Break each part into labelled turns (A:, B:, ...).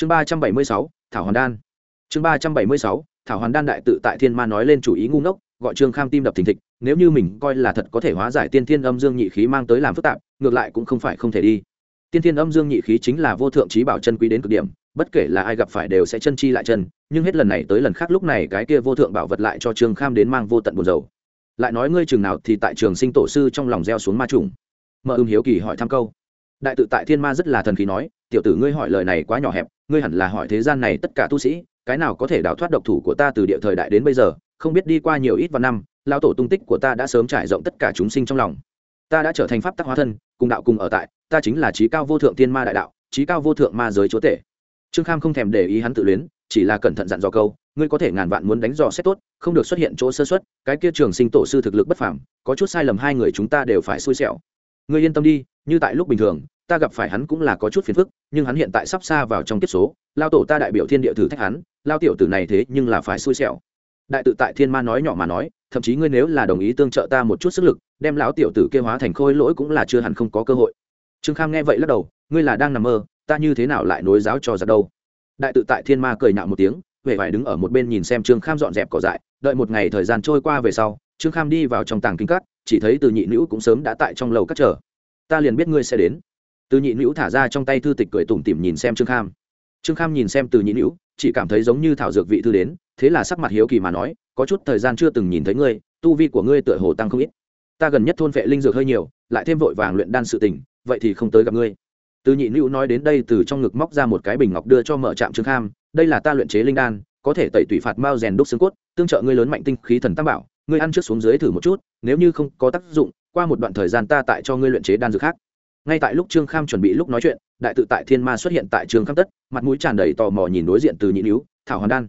A: chương ba trăm bảy mươi sáu, thảo hoàn đan. Chương ba trăm bảy mươi sáu, thảo hoàn đan đại tự tại thiên ma nói lên chủ ý ngu ngốc, gọi trương kham tim đập thình thịch, nếu như mình coi là thật có thể hóa giải tiên thiên âm dương nhị khí mang tới làm phức tạp, ngược lại cũng không phải không thể đi. Tiên thiên âm dương nhị khí chính là vô thượng trí bảo chân quý đến cực điểm, bất kể là ai gặp phải đều sẽ chân chi lại chân, nhưng hết lần này tới lần khác lúc này cái kia vô thượng bảo vật lại cho trương kham đến mang vô tận buồn dầu lại nói ngươi chừng nào thì tại trường sinh tổ sư trong lòng gieo xuống ma trùng. Mợ ưng hiếu kỳ hỏi thăm câu. Đại tự tại thiên ma rất là thần khí nói, tiểu tử ngươi hỏi lời này quá nhỏ hẹp ngươi hẳn là hỏi thế gian này tất cả tu sĩ, cái nào có thể đào thoát độc thủ của ta từ địa thời đại đến bây giờ, không biết đi qua nhiều ít vạn năm lao tổ tung tích của ta đã sớm trải rộng tất cả chúng sinh trong lòng. Ta đã trở thành pháp tắc hóa thân, cùng đạo cùng ở tại, ta chính là trí cao vô thượng tiên ma đại đạo, trí cao vô thượng ma giới chúa tể. Trương kham không thèm để ý hắn tự luyến, chỉ là cẩn thận dặn dò câu, ngươi có thể ngàn vạn muốn đánh dò xét tốt, không được xuất hiện chỗ sơ xuất cái kia trường sinh tổ sư thực lực bất phàm, có chút sai lầm hai người chúng ta đều phải xui xẻo. Ngươi yên tâm đi, như tại lúc bình thường ta gặp phải hắn cũng là có chút phiền phức, nhưng hắn hiện tại sắp xa vào trong kiếp số, lao tổ ta đại biểu thiên địa thử thách hắn, lao tiểu tử này thế nhưng là phải xui xẻo. Đại tự tại thiên ma nói nhỏ mà nói, thậm chí ngươi nếu là đồng ý tương trợ ta một chút sức lực, đem lão tiểu tử kêu hóa thành khôi lỗi cũng là chưa hẳn không có cơ hội. Trương kham nghe vậy lắc đầu, ngươi là đang nằm mơ, ta như thế nào lại nối giáo cho giặc đâu? Đại tự tại thiên ma cười nạo một tiếng huệ phải đứng ở một bên nhìn xem trương kham dọn dẹp cỏ dại, đợi một ngày thời gian trôi qua về sau, trương kham đi vào trong tàng kinh cắt chỉ thấy từ nhị nữ cũng sớm đã tại trong lầu cắt chờ. Ta liền biết ngươi sẽ đến từ nhị nữ thả ra trong tay thư tịch cười tủm tỉm nhìn xem trương kham. Trương kham nhìn xem từ nhị nữ, chỉ cảm thấy giống như thảo dược vị thư đến, thế là sắc mặt hiếu kỳ mà nói, có chút thời gian chưa từng nhìn thấy ngươi, tu vi của ngươi tựa hồ tăng không ít. Ta gần nhất thôn vệ linh dược hơi nhiều, lại thêm vội vàng luyện đan sự tình, vậy thì không tới gặp ngươi. Từ nhị nữ nói đến đây từ trong ngực móc ra một cái bình ngọc đưa cho mở trạm trương kham, đây là ta luyện chế linh đan, có thể tẩy tủy phạt mao rèn đúc xương cốt, tương trợ ngươi lớn mạnh tinh khí thần tam bảo, ngươi ăn trước xuống dưới thử một chút, nếu như không có tác dụng, qua một đoạn thời gian ta tại cho ngươi luyện chế đan dược khác ngay tại lúc trương kham chuẩn bị lúc nói chuyện, đại tự tại thiên ma xuất hiện tại trường kham tất, mặt mũi tràn đầy tò mò nhìn đối diện từ nhị nữ thảo hoàn đan.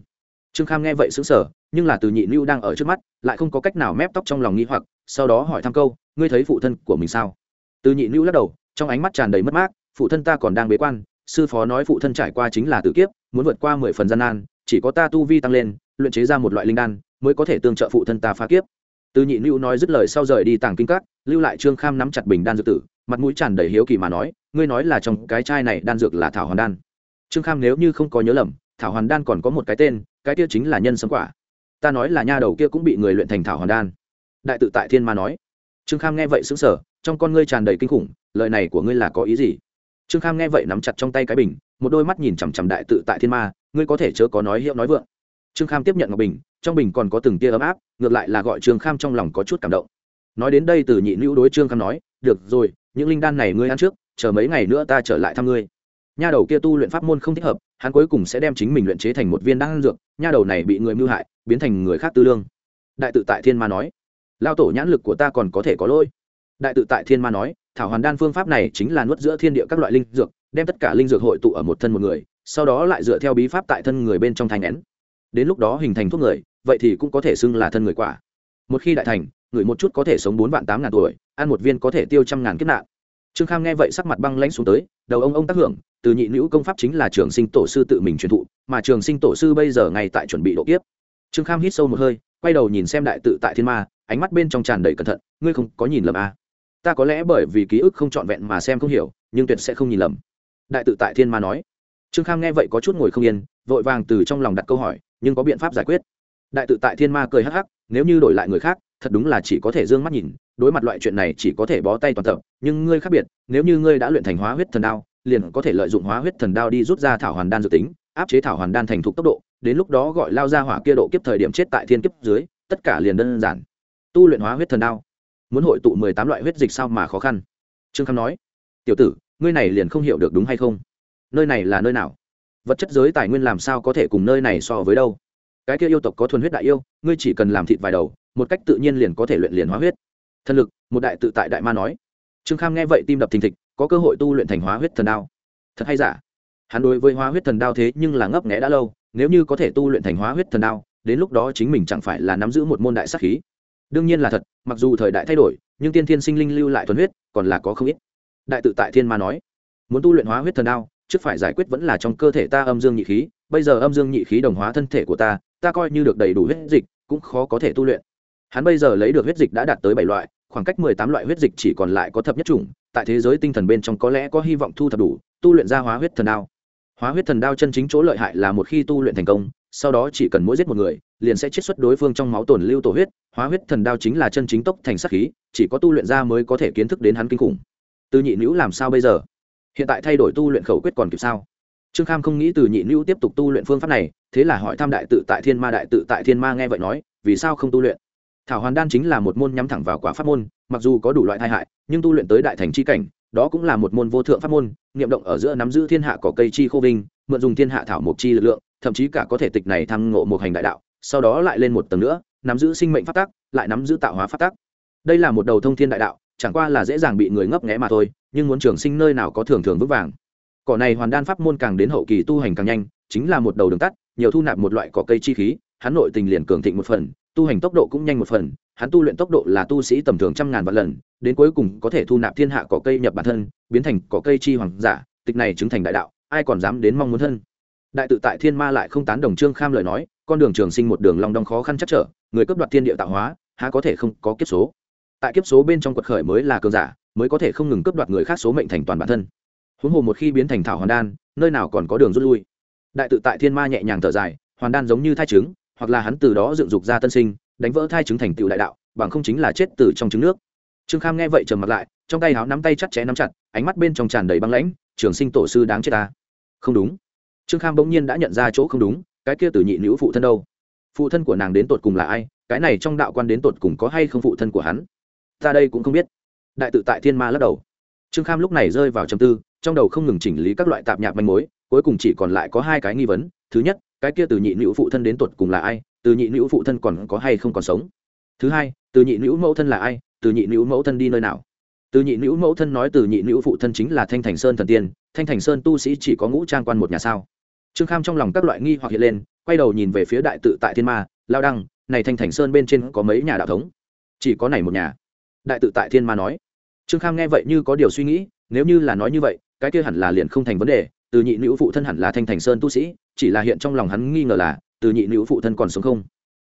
A: Trương kham nghe vậy xứng sở nhưng là từ nhị nữ đang ở trước mắt, lại không có cách nào mép tóc trong lòng nghĩ hoặc, sau đó hỏi thăm câu, ngươi thấy phụ thân của mình sao? Từ nhị nữ lắc đầu, trong ánh mắt tràn đầy mất mát, phụ thân ta còn đang bế quan, sư phó nói phụ thân trải qua chính là tử kiếp, muốn vượt qua mười phần gian nan, chỉ có ta tu vi tăng lên, luyện chế ra một loại linh đan, mới có thể tương trợ phụ thân ta phá kiếp. Từ nhị nữ nói dứt lời sau rời đi tàng kinh các, lưu lại trương kham nắm chặt bình đan dược tử mặt mũi tràn đầy hiếu kỳ mà nói, ngươi nói là trong cái chai này đan dược là thảo hoàn đan. Trương kham nếu như không có nhớ lầm, thảo hoàn đan còn có một cái tên, cái kia chính là nhân sấm quả. Ta nói là nha đầu kia cũng bị người luyện thành thảo hoàn đan. Đại tự tại thiên ma nói. Trương kham nghe vậy xứng sở trong con ngươi tràn đầy kinh khủng, lời này của ngươi là có ý gì? Trương kham nghe vậy nắm chặt trong tay cái bình, một đôi mắt nhìn chằm chằm đại tự tại thiên ma, ngươi có thể chớ có nói hiệu nói vượng. Trương kham tiếp nhận ngọc bình, trong bình còn có từng tia ấm áp, ngược lại là gọi trương kham trong lòng có chút cảm động. Nói đến đây từ nhị nữ đối trương kham nói được rồi, những linh đan này ngươi ăn trước, chờ mấy ngày nữa ta trở lại thăm ngươi. Nha đầu kia tu luyện pháp môn không thích hợp, hắn cuối cùng sẽ đem chính mình luyện chế thành một viên đan dược, nha đầu này bị người mưu hại, biến thành người khác tư lương. Đại tự tại thiên ma nói, lao tổ nhãn lực của ta còn có thể có lỗi. Đại tự tại thiên ma nói, thảo hoàn đan phương pháp này chính là nuốt giữa thiên địa các loại linh dược, đem tất cả linh dược hội tụ ở một thân một người, sau đó lại dựa theo bí pháp tại thân người bên trong thành nén. Đến lúc đó hình thành thuốc người, vậy thì cũng có thể xưng là thân người quả. Một khi đại thành người một chút có thể sống bốn vạn tám ngàn tuổi, ăn một viên có thể tiêu trăm ngàn kiếp nạn. Trương kham nghe vậy sắc mặt băng lãnh xuống tới, đầu ông ông tác hưởng, từ nhị nữ công pháp chính là trường sinh tổ sư tự mình truyền thụ, mà trường sinh tổ sư bây giờ ngay tại chuẩn bị độ kiếp. Trương kham hít sâu một hơi, quay đầu nhìn xem đại tự tại thiên ma, ánh mắt bên trong tràn đầy cẩn thận, ngươi không có nhìn lầm à. ta có lẽ bởi vì ký ức không trọn vẹn mà xem không hiểu, nhưng tuyệt sẽ không nhìn lầm. Đại tự tại thiên ma nói. Trương kham nghe vậy có chút ngồi không yên, vội vàng từ trong lòng đặt câu hỏi, nhưng có biện pháp giải quyết. Đại tự tại thiên ma cười hắc hắc, nếu như đổi lại người khác thật đúng là chỉ có thể d ư ơ n g mắt nhìn, đối mặt loại chuyện này chỉ có thể bó tay toàn tập, nhưng ngươi khác biệt, nếu như ngươi đã luyện thành hóa huyết thần đao, liền có thể lợi dụng hóa huyết thần đao đi rút ra thảo hoàn đan dự tính, áp chế thảo hoàn đan thành thục tốc độ, đến lúc đó gọi lao ra hỏa kia độ kiếp thời điểm chết tại thiên kiếp dưới, tất cả liền đơn giản. Tu luyện hóa huyết thần đao, muốn hội tụ mười tám loại huyết dịch sao mà khó khăn. Trương kham nói, tiểu tử, ngươi này liền không hiểu được đúng hay không? Nơi này là nơi nào? Vật chất giới tài nguyên làm sao có thể cùng nơi này so với đâu? Cái kia yêu tộc có thuần huyết đại yêu, ngươi chỉ cần làm thịt vài đầu một cách tự nhiên liền có thể luyện liền hóa huyết. Thần lực, một đại tự tại đại ma nói. Trương kham nghe vậy tim đập thình thịch, có cơ hội tu luyện thành hóa huyết thần đao. Thật hay giả? Hắn đối với hóa huyết thần đao thế nhưng là ngấp nghẽ đã lâu, nếu như có thể tu luyện thành hóa huyết thần đao, đến lúc đó chính mình chẳng phải là nắm giữ một môn đại sắc khí. Đương nhiên là thật, mặc dù thời đại thay đổi, nhưng tiên thiên sinh linh lưu lại thuần huyết còn là có không ít. Đại tự tại thiên ma nói, muốn tu luyện hóa huyết thần đao, trước phải giải quyết vẫn là trong cơ thể ta âm dương nhị khí, bây giờ âm dương nhị khí đồng hóa thân thể của ta ta coi như được đầy đủ huyết dịch, cũng khó có thể tu luyện hắn bây giờ lấy được huyết dịch đã đạt tới bảy loại, khoảng cách mười tám loại huyết dịch chỉ còn lại có thập nhất chủng, tại thế giới tinh thần bên trong có lẽ có hy vọng thu thập đủ, tu luyện ra hóa huyết thần đao. Hóa huyết thần đao chân chính chỗ lợi hại là một khi tu luyện thành công, sau đó chỉ cần mỗi giết một người, liền sẽ chiết xuất đối phương trong máu tổn lưu tổ huyết. Hóa huyết thần đao chính là chân chính tốc thành sắc khí, chỉ có tu luyện ra mới có thể kiến thức đến hắn kinh khủng. Từ nhị nữ làm sao bây giờ? Hiện tại thay đổi tu luyện khẩu quyết còn kịp sao? Trương kham không nghĩ từ nhị nữ tiếp tục tu luyện phương pháp này, thế là hỏi thăm đại tự tại thiên ma đại tự tại thiên ma nghe vậy nói, vì sao không tu luyện? Thảo hoàn đan chính là một môn nhắm thẳng vào quả pháp môn, mặc dù có đủ loại tai hại, nhưng tu luyện tới đại thành c h i cảnh, đó cũng là một môn vô thượng pháp môn, niệm động ở giữa nắm giữ thiên hạ cỏ cây chi khô vinh, mượn dùng thiên hạ thảo mộc chi lực lượng, thậm chí cả có thể tịch này thăng ngộ một hành đại đạo, sau đó lại lên một tầng nữa, nắm giữ sinh mệnh phát tác lại nắm giữ tạo hóa phát tác đây là một đầu thông thiên đại đạo, chẳng qua là dễ dàng bị người ngấp nghẽ mà thôi, nhưng muốn trường sinh nơi nào có thường thường vững vàng. Cỏ này hoàn đan pháp môn càng đến hậu kỳ tu hành càng nhanh, chính là một đầu đường tắt, nhiều thu nạp một loại cỏ cây chi khí, hắn nội tình liền cường thịnh một phần tu hành tốc độ cũng nhanh một phần, hắn tu luyện tốc độ là tu sĩ tầm thường trăm ngàn vạn lần, đến cuối cùng có thể thu nạp thiên hạ cỏ cây nhập bản thân, biến thành cỏ cây chi hoàng giả, tịch này chứng thành đại đạo, ai còn dám đến mong muốn thân đại tự tại thiên ma lại không tán đồng trương kham lời nói, con đường trường sinh một đường long đong khó khăn chắc trở, người cấp đoạt thiên địa tạo hóa, há có thể không có kiếp số? Tại kiếp số bên trong quật khởi mới là cường giả, mới có thể không ngừng cướp đoạt người khác số mệnh thành toàn bản thân. Huống hồ một khi biến thành thảo hoàn đan, nơi nào còn có đường rút lui? Đại tự tại thiên ma nhẹ nhàng thở dài, hoàn đan giống như thai trứng hoặc là hắn từ đó dựng dục ra tân sinh, đánh vỡ thai trứng thành tựu đại đạo, bằng không chính là chết từ trong trứng nước. Trương kham nghe vậy trầm mặt lại, trong tay háo nắm tay chặt chẽ nắm chặt, ánh mắt bên trong tràn đầy băng lãnh, trường sinh tổ sư đáng chết ta. Không đúng. Trương kham bỗng nhiên đã nhận ra chỗ không đúng, cái kia từ nhị nữ phụ thân đâu? Phụ thân của nàng đến tột cùng là ai? Cái này trong đạo quan đến tột cùng có hay không phụ thân của hắn? Ta đây cũng không biết. Đại tự tại thiên ma lắc đầu. Trương kham lúc này rơi vào trầm tư, trong đầu không ngừng chỉnh lý các loại tạp nhạc manh mối, cuối cùng chỉ còn lại có hai cái nghi vấn. Thứ nhất cái kia từ nhị nữ phụ thân đến tuột cùng là ai, từ nhị nữ phụ thân còn có hay không còn sống? Thứ hai, từ nhị nữ mẫu thân là ai, từ nhị nữ mẫu thân đi nơi nào? Từ nhị nữ mẫu thân nói từ nhị nữ phụ thân chính là thanh thành sơn thần tiên, thanh thành sơn tu sĩ chỉ có ngũ trang quan một nhà sao? Trương kham trong lòng các loại nghi hoặc hiện lên, quay đầu nhìn về phía đại tự tại thiên ma, lao đăng, này thanh thành sơn bên trên có mấy nhà đạo thống? Chỉ có này một nhà. Đại tự tại thiên ma nói. Trương kham nghe vậy như có điều suy nghĩ, nếu như là nói như vậy, cái kia hẳn là liền không thành vấn đề từ nhị nữ phụ thân hẳn là thanh thành sơn tu sĩ, chỉ là hiện trong lòng hắn nghi ngờ là, từ nhị nữ phụ thân còn sống không?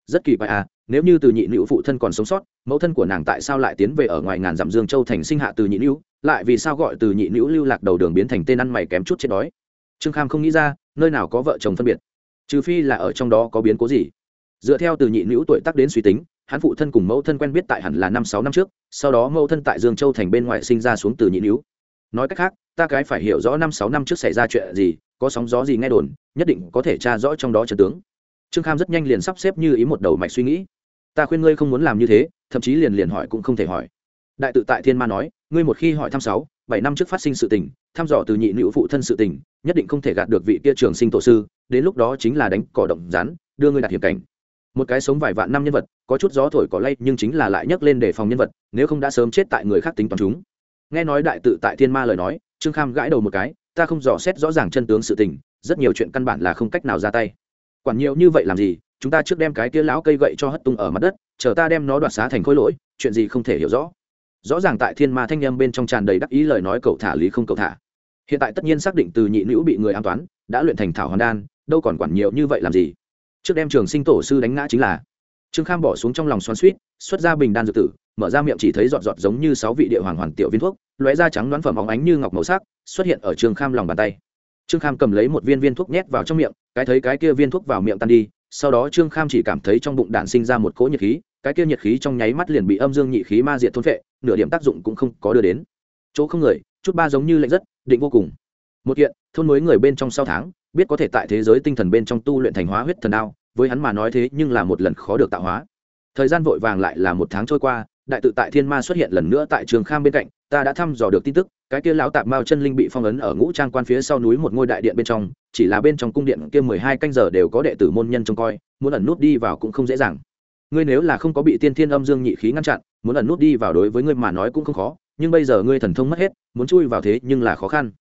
A: Rất kỳ quái à nếu như từ nhị nữ phụ thân còn sống sót, mẫu thân của nàng tại sao lại tiến về ở ngoài ngàn dặm dương châu thành sinh hạ từ nhị nữ? Lại vì sao gọi từ nhị nữ lưu lạc đầu đường biến thành tên ăn mày kém chút chết đói? Trương kham không nghĩ ra, nơi nào có vợ chồng phân biệt. Trừ phi là ở trong đó có biến cố gì. Dựa theo từ nhị nữ tuổi tác đến suy tính, hắn phụ thân cùng mẫu thân quen biết tại hẳn là năm sáu năm trước, sau đó mẫu thân tại dương châu thành bên ngoài sinh ra xuống từ nhị nữ. Nói cách khác ta cái phải hiểu rõ năm sáu năm trước xảy ra chuyện gì có sóng gió gì nghe đồn nhất định có thể tra rõ trong đó trần tướng. Trương kham rất nhanh liền sắp xếp như ý một đầu mạch suy nghĩ. Ta khuyên ngươi không muốn làm như thế thậm chí liền liền hỏi cũng không thể hỏi. Đại tự tại thiên ma nói ngươi một khi hỏi thăm sáu bảy năm trước phát sinh sự tình thăm dò từ nhị nữ phụ thân sự tình nhất định không thể gạt được vị kia trường sinh tổ sư đến lúc đó chính là đánh cỏ động rán, đưa ngươi đạt hiểm cảnh. Một cái sống vài vạn năm nhân vật có chút gió thổi cỏ lay nhưng chính là lại nhấc lên để phòng nhân vật nếu không đã sớm chết tại người khác tính toàn chúng. Nghe nói đại tự tại thiên ma lời nói trương kham gãi đầu một cái, ta không dò xét rõ ràng chân tướng sự tình, rất nhiều chuyện căn bản là không cách nào ra tay. Quản nhiều như vậy làm gì, chúng ta trước đem cái kia lão cây gậy cho hất tung ở mặt đất, chờ ta đem nó đoạt xá thành khối lỗi, chuyện gì không thể hiểu rõ. Rõ ràng tại thiên ma thanh â bên trong tràn đầy đắc ý lời nói cậu thả lý không cậu thả. Hiện tại tất nhiên xác định từ nhị nữ bị người an toán, đã luyện thành thảo hoàn đan, đâu còn quản nhiều như vậy làm gì. Trước đem trường sinh tổ sư đánh ngã chính là. Trương kham bỏ xuống trong lòng xoắn suýt xuất ra bình đan dược tử, mở ra miệng chỉ thấy giọt giọt giống như sáu vị địa hoàng hoàn tiểu viên thuốc, lóe da trắng đoán phẩm óng ánh như ngọc màu sắc, xuất hiện ở trương kham lòng bàn tay. Trương kham cầm lấy một viên viên thuốc nhét vào trong miệng, cái thấy cái kia viên thuốc vào miệng tan đi, sau đó trương kham chỉ cảm thấy trong bụng đạn sinh ra một cỗ nhiệt khí, cái kia nhiệt khí trong nháy mắt liền bị âm dương nhị khí ma diệt thôn vệ nửa điểm tác dụng cũng không có đưa đến. Chỗ không người, chút ba giống như lệnh rất, định vô cùng. Một kiện, thôn mới người bên trong sau tháng, biết có thể tại thế giới tinh thần bên trong tu luyện thành hóa huyết thần đao, với hắn mà nói thế nhưng là một lần khó được tạo hóa thời gian vội vàng lại là một tháng trôi qua, đại tự tại thiên ma xuất hiện lần nữa tại trường kham bên cạnh, ta đã thăm dò được tin tức, cái kia lão tạp mao chân linh bị phong ấn ở ngũ trang quan phía sau núi một ngôi đại điện bên trong, chỉ là bên trong cung điện kia mười hai canh giờ đều có đệ tử môn nhân trông coi, muốn ẩn nút đi vào cũng không dễ dàng. Ngươi nếu là không có bị tiên thiên âm dương nhị khí ngăn chặn, muốn ẩn nút đi vào đối với ngươi mà nói cũng không khó, nhưng bây giờ ngươi thần thông mất hết, muốn chui vào thế nhưng là khó khăn.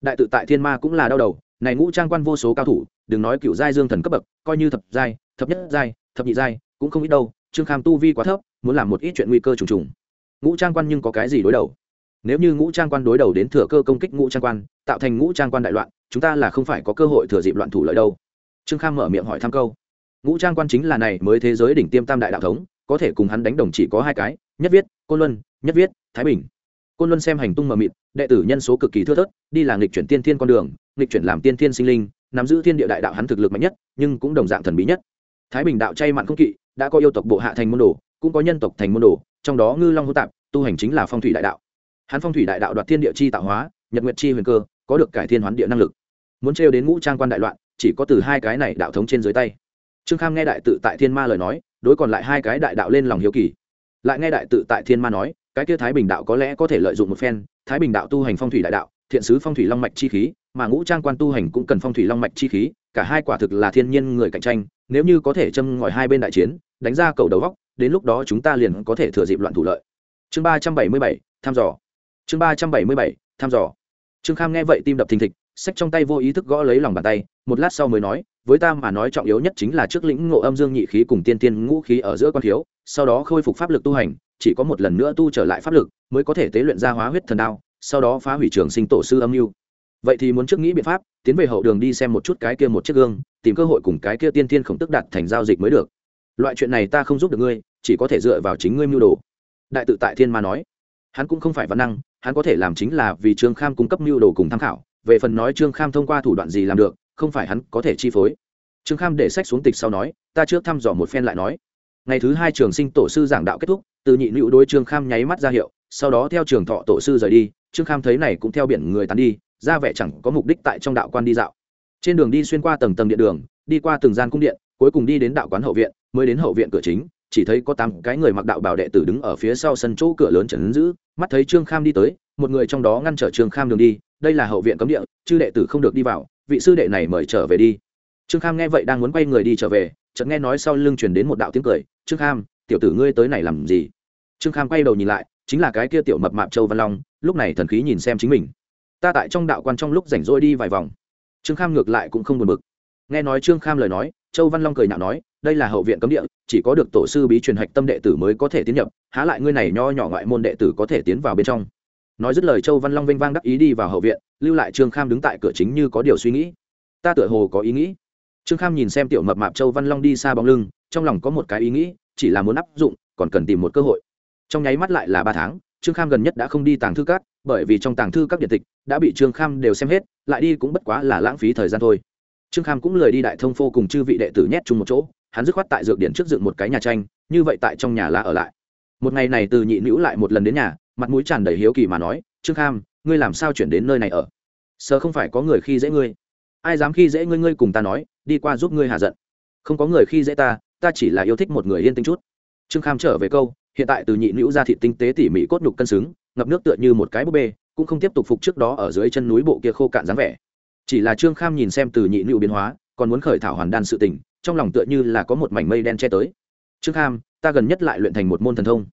A: Đại tự tại thiên ma cũng là đau đầu, này ngũ trang quan vô số cao thủ, đừng nói cựu giai dương thần cấp bậc, coi như thập giai, thập nhất giai, thập nhị giai, cũng không ít đâu trương kham tu vi quá thấp, muốn làm một ít chuyện nguy cơ trùng trùng. Ngũ trang quan nhưng có cái gì đối đầu? Nếu như ngũ trang quan đối đầu đến thừa cơ công kích ngũ trang quan, tạo thành ngũ trang quan đại loạn, chúng ta là không phải có cơ hội thừa dịp loạn thủ lợi đâu. Trương kham mở miệng hỏi thăm câu. Ngũ trang quan chính là này mới thế giới đỉnh tiêm tam đại đạo thống, có thể cùng hắn đánh đồng chỉ có hai cái, nhất viết, côn luân, nhất viết, thái bình. Côn luân xem hành tung mờ mịt, đệ tử nhân số cực kỳ thưa thớt, đi là nghịch chuyển tiên thiên con đường, nghịch chuyển làm tiên thiên sinh linh, nắm giữ thiên địa đại đạo hắn thực lực mạnh nhất, nhưng cũng đồng dạng thần bí nhất. Thái bình đạo chay mặn không kỵ đã có yêu tộc bộ hạ thành môn đồ, cũng có nhân tộc thành môn đồ, trong đó ngư long hô tạp, tu hành chính là phong thủy đại đạo. Hắn phong thủy đại đạo đoạt thiên địa chi tạo hóa, nhật nguyệt chi huyền cơ, có được cải thiên hoán địa năng lực. Muốn trêu đến ngũ trang quan đại loạn, chỉ có từ hai cái này đạo thống trên dưới tay. Trương kham nghe đại tự tại thiên ma lời nói, đối còn lại hai cái đại đạo lên lòng hiếu kỳ. Lại nghe đại tự tại thiên ma nói, cái kia thái bình đạo có lẽ có thể lợi dụng một phen, thái bình đạo tu hành phong thủy đại đạo, thiện sứ phong thủy long mạch chi khí, mà ngũ trang quan tu hành cũng cần phong thủy long mạch chi khí, cả hai quả thực là thiên nhiên người cạnh tranh nếu như có thể châm ngòi hai bên đại chiến, đánh ra cầu đầu góc, đến lúc đó chúng ta liền có thể thừa dịp loạn thủ lợi. Chương ba trăm bảy mươi bảy thăm dò. Chương ba trăm bảy mươi bảy thăm dò. Trương kham nghe vậy tim đập thình thịch sách trong tay vô ý thức gõ lấy lòng bàn tay, một lát sau mới nói, với ta mà nói trọng yếu nhất chính là trước lĩnh ngộ âm dương nhị khí cùng tiên tiên ngũ khí ở giữa quan thiếu, sau đó khôi phục pháp lực tu hành, chỉ có một lần nữa tu trở lại pháp lực, mới có thể tế luyện ra hóa huyết thần đao, sau đó phá hủy trường sinh tổ sư âm mưu vậy thì muốn trước nghĩ biện pháp, tiến về hậu đường đi xem một chút cái kia một chiếc gương, tìm cơ hội cùng cái kia tiên tiên khổng tức đạt thành giao dịch mới được. Loại chuyện này ta không giúp được ngươi, chỉ có thể dựa vào chính ngươi mưu đồ. Đại tự tại thiên ma nói. Hắn cũng không phải văn năng, hắn có thể làm chính là vì trương kham cung cấp mưu đồ cùng tham khảo, về phần nói trương kham thông qua thủ đoạn gì làm được, không phải hắn có thể chi phối. Trương kham để sách xuống tịch sau nói, ta trước thăm dò một phen lại nói. Ngày thứ hai trường sinh tổ sư giảng đạo kết thúc, từ nhị nữ đối trương kham nháy mắt ra hiệu, sau đó theo trường thọ tổ sư rời đi, trương kham thấy này cũng theo biển người tán đi ra vẻ chẳng có mục đích tại trong đạo quan đi dạo. Trên đường đi xuyên qua tầng tầng điện đường, đi qua từng gian cung điện, cuối cùng đi đến đạo quán hậu viện, mới đến hậu viện cửa chính, chỉ thấy có tám cái người mặc đạo bảo đệ tử đứng ở phía sau sân chỗ cửa lớn trần giữ. Mắt thấy trương kham đi tới, một người trong đó ngăn trở trương kham đường đi, đây là hậu viện cấm địa, chư đệ tử không được đi vào, vị sư đệ này mời trở về đi. Trương kham nghe vậy đang muốn quay người đi trở về, chợt nghe nói sau lưng truyền đến một đạo tiếng cười, trương kham, tiểu tử ngươi tới này làm gì? Trương kham quay đầu nhìn lại, chính là cái kia tiểu mập mạp châu văn long, lúc này thần khí nhìn xem chính mình ta tại trong đạo quan trong lúc rảnh rỗi đi vài vòng. Trương kham ngược lại cũng không buồn bực. Nghe nói trương kham lời nói, châu văn long cười nhạo nói, đây là hậu viện cấm địa, chỉ có được tổ sư bí truyền hạch tâm đệ tử mới có thể tiến nhập, há lại ngươi này nho nhỏ ngoại môn đệ tử có thể tiến vào bên trong. Nói dứt lời châu văn long vinh vang đắc ý đi vào hậu viện, lưu lại trương kham đứng tại cửa chính như có điều suy nghĩ. Ta tựa hồ có ý nghĩ. Trương kham nhìn xem tiểu mập mạp châu văn long đi xa bóng lưng, trong lòng có một cái ý nghĩ, chỉ là muốn áp dụng, còn cần tìm một cơ hội. Trong nháy mắt lại là ba tháng trương kham gần nhất đã không đi tàng thư các, bởi vì trong tàng thư các điện tịch đã bị trương kham đều xem hết, lại đi cũng bất quá là lãng phí thời gian thôi. Trương kham cũng lời đi đại thông phô cùng chư vị đệ tử nhét chung một chỗ, hắn dứt khoát tại dược điện trước dựng một cái nhà tranh, như vậy tại trong nhà là ở lại. Một ngày này từ nhị nữ lại một lần đến nhà, mặt mũi tràn đầy hiếu kỳ mà nói, trương kham, ngươi làm sao chuyển đến nơi này ở? Sợ không phải có người khi dễ ngươi? Ai dám khi dễ ngươi ngươi cùng ta nói, đi qua giúp ngươi hạ giận. Không có người khi dễ ta ta chỉ là yêu thích một người yên tĩnh chút trương kham trở về câu, hiện tại từ nhị nữ ra thị tinh tế tỉ mỉ cốt nhục cân xứng, ngập nước tựa như một cái búp bê, cũng không tiếp tục phục trước đó ở dưới chân núi bộ kia khô cạn dáng vẻ. Chỉ là trương kham nhìn xem từ nhị nữ biến hóa, còn muốn khởi thảo hoàn đan sự tình, trong lòng tựa như là có một mảnh mây đen che tới. Trương kham, ta gần nhất lại luyện thành một môn thần thông.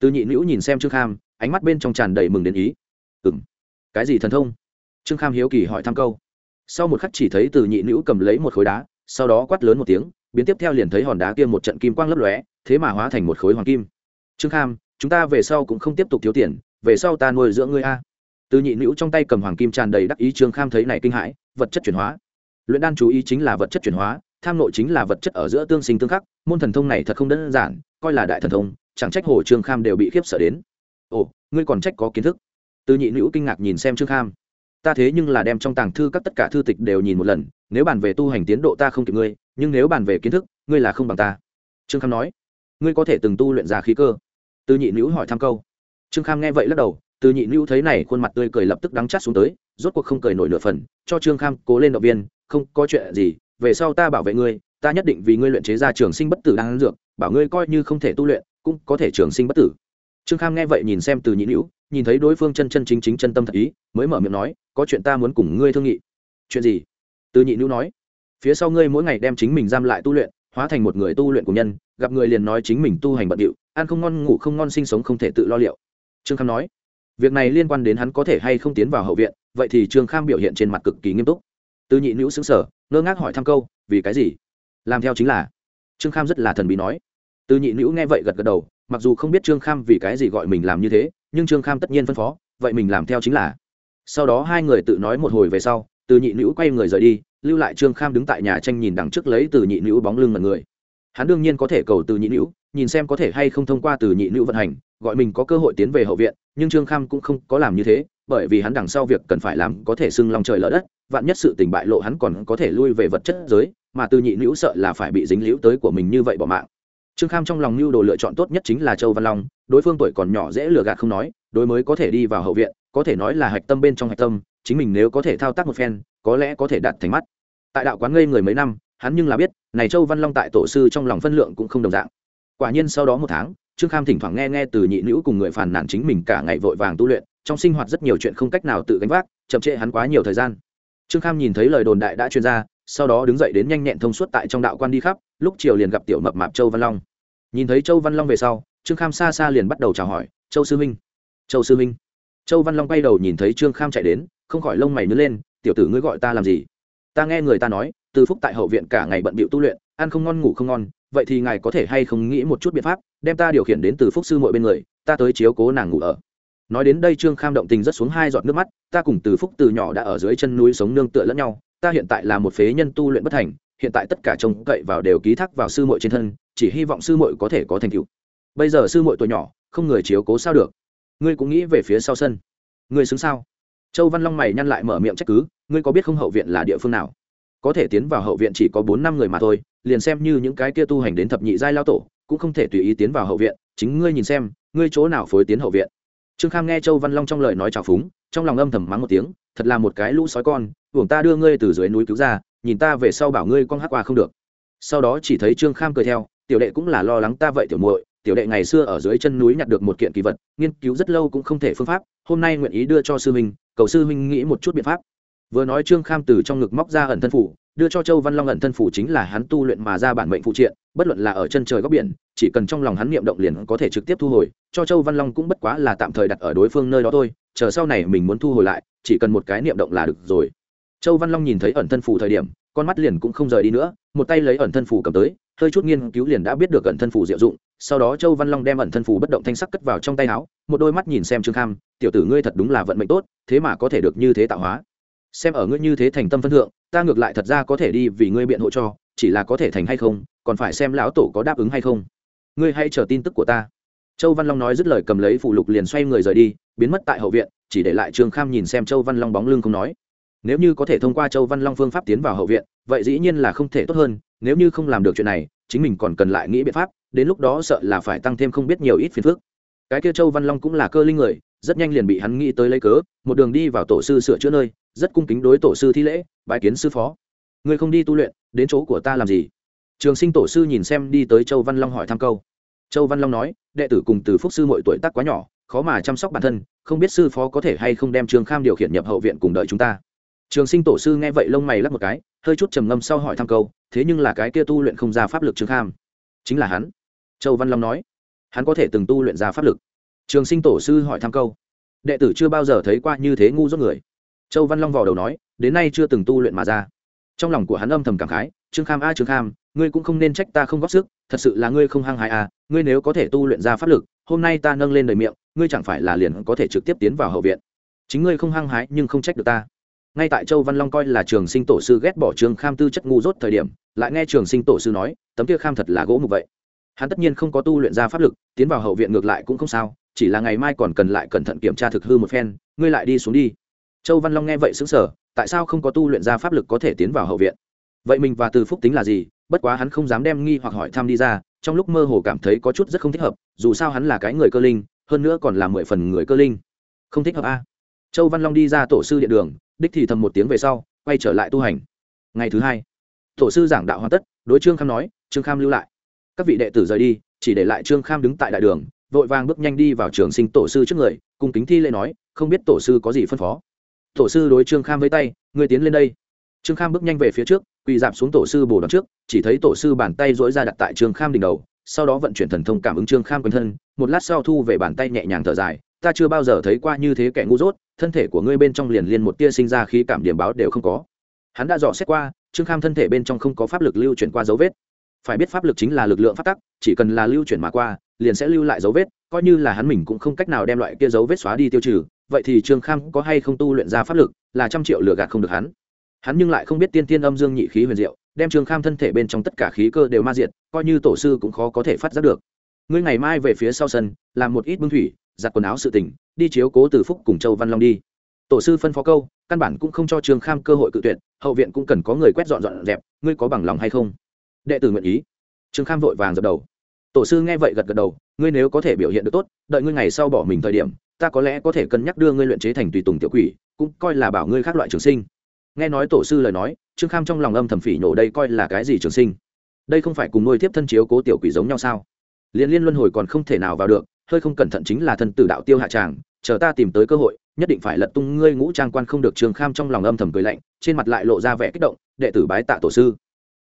A: Từ nhị nữ nhìn xem trương kham, ánh mắt bên trong tràn đầy mừng đến ý. Ừ m cái gì thần thông? Trương kham hiếu kỳ hỏi thăm câu. Sau một khắc chỉ thấy từ nhị nữ cầm lấy một khối đá, sau đó quát lớn một tiếng, biến tiếp theo liền thấy hòn đá kia một trận kim quang lấp lóe thế mà hóa thành một khối hoàng kim. Trương kham, chúng ta về sau cũng không tiếp tục thiếu tiền, về sau ta nuôi dưỡng ngươi a. Từ nhị nữ trong tay cầm hoàng kim tràn đầy đắc ý, trương kham thấy này kinh hãi, vật chất chuyển hóa. Luyện đan chú ý chính là vật chất chuyển hóa, tham nội chính là vật chất ở giữa tương sinh tương khắc, môn thần thông này thật không đơn giản, coi là đại thần thông, chẳng trách hồ trương kham đều bị khiếp sợ đến. Ồ, ngươi còn trách có kiến thức. Từ nhị nữ kinh ngạc nhìn xem trương kham. Ta thế nhưng là đem trong tàng thư các tất cả thư tịch đều nhìn một lần, nếu bàn về tu hành tiến độ ta không kịp ngươi, nhưng nếu bàn về kiến thức, ngươi là không bằng ta. Trương kham nói ngươi có thể từng tu luyện ra khí cơ? Từ nhị nữ hỏi thăm câu. Trương kham nghe vậy lắc đầu, từ nhị nữ thấy này khuôn mặt tươi cười lập tức đắng chát xuống tới, rốt cuộc không cười nổi nửa phần, cho trương kham cố lên động viên, không, có chuyện gì, về sau ta bảo vệ ngươi, ta nhất định vì ngươi luyện chế ra trường sinh bất tử đang ăn dược, bảo ngươi coi như không thể tu luyện, cũng có thể trường sinh bất tử. Trương kham nghe vậy nhìn xem từ nhị nữ, nhìn thấy đối phương chân chân chính chính chân tâm thật ý, mới mở miệng nói, có chuyện ta muốn cùng ngươi thương nghị. Chuyện gì? Từ nhị nữ nói, phía sau ngươi mỗi ngày đem chính mình giam lại tu luyện hóa thành một người tu luyện của nhân, gặp người liền nói chính mình tu hành bận điệu, ăn không ngon, ngủ không ngon, sinh sống không thể tự lo liệu. Trương kham nói, việc này liên quan đến hắn có thể hay không tiến vào hậu viện? Vậy thì trương kham biểu hiện trên mặt cực kỳ nghiêm túc. Tư nhị nữ xứng sở ngơ ngác hỏi thăm câu, vì cái gì? Làm theo chính là. Trương kham rất là thần bí nói. Tư nhị nữ nghe vậy gật gật đầu, mặc dù không biết trương kham vì cái gì gọi mình làm như thế, nhưng trương kham tất nhiên phân phó, vậy mình làm theo chính là. Sau đó hai người tự nói một hồi về sau từ nhị nữ quay người rời đi, lưu lại trương kham đứng tại nhà tranh nhìn đằng trước lấy từ nhị nữ bóng lưng mật người. Hắn đương nhiên có thể cầu từ nhị nữ, nhìn xem có thể hay không thông qua từ nhị nữ vận hành, gọi mình có cơ hội tiến về hậu viện, nhưng trương kham cũng không có làm như thế, bởi vì hắn đằng sau việc cần phải làm có thể xưng lòng trời lỡ đất, vạn nhất sự tình bại lộ hắn còn có thể lui về vật chất giới, mà từ nhị nữ sợ là phải bị dính liễu tới của mình như vậy bỏ mạng. Trương kham trong lòng mưu đồ lựa chọn tốt nhất chính là châu văn long, đối phương tuổi còn nhỏ dễ lừa gạt không nói, đối mới có thể đi vào hậu viện, có thể nói là hạch tâm bên trong hạch tâm chính mình nếu có thể thao tác một phen, có lẽ có thể đạt thành mắt. Tại đạo quán ngây người mấy năm, hắn nhưng là biết, này châu văn long tại tổ sư trong lòng phân lượng cũng không đồng dạng. Quả nhiên sau đó một tháng, trương kham thỉnh thoảng nghe nghe từ nhị nữ cùng người phàn nàn chính mình cả ngày vội vàng tu luyện, trong sinh hoạt rất nhiều chuyện không cách nào tự gánh vác, chậm trễ hắn quá nhiều thời gian. Trương kham nhìn thấy lời đồn đại đã chuyên ra, sau đó đứng dậy đến nhanh nhẹn thông suốt tại trong đạo quan đi khắp, lúc chiều liền gặp tiểu mập mạp châu văn long. Nhìn thấy châu văn long về sau, trương kham xa xa liền bắt đầu chào hỏi, châu sư minh châu sư minh châu văn long quay đầu nhìn thấy trương kham chạy đến không khỏi lông mày nứt lên, tiểu tử ngươi gọi ta làm gì? Ta nghe người ta nói, từ phúc tại hậu viện cả ngày bận bịu tu luyện, ăn không ngon, ngủ không ngon, vậy thì ngài có thể hay không nghĩ một chút biện pháp, đem ta điều khiển đến từ phúc sư muội bên người, ta tới chiếu cố nàng ngủ ở. Nói đến đây trương kham động tình rất xuống hai giọt nước mắt, ta cùng từ phúc từ nhỏ đã ở dưới chân núi sống nương tựa lẫn nhau, ta hiện tại là một phế nhân tu luyện bất thành, hiện tại tất cả trông cậy vào đều ký thác vào sư muội trên thân, chỉ hy vọng sư muội có thể có thành tựu. Bây giờ sư muội tuổi nhỏ, không người chiếu cố sao được? Ngươi cũng nghĩ về phía sau sân. Ngươi xứng sao? Châu văn long mày nhăn lại mở miệng trách cứ, ngươi có biết không hậu viện là địa phương nào? Có thể tiến vào hậu viện chỉ có bốn năm người mà thôi, liền xem như những cái kia tu hành đến thập nhị giai lao tổ, cũng không thể tùy ý tiến vào hậu viện. Chính ngươi nhìn xem, ngươi chỗ nào phối tiến hậu viện? Trương kham nghe châu văn long trong lời nói trào phúng, trong lòng âm thầm mắng một tiếng, thật là một cái lũ sói con uổng ta đưa ngươi từ dưới núi cứu ra, nhìn ta về sau bảo ngươi con hát qua không được. Sau đó chỉ thấy trương kham cười theo, tiểu đệ cũng là lo lắng ta vậy tiểu muội tiểu đệ ngày xưa ở dưới chân núi nhặt được một kiện kỳ vật, nghiên cứu rất lâu cũng không thể phương pháp, hôm nay nguyện ý đưa cho sư huynh, cầu sư huynh nghĩ một chút biện pháp. Vừa nói trương kham từ trong ngực móc ra ẩn thân phủ, đưa cho châu văn long ẩn thân phủ chính là hắn tu luyện mà ra bản mệnh phụ triện, bất luận là ở chân trời góc biển, chỉ cần trong lòng hắn niệm động liền có thể trực tiếp thu hồi, cho châu văn long cũng bất quá là tạm thời đặt ở đối phương nơi đó thôi, chờ sau này mình muốn thu hồi lại, chỉ cần một cái niệm động là được rồi. Châu văn long nhìn thấy ẩn thân phủ thời điểm, con mắt liền cũng không rời đi nữa, một tay lấy ẩn thân phủ cầm tới hơi chút nghiên cứu liền đã biết được ẩn thân phủ diệu dụng, sau đó châu văn long đem ẩn thân phủ bất động thanh sắc cất vào trong tay áo, một đôi mắt nhìn xem trương kham, tiểu tử ngươi thật đúng là vận mệnh tốt, thế mà có thể được như thế tạo hóa. Xem ở ngươi như thế thành tâm phân thượng, ta ngược lại thật ra có thể đi vì ngươi biện hộ cho, chỉ là có thể thành hay không, còn phải xem lão tổ có đáp ứng hay không. Ngươi hãy chờ tin tức của ta. Châu văn long nói dứt lời cầm lấy phụ lục liền xoay người rời đi, biến mất tại hậu viện, chỉ để lại trương kham nhìn xem châu văn long bóng lưng không nói nếu như có thể thông qua châu văn long phương pháp tiến vào hậu viện, vậy dĩ nhiên là không thể tốt hơn, nếu như không làm được chuyện này, chính mình còn cần lại nghĩ biện pháp, đến lúc đó sợ là phải tăng thêm không biết nhiều ít phiền phức. Cái kia châu văn long cũng là cơ linh người, rất nhanh liền bị hắn nghĩ tới lấy cớ, một đường đi vào tổ sư sửa chữa nơi, rất cung kính đối tổ sư thi lễ bãi kiến sư phó. Người không đi tu luyện, đến chỗ của ta làm gì? Trường sinh tổ sư nhìn xem đi tới châu văn long hỏi thăm câu. Châu văn long nói, đệ tử cùng từ phúc sư mọi tuổi tác quá nhỏ, khó mà chăm sóc bản thân, không biết sư phó có thể hay không đem trường kham điều khiển nhập hậu viện cùng đợi chúng ta trường sinh tổ sư nghe vậy lông mày lắc một cái, hơi chút trầm ngâm sau hỏi thăm câu, thế nhưng là cái kia tu luyện không ra pháp lực Trương kham. Chính là hắn. Châu văn long nói. Hắn có thể từng tu luyện ra pháp lực. Trường sinh tổ sư hỏi thăm câu. Đệ tử chưa bao giờ thấy qua như thế ngu dốt người. Châu văn long vò đầu nói, đến nay chưa từng tu luyện mà ra. Trong lòng của hắn âm thầm cảm khái trương kham a trương kham, ngươi cũng không nên trách ta không góp sức, thật sự là ngươi không hăng hại a à, ngươi nếu có thể tu luyện ra pháp lực, hôm nay ta nâng lên đời miệng, ngươi chẳng phải là liền có thể trực tiếp tiến vào hậu viện. Chính ngươi không hăng hái nhưng không trách được ta ngay tại châu văn long coi là trường sinh tổ sư ghét bỏ trường kham tư chất ngu dốt thời điểm, lại nghe trường sinh tổ sư nói, tấm kia kham thật là gỗ mục vậy. Hắn tất nhiên không có tu luyện ra pháp lực, tiến vào hậu viện ngược lại cũng không sao, chỉ là ngày mai còn cần lại cẩn thận kiểm tra thực hư một phen, ngươi lại đi xuống đi. Châu văn long nghe vậy xứng sở tại sao không có tu luyện ra pháp lực có thể tiến vào hậu viện? Vậy mình và từ phúc tính là gì? Bất quá hắn không dám đem nghi hoặc hỏi thăm đi ra, trong lúc mơ hồ cảm thấy có chút rất không thích hợp, dù sao hắn là cái người cơ linh, hơn nữa còn là mười phần người cơ linh. Không thích hợp a. Châu văn long đi ra tổ sư điện đường đích thì thầm một tiếng về sau, quay trở lại tu hành. Ngày thứ hai, tổ sư giảng đạo hoàn tất, đối trương kham nói, trương kham lưu lại. Các vị đệ tử rời đi, chỉ để lại trương kham đứng tại đại đường, vội vàng bước nhanh đi vào trường sinh tổ sư trước người cùng kính thi lễ nói, không biết tổ sư có gì phân phó? Tổ sư đối trương kham với tay người tiến lên đây. Trương kham bước nhanh về phía trước, quỳ dạp xuống tổ sư bồ đón trước, chỉ thấy tổ sư bàn tay dỗi ra đặt tại trương kham đỉnh đầu, sau đó vận chuyển thần thông cảm ứng trương kham quanh thân, một lát sau thu về bàn tay nhẹ nhàng thở dài, ta chưa bao giờ thấy qua như thế kẻ ngu dốt thân thể của ngươi bên trong liền liên một tia sinh ra khí cảm điểm báo đều không có. Hắn đã dò xét qua, trương kham thân thể bên trong không có pháp lực lưu chuyển qua dấu vết. Phải biết pháp lực chính là lực lượng phát tắc, chỉ cần là lưu chuyển mà qua, liền sẽ lưu lại dấu vết, coi như là hắn mình cũng không cách nào đem loại kia dấu vết xóa đi tiêu trừ. Vậy thì trương kham có hay không tu luyện ra pháp lực là trăm triệu lừa gạt không được hắn. Hắn nhưng lại không biết tiên tiên âm dương nhị khí huyền diệu, đem trương kham thân thể bên trong tất cả khí cơ đều ma diệt, coi như tổ sư cũng khó có thể phát giác được. Ngươi ngày mai về phía sau sân, làm một ít bưng thủy, giặt quần áo sự tỉnh đi chiếu cố từ phúc cùng châu văn long đi. Tổ sư phân phó câu, căn bản cũng không cho trương kham cơ hội cự tuyệt, hậu viện cũng cần có người quét dọn dọn dẹp, ngươi có bằng lòng hay không? Đệ tử nguyện ý. Trương kham vội vàng dập đầu. Tổ sư nghe vậy gật gật đầu, ngươi nếu có thể biểu hiện được tốt, đợi ngươi ngày sau bỏ mình thời điểm, ta có lẽ có thể cân nhắc đưa ngươi luyện chế thành tùy tùng tiểu quỷ, cũng coi là bảo ngươi khác loại trường sinh. Nghe nói tổ sư lời nói, trương kham trong lòng âm thầm phỉ nhổ đây coi là cái gì trường sinh? Đây không phải cùng nuôi tiếp thân chiếu cố tiểu quỷ giống nhau sao? Liên liên luân hồi còn không thể nào vào được, hơi không cẩn thận chính là thân tử đạo tiêu hạ tràng chờ ta tìm tới cơ hội, nhất định phải lật tung ngươi ngũ trang quan không được. Trường kham trong lòng âm thầm cười lạnh, trên mặt lại lộ ra vẻ kích động, đệ tử bái tạ tổ sư.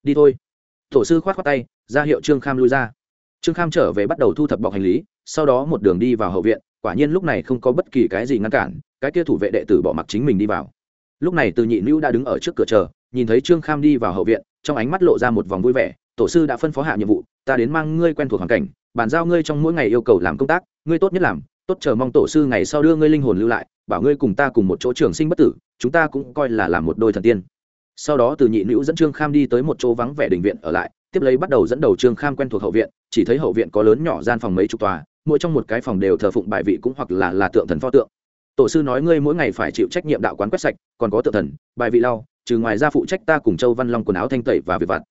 A: Đi thôi. Tổ sư khoát khoát tay, ra hiệu trương kham lui ra. Trương kham trở về bắt đầu thu thập bọc hành lý, sau đó một đường đi vào hậu viện, quả nhiên lúc này không có bất kỳ cái gì ngăn cản, cái kia thủ vệ đệ tử bỏ mặc chính mình đi vào. Lúc này từ nhị nữ đã đứng ở trước cửa chờ, nhìn thấy trương kham đi vào hậu viện, trong ánh mắt lộ ra một vòng vui vẻ, tổ sư đã phân phó hạ nhiệm vụ, ta đến mang ngươi quen thuộc hoàn cảnh, bàn giao ngươi trong mỗi ngày yêu cầu làm công tác, ngươi tốt nhất làm tốt, chờ mong tổ sư ngày sau đưa ngươi linh hồn lưu lại, bảo ngươi cùng ta cùng một chỗ trường sinh bất tử, chúng ta cũng coi là làm một đôi thần tiên. Sau đó từ nhị nữ dẫn trương kham đi tới một chỗ vắng vẻ đình viện ở lại, tiếp lấy bắt đầu dẫn đầu trương kham quen thuộc hậu viện, chỉ thấy hậu viện có lớn nhỏ gian phòng mấy chục tòa, mỗi trong một cái phòng đều thờ phụng bài vị cũng hoặc là là tượng thần pho tượng. Tổ sư nói ngươi mỗi ngày phải chịu trách nhiệm đạo quán quét sạch, còn có tượng thần, bài vị lau, trừ ngoài ra phụ trách ta cùng châu văn long quần áo thanh tẩy và việc vặt.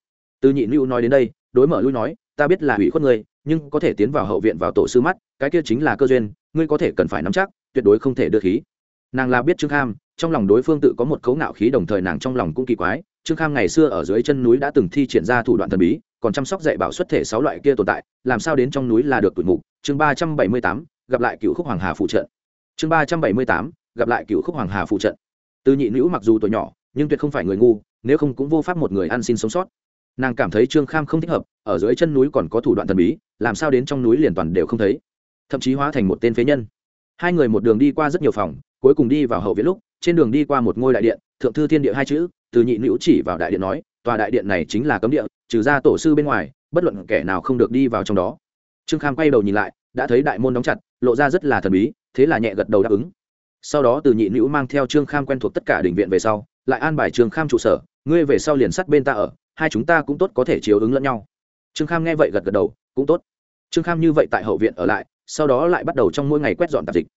A: Từ nhị nữ nói đến đây, đối mở lui nói, ta biết là hủy khuất ngươi, nhưng có thể tiến vào hậu viện vào tổ sư mắt, cái kia chính là cơ duyên ngươi có thể cần phải nắm chắc, tuyệt đối không thể đưa khí. Nàng là biết trương kham, trong lòng đối phương tự có một cấu ngạo khí đồng thời nàng trong lòng cũng kỳ quái, trương kham ngày xưa ở dưới chân núi đã từng thi triển ra thủ đoạn thần bí, còn chăm sóc dạy bảo xuất thể sáu loại kia tồn tại, làm sao đến trong núi là được tuổi mục. Chương ba trăm bảy mươi tám, gặp lại cựu khúc hoàng hà phụ trận. Chương ba trăm bảy mươi tám, gặp lại cựu khúc hoàng hà phụ trận. Từ nhị nữ mặc dù tuổi nhỏ, nhưng tuyệt không phải người ngu, nếu không cũng vô pháp một người ăn xin sống sót. Nàng cảm thấy trương kham không thích hợp, ở dưới chân núi còn có thủ đoạn thần bí, làm sao đến trong núi liền toàn đều không thấy thậm chí hóa thành một tên phế nhân. Hai người một đường đi qua rất nhiều phòng, cuối cùng đi vào hậu viện lúc, trên đường đi qua một ngôi đại điện, thượng thư thiên địa hai chữ, từ nhị nữ chỉ vào đại điện nói, tòa đại điện này chính là cấm địa, trừ ra tổ sư bên ngoài, bất luận kẻ nào không được đi vào trong đó. Trương kham quay đầu nhìn lại, đã thấy đại môn đóng chặt, lộ ra rất là thần bí, thế là nhẹ gật đầu đáp ứng. Sau đó từ nhị nữ mang theo trương kham quen thuộc tất cả đình viện về sau, lại an bài trương kham trụ sở, ngươi về sau liền sắt bên ta ở, hai chúng ta cũng tốt có thể chiếu ứng lẫn nhau. Trương kham nghe vậy gật gật đầu, cũng tốt. Trương kham như vậy tại hậu viện ở lại sau đó lại bắt đầu trong mỗi ngày quét dọn tạp dịch.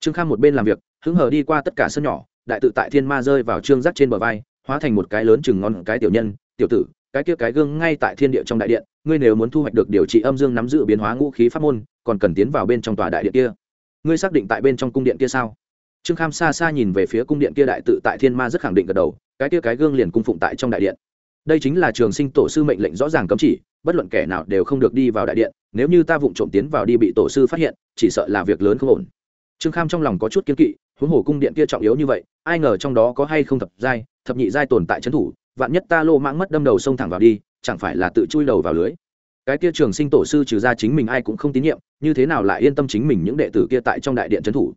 A: Trương kham một bên làm việc, hứng hờ đi qua tất cả sân nhỏ, đại tự tại thiên ma rơi vào trương giác trên bờ vai, hóa thành một cái lớn chừng ngon cái tiểu nhân, tiểu tử, cái kia cái gương ngay tại thiên địa trong đại điện, ngươi nếu muốn thu hoạch được điều trị âm dương nắm giữ biến hóa ngũ khí pháp môn, còn cần tiến vào bên trong tòa đại điện kia. Ngươi xác định tại bên trong cung điện kia sao? Trương kham xa xa nhìn về phía cung điện kia đại tự tại thiên ma rất khẳng định gật đầu, cái kia cái gương liền cung phụng tại trong đại điện. Đây chính là trường sinh tổ sư mệnh lệnh rõ ràng cấm chỉ bất luận kẻ nào đều không được đi vào đại điện, nếu như ta vụng trộm tiến vào đi bị tổ sư phát hiện, chỉ sợ là việc lớn không ổn. Trương kham trong lòng có chút kiên kỵ, huống hồ cung điện kia trọng yếu như vậy, ai ngờ trong đó có hay không thập giai, thập nhị giai tồn tại trấn thủ, vạn nhất ta lô mãng mất đâm đầu xông thẳng vào đi, chẳng phải là tự chui đầu vào lưới? Cái kia trường sinh tổ sư trừ ra chính mình ai cũng không tín nhiệm, như thế nào lại yên tâm chính mình những đệ tử kia tại trong đại điện trấn thủ?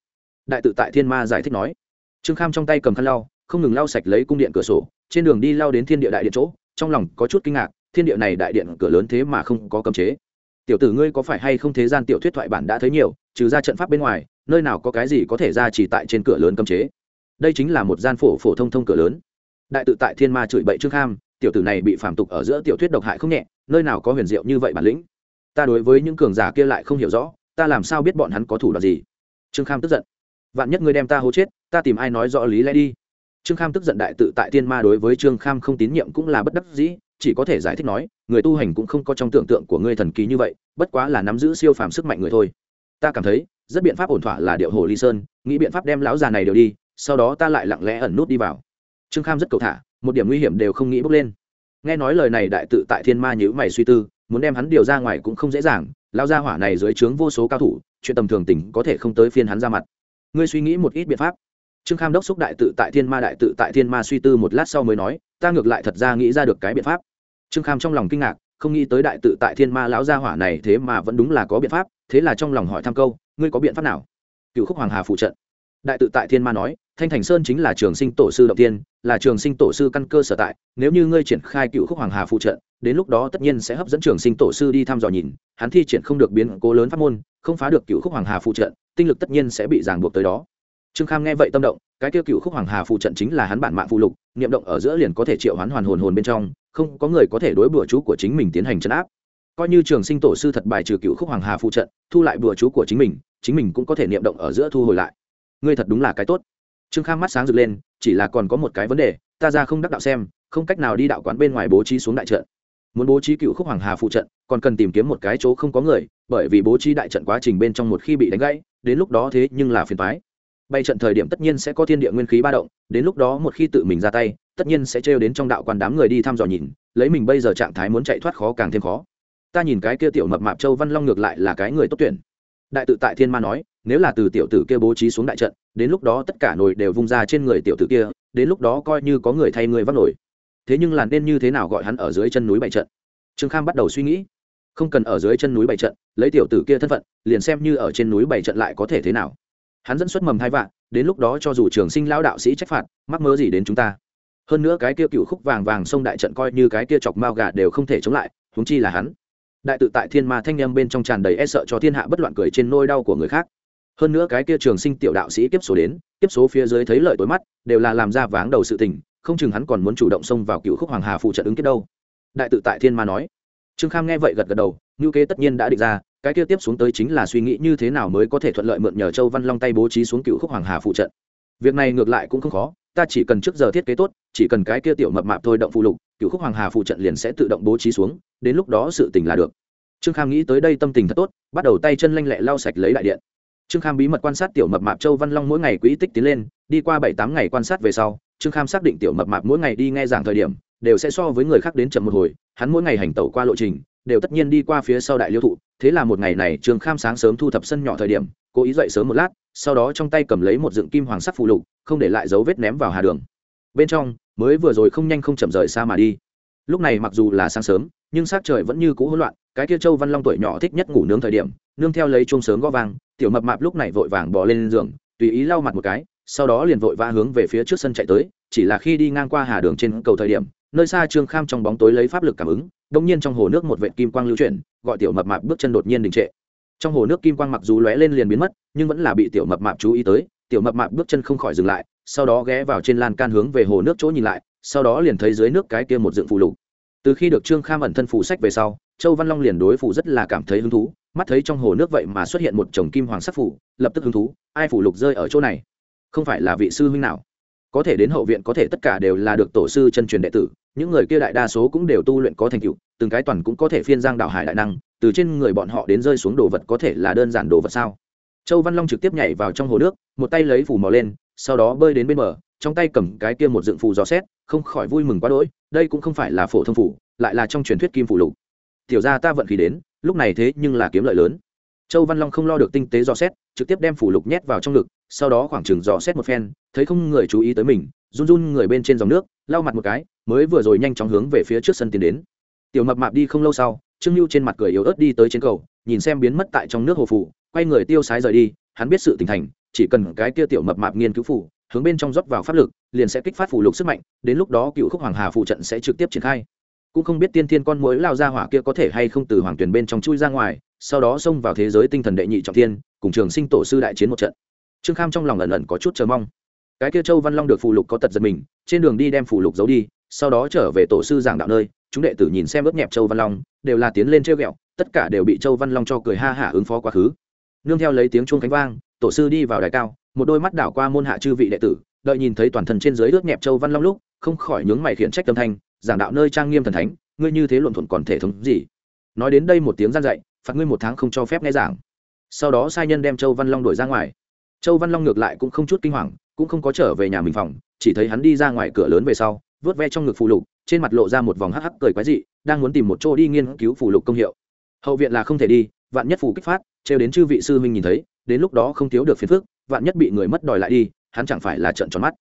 A: Đại tự tại thiên ma giải thích nói. Trương kham trong tay cầm khăn lau, không ngừng lau sạch lấy cung điện cửa sổ, trên đường đi lau đến thiên địa đại điện chỗ, trong lòng có chút kinh ngạc thiên địa này đại điện cửa lớn thế mà không có cấm chế. Tiểu tử ngươi có phải hay không thế gian tiểu thuyết thoại bản đã thấy nhiều, trừ ra trận pháp bên ngoài, nơi nào có cái gì có thể ra chỉ tại trên cửa lớn cấm chế? Đây chính là một gian phổ phổ thông thông cửa lớn. Đại tự tại thiên ma chửi bậy trương kham tiểu tử này bị phản tục ở giữa tiểu thuyết độc hại không nhẹ, nơi nào có huyền diệu như vậy bản lĩnh? Ta đối với những cường giả kia lại không hiểu rõ, ta làm sao biết bọn hắn có thủ đoạn gì? Trương kham tức giận. Vạn nhất ngươi đem ta hố chết, ta tìm ai nói rõ lý lẽ đi. Trương kham tức giận đại tự tại thiên ma đối với trương kham không tín nhiệm cũng là bất đắc dĩ chỉ có thể giải thích nói, người tu hành cũng không có trong tưởng tượng của ngươi thần kỳ như vậy, bất quá là nắm giữ siêu phàm sức mạnh người thôi. Ta cảm thấy, rất biện pháp ổn thỏa là điệu hồ ly sơn, nghĩ biện pháp đem lão già này đều đi, sau đó ta lại lặng lẽ ẩn nút đi vào. Trương kham rất cầu thả, một điểm nguy hiểm đều không nghĩ bước lên. Nghe nói lời này đại tự tại thiên ma nhữ mày suy tư, muốn đem hắn điều ra ngoài cũng không dễ dàng lao ra hỏa này dưới trướng vô số cao thủ, chuyện tầm thường tỉnh có thể không tới phiên hắn ra mặt. Ngươi suy nghĩ một ít biện pháp. Trương kham đốc xúc đại tự tại thiên ma, đại tự tại thiên ma suy tư một lát sau mới nói, ta ngược lại thật ra nghĩ ra được cái biện pháp trương kham trong lòng kinh ngạc, không nghĩ tới đại tự tại thiên ma lão gia hỏa này thế mà vẫn đúng là có biện pháp, thế là trong lòng hỏi thăm câu, ngươi có biện pháp nào? Cựu khúc hoàng hà phụ trận. Đại tự tại thiên ma nói, thanh thành sơn chính là trường sinh tổ sư động tiên, là trường sinh tổ sư căn cơ sở tại, nếu như ngươi triển khai cựu khúc hoàng hà phụ trận, đến lúc đó tất nhiên sẽ hấp dẫn trường sinh tổ sư đi thăm dò nhìn, hắn thi triển không được biến cố lớn pháp môn, không phá được cựu khúc hoàng hà phụ trận, tinh lực tất nhiên sẽ bị ràng buộc tới đó. Trương kham nghe vậy tâm động, cái tiêu cựu khúc hoàng hà phụ trận chính là hắn bản mạng phụ lục niệm động ở giữa liền có thể triệu hoán hoàn hồn hồn bên trong, không có người có thể đối bùa chú của chính mình tiến hành chấn áp. Coi như trường sinh tổ sư thật bài trừ cựu khúc hoàng hà phụ trận, thu lại bùa chú của chính mình chính mình cũng có thể niệm động ở giữa thu hồi lại. Ngươi thật đúng là cái tốt. Trương kham mắt sáng rực lên, chỉ là còn có một cái vấn đề, ta ra không đắc đạo xem, không cách nào đi đạo quán bên ngoài bố trí xuống đại trận. Muốn bố trí cựu khúc hoàng hà phụ trận, còn cần tìm kiếm một cái chỗ không có người, bởi vì bố trí đại trận quá trình bên trong một khi bị đánh gãy, đến lúc đó thế nhưng là phiền thoái bay trận thời điểm tất nhiên sẽ có thiên địa nguyên khí ba động, đến lúc đó một khi tự mình ra tay, tất nhiên sẽ trêu đến trong đạo quan đám người đi thăm dò nhìn, lấy mình bây giờ trạng thái muốn chạy thoát khó càng thêm khó. Ta nhìn cái kia tiểu mập mạp châu văn long ngược lại là cái người tốt tuyển. Đại tự tại thiên ma nói, nếu là từ tiểu tử kia bố trí xuống đại trận, đến lúc đó tất cả nồi đều vung ra trên người tiểu tử kia, đến lúc đó coi như có người thay người vác nổi. Thế nhưng là nên như thế nào gọi hắn ở dưới chân núi bảy trận? Trương kham bắt đầu suy nghĩ. Không cần ở dưới chân núi bảy trận, lấy tiểu tử kia thân phận, liền xem như ở trên núi bảy trận lại có thể thế nào hắn dẫn xuất mầm hai vạn, đến lúc đó cho dù trường sinh lão đạo sĩ trách phạt, mắc mơ gì đến chúng ta. Hơn nữa cái kia cựu khúc vàng vàng sông đại trận coi như cái kia chọc mao gà đều không thể chống lại, huống chi là hắn. Đại tự tại thiên ma thanh em bên trong tràn đầy e sợ cho thiên hạ bất loạn cười trên nôi đau của người khác. Hơn nữa cái kia trường sinh tiểu đạo sĩ kiếp số đến, kiếp số phía dưới thấy lợi tối mắt, đều là làm ra váng đầu sự tình, không chừng hắn còn muốn chủ động xông vào cựu khúc hoàng hà phụ trận ứng kết đâu. Đại tự tại thiên ma nói trương kham nghe vậy gật gật đầu, ngữ kế tất nhiên đã định ra, cái kia tiếp xuống tới chính là suy nghĩ như thế nào mới có thể thuận lợi mượn nhờ châu văn long tay bố trí xuống cựu khúc hoàng hà phụ trận. Việc này ngược lại cũng không khó, ta chỉ cần trước giờ thiết kế tốt, chỉ cần cái kia tiểu mập mạp thôi động phụ lục, cựu khúc hoàng hà phụ trận liền sẽ tự động bố trí xuống, đến lúc đó sự tình là được. Trương kham nghĩ tới đây tâm tình thật tốt, bắt đầu tay chân lanh lẹ lau sạch lấy đại điện. Trương kham bí mật quan sát tiểu mập mạp châu văn long mỗi ngày quỹ tích tiến lên, đi qua bảy tám ngày quan sát về sau, trương kham xác định tiểu mập mạp mỗi ngày đi nghe giảng thời điểm đều sẽ so với người khác đến chậm một hồi, hắn mỗi ngày hành tẩu qua lộ trình, đều tất nhiên đi qua phía sau đại liêu thụ, thế là một ngày này trương kham sáng sớm thu thập sân nhỏ thời điểm, cố ý dậy sớm một lát, sau đó trong tay cầm lấy một dựng kim hoàng sắc phụ lục, không để lại dấu vết ném vào hà đường. Bên trong, mới vừa rồi không nhanh không chậm rời xa mà đi. Lúc này mặc dù là sáng sớm, nhưng sát trời vẫn như cũ hỗn loạn, cái kia châu văn long tuổi nhỏ thích nhất ngủ nướng thời điểm, nương theo lấy chuông sớm gõ vang, tiểu mập mạp lúc này vội vàng bỏ lên giường, tùy ý lau mặt một cái, sau đó liền vội vã hướng về phía trước sân chạy tới, chỉ là khi đi ngang qua hà đường trên cầu thời điểm nơi xa trương kham trong bóng tối lấy pháp lực cảm ứng đông nhiên trong hồ nước một vệ kim quang lưu chuyển, gọi tiểu mập mạp bước chân đột nhiên đình trệ. Trong hồ nước kim quang mặc dù lóe lên liền biến mất, nhưng vẫn là bị tiểu mập mạp chú ý tới, tiểu mập mạp bước chân không khỏi dừng lại, sau đó ghé vào trên lan can hướng về hồ nước chỗ nhìn lại, sau đó liền thấy dưới nước cái kia một dựng phụ lục. Từ khi được trương kham ẩn thân phụ sách về sau, châu văn long liền đối phụ rất là cảm thấy hứng thú, mắt thấy trong hồ nước vậy mà xuất hiện một chồng kim hoàng sắc phủ, lập tức hứng thú, ai phủ lục rơi ở chỗ này? Không phải là vị sư huynh nào? Có thể đến hậu viện có thể tất cả đều là được tổ sư chân truyền đệ tử, những người kia đại đa số cũng đều tu luyện có thành tựu, từng cái toàn cũng có thể phiên giang đạo hải đại năng, từ trên người bọn họ đến rơi xuống đồ vật có thể là đơn giản đồ vật sao? Châu văn long trực tiếp nhảy vào trong hồ nước, một tay lấy phủ mò lên, sau đó bơi đến bên bờ, trong tay cầm cái kia một dựng phù dò xét, không khỏi vui mừng quá đỗi, đây cũng không phải là phổ thông phủ lại là trong truyền thuyết kim phủ lục. Tiểu ra ta vận khí đến, lúc này thế nhưng là kiếm lợi lớn châu văn long không lo được tinh tế dò xét, trực tiếp đem phủ lục nhét vào trong ngực, sau đó khoảng chừng dò xét một phen, thấy không người chú ý tới mình, run run người bên trên dòng nước, lau mặt một cái, mới vừa rồi nhanh chóng hướng về phía trước sân tiến đến. Tiểu mập mạp đi không lâu sau, trương lưu trên mặt cười yếu ớt đi tới trên cầu, nhìn xem biến mất tại trong nước hồ phủ, quay người tiêu sái rời đi, hắn biết sự tình thành, chỉ cần cái kia tiểu mập mạp nghiên cứu phủ, hướng bên trong rót vào pháp lực, liền sẽ kích phát phủ lục sức mạnh, đến lúc đó cựu khúc hoàng hà phụ trận sẽ trực tiếp triển khai. Cũng không biết tiên thiên con mối lao ra hỏa kia có thể hay không từ hoàng tuyển bên trong chui ra ngoài sau đó xông vào thế giới tinh thần đệ nhị trọng thiên, cùng trường sinh tổ sư đại chiến một trận. Trương kham trong lòng ẩn ẩn có chút chờ mong. Cái kia châu văn long được phù lục có tật giật mình, trên đường đi đem phù lục giấu đi, sau đó trở về tổ sư giảng đạo nơi, chúng đệ tử nhìn xem ướp nhẹp châu văn long, đều là tiến lên treo ghẹo, tất cả đều bị châu văn long cho cười ha hả ứng phó quá khứ. Nương theo lấy tiếng chuông cánh vang, tổ sư đi vào đài cao, một đôi mắt đảo qua môn hạ chư vị đệ tử, đợi nhìn thấy toàn thân trên dưới ướp nhẹp châu văn long lúc, không khỏi nhướng mày khiển trách tâm thanh, giảng đạo nơi trang nghiêm thần thánh, ngươi như thế luận thuận còn thể thống gì? Nói đến đây một tiếng gian dạy phạt ngươi một tháng không cho phép nghe giảng. Sau đó sai nhân đem châu văn long đổi ra ngoài. Châu văn long ngược lại cũng không chút kinh hoàng, cũng không có trở về nhà mình phòng, chỉ thấy hắn đi ra ngoài cửa lớn về sau, vớt ve trong ngực phù lục, trên mặt lộ ra một vòng hắc hắc cười quái dị, đang muốn tìm một chỗ đi nghiên cứu phù lục công hiệu. Hậu viện là không thể đi, vạn nhất phù kích phát, trêu đến chư vị sư huynh nhìn thấy, đến lúc đó không thiếu được phiền phức, vạn nhất bị người mất đòi lại đi, hắn chẳng phải là trận tròn mắt.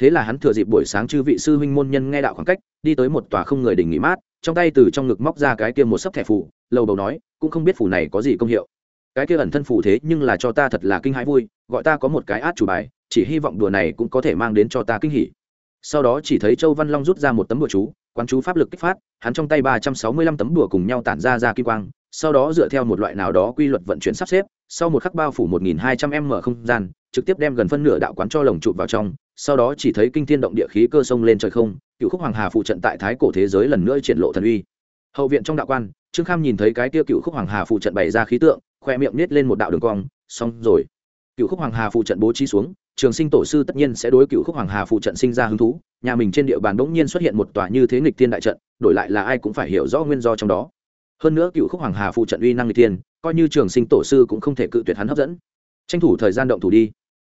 A: Thế là hắn thừa dịp buổi sáng chư vị sư huynh môn nhân nghe đạo khoảng cách, đi tới một tòa không người đỉnh nghỉ mát trong tay từ trong ngực móc ra cái kia một sấp thẻ phù lầu đầu nói, cũng không biết phù này có gì công hiệu. Cái kia ẩn thân phù thế nhưng là cho ta thật là kinh hãi vui, gọi ta có một cái át chủ bài, chỉ hy vọng đùa này cũng có thể mang đến cho ta kinh hỉ. Sau đó chỉ thấy châu văn long rút ra một tấm bùa chú, quán chú pháp lực kích phát, hắn trong tay ba trăm sáu mươi lăm tấm bùa cùng nhau tản ra ra kim quang, sau đó dựa theo một loại nào đó quy luật vận chuyển sắp xếp, sau một khắc bao phủ một nghìn hai trăm m không gian, trực tiếp đem gần phân nửa đạo quán cho lồng chụp vào trong sau đó chỉ thấy kinh thiên động địa khí cơ sông lên trời không, cựu khúc hoàng hà phụ trận tại thái cổ thế giới lần nữa triển lộ thần uy. Hậu viện trong đạo quan, trương kham nhìn thấy cái tiêu cựu khúc hoàng hà phụ trận bày ra khí tượng, khoe miệng nết lên một đạo đường cong, xong rồi. Cựu khúc hoàng hà phụ trận bố trí xuống, trường sinh tổ sư tất nhiên sẽ đối cựu khúc hoàng hà phụ trận sinh ra hứng thú, nhà mình trên địa bàn bỗng nhiên xuất hiện một tòa như thế nghịch thiên đại trận, đổi lại là ai cũng phải hiểu rõ nguyên do trong đó. Hơn nữa cựu khúc hoàng hà phụ trận uy năng nghịch thiên, coi như trường sinh tổ sư cũng không thể cự tuyệt hắn hấp dẫn. Tranh thủ thời gian động thủ đi.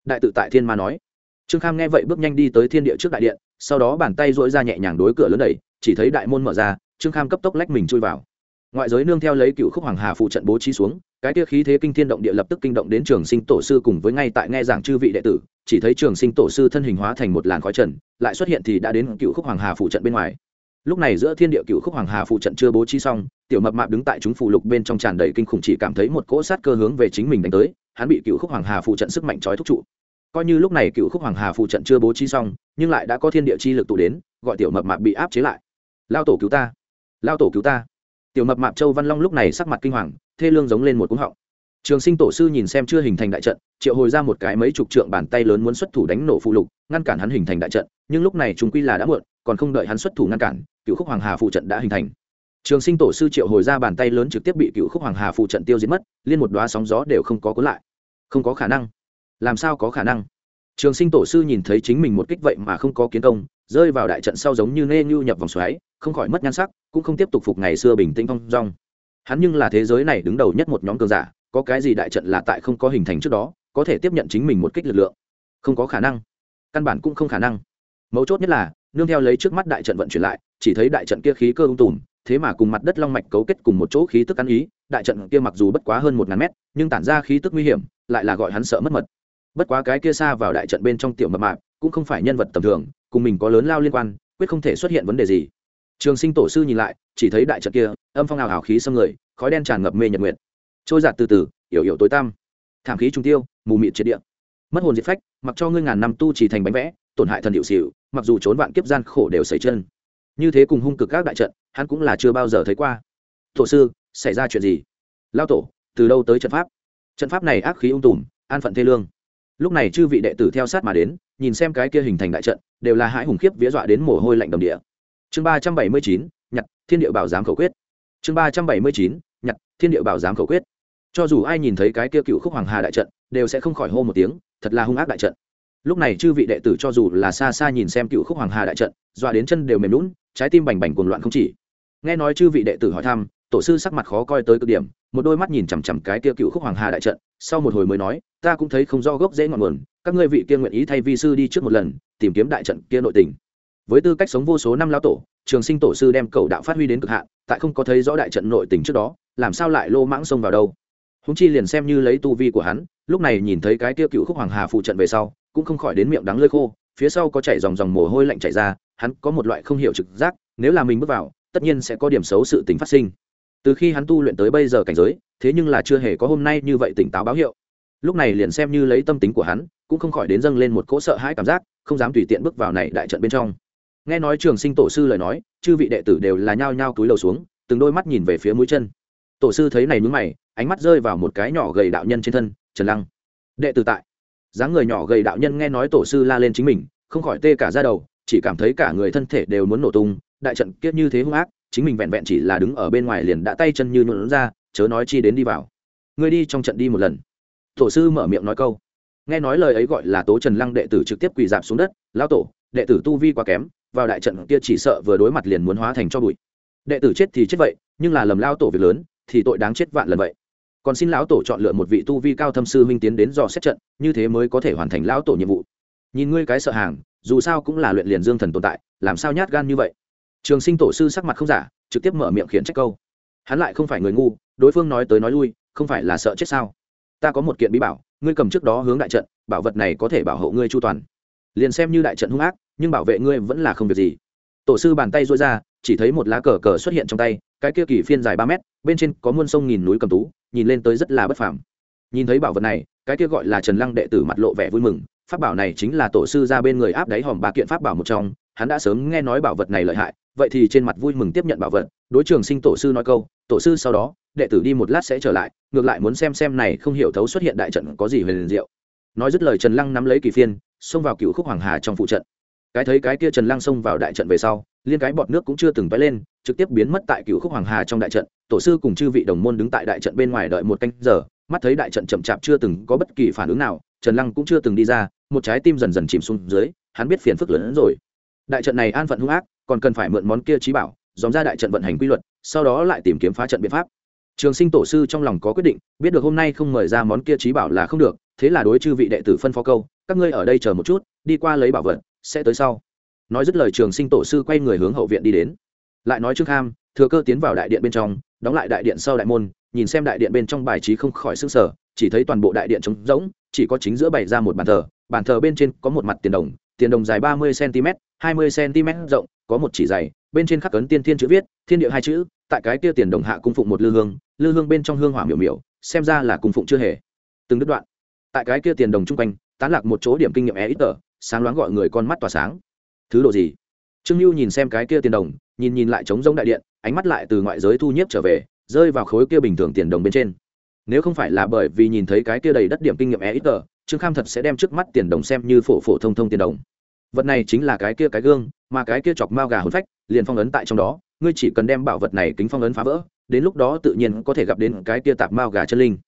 A: Đại tự tại thiên ma nói trương kham nghe vậy bước nhanh đi tới thiên địa trước đại điện, sau đó bàn tay dỗi ra nhẹ nhàng đối cửa lớn đẩy, chỉ thấy đại môn mở ra, trương kham cấp tốc lách mình chui vào. Ngoại giới nương theo lấy cựu khúc hoàng hà phụ trận bố trí xuống, cái tia khí thế kinh thiên động địa lập tức kinh động đến trường sinh tổ sư cùng với ngay tại nghe giảng chư vị đệ tử, chỉ thấy trường sinh tổ sư thân hình hóa thành một làn khói trần, lại xuất hiện thì đã đến cựu khúc hoàng hà phụ trận bên ngoài. Lúc này giữa thiên địa cựu khúc hoàng hà phụ trận chưa bố trí xong, tiểu mập mạp đứng tại chúng phụ lục bên trong tràn đầy kinh khủng chỉ cảm thấy một cỗ sát cơ hướng về chính mình đánh tới, hắn bị cựu khúc hoàng hà phụ trận sức mạnh trói thúc trụ coi như lúc này cựu khúc hoàng hà phụ trận chưa bố trí xong, nhưng lại đã có thiên địa chi lực tụ đến, gọi tiểu mập mạp bị áp chế lại. Lao tổ cứu ta. Lao tổ cứu ta. Tiểu mập mạp châu văn long lúc này sắc mặt kinh hoàng, thê lương giống lên một cúng họng. Trường sinh tổ sư nhìn xem chưa hình thành đại trận, triệu hồi ra một cái mấy chục trượng bàn tay lớn muốn xuất thủ đánh nổ phụ lục, ngăn cản hắn hình thành đại trận, nhưng lúc này chúng quy là đã muộn, còn không đợi hắn xuất thủ ngăn cản, cựu khúc hoàng hà phụ trận đã hình thành. Trường sinh tổ sư triệu hồi ra bàn tay lớn trực tiếp bị cựu khúc hoàng hà phụ trận tiêu diệt mất, liên một đoá sóng gió đều không có cuốn lại. Không có khả năng làm sao có khả năng? Trường sinh tổ sư nhìn thấy chính mình một kích vậy mà không có kiến công, rơi vào đại trận sau giống như nê nhu nhập vòng xoáy, không khỏi mất nhan sắc, cũng không tiếp tục phục ngày xưa bình tĩnh phong rong hắn nhưng là thế giới này đứng đầu nhất một nhóm cường giả, có cái gì đại trận là tại không có hình thành trước đó, có thể tiếp nhận chính mình một kích lực lượng? Không có khả năng. Căn bản cũng không khả năng. Mấu chốt nhất là, nương theo lấy trước mắt đại trận vận chuyển lại, chỉ thấy đại trận kia khí cơ ung tùm, thế mà cùng mặt đất long mạch cấu kết cùng một chỗ khí tức ăn ý, đại trận kia mặc dù bất quá hơn một ngàn mét, nhưng tản ra khí tức nguy hiểm, lại là gọi hắn sợ mất mật bất quá cái kia xa vào đại trận bên trong tiểu mập mạp, cũng không phải nhân vật tầm thường, cùng mình có lớn lao liên quan, quyết không thể xuất hiện vấn đề gì. Trường sinh tổ sư nhìn lại, chỉ thấy đại trận kia, âm phong ảo hào khí xâm người, khói đen tràn ngập mê nhật nguyệt. Trôi giạt từ từ, yểu yểu tối tăm. Thảm khí trung tiêu, mù mịt triệt địa. Mất hồn diệt phách, mặc cho ngươi ngàn năm tu chỉ thành bánh vẽ, tổn hại thần hiệu xỉu, mặc dù trốn vạn kiếp gian khổ đều xảy chân. Như thế cùng hung cực các đại trận, hắn cũng là chưa bao giờ thấy qua. Tổ sư, xảy ra chuyện gì? Lao tổ, từ đâu tới trận pháp? Trận pháp này ác khí ung tùm, an phận thê lương lúc này chư vị đệ tử theo sát mà đến, nhìn xem cái kia hình thành đại trận, đều là hãi hùng khiếp vía dọa đến mồ hôi lạnh đồng địa chương ba trăm bảy mươi chín nhặt thiên địa bảo giám khẩu quyết. Chương ba trăm bảy mươi chín nhặt thiên địa bảo giám khẩu quyết. Cho dù ai nhìn thấy cái kia cựu khúc hoàng hà đại trận, đều sẽ không khỏi hô một tiếng, thật là hung ác đại trận. Lúc này chư vị đệ tử cho dù là xa xa nhìn xem cựu khúc hoàng hà đại trận, dọa đến chân đều mềm lún trái tim bành bành cuồng loạn không chỉ. Nghe nói chư vị đệ tử hỏi thăm, tổ sư sắc mặt khó coi tới cực điểm, một đôi mắt nhìn chằm chằm cái kia cựu khúc hoàng hà đại trận sau một hồi mới nói, ta cũng thấy không do gốc dễ ngọn nguồn, các ngươi vị kia nguyện ý thay vi sư đi trước một lần, tìm kiếm đại trận kia nội tình. Với tư cách sống vô số năm lão tổ, trường sinh tổ sư đem cầu đạo phát huy đến cực hạn, tại không có thấy rõ đại trận nội tình trước đó, làm sao lại lô mãng xông vào đâu? Húng chi liền xem như lấy tu vi của hắn, lúc này nhìn thấy cái kia cựu khúc hoàng hà phụ trận về sau, cũng không khỏi đến miệng đắng lơi khô, phía sau có chảy dòng dòng mồ hôi lạnh chảy ra, hắn có một loại không hiểu trực giác, nếu là mình bước vào, tất nhiên sẽ có điểm xấu sự tính phát sinh từ khi hắn tu luyện tới bây giờ cảnh giới, thế nhưng là chưa hề có hôm nay như vậy tỉnh táo báo hiệu. Lúc này liền xem như lấy tâm tính của hắn, cũng không khỏi đến dâng lên một cỗ sợ hãi cảm giác, không dám tùy tiện bước vào này đại trận bên trong. Nghe nói trường sinh tổ sư lời nói, chư vị đệ tử đều là nhao nhao túi lầu xuống, từng đôi mắt nhìn về phía mũi chân. Tổ sư thấy này núi mày, ánh mắt rơi vào một cái nhỏ gầy đạo nhân trên thân, trần lăng, đệ tử tại. Dáng người nhỏ gầy đạo nhân nghe nói tổ sư la lên chính mình, không khỏi tê cả ra đầu, chỉ cảm thấy cả người thân thể đều muốn nổ tung, đại trận kiết như thế hung ác chính mình vẹn vẹn chỉ là đứng ở bên ngoài liền đã tay chân như nhuộn ra, chớ nói chi đến đi vào. Ngươi đi trong trận đi một lần. Tổ sư mở miệng nói câu. Nghe nói lời ấy gọi là tố trần lăng đệ tử trực tiếp quỳ dạp xuống đất lao tổ, đệ tử tu vi quá kém, vào đại trận kia chỉ sợ vừa đối mặt liền muốn hóa thành cho bụi. Đệ tử chết thì chết vậy, nhưng là lầm lao tổ việc lớn, thì tội đáng chết vạn lần vậy. Còn xin lão tổ chọn lựa một vị tu vi cao thâm sư minh tiến đến dò xét trận, như thế mới có thể hoàn thành lão tổ nhiệm vụ. Nhìn ngươi cái sợ hàng, dù sao cũng là luyện liền dương thần tồn tại, làm sao nhát gan như vậy? Trường sinh tổ sư sắc mặt không giả, trực tiếp mở miệng khiển trách câu. Hắn lại không phải người ngu, đối phương nói tới nói lui, không phải là sợ chết sao? Ta có một kiện bí bảo, ngươi cầm trước đó hướng đại trận, bảo vật này có thể bảo hộ ngươi chu toàn. Liền xem như đại trận hung ác, nhưng bảo vệ ngươi vẫn là không việc gì. Tổ sư bàn tay duỗi ra, chỉ thấy một lá cờ cờ xuất hiện trong tay, cái kia kỳ phiên dài ba mét, bên trên có muôn sông nghìn núi cầm tú, nhìn lên tới rất là bất phàm. Nhìn thấy bảo vật này, cái kia gọi là trần lăng đệ tử mặt lộ vẻ vui mừng, pháp bảo này chính là tổ sư ra bên người áp đáy hòm ba kiện pháp bảo một trong hắn đã sớm nghe nói bảo vật này lợi hại, vậy thì trên mặt vui mừng tiếp nhận bảo vật, đối trường sinh tổ sư nói câu, tổ sư sau đó, đệ tử đi một lát sẽ trở lại, ngược lại muốn xem xem này không hiểu thấu xuất hiện đại trận có gì về liền diệu. Nói dứt lời trần lăng nắm lấy kỳ phiên, xông vào cựu khúc hoàng hà trong phụ trận. Cái thấy cái kia trần lăng xông vào đại trận về sau, liên cái bọt nước cũng chưa từng vẽ lên, trực tiếp biến mất tại cựu khúc hoàng hà trong đại trận. Tổ sư cùng chư vị đồng môn đứng tại đại trận bên ngoài đợi một canh giờ, mắt thấy đại trận chậm chạp chưa từng có bất kỳ phản ứng nào, trần lăng cũng chưa từng đi ra, một trái tim dần dần chìm xuống dưới, hắn biết phiền phức lớn hơn rồi đại trận này an phận hung ác, còn cần phải mượn món kia trí bảo dòm ra đại trận vận hành quy luật, sau đó lại tìm kiếm phá trận biện pháp. Trường sinh tổ sư trong lòng có quyết định, biết được hôm nay không mời ra món kia trí bảo là không được, thế là đối chư vị đệ tử phân phó câu, các ngươi ở đây chờ một chút, đi qua lấy bảo vật, sẽ tới sau. Nói dứt lời trường sinh tổ sư quay người hướng hậu viện đi đến. Lại nói trương kham, thừa cơ tiến vào đại điện bên trong, đóng lại đại điện sau đại môn, nhìn xem đại điện bên trong bài trí không khỏi sức sở chỉ thấy toàn bộ đại điện trống rỗng, chỉ có chính giữa bày ra một bàn thờ bàn thờ bên trên có một mặt tiền đồng tiền đồng dài ba mươi cm hai mươi cm rộng, có một chỉ dày bên trên khắc cấn tiên thiên chữ viết, thiên địa hai chữ, tại cái kia tiền đồng hạ cung phụng một lư hương lư hương bên trong hương hỏa miểu miểu, xem ra là cung phụng chưa hề. Từng đứt đoạn. Tại cái kia tiền đồng chung quanh, tán lạc một chỗ điểm kinh nghiệm e ít tờ, sáng loáng gọi người con mắt tỏa sáng. Thứ độ gì? Trương lưu nhìn xem cái kia tiền đồng, nhìn nhìn lại trống rỗng đại điện, ánh mắt lại từ ngoại giới thu nhiếp trở về, rơi vào khối kia bình thường tiền đồng bên trên. Nếu không phải là bởi vì nhìn thấy cái kia đầy đất điểm kinh nghiệm e ít tờ trương kham thật sẽ đem trước mắt tiền đồng xem như phổ phổ thông thông tiền đồng. Vật này chính là cái kia cái gương, mà cái kia chọc mao gà hồn phách, liền phong ấn tại trong đó, ngươi chỉ cần đem bảo vật này kính phong ấn phá vỡ, đến lúc đó tự nhiên có thể gặp đến cái kia tạp mao gà chân linh.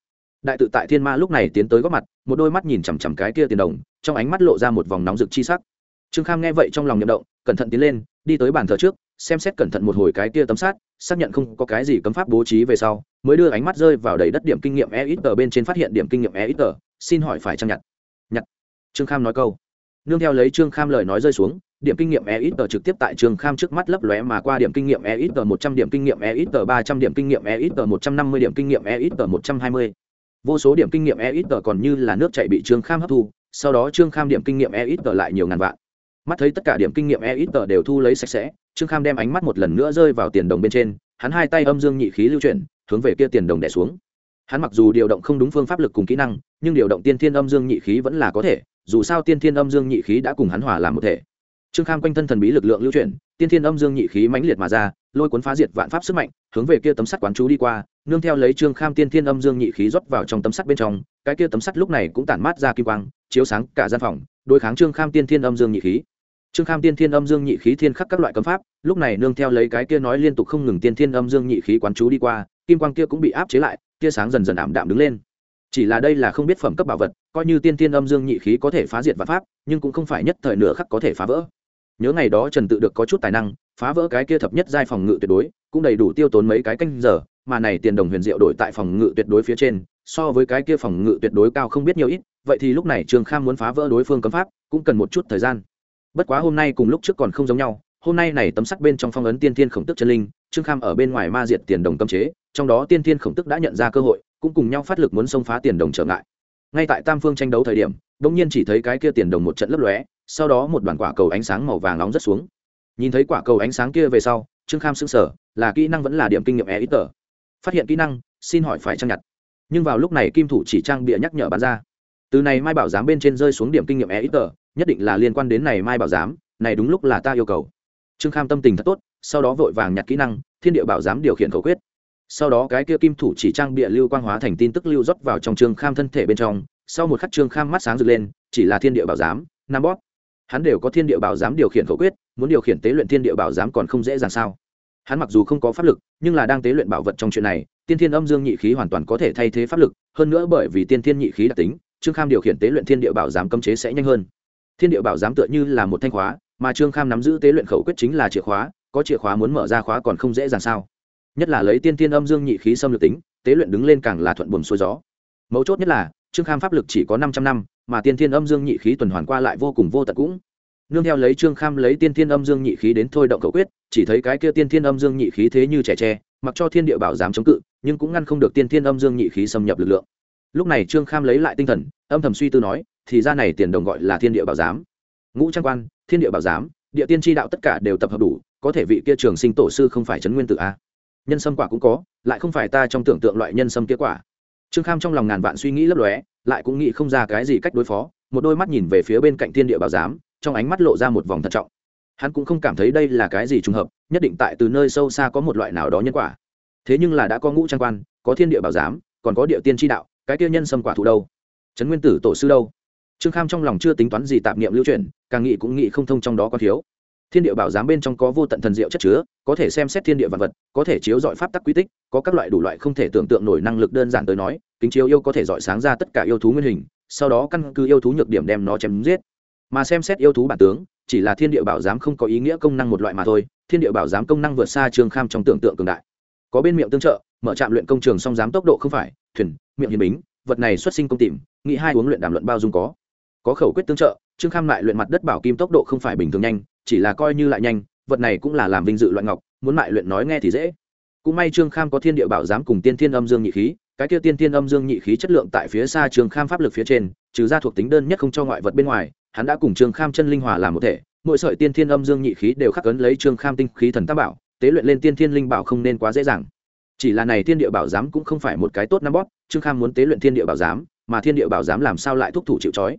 A: Đại tự tại thiên ma lúc này tiến tới góp mặt, một đôi mắt nhìn chằm chằm cái kia tiền đồng, trong ánh mắt lộ ra một vòng nóng rực chi sắc. Trương kham nghe vậy trong lòng nhậm động, cẩn thận tiến lên, đi tới bàn thờ trước, xem xét cẩn thận một hồi cái kia tấm sát, xác nhận không có cái gì cấm pháp bố trí về sau, mới đưa ánh mắt rơi vào đầy đất điểm kinh nghiệm e ít ở bên trên phát hiện điểm kinh nghiệm e ít ở xin hỏi phải trang nhặt? Nhặt. Trương kham nói câu. Nương theo lấy trương kham lời nói rơi xuống, điểm kinh nghiệm e ít tờ trực tiếp tại trương kham trước mắt lấp lóe mà qua điểm kinh nghiệm e ít tờ một trăm điểm kinh nghiệm e ít tờ ba trăm điểm kinh nghiệm e ít tờ một trăm năm mươi điểm kinh nghiệm e ít tờ một trăm hai mươi. Vô số điểm kinh nghiệm e ít tờ còn như là nước chạy bị trương kham hấp thu, sau đó trương kham điểm kinh nghiệm e ít tờ lại nhiều ngàn vạn. Mắt thấy tất cả điểm kinh nghiệm e ít tờ đều thu lấy sạch sẽ, trương kham đem ánh mắt một lần nữa rơi vào tiền đồng bên trên, hắn hai tay âm dương nhị khí lưu chuyển, hướng về kia tiền đồng đẻ xuống hắn mặc dù điều động không đúng phương pháp lực cùng kỹ năng, nhưng điều động tiên thiên âm dương nhị khí vẫn là có thể, dù sao tiên thiên âm dương nhị khí đã cùng hắn hòa làm một thể. Trương kham quanh thân thần bí lực lượng lưu chuyển, tiên thiên âm dương nhị khí mãnh liệt mà ra, lôi cuốn phá diệt vạn pháp sức mạnh, hướng về kia tấm sắt quán chú đi qua, nương theo lấy trương kham tiên thiên âm dương nhị khí rót vào trong tấm sắt bên trong, cái kia tấm sắt lúc này cũng tản mát ra kim quang, chiếu sáng cả gian phòng, đối kháng trương kham tiên thiên âm dương nhị khí. Trương kham tiên thiên âm dương nhị khí thiên khắc các loại cấm pháp, lúc này nương theo lấy cái kia nói liên tục không ngừng tiên thiên âm dương nhị khí quán chú đi qua, kim quang kia cũng bị áp chế lại tia sáng dần dần ảm đạm đứng lên. Chỉ là đây là không biết phẩm cấp bảo vật, coi như tiên thiên âm dương nhị khí có thể phá diệt vạn pháp, nhưng cũng không phải nhất thời nửa khắc có thể phá vỡ. Nhớ ngày đó trần tự được có chút tài năng, phá vỡ cái kia thập nhất giai phòng ngự tuyệt đối, cũng đầy đủ tiêu tốn mấy cái canh giờ, mà này tiền đồng huyền diệu đổi tại phòng ngự tuyệt đối phía trên, so với cái kia phòng ngự tuyệt đối cao không biết nhiều ít, vậy thì lúc này Trường kham muốn phá vỡ đối phương cấm pháp, cũng cần một chút thời gian. Bất quá hôm nay cùng lúc trước còn không giống nhau, hôm nay này tấm sắt bên trong phong ấn tiên thiên khổng tức chân linh trương kham ở bên ngoài ma diệt tiền đồng cấm chế, trong đó tiên thiên khổng tức đã nhận ra cơ hội, cũng cùng nhau phát lực muốn xông phá tiền đồng trở ngại. Ngay tại tam phương tranh đấu thời điểm đông nhiên chỉ thấy cái kia tiền đồng một trận lấp lóe, sau đó một đoàn quả cầu ánh sáng màu vàng nóng rất xuống. Nhìn thấy quả cầu ánh sáng kia về sau, trương kham sững sờ, là kỹ năng vẫn là điểm kinh nghiệm e ít tờ. Phát hiện kỹ năng, xin hỏi phải trang nhặt? Nhưng vào lúc này kim thủ chỉ trang bịa nhắc nhở bán ra. Từ này mai bảo giám bên trên rơi xuống điểm kinh nghiệm e ít tờ, nhất định là liên quan đến này mai bảo giám, này đúng lúc là ta yêu cầu. Trương kham tâm tình thật tốt sau đó vội vàng nhặt kỹ năng, thiên địa bảo giám điều khiển khẩu quyết. Sau đó cái kia kim thủ chỉ trang bịa lưu quang hóa thành tin tức lưu rót vào trong trương kham thân thể bên trong, sau một khắc trương kham mắt sáng rực lên, chỉ là thiên địa bảo giám nam bóp. Hắn đều có thiên địa bảo giám điều khiển khẩu quyết, muốn điều khiển tế luyện thiên địa bảo giám còn không dễ dàng sao? Hắn mặc dù không có pháp lực, nhưng là đang tế luyện bảo vật trong chuyện này, tiên thiên âm dương nhị khí hoàn toàn có thể thay thế pháp lực, hơn nữa bởi vì tiên thiên nhị khí đặc tính trương kham điều khiển tế luyện thiên địa bảo giám cấm chế sẽ nhanh hơn. Thiên địa bảo giám tựa như là một thanh khóa, mà trương kham nắm giữ tế luyện khẩu quyết chính là chìa khóa có chìa khóa muốn mở ra khóa còn không dễ dàng sao? Nhất là lấy tiên thiên âm dương nhị khí xâm lược tính, tế luyện đứng lên càng là thuận buồm xuôi gió. Mấu chốt nhất là trương kham pháp lực chỉ có năm trăm năm, mà tiên thiên âm dương nhị khí tuần hoàn qua lại vô cùng vô tận cũng. Nương theo lấy trương kham lấy tiên thiên âm dương nhị khí đến thôi động cầu quyết, chỉ thấy cái kia tiên thiên âm dương nhị khí thế như trẻ tre, mặc cho thiên địa bảo dám chống cự, nhưng cũng ngăn không được tiên thiên âm dương nhị khí xâm nhập lực lượng. Lúc này trương kham lấy lại tinh thần, âm thầm suy tư nói, thì ra này tiền đồng gọi là thiên địa bảo giám. Ngũ trang quan, thiên địa bảo giám địa tiên tri đạo tất cả đều tập hợp đủ, có thể vị kia trường sinh tổ sư không phải trấn nguyên tử a? Nhân sâm quả cũng có, lại không phải ta trong tưởng tượng loại nhân sâm kia quả. Trương kham trong lòng ngàn vạn suy nghĩ lấp lóe, lại cũng nghĩ không ra cái gì cách đối phó, một đôi mắt nhìn về phía bên cạnh thiên địa bảo giám, trong ánh mắt lộ ra một vòng thận trọng. Hắn cũng không cảm thấy đây là cái gì trùng hợp, nhất định tại từ nơi sâu xa có một loại nào đó nhân quả. Thế nhưng là đã có ngũ trang quan, có thiên địa bảo giám, còn có địa tiên tri đạo, cái kia nhân sâm quả thụ đâu? Trấn nguyên tử tổ sư đâu? Trương kham trong lòng chưa tính toán gì tạp niệm lưu truyền, càng nghĩ cũng nghĩ không thông trong đó có thiếu. Thiên địa bảo giám bên trong có vô tận thần diệu chất chứa, có thể xem xét thiên địa vật vật, có thể chiếu dọi pháp tắc quy tích, có các loại đủ loại không thể tưởng tượng nổi năng lực đơn giản tới nói, kính chiếu yêu có thể dọi sáng ra tất cả yêu thú nguyên hình, sau đó căn cứ yêu thú nhược điểm đem nó chém giết. Mà xem xét yêu thú bản tướng, chỉ là thiên địa bảo giám không có ý nghĩa công năng một loại mà thôi, thiên địa bảo giám công năng vượt xa trương kham trong tưởng tượng cường đại. Có bên miệng tương trợ, mở trạm luyện công trường song giám tốc độ không phải, thuyền, miệng hiền bính, vật này xuất sinh công tìm, nghĩ hai uống luyện đàm luận bao dung có có khẩu quyết tương trợ, trương kham lại luyện mặt đất bảo kim tốc độ không phải bình thường nhanh, chỉ là coi như lại nhanh, vật này cũng là làm vinh dự loại ngọc, muốn mại luyện nói nghe thì dễ. Cũng may trương kham có thiên địa bảo giám cùng tiên thiên âm dương nhị khí, cái kia tiên thiên âm dương nhị khí chất lượng tại phía xa trương kham pháp lực phía trên, trừ ra thuộc tính đơn nhất không cho ngoại vật bên ngoài, hắn đã cùng trương kham chân linh hòa làm một thể, mỗi sợi tiên thiên âm dương nhị khí đều khắc cấn lấy trương kham tinh khí thần tam bảo, tế luyện lên tiên thiên linh bảo không nên quá dễ dàng. Chỉ là này thiên địa bảo giám cũng không phải một cái tốt năm bóp, trương kham muốn tế luyện thiên địa bảo giám, mà thiên địa bảo giám làm sao lại thúc thủ chịu trói?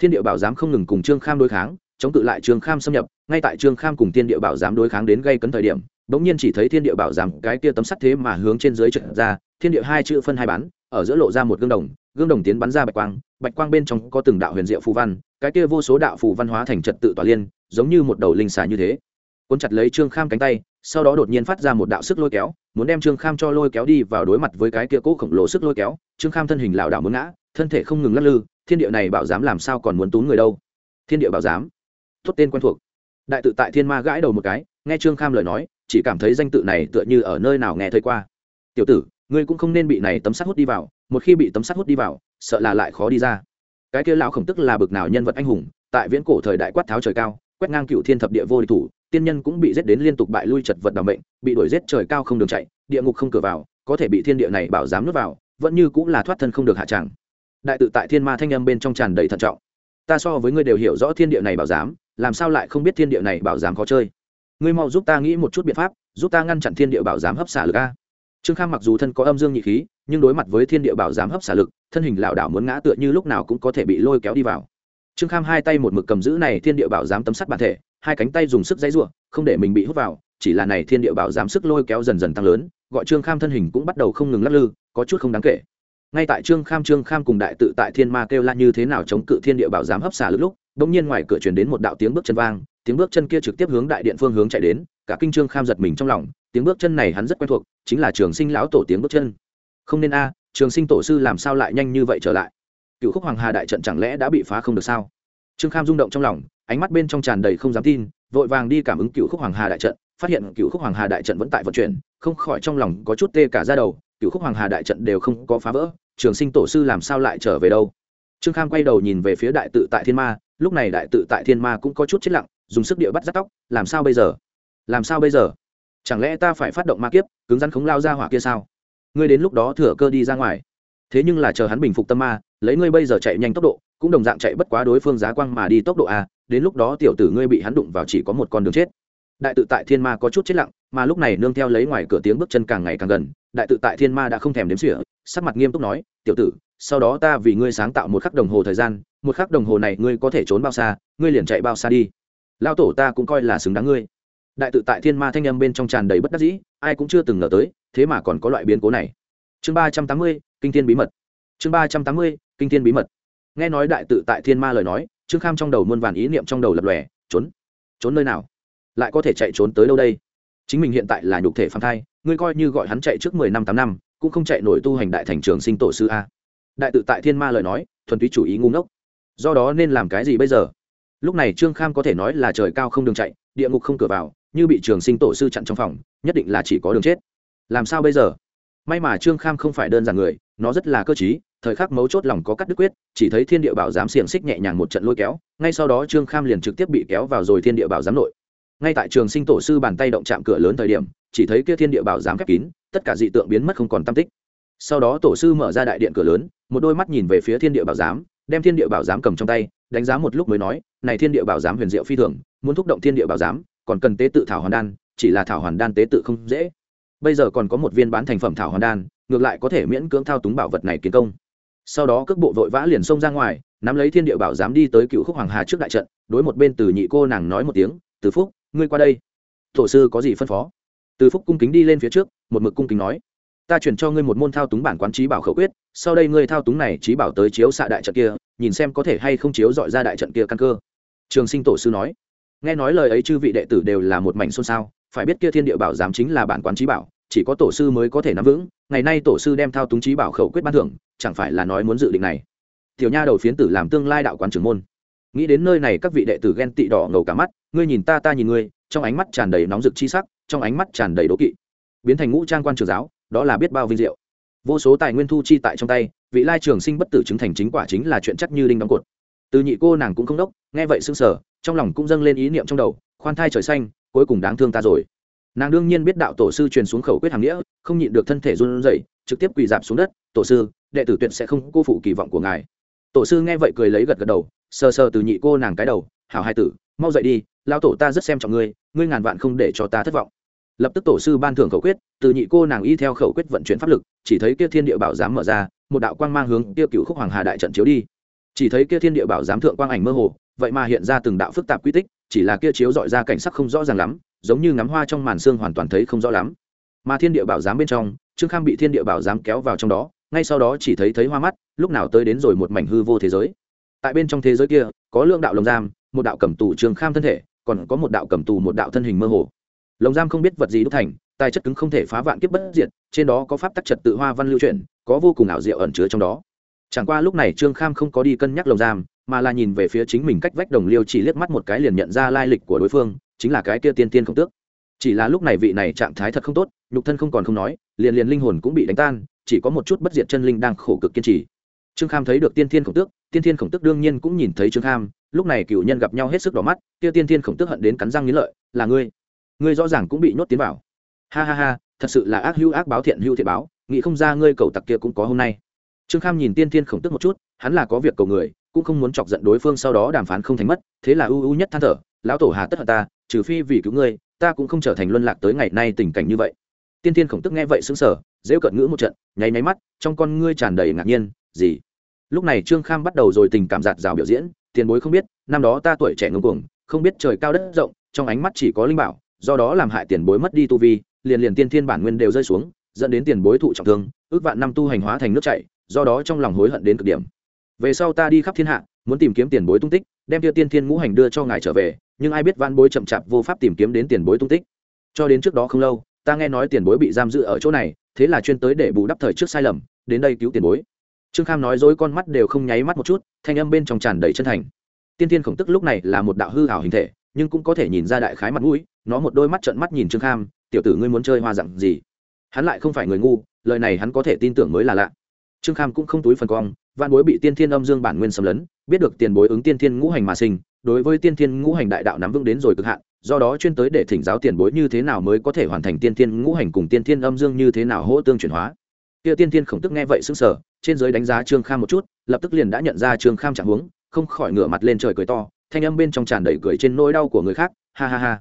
A: Thiên địa bảo giám không ngừng cùng trương kham đối kháng, chống cự lại trương kham xâm nhập, ngay tại trương kham cùng thiên địa bảo giám đối kháng đến gây cấn thời điểm, bỗng nhiên chỉ thấy thiên địa bảo giám cái kia tấm sắt thế mà hướng trên dưới trận ra, thiên địa hai chữ phân hai bán, ở giữa lộ ra một gương đồng gương đồng tiến bắn ra bạch quang bạch quang bên trong có từng đạo huyền diệu phù văn, cái kia vô số đạo phù văn hóa thành trật tự tỏa liên, giống như một đầu linh xà như thế. Cuốn chặt lấy trương kham cánh tay, sau đó đột nhiên phát ra một đạo sức lôi kéo, muốn đem trương kham cho lôi kéo đi vào đối mặt với cái kia cố khổng lồ sức lôi kéo, trương kham thân hình lảo đảo muốn ngã, thân thể không ngừng lắc lư thiên địa này bảo giám làm sao còn muốn tún người đâu? Thiên địa bảo giám? Thốt tên quen thuộc. Đại tự tại thiên ma gãi đầu một cái nghe trương kham lời nói chỉ cảm thấy danh tự này tựa như ở nơi nào nghe thấy qua. Tiểu tử ngươi cũng không nên bị này tấm sắt hút đi vào một khi bị tấm sắt hút đi vào sợ là lại khó đi ra. Cái kia lão khổng tức là bực nào nhân vật anh hùng tại viễn cổ thời đại quát tháo trời cao quét ngang cựu thiên thập địa vô địch thủ tiên nhân cũng bị giết đến liên tục bại lui chật vật đ bệnh, bị đuổi giết trời cao không đường chạy địa ngục không cửa vào có thể bị thiên địa này bảo dám nuốt vào vẫn như cũng là thoát thân không được hạ tràng đại tự tại thiên ma thanh âm bên trong tràn đầy thận trọng. Ta so với ngươi đều hiểu rõ thiên địa này bảo giám, làm sao lại không biết thiên địa này bảo giám khó chơi? Ngươi mau giúp ta nghĩ một chút biện pháp, giúp ta ngăn chặn thiên địa bảo giám hấp xả lực a. Trương kham mặc dù thân có âm dương nhị khí, nhưng đối mặt với thiên địa bảo giám hấp xả lực, thân hình lảo đảo muốn ngã tựa như lúc nào cũng có thể bị lôi kéo đi vào. Trương kham hai tay một mực cầm giữ này thiên địa bảo giám tấm sắt bản thể, hai cánh tay dùng sức dãy ruộng không để mình bị hút vào, chỉ là này thiên địa bảo giám sức lôi kéo dần dần tăng lớn, gọi trương kham thân hình cũng bắt đầu không ngừng lắc lư, có chút không đáng kể ngay tại trương kham trương kham cùng đại tự tại thiên ma kêu la như thế nào chống cự thiên địa bảo giám hấp xả lúc lúc bỗng nhiên ngoài cửa truyền đến một đạo tiếng bước chân vang, tiếng bước chân kia trực tiếp hướng đại điện phương hướng chạy đến, cả kinh trương kham giật mình trong lòng, tiếng bước chân này hắn rất quen thuộc, chính là trường sinh lão tổ tiếng bước chân. Không nên a, trường sinh tổ sư làm sao lại nhanh như vậy trở lại? Cựu khúc hoàng hà đại trận chẳng lẽ đã bị phá không được sao? Trương kham rung động trong lòng, ánh mắt bên trong tràn đầy không dám tin, vội vàng đi cảm ứng cựu khúc hoàng hà đại trận, phát hiện cựu khúc hoàng hà đại trận vẫn tại vận chuyển, không khỏi trong lòng có chút tê cả ra đầu, cựu khúc hoàng hà đại trận đều không có phá vỡ trường sinh tổ sư làm sao lại trở về đâu? Trương kham quay đầu nhìn về phía đại tự tại thiên ma, lúc này đại tự tại thiên ma cũng có chút chết lặng, dùng sức địa bắt rắt tóc, làm sao bây giờ? Làm sao bây giờ? Chẳng lẽ ta phải phát động ma kiếp, cứng rắn khống lao ra hỏa kia sao? Ngươi đến lúc đó thừa cơ đi ra ngoài. Thế nhưng là chờ hắn bình phục tâm ma, lấy ngươi bây giờ chạy nhanh tốc độ, cũng đồng dạng chạy bất quá đối phương giá quang mà đi tốc độ a, đến lúc đó tiểu tử ngươi bị hắn đụng vào chỉ có một con đường chết. Đại tự tại thiên ma có chút chết lặng, mà lúc này nương theo lấy ngoài cửa tiếng bước chân càng ngày càng gần, đại tự tại thiên ma đã không thèm đếm xỉa sắc mặt nghiêm túc nói, tiểu tử, sau đó ta vì ngươi sáng tạo một khắc đồng hồ thời gian, một khắc đồng hồ này ngươi có thể trốn bao xa, ngươi liền chạy bao xa đi. Lao tổ ta cũng coi là xứng đáng ngươi. Đại tự tại thiên ma thanh âm bên trong tràn đầy bất đắc dĩ, ai cũng chưa từng ngờ tới, thế mà còn có loại biến cố này. Chương ba trăm tám mươi, kinh thiên bí mật. Chương ba trăm tám mươi, kinh thiên bí mật. Nghe nói đại tự tại thiên ma lời nói, trương kham trong đầu muôn vàn ý niệm trong đầu lập lòe, trốn? Trốn nơi nào? Lại có thể chạy trốn tới đâu đây? Chính mình hiện tại là nhục thể phản thai, ngươi coi như gọi hắn chạy trước mười năm, tám năm cũng không chạy nổi tu hành đại thành trường sinh tổ sư a. Đại tự tại thiên ma lời nói, thuần túy chủ ý ngu ngốc. Do đó nên làm cái gì bây giờ? Lúc này trương kham có thể nói là trời cao không đường chạy, địa ngục không cửa vào, như bị trường sinh tổ sư chặn trong phòng, nhất định là chỉ có đường chết. Làm sao bây giờ? May mà trương kham không phải đơn giản người, nó rất là cơ t thời khắc mấu chốt lòng có cắt đứt quyết, chỉ thấy thiên địa bảo giám xiềng xích nhẹ nhàng một trận lôi kéo, ngay sau đó trương kham liền trực tiếp bị kéo vào rồi thiên địa bảo giám nội ngay tại trường sinh tổ sư bàn tay động chạm cửa lớn thời điểm, chỉ thấy kia thiên địa bảo giám khép kín, tất cả dị tượng biến mất không còn tam tích. Sau đó tổ sư mở ra đại điện cửa lớn, một đôi mắt nhìn về phía thiên địa bảo giám, đem thiên địa bảo giám cầm trong tay, đánh giá một lúc mới nói, này thiên địa bảo giám huyền diệu phi thường, muốn thúc động thiên địa bảo giám, còn cần tế tự thảo hoàn đan, chỉ là thảo hoàn đan tế tự không dễ. Bây giờ còn có một viên bán thành phẩm thảo hoàn đan, ngược lại có thể miễn cưỡng thao túng bảo vật này kiến công. Sau đó cước bộ vội vã liền xông ra ngoài, nắm lấy thiên địa bảo giám đi tới cựu khúc hoàng hà trước đại trận, đối một bên từ nhị cô nàng nói một tiếng, từ phúc ngươi qua đây. Tổ sư có gì phân phó? Từ phúc cung kính đi lên phía trước, một mực cung kính nói. Ta chuyển cho ngươi một môn thao túng bản quán trí bảo khẩu quyết, sau đây ngươi thao túng này trí bảo tới chiếu xạ đại trận kia, nhìn xem có thể hay không chiếu dọi ra đại trận kia căn cơ. Trường sinh tổ sư nói. Nghe nói lời ấy chư vị đệ tử đều là một mảnh xôn xao, phải biết kia thiên địa bảo giám chính là bản quán trí bảo, chỉ có tổ sư mới có thể nắm vững, ngày nay tổ sư đem thao túng trí bảo khẩu quyết ban thưởng, chẳng phải là nói muốn dự định này. Tiểu nha đầu phiến tử làm tương lai đạo quán trưởng môn nghĩ đến nơi này các vị đệ tử ghen tị đỏ ngầu cả mắt, ngươi nhìn ta ta nhìn ngươi, trong ánh mắt tràn đầy nóng rực chi sắc, trong ánh mắt tràn đầy đố kỵ. Biến thành ngũ trang quan trường giáo, đó là biết bao vinh diệu. Vô số tài nguyên thu chi tại trong tay, vị lai trường sinh bất tử chứng thành chính quả chính là chuyện chắc như đinh đóng cột. Từ nhị cô nàng cũng không đốc, nghe vậy sững sờ, trong lòng cũng dâng lên ý niệm trong đầu, khoan thai trời xanh, cuối cùng đáng thương ta rồi. Nàng đương nhiên biết đạo tổ sư truyền xuống khẩu quyết hàng nghĩa, không nhịn được thân thể run rẩy, trực tiếp quỳ dạp xuống đất, tổ sư, đệ tử tuyệt sẽ không cô phụ kỳ vọng của ngài. Tổ sư nghe vậy cười lấy gật gật đầu sờ sờ từ nhị cô nàng cái đầu, hảo hai tử, mau dậy đi lao tổ ta rất xem trọng ngươi ngươi ngàn vạn không để cho ta thất vọng. Lập tức tổ sư ban thưởng khẩu quyết, từ nhị cô nàng y theo khẩu quyết vận chuyển pháp lực, chỉ thấy kia thiên địa bảo giám mở ra, một đạo quang mang hướng kia cựu khúc hoàng hà đại trận chiếu đi. Chỉ thấy kia thiên địa bảo giám thượng quang ảnh mơ hồ, vậy mà hiện ra từng đạo phức tạp quy tích, chỉ là kia chiếu dọi ra cảnh sắc không rõ ràng lắm, giống như ngắm hoa trong màn xương hoàn toàn thấy không rõ lắm. Mà thiên địa bảo giám bên trong, trương kham bị thiên địa bảo giám kéo vào trong đó, ngay sau đó chỉ thấy thấy hoa mắt, lúc nào tới đến rồi một mảnh hư vô thế giới tại bên trong thế giới kia, có lượng đạo lồng giam, một đạo cầm tù trường kham thân thể, còn có một đạo cầm tù một đạo thân hình mơ hồ. Lồng giam không biết vật gì đúc thành, tài chất cứng không thể phá vạn kiếp bất diệt, trên đó có pháp tắc trật tự hoa văn lưu chuyển, có vô cùng ảo diệu ẩn chứa trong đó. Chẳng qua lúc này trương kham không có đi cân nhắc lồng giam, mà là nhìn về phía chính mình cách vách đồng liêu chỉ liếc mắt một cái liền nhận ra lai lịch của đối phương, chính là cái kia tiên tiên không tước. Chỉ là lúc này vị này trạng thái thật không tốt, nhục thân không còn không nói, liền liền linh hồn cũng bị đánh tan, chỉ có một chút bất diệt chân linh đang khổ cực kiên trì trương kham thấy được tiên thiên khổng tước, tiên thiên khổng tước đương nhiên cũng nhìn thấy trương kham, lúc này cựu nhân gặp nhau hết sức đỏ mắt, kia tiên thiên khổng tước hận đến cắn răng nghĩ lợi, là ngươi? Ngươi rõ ràng cũng bị nhốt tiến vào. Ha ha ha, thật sự là ác hữu ác báo thiện hữu thiện báo, nghĩ không ra ngươi cầu tặc kia cũng có hôm nay. Trương kham nhìn tiên thiên khổng tước một chút, hắn là có việc cầu người, cũng không muốn chọc giận đối phương sau đó đàm phán không thành mất, thế là ưu ưu nhất than thở, lão tổ hà tất hận ta, trừ phi vì cứu ngươi, ta cũng không trở thành luân lạc tới ngày nay tình cảnh như vậy. Tiên tiên khổng tức nghe vậy xứng sở dễ cận ngữ một trận, nháy nháy mắt, trong con ngươi tràn đầy ngạc nhiên gì? Lúc này trương kham bắt đầu rồi tình cảm giạt rào biểu diễn, tiền bối không biết, năm đó ta tuổi trẻ ngưng cuồng, không biết trời cao đất rộng, trong ánh mắt chỉ có linh bảo, do đó làm hại tiền bối mất đi tu vi, liền liền tiên thiên bản nguyên đều rơi xuống, dẫn đến tiền bối thụ trọng thương, ước vạn năm tu hành hóa thành nước chảy, do đó trong lòng hối hận đến cực điểm. Về sau ta đi khắp thiên hạ, muốn tìm kiếm tiền bối tung tích, đem tiêu tiên thiên ngũ hành đưa cho ngài trở về, nhưng ai biết van bối chậm chạp vô pháp tìm kiếm đến tiền bối tung tích. Cho đến trước đó không lâu, ta nghe nói tiền bối bị giam giữ ở chỗ này, thế là chuyên tới để bù đắp thời trước sai lầm, đến đây cứu tiền bối trương kham nói dối con mắt đều không nháy mắt một chút, thanh âm bên trong tràn đầy chân thành. Tiên tiên khổng tức lúc này là một đạo hư hảo hình thể, nhưng cũng có thể nhìn ra đại khái mặt mũi, nó một đôi mắt trợn mắt nhìn trương kham, tiểu tử ngươi muốn chơi hoa dặn gì? Hắn lại không phải người ngu, lời này hắn có thể tin tưởng mới là lạ. Trương kham cũng không túi phần cong văn bối bị tiên thiên âm dương bản nguyên xâm lấn, biết được tiền bối ứng tiên thiên ngũ hành mà sinh, đối với tiên thiên ngũ hành đại đạo nắm vững đến rồi cực hạn, do đó chuyên tới để thỉnh giáo tiền bối như thế nào mới có thể hoàn thành tiên thiên ngũ hành cùng tiên thiên âm dương như thế nào hỗ tương chuyển hóa kia tiên thiên khổng tức nghe vậy sững sờ, trên giới đánh giá trương kham một chút, lập tức liền đã nhận ra trương kham chẳng huống, không khỏi ngửa mặt lên trời cười to, thanh âm bên trong tràn đầy cười trên nỗi đau của người khác, ha ha ha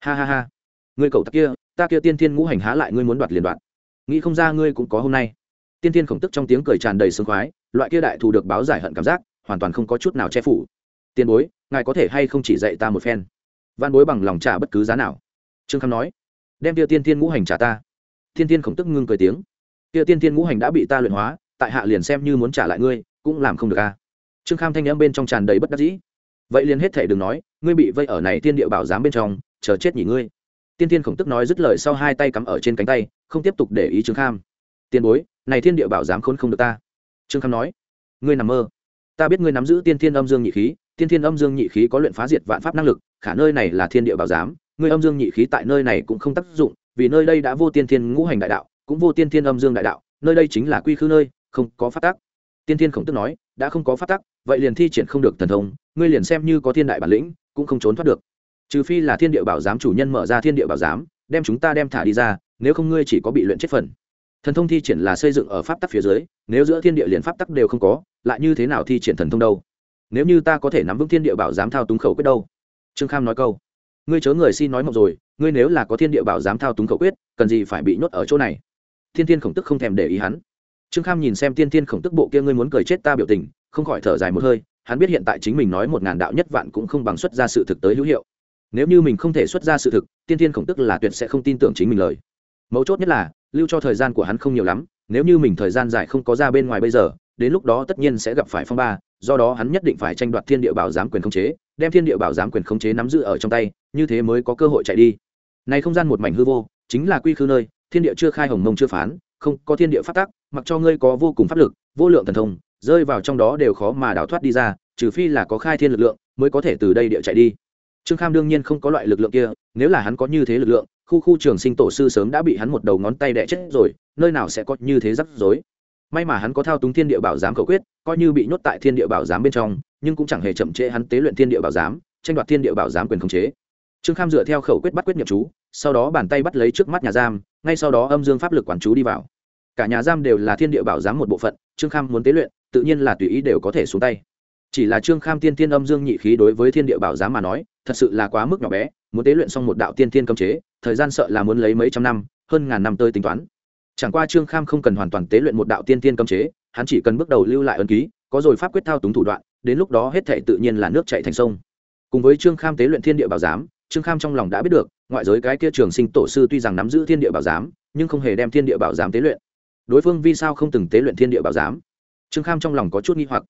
A: ha ha ha. Ngươi cầu ta kia ta kia tiên thiên ngũ hành há lại ngươi muốn đoạt liền đoạt. Nghĩ không ra ngươi cũng có hôm nay. Tiên thiên khổng tức trong tiếng cười tràn đầy sương khoái, loại kia đại thù được báo giải hận cảm giác, hoàn toàn không có chút nào che phủ. Tiền bối, ngài có thể hay không chỉ dạy ta một phen? Văn bối bằng lòng trả bất cứ giá nào. Trương kham nói, đem tiêu tiên thiên ngũ hành trả ta. Thiên thiên khổng tức ngưng cười tiếng kia tiên thiên ngũ hành đã bị ta luyện hóa, tại hạ liền xem như muốn trả lại ngươi, cũng làm không được a trương kham thanh n m bên trong tràn đầy bất đắc dĩ. Vậy liền hết thể đừng nói, ngươi bị vây ở này tiên địa bảo giám bên trong, chờ chết nhỉ ngươi. Tiên thiên khổng tức nói dứt lời sau hai tay cắm ở trên cánh tay, không tiếp tục để ý trương kham. Tiền bối, này thiên địa bảo giám khốn không được ta. Trương kham nói, ngươi nằm mơ. Ta biết ngươi nắm giữ tiên thiên âm dương nhị khí, tiên thiên âm dương nhị khí có luyện phá diệt vạn pháp năng lực, khả nơi này là thiên địa bảo giám, ngươi âm dương nhị khí tại nơi này cũng không tác dụng, vì nơi đây đã vô tiên thiên ngũ hành đại đạo cũng vô tiên thiên âm dương đại đạo, nơi đây chính là quy khư nơi, không có phát tác tiên thiên khổng tức nói, đã không có phát tác vậy liền thi triển không được thần thông, ngươi liền xem như có thiên đại bản lĩnh, cũng không trốn thoát được. Trừ phi là thiên địa bảo giám chủ nhân mở ra thiên địa bảo giám, đem chúng ta đem thả đi ra, nếu không ngươi chỉ có bị luyện chết phần. Thần thông thi triển là xây dựng ở pháp tắc phía dưới, nếu giữa thiên địa liền pháp tắc đều không có, lại như thế nào thi triển thần thông đâu? Nếu như ta có thể nắm vững thiên địa bảo giám thao túng khẩu quyết đâu? Trương kham nói câu. Ngươi chớ người xin nói mộng rồi, ngươi nếu là có thiên địa bảo giám thao túng khẩu quyết, cần gì phải bị nhốt ở chỗ này? Thiên thiên khổng tức không thèm để ý hắn. Trương kham nhìn xem tiên thiên khổng tức bộ kia ngươi muốn cười chết ta biểu tình, không khỏi thở dài một hơi, hắn biết hiện tại chính mình nói một ngàn đạo nhất vạn cũng không bằng xuất ra sự thực tới hữu hiệu. Nếu như mình không thể xuất ra sự thực tiên thiên khổng tức là tuyệt sẽ không tin tưởng chính mình lời. Mấu chốt nhất là, lưu cho thời gian của hắn không nhiều lắm, nếu như mình thời gian dài không có ra bên ngoài bây giờ, đến lúc đó tất nhiên sẽ gặp phải phong ba, do đó hắn nhất định phải tranh đoạt thiên địa bảo giám quyền khống chế, đem thiên địa bảo giám quyền khống chế nắm giữ ở trong tay, như thế mới có cơ hội chạy đi. Này không gian một mảnh hư vô, chính là quy khư nơi thiên địa chưa khai hồng mông chưa phán, không, có thiên địa phát tác mặc cho ngươi có vô cùng pháp lực, vô lượng thần thông, rơi vào trong đó đều khó mà đào thoát đi ra, trừ phi là có khai thiên lực lượng mới có thể từ đây địa chạy đi. Trương kham đương nhiên không có loại lực lượng kia, nếu là hắn có như thế lực lượng, khu khu trường sinh tổ sư sớm đã bị hắn một đầu ngón tay đẻ chết rồi, nơi nào sẽ có như thế rắc rối. May mà hắn có thao túng thiên địa bảo giám cầu quyết, coi như bị nhốt tại thiên địa bảo giám bên trong, nhưng cũng chẳng hề chậm trễ hắn tế luyện thiên địa bảo giám, tranh đoạt thiên địa bảo giám quyền khống chế trương kham dựa theo khẩu quyết bắt quyết nhập chú, sau đó bàn tay bắt lấy trước mắt nhà giam, ngay sau đó âm dương pháp lực quản chú đi vào. Cả nhà giam đều là thiên địa bảo giám một bộ phận, trương kham muốn tế luyện, tự nhiên là tùy ý đều có thể xuống tay. Chỉ là trương kham tiên tiên âm dương nhị khí đối với thiên địa bảo giám mà nói, thật sự là quá mức nhỏ bé, muốn tế luyện xong một đạo tiên tiên cấm chế, thời gian sợ là muốn lấy mấy trăm năm, hơn ngàn năm tới tính toán. Chẳng qua trương kham không cần hoàn toàn tế luyện một đạo tiên tiên cấm chế, hắn chỉ cần bước đầu lưu lại ấn ký, có rồi pháp quyết thao túng thủ đoạn, đến lúc đó hết thể tự nhiên là nước chạy thành sông. Cùng với trương kham tế luyện thiên địa bảo giám trương kham trong lòng đã biết được, ngoại giới cái kia trường sinh tổ sư tuy rằng nắm giữ thiên địa bảo giám, nhưng không hề đem thiên địa bảo giám tế luyện. Đối phương vì sao không từng tế luyện thiên địa bảo giám? Trương kham trong lòng có chút nghi hoặc.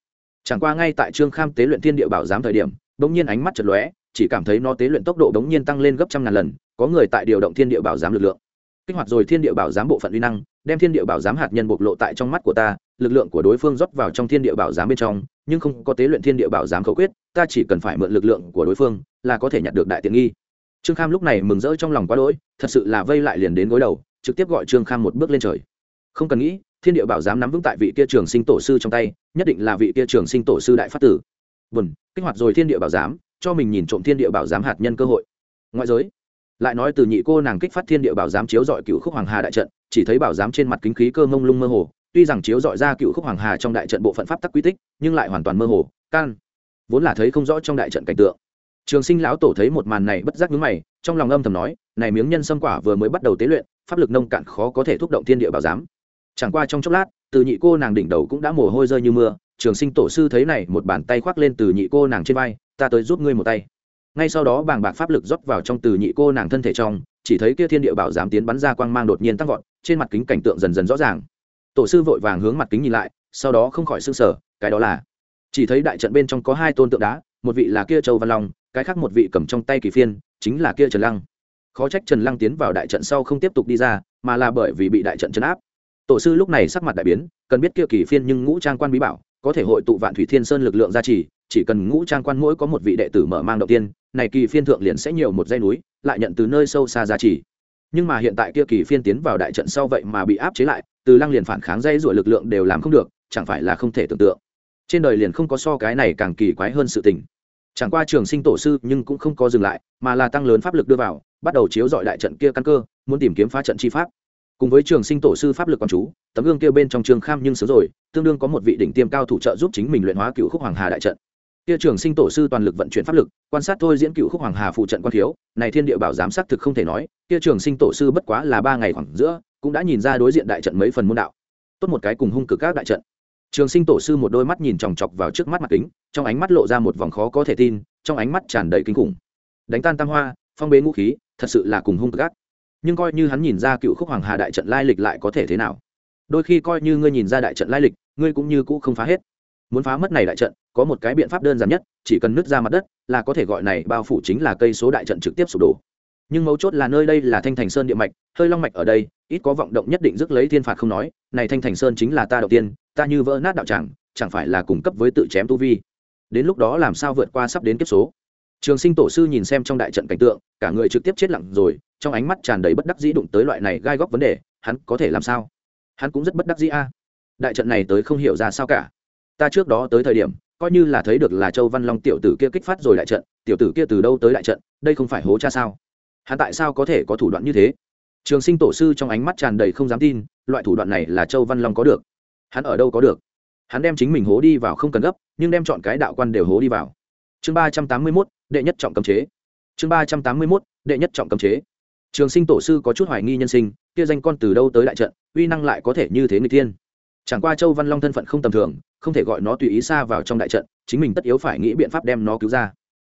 A: Chẳng qua ngay tại trương kham tế luyện thiên địa bảo giám thời điểm đ ỗ n g nhiên ánh mắt chật lóe, chỉ cảm thấy nó tế luyện tốc độ đ ỗ n g nhiên tăng lên gấp trăm ngàn lần, có người tại điều động thiên địa bảo giám lực lượng. Kích hoạt rồi thiên địa bảo giám bộ phận uy năng, đem thiên địa bảo giám hạt nhân bộc lộ tại trong mắt của ta, lực lượng của đối phương rót vào trong thiên địa bảo giám bên trong nhưng không có tế luyện thiên địa bảo giám khẩu quyết, ta chỉ cần phải mượn lực lượng của đối phương, là có thể nhặt được đại tiện nghi. Trương kham lúc này mừng rỡ trong lòng quá đỗi, thật sự là vây lại liền đến gối đầu, trực tiếp gọi trương kham một bước lên trời. Không cần nghĩ, thiên địa bảo giám nắm vững tại vị kia trường sinh tổ sư trong tay, nhất định là vị kia trường sinh tổ sư đại phát tử. Vườn kích hoạt rồi thiên địa bảo giám, cho mình nhìn trộm thiên địa bảo giám hạt nhân cơ hội. Ngoại giới, lại nói từ nhị cô nàng kích phát thiên địa bảo giám chiếu dọi cựu khúc hoàng hà đại trận, chỉ thấy bảo giám trên mặt kính khí cơ mông lung mơ hồ tuy rằng chiếu dọi ra cựu khúc hoàng hà trong đại trận bộ phận pháp tắc quy tích, nhưng lại hoàn toàn mơ hồ, can. Vốn là thấy không rõ trong đại trận cảnh tượng. Trường sinh lão tổ thấy một màn này bất giác nhướng mày, trong lòng âm thầm nói, này miếng nhân sâm quả vừa mới bắt đầu tế luyện, pháp lực nông cạn khó có thể thúc động thiên địa bảo giám. Chẳng qua trong chốc lát, từ nhị cô nàng đỉnh đầu cũng đã mồ hôi rơi như mưa, trường sinh tổ sư thấy này một bàn tay khoác lên từ nhị cô nàng trên vai, ta tới giúp ngươi một tay. Ngay sau đó bàng bạc pháp lực rót vào trong từ nhị cô nàng thân thể trong, chỉ thấy kia thiên địa bảo giám tiến bắn ra quang mang đột nhiên tăng vọt, trên mặt kính cảnh tượng dần dần rõ ràng tổ sư vội vàng hướng mặt kính nhìn lại, sau đó không khỏi s ư n g sở cái đó là, chỉ thấy đại trận bên trong có hai tôn tượng đá, một vị là kia châu văn long, cái khác một vị cầm trong tay kỳ phiên, chính là kia trần lăng. Khó trách trần lăng tiến vào đại trận sau không tiếp tục đi ra, mà là bởi vì bị đại trận chấn áp. Tổ sư lúc này sắc mặt đại biến, cần biết kia kỳ phiên nhưng ngũ trang quan bí bảo, có thể hội tụ vạn thủy thiên sơn lực lượng gia trì, chỉ cần ngũ trang quan mỗi có một vị đệ tử mở mang đầu tiên, này kỳ phiên thượng liền sẽ nhiều một dây núi, lại nhận từ nơi sâu xa gia trì nhưng mà hiện tại kia kỳ phiên tiến vào đại trận sau vậy mà bị áp chế lại, từ lăng liền phản kháng dây dội lực lượng đều làm không được, chẳng phải là không thể tưởng tượng. Trên đời liền không có so cái này càng kỳ quái hơn sự tình. Chẳng qua trường sinh tổ sư nhưng cũng không có dừng lại, mà là tăng lớn pháp lực đưa vào, bắt đầu chiếu dọi đại trận kia căn cơ, muốn tìm kiếm phá trận chi pháp. Cùng với trường sinh tổ sư pháp lực quán chú, tấm gương kia bên trong trường kham nhưng sớm rồi, tương đương có một vị đỉnh tiêm cao thủ trợ giúp chính mình luyện hóa cựu khúc hoàng hà đại trận kia trường sinh tổ sư toàn lực vận chuyển pháp lực, quan sát thôi diễn cựu khúc hoàng hà phụ trận quan thiếu, này thiên địa bảo giám sát thực không thể nói, kia trường sinh tổ sư bất quá là ba ngày khoảng giữa, cũng đã nhìn ra đối diện đại trận mấy phần môn đạo. Tốt một cái cùng hung cực các đại trận. Trường sinh tổ sư một đôi mắt nhìn chòng chọc vào trước mắt mặt kính, trong ánh mắt lộ ra một vòng khó có thể tin, trong ánh mắt tràn đầy kinh khủng. Đánh tan tam hoa, phong bế ngũ khí, thật sự là cùng hung cực các. Nhưng coi như hắn nhìn ra cựu khúc hoàng hà đại trận lai lịch lại có thể thế nào? Đôi khi coi như ngươi nhìn ra đại trận lai lịch, ngươi cũng như cũ không phá hết muốn phá mất này đại trận, có một cái biện pháp đơn giản nhất, chỉ cần nứt ra mặt đất, là có thể gọi này bao phủ chính là cây số đại trận trực tiếp sụp đổ. Nhưng mấu chốt là nơi đây là thanh thành sơn địa mạch, hơi long mạch ở đây, ít có vọng động nhất định rước lấy thiên phạt không nói, này thanh thành sơn chính là ta đầu tiên, ta như vỡ nát đạo tràng, chẳng phải là cung cấp với tự chém tu vi. Đến lúc đó làm sao vượt qua sắp đến kiếp số? Trường sinh tổ sư nhìn xem trong đại trận cảnh tượng, cả người trực tiếp chết lặng rồi, trong ánh mắt tràn đầy bất đắc dĩ đụng tới loại này gai góc vấn đề, hắn có thể làm sao? Hắn cũng rất bất đắc dĩ a. Đại trận này tới không hiểu ra sao cả ta trước đó tới thời điểm, coi như là thấy được là châu văn long tiểu tử kia kích phát rồi đại trận, tiểu tử kia từ đâu tới đại trận, đây không phải hố cha sao? Hắn tại sao có thể có thủ đoạn như thế? Trường sinh tổ sư trong ánh mắt tràn đầy không dám tin, loại thủ đoạn này là châu văn long có được. Hắn ở đâu có được? Hắn đem chính mình hố đi vào không cần gấp, nhưng đem chọn cái đạo quan đều hố đi vào. Chương ba trăm tám mươi mốt, đệ nhất trọng cấm chế. Chương ba trăm tám mươi mốt, đệ nhất trọng cấm chế. Trường sinh tổ sư có chút hoài nghi nhân sinh, kia danh con từ đâu tới đại trận, uy năng lại có thể như thế người tiên chẳng qua châu văn long thân phận không tầm thường, không thể gọi nó tùy ý xa vào trong đại trận, chính mình tất yếu phải nghĩ biện pháp đem nó cứu ra.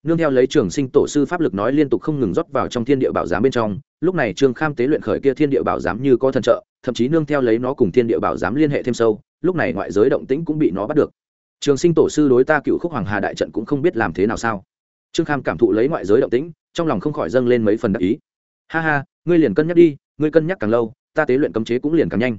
A: Nương theo lấy trường sinh tổ sư pháp lực nói liên tục không ngừng rót vào trong thiên địa bảo giám bên trong, lúc này trương kham tế luyện khởi kia thiên địa bảo giám như có thần trợ, thậm chí nương theo lấy nó cùng thiên địa bảo giám liên hệ thêm sâu, lúc này ngoại giới động tĩnh cũng bị nó bắt được. Trường sinh tổ sư đối ta cựu khúc hoàng hà đại trận cũng không biết làm thế nào sao. Trương kham cảm thụ lấy ngoại giới động tĩnh, trong lòng không khỏi dâng lên mấy phần đặc ý. Ha ha, ngươi liền cân nhắc đi, ngươi cân nhắc càng lâu, ta tế luyện cấm chế cũng liền càng nhanh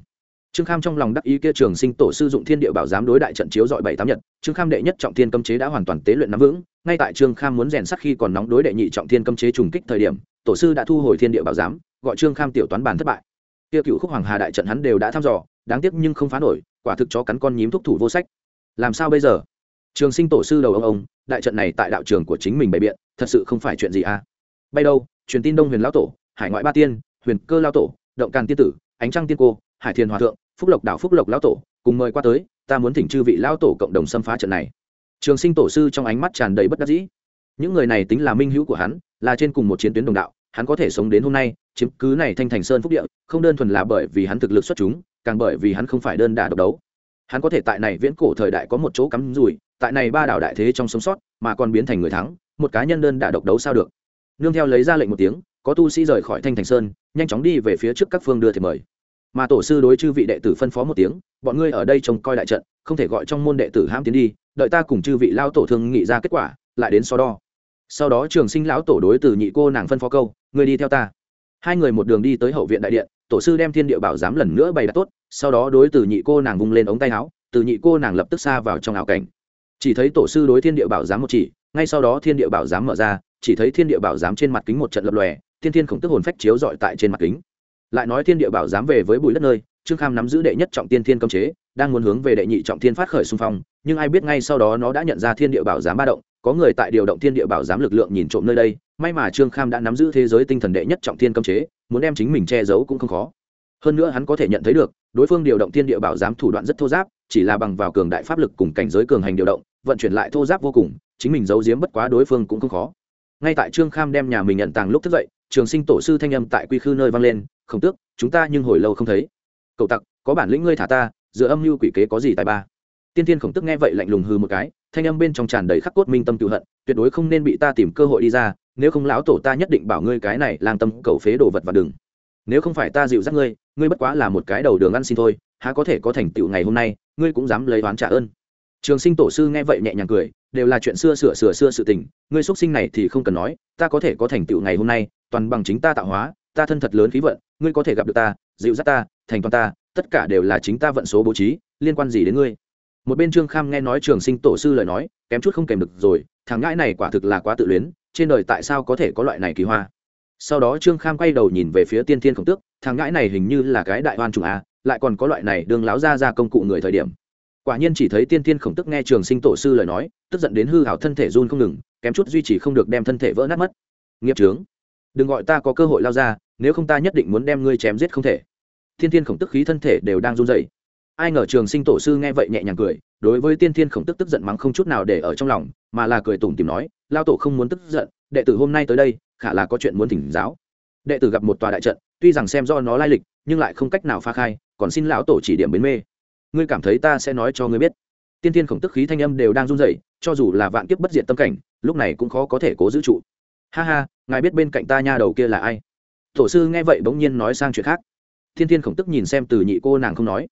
A: trương kham trong lòng đắc ý kia trường sinh tổ sư dụng thiên địa bảo giám đối đại trận chiếu dọi bảy tám nhật, trương kham đệ nhất trọng thiên cấm chế đã hoàn toàn tế luyện nắm vững, ngay tại trương kham muốn rèn sắc khi còn nóng đối đệ nhị trọng thiên cấm chế trùng kích thời điểm, tổ sư đã thu hồi thiên địa bảo giám, gọi trương kham tiểu toán bàn thất bại. Kia cựu khúc hoàng hà đại trận hắn đều đã thăm dò, đáng tiếc nhưng không phá nổi, quả thực cho cắn con nhím thúc thủ vô sách. Làm sao bây giờ? Trường sinh tổ sư đầu ông ông, đại trận này tại đạo trường của chính mình bày biện, thật sự không phải chuyện gì à? Bay đâu, truyền tin đông huyền lão tổ, hải ngoại ba tiên, huyền cơ lao tổ, động càn tiên tử, ánh trăng tiên cô, hải thiền hòa thượng phúc lộc đảo phúc lộc lão tổ, cùng mời qua tới, ta muốn thỉnh chư vị lão tổ cộng đồng xâm phá trận này. Trường sinh tổ sư trong ánh mắt tràn đầy bất đắc dĩ. Những người này tính là minh hữu của hắn, là trên cùng một chiến tuyến đồng đạo, hắn có thể sống đến hôm nay, chiếm cứ này thanh thành sơn phúc địa, không đơn thuần là bởi vì hắn thực lực xuất chúng, càng bởi vì hắn không phải đơn đả độc đấu. Hắn có thể tại này viễn cổ thời đại có một chỗ cắm rủi, tại này ba đảo đại thế trong sống sót, mà còn biến thành người thắng, một cá nhân đơn đả độc đấu sao được. Nương theo lấy ra lệnh một tiếng, có tu sĩ rời khỏi thanh thành sơn, nhanh chóng đi về phía trước các phương đưa thiệp mời mà tổ sư đối chư vị đệ tử phân phó một tiếng, bọn ngươi ở đây trông coi đại trận, không thể gọi trong môn đệ tử ham tiến đi, đợi ta cùng chư vị lao tổ thương nghị ra kết quả, lại đến so đo. Sau đó trường sinh lão tổ đối từ nhị cô nàng phân phó câu, ngươi đi theo ta. Hai người một đường đi tới hậu viện đại điện, tổ sư đem thiên địa bảo giám lần nữa bày đặt tốt, sau đó đối từ nhị cô nàng vung lên ống tay áo, từ nhị cô nàng lập tức xa vào trong ảo cảnh. Chỉ thấy tổ sư đối thiên địa bảo giám một chỉ, ngay sau đó thiên địa bảo giám mở ra, chỉ thấy thiên địa bảo giám trên mặt kính một trận lập lòe, thiên thiên khổng tức hồn phách chiếu dọi tại trên mặt kính lại nói thiên địa bảo giám về với bụi đất nơi, trương kham nắm giữ đệ nhất trọng tiên thiên cấm chế, đang muốn hướng về đệ nhị trọng thiên phát khởi xung phong, nhưng ai biết ngay sau đó nó đã nhận ra thiên địa bảo giám ba động, có người tại điều động thiên địa bảo giám lực lượng nhìn trộm nơi đây, may mà trương kham đã nắm giữ thế giới tinh thần đệ nhất trọng thiên cấm chế, muốn đem chính mình che giấu cũng không khó. Hơn nữa hắn có thể nhận thấy được, đối phương điều động thiên địa bảo giám thủ đoạn rất thô giáp, chỉ là bằng vào cường đại pháp lực cùng cảnh giới cường hành điều động, vận chuyển lại thô giáp vô cùng, chính mình giấu giếm bất quá đối phương cũng không khó. Ngay tại trương kham đem nhà mình nhận tàng lúc thức dậy, trường sinh tổ sư thanh âm tại quy khư nơi vang lên không tước, chúng ta nhưng hồi lâu không thấy. Cậu tặc, có bản lĩnh ngươi thả ta, giữa âm mưu quỷ kế có gì tài ba? Tiên tiên khổng tức nghe vậy lạnh lùng hư một cái, thanh âm bên trong tràn đầy khắc cốt minh tâm tự hận, tuyệt đối không nên bị ta tìm cơ hội đi ra, nếu không lão tổ ta nhất định bảo ngươi cái này lang tâm cầu phế đồ vật và đừng. Nếu không phải ta dịu dắt ngươi ngươi bất quá là một cái đầu đường ăn xin thôi, há có thể có thành tựu ngày hôm nay, ngươi cũng dám lấy oán trả ơn. Trường sinh tổ sư nghe vậy nhẹ nhàng cười, đều là chuyện xưa sửa sửa xưa sự tình, ngươi xuất sinh này thì không cần nói, ta có thể có thành tựu ngày hôm nay, toàn bằng chính ta tạo hóa, ta thân thật lớn khí vận ngươi có thể gặp được ta, dịu dắt ta, thành toàn ta, tất cả đều là chính ta vận số bố trí, liên quan gì đến ngươi? Một bên trương kham nghe nói trường sinh tổ sư lời nói, kém chút không kèm được rồi, thằng ngãi này quả thực là quá tự luyến, trên đời tại sao có thể có loại này kỳ hoa? Sau đó trương kham quay đầu nhìn về phía tiên thiên khổng tước, thằng ngãi này hình như là cái đại oan trùng a, lại còn có loại này đương láo ra ra công cụ người thời điểm. Quả nhiên chỉ thấy tiên thiên khổng tức nghe trường sinh tổ sư lời nói, tức giận đến hư hảo thân thể run không ngừng, kém chút duy trì không được đem thân thể vỡ nát mất. Nghiệp trướng đừng gọi ta có cơ hội lao ra nếu không ta nhất định muốn đem ngươi chém giết không thể. Thiên thiên khổng tức khí thân thể đều đang run dậy ai ngờ trường sinh tổ sư nghe vậy nhẹ nhàng cười, đối với tiên thiên khổng tức tức giận mắng không chút nào để ở trong lòng, mà là cười tủm tìm nói, lao tổ không muốn tức giận, đệ tử hôm nay tới đây, khả là có chuyện muốn thỉnh giáo. Đệ tử gặp một tòa đại trận, tuy rằng xem do nó lai lịch, nhưng lại không cách nào pha khai, còn xin lão tổ chỉ điểm bến mê. Ngươi cảm thấy ta sẽ nói cho ngươi biết. Tiên Thiên khổng tức khí thanh âm đều đang run rẩy, cho dù là vạn kiếp bất diệt tâm cảnh, lúc này cũng khó có thể cố giữ trụ. Ha ha, ngài biết bên cạnh ta nha đầu kia là ai? Tổ sư nghe vậy bỗng nhiên nói sang chuyện khác. Thiên thiên khổng tức nhìn xem từ nhị cô nàng không nói,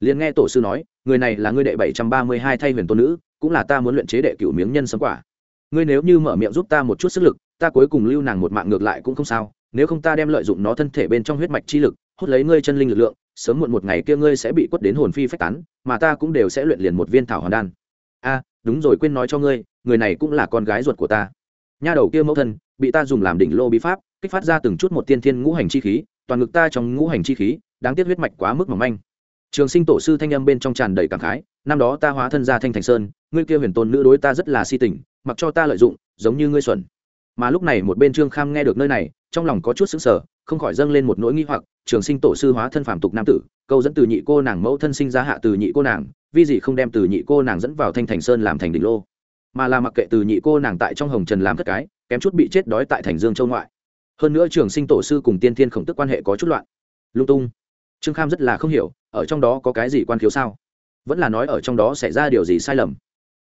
A: liền nghe tổ sư nói, người này là ngươi đệ bảy trăm ba mươi hai thay huyền tôn nữ, cũng là ta muốn luyện chế đệ cửu miếng nhân sống quả. Ngươi nếu như mở miệng giúp ta một chút sức lực, ta cuối cùng lưu nàng một mạng ngược lại cũng không sao, nếu không ta đem lợi dụng nó thân thể bên trong huyết mạch chi lực, hút lấy ngươi chân linh lực lượng, sớm muộn một ngày kia ngươi sẽ bị quất đến hồn phi phách tán, mà ta cũng đều sẽ luyện liền một viên thảo hoàn đan. A, đúng rồi, quên nói cho ngươi, người này cũng là con gái ruột của ta. Nha đầu kia mẫu thân, bị ta dùng làm đỉnh lô bí pháp kích phát ra từng chút một tiên thiên ngũ hành chi khí, toàn ngực ta trong ngũ hành chi khí, đáng tiếc huyết mạch quá mức mỏng manh. Trường sinh tổ sư thanh âm bên trong tràn đầy cảm khái, năm đó ta hóa thân ra thanh thành sơn, ngươi kia huyền tôn nữ đối ta rất là si tình, mặc cho ta lợi dụng, giống như ngươi xuẩn. Mà lúc này một bên trương kham nghe được nơi này, trong lòng có chút sững sờ, không khỏi dâng lên một nỗi nghi hoặc, trường sinh tổ sư hóa thân phàm tục nam tử, câu dẫn từ nhị cô nàng mẫu thân sinh ra hạ từ nhị cô nàng vì gì không đem từ nhị cô nàng dẫn vào thanh thành sơn làm thành đỉnh lô. Mà là mặc kệ từ nhị cô nàng tại trong hồng trần làm thất cái, kém chút bị chết đói tại thành dương châu ngoại hơn nữa trường sinh tổ sư cùng tiên thiên khổng tức quan hệ có chút loạn. Lung tung. Trương kham rất là không hiểu, ở trong đó có cái gì quan khiếu sao? Vẫn là nói ở trong đó xảy ra điều gì sai lầm.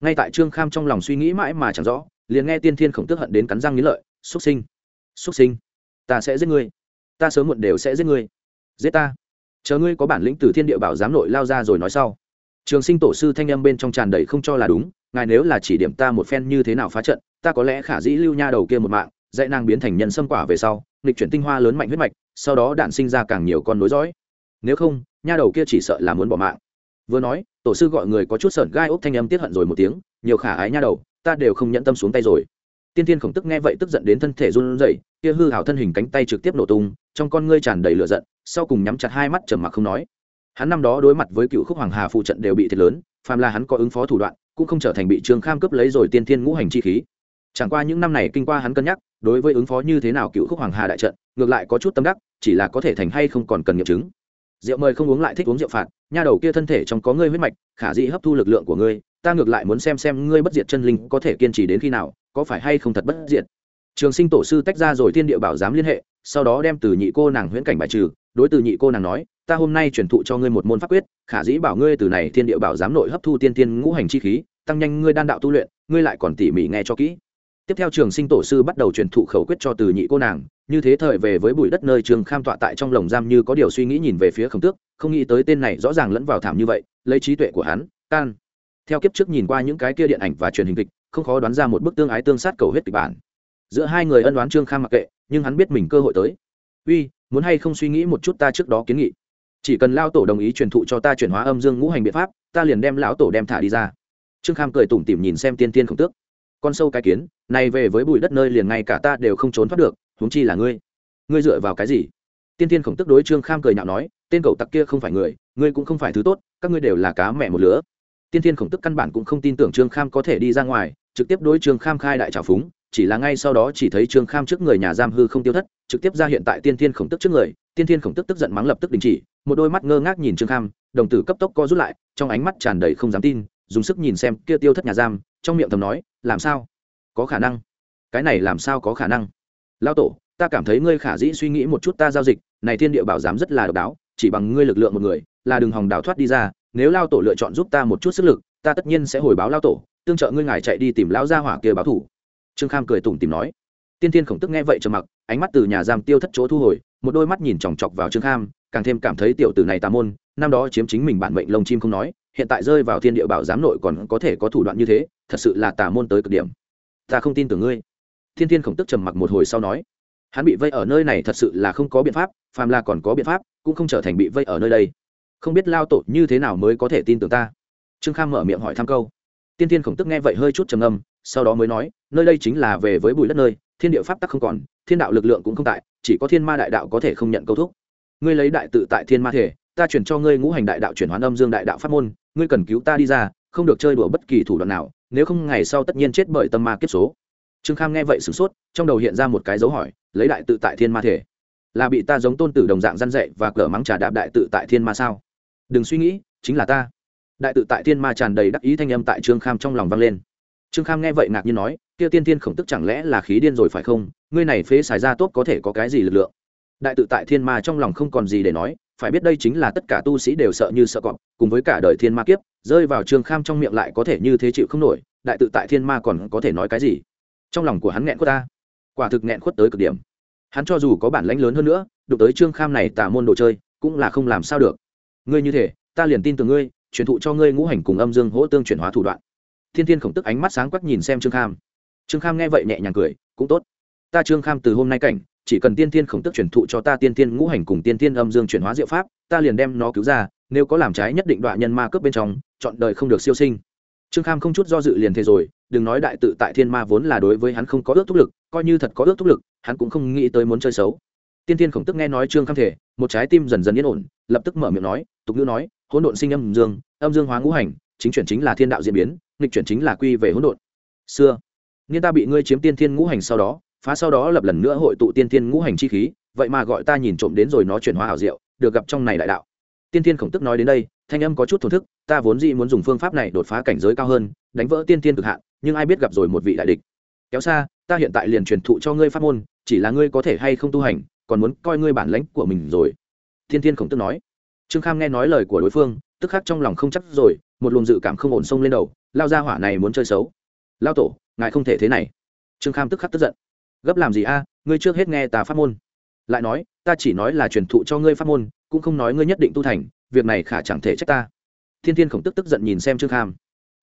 A: Ngay tại trương kham trong lòng suy nghĩ mãi mà chẳng rõ, liền nghe tiên thiên khổng tức hận đến cắn răng nghĩ lợi xuất sinh xuất sinh, ta sẽ giết ngươi. Ta sớm muộn đều sẽ giết ngươi. Giết ta. Chờ ngươi có bản lĩnh từ thiên địa bảo giám nội lao ra rồi nói sau. Trường sinh tổ sư thanh âm bên trong tràn đầy không cho là đúng, ngài nếu là chỉ điểm ta một phen như thế nào phá trận, ta có lẽ khả dĩ lưu nha đầu kia một mạng dạy nàng biến thành nhân sâm quả về sau, nghịch chuyển tinh hoa lớn mạnh huyết mạch, sau đó đạn sinh ra càng nhiều con nối dõi. Nếu không, nha đầu kia chỉ sợ là muốn bỏ mạng. Vừa nói, tổ sư gọi người có chút sợn gai ốc thanh âm tiết hận rồi một tiếng, nhiều khả ái nha đầu, ta đều không nhẫn tâm xuống tay rồi. Tiên tiên khổng tức nghe vậy tức giận đến thân thể run rẩy, kia hư hảo thân hình cánh tay trực tiếp nổ tung, trong con ngươi tràn đầy lửa giận, sau cùng nhắm chặt hai mắt trầm mặc không nói. Hắn năm đó đối mặt với cựu khúc hoàng hà phụ trận đều bị thiệt lớn, phàm là hắn có ứng phó thủ đoạn, cũng không trở thành bị trương kham cướp lấy rồi tiên thiên ngũ hành chi khí chẳng qua những năm này kinh qua hắn cân nhắc, đối với ứng phó như thế nào cựu khúc hoàng hà đại trận, ngược lại có chút tâm đắc, chỉ là có thể thành hay không còn cần nghiệm chứng. Rượu mời không uống lại thích uống rượu phạt, nha đầu kia thân thể trong có ngươi huyết mạch, khả dĩ hấp thu lực lượng của ngươi, ta ngược lại muốn xem xem ngươi bất diệt chân linh có thể kiên trì đến khi nào, có phải hay không thật bất diệt. Trường sinh tổ sư tách ra rồi thiên địa bảo giám liên hệ, sau đó đem từ nhị cô nàng huyễn cảnh bài trừ, đối từ nhị cô nàng nói, ta hôm nay truyền thụ cho ngươi một môn pháp quyết, khả dĩ bảo ngươi từ này thiên địa bảo giám nội hấp thu tiên tiên ngũ hành chi khí, tăng nhanh ngươi đan đạo tu luyện, ngươi lại còn tỉ mỉ nghe cho kỹ tiếp theo trường sinh tổ sư bắt đầu truyền thụ khẩu quyết cho từ nhị cô nàng, như thế thời về với bụi đất nơi trường kham tọa tại trong lồng giam như có điều suy nghĩ nhìn về phía khổng tước, không nghĩ tới tên này rõ ràng lẫn vào thảm như vậy, lấy trí tuệ của hắn, can. Theo kiếp trước nhìn qua những cái kia điện ảnh và truyền hình kịch, không khó đoán ra một bức tương ái tương sát cầu huyết kịch bản. Giữa hai người ân đoán trương kham mặc kệ, nhưng hắn biết mình cơ hội tới. Uy, muốn hay không suy nghĩ một chút ta trước đó kiến nghị? Chỉ cần lao tổ đồng ý truyền thụ cho ta chuyển hóa âm dương ngũ hành biện pháp, ta liền đem lão tổ đem thả đi ra. Trương kham cười tủm tỉm nhìn xem tiên tiên khổng tước con sâu cái kiến này về với bụi đất nơi liền ngay cả ta đều không trốn thoát được, huống chi là ngươi. Ngươi dựa vào cái gì? Tiên tiên khổng tức đối trương kham cười nhạo nói, tên cậu tặc kia không phải người, ngươi cũng không phải thứ tốt, các ngươi đều là cá mẹ một lứa. Tiên tiên khổng tức căn bản cũng không tin tưởng trương kham có thể đi ra ngoài, trực tiếp đối trương kham khai đại trào phúng, chỉ là ngay sau đó chỉ thấy trương kham trước người nhà giam hư không tiêu thất, trực tiếp ra hiện tại tiên tiên khổng tức trước người, tiên tiên khổng tức tức giận mắng lập tức đình chỉ, một đôi mắt ngơ ngác nhìn trương kham, đồng tử cấp tốc co rút lại, trong ánh mắt tràn đầy không dám tin, dùng sức nhìn xem kia tiêu thất nhà giam trong miệng thầm nói, làm sao? Có khả năng. Cái này làm sao có khả năng? Lao tổ, ta cảm thấy ngươi khả dĩ suy nghĩ một chút ta giao dịch, này thiên địa bảo giám rất là độc đáo, chỉ bằng ngươi lực lượng một người, là đừng hòng đào thoát đi ra, nếu lao tổ lựa chọn giúp ta một chút sức lực, ta tất nhiên sẽ hồi báo lao tổ, tương trợ ngươi ngài chạy đi tìm lão gia hỏa kia báo thủ. Trương kham cười tủm tìm nói. Tiên tiên khổng tức nghe vậy trầm mặc, ánh mắt từ nhà giam tiêu thất chỗ thu hồi, một đôi mắt nhìn chòng chọc vào trương kham càng thêm cảm thấy tiểu tử này tà môn, năm đó chiếm chính mình bản mệnh lông chim không nói, hiện tại rơi vào thiên địa bảo giám nội còn có thể có thủ đoạn như thế, thật sự là tà môn tới cực điểm. Ta không tin tưởng ngươi. Thiên thiên khổng tức trầm mặc một hồi sau nói, hắn bị vây ở nơi này thật sự là không có biện pháp, phàm là còn có biện pháp, cũng không trở thành bị vây ở nơi đây. Không biết lao tổ như thế nào mới có thể tin tưởng ta? Trương kham mở miệng hỏi thăm câu. Tiên thiên khổng tức nghe vậy hơi chút trầm âm sau đó mới nói, nơi đây chính là về với bụi đất nơi, thiên địa pháp tắc không còn, thiên đạo lực lượng cũng không tại, chỉ có thiên ma đại đạo có thể không nhận câu thúc ngươi lấy đại tự tại thiên ma thể, ta chuyển cho ngươi ngũ hành đại đạo chuyển hoán âm dương đại đạo pháp môn, ngươi cần cứu ta đi ra, không được chơi đùa bất kỳ thủ đoạn nào, nếu không ngày sau tất nhiên chết bởi tâm ma kiếp số. Trương kham nghe vậy sửng sốt, trong đầu hiện ra một cái dấu hỏi, lấy đại tự tại thiên ma thể, là bị ta giống tôn tử đồng dạng răn dậy và cờ mắng trà đạp đại tự tại thiên ma sao? Đừng suy nghĩ, chính là ta. Đại tự tại thiên ma tràn đầy đắc ý thanh âm tại trương kham trong lòng vang lên. Trương kham nghe vậy ngạc nhiên nói, kia tiên thiên khổng tức chẳng lẽ là khí điên rồi phải không? Ngươi này phế xài ra tốt có thể có cái gì lực lượng? Đại tự tại thiên ma trong lòng không còn gì để nói, phải biết đây chính là tất cả tu sĩ đều sợ như sợ cọp, cùng với cả đời thiên ma kiếp, rơi vào trương kham trong miệng lại có thể như thế chịu không nổi, đại tự tại thiên ma còn có thể nói cái gì? Trong lòng của hắn nghẹn khuất ta. Quả thực nghẹn khuất tới cực điểm. Hắn cho dù có bản lãnh lớn hơn nữa, đụng tới trương kham này tả môn đồ chơi, cũng là không làm sao được. Ngươi như thế, ta liền tin tưởng ngươi, truyền thụ cho ngươi ngũ hành cùng âm dương hỗ tương chuyển hóa thủ đoạn. Thiên thiên khổng tức ánh mắt sáng quắc nhìn xem trương kham. Trương kham nghe vậy nhẹ nhàng cười, cũng tốt. Ta trương kham từ hôm nay cảnh chỉ cần tiên thiên khổng tức truyền thụ cho ta tiên thiên ngũ hành cùng tiên thiên âm dương chuyển hóa diệu pháp, ta liền đem nó cứu ra, nếu có làm trái nhất định đoạn nhân ma cướp bên trong, chọn đời không được siêu sinh. Trương kham không chút do dự liền thế rồi, đừng nói đại tự tại thiên ma vốn là đối với hắn không có ước thúc lực, coi như thật có ước thúc lực, hắn cũng không nghĩ tới muốn chơi xấu. Tiên thiên khổng tức nghe nói trương kham thể một trái tim dần dần yên ổn, lập tức mở miệng nói, tục ngữ nói, hỗn độn sinh âm dương âm dương hóa ngũ hành, chính chuyển chính là thiên đạo diễn biến, nghịch chuyển chính là quy về hỗn độn. Xưa niên ta bị ngươi chiếm tiên thiên ngũ hành sau đó phá sau đó lập lần nữa hội tụ tiên thiên ngũ hành chi khí, vậy mà gọi ta nhìn trộm đến rồi nó chuyển hóa hảo diệu, được gặp trong này đại đạo. Tiên thiên khổng tức nói đến đây, thanh âm có chút thổn thức, ta vốn dĩ muốn dùng phương pháp này đột phá cảnh giới cao hơn, đánh vỡ tiên thiên cực hạn, nhưng ai biết gặp rồi một vị đại địch. Kéo xa, ta hiện tại liền truyền thụ cho ngươi pháp môn, chỉ là ngươi có thể hay không tu hành, còn muốn coi ngươi bản lãnh của mình rồi. Thiên thiên khổng tức nói. Trương kham nghe nói lời của đối phương, tức khắc trong lòng không chắc rồi, một luồng dự cảm không ổn sông lên đầu, lao ra hỏa này muốn chơi xấu. Lao tổ, ngài không thể thế này. Trương kham tức khắc tức giận gấp làm gì a, ngươi trước hết nghe ta pháp môn. Lại nói, ta chỉ nói là truyền thụ cho ngươi pháp môn, cũng không nói ngươi nhất định tu thành, việc này khả chẳng thể trách ta. Thiên thiên khổng tức tức giận nhìn xem trương kham.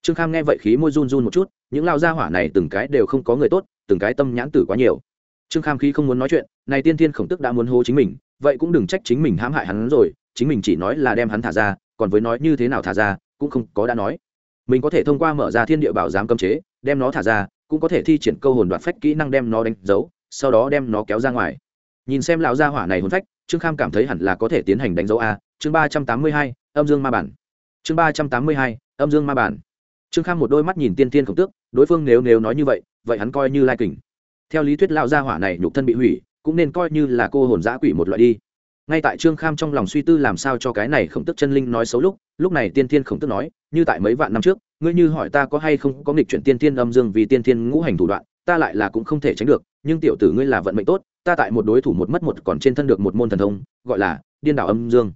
A: Trương kham nghe vậy khí môi run run một chút, những lao gia hỏa này từng cái đều không có người tốt, từng cái tâm nhãn tử quá nhiều. Trương kham khí không muốn nói chuyện, này tiên thiên khổng tức đã muốn hô chính mình, vậy cũng đừng trách chính mình hãm hại hắn rồi, chính mình chỉ nói là đem hắn thả ra, còn với nói như thế nào thả ra, cũng không có đã nói. Mình có thể thông qua mở ra thiên địa bảo giám cấm chế, đem nó thả ra cũng có thể thi triển câu hồn đoạt phách kỹ năng đem nó đánh dấu, sau đó đem nó kéo ra ngoài. Nhìn xem lão gia hỏa này hồn phách, trương kham cảm thấy hẳn là có thể tiến hành đánh dấu a, chương ba trăm tám mươi hai, âm dương ma bản. Chương ba trăm tám mươi hai, âm dương ma bản. Trương kham một đôi mắt nhìn tiên tiên khổng tước, đối phương nếu nếu nói như vậy vậy hắn coi như lai kình. Theo lý thuyết lão gia hỏa này nhục thân bị hủy, cũng nên coi như là cô hồn giã quỷ một loại đi. Ngay tại trương kham trong lòng suy tư làm sao cho cái này khổng tức chân linh nói xấu lúc lúc này tiên thiên khổng tức nói, như tại mấy vạn năm trước ngươi như hỏi ta có hay không có nghịch chuyển tiên thiên âm dương vì tiên thiên ngũ hành thủ đoạn, ta lại là cũng không thể tránh được, nhưng tiểu tử ngươi là vận mệnh tốt, ta tại một đối thủ một mất một còn trên thân được một môn thần thông, gọi là điên đảo âm dương.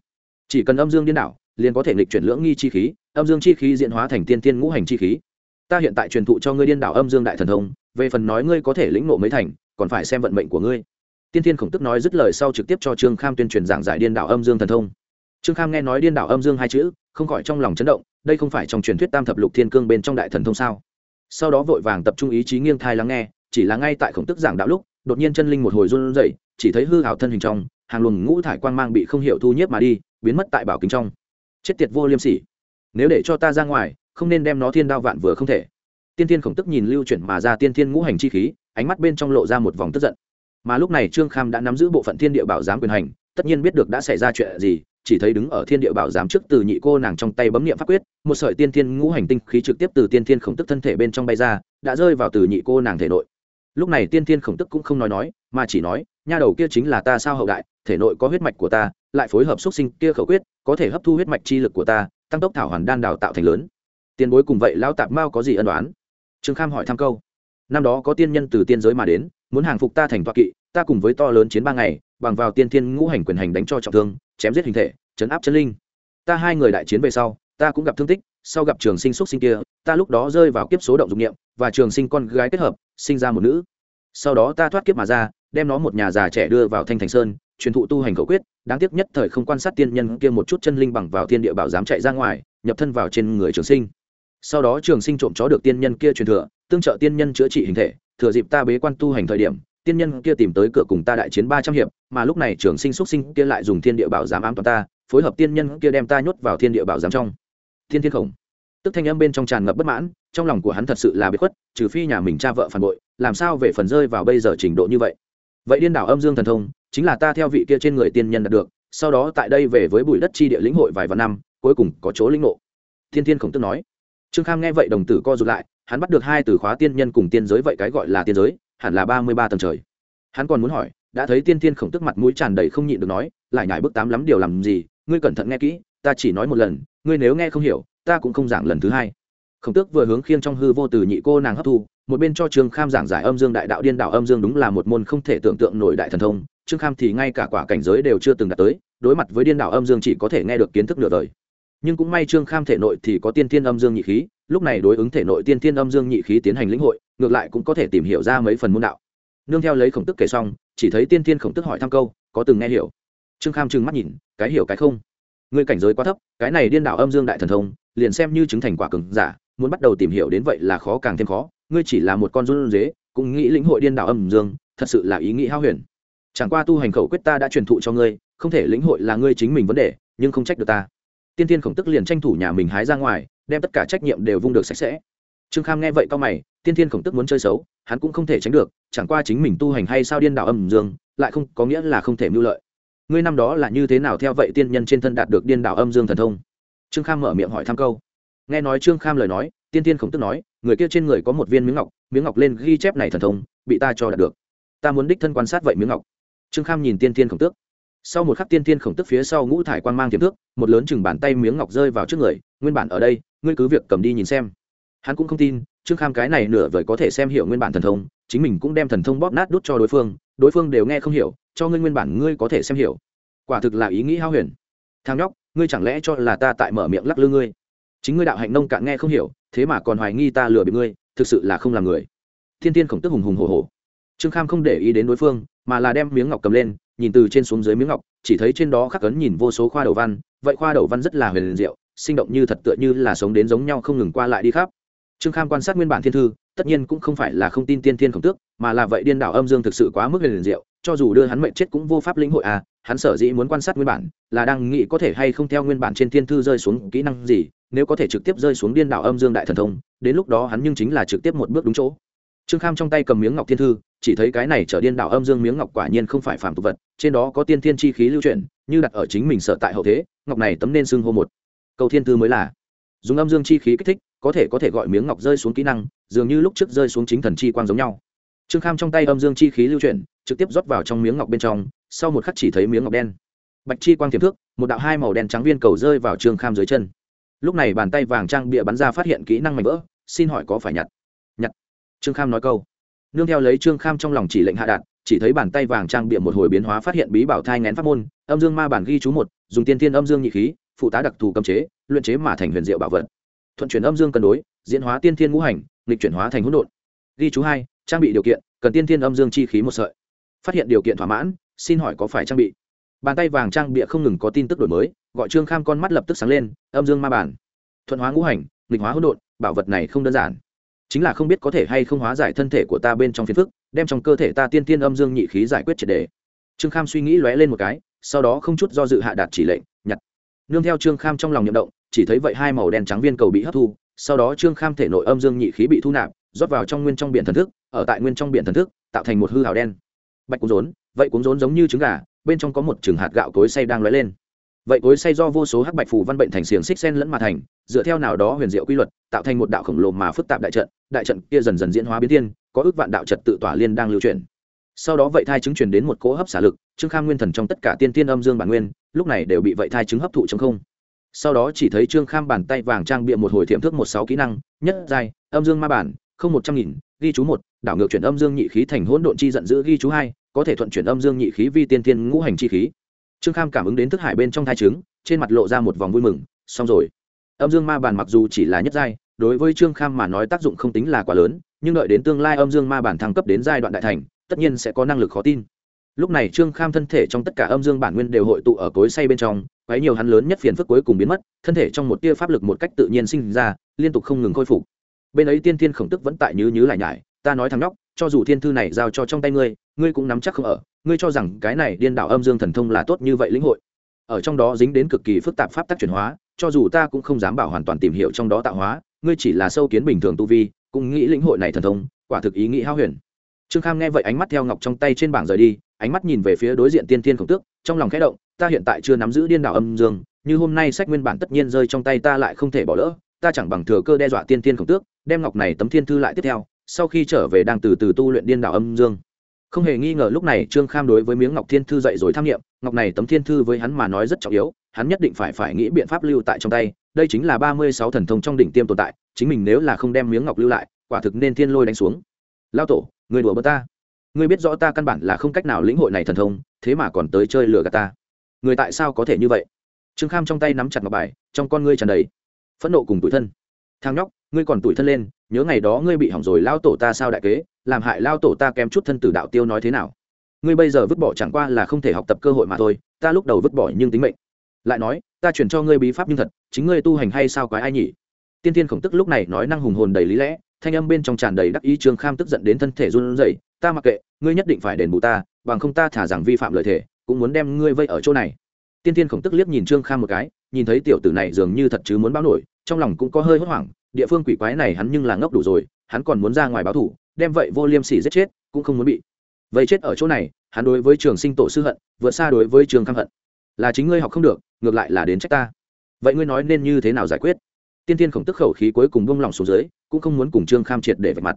A: Chỉ cần âm dương điên đảo, liền có thể nghịch chuyển lưỡng nghi chi khí, âm dương chi khí diễn hóa thành tiên thiên ngũ hành chi khí. Ta hiện tại truyền thụ cho ngươi điên đảo âm dương đại thần thông, về phần nói ngươi có thể lĩnh nộ mấy thành, còn phải xem vận mệnh của ngươi. Tiên thiên khổng tức nói dứt lời sau trực tiếp cho trương kham tuyên truyền giảng giải điên đảo âm dương thần thông. Trương kham nghe nói điên đảo âm dương hai chữ, không khỏi trong lòng chấn động đây không phải trong truyền thuyết tam thập lục thiên cương bên trong đại thần thông sao? Sau đó vội vàng tập trung ý chí nghiêng thai lắng nghe, chỉ là ngay tại khổng tức giảng đạo lúc, đột nhiên chân linh một hồi run rẩy, chỉ thấy hư hảo thân hình trong, hàng luồng ngũ thải quang mang bị không hiểu thu nhiếp mà đi, biến mất tại bảo kính trong. Chết tiệt vô liêm sỉ. Nếu để cho ta ra ngoài, không nên đem nó thiên đao vạn vừa không thể. Tiên thiên khổng tức nhìn lưu chuyển mà ra tiên thiên ngũ hành chi khí, ánh mắt bên trong lộ ra một vòng tức giận. Mà lúc này trương kham đã nắm giữ bộ phận thiên địa bảo giám quyền hành, tất nhiên biết được đã xảy ra chuyện gì, chỉ thấy đứng ở thiên địa bảo giám trước từ nhị cô nàng trong tay bấm nghiệm pháp quyết một sợi tiên thiên ngũ hành tinh khí trực tiếp từ tiên thiên khổng tức thân thể bên trong bay ra, đã rơi vào từ nhị cô nàng thể nội. Lúc này tiên thiên khổng tức cũng không nói nói, mà chỉ nói, nha đầu kia chính là ta sao hậu đại, thể nội có huyết mạch của ta, lại phối hợp xúc sinh kia khẩu quyết, có thể hấp thu huyết mạch chi lực của ta, tăng tốc thảo hoàn đan đào tạo thành lớn. Tiền bối cùng vậy lão tạp mao có gì ân đoán trương kham hỏi thăm câu. Năm đó có tiên nhân từ tiên giới mà đến, muốn hàng phục ta thành toa kỵ, ta cùng với to lớn chiến ba ngày, bằng vào tiên thiên ngũ hành quyền hành đánh cho trọng thương, chém giết hình thể, chấn áp chân linh. Ta hai người đại chiến về sau ta cũng gặp thương tích, sau gặp trường sinh xúc sinh kia, ta lúc đó rơi vào kiếp số động dụng niệm, và trường sinh con gái kết hợp, sinh ra một nữ. Sau đó ta thoát kiếp mà ra, đem nó một nhà già trẻ đưa vào thanh thành sơn, truyền thụ tu hành khẩu quyết, đáng tiếc nhất thời không quan sát tiên nhân kia một chút chân linh bằng vào thiên địa bảo dám chạy ra ngoài, nhập thân vào trên người trường sinh. Sau đó trường sinh trộm chó được tiên nhân kia truyền thừa, tương trợ tiên nhân chữa trị hình thể, thừa dịp ta bế quan tu hành thời điểm, tiên nhân kia tìm tới cửa cùng ta đại chiến ba trăm hiệp, mà lúc này trường sinh xuất sinh kia lại dùng thiên địa bảo giám ám toàn ta, phối hợp tiên nhân kia đem ta nhốt vào thiên địa bảo giám trong thiên thiên khổng. Tức thanh âm bên trong tràn ngập bất mãn, trong lòng của hắn thật sự là bị khuất, trừ phi nhà mình cha vợ phản bội, làm sao về phần rơi vào bây giờ trình độ như vậy? Vậy điên đảo âm dương thần thông, chính là ta theo vị kia trên người tiên nhân đạt được, sau đó tại đây về với bụi đất chi địa lĩnh hội vài vạn năm, cuối cùng có chỗ lĩnh ngộ. Thiên thiên khổng tức nói. Trương kham nghe vậy đồng tử co rụt lại, hắn bắt được hai từ khóa tiên nhân cùng tiên giới vậy cái gọi là tiên giới, hẳn là ba mươi ba tầng trời. Hắn còn muốn hỏi, đã thấy tiên thiên khổng tức mặt mũi tràn đầy không nhịn được nói, lại nhải bức tám lắm điều làm gì, ngươi cẩn thận nghe kỹ, ta chỉ nói một lần ngươi nếu nghe không hiểu, ta cũng không giảng lần thứ hai. Khổng tước vừa hướng khiêng trong hư vô từ nhị cô nàng hấp thu, một bên cho trương kham giảng giải âm dương đại đạo điên đạo âm dương đúng là một môn không thể tưởng tượng nổi đại thần thông, trương kham thì ngay cả quả cảnh giới đều chưa từng đạt tới, đối mặt với điên đạo âm dương chỉ có thể nghe được kiến thức nửa đời. Nhưng cũng may trương kham thể nội thì có tiên thiên âm dương nhị khí, lúc này đối ứng thể nội tiên thiên âm dương nhị khí tiến hành lĩnh hội, ngược lại cũng có thể tìm hiểu ra mấy phần môn đạo. Nương theo lấy khổng tức kể xong, chỉ thấy tiên thiên khổng tức hỏi thăm câu, có từng nghe hiểu? Trương kham trừng mắt nhìn, cái hiểu cái không? Ngươi cảnh giới quá thấp, cái này điên đảo âm dương đại thần thông, liền xem như chứng thành quả cứng giả, muốn bắt đầu tìm hiểu đến vậy là khó càng thêm khó, ngươi chỉ là một con run dế cũng nghĩ lĩnh hội điên đảo âm dương, thật sự là ý nghĩ hao huyền. Chẳng qua tu hành khẩu quyết ta đã truyền thụ cho ngươi, không thể lĩnh hội là ngươi chính mình vấn đề, nhưng không trách được ta. Tiên tiên khổng tức liền tranh thủ nhà mình hái ra ngoài, đem tất cả trách nhiệm đều vung được sạch sẽ. Trương kham nghe vậy cao mày, tiên tiên khổng tức muốn chơi xấu, hắn cũng không thể tránh được, chẳng qua chính mình tu hành hay sao điên đảo âm dương, lại không có nghĩa là không thể mưu lợi ngươi năm đó là như thế nào theo vậy tiên nhân trên thân đạt được điên đạo âm dương thần thông? Trương kham mở miệng hỏi thăm câu. Nghe nói trương kham lời nói, tiên tiên khổng tức nói, người kia trên người có một viên miếng ngọc miếng ngọc lên ghi chép này thần thông, bị ta cho đạt được. Ta muốn đích thân quan sát vậy miếng ngọc. Trương kham nhìn tiên tiên khổng tước. Sau một khắc tiên tiên khổng tức phía sau ngũ thải quan mang tiềm thước một lớn chừng bàn tay miếng ngọc rơi vào trước người, nguyên bản ở đây, ngươi cứ việc cầm đi nhìn xem. Hắn cũng không tin, trương kham cái này nửa vời có thể xem hiểu nguyên bản thần thông, chính mình cũng đem thần thông bóp nát đút cho đối phương đối phương đều nghe không hiểu, cho ngươi nguyên bản ngươi có thể xem hiểu. Quả thực là ý nghĩ hao huyền. Thang nhóc, ngươi chẳng lẽ cho là ta tại mở miệng lắc lư ngươi? Chính ngươi đạo hạnh nông cạn nghe không hiểu, thế mà còn hoài nghi ta lừa bị ngươi, thực sự là không làm người. Thiên tiên khổng tức hùng hùng hồ hồ trương kham không để ý đến đối phương, mà là đem miếng ngọc cầm lên, nhìn từ trên xuống dưới miếng ngọc, chỉ thấy trên đó khắc ấn nhìn vô số khoa đầu văn, vậy khoa đầu văn rất là huyền diệu, sinh động như thật tựa như là sống đến giống nhau không ngừng qua lại đi khắp. Trương kham quan sát nguyên bản thiên thư tất nhiên cũng không phải là không tin tiên thiên khổng tước, mà là vậy điên đảo âm dương thực sự quá mức liền diệu, cho dù đưa hắn mệnh chết cũng vô pháp lĩnh hội à hắn sở dĩ muốn quan sát nguyên bản, là đang nghĩ có thể hay không theo nguyên bản trên thiên thư rơi xuống kỹ năng gì, nếu có thể trực tiếp rơi xuống điên đảo âm dương đại thần thông, đến lúc đó hắn nhưng chính là trực tiếp một bước đúng chỗ. Trương kham trong tay cầm miếng ngọc thiên thư, chỉ thấy cái này trở điên đảo âm dương miếng ngọc quả nhiên không phải phàm tục vật, trên đó có tiên thiên chi khí lưu chuyển, như đặt ở chính mình sở tại hậu thế, ngọc này tấm nên xưng hô một. Câu thiên thư mới là. Dùng âm dương chi khí kích thích, có thể có thể gọi miếng ngọc rơi xuống kỹ năng dường như lúc trước rơi xuống chính thần chi quang giống nhau. Trương kham trong tay âm dương chi khí lưu chuyển, trực tiếp rót vào trong miếng ngọc bên trong, sau một khắc chỉ thấy miếng ngọc đen. Bạch chi quang tiềm thước, một đạo hai màu đen trắng viên cầu rơi vào trương kham dưới chân. Lúc này bàn tay vàng trang bịa bắn ra phát hiện kỹ năng mạnh vỡ, xin hỏi có phải nhặt? Nhặt. Trương kham nói câu. Nương theo lấy trương kham trong lòng chỉ lệnh hạ đạt, chỉ thấy bàn tay vàng trang bịa một hồi biến hóa phát hiện bí bảo thai ngén pháp môn, âm dương ma bản ghi chú một, dùng tiên tiên âm dương nhị khí, phụ tá đặc thù cấm chế, luyện chế mà thành huyền diệu bảo vật. Thuận chuyển âm dương cân đối, diễn hóa tiên thiên ngũ hành nghịch chuyển hóa thành hỗn độn. Ghi chú hai, trang bị điều kiện, cần tiên thiên âm dương chi khí một sợi. Phát hiện điều kiện thỏa mãn, xin hỏi có phải trang bị? Bàn tay vàng trang bịa không ngừng có tin tức đổi mới, gọi trương kham con mắt lập tức sáng lên, âm dương ma bản. Thuận hóa ngũ hành, nghịch hóa hỗn độn, bảo vật này không đơn giản. Chính là không biết có thể hay không hóa giải thân thể của ta bên trong phiền phức, đem trong cơ thể ta tiên tiên âm dương nhị khí giải quyết triệt đề. Trương kham suy nghĩ lóe lên một cái, sau đó không chút do dự hạ đạt chỉ lệnh, nhặt. Nương theo trương kham trong lòng nhậm động, chỉ thấy vậy hai màu đen trắng viên cầu bị hấp thu sau đó trương kham thể nội âm dương nhị khí bị thu nạp, rót vào trong nguyên trong biển thần thức, ở tại nguyên trong biển thần thức, tạo thành một hư hào đen. Bạch cuốn rốn, vậy cuốn rốn giống như trứng gà, bên trong có một chừng hạt gạo cối say đang lóe lên. Vậy cối say do vô số hắc bạch phù văn bệnh thành xiềng xích sen lẫn mà thành, dựa theo nào đó huyền diệu quy luật, tạo thành một đạo khổng lồ mà phức tạp đại trận đại trận kia dần dần diễn hóa biến thiên, có ước vạn đạo trật tự tỏa liên đang lưu truyền sau đó vậy thai chứng truyền đến một cỗ hấp xả lực, trương kham nguyên thần trong tất cả tiên tiên âm dương bản nguyên, lúc này đều bị vậy thai chứng hấp thụ trong không sau đó chỉ thấy trương kham bàn tay vàng trang bịa một hồi thiệm thức một sáu kỹ năng, nhất giai, âm dương ma bản, không một trăm nghìn, ghi chú một, đảo ngược chuyển âm dương nhị khí thành hỗn độn chi giận dữ ghi chú hai, có thể thuận chuyển âm dương nhị khí vi tiên tiên ngũ hành chi khí. Trương kham cảm ứng đến thức hải bên trong thai trứng trên mặt lộ ra một vòng vui mừng, xong rồi. Âm dương ma bản mặc dù chỉ là nhất giai, đối với trương kham mà nói tác dụng không tính là quá lớn, nhưng đợi đến tương lai âm dương ma bản thăng cấp đến giai đoạn đại thành, tất nhiên sẽ có năng lực khó tin lúc này trương kham thân thể trong tất cả âm dương bản nguyên đều hội tụ ở cối say bên trong, quấy nhiều hắn lớn nhất phiền phức cuối cùng biến mất, thân thể trong một tia pháp lực một cách tự nhiên sinh ra, liên tục không ngừng khôi phục. Bên ấy tiên thiên khổng tức vẫn tại nhứ nhứ lại nhải, ta nói thằng nhóc, cho dù thiên thư này giao cho trong tay ngươi ngươi cũng nắm chắc không ở, ngươi cho rằng cái này điên đảo âm dương thần thông là tốt như vậy lĩnh hội. Ở trong đó dính đến cực kỳ phức tạp pháp tắc chuyển hóa, cho dù ta cũng không dám bảo hoàn toàn tìm hiểu trong đó tạo hóa, ngươi chỉ là sâu kiến bình thường tu vi, cũng nghĩ lĩnh hội này thần thông, quả thực ý nghĩ hao huyền. Trương kham nghe vậy ánh mắt theo ngọc trong tay trên bảng rời đi ánh mắt nhìn về phía đối diện tiên thiên khổng tước, trong lòng khẽ động, ta hiện tại chưa nắm giữ điên đảo âm dương, như hôm nay sách nguyên bản tất nhiên rơi trong tay ta lại không thể bỏ lỡ, ta chẳng bằng thừa cơ đe dọa tiên thiên khổng tước, đem ngọc này tấm thiên thư lại tiếp theo, sau khi trở về đang từ từ tu luyện điên đảo âm dương. Không hề nghi ngờ lúc này trương kham đối với miếng ngọc thiên thư dậy rồi tham nghiệm ngọc này tấm thiên thư với hắn mà nói rất trọng yếu, hắn nhất định phải phải nghĩ biện pháp lưu tại trong tay, đây chính là ba mươi sáu thần thông trong đỉnh tiêm tồn tại, chính mình nếu là không đem miếng ngọc lưu lại, quả thực nên thiên lôi đánh xuống. Lao tổ, người đùa bơ ta ngươi biết rõ ta căn bản là không cách nào lĩnh hội này thần thông, thế mà còn tới chơi lừa gạt ta. Người tại sao có thể như vậy? Trương kham trong tay nắm chặt ngọc bài, trong con ngươi tràn đầy phẫn nộ cùng tủi thân. Thang nhóc, ngươi còn tủi thân lên, nhớ ngày đó ngươi bị hỏng rồi lao tổ ta sao đại kế, làm hại lao tổ ta kém chút thân tử đạo tiêu nói thế nào? Ngươi bây giờ vứt bỏ chẳng qua là không thể học tập cơ hội mà thôi, ta lúc đầu vứt bỏ nhưng tính mệnh. Lại nói, ta chuyển cho ngươi bí pháp nhưng thật, chính ngươi tu hành hay sao quái ai nhỉ? Tiên tiên khổng tức lúc này nói năng hùng hồn đầy lý lẽ, thanh âm bên trong tràn đầy đắc ý, trương kham tức giận đến thân thể run rẩy ta mặc kệ, ngươi nhất định phải đền bù ta, bằng không ta thả rằng vi phạm lời thể cũng muốn đem ngươi vây ở chỗ này. Tiên tiên khổng tức liếc nhìn trương kham một cái, nhìn thấy tiểu tử này dường như thật chứ muốn báo nổi, trong lòng cũng có hơi hốt hoảng, địa phương quỷ quái này hắn nhưng là ngốc đủ rồi, hắn còn muốn ra ngoài báo thủ đem vậy vô liêm sỉ giết chết, cũng không muốn bị vậy chết ở chỗ này, hắn đối với trường sinh tổ sư hận, vượt xa đối với trường kham hận. Là chính ngươi học không được, ngược lại là đến trách ta. Vậy ngươi nói nên như thế nào giải quyết? Tiên tiên khổng tức khẩu khí cuối cùng bông lòng xuống dưới, cũng không muốn cùng trương kham triệt để vạch mặt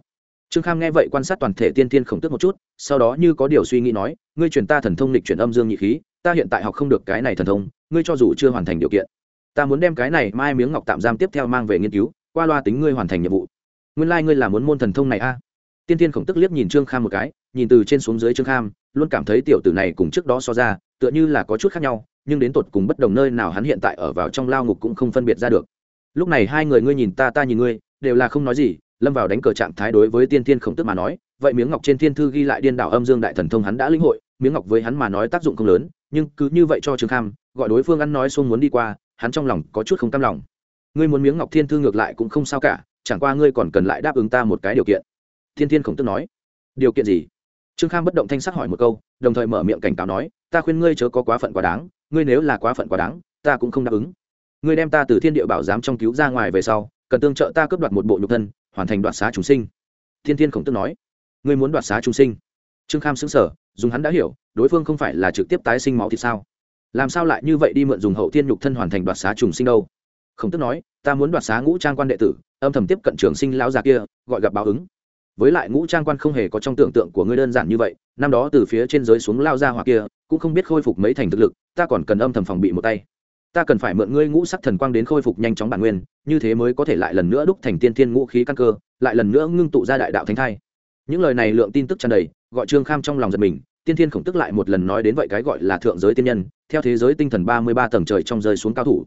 A: trương kham nghe vậy quan sát toàn thể tiên tiên khổng tức một chút, sau đó như có điều suy nghĩ nói, ngươi truyền ta thần thông lịch chuyển âm dương nhị khí, ta hiện tại học không được cái này thần thông, ngươi cho dù chưa hoàn thành điều kiện, ta muốn đem cái này mai miếng ngọc tạm giam tiếp theo mang về nghiên cứu, qua loa tính ngươi hoàn thành nhiệm vụ. Nguyên lai、like、ngươi là muốn môn thần thông này a? Tiên tiên khổng tức liếc nhìn trương kham một cái, nhìn từ trên xuống dưới trương kham, luôn cảm thấy tiểu tử này cùng trước đó so ra, tựa như là có chút khác nhau, nhưng đến tột cùng bất đồng nơi nào hắn hiện tại ở vào trong lao ngục cũng không phân biệt ra được. Lúc này hai người ngươi nhìn ta ta nhìn ngươi, đều là không nói gì lâm vào đánh cờ trạng thái đối với tiên thiên khổng tức mà nói, vậy miếng ngọc trên thiên thư ghi lại điên đảo âm dương đại thần thông hắn đã lĩnh hội, miếng ngọc với hắn mà nói tác dụng không lớn, nhưng cứ như vậy cho trương kham, gọi đối phương ăn nói xuông muốn đi qua, hắn trong lòng có chút không cam lòng. Ngươi muốn miếng ngọc thiên thư ngược lại cũng không sao cả, chẳng qua ngươi còn cần lại đáp ứng ta một cái điều kiện. Thiên thiên khổng tức nói. Điều kiện gì? Trương kham bất động thanh sắc hỏi một câu, đồng thời mở miệng cảnh cáo nói, ta khuyên ngươi chớ có quá phận quá đáng, ngươi nếu là quá phận quá đáng, ta cũng không đáp ứng. Ngươi đem ta từ thiên địa bảo giám trong cứu ra ngoài về sau, cần tương trợ ta cướp đoạt một bộ nhục thân hoàn thành đoạt xá chúng sinh. Thiên thiên khổng tức nói, ngươi muốn đoạt xá chúng sinh? Trương kham xứng sở dùng hắn đã hiểu, đối phương không phải là trực tiếp tái sinh máu thì sao? Làm sao lại như vậy đi mượn dùng hậu thiên nhục thân hoàn thành đoạt xá trùng sinh đâu? Khổng tức nói, ta muốn đoạt xá ngũ trang quan đệ tử, âm thầm tiếp cận trường sinh lão già kia, gọi gặp báo ứng. Với lại ngũ trang quan không hề có trong tưởng tượng của ngươi đơn giản như vậy, năm đó từ phía trên giới xuống lao ra hoặc kia, cũng không biết khôi phục mấy thành thực lực, ta còn cần âm thầm phòng bị một tay ta cần phải mượn ngươi ngũ sắc thần quang đến khôi phục nhanh chóng bản nguyên, như thế mới có thể lại lần nữa đúc thành tiên thiên ngũ khí căn cơ, lại lần nữa ngưng tụ ra đại đạo thánh thai. Những lời này lượng tin tức tràn đầy, gọi trương kham trong lòng giật mình, tiên thiên khổng tức lại một lần nói đến vậy cái gọi là thượng giới tiên nhân, theo thế giới tinh thần ba mươi ba tầng trời trong rơi xuống cao thủ.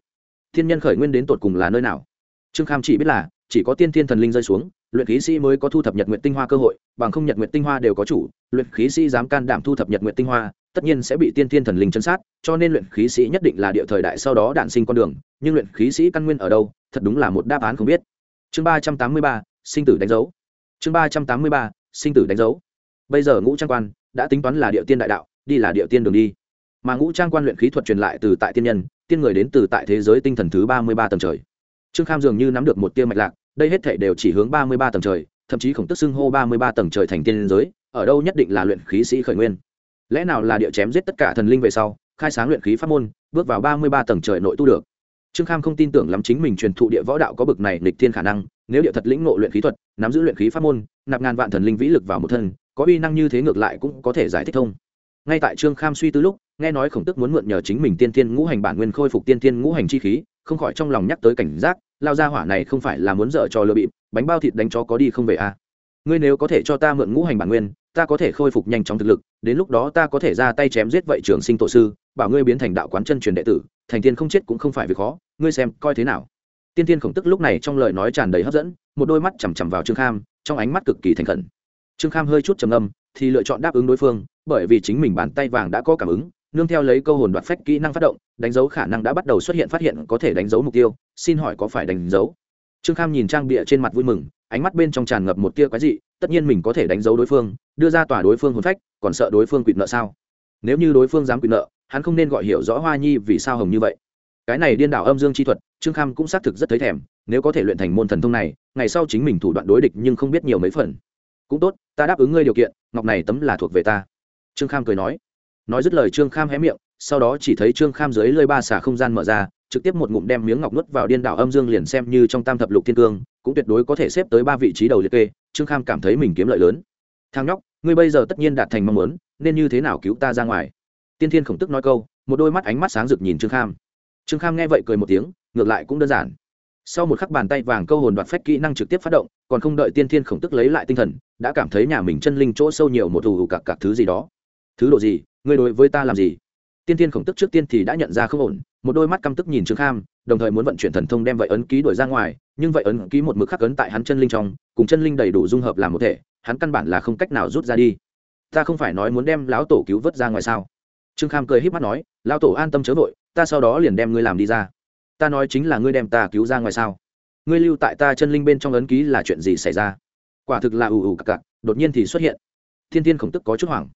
A: Thiên nhân khởi nguyên đến tột cùng là nơi nào? Trương kham chỉ biết là, chỉ có tiên thiên thần linh rơi xuống, luyện khí sĩ mới có thu thập nhật nguyện tinh hoa cơ hội, bằng không nhật nguyện tinh hoa đều có chủ, luyện khí sĩ dám can đảm thu thập nhật nguyện tinh hoa tất nhiên sẽ bị tiên thiên thần linh chân sát, cho nên luyện khí sĩ nhất định là địa thời đại sau đó đản sinh con đường, nhưng luyện khí sĩ căn nguyên ở đâu, thật đúng là một đáp án không biết. Chương ba trăm tám mươi ba, sinh tử đánh dấu. Chương ba trăm tám mươi ba, sinh tử đánh dấu. Bây giờ ngũ trang quan đã tính toán là địa tiên đại đạo, đi là địa tiên đường đi. Mà ngũ trang quan luyện khí thuật truyền lại từ tại tiên nhân, tiên người đến từ tại thế giới tinh thần thứ ba mươi ba tầng trời. Trương kham dường như nắm được một tia mạch lạc, đây hết thể đều chỉ hướng ba mươi ba tầng trời, thậm chí khổng tức xưng hô ba mươi ba tầng trời thành tiên giới, ở đâu nhất định là luyện khí sĩ khởi nguyên lẽ nào là địa chém giết tất cả thần linh về sau, khai sáng luyện khí pháp môn, bước vào ba mươi ba tầng trời nội tu được trương kham không tin tưởng lắm chính mình truyền thụ địa võ đạo có bực này lịch thiên khả năng, nếu địa thật lĩnh ngộ luyện khí thuật, nắm giữ luyện khí pháp môn, nạp ngàn vạn thần linh vĩ lực vào một thân, có uy năng như thế ngược lại cũng có thể giải thích thông ngay tại trương kham suy tư lúc, nghe nói khổng tức muốn mượn nhờ chính mình tiên tiên ngũ hành bản nguyên khôi phục tiên tiên ngũ hành chi khí, không khỏi trong lòng nhắc tới cảnh giác, lao ra hỏa này không phải là muốn dở cho lừa bịp, bánh bao thịt đánh chó có đi không về à. ngươi nếu có thể cho ta mượn ngũ hành bản nguyên ta có thể khôi phục nhanh chóng thực lực, đến lúc đó ta có thể ra tay chém giết vậy trường sinh tổ sư, bảo ngươi biến thành đạo quán chân truyền đệ tử, thành tiên không chết cũng không phải việc khó, ngươi xem, coi thế nào? Tiên tiên khổng tức lúc này trong lời nói tràn đầy hấp dẫn, một đôi mắt chằm chằm vào trương kham, trong ánh mắt cực kỳ thành khẩn. Trương kham hơi chút trầm âm thì lựa chọn đáp ứng đối phương, bởi vì chính mình bàn tay vàng đã có cảm ứng, nương theo lấy câu hồn đoạt phách kỹ năng phát động, đánh dấu khả năng đã bắt đầu xuất hiện phát hiện có thể đánh dấu mục tiêu, xin hỏi có phải đánh dấu? Trương kham nhìn trang bịa trên mặt vui mừng, ánh mắt bên trong tràn ngập một tia quái dị tất nhiên mình có thể đánh dấu đối phương, đưa ra tòa đối phương hồn phách, còn sợ đối phương quỵt nợ sao? Nếu như đối phương dám quỵt nợ, hắn không nên gọi hiểu rõ hoa nhi vì sao hồng như vậy. Cái này điên đảo âm dương chi thuật, trương kham cũng xác thực rất thấy thèm, nếu có thể luyện thành môn thần thông này, ngày sau chính mình thủ đoạn đối địch nhưng không biết nhiều mấy phần. Cũng tốt, ta đáp ứng ngươi điều kiện, ngọc này tấm là thuộc về ta. Trương kham cười nói. Nói dứt lời trương kham hé miệng, sau đó chỉ thấy trương kham dưới lơi ba xả không gian mở ra trực tiếp một ngụm đem miếng ngọc nuốt vào điên đảo âm dương liền xem như trong tam thập lục thiên cương, cũng tuyệt đối có thể xếp tới ba vị trí đầu liệt kê, trương kham cảm thấy mình kiếm lợi lớn. Thang nhóc, ngươi bây giờ tất nhiên đạt thành mong muốn, nên như thế nào cứu ta ra ngoài? Tiên thiên khổng tức nói câu, một đôi mắt ánh mắt sáng rực nhìn trương kham. Trương kham nghe vậy cười một tiếng, ngược lại cũng đơn giản. Sau một khắc bàn tay vàng câu hồn đoạt phách kỹ năng trực tiếp phát động, còn không đợi tiên thiên khổng tức lấy lại tinh thần, đã cảm thấy nhà mình chân linh chỗ sâu nhiều một thù cả các thứ gì đó. Thứ độ gì? Ngươi đối với ta làm gì? Tiên thiên khổng tức trước tiên thì đã nhận ra không ổn, một đôi mắt căm tức nhìn trương kham, đồng thời muốn vận chuyển thần thông đem vậy ấn ký đổi ra ngoài, nhưng vậy ấn ký một mực khắc ấn tại hắn chân linh trong, cùng chân linh đầy đủ dung hợp làm một thể, hắn căn bản là không cách nào rút ra đi. Ta không phải nói muốn đem lão tổ cứu vớt ra ngoài sao? Trương kham cười h í p mắt nói, lão tổ an tâm chớ vội, ta sau đó liền đem ngươi làm đi ra. Ta nói chính là ngươi đem ta cứu ra ngoài sao? Ngươi lưu tại ta chân linh bên trong ấn ký là chuyện gì xảy ra? Quả thực là ù ù cặc cặc, đột nhiên thì xuất hiện. Thiên thiên khổng tức có chút hoảng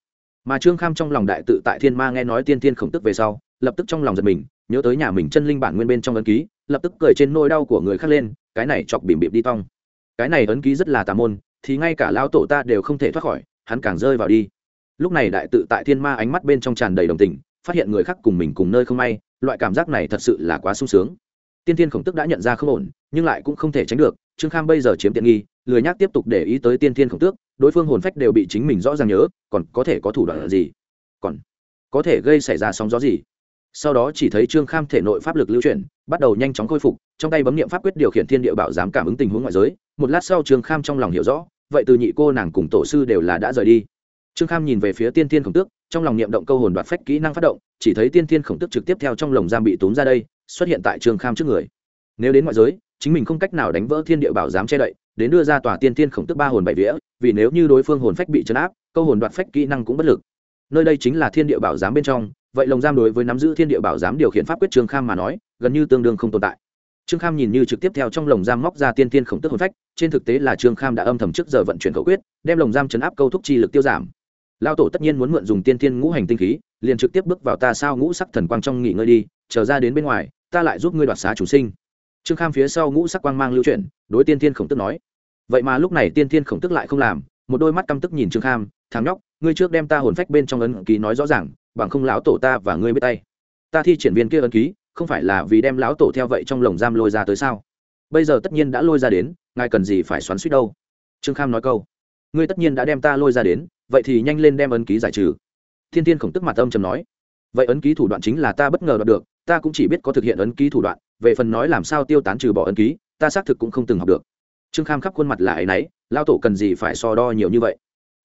A: mà trương kham trong lòng đại tự tại thiên ma nghe nói tiên thiên khổng tức về sau, lập tức trong lòng giật mình, nhớ tới nhà mình chân linh bản nguyên bên trong ấn ký, lập tức cười trên nôi đau của người khác lên, cái này chọc bìm bịp đi tong. Cái này ấn ký rất là tà môn, thì ngay cả lão tổ ta đều không thể thoát khỏi, hắn càng rơi vào đi. Lúc này đại tự tại thiên ma ánh mắt bên trong tràn đầy đồng tình, phát hiện người khác cùng mình cùng nơi không may, loại cảm giác này thật sự là quá sung sướng. Tiên tiên khổng tức đã nhận ra không ổn, nhưng lại cũng không thể tránh được, trương kham bây giờ chiếm tiện nghi, lười nhác tiếp tục để ý tới tiên tiên khổng tước đối phương hồn phách đều bị chính mình rõ ràng nhớ, còn có thể có thủ đoạn gì? Còn có thể gây xảy ra sóng gió gì? Sau đó chỉ thấy trương kham thể nội pháp lực lưu chuyển, bắt đầu nhanh chóng khôi phục, trong tay bấm nghiệm pháp quyết điều khiển thiên địa bảo giám cảm ứng tình huống ngoại giới. Một lát sau trương kham trong lòng hiểu rõ, vậy từ nhị cô nàng cùng tổ sư đều là đã rời đi. Trương kham nhìn về phía tiên tiên khổng tước, trong lòng niệm động câu hồn đoạt phách kỹ năng phát động, chỉ thấy tiên tiên khổng tước trực tiếp theo trong lồng giam bị túm ra đây, xuất hiện tại trương kham trước người. Nếu đến ngoại giới chính mình không cách nào đánh vỡ thiên địa bảo giám che đậy, đến đưa ra tòa tiên tiên khổng tức ba hồn bảy vía, vì nếu như đối phương hồn phách bị chấn áp, câu hồn đoạt phách kỹ năng cũng bất lực. Nơi đây chính là thiên địa bảo giám bên trong, vậy lồng giam đối với nắm giữ thiên địa bảo giám điều khiển pháp quyết trương kham mà nói, gần như tương đương không tồn tại. Trương kham nhìn như trực tiếp theo trong lồng giam móc ra tiên tiên khổng tức hồn phách, trên thực tế là trương kham đã âm thầm trước giờ vận chuyển khẩu quyết, đem lồng giam chấn áp câu thúc chi lực tiêu giảm. Lao tổ tất nhiên muốn mượn dùng tiên tiên ngũ hành tinh khí, liền trực tiếp bước vào ta sao ngũ sắc thần quang trong nghỉ ngơi đi, chờ ra đến bên ngoài, ta lại giúp ngươi đoạt xá chủ sinh trương kham phía sau ngũ sắc quang mang lưu chuyển, đối tiên Thiên khổng tức nói, vậy mà lúc này tiên Thiên khổng tức lại không làm. Một đôi mắt căm tức nhìn trương kham, thằng nhóc, ngươi trước đem ta hồn phách bên trong ấn ký nói rõ ràng, bằng không lão tổ ta và ngươi biết tay. Ta thi triển viên kia ấn ký, không phải là vì đem lão tổ theo vậy trong lồng giam lôi ra tới sao? Bây giờ tất nhiên đã lôi ra đến, ngài cần gì phải xoắn suýt đâu? Trương kham nói câu, ngươi tất nhiên đã đem ta lôi ra đến, vậy thì nhanh lên đem ấn ký giải trừ. Thiên tiên khổng tức mặt âm trầm nói, vậy ấn ký thủ đoạn chính là ta bất ngờ đoạt được ta cũng chỉ biết có thực hiện ấn ký thủ đoạn, về phần nói làm sao tiêu tán trừ bỏ ấn ký, ta xác thực cũng không từng học được. Trương kham khắp khuôn mặt là ấ y n ấ y lao tổ cần gì phải so đo nhiều như vậy?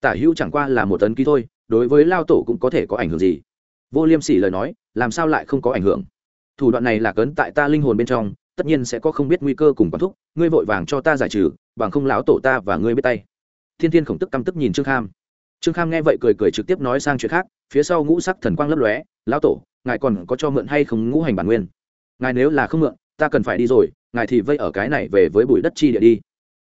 A: Tả hữu chẳng qua là một ấn ký thôi, đối với lao tổ cũng có thể có ảnh hưởng gì? Vô liêm sỉ lời nói, làm sao lại không có ảnh hưởng? Thủ đoạn này là cấn tại ta linh hồn bên trong, tất nhiên sẽ có không biết nguy cơ cùng quán thúc, ngươi vội vàng cho ta giải trừ, bằng không lão tổ ta và ngươi biết tay. Thiên thiên khổng tức căm tức nhìn trương kham. Trương kham nghe vậy cười cười trực tiếp nói sang chuyện khác, phía sau ngũ sắc thần quang lấp lóe, lão tổ ngài còn có cho mượn hay không ngũ hành bản nguyên? Ngài nếu là không mượn, ta cần phải đi rồi, ngài thì vây ở cái này về với bụi đất chi địa đi.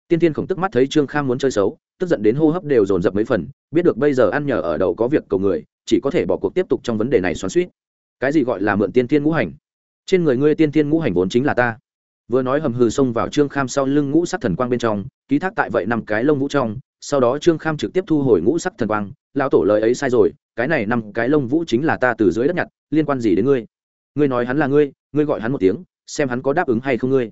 A: Tiên tiên khổng tức mắt thấy trương kham muốn chơi xấu, tức giận đến hô hấp đều dồn dập mấy phần, biết được bây giờ ăn nhờ ở đậu có việc cầu người, chỉ có thể bỏ cuộc tiếp tục trong vấn đề này xoắn suýt cái gì gọi là mượn tiên tiên ngũ hành? Trên người ngươi tiên tiên ngũ hành vốn chính là ta. Vừa nói hầm hừ xông vào trương kham sau lưng ngũ sắc thần quang bên trong, ký thác tại vậy năm cái lông vũ trong, sau đó trương kham trực tiếp thu hồi ngũ sắc thần quang, lão tổ lời ấy sai rồi cái này năm cái lông vũ chính là ta từ dưới đất nhặt, liên quan gì đến ngươi? Ngươi nói hắn là ngươi ngươi gọi hắn một tiếng, xem hắn có đáp ứng hay không ngươi.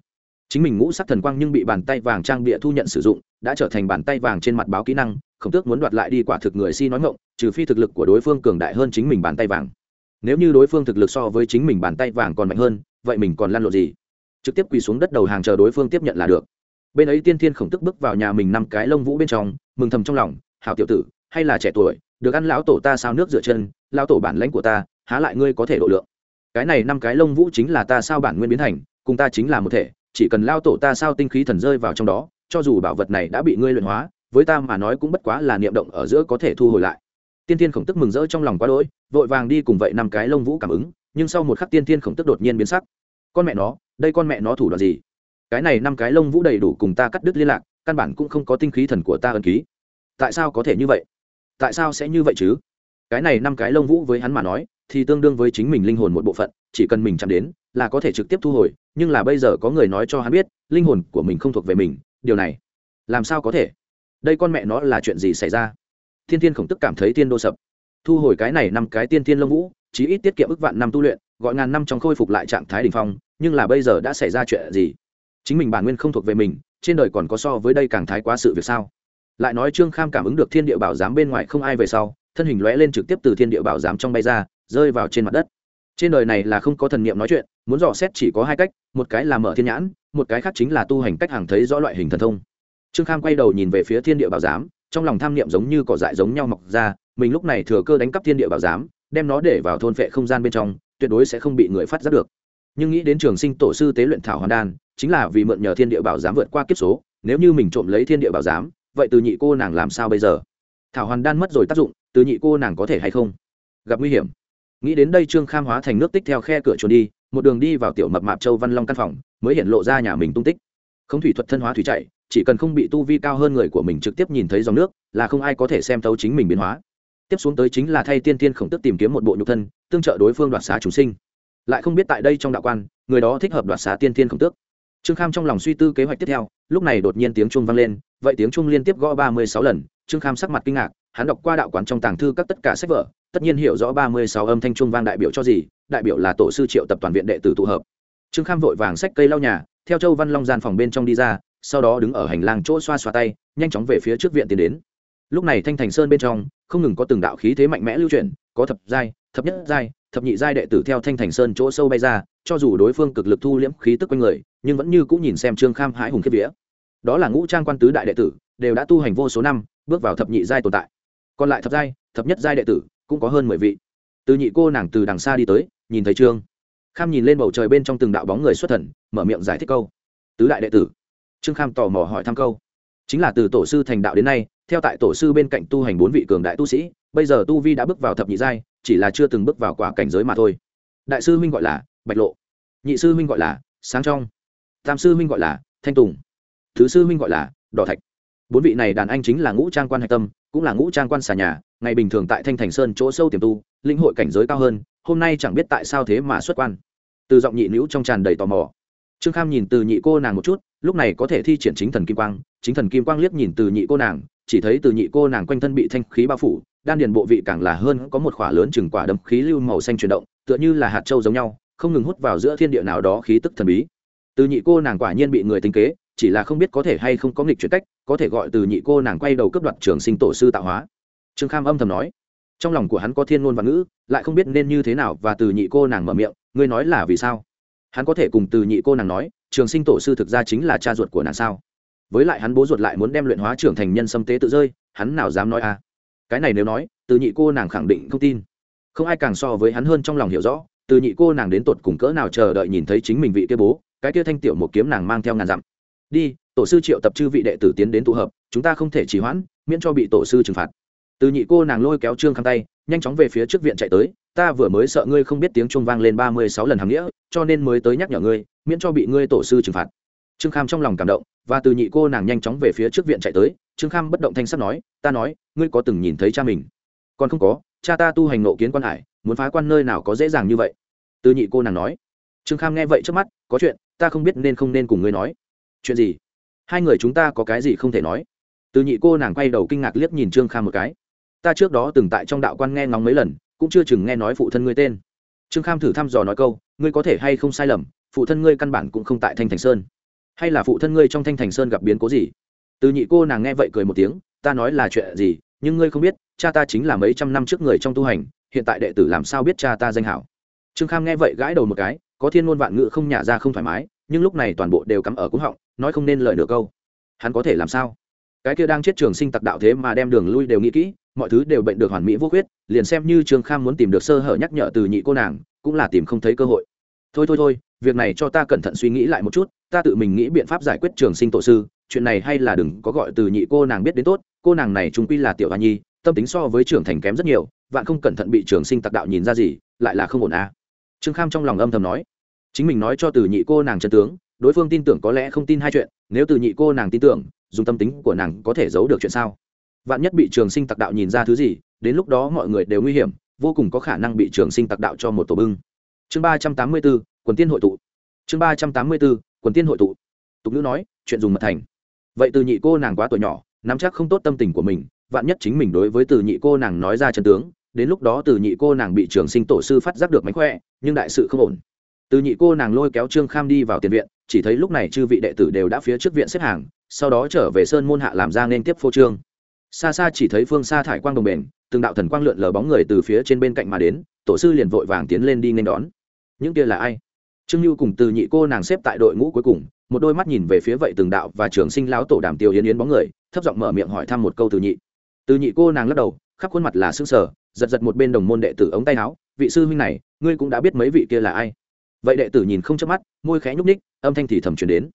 A: Chính mình ngũ sắc thần quang nhưng bị bàn tay vàng trang bịa thu nhận sử dụng, đã trở thành bàn tay vàng trên mặt báo kỹ năng, khổng tước muốn đoạt lại đi quả thực người si nói ngộng trừ phi thực lực của đối phương cường đại hơn chính mình bàn tay vàng. Nếu như đối phương thực lực so với chính mình bàn tay vàng còn mạnh hơn, vậy mình còn lăn lộ gì? Trực tiếp quỳ xuống đất đầu hàng chờ đối phương tiếp nhận là được. Bên ấy tiên thiên khổng tức bước vào nhà mình năm cái lông vũ bên trong, mừng thầm trong lòng, hảo tiểu tử, hay là trẻ tuổi được ăn lão tổ ta sao nước dựa chân, lão tổ bản lãnh của ta, há lại ngươi có thể độ lượng? Cái này năm cái lông vũ chính là ta sao bản nguyên biến thành, cùng ta chính là một thể, chỉ cần lao tổ ta sao tinh khí thần rơi vào trong đó, cho dù bảo vật này đã bị ngươi luyện hóa, với ta mà nói cũng bất quá là niệm động ở giữa có thể thu hồi lại. Tiên tiên khổng tức mừng rỡ trong lòng quá đỗi, vội vàng đi cùng vậy năm cái lông vũ cảm ứng, nhưng sau một khắc tiên tiên khổng tức đột nhiên biến sắc. Con mẹ nó, đây con mẹ nó thủ đoạn gì? Cái này năm cái lông vũ đầy đủ cùng ta cắt đứt liên lạc, căn bản cũng không có tinh khí thần của ta ân ký. Tại sao có thể như vậy? Tại sao sẽ như vậy chứ? Cái này năm cái lông vũ với hắn mà nói, thì tương đương với chính mình linh hồn một bộ phận, chỉ cần mình chạm đến, là có thể trực tiếp thu hồi, nhưng là bây giờ có người nói cho hắn biết, linh hồn của mình không thuộc về mình, điều này, làm sao có thể? Đây con mẹ nó là chuyện gì xảy ra? Thiên thiên khổng tức cảm thấy tiên đô sập. Thu hồi cái này năm cái tiên thiên lông vũ, chí ít tiết kiệm ức vạn năm tu luyện, gọi ngàn năm trong khôi phục lại trạng thái đ ỉ n h phong, nhưng là bây giờ đã xảy ra chuyện gì? Chính mình bản nguyên không thuộc về mình, trên đời còn có so với đây càng thái quá sự việc sao? Lại nói trương kham cảm ứng được thiên địa bảo giám bên ngoài không ai về sau, thân hình lóe lên trực tiếp từ thiên địa bảo giám trong bay ra, rơi vào trên mặt đất. Trên đời này là không có thần niệm nói chuyện, muốn dò xét chỉ có hai cách, một cái là mở thiên nhãn, một cái khác chính là tu hành cách hàng thấy rõ loại hình thần thông. Trương kham quay đầu nhìn về phía thiên địa bảo giám, trong lòng tham niệm giống như cỏ dại giống nhau mọc ra, mình lúc này thừa cơ đánh cắp thiên địa bảo giám, đem nó để vào thôn phệ không gian bên trong, tuyệt đối sẽ không bị người phát giác được. Nhưng nghĩ đến trường sinh tổ sư tế luyện thảo hoàn đan, chính là vì mượn nhờ thiên địa bảo giám vượt qua kiếp số, nếu như mình trộm lấy thiên địa bảo giám vậy từ nhị cô nàng làm sao bây giờ? Thảo hoàn đan mất rồi tác dụng, từ nhị cô nàng có thể hay không? Gặp nguy hiểm. Nghĩ đến đây trương kham hóa thành nước tích theo khe cửa trốn đi, một đường đi vào tiểu mập mạp châu văn long căn phòng, mới hiện lộ ra nhà mình tung tích. Không thủy thuật thân hóa thủy chạy, chỉ cần không bị tu vi cao hơn người của mình trực tiếp nhìn thấy dòng nước, là không ai có thể xem thấu chính mình biến hóa. Tiếp xuống tới chính là thay tiên tiên khổng tức tìm kiếm một bộ nhục thân, tương trợ đối phương đoạt xá chúng sinh. Lại không biết tại đây trong đạo quan, người đó thích hợp đoạt xá tiên tiên khổng tước trương kham trong lòng suy tư kế hoạch tiếp theo, lúc này đột nhiên tiếng chuông vang lên, vậy tiếng chuông liên tiếp gõ ba mươi sáu lần, trương kham sắc mặt kinh ngạc, hắn đọc qua đạo quán trong tàng thư các tất cả sách vở, tất nhiên hiểu rõ ba mươi sáu âm thanh chuông vang đại biểu cho gì, đại biểu là tổ sư triệu tập toàn viện đệ tử tụ hợp. Trương kham vội vàng xách cây lau nhà, theo châu văn long gian phòng bên trong đi ra, sau đó đứng ở hành lang chỗ xoa xoa tay, nhanh chóng về phía trước viện tiến đến. Lúc này thanh thành sơn bên trong, không ngừng có từng đạo khí thế mạnh mẽ lưu chuyển, có thập giai, thập nhất giai, thập nhị giai đệ tử theo thanh thành sơn chỗ sâu bay ra cho dù đối phương cực lực thu liễm khí tức quanh người, nhưng vẫn như cũng nhìn xem trương kham hãi hùng kiếp vía. Đó là ngũ trang quan tứ đại đệ tử, đều đã tu hành vô số năm, bước vào thập nhị giai tồn tại. Còn lại thập giai, thập nhất giai đệ tử, cũng có hơn mười vị. Từ nhị cô nàng từ đằng xa đi tới, nhìn thấy trương. Kham nhìn lên bầu trời bên trong từng đạo bóng người xuất thần, mở miệng giải thích câu. Tứ đại đệ tử. Trương kham tò mò hỏi thăm câu. Chính là từ tổ sư thành đạo đến nay, theo tại tổ sư bên cạnh tu hành bốn vị cường đại tu sĩ, bây giờ tu vi đã bước vào thập nhị giai, chỉ là chưa từng bước vào quả cảnh giới mà thôi. Đại sư huynh gọi là bạch lộ. Nhị sư huynh gọi là sáng trong. Tam sư huynh gọi là thanh tùng. Thứ sư huynh gọi là đỏ thạch. Bốn vị này đàn anh chính là ngũ trang quan hạch tâm, cũng là ngũ trang quan xà nhà, ngày bình thường tại thanh thành sơn chỗ sâu tiềm tu, linh hội cảnh giới cao hơn, hôm nay chẳng biết tại sao thế mà xuất quan. Từ giọng nhị nữ trong tràn đầy tò mò. Trương kham nhìn từ nhị cô nàng một chút, lúc này có thể thi triển chính thần kim quang, chính thần kim quang liếc nhìn từ nhị cô nàng, chỉ thấy từ nhị cô nàng quanh thân bị thanh khí bao phủ, đan điền bộ vị càng là hơn có một khỏa lớn chừng quả đấm khí lưu màu xanh chuyển động, tựa như là hạt trâu giống nhau không ngừng hút vào giữa thiên địa nào đó khí tức thần bí. Từ nhị cô nàng quả nhiên bị người tính kế, chỉ là không biết có thể hay không có nghịch chuyển cách, có thể gọi từ nhị cô nàng quay đầu cấp đoạt trường sinh tổ sư tạo hóa. Trương kham âm thầm nói, trong lòng của hắn có thiên ngôn và ngữ, lại không biết nên như thế nào và từ nhị cô nàng mở miệng, ngươi nói là vì sao? Hắn có thể cùng từ nhị cô nàng nói, trường sinh tổ sư thực ra chính là cha ruột của nàng sao? Với lại hắn bố ruột lại muốn đem luyện hóa trưởng thành nhân xâm tế tự rơi, hắn nào dám nói à? Cái này nếu nói, từ nhị cô nàng khẳng định không tin. Không ai càng so với hắn hơn trong lòng hiểu rõ từ nhị cô nàng đến tột cùng cỡ nào chờ đợi nhìn thấy chính mình vị kia bố, cái kia thanh tiểu một kiếm nàng mang theo ngàn dặm. Đi, tổ sư triệu tập chư vị đệ tử tiến đến tụ hợp, chúng ta không thể trì hoãn, miễn cho bị tổ sư trừng phạt. Từ nhị cô nàng lôi kéo trương khang tay, nhanh chóng về phía trước viện chạy tới, ta vừa mới sợ ngươi không biết tiếng trung vang lên ba mươi sáu lần hàng nghĩa, cho nên mới tới nhắc nhở ngươi, miễn cho bị ngươi tổ sư trừng phạt. Trương kham trong lòng cảm động, và từ nhị cô nàng nhanh chóng về phía trước viện chạy tới, trương kham bất động thanh sắt nói, ta nói, ngươi có từng nhìn thấy cha mình? Còn không có cha ta tu hành nộ kiến quan hải, muốn phá quan nơi nào có dễ dàng như vậy? Từ nhị cô nàng nói. Trương kham nghe vậy trước mắt, có chuyện, ta không biết nên không nên cùng ngươi nói. Chuyện gì? Hai người chúng ta có cái gì không thể nói? Từ nhị cô nàng quay đầu kinh ngạc liếc nhìn trương kham một cái. Ta trước đó từng tại trong đạo quan nghe ngóng mấy lần, cũng chưa chừng nghe nói phụ thân ngươi tên. Trương kham thử thăm dò nói câu, ngươi có thể hay không sai lầm, phụ thân ngươi căn bản cũng không tại thanh thành sơn. Hay là phụ thân ngươi trong thanh thành sơn gặp biến cố gì? Từ nhị cô nàng nghe vậy cười một tiếng, ta nói là chuyện gì nhưng ngươi không biết, cha ta chính là mấy trăm năm trước người trong tu hành, hiện tại đệ tử làm sao biết cha ta danh hảo? Trương kham nghe vậy gãi đầu một cái, có thiên ngôn vạn ngữ không nhả ra không thoải mái, nhưng lúc này toàn bộ đều cắm ở cúng họng, nói không nên lời nửa câu. Hắn có thể làm sao? Cái kia đang chết trường sinh tặc đạo thế mà đem đường lui đều nghĩ kỹ, mọi thứ đều bệnh được hoàn mỹ vô khuyết, liền xem như trương kham muốn tìm được sơ hở nhắc nhở từ nhị cô nàng, cũng là tìm không thấy cơ hội. Thôi thôi thôi, việc này cho ta cẩn thận suy nghĩ lại một chút, ta tự mình nghĩ biện pháp giải quyết trường sinh tổ sư chuyện này hay là đừng có gọi từ nhị cô nàng biết đến tốt, cô nàng này trung quy là tiểu hoa nhi, tâm tính so với trưởng thành kém rất nhiều, vạn không cẩn thận bị trường sinh tặc đạo nhìn ra gì, lại là không ổn à. trương kham trong lòng âm thầm nói, chính mình nói cho từ nhị cô nàng chân tướng, đối phương tin tưởng có lẽ không tin hai chuyện, nếu từ nhị cô nàng tin tưởng, dùng tâm tính của nàng có thể giấu được chuyện sao? Vạn nhất bị trường sinh tặc đạo nhìn ra thứ gì, đến lúc đó mọi người đều nguy hiểm, vô cùng có khả năng bị trường sinh tặc đạo cho một tổ bưng. Chương ba trăm tám mươi b ố quần tiên hội tụ. Chương ba trăm tám mươi b ố quần tiên hội tụ. Tục ngữ nói, chuyện dùng mật thành vậy từ nhị cô nàng quá tuổi nhỏ, nắm chắc không tốt tâm tình của mình, vạn nhất chính mình đối với từ nhị cô nàng nói ra chân tướng, đến lúc đó từ nhị cô nàng bị trường sinh tổ sư phát giác được mánh khỏe, nhưng đại sự không ổn. Từ nhị cô nàng lôi kéo trương kham đi vào tiền viện, chỉ thấy lúc này chư vị đệ tử đều đã phía trước viện xếp hàng, sau đó trở về sơn môn hạ làm ra nên tiếp phô trương. Xa xa chỉ thấy phương xa thải quang đồng bền, từng đạo thần quang lượn lờ bóng người từ phía trên bên cạnh mà đến, tổ sư liền vội vàng tiến lên đi nên đón. Những kia là ai? Trương lưu cùng từ nhị cô nàng xếp tại đội ngũ cuối cùng, một đôi mắt nhìn về phía vậy từng đạo và trường sinh lão tổ đàm tiêu yến yến bóng người, thấp giọng mở miệng hỏi thăm một câu từ nhị. Từ nhị cô nàng lắc đầu, khắp khuôn mặt là sững sờ, giật giật một bên đồng môn đệ tử ống tay áo, vị sư huynh này, ngươi cũng đã biết mấy vị kia là ai? Vậy đệ tử nhìn không chớp mắt, môi khẽ nhúc ních âm thanh thì thầm truyền đến.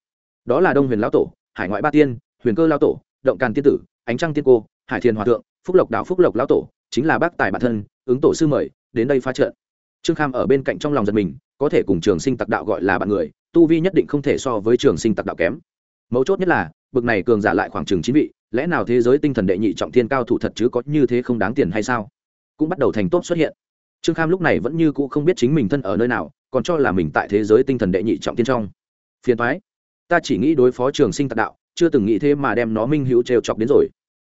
A: Đó là đông huyền lão tổ, hải ngoại ba tiên, huyền cơ lão tổ, động càn tiên tử, ánh trăng tiên cô, hải thiền hòa thượng, phúc lộc đạo phúc lộc lão tổ, chính là bác tài bản thân, ứng tổ sư mời, đến đây phá trận trương kham ở bên cạnh trong lòng giật mình, có thể cùng trường sinh tặc đạo gọi là bạn người, tu vi nhất định không thể so với trường sinh tặc đạo kém. Mấu chốt nhất là, bực này cường giả lại khoảng chừng chín vị, lẽ nào thế giới tinh thần đệ nhị trọng thiên cao thủ thật chứ có như thế không đáng tiền hay sao? Cũng bắt đầu thành tốt xuất hiện. Trương kham lúc này vẫn như cũ không biết chính mình thân ở nơi nào, còn cho là mình tại thế giới tinh thần đệ nhị trọng thiên trong. Phiền thoái ta chỉ nghĩ đối phó trường sinh tạc đạo, chưa từng nghĩ thế mà đem nó minh hữu trêu chọc đến rồi.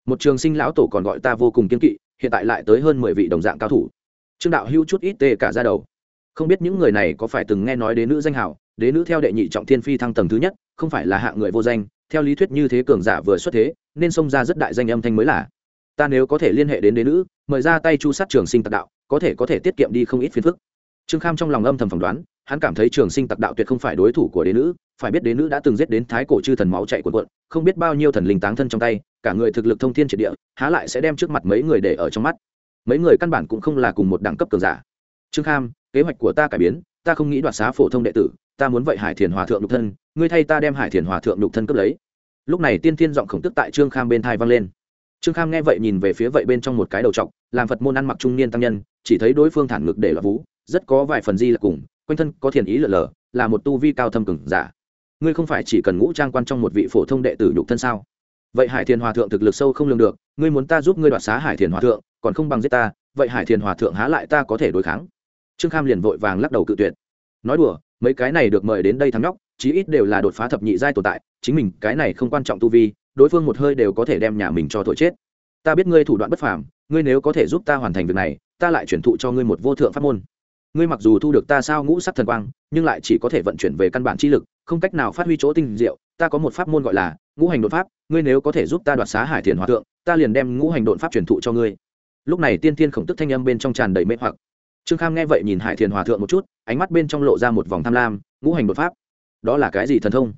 A: Một trường sinh lão tổ còn gọi ta vô cùng kiên kỵ, hiện tại lại tới hơn mười vị đồng dạng cao thủ trương đạo hữu chút ít tê cả ra đầu. Không biết những người này có phải từng nghe nói đến nữ danh hảo, đế nữ theo đệ nhị trọng thiên phi thăng tầng thứ nhất, không phải là hạng người vô danh, theo lý thuyết như thế cường giả vừa xuất thế, nên xông ra rất đại danh âm thanh mới là. Ta nếu có thể liên hệ đến đế nữ, mời ra tay chu sát trường sinh tạc đạo, có thể có thể tiết kiệm đi không ít phiền phức. Trương kham trong lòng âm thầm phỏng đoán, hắn cảm thấy trường sinh tặc đạo tuyệt không phải đối thủ của đế nữ, phải biết đế nữ đã từng giết đến thái cổ chư thần máu chạy cuộn cuộn, không biết bao nhiêu thần linh táng thân trong tay, cả người thực lực thông thiên triệt địa, há lại sẽ đem trước mặt mấy người để ở trong mắt mấy người căn bản cũng không là cùng một đẳng cấp cường giả. Trương kham, kế hoạch của ta cải biến, ta không nghĩ đoạt xá phổ thông đệ tử, ta muốn vậy hải thiền hòa thượng nhục thân, ngươi thay ta đem hải thiền hòa thượng nhục thân cướp lấy. Lúc này tiên thiên giọng khổng tức tại trương kham bên thai vang lên. Trương kham nghe vậy nhìn về phía vậy bên trong một cái đầu t làm phật môn ăn mặc trung niên tăng nhân, chỉ thấy đối phương thản ngực để là vú rất có vài phần di là cùng, quanh thân có thiền ý lờ lờ, là một tu vi cao thâm cừng giả. Ngươi không phải chỉ cần ngũ trang quan trong một vị phổ thông đệ tử nhục thân sao? Vậy hải thiền hòa thượng thực lực sâu không lường được, ngươi muốn ta giúp ngươi đoạt xá hải thiền hòa thượng còn không bằng giết ta, vậy hải thiền hòa thượng há lại ta có thể đối kháng? Trương kham liền vội vàng lắc đầu cự tuyệt. Nói đùa, mấy cái này được mời đến đây thắng nhóc, chí ít đều là đột phá thập nhị giai tồn tại, chính mình cái này không quan trọng tu vi, đối phương một hơi đều có thể đem nhà mình cho thổi chết. Ta biết ngươi thủ đoạn bất phàm, ngươi nếu có thể giúp ta hoàn thành việc này, ta lại chuyển thụ cho ngươi một vô thượng pháp môn. Ngươi mặc dù thu được ta sao ngũ sắc thần quang, nhưng lại chỉ có thể vận chuyển về căn bản chi lực, không cách nào phát huy chỗ tinh diệu, ta có một pháp môn gọi là ngũ hành đột pháp, ngươi nếu có thể giúp ta đoạt xá hải thiền hòa thượng, ta liền đem ngũ hành đột pháp truyền thụ cho ngươi lúc này tiên thiên khổng tức thanh âm bên trong tràn đầy mê hoặc. Trương kham nghe vậy nhìn hải thiền hòa thượng một chút, ánh mắt bên trong lộ ra một vòng tham lam, ngũ hành bột pháp. Đó là cái gì thần thông?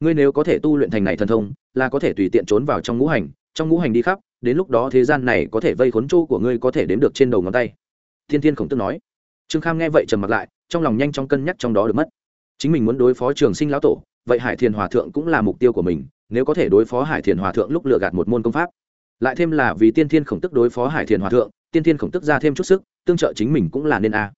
A: Ngươi nếu có thể tu luyện thành này thần thông, là có thể tùy tiện trốn vào trong ngũ hành, trong ngũ hành đi khắp, đến lúc đó thế gian này có thể vây khốn chỗ của ngươi có thể đếm được trên đầu ngón tay. Thiên thiên khổng tức nói. Trương kham nghe vậy trầm mặt lại, trong lòng nhanh chóng cân nhắc trong đó được mất. Chính mình muốn đối phó trường sinh lão tổ, vậy hải thiền hòa thượng cũng là mục tiêu của mình, nếu có thể đối phó hải thiền hòa thượng lúc lựa gạt một môn công pháp lại thêm là vì tiên thiên khổng tức đối phó hải thiền hòa thượng, tiên thiên khổng tức ra thêm chút sức, tương trợ chính mình cũng là nên a.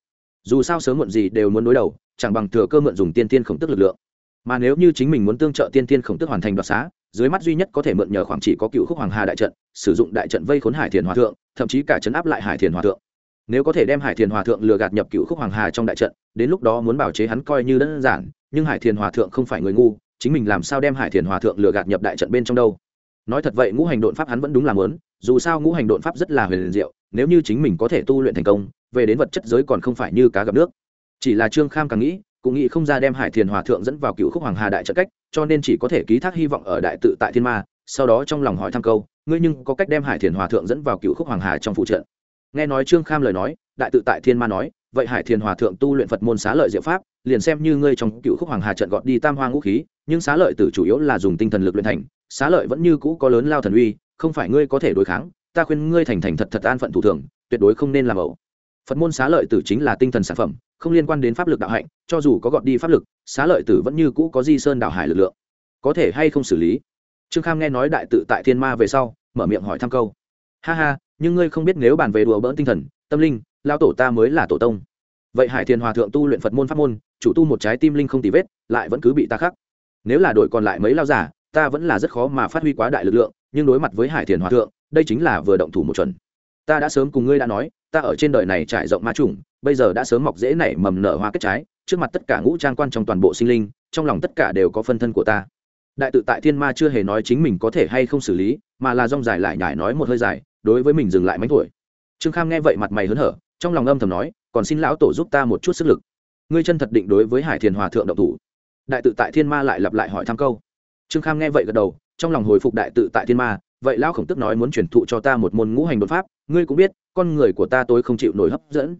A: Dù sao sớm muộn gì đều muốn đối đầu, chẳng bằng thừa cơ mượn dùng tiên thiên khổng tức lực lượng. Mà nếu như chính mình muốn tương trợ tiên thiên khổng tức hoàn thành đoạt xá, dưới mắt duy nhất có thể mượn nhờ khoảng chỉ có cựu khúc hoàng hà đại trận, sử dụng đại trận vây khốn hải thiền hòa thượng, thậm chí cả chấn áp lại hải thiền hòa thượng. Nếu có thể đem hải thiền hòa thượng lừa gạt nhập cựu khúc hoàng hà trong đại trận, đến lúc đó muốn bảo chế hắn coi như đơn giản, nhưng hải thiền hòa thượng không phải người ngu, chính mình làm sao đem hải thiền hòa thượng lừa gạt nhập đại trận bên trong đâu? Nói thật vậy, ngũ hành đột pháp hắn vẫn đúng là muốn, dù sao ngũ hành đột pháp rất là huyền liền diệu, nếu như chính mình có thể tu luyện thành công, về đến vật chất giới còn không phải như cá gặp nước. Chỉ là trương kham càng nghĩ, cũng nghĩ không ra đem hải thiền hòa thượng dẫn vào cựu khúc hoàng hà đại trận cách, cho nên chỉ có thể ký thác hy vọng ở đại tự tại thiên ma, sau đó trong lòng hỏi thăm câu, ngươi nhưng có cách đem hải thiền hòa thượng dẫn vào cựu khúc hoàng hà trong phụ trận? Nghe nói trương kham lời nói, đại tự tại thiên ma nói, vậy hải thiền hòa thượng tu luyện phật môn xá lợi diệu pháp, liền xem như ngươi trong cựu khúc hoàng hà trận gọt đi tam hoa ngũ khí, nhưng xá lợi tử chủ yếu là dùng tinh thần lực luyện thành xá lợi vẫn như cũ có lớn lao thần uy, không phải ngươi có thể đối kháng, ta khuyên ngươi thành thành thật thật an phận thủ thường, tuyệt đối không nên làm ẩu. Phật môn xá lợi tử chính là tinh thần sản phẩm, không liên quan đến pháp lực đạo hạnh, cho dù có gọt đi pháp lực, xá lợi tử vẫn như cũ có di sơn đạo hải lực lượng. Có thể hay không xử lý? Trương kham nghe nói đại tự tại thiên ma về sau, mở miệng hỏi thăm câu. Ha ha, nhưng ngươi không biết nếu bàn về đùa bỡn tinh thần, tâm linh lao tổ ta mới là tổ tông. Vậy hải thiền hòa thượng tu luyện phật môn pháp môn, chủ tu một trái tim linh không tì vết, lại vẫn cứ bị ta khắc. Nếu là đội còn lại mấy lao giả ta vẫn là rất khó mà phát huy quá đại lực lượng, nhưng đối mặt với hải thiền hòa thượng, đây chính là vừa động thủ một chuẩn. Ta đã sớm cùng ngươi đã nói, ta ở trên đời này trải rộng ma trùng bây giờ đã sớm mọc dễ nảy mầm nở hoa kết trái, trước mặt tất cả ngũ trang quan trong toàn bộ sinh linh, trong lòng tất cả đều có phân thân của ta. Đại tự tại thiên ma chưa hề nói chính mình có thể hay không xử lý, mà là rong dài lại nhải nói một hơi dài, đối với mình dừng lại mánh tuổi. Trương kham nghe vậy mặt mày hớn hở, trong lòng âm thầm nói, còn xin lão tổ giúp ta một chút sức lực. Ngươi chân thật định đối với hải thiền hòa thượng động thủ. Đại tự tại thiên ma lại lặp lại hỏi thăm câu trương kham nghe vậy gật đầu, trong lòng hồi phục đại tự tại thiên ma, vậy lão khổng tức nói muốn truyền thụ cho ta một môn ngũ hành đột pháp, ngươi cũng biết, con người của ta tôi không chịu nổi hấp dẫn.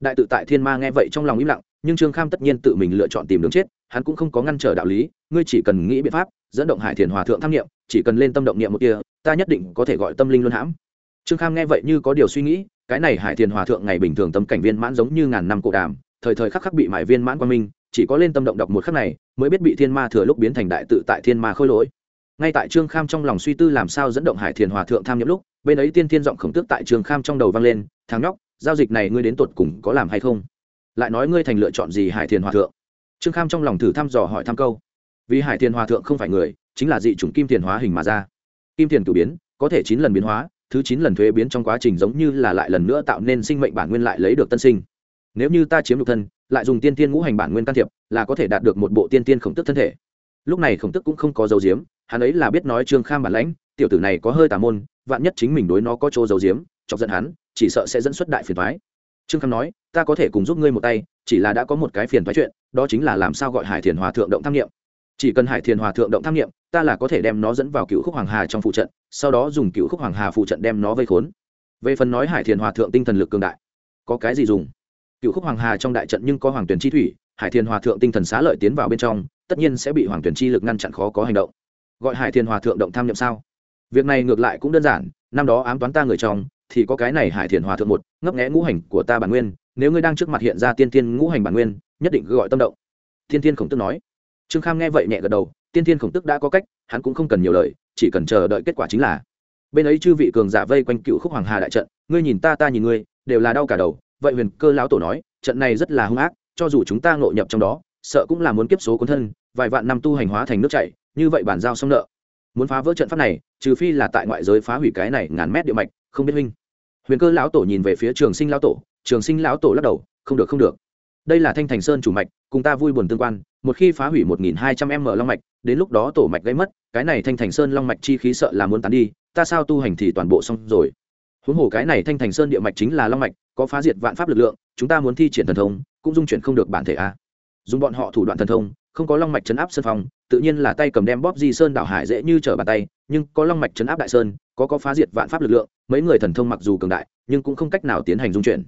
A: Đại tự tại thiên ma nghe vậy trong lòng im lặng, nhưng trương kham tất nhiên tự mình lựa chọn tìm đường chết, hắn cũng không có ngăn trở đạo lý, ngươi chỉ cần nghĩ biện pháp, dẫn động hải thiền hòa thượng tham nghiệm chỉ cần lên tâm động niệm một kia, ta nhất định có thể gọi tâm linh luân hãm. Trương kham nghe vậy như có điều suy nghĩ, cái này hải thiền hòa thượng ngày bình thường tâm cảnh viên mãn giống như ngàn năm cổ đàm, thời thời khắc khắc bị mải viên mãn quan minh chỉ có lên tâm động đọc một khắc này, mới biết bị thiên ma thừa lúc biến thành đại tự tại thiên ma khôi lỗi. Ngay tại trương kham trong lòng suy tư làm sao dẫn động hải thiền hòa thượng tham nhậm lúc, bên ấy tiên thiên giọng khổng tước tại trương kham trong đầu vang lên, thằng nhóc, giao dịch này ngươi đến tột cùng có làm hay không? Lại nói ngươi thành lựa chọn gì hải thiền hòa thượng? Trương kham trong lòng thử thăm dò hỏi thăm câu. Vì hải thiền hòa thượng không phải người, chính là dị chủng kim thiền hóa hình mà ra. Kim thiền cử biến, có thể chín lần biến hóa, thứ chín lần thuế biến trong quá trình giống như là lại lần nữa tạo nên sinh mệnh bản nguyên lại lấy được tân sinh. Nếu như ta chiếm được thân lại dùng tiên tiên ngũ hành bản nguyên can thiệp, là có thể đạt được một bộ tiên tiên khổng tức thân thể. Lúc này khổng tức cũng không có dấu diếm, hắn ấy là biết nói trương kham bản lãnh, tiểu tử này có hơi tà môn, vạn nhất chính mình đối nó có chỗ dấu diếm, chọc giận hắn, chỉ sợ sẽ dẫn xuất đại phiền thoái trương kham nói, ta có thể cùng giúp ngươi một tay, chỉ là đã có một cái phiền thoái chuyện, đó chính là làm sao gọi hải thiền hòa thượng động tham nghiệm chỉ cần hải thiền hòa thượng động tham nghiệm ta là có thể đem nó dẫn vào cựu khúc hoàng hà trong phụ trận, sau đó dùng cựu khúc hoàng hà phụ trận đem nó vây khốn. Về phần nói hải thiền hòa thượng tinh thần lực cường đại, có cái gì dùng? Cựu khúc hoàng hà trong đại trận nhưng có hoàng tuyển chi thủy, hải thiên hòa thượng tinh thần xá lợi tiến vào bên trong, tất nhiên sẽ bị hoàng tuyển chi lực ngăn chặn khó có hành động. Gọi hải thiên hòa thượng động tham nhậm sao? Việc này ngược lại cũng đơn giản, năm đó ám toán ta người trong, thì có cái này hải thiên hòa thượng một, ngấp nghẽ ngũ hành của ta bản nguyên, nếu ngươi đang trước mặt hiện ra tiên tiên ngũ hành bản nguyên, nhất định gọi tâm động. Thiên tiên khổng tức nói. Trương kham nghe vậy nhẹ gật đầu, tiên tiên khổng tức đã có cách, hắn cũng không cần nhiều lời, chỉ cần chờ đợi kết quả chính là. Bên ấy chư vị cường giả vây quanh cựu khúc hoàng hà đại trận, ngươi nhìn ta ta nhìn ngươi, đều là đau cả đầu vậy huyền cơ lão tổ nói, trận này rất là hung ác, cho dù chúng ta ngộ nhập trong đó, sợ cũng là muốn kiếp số cuốn thân, vài vạn năm tu hành hóa thành nước chảy, như vậy bản giao xong nợ. Muốn phá vỡ trận pháp này, trừ phi là tại ngoại giới phá hủy cái này ngàn mét địa mạch, không biết huynh. Huyền cơ lão tổ nhìn về phía trường sinh lão tổ, trường sinh lão tổ lắc đầu, không được không được. Đây là thanh thành sơn chủ mạch, cùng ta vui buồn tương quan, một khi phá hủy một nghìn hai trăm m long mạch, đến lúc đó tổ mạch gây mất, cái này thanh thành sơn long mạch chi khí sợ là muốn tán đi, ta sao tu hành thì toàn bộ xong rồi. Huống hồ cái này thanh thành sơn địa mạch chính là long mạch có phá diệt vạn pháp lực lượng, chúng ta muốn thi triển thần thông, cũng dung chuyển không được bản thể a. Dùng bọn họ thủ đoạn thần thông, không có long mạch chấn áp sơn phong, tự nhiên là tay cầm đem bóp di sơn đảo hải dễ như trở bàn tay, nhưng có long mạch chấn áp đại sơn, có có phá diệt vạn pháp lực lượng, mấy người thần thông mặc dù cường đại, nhưng cũng không cách nào tiến hành dung chuyển.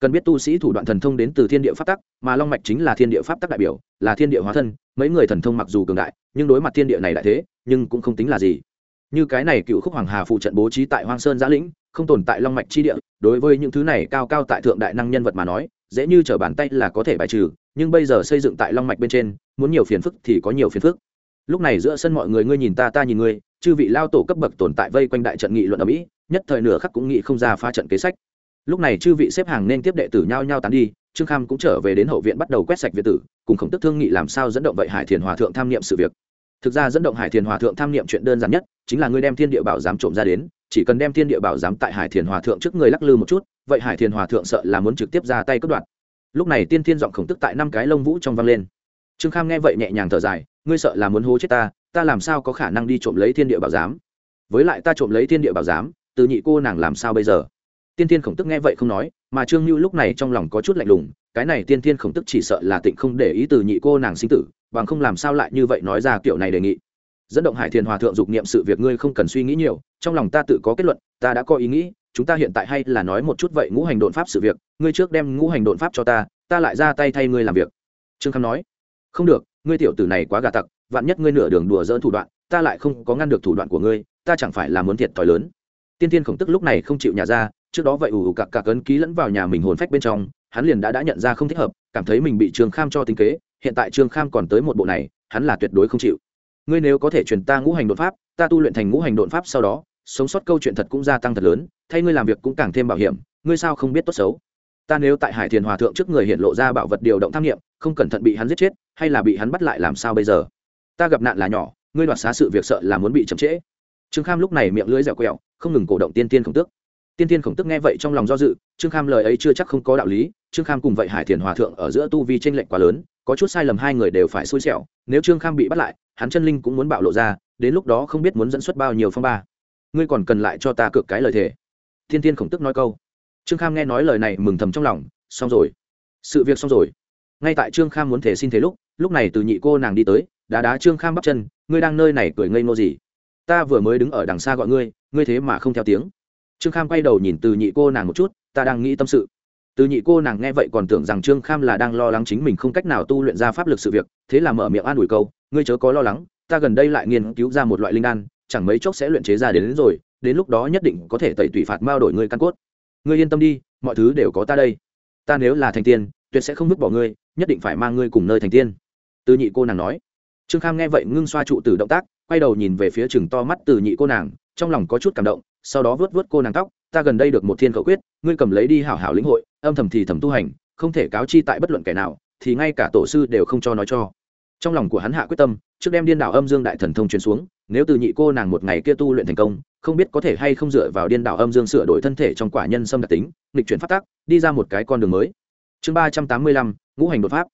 A: Cần biết tu sĩ thủ đoạn thần thông đến từ thiên địa pháp tắc, mà long mạch chính là thiên địa pháp tắc đại biểu, là thiên địa hóa thân, mấy người thần thông mặc dù cường đại, nhưng đối mặt thiên địa này đại thế, nhưng cũng không tính là gì. Như cái này cựu khúc hoàng hà phụ trận bố trí tại hoang sơn giã lĩnh không tồn tại long mạch chi địa, đối với những thứ này cao cao tại thượng đại năng nhân vật mà nói, dễ như trở bàn tay là có thể bài trừ, nhưng bây giờ xây dựng tại long mạch bên trên, muốn nhiều phiền phức thì có nhiều phiền phức. Lúc này giữa sân mọi người ngươi nhìn ta ta nhìn ngươi, chư vị lao tổ cấp bậc tồn tại vây quanh đại trận nghị luận ở mỹ, nhất thời nửa khắc cũng nghĩ không ra pha trận kế sách. Lúc này chư vị xếp hàng nên tiếp đệ tử nhau nhau tán đi, trương kham cũng trở về đến hậu viện bắt đầu quét sạch viện tử, cùng khổng tức thương nghị làm sao dẫn động vậy hải thiền hòa thượng tham nghiệm sự việc. Thực ra dẫn động hải thiền hòa thượng tham nghiệm chuyện đơn giản nhất, chính là ngươi đem thiên địa bảo giám trộm ra đến chỉ cần đem thiên địa bảo giám tại hải thiền hòa thượng trước người lắc lư một chút, vậy hải thiền hòa thượng sợ là muốn trực tiếp ra tay cất đoạn lúc này tiên thiên giọng khổng tức tại năm cái lông vũ trong vang lên. Trương kham nghe vậy nhẹ nhàng thở dài, ngươi sợ là muốn hố chết ta ta làm sao có khả năng đi trộm lấy thiên địa bảo giám? Với lại ta trộm lấy thiên địa bảo giám, từ nhị cô nàng làm sao bây giờ? Tiên thiên khổng tức nghe vậy không nói, mà trương lưu lúc này trong lòng có chút lạnh lùng, cái này tiên thiên khổng tức chỉ sợ là tịnh không để ý từ nhị cô nàng sinh tử, bằng không làm sao lại như vậy nói ra kiểu này đề nghị dẫn động hải thiền hòa thượng dục niệm sự việc ngươi không cần suy nghĩ nhiều, trong lòng ta tự có kết luận, ta đã có ý nghĩ, chúng ta hiện tại hay là nói một chút vậy ngũ hành đột pháp sự việc, ngươi trước đem ngũ hành đột pháp cho ta ta lại ra tay thay ngươi làm việc. Trương kham nói. Không được, ngươi tiểu tử này quá gà tặc, vạn nhất ngươi nửa đường đùa dỡn thủ đoạn, ta lại không có ngăn được thủ đoạn của ngươi, ta chẳng phải là muốn thiệt thòi lớn. Tiên tiên khổng tức lúc này không chịu nhà ra, trước đó vậy ủ ủ cặc cặc ấn ký lẫn vào nhà mình hồn phách bên trong, hắn liền đã đã nhận ra không thích hợp, cảm thấy mình bị trương kham cho tính kế, hiện tại trương kham còn tới một bộ này, hắn là tuyệt đối không chịu ngươi nếu có thể truyền ta ngũ hành đột pháp, ta tu luyện thành ngũ hành đột pháp sau đó, sống sót câu chuyện thật cũng gia tăng thật lớn, thay ngươi làm việc cũng càng thêm bảo hiểm, ngươi sao không biết tốt xấu? Ta nếu tại hải thiền hòa thượng trước người hiện lộ ra bảo vật điều động tham nghiệm, không cẩn thận bị hắn giết chết, hay là bị hắn bắt lại làm sao bây giờ? Ta gặp nạn là nhỏ, ngươi đoạt xá sự việc sợ là muốn bị chậm trễ. Trương kham lúc này miệng lưỡi dẻo quẹo, không ngừng cổ động tiên tiên khổng tước. Tiên tiên khổng tức nghe vậy trong lòng do dự, trương kham lời ấy chưa chắc không có đạo lý, trương kham cùng vậy hải thiền hòa thượng ở giữa tu vi tranh lệch quá lớn, có chút sai lầm hai người đều phải xui xẻo, nếu trương kham bị bắt lại hắn chân linh cũng muốn bạo lộ ra, đến lúc đó không biết muốn dẫn xuất bao nhiêu phong ba. Ngươi còn cần lại cho ta cược cái lời thề. Thiên tiên khổng tức nói câu. Trương kham nghe nói lời này mừng thầm trong lòng, xong rồi. Sự việc xong rồi. Ngay tại trương kham muốn thể xin thế lúc lúc này từ nhị cô nàng đi tới, đá đá trương kham bắp chân, ngươi đang nơi này cười ngây ngô gì? Ta vừa mới đứng ở đằng xa gọi ngươi ngươi thế mà không theo tiếng. Trương kham quay đầu nhìn từ nhị cô nàng một chút, ta đang nghĩ tâm sự. Từ nhị cô nàng nghe vậy còn tưởng rằng trương kham là đang lo lắng chính mình không cách nào tu luyện ra pháp lực sự việc, thế là mở miệng an ủi câu ngươi chớ có lo lắng ta gần đây lại nghiên cứu ra một loại linh đan chẳng mấy chốc sẽ luyện chế ra đến, đến rồi đến lúc đó nhất định có thể tẩy tủy phạt mao đổi ngươi căn cốt. Ngươi yên tâm đi mọi thứ đều có ta đây. Ta nếu là thành tiên tuyệt sẽ không vứt bỏ ngươi nhất định phải mang ngươi cùng nơi thành tiên. Từ nhị cô nàng nói. Trương kham nghe vậy ngưng xoa trụ từ động tác quay đầu nhìn về phía chừng to mắt từ nhị cô nàng trong lòng có chút cảm động sau đó vớt vớt cô nàng tóc ta gần đây được một thiên khẩu quyết ngươi cầm lấy đi hảo hảo lĩnh hội âm thầm thì thầm tu hành không thể cáo chi tại bất luận kẻ nào thì ngay cả tổ sư đều không cho nói cho trong lòng của hắn hạ quyết tâm, trước đem điên đảo âm dương đại thần thông truyền xuống, nếu từ nhị cô nàng một ngày kia tu luyện thành công, không biết có thể hay không dựa vào điên đảo âm dương sửa đổi thân thể trong quả nhân xâm đặc tính, nghịch chuyển phát tác, đi ra một cái con đường mới. Chương ba trăm tám mươi lăm, ngũ hành đột pháp.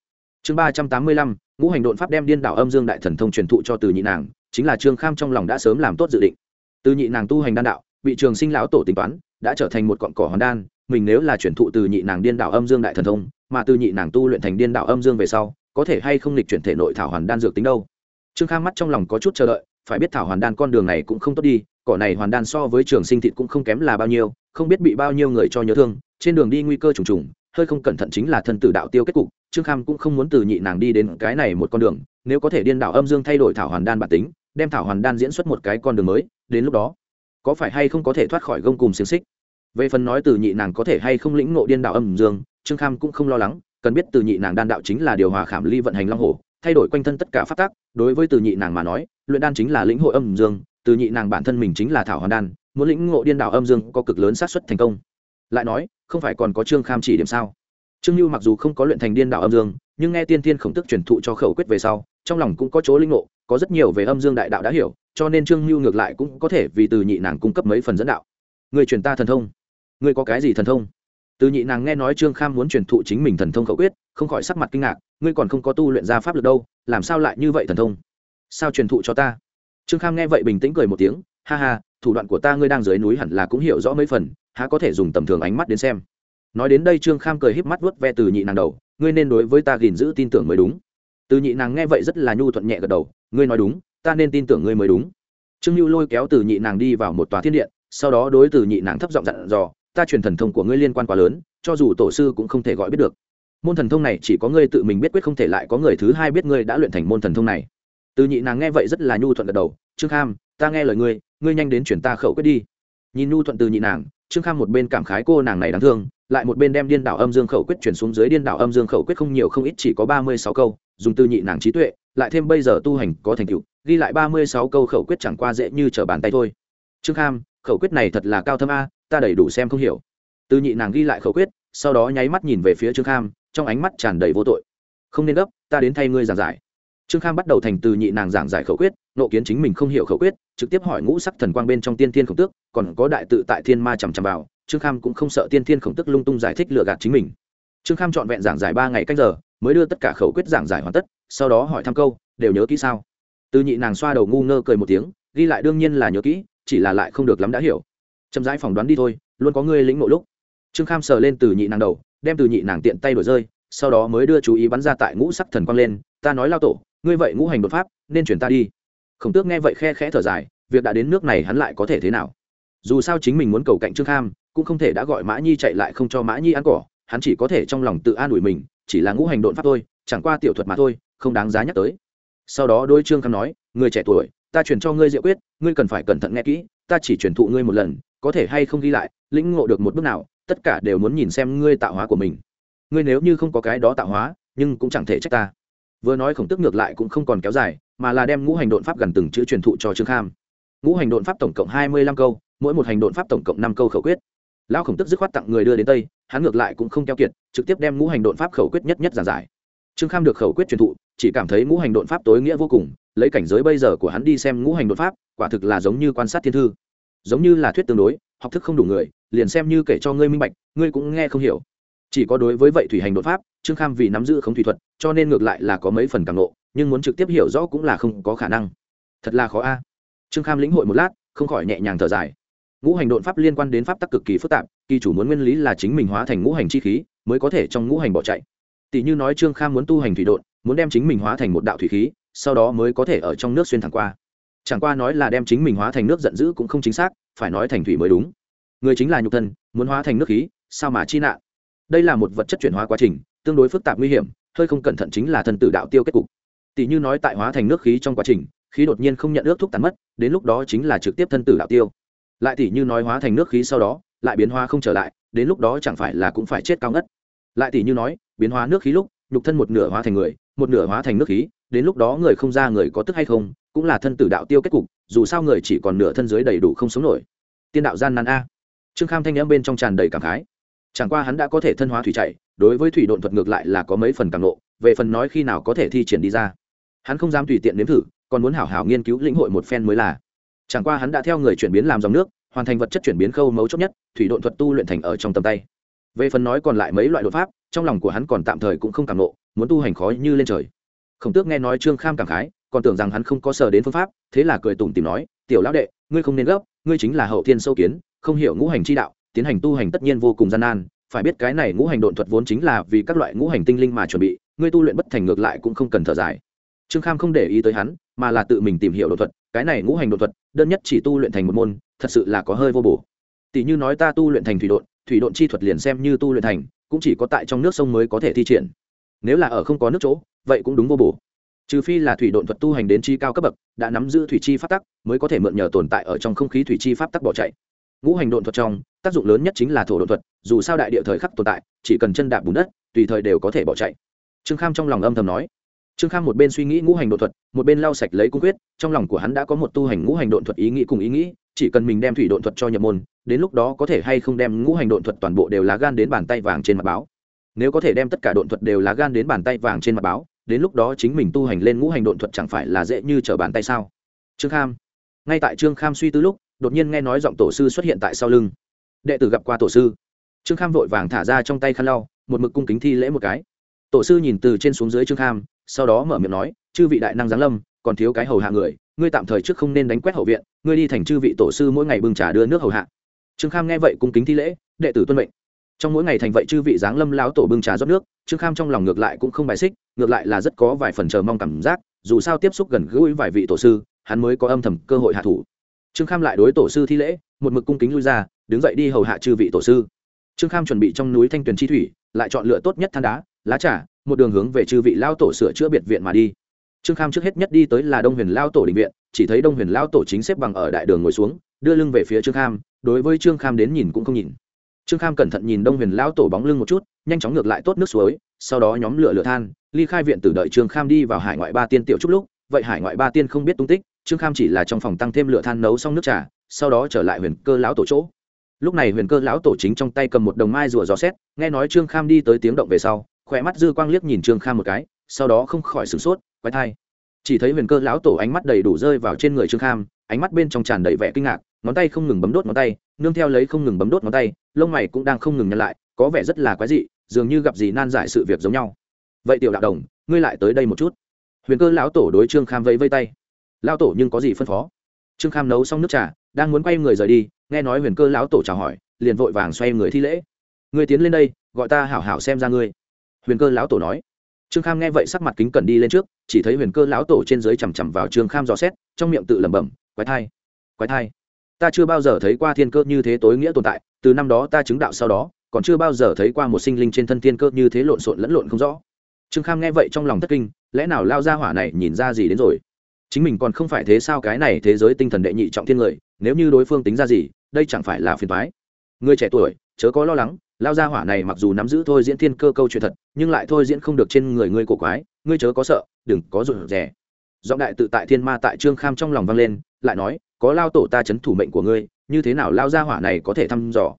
A: Chương ba trăm tám mươi lăm, ngũ hành đột pháp đem điên đảo âm dương đại thần thông truyền thụ cho từ nhị nàng, chính là trương kham trong lòng đã sớm làm tốt dự định. Từ nhị nàng tu hành đan đạo, bị trường sinh lão tổ tính toán, đã trở thành một cọn cỏ hoàn đan, mình nếu là chuyển thụ từ nhị nàng điên đảo âm dương đại thần thông, mà từ nhị nàng tu luyện thành điên đảo âm dương về sau có thể hay không lịch chuyển thể nội thảo hoàn đan dược tính đâu? Trương khang mắt trong lòng có chút chờ đợi, phải biết thảo hoàn đan con đường này cũng không tốt đi, cỏ này hoàn đan so với trường sinh thịt cũng không kém là bao nhiêu, không biết bị bao nhiêu người cho nhớ thương, trên đường đi nguy cơ trùng trùng, hơi không cẩn thận chính là thân tử đạo tiêu kết cục, trương kham cũng không muốn từ nhị nàng đi đến cái này một con đường, nếu có thể điên đảo âm dương thay đổi thảo hoàn đan bản tính, đem thảo hoàn đan diễn xuất một cái con đường mới, đến lúc đó, có phải hay không có thể thoát khỏi gông cùng xiềng xích? Về phần nói từ nhị nàng có thể hay không lĩnh ngộ điên đảo âm dương, trương kham cũng không lo lắng cần biết từ nhị nàng đan đạo chính là điều hòa khảm ly vận hành long hồ, thay đổi quanh thân tất cả phát tác đối với từ nhị nàng mà nói, luyện đan chính là lĩnh hội âm dương, từ nhị nàng bản thân mình chính là thảo hoàn đan, muốn lĩnh ngộ điên đạo âm dương có cực lớn xác suất thành công. Lại nói, không phải còn có trương kham chỉ điểm sao? Trương lưu mặc dù không có luyện thành điên đạo âm dương, nhưng nghe tiên tiên khổng tức truyền thụ cho khẩu quyết về sau, trong lòng cũng có chỗ linh ngộ, có rất nhiều về âm dương đại đạo đã hiểu, cho nên trương lưu ngược lại cũng có thể vì từ nhị nàng cung cấp mấy phần dẫn đạo. Người truyền ta thần thông. Người có cái gì thần thông? Từ nhị nàng nghe nói trương kham muốn truyền thụ chính mình thần thông khẩu quyết, không khỏi sắc mặt kinh ngạc, ngươi còn không có tu luyện ra pháp lực đâu, làm sao lại như vậy thần thông? Sao truyền thụ cho ta? Trương kham nghe vậy bình tĩnh cười một tiếng, ha ha, thủ đoạn của ta ngươi đang dưới núi hẳn là cũng hiểu rõ mấy phần, há có thể dùng tầm thường ánh mắt đến xem. Nói đến đây trương kham cười híp mắt vuốt ve từ nhị nàng đầu, ngươi nên đối với ta gìn giữ tin tưởng mới đúng. Từ nhị nàng nghe vậy rất là nhu thuận nhẹ gật đầu, ngươi nói đúng, ta nên tin tưởng ngươi mới đúng. Trương lưu lôi kéo từ nhị nàng đi vào một tòa thiên điện, sau đó đối từ nhị nàng thấp giọng dặn dò ta truyền thần thông của ngươi liên quan quá lớn, cho dù tổ sư cũng không thể gọi biết được. Môn thần thông này chỉ có ngươi tự mình biết quyết không thể lại có người thứ hai biết ngươi đã luyện thành môn thần thông này. Từ nhị nàng nghe vậy rất là nhu thuận gật đầu, trương kham, ta nghe lời ngươi ngươi nhanh đến chuyển ta khẩu quyết đi. Nhìn nhu thuận từ nhị nàng, trương kham một bên cảm khái cô nàng này đáng thương, lại một bên đem điên đảo âm dương khẩu quyết chuyển xuống dưới điên đảo âm dương khẩu quyết không nhiều không ít chỉ có ba mươi sáu câu, dùng từ nhị nàng trí tuệ, lại thêm bây giờ tu hành có thành tựu, ghi lại ba mươi sáu câu khẩu quyết chẳng qua dễ như trở bàn tay thôi. Trương kham, khẩu quyết này thật là cao thâm a ta đầy đủ xem không hiểu. Từ nhị nàng ghi lại khẩu quyết, sau đó nháy mắt nhìn về phía trương kham, trong ánh mắt tràn đầy vô tội. Không nên gấp, ta đến thay ngươi giảng giải. Trương kham bắt đầu thành từ nhị nàng giảng giải khẩu quyết, nộ kiến chính mình không hiểu khẩu quyết, trực tiếp hỏi ngũ sắc thần quang bên trong tiên thiên khổng tước, còn có đại tự tại thiên ma chằm chằm vào, trương kham cũng không sợ tiên thiên khổng tức lung tung giải thích lừa gạt chính mình. Trương kham trọn vẹn giảng giải ba ngày canh giờ, mới đưa tất cả khẩu quyết giảng giải hoàn tất, sau đó hỏi thăm câu, đều nhớ kỹ sao? Từ nhị nàng xoa đầu ngu ngơ cười một tiếng, ghi lại đương nhiên là nhớ kỹ, chỉ là lại không được lắm đã hiểu chậm rãi phỏng đoán đi thôi, luôn có ngươi lĩnh ngộ lúc. Trương kham sờ lên từ nhị nàng đầu, đem từ nhị nàng tiện tay đổi rơi, sau đó mới đưa chú ý bắn ra tại ngũ sắc thần quang lên, ta nói lao tổ, ngươi vậy ngũ hành đột pháp, nên chuyển ta đi. Khổng tước nghe vậy khe khẽ thở dài, việc đã đến nước này hắn lại có thể thế nào? Dù sao chính mình muốn cầu cạnh trương kham, cũng không thể đã gọi mã nhi chạy lại không cho mã nhi ăn cỏ, hắn chỉ có thể trong lòng tự an ủi mình, chỉ là ngũ hành đột pháp thôi, chẳng qua tiểu thuật mà thôi, không đáng giá nhắc tới. Sau đó đôi trương kham nói, người trẻ tuổi, ta chuyển cho ngươi diệu quyết, ngươi cần phải cẩn thận nghe kỹ, ta chỉ chuyển thụ ngươi một lần có thể hay không ghi lại, lĩnh ngộ được một bước nào, tất cả đều muốn nhìn xem ngươi tạo hóa của mình. Ngươi nếu như không có cái đó tạo hóa, nhưng cũng chẳng thể trách ta. Vừa nói khổng tức ngược lại cũng không còn kéo dài, mà là đem ngũ hành đột pháp gần từng chữ truyền thụ cho trương kham. Ngũ hành đột pháp tổng cộng hai mươi lăm câu, mỗi một hành đột pháp tổng cộng năm câu khẩu quyết. Lão khổng tức dứt khoát tặng người đưa đến tây, hắn ngược lại cũng không keo kiệt, trực tiếp đem ngũ hành đột pháp khẩu quyết nhất nhất giảng giải. Trương kham được khẩu quyết truyền thụ, chỉ cảm thấy ngũ hành đột pháp tối nghĩa vô cùng, lấy cảnh giới bây giờ của hắn đi xem ngũ hành đột pháp, quả thực là giống như quan sát thiên thư giống như là thuyết tương đối, học thức không đủ người, liền xem như kể cho ngươi minh bạch, ngươi cũng nghe không hiểu. Chỉ có đối với vậy thủy hành đột pháp, trương kham vì nắm giữ không thủy thuật, cho nên ngược lại là có mấy phần càng nộ, nhưng muốn trực tiếp hiểu rõ cũng là không có khả năng. Thật là khó a. Trương kham lĩnh hội một lát, không khỏi nhẹ nhàng thở dài. Ngũ hành đột pháp liên quan đến pháp tắc cực kỳ phức tạp, kỳ chủ muốn nguyên lý là chính mình hóa thành ngũ hành chi khí, mới có thể trong ngũ hành bỏ chạy. Tỷ như nói trương kham muốn tu hành thủy đột, muốn đem chính mình hóa thành một đạo thủy khí, sau đó mới có thể ở trong nước xuyên thẳng qua chẳng qua nói là đem chính mình hóa thành nước giận dữ cũng không chính xác, phải nói thành thủy mới đúng. Người chính là nhục thân, muốn hóa thành nước khí, sao mà chi nạn? Đây là một vật chất chuyển hóa quá trình, tương đối phức tạp nguy hiểm, hơi không cẩn thận chính là thân tử đạo tiêu kết cục. Tỷ như nói tại hóa thành nước khí trong quá trình, khí đột nhiên không nhận ước thuốc tàn mất, đến lúc đó chính là trực tiếp thân tử đạo tiêu. Lại tỷ như nói hóa thành nước khí sau đó, lại biến hóa không trở lại, đến lúc đó chẳng phải là cũng phải chết cao ngất. Lại tỷ như nói, biến hóa nước khí lúc, nhục thân một nửa hóa thành người, một nửa hóa thành nước khí, đến lúc đó người không ra người có tức hay không cũng là thân tử đạo tiêu kết cục, dù sao người chỉ còn nửa thân dưới đầy đủ không sống nổi. Tiên đạo gian nan a. Trương kham thanh n m bên trong tràn đầy cảm khái. Chẳng qua hắn đã có thể thân hóa thủy chạy, đối với thủy độn thuật ngược lại là có mấy phần càng nộ, về phần nói khi nào có thể thi triển đi ra. Hắn không dám tùy tiện nếm thử, còn muốn hảo hảo nghiên cứu lĩnh hội một phen mới là. Chẳng qua hắn đã theo người chuyển biến làm dòng nước, hoàn thành vật chất chuyển biến khâu mấu chốt nhất, thủy độn thuật tu luyện thành ở trong tầm tay. Về phần nói còn lại mấy loại đột pháp, trong lòng của hắn còn tạm thời cũng không cảm nộ, muốn tu hành khó như lên trời. Khổng tước nghe nói trương kham cảm khái còn tưởng rằng hắn không có sờ đến phương pháp, thế là cười tủm tìm nói, tiểu lão đệ, ngươi không nên gấp, ngươi chính là hậu thiên sâu kiến, không hiểu ngũ hành chi đạo, tiến hành tu hành tất nhiên vô cùng gian nan, phải biết cái này ngũ hành độn thuật vốn chính là vì các loại ngũ hành tinh linh mà chuẩn bị, ngươi tu luyện bất thành ngược lại cũng không cần thở dài. Trương kham không để ý tới hắn, mà là tự mình tìm hiểu đột thuật, cái này ngũ hành đột thuật, đơn nhất chỉ tu luyện thành một môn, thật sự là có hơi vô bổ. Tỷ như nói ta tu luyện thành thủy độn thủy độn chi thuật liền xem như tu luyện thành, cũng chỉ có tại trong nước sông mới có thể thi triển. Nếu là ở không có nước chỗ, vậy cũng đúng vô bổ trừ phi là thủy độn thuật tu hành đến chi cao cấp bậc, đã nắm giữ thủy chi pháp tắc, mới có thể mượn nhờ tồn tại ở trong không khí thủy chi pháp tắc bỏ chạy. Ngũ hành độn thuật trong, tác dụng lớn nhất chính là thổ độn thuật, dù sao đại địa thời khắc tồn tại, chỉ cần chân đạp bùn đất, tùy thời đều có thể bỏ chạy. Trương kham trong lòng âm thầm nói. Trương kham một bên suy nghĩ ngũ hành độn thuật, một bên lau sạch lấy cung quyết, trong lòng của hắn đã có một tu hành ngũ hành độn thuật ý nghĩ cùng ý nghĩ, chỉ cần mình đem thủy độn thuật cho nhập môn, đến lúc đó có thể hay không đem ngũ hành độn thuật toàn bộ đều lá gan đến bàn tay vàng trên mặt báo. Nếu có thể đem tất cả độn thuật đều lá gan đến bàn tay vàng trên mặt báo đến lúc đó chính mình tu hành lên ngũ hành độn thuật chẳng phải là dễ như trở bàn tay sao? Trương kham. Ngay tại trương kham suy tư lúc, đột nhiên nghe nói giọng tổ sư xuất hiện tại sau lưng. Đệ tử gặp qua tổ sư. Trương kham vội vàng thả ra trong tay khăn lau, một mực cung kính thi lễ một cái. Tổ sư nhìn từ trên xuống dưới trương kham, sau đó mở miệng nói, chư vị đại năng giáng lâm, còn thiếu cái hầu hạ người, ngươi tạm thời trước không nên đánh quét hậu viện, ngươi đi thành chư vị tổ sư mỗi ngày bưng trà đưa nước hầu hạ. Trương kham nghe vậy cung kính thi lễ, đệ tử tuân mệnh trong mỗi ngày thành vậy chư vị giáng lâm lão tổ bưng trà rót nước, trương kham trong lòng ngược lại cũng không bài xích, ngược lại là rất có vài phần chờ mong cảm giác, dù sao tiếp xúc gần gũi vài vị tổ sư, hắn mới có âm thầm cơ hội hạ thủ. Trương kham lại đối tổ sư thi lễ, một mực cung kính lui ra, đứng dậy đi hầu hạ chư vị tổ sư. Trương kham chuẩn bị trong núi thanh tuyền chi thủy, lại chọn lựa tốt nhất than đá, lá trà, một đường hướng về chư vị lao tổ sửa chữa biệt viện mà đi. Trương kham trước hết nhất đi tới là đông huyền lao tổ định viện, chỉ thấy đông huyền lao tổ chính xếp bằng ở đại đường ngồi xuống, đưa lưng về phía trương kham, đối với trương kham đến nhìn cũng không nhìn trương kham cẩn thận nhìn đông huyền Lão tổ bóng lưng một chút, nhanh chóng ngược lại tốt nước suối, sau đó nhóm lửa lửa than, ly khai viện tử đợi trương kham đi vào hải ngoại ba tiên tiểu chút lúc. Vậy hải ngoại ba tiên không biết tung tích, trương kham chỉ là trong phòng tăng thêm lửa than nấu xong nước trà, sau đó trở lại huyền cơ lão tổ chỗ. Lúc này huyền cơ lão tổ chính trong tay cầm một đồng mai rùa gió xét, nghe nói trương kham đi tới tiếng động về sau, khỏe mắt dư quang liếc nhìn trương kham một cái, sau đó không khỏi sửng sốt, quái thai. Chỉ thấy huyền cơ lão tổ ánh mắt đầy đủ rơi vào trên người trương kham, ánh mắt bên trong tràn đầy vẻ kinh ngạc ngón tay không ngừng bấm đốt ngón tay, nương theo lấy không ngừng bấm đốt ngón tay, lông mày cũng đang không ngừng nhăn lại, có vẻ rất là quái dị, dường như gặp gì nan giải sự việc giống nhau. Vậy tiểu đạo đồng, ngươi lại tới đây một chút. Huyền cơ lão tổ đối trương kham vẫy vây tay. Lão tổ nhưng có gì phân phó? Trương kham nấu xong nước trà, đang muốn quay người rời đi, nghe nói huyền cơ lão tổ chào hỏi, liền vội vàng xoay người thi lễ. Người tiến lên đây, gọi ta hảo hảo xem ra ngươi. Huyền cơ lão tổ nói. Trương kham nghe vậy sắc mặt kính cẩn đi lên trước, chỉ thấy huyền cơ lão tổ trên dưới chằm chằm vào trương kham dò xét, trong miệng tự lẩm bẩm, quái thai quái thai ta chưa bao giờ thấy qua thiên cơ như thế tối nghĩa tồn tại, từ năm đó ta chứng đạo sau đó, còn chưa bao giờ thấy qua một sinh linh trên thân thiên cơ như thế lộn xộn lẫn lộn không rõ. Trương kham nghe vậy trong lòng thất kinh, lẽ nào lao ra hỏa này nhìn ra gì đến rồi? Chính mình còn không phải thế sao cái này thế giới tinh thần đệ nhị trọng thiên người, nếu như đối phương tính ra gì, đây chẳng phải là phiền thoái người trẻ tuổi, chớ có lo lắng, lao gia hỏa này mặc dù nắm giữ thôi diễn thiên cơ câu chuyện thật, nhưng lại thôi diễn không được trên người ngươi cổ quái, ngươi chớ có sợ, đừng có rụt rè. Giọng đại tự tại thiên ma tại trương kham trong lòng vang lên, lại nói có lao tổ ta chấn thủ mệnh của ngươi, như thế nào lao ra hỏa này có thể thăm dò?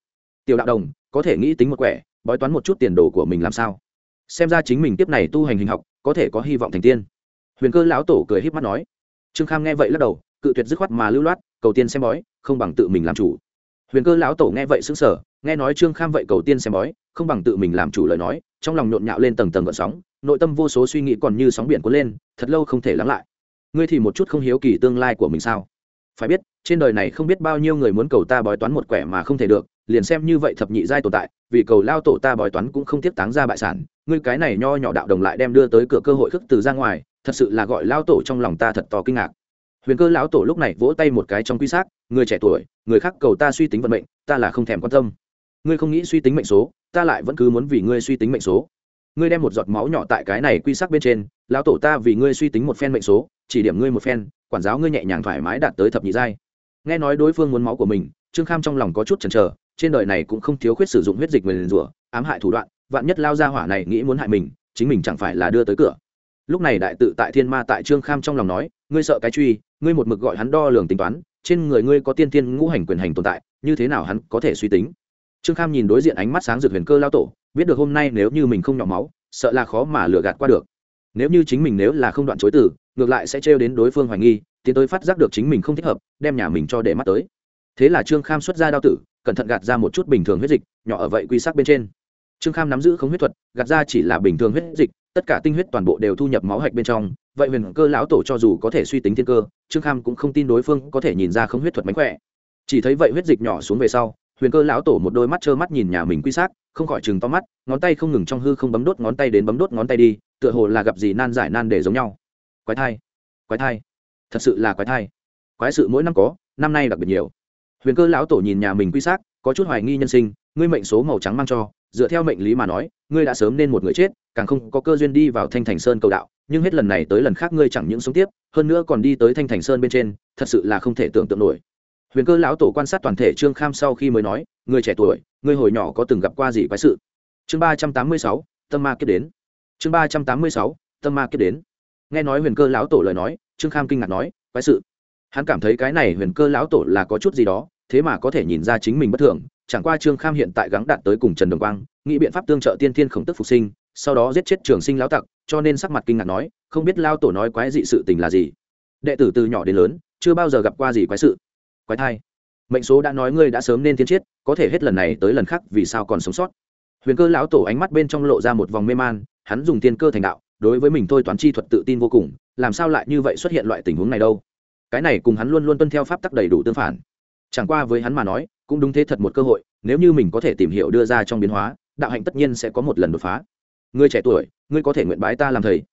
A: Tiểu đạo đồng, có thể nghĩ tính một quẻ, bói toán một chút tiền đồ của mình làm sao? Xem ra chính mình tiếp này tu hành hình học, có thể có hy vọng thành tiên. Huyền cơ lão tổ cười híp mắt nói. Trương kham nghe vậy lắc đầu, cự tuyệt dứt khoát mà lưu loát, cầu tiên xem bói, không bằng tự mình làm chủ. Huyền cơ lão tổ nghe vậy xứng sở nghe nói trương kham vậy cầu tiên xem bói, không bằng tự mình làm chủ lời nói, trong lòng nhộn nhạo lên tầng tầng gợn sóng, nội tâm vô số suy nghĩ còn như sóng biển cuốn lên, thật lâu không thể lắng lại. Ngươi thì một chút không hiếu kỳ tương lai của mình sao? Phải biết, trên đời này không biết bao nhiêu người muốn cầu ta bói toán một quẻ mà không thể được, liền xem như vậy thập nhị giai tồn tại, vì cầu lao tổ ta bói toán cũng không tiếp táng ra bại sản, ngươi cái này nho nhỏ đạo đồng lại đem đưa tới cửa cơ hội khước từ ra ngoài, thật sự là gọi lao tổ trong lòng ta thật to kinh ngạc. Huyền cơ lão tổ lúc này vỗ tay một cái trong quy xác, người trẻ tuổi, người khác cầu ta suy tính vận mệnh, ta là không thèm quan tâm. Ngươi không nghĩ suy tính mệnh số, ta lại vẫn cứ muốn vì ngươi suy tính mệnh số ngươi đem một giọt máu nhỏ tại cái này quy sắc bên trên, lão tổ ta vì ngươi suy tính một phen mệnh số, chỉ điểm ngươi một phen, quản giáo ngươi nhẹ nhàng thoải mái đạt tới thập nhị giai. Nghe nói đối phương muốn máu của mình, trương kham trong lòng có chút chần chờ, trên đời này cũng không thiếu khuyết sử dụng huyết dịch nguyền rủa, ám hại thủ đoạn, vạn nhất lao ra hỏa này nghĩ muốn hại mình, chính mình chẳng phải là đưa tới cửa. Lúc này đại tự tại thiên ma tại trương kham trong lòng nói, ngươi sợ cái truy, ngươi một mực gọi hắn đo lường tính toán, trên người ngươi có tiên tiên ngũ hành quyền hành tồn tại, như thế nào hắn có thể suy tính? Trương kham nhìn đối diện ánh mắt sáng rực huyền cơ lao tổ biết được hôm nay nếu như mình không nhỏ máu, sợ là khó mà lừa gạt qua được. Nếu như chính mình nếu là không đoạn chối từ, ngược lại sẽ trêu đến đối phương hoài nghi, tiến tới phát giác được chính mình không thích hợp, đem nhà mình cho để mắt tới. Thế là trương kham xuất ra đao tử, cẩn thận gạt ra một chút bình thường huyết dịch, nhỏ ở vậy quy sắc bên trên. Trương kham nắm giữ không huyết thuật, gạt ra chỉ là bình thường huyết dịch, tất cả tinh huyết toàn bộ đều thu nhập máu hạch bên trong. Vậy huyền cơ lão tổ cho dù có thể suy tính thiên cơ, trương kham cũng không tin đối phương có thể nhìn ra không huyết thuật mánh khỏe. Chỉ thấy vậy huyết dịch nhỏ xuống về sau, huyền cơ lão tổ một đôi mắt trơ mắt nhìn nhà mình quy xác không khỏi chừng to mắt, ngón tay không ngừng trong hư không bấm đốt ngón tay đến bấm đốt ngón tay đi, tựa hồ là gặp gì nan giải nan để giống nhau. Quái thai quái thai, thật sự là quái thai. Quái sự mỗi năm có, năm nay đặc biệt nhiều. Huyền cơ lão tổ nhìn nhà mình quy xác, có chút hoài nghi nhân sinh, ngươi mệnh số màu trắng mang cho, dựa theo mệnh lý mà nói, ngươi đã sớm nên một người chết, càng không có cơ duyên đi vào thanh thành sơn cầu đạo, nhưng hết lần này tới lần khác ngươi chẳng những sống tiếp, hơn nữa còn đi tới thanh thành sơn bên trên, thật sự là không thể tưởng tượng nổi huyền cơ lão tổ quan sát toàn thể trương kham sau khi mới nói, người trẻ tuổi, người hồi nhỏ có từng gặp qua gì quái sự? Chương ba trăm tám mươi sáu, tâm ma kết đến. Chương ba trăm tám mươi sáu, tâm ma kết đến. Nghe nói huyền cơ lão tổ lời nói, trương kham kinh ngạc nói, quái sự? Hắn cảm thấy cái này huyền cơ lão tổ là có chút gì đó, thế mà có thể nhìn ra chính mình bất thường, chẳng qua trương kham hiện tại gắng đạt tới cùng trần đồng quang, nghĩ biện pháp tương trợ tiên thiên khổng tức phục sinh, sau đó giết chết trường sinh lão tặc, cho nên sắc mặt kinh ngạc nói, không biết lao tổ nói quái dị sự tình là gì? Đệ tử từ nhỏ đến lớn, chưa bao giờ gặp qua gì quái sự quái thai. Mệnh số đã nói ngươi đã sớm nên tiến chết, có thể hết lần này tới lần khác vì sao còn sống sót. Huyền cơ lão tổ ánh mắt bên trong lộ ra một vòng mê man, hắn dùng tiên cơ thành đạo, đối với mình thôi toán chi thuật tự tin vô cùng, làm sao lại như vậy xuất hiện loại tình huống này đâu? Cái này cùng hắn luôn luôn tuân theo pháp tắc đầy đủ tương phản. Chẳng qua với hắn mà nói, cũng đúng thế thật một cơ hội, nếu như mình có thể tìm hiểu đưa ra trong biến hóa, đạo hạnh tất nhiên sẽ có một lần đột phá. Ngươi trẻ tuổi, ngươi có thể nguyện bái ta làm thầy.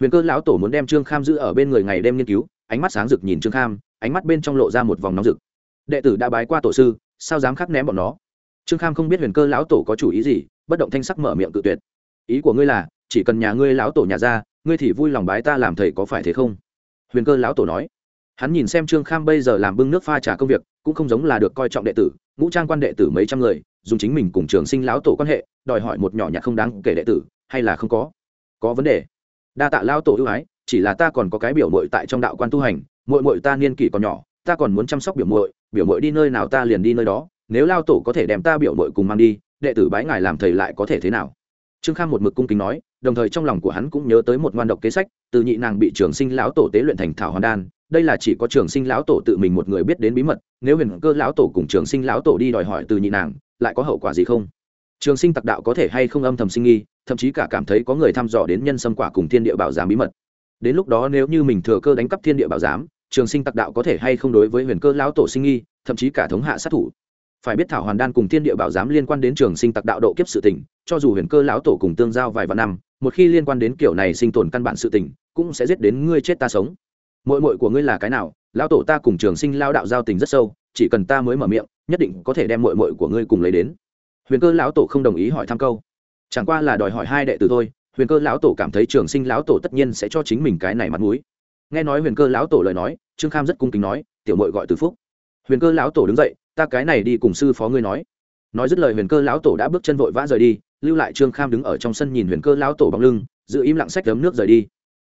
A: Huyền cơ lão tổ muốn đem trương kham giữ ở bên người ngày đêm nghiên cứu, ánh mắt sáng rực nhìn trương kham ánh mắt bên trong lộ ra một vòng nóng rực. Đệ tử đã bái qua tổ sư, sao dám khắc ném bọn nó? Trương kham không biết huyền cơ lão tổ có chủ ý gì, bất động thanh sắc mở miệng tự tuyệt. Ý của ngươi là, chỉ cần nhà ngươi lão tổ nhà ra, ngươi thì vui lòng bái ta làm thầy có phải thế không? Huyền cơ lão tổ nói. Hắn nhìn xem trương kham bây giờ làm bưng nước pha trà công việc, cũng không giống là được coi trọng đệ tử, ngũ trang quan đệ tử mấy trăm người, dùng chính mình cùng trường sinh lão tổ quan hệ, đòi hỏi một nhỏ nhặt không đáng kể đệ tử, hay là không có? Có vấn đề. Đa tạ lão tổ ưu ái, chỉ là ta còn có cái biểu mội tại trong đạo quan tu hành Muội muội ta niên kỷ còn nhỏ, ta còn muốn chăm sóc biểu muội. biểu muội đi nơi nào ta liền đi nơi đó, nếu lao tổ có thể đem ta biểu muội cùng mang đi, đệ tử bái ngài làm thầy lại có thể thế nào trương kham một mực cung kính nói, đồng thời trong lòng của hắn cũng nhớ tới một ngoan độc kế sách, từ nhị nàng bị trường sinh lão tổ tế luyện thành thảo hoàn đan, đây là chỉ có trường sinh lão tổ tự mình một người biết đến bí mật, nếu huyền cơ lão tổ cùng trường sinh lão tổ đi đòi hỏi từ nhị nàng, lại có hậu quả gì không trường sinh tặc đạo có thể hay không âm thầm sinh nghi, thậm chí cả cảm thấy có người thăm dò đến nhân sâm quả cùng thiên địa bảo giám bí mật đến lúc đó nếu như mình thừa cơ đánh cắp thiên địa bảo giám trường sinh tặc đạo có thể hay không đối với huyền cơ lão tổ sinh nghi, thậm chí cả thống hạ sát thủ. Phải biết thảo hoàn đan cùng thiên địa bảo giám liên quan đến trường sinh tặc đạo độ kiếp sự tình, cho dù huyền cơ lão tổ cùng tương giao vài vạn năm, một khi liên quan đến kiểu này sinh tồn căn bản sự tình, cũng sẽ giết đến ngươi chết ta sống. Mội mội của ngươi là cái nào? Lão tổ ta cùng trường sinh lao đạo giao tình rất sâu, chỉ cần ta mới mở miệng, nhất định có thể đem mội mội của ngươi cùng lấy đến. Huyền cơ lão tổ không đồng ý hỏi thăm câu. Chẳng qua là đòi hỏi hai đệ tử thôi, huyền cơ lão tổ cảm thấy trường sinh lão tổ tất nhiên sẽ cho chính mình cái này mặt mũi nghe nói huyền cơ lão tổ lời nói, trương kham rất cung kính nói, tiểu mội gọi từ phúc. Huyền cơ lão tổ đứng dậy, ta cái này đi cùng sư phó ngươi nói. Nói dứt lời huyền cơ lão tổ đã bước chân vội vã rời đi, lưu lại trương kham đứng ở trong sân nhìn huyền cơ lão tổ bằng lưng, giữ im lặng sách đấm nước rời đi.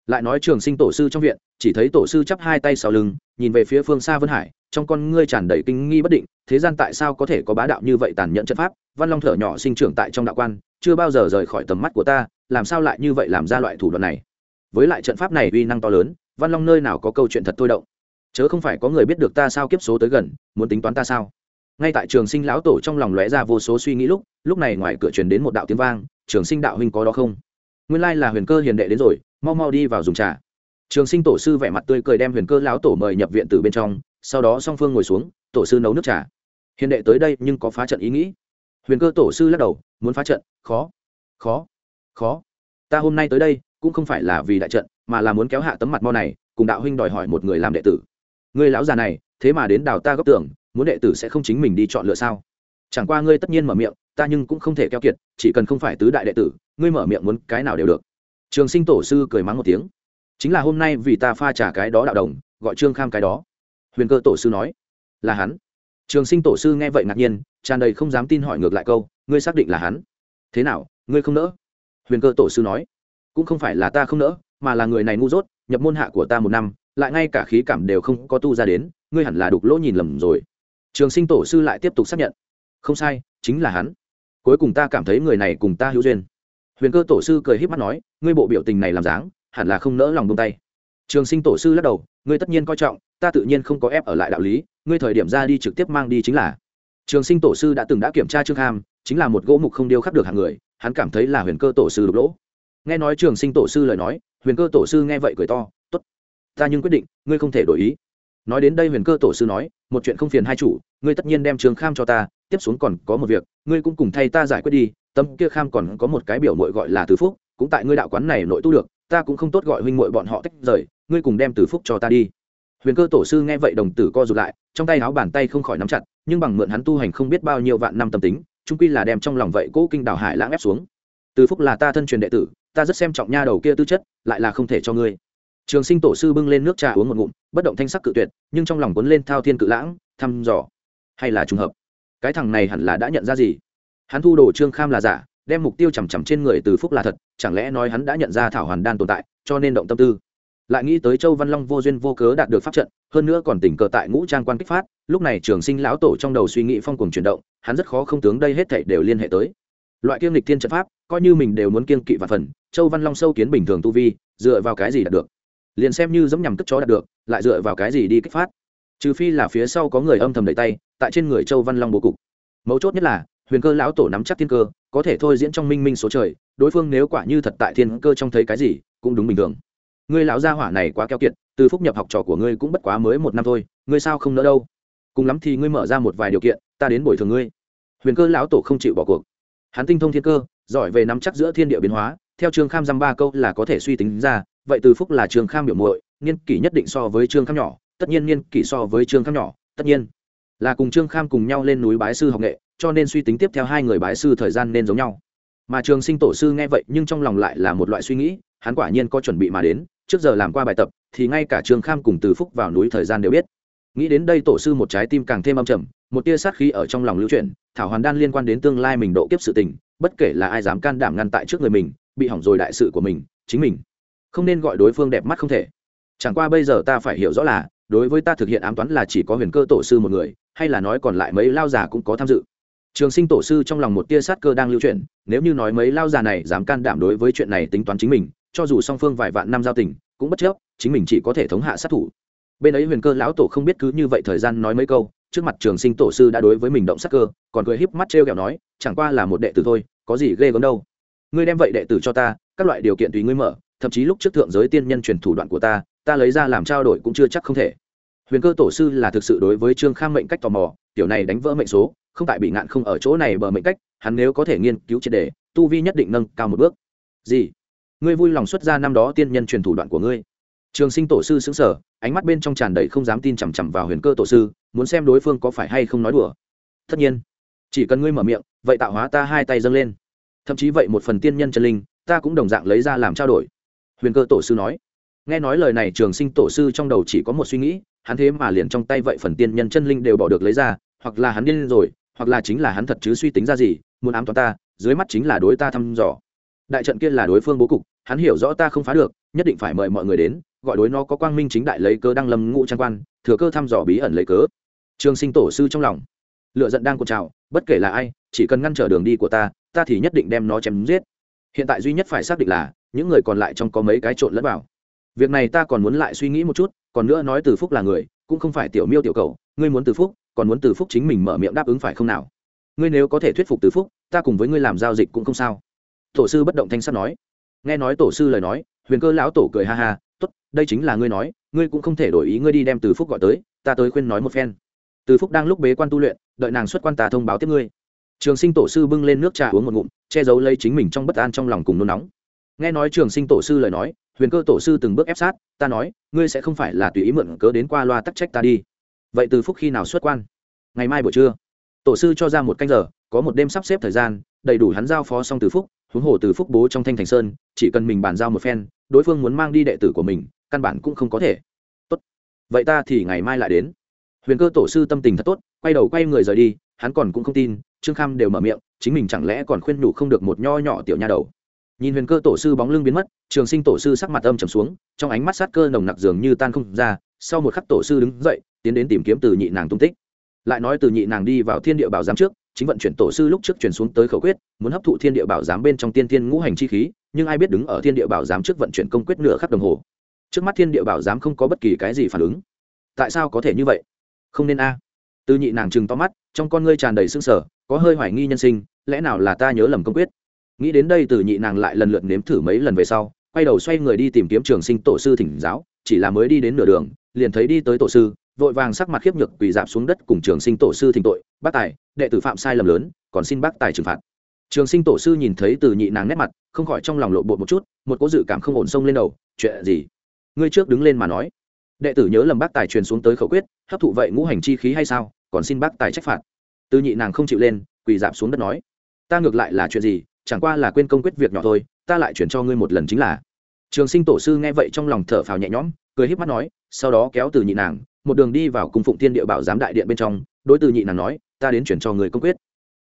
A: Lại nói trường sinh tổ sư trong viện, chỉ thấy tổ sư chắp hai tay sau lưng, nhìn về phía phương xa vân hải, trong con ngươi tràn đầy kinh nghi bất định, thế gian tại sao có thể có bá đạo như vậy tàn nhẫn chất pháp? Văn long thở nhỏ sinh trưởng tại trong đạo quan, chưa bao giờ rời khỏi tầm mắt của ta, làm sao lại như vậy làm ra loại thủ đoạn này? Với lại trận pháp này uy năng to lớn văn long nơi nào có câu chuyện thật thôi động? Chớ không phải có người biết được ta sao kiếp số tới gần, muốn tính toán ta sao? Ngay tại trường sinh lão tổ trong lòng lóe ra vô số suy nghĩ lúc lúc này ngoài cửa truyền đến một đạo tiếng vang, trường sinh đạo huynh có đó không? Nguyên lai là huyền cơ hiền đệ đến rồi, mau mau đi vào dùng trà. Trường sinh tổ sư vẻ mặt tươi cười đem huyền cơ lão tổ mời nhập viện từ bên trong, sau đó song phương ngồi xuống, tổ sư nấu nước trà. Hiền đệ tới đây nhưng có phá trận ý nghĩ. Huyền cơ tổ sư lắc đầu, muốn phá trận? Khó khó khó. Ta hôm nay tới đây cũng không phải là vì đại trận mà là muốn kéo hạ tấm mặt mo này, cùng đạo huynh đòi hỏi một người làm đệ tử. Người lão già này, thế mà đến đào ta góc tưởng muốn đệ tử sẽ không chính mình đi chọn lựa sao? Chẳng qua ngươi tất nhiên mở miệng, ta nhưng cũng không thể keo kiệt, chỉ cần không phải tứ đại đệ tử, ngươi mở miệng muốn cái nào đều được. Trường sinh tổ sư cười mắng một tiếng. Chính là hôm nay vì ta pha trả cái đó đạo đồng, gọi trương kham cái đó. Huyền cơ tổ sư nói. Là hắn. Trường sinh tổ sư nghe vậy ngạc nhiên, tràn đầy không dám tin hỏi ngược lại câu, ngươi xác định là hắn? Thế nào, ngươi không nỡ? Huyền cơ tổ sư nói. Cũng không phải là ta không nỡ mà là người này ngu dốt, nhập môn hạ của ta một năm, lại ngay cả khí cảm đều không có tu ra đến, ngươi hẳn là đục lỗ nhìn lầm rồi. Trường sinh tổ sư lại tiếp tục xác nhận. Không sai, chính là hắn. Cuối cùng ta cảm thấy người này cùng ta hữu duyên. Huyền cơ tổ sư cười h í p mắt nói, ngươi bộ biểu tình này làm dáng, hẳn là không nỡ lòng bông tay. Trường sinh tổ sư lắc đầu, ngươi tất nhiên coi trọng, ta tự nhiên không có ép ở lại đạo lý, ngươi thời điểm ra đi trực tiếp mang đi chính là. Trường sinh tổ sư đã từng đã kiểm tra trương kham, chính là một gỗ mục không điêu khắc được hàng người, hắn cảm thấy là huyền cơ tổ sư đục lỗ nghe nói trường sinh tổ sư lời nói, huyền cơ tổ sư nghe vậy cười to t ố t ta nhưng quyết định, ngươi không thể đổi ý. Nói đến đây huyền cơ tổ sư nói, một chuyện không phiền hai chủ, ngươi tất nhiên đem trường kham cho ta, tiếp xuống còn có một việc, ngươi cũng cùng thay ta giải quyết đi tâm kia kham còn có một cái biểu mội gọi là từ phúc, cũng tại ngươi đạo quán này nội tu được, ta cũng không tốt gọi huynh mội bọn họ tách rời, ngươi cùng đem từ phúc cho ta đi. Huyền cơ tổ sư nghe vậy đồng tử co rụt lại, trong tay áo bàn tay không khỏi nắm chặt, nhưng bằng mượn hắn tu hành không biết bao nhiêu vạn năm tâm tính trung quy là đem trong lòng vậy cố kinh đào hải lãng ép xuống. Từ phúc là ta thân truyền đệ tử ta rất xem trọng nha đầu kia tư chất, lại là không thể cho ngươi. Trường sinh tổ sư bưng lên nước trà uống một ngụm, bất động thanh sắc cự tuyệt, nhưng trong lòng cuốn lên thao thiên cự lãng, thăm dò. Hay là trùng hợp? Cái thằng này hẳn là đã nhận ra gì? Hắn thu đồ trương kham là giả, đem mục tiêu chằm chằm trên người từ phúc là thật, chẳng lẽ nói hắn đã nhận ra thảo hoàn đan tồn tại, cho nên động tâm tư. Lại nghĩ tới châu văn long vô duyên vô cớ đạt được pháp trận, hơn nữa còn tỉnh cờ tại ngũ trang quan kích phát, lúc này trường sinh lão tổ trong đầu suy nghĩ phong cùng chuyển động, hắn rất khó không tướng đây hết thảy đều liên hệ tới. Loại kiêm lịch thiên trận pháp coi như mình đều muốn kiên kỵ và phần, châu văn long sâu kiến bình thường tu vi, dựa vào cái gì đạt được? Liền xem như giống nhằm cất chó đạt được, lại dựa vào cái gì đi kích phát? Trừ phi là phía sau có người âm thầm đẩy tay, tại trên người châu văn long bố cục. Mấu chốt nhất là, huyền cơ lão tổ nắm chắc thiên cơ, có thể thôi diễn trong minh minh số trời, đối phương nếu quả như thật tại thiên cơ trong thấy cái gì, cũng đúng bình thường. Ngươi lão gia hỏa này quá keo kiệt, từ phúc nhập học trò của ngươi cũng bất quá mới một năm thôi, ngươi sao không nỡ đâu? Cùng lắm thì ngươi mở ra một vài điều kiện, ta đến bồi thường ngươi. Huyền cơ lão tổ không chịu bỏ cuộc. Hắn tinh thông thiên cơ giỏi về nắm chắc giữa thiên địa biến hóa, theo trương kham dăm ba câu là có thể suy tính ra, vậy từ phúc là trương kham biểu muội, niên kỷ nhất định so với trương kham nhỏ, tất nhiên niên kỷ so với trương kham nhỏ, tất nhiên là cùng trương kham cùng nhau lên núi bái sư học nghệ, cho nên suy tính tiếp theo hai người bái sư thời gian nên giống nhau. Mà trường sinh tổ sư nghe vậy nhưng trong lòng lại là một loại suy nghĩ, hắn quả nhiên có chuẩn bị mà đến, trước giờ làm qua bài tập, thì ngay cả trương kham cùng từ phúc vào núi thời gian đều biết. Nghĩ đến đây tổ sư một trái tim càng thêm âm trầm, một tia sát khí ở trong lòng lưu chuyển, thảo hoàn đan liên quan đến tương lai mình độ kiếp sự tình bất kể là ai dám can đảm ngăn tại trước người mình, bị hỏng rồi đại sự của mình, chính mình. Không nên gọi đối phương đẹp mắt không thể. Chẳng qua bây giờ ta phải hiểu rõ là, đối với ta thực hiện ám toán là chỉ có huyền cơ tổ sư một người, hay là nói còn lại mấy lao già cũng có tham dự. Trường sinh tổ sư trong lòng một tia sát cơ đang lưu chuyển, nếu như nói mấy lao già này dám can đảm đối với chuyện này tính toán chính mình, cho dù song phương vài vạn năm giao tình, cũng bất chấp, chính mình chỉ có thể thống hạ sát thủ. Bên ấy huyền cơ lão tổ không biết cứ như vậy thời gian nói mấy câu, trước mặt trường sinh tổ sư đã đối với mình động sát cơ, còn cười híp mắt trêu kẹo nói chẳng qua là một đệ tử thôi, có gì ghê gớm đâu. Ngươi đem vậy đệ tử cho ta, các loại điều kiện tùy ngươi mở, thậm chí lúc trước thượng giới tiên nhân truyền thủ đoạn của ta ta lấy ra làm trao đổi cũng chưa chắc không thể. Huyền cơ tổ sư là thực sự đối với trương kham mệnh cách tò mò, tiểu này đánh vỡ mệnh số, không tại bị ngạn không ở chỗ này bờ mệnh cách, hắn nếu có thể nghiên cứu triệt đề tu vi nhất định nâng cao một bước. Gì? Ngươi vui lòng xuất ra năm đó tiên nhân truyền thủ đoạn của ngươi. Trường sinh tổ sư xứng sở ánh mắt bên trong tràn đầy không dám tin chằm chằm vào huyền cơ tổ sư, muốn xem đối phương có phải hay không nói đùa. Tất nhiên, chỉ cần ngươi mở miệng vậy tạo hóa ta hai tay dâng lên. Thậm chí vậy một phần tiên nhân chân linh, ta cũng đồng dạng lấy ra làm trao đổi. Huyền cơ tổ sư nói. Nghe nói lời này, trường sinh tổ sư trong đầu chỉ có một suy nghĩ, hắn thế mà liền trong tay vậy phần tiên nhân chân linh đều bỏ được lấy ra, hoặc là hắn điên rồi, hoặc là chính là hắn thật chứ suy tính ra gì, muốn ám toán ta, dưới mắt chính là đối ta thăm dò. Đại trận kia là đối phương bố cục, hắn hiểu rõ ta không phá được, nhất định phải mời mọi người đến, gọi đối nó có quang minh chính đại lấy cớ đăng lâm ngũ trang quan, thừa cơ thăm dò bí ẩn lấy cớ. Trường sinh tổ sư trong lòng lựa giận đang cột trào bất kể là ai, chỉ cần ngăn trở đường đi của ta ta thì nhất định đem nó chém giết. Hiện tại duy nhất phải xác định là, những người còn lại trong có mấy cái trộn lẫn vào. Việc này ta còn muốn lại suy nghĩ một chút, còn nữa nói từ phúc là người, cũng không phải tiểu miêu tiểu cầu ngươi muốn từ phúc, còn muốn từ phúc chính mình mở miệng đáp ứng phải không nào? Ngươi nếu có thể thuyết phục từ phúc, ta cùng với ngươi làm giao dịch cũng không sao. Tổ sư bất động thanh sắt nói. Nghe nói tổ sư lời nói, huyền cơ lão tổ cười ha ha, tốt, đây chính là ngươi nói, ngươi cũng không thể đổi ý ngươi đi đem từ phúc gọi tới, ta tới khuyên nói một phen. Từ phúc đang lúc bế quan tu luyện đợi nàng xuất quan tà thông báo tiếp ngươi. Trường sinh tổ sư bưng lên nước trà uống một ngụm, che giấu lấy chính mình trong bất an trong lòng cùng nôn nóng. Nghe nói trường sinh tổ sư lời nói, huyền cơ tổ sư từng bước ép sát, ta nói, ngươi sẽ không phải là tùy ý mượn cớ đến qua loa tắc trách ta đi. Vậy từ phúc khi nào xuất quan? Ngày mai buổi trưa. Tổ sư cho ra một canh giờ, có một đêm sắp xếp thời gian, đầy đủ hắn giao phó xong từ phúc, huống hồ từ phúc bố trong thanh thành sơn, chỉ cần mình bàn giao một phen, đối phương muốn mang đi đệ tử của mình, căn bản cũng không có thể. Tốt. Vậy ta thì ngày mai lại đến. Huyền cơ tổ sư tâm tình thật tốt quay đầu quay người rời đi, hắn còn cũng không tin, trương kham đều mở miệng, chính mình chẳng lẽ còn khuyên nhủ không được một nho nhỏ tiểu nha đầu. Nhìn huyền cơ tổ sư bóng lưng biến mất, trường sinh tổ sư sắc mặt âm trầm xuống, trong ánh mắt sát cơ nồng nặc dường như tan không ra, sau một khắc tổ sư đứng dậy, tiến đến tìm kiếm từ nhị nàng tung tích. Lại nói từ nhị nàng đi vào thiên địa bảo giám trước, chính vận chuyển tổ sư lúc trước chuyển xuống tới khẩu quyết, muốn hấp thụ thiên địa bảo giám bên trong tiên thiên ngũ hành chi khí, nhưng ai biết đứng ở thiên địa bảo giám trước vận chuyển công quyết nửa khắc đồng hồ. Trước mắt thiên địa bảo giám không có bất kỳ cái gì phản ứng. Tại sao có thể như vậy? Không nên a từ nhị nàng chừng to mắt, trong con ngươi tràn đầy sưng sở có hơi hoài nghi nhân sinh, lẽ nào là ta nhớ lầm công quyết? Nghĩ đến đây từ nhị nàng lại lần lượt nếm thử mấy lần về sau, quay đầu xoay người đi tìm kiếm trường sinh tổ sư thỉnh giáo, chỉ là mới đi đến nửa đường, liền thấy đi tới tổ sư, vội vàng sắc mặt khiếp nhược quỳ dạp xuống đất cùng trường sinh tổ sư thỉnh tội, bác tài, đệ tử phạm sai lầm lớn, còn xin bác tài trừng phạt. Trường sinh tổ sư nhìn thấy từ nhị nàng nét mặt, không khỏi trong lòng lộ bột một chút, một cố dự cảm không ổn sông lên đầu, chuyện gì? Ngươi trước đứng lên mà nói đệ tử nhớ lầm bác tài truyền xuống tới khẩu quyết, hấp thụ vậy ngũ hành chi khí hay sao? Còn xin bác tài trách phạt. Tư nhị nàng không chịu lên, quỳ dạp xuống đất nói, ta ngược lại là chuyện gì? Chẳng qua là quên công quyết việc nhỏ thôi, ta lại chuyển cho ngươi một lần chính là. Trường sinh tổ sư nghe vậy trong lòng thở phào nhẹ nhõm, cười híp mắt nói, sau đó kéo từ nhị nàng, một đường đi vào cung phụng thiên địa bảo giám đại điện bên trong, đối từ nhị nàng nói, ta đến chuyển cho người công quyết.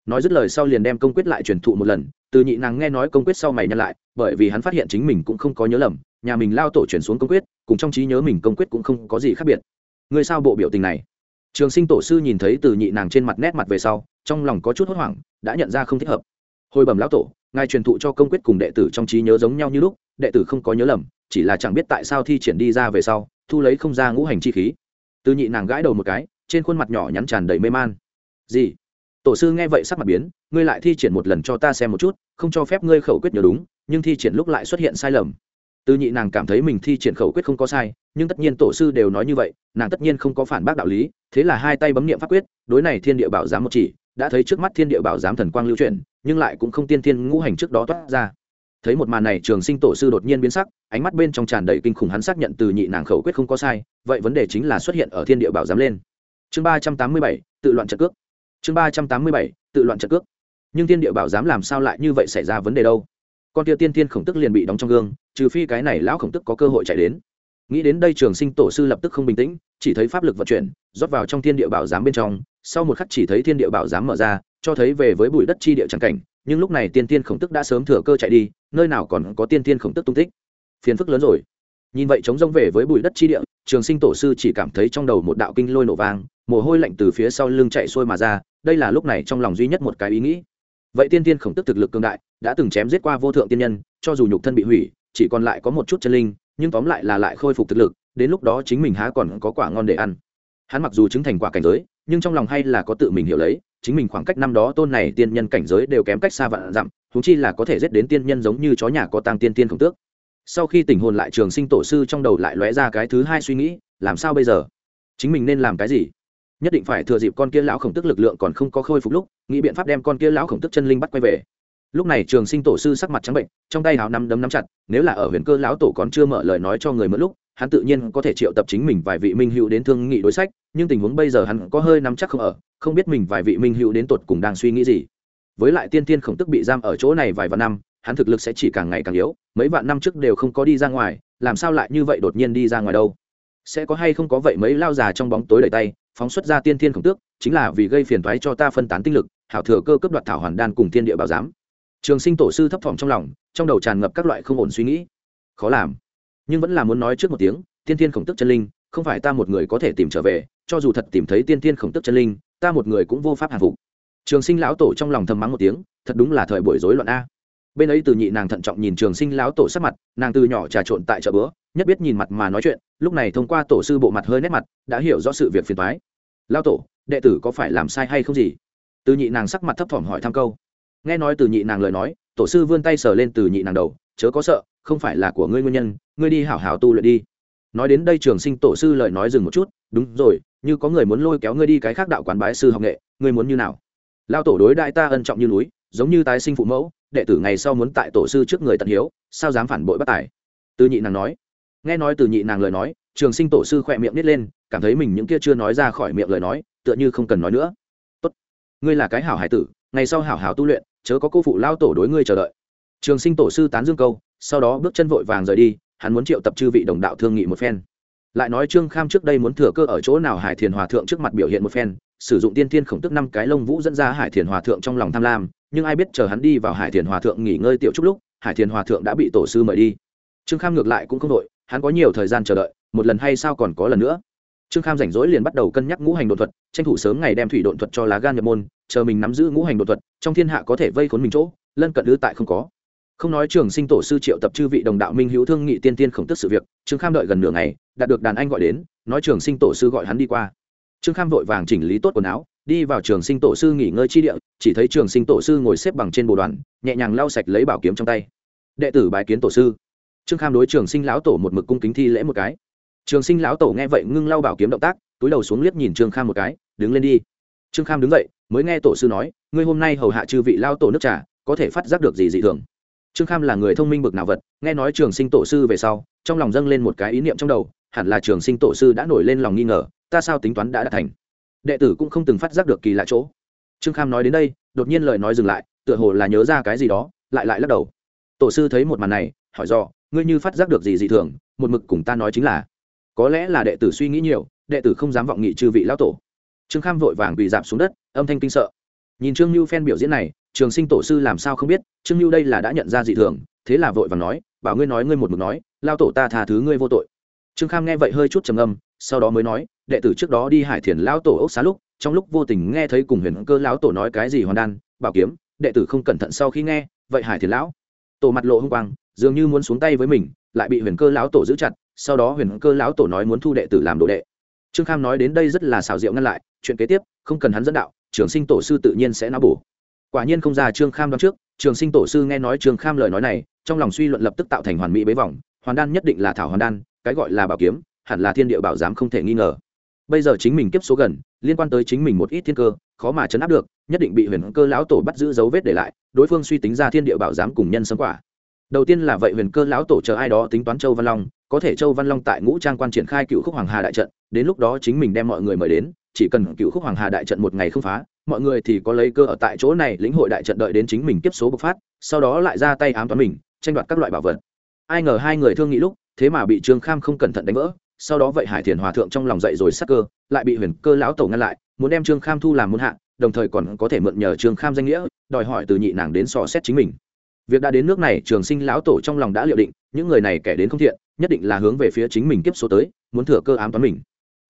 A: Nói dứt lời sau liền đem công quyết lại truyền thụ một lần, từ nhị nàng nghe nói công quyết sau mày nhăn lại bởi vì hắn phát hiện chính mình cũng không có nhớ lầm, nhà mình lao tổ chuyển xuống công quyết, cùng trong trí nhớ mình công quyết cũng không có gì khác biệt. Ngươi sao bộ biểu tình này? Trường sinh tổ sư nhìn thấy từ nhị nàng trên mặt nét mặt về sau, trong lòng có chút hốt hoảng, đã nhận ra không thích hợp. Hồi bẩm lão tổ, ngài truyền thụ cho công quyết cùng đệ tử trong trí nhớ giống nhau như lúc, đệ tử không có nhớ lầm, chỉ là chẳng biết tại sao thi triển đi ra về sau, thu lấy không ra ngũ hành chi khí. Từ nhị nàng gãi đầu một cái, trên khuôn mặt nhỏ nhắn tràn đầy mê man. Gì? Tổ sư nghe vậy sắc mặt biến, ngươi lại thi triển một lần cho ta xem một chút, không cho phép ngươi khẩu quyết nhớ đúng, nhưng thi triển lúc lại xuất hiện sai lầm. Từ nhị nàng cảm thấy mình thi triển khẩu quyết không có sai, nhưng tất nhiên tổ sư đều nói như vậy, nàng tất nhiên không có phản bác đạo lý, thế là hai tay bấm niệm pháp quyết, đối này thiên địa bảo giám một chỉ, đã thấy trước mắt thiên địa bảo giám thần quang lưu chuyển, nhưng lại cũng không tiên thiên ngũ hành trước đó toát ra. Thấy một màn này, trường sinh tổ sư đột nhiên biến sắc, ánh mắt bên trong tràn đầy kinh khủng hắn xác nhận từ nhị nàng khẩu quyết không có sai, vậy vấn đề chính là xuất hiện ở thiên địa bảo giám lên. Chương ba trăm tám mươi bảy, tự loạn trận cước chương ba trăm tám mươi bảy, tự loạn trận cước. Nhưng thiên địa bảo giám làm sao lại như vậy xảy ra vấn đề đâu? Con tia tiên tiên khổng tức liền bị đóng trong gương, trừ phi cái này lão khổng tức có cơ hội chạy đến. Nghĩ đến đây trường sinh tổ sư lập tức không bình tĩnh, chỉ thấy pháp lực vận chuyển, rót vào trong thiên địa bảo giám bên trong, sau một khắc chỉ thấy thiên địa bảo giám mở ra, cho thấy về với bụi đất chi địa trắng cảnh, nhưng lúc này tiên tiên khổng tức đã sớm thừa cơ chạy đi, nơi nào còn có tiên tiên khổng tức tung tích. Phiền phức lớn rồi. Nhìn vậy chống rông về với bụi đất chi địa, trường sinh tổ sư chỉ cảm thấy trong đầu một đạo kinh lôi nổ vang, mồ hôi lạnh từ phía sau lưng chạy xuôi mà ra đây là lúc này trong lòng duy nhất một cái ý nghĩ. Vậy tiên tiên khổng tức thực lực cường đại, đã từng chém giết qua vô thượng tiên nhân, cho dù nhục thân bị hủy, chỉ còn lại có một chút chân linh, nhưng tóm lại là lại khôi phục thực lực, đến lúc đó chính mình há còn có quả ngon để ăn. Hắn mặc dù chứng thành quả cảnh giới, nhưng trong lòng hay là có tự mình hiểu lấy, chính mình khoảng cách năm đó tôn này tiên nhân cảnh giới đều kém cách xa vạn dặm thú chi là có thể giết đến tiên nhân giống như chó nhà có tăng tiên tiên khổng tước. Sau khi tình hồn lại trường sinh tổ sư trong đầu lại lóe ra cái thứ hai suy nghĩ, làm sao bây giờ? Chính mình nên làm cái gì? Nhất định phải thừa dịp con kia lão khổng tức lực lượng còn không có khôi phục lúc, nghĩ biện pháp đem con kia lão khổng tức chân linh bắt quay về. Lúc này trường sinh tổ sư sắc mặt trắng bệnh, trong tay hào nắm đấm nắm chặt, nếu là ở huyền cơ lão tổ còn chưa mở lời nói cho người mất lúc, hắn tự nhiên có thể triệu tập chính mình vài vị minh hữu đến thương nghị đối sách, nhưng tình huống bây giờ hắn có hơi nắm chắc không ở, không biết mình vài vị minh hữu đến tột cùng đang suy nghĩ gì. Với lại tiên tiên khổng tức bị giam ở chỗ này vài vạn năm, hắn thực lực sẽ chỉ càng ngày càng yếu, mấy vạn năm trước đều không có đi ra ngoài, làm sao lại như vậy đột nhiên đi ra ngoài đâu? Sẽ có hay không có vậy mấy lao già trong bóng tối đầy tay phóng xuất ra tiên thiên khổng tước, chính là vì gây phiền thoái cho ta phân tán tinh lực, hảo thừa cơ cấp đoạt thảo hoàn đan cùng thiên địa bảo giám. Trường sinh tổ sư thấp thỏm trong lòng, trong đầu tràn ngập các loại không ổn suy nghĩ. Khó làm. Nhưng vẫn là muốn nói trước một tiếng, tiên thiên khổng tức chân linh, không phải ta một người có thể tìm trở về, cho dù thật tìm thấy tiên thiên khổng tức chân linh, ta một người cũng vô pháp hàng phục. Trường sinh lão tổ trong lòng thầm mắng một tiếng, thật đúng là thời buổi rối loạn a. Bên ấy từ nhị nàng thận trọng nhìn trường sinh lão tổ sắc mặt, nàng từ nhỏ trà trộn tại chợ bữa nhất biết nhìn mặt mà nói chuyện, lúc này thông qua tổ sư bộ mặt hơi nét mặt, đã hiểu rõ sự việc phiền thoái lao tổ, đệ tử có phải làm sai hay không gì? Từ nhị nàng sắc mặt thấp thỏm hỏi thăm câu. Nghe nói từ nhị nàng lời nói, tổ sư vươn tay sờ lên từ nhị nàng đầu, chớ có sợ, không phải là của ngươi nguyên nhân, ngươi đi hảo hảo tu luyện đi. Nói đến đây trường sinh tổ sư lời nói dừng một chút, đúng rồi, như có người muốn lôi kéo ngươi đi cái khác đạo quán bái sư học nghệ, ngươi muốn như nào? Lao tổ đối đại ta ân trọng như núi, giống như tái sinh phụ mẫu, đệ tử ngày sau muốn tại tổ sư trước người tận hiếu, sao dám phản bội bất tài? Từ nhị nàng nói nghe nói từ nhị nàng lời nói, trường sinh tổ sư khỏe miệng nít lên, cảm thấy mình những kia chưa nói ra khỏi miệng lời nói, tựa như không cần nói nữa. Tốt, ngươi là cái hảo hải tử, ngày sau hảo hảo tu luyện, chớ có cô phụ lao tổ đối ngươi chờ đợi. Trường sinh tổ sư tán dương câu, sau đó bước chân vội vàng rời đi, hắn muốn triệu tập chư vị đồng đạo thương nghị một phen. Lại nói trương kham trước đây muốn thừa cơ ở chỗ nào hải thiền hòa thượng trước mặt biểu hiện một phen, sử dụng tiên thiên khổng tức năm cái lông vũ dẫn ra hải thiền hòa thượng trong lòng tham lam, nhưng ai biết chờ hắn đi vào hải thiền hòa thượng nghỉ ngơi tiểu chút lúc, hải thiền hòa thượng đã bị tổ sư mời đi. Trương kham ngược lại cũng không đội hắn có nhiều thời gian chờ đợi, một lần hay sao còn có lần nữa. Trương kham rảnh rỗi liền bắt đầu cân nhắc ngũ hành đột thuật, tranh thủ sớm ngày đem thủy đột thuật cho lá gan nhập môn, chờ mình nắm giữ ngũ hành đột thuật, trong thiên hạ có thể vây khốn mình chỗ, lân cận ư tại không có. Không nói trường sinh tổ sư triệu tập chư vị đồng đạo minh hữu thương nghị tiên tiên khổng tức sự việc, trương kham đợi gần nửa ngày, đạt được đàn anh gọi đến, nói trường sinh tổ sư gọi hắn đi qua. Trương kham vội vàng chỉnh lý tốt quần áo, đi vào trường sinh tổ sư nghỉ ngơi chi địa, chỉ thấy trường sinh tổ sư ngồi xếp bằng trên bồ đoàn, nhẹ nhàng lau sạch lấy bảo kiếm trong tay. Đệ tử bái kiến tổ sư trương kham đối trường sinh lão tổ một mực cung kính thi lễ một cái. Trường sinh lão tổ nghe vậy ngưng lau bảo kiếm động tác, túi đầu xuống liếc nhìn trương kham một cái, đứng lên đi. Trương kham đứng dậy, mới nghe tổ sư nói, ngươi hôm nay hầu hạ chư vị lao tổ nước trà, có thể phát giác được gì dị thường? Trương kham là người thông minh bực nào vật, nghe nói trường sinh tổ sư về sau, trong lòng dâng lên một cái ý niệm trong đầu, hẳn là trường sinh tổ sư đã nổi lên lòng nghi ngờ, ta sao tính toán đã đạt thành? Đệ tử cũng không từng phát giác được kỳ lạ chỗ. Trương kham nói đến đây, đột nhiên lời nói dừng lại, tựa hồ là nhớ ra cái gì đó, lại lại lắc đầu. Tổ sư thấy một màn này, hỏi do ngươi như phát giác được gì dị thường, một mực cùng ta nói chính là, có lẽ là đệ tử suy nghĩ nhiều, đệ tử không dám vọng nghị chư vị lão tổ. Trương kham vội vàng bị giảm xuống đất, âm thanh kinh sợ. Nhìn trương lưu phen biểu diễn này, trường sinh tổ sư làm sao không biết, trương lưu đây là đã nhận ra dị thường, thế là vội vàng nói, bảo ngươi nói ngươi một mực nói lao tổ ta tha thứ ngươi vô tội. Trương kham nghe vậy hơi chút trầm âm sau đó mới nói, đệ tử trước đó đi hải thiền lão tổ ốc xá lúc, trong lúc vô tình nghe thấy cùng huyền cơ lão tổ nói cái gì hoàn đan, bảo kiếm, đệ tử không cẩn thận sau khi nghe, vậy hải thiền lão tổ mặt lộ h quang dường như muốn xuống tay với mình, lại bị huyền cơ lão tổ giữ chặt, sau đó huyền cơ lão tổ nói muốn thu đệ tử làm đồ đệ. Trương kham nói đến đây rất là xào rượu ngăn lại, chuyện kế tiếp, không cần hắn dẫn đạo, trường sinh tổ sư tự nhiên sẽ não bổ. Quả nhiên không ra trương kham đoán trước, trường sinh tổ sư nghe nói trương kham lời nói này, trong lòng suy luận lập tức tạo thành hoàn mỹ bế vòng, hoàn đan nhất định là thảo hoàn đan, cái gọi là bảo kiếm, hẳn là thiên địa bảo giám không thể nghi ngờ. Bây giờ chính mình kiếp số gần, liên quan tới chính mình một ít thiên cơ, khó mà chấn áp được, nhất định bị huyền cơ lão tổ bắt giữ dấu vết để lại, đối phương suy tính ra thiên địa bảo giám cùng nhân sấm quả đầu tiên là vậy huyền cơ lão tổ chờ ai đó tính toán châu văn long, có thể châu văn long tại ngũ trang quan triển khai cựu khúc hoàng hà đại trận, đến lúc đó chính mình đem mọi người mời đến, chỉ cần cựu khúc hoàng hà đại trận một ngày không phá, mọi người thì có lấy cơ ở tại chỗ này lĩnh hội đại trận đợi đến chính mình tiếp số bộc phát, sau đó lại ra tay ám toán mình, tranh đoạt các loại bảo vật. Ai ngờ hai người thương nghĩ lúc, thế mà bị trương kham không cẩn thận đánh vỡ, sau đó vậy hải thiền hòa thượng trong lòng dậy rồi sắc cơ, lại bị huyền cơ lão tổ ngăn lại, muốn đem trương kham thu làm muôn hạ, đồng thời còn có thể mượn nhờ trương kham danh nghĩa, đòi hỏi từ nhị nàng đến sò xét chính mình việc đã đến nước này, trường sinh lão tổ trong lòng đã liệu định, những người này kẻ đến không thiện, nhất định là hướng về phía chính mình kiếp số tới, muốn thừa cơ ám toán mình.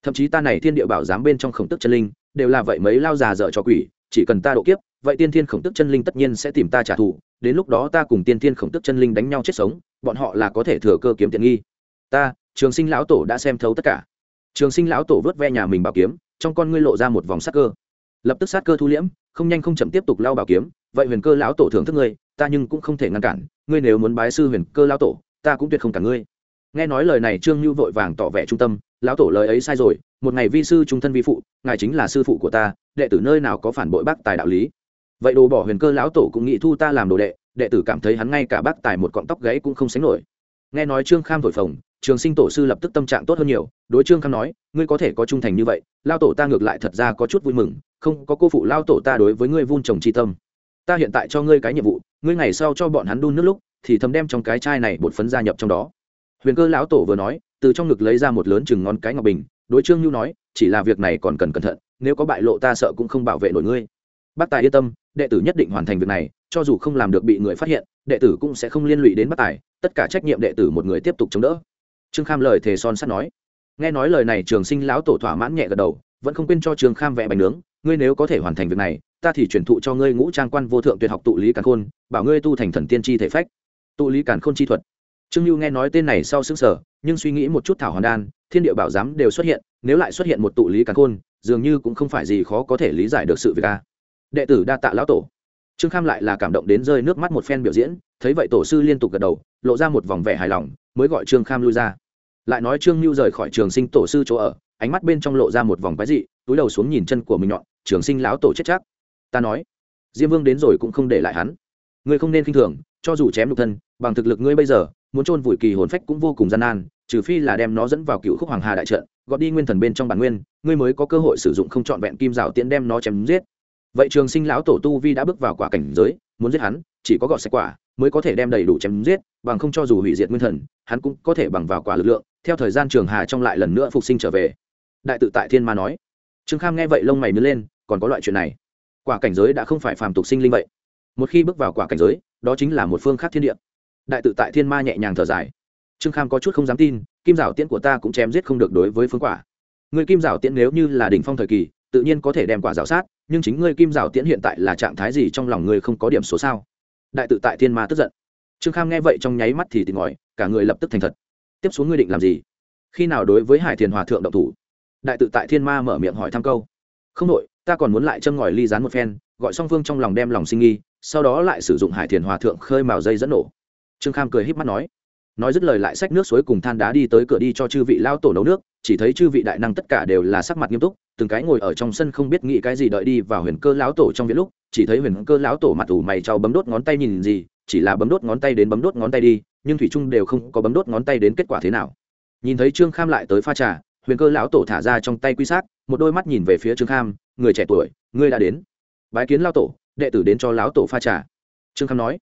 A: Thậm chí ta này thiên địa bảo giám bên trong khổng tức chân linh, đều là vậy mấy lao già dở cho quỷ, chỉ cần ta độ kiếp, vậy tiên thiên khổng tức chân linh tất nhiên sẽ tìm ta trả thù, đến lúc đó ta cùng tiên thiên khổng tức chân linh đánh nhau chết sống, bọn họ là có thể thừa cơ kiếm tiện nghi. Ta, trường sinh lão tổ đã xem thấu tất cả. Trường sinh lão tổ vớt ve nhà mình bảo kiếm, trong con ngươi lộ ra một vòng sát cơ. Lập tức sát cơ thu liễm, không nhanh không chậm tiếp tục lao bảo kiếm vậy huyền cơ lão tổ thưởng thức ngươi, ta nhưng cũng không thể ngăn cản, ngươi nếu muốn bái sư huyền cơ lão tổ, ta cũng tuyệt không cả ngươi. Nghe nói lời này, trương như vội vàng tỏ vẻ trung tâm, lão tổ lời ấy sai rồi, một ngày vi sư trung thân vi phụ, ngài chính là sư phụ của ta, đệ tử nơi nào có phản bội bác tài đạo lý. Vậy đồ bỏ huyền cơ lão tổ cũng nghĩ thu ta làm đồ đệ đệ tử cảm thấy hắn ngay cả bác tài một cọng tóc gãy cũng không sánh nổi. Nghe nói trương kham thổi phồng, trường sinh tổ sư lập tức tâm trạng tốt hơn nhiều, đối trương kham nói, ngươi có thể có trung thành như vậy lao tổ ta ngược lại thật ra có chút vui mừng, không, có cô phụ lao tổ ta đối với ngươi vun trồng tri tâm ta hiện tại cho ngươi cái nhiệm vụ, ngươi ngày sau cho bọn hắn đun nước lúc, thì thầm đem trong cái chai này bột phấn gia nhập trong đó. Huyền cơ lão tổ vừa nói, từ trong ngực lấy ra một lớn chừng ngón cái ngọc bình, đối trương nhu nói, chỉ là việc này còn cần cẩn thận, nếu có bại lộ ta sợ cũng không bảo vệ nổi ngươi. Bác tài yên tâm, đệ tử nhất định hoàn thành việc này, cho dù không làm được bị người phát hiện, đệ tử cũng sẽ không liên lụy đến bác tài, tất cả trách nhiệm đệ tử một người tiếp tục chống đỡ. Trương kham lời thề son sắt nói. Nghe nói lời này, trường sinh lão tổ thỏa mãn nhẹ gật đầu, vẫn không quên cho trương kham vẽ bánh nướng, ngươi nếu có thể hoàn thành việc này ta thì chuyển thụ cho ngươi ngũ trang quan vô thượng tuyệt học tụ lý càn khôn, bảo ngươi tu thành thần tiên tri thể phách. Tụ lý càn khôn chi thuật. Trương lưu nghe nói tên này sau xứng sở nhưng suy nghĩ một chút thảo hoàn đan, thiên địa bảo giám đều xuất hiện, nếu lại xuất hiện một tụ lý càn khôn, dường như cũng không phải gì khó có thể lý giải được sự việc ta. đệ tử đa tạ lão tổ. Trương kham lại là cảm động đến rơi nước mắt một phen biểu diễn, thấy vậy tổ sư liên tục gật đầu, lộ ra một vòng vẻ hài lòng, mới gọi trương kham lui ra. Lại nói trương lưu rời khỏi trường sinh tổ sư chỗ ở, ánh mắt bên trong lộ ra một vòng quái dị, túi đầu xuống nhìn chân của mình nhọn, trường sinh lão tổ chết chắc ta nói, diêm vương đến rồi cũng không để lại hắn. Ngươi không nên k i n h thường, cho dù chém đục thân, bằng thực lực ngươi bây giờ, muốn chôn vùi kỳ hồn phách cũng vô cùng gian nan, trừ phi là đem nó dẫn vào cựu khúc hoàng hà đại trận, gọt đi nguyên thần bên trong bản nguyên, ngươi mới có cơ hội sử dụng không trọn vẹn kim rào tiễn đem nó chém giết. Vậy trường sinh lão tổ tu vi đã bước vào quả cảnh giới, muốn giết hắn, chỉ có gọt sạch quả, mới có thể đem đầy đủ chém giết, bằng không cho dù hủy diệt nguyên thần, hắn cũng có thể bằng vào quả lực lượng, theo thời gian trường hà trong lại lần nữa phục sinh trở về. Đại tự tại thiên ma nói. Trương kham nghe vậy lông mày mới lên, còn có loại chuyện này quả cảnh giới đã không phải phàm tục sinh linh vậy. Một khi bước vào quả cảnh giới, đó chính là một phương khác thiên địa. Đại tự tại thiên ma nhẹ nhàng thở dài. Trương kham có chút không dám tin, kim giảo tiễn của ta cũng chém giết không được đối với phương quả. Người kim giảo tiễn nếu như là đỉnh phong thời kỳ, tự nhiên có thể đem quả rào sát, nhưng chính ngươi kim giảo tiễn hiện tại là trạng thái gì trong lòng ngươi không có điểm số sao? Đại tự tại thiên ma tức giận. Trương kham nghe vậy trong nháy mắt thì tìm ngòi cả người lập tức thành thật. Tiếp xuống ngươi định làm gì? Khi nào đối với hải thiền hòa thượng động thủ? Đại tự tại thiên ma mở miệng hỏi thăm câu. Không đội ta còn muốn lại châm ngòi ly dán một phen, gọi song phương trong lòng đem lòng sinh nghi, sau đó lại sử dụng hải thiền hòa thượng khơi mào dây dẫn nổ. Trương kham cười h í p mắt nói. Nói dứt lời lại xách nước suối cùng than đá đi tới cửa đi cho chư vị lao tổ nấu nước, chỉ thấy chư vị đại năng tất cả đều là sắc mặt nghiêm túc, từng cái ngồi ở trong sân không biết nghĩ cái gì đợi đi vào huyền cơ lão tổ trong viện lúc, chỉ thấy huyền cơ lão tổ mặt ủ mày trao bấm đốt ngón tay nhìn gì, chỉ là bấm đốt ngón tay đến bấm đốt ngón tay đi, nhưng thủy trung đều không có bấm đốt ngón tay đến kết quả thế nào. Nhìn thấy trương kham lại tới pha trà huyền cơ lão tổ thả ra trong tay quy sát một đôi mắt nhìn về phía trương kham, người trẻ tuổi, ngươi đã đến. Bái kiến lao tổ, đệ tử đến cho lão tổ pha trà. Trương kham nói,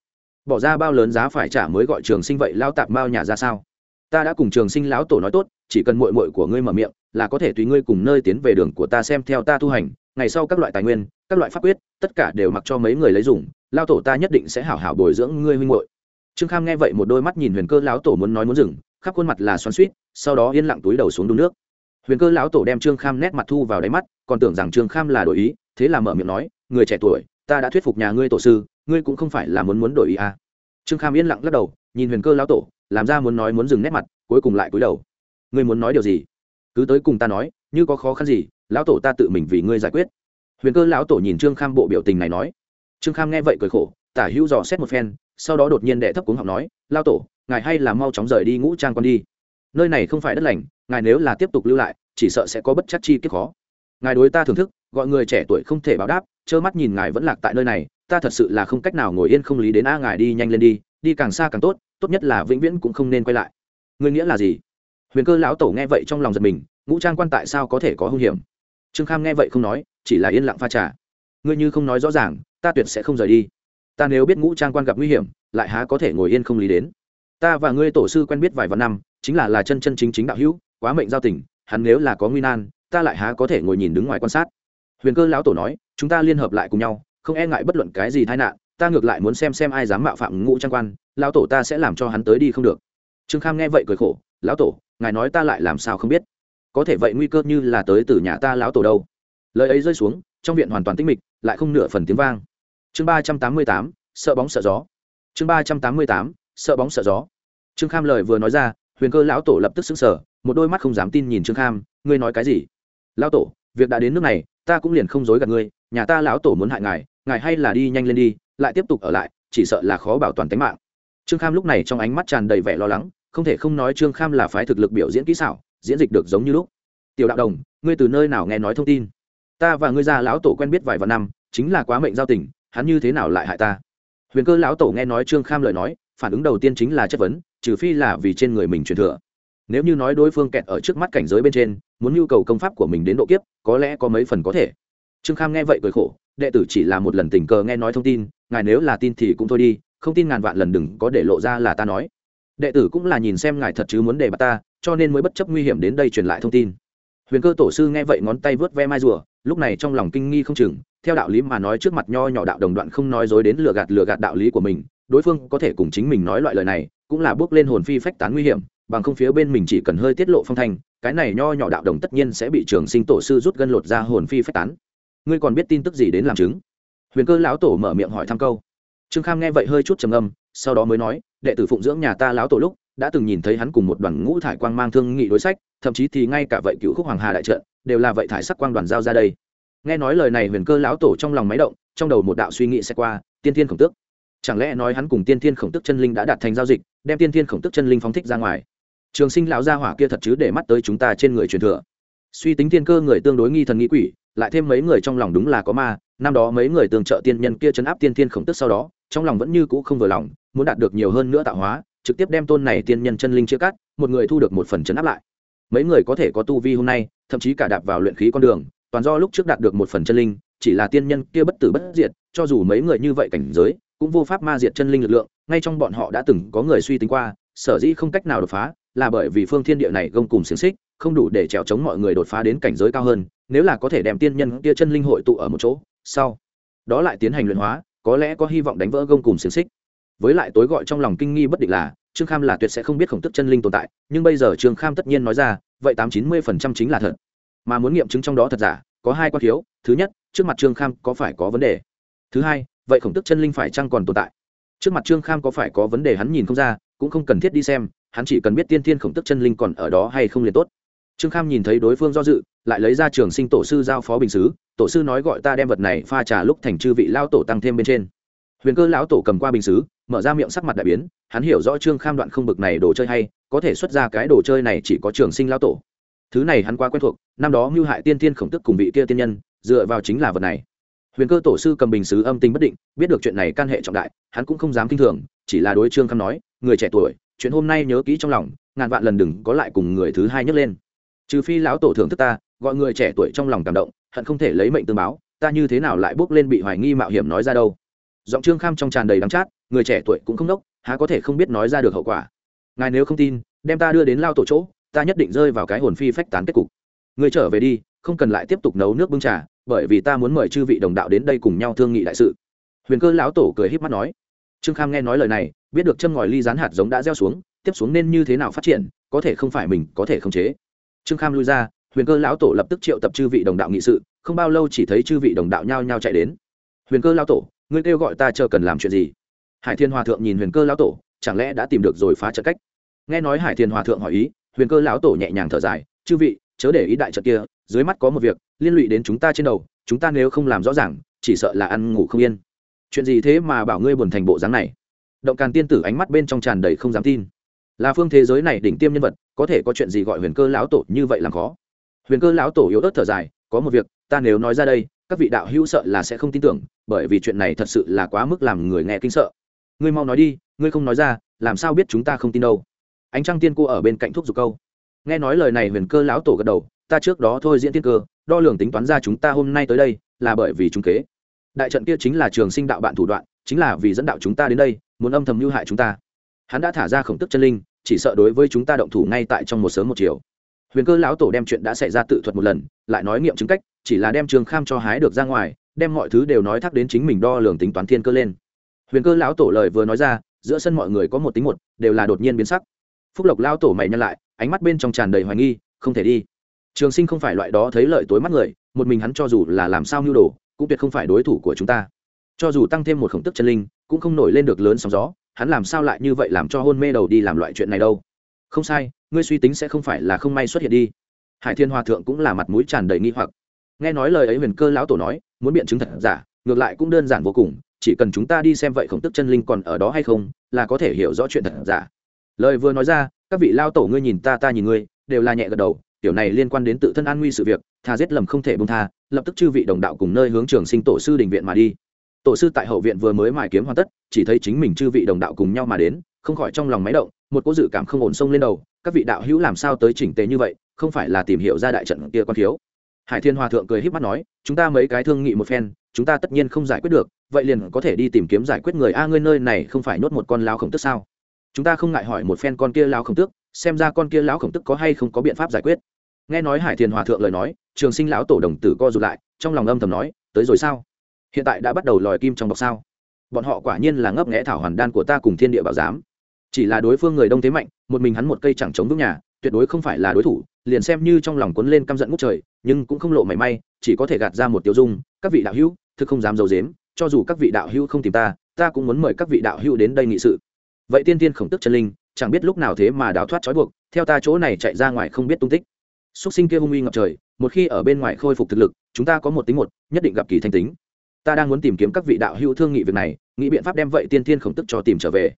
A: bỏ ra bao lớn giá phải trả mới gọi trường sinh vậy lao tạp bao nhà ra sao? Ta đã cùng trường sinh lão tổ nói tốt, chỉ cần mội mội của ngươi mở miệng, là có thể tùy ngươi cùng nơi tiến về đường của ta xem theo ta tu hành, ngày sau các loại tài nguyên, các loại pháp quyết, tất cả đều mặc cho mấy người lấy dùng lao tổ ta nhất định sẽ hảo hảo bồi dưỡng ngươi huynh hội trương kham nghe vậy một đôi mắt nhìn huyền cơ lão tổ muốn nói muốn dừng, khắp khuôn mặt là xoắn suýt sau đó yên lặng túi đầu xuống đun nước huyền cơ lão tổ đem trương kham nét mặt thu vào đáy mắt, còn tưởng rằng trương kham là đổi ý, thế là mở miệng nói, người trẻ tuổi, ta đã thuyết phục nhà ngươi tổ sư, ngươi cũng không phải là muốn muốn đổi ý à. trương kham yên lặng lắc đầu, nhìn huyền cơ lão tổ, làm ra muốn nói muốn dừng nét mặt, cuối cùng lại cúi đầu. Ngươi muốn nói điều gì? Cứ tới cùng ta nói, như có khó khăn gì, lão tổ ta tự mình vì ngươi giải quyết. Huyền cơ lão tổ nhìn trương kham bộ biểu tình này nói. Trương kham nghe vậy cười khổ, tả hữu dò xét một phen, sau đó đột nhiên đệ thấp cuống học nói lao tổ, ngài hay là mau chóng rời đi ngũ trang con đi. Nơi này không phải đất lành ngài nếu là tiếp tục lưu lại, chỉ sợ sẽ có bất chắc chi kiếp khó. Ngài đối ta thưởng thức, gọi người trẻ tuổi không thể báo đáp, trơ mắt nhìn ngài vẫn lạc tại nơi này, ta thật sự là không cách nào ngồi yên không lý đến a, ngài đi nhanh lên đi đi càng xa càng tốt tốt nhất là vĩnh viễn cũng không nên quay lại. Người nghĩa là gì? Huyền cơ lão tổ nghe vậy trong lòng giật mình, ngũ trang quan tại sao có thể có hung hiểm? Trương kham nghe vậy không nói, chỉ là yên lặng pha trà. Ngươi như không nói rõ ràng, ta tuyệt sẽ không rời đi. Ta nếu biết ngũ trang quan gặp nguy hiểm, lại há có thể ngồi yên không lý đến. Ta và ngươi tổ sư quen biết vài vạn năm, chính là là chân chân chính chính đạo hữu quá mệnh giao tình, hắn nếu là có nguy nan, ta lại há có thể ngồi nhìn đứng ngoài quan sát. Huyền cơ lão tổ nói, chúng ta liên hợp lại cùng nhau, không e ngại bất luận cái gì tai nạn, ta ngược lại muốn xem xem ai dám mạo phạm ngũ trang quan, lão tổ ta sẽ làm cho hắn tới đi không được. Trương kham nghe vậy cười khổ, lão tổ, ngài nói ta lại làm sao không biết? Có thể vậy nguy cơ như là tới từ nhà ta lão tổ đâu. Lời ấy rơi xuống, trong viện hoàn toàn tĩnh mịch, lại không nửa phần tiếng vang. Chương ba trăm tám mươi tám, sợ bóng sợ gió. Chương ba trăm tám mươi tám, sợ bóng sợ gió. Trương kham lời vừa nói ra, huyền cơ lão tổ lập tức xứng sở một đôi mắt không dám tin nhìn trương kham, ngươi nói cái gì? Lão tổ, việc đã đến nước này, ta cũng liền không dối gạt ngươi, nhà ta lão tổ muốn hại ngài ngài hay là đi nhanh lên đi, lại tiếp tục ở lại, chỉ sợ là khó bảo toàn tính mạng. Trương kham lúc này trong ánh mắt tràn đầy vẻ lo lắng, không thể không nói trương kham là phái thực lực biểu diễn kỹ xảo, diễn dịch được giống như lúc. Tiểu đạo đồng, ngươi từ nơi nào nghe nói thông tin? Ta và ngươi già lão tổ quen biết vài vạn năm, chính là quá mệnh giao tình, hắn như thế nào lại hại ta? Huyền cơ lão tổ nghe nói trương kham lời nói, phản ứng đầu tiên chính là chất vấn, trừ phi là vì trên người mình truyền thừa nếu như nói đối phương kẹt ở trước mắt cảnh giới bên trên, muốn nhu cầu công pháp của mình đến độ kiếp, có lẽ có mấy phần có thể. Trương kham nghe vậy cười khổ, đệ tử chỉ là một lần tình cờ nghe nói thông tin, ngài nếu là tin thì cũng thôi đi, không tin ngàn vạn lần đừng có để lộ ra là ta nói. Đệ tử cũng là nhìn xem ngài thật chứ muốn để bắt ta, cho nên mới bất chấp nguy hiểm đến đây truyền lại thông tin. Huyền cơ tổ sư nghe vậy ngón tay vớt ve mai rùa, lúc này trong lòng kinh nghi không chừng, theo đạo lý mà nói trước mặt nho nhỏ đạo đồng đoạn không nói dối đến lừa gạt lừa gạt đạo lý của mình đối phương có thể cùng chính mình nói loại lời này, cũng là bước lên hồn phi phách tán nguy hiểm, bằng không phía bên mình chỉ cần hơi tiết lộ phong thanh, cái này nho nhỏ đạo đồng tất nhiên sẽ bị trường sinh tổ sư rút gân lột ra hồn phi phách tán. Ngươi còn biết tin tức gì đến làm chứng? Huyền cơ lão tổ mở miệng hỏi thăm câu. Trương kham nghe vậy hơi chút trầm âm sau đó mới nói, đệ tử phụng dưỡng nhà ta lão tổ lúc, đã từng nhìn thấy hắn cùng một đoàn ngũ thải quang mang thương nghị đối sách, thậm chí thì ngay cả vậy cựu khúc hoàng hà đại trận, đều là vậy thải sắc quang đoàn giao ra đây. Nghe nói lời này huyền cơ lão tổ trong lòng máy động, trong đầu một đạo suy nghĩ sẽ qua, tiên thiên khổng tước chẳng lẽ nói hắn cùng tiên thiên khổng tức chân linh đã đạt thành giao dịch, đem tiên thiên khổng tức chân linh phóng thích ra ngoài? Trường sinh lão gia hỏa kia thật chứ để mắt tới chúng ta trên người truyền thừa. Suy tính tiên cơ người tương đối nghi thần nghĩ quỷ, lại thêm mấy người trong lòng đúng là có ma, năm đó mấy người tương trợ tiên nhân kia chấn áp tiên thiên khổng tức sau đó, trong lòng vẫn như cũ không vừa lòng, muốn đạt được nhiều hơn nữa tạo hóa, trực tiếp đem tôn này tiên nhân chân linh chia cắt, một người thu được một phần chấn áp lại. Mấy người có thể có tu vi hôm nay, thậm chí cả đạp vào luyện khí con đường, toàn do lúc trước đạt được một phần chân linh, chỉ là tiên nhân kia bất tử bất diệt, cho dù mấy người như vậy cảnh giới cũng vô pháp ma diệt chân linh lực lượng, ngay trong bọn họ đã từng có người suy tính qua, sở dĩ không cách nào đột phá, là bởi vì phương thiên địa này gông cùng xiềng xích, không đủ để trèo chống mọi người đột phá đến cảnh giới cao hơn, nếu là có thể đem tiên nhân kia chân linh hội tụ ở một chỗ, sau, đó lại tiến hành luyện hóa, có lẽ có hy vọng đánh vỡ gông cùng xiềng xích. Với lại tối gọi trong lòng kinh nghi bất định là, trương kham là tuyệt sẽ không biết khổng tức chân linh tồn tại, nhưng bây giờ trương kham tất nhiên nói ra, vậy tám chín mươi phần trăm chính là thật. Mà muốn nghiệm chứng trong đó thật giả, có hai quan thiếu, thứ nhất, trước mặt trương kham có phải có vấn đề? Thứ hai vậy khổng tức chân linh phải chăng còn tồn tại? Trước mặt trương kham có phải có vấn đề hắn nhìn không ra, cũng không cần thiết đi xem, hắn chỉ cần biết tiên thiên khổng tức chân linh còn ở đó hay không liền tốt. Trương kham nhìn thấy đối phương do dự, lại lấy ra trường sinh tổ sư giao phó bình xứ, tổ sư nói gọi ta đem vật này pha trà lúc thành chư vị lao tổ tăng thêm bên trên. Huyền cơ lão tổ cầm qua bình xứ, mở ra miệng sắc mặt đại biến, hắn hiểu rõ trương kham đoạn không bực này đồ chơi hay, có thể xuất ra cái đồ chơi này chỉ có trường sinh lao tổ. Thứ này hắn quá quen thuộc, năm đó mưu hại tiên thiên khổng tức cùng vị kia tiên nhân, dựa vào chính là vật này huyền cơ tổ sư cầm bình xứ âm tình bất định, biết được chuyện này can hệ trọng đại, hắn cũng không dám kinh thường, chỉ là đối trương kham nói, người trẻ tuổi, chuyện hôm nay nhớ kỹ trong lòng, ngàn vạn lần đừng có lại cùng người thứ hai nhấc lên. Trừ phi lão tổ thưởng thức ta, gọi người trẻ tuổi trong lòng cảm động, hận không thể lấy mệnh tương báo, ta như thế nào lại bước lên bị hoài nghi mạo hiểm nói ra đâu? Giọng trương kham trong tràn đầy đắng chát, người trẻ tuổi cũng không đốc, há có thể không biết nói ra được hậu quả? Ngài nếu không tin, đem ta đưa đến lao tổ chỗ, ta nhất định rơi vào cái hồn phi phách tán kết cục. Người trở về đi, không cần lại tiếp tục nấu nước bưng trà bởi vì ta muốn mời chư vị đồng đạo đến đây cùng nhau thương nghị đại sự. Huyền cơ lão tổ cười híp mắt nói. Trương kham nghe nói lời này, biết được chân ngòi ly rán hạt giống đã gieo xuống, tiếp xuống nên như thế nào phát triển, có thể không phải mình, có thể khống chế. Trương kham lui ra, huyền cơ lão tổ lập tức triệu tập chư vị đồng đạo nghị sự, không bao lâu chỉ thấy chư vị đồng đạo nhao nhao chạy đến. Huyền cơ lão tổ, ngươi kêu gọi ta chờ cần làm chuyện gì? Hải thiên hòa thượng nhìn huyền cơ lão tổ, chẳng lẽ đã tìm được rồi phá trận cách? Nghe nói hải thiên hòa thượng hỏi ý, huyền cơ lão tổ nhẹ nhàng thở dài, chư vị, chớ để ý đại trận kia, dưới mắt có một việc liên lụy đến chúng ta trên đầu, chúng ta nếu không làm rõ ràng, chỉ sợ là ăn ngủ không yên. Chuyện gì thế mà bảo ngươi buồn thành bộ dáng này? Động càn tiên tử ánh mắt bên trong tràn đầy không dám tin. Là phương thế giới này đỉnh tiêm nhân vật, có thể có chuyện gì gọi huyền cơ lão tổ như vậy làm khó? Huyền cơ lão tổ yếu ớt thở dài, có một việc, ta nếu nói ra đây, các vị đạo hữu sợ là sẽ không tin tưởng, bởi vì chuyện này thật sự là quá mức làm người nghe kinh sợ. Ngươi mau nói đi, ngươi không nói ra, làm sao biết chúng ta không tin đâu? Ánh trăng tiên cô ở bên cạnh thuốc giục câu. Nghe nói lời này, huyền cơ lão tổ gật đầu ta trước đó thôi diễn tiên cơ, đo lường tính toán ra chúng ta hôm nay tới đây, là bởi vì chúng kế. Đại trận kia chính là trường sinh đạo bạn thủ đoạn, chính là vì dẫn đạo chúng ta đến đây, muốn âm thầm mưu hại chúng ta. Hắn đã thả ra khổng tức chân linh, chỉ sợ đối với chúng ta động thủ ngay tại trong một sớm một chiều. Huyền cơ lão tổ đem chuyện đã xảy ra tự thuật một lần, lại nói nghiệm chứng cách, chỉ là đem trường kham cho hái được ra ngoài, đem mọi thứ đều nói thắc đến chính mình đo lường tính toán thiên cơ lên. Huyền cơ lão tổ lời vừa nói ra, giữa sân mọi người có một tính một, đều là đột nhiên biến sắc. Phúc lộc lão tổ mày nhăn lại, ánh mắt bên trong tràn đầy hoài nghi, không thể đi trường sinh không phải loại đó thấy lợi tối mắt người, một mình hắn cho dù là làm sao mưu đồ, cũng tuyệt không phải đối thủ của chúng ta. Cho dù tăng thêm một khổng tức chân linh, cũng không nổi lên được lớn sóng gió, hắn làm sao lại như vậy làm cho hôn mê đầu đi làm loại chuyện này đâu? Không sai, ngươi suy tính sẽ không phải là không may xuất hiện đi. Hải thiên hòa thượng cũng là mặt mũi tràn đầy nghi hoặc. Nghe nói lời ấy huyền cơ lão tổ nói, muốn biện chứng thật giả, ngược lại cũng đơn giản vô cùng, chỉ cần chúng ta đi xem vậy khổng tức chân linh còn ở đó hay không, là có thể hiểu rõ chuyện thật giả. Lời vừa nói ra, các vị lao tổ ngươi nhìn ta ta nhìn ngươi, đều là nhẹ gật đầu tiểu này liên quan đến tự thân an nguy sự việc, tha giết lầm không thể bông tha, lập tức chư vị đồng đạo cùng nơi hướng trường sinh tổ sư đình viện mà đi. Tổ sư tại hậu viện vừa mới mài kiếm hoàn tất, chỉ thấy chính mình chư vị đồng đạo cùng nhau mà đến, không khỏi trong lòng máy động, một cô dự cảm không ổn sông lên đầu, các vị đạo hữu làm sao tới chỉnh tế như vậy, không phải là tìm hiểu ra đại trận kia con thiếu. Hải thiên hòa thượng cười híp mắt nói, chúng ta mấy cái thương nghị một phen, chúng ta tất nhiên không giải quyết được, vậy liền có thể đi tìm kiếm giải quyết người a ngươi nơi này không phải nhốt một con lao khổng tức sao? Chúng ta không ngại hỏi một phen con kia lao khổng tức xem ra con kia lão khổng tức có hay không có biện pháp giải quyết nghe nói hải thiên hòa thượng lời nói, trường sinh lão tổ đồng tử co rụt lại, trong lòng âm thầm nói, tới rồi sao? Hiện tại đã bắt đầu lòi kim trong bọc sao? Bọn họ quả nhiên là ngấp nghẽ thảo hoàn đan của ta cùng thiên địa bảo giám. Chỉ là đối phương người đông thế mạnh, một mình hắn một cây chẳng chống vững nhà, tuyệt đối không phải là đối thủ, liền xem như trong lòng cuốn lên căm giận ngút trời, nhưng cũng không lộ mảy may, chỉ có thể gạt ra một tiêu dung, các vị đạo hữu, thực không dám d i ấ u dếm cho dù các vị đạo hữu không tìm ta ta cũng muốn mời các vị đạo hữu đến đây nghị sự. Vậy tiên tiên khổng tức chân linh, chẳng biết lúc nào thế mà đào thoát trói buộc, theo ta chỗ này chạy ra ngoài không biết tung tích xúc sinh kia hung uy ngập trời, một khi ở bên ngoài khôi phục thực lực, chúng ta có một tính một, nhất định gặp kỳ thanh tính. Ta đang muốn tìm kiếm các vị đạo hữu thương nghị việc này, nghĩ biện pháp đem vậy tiên tiên khổng tức cho tìm trở về.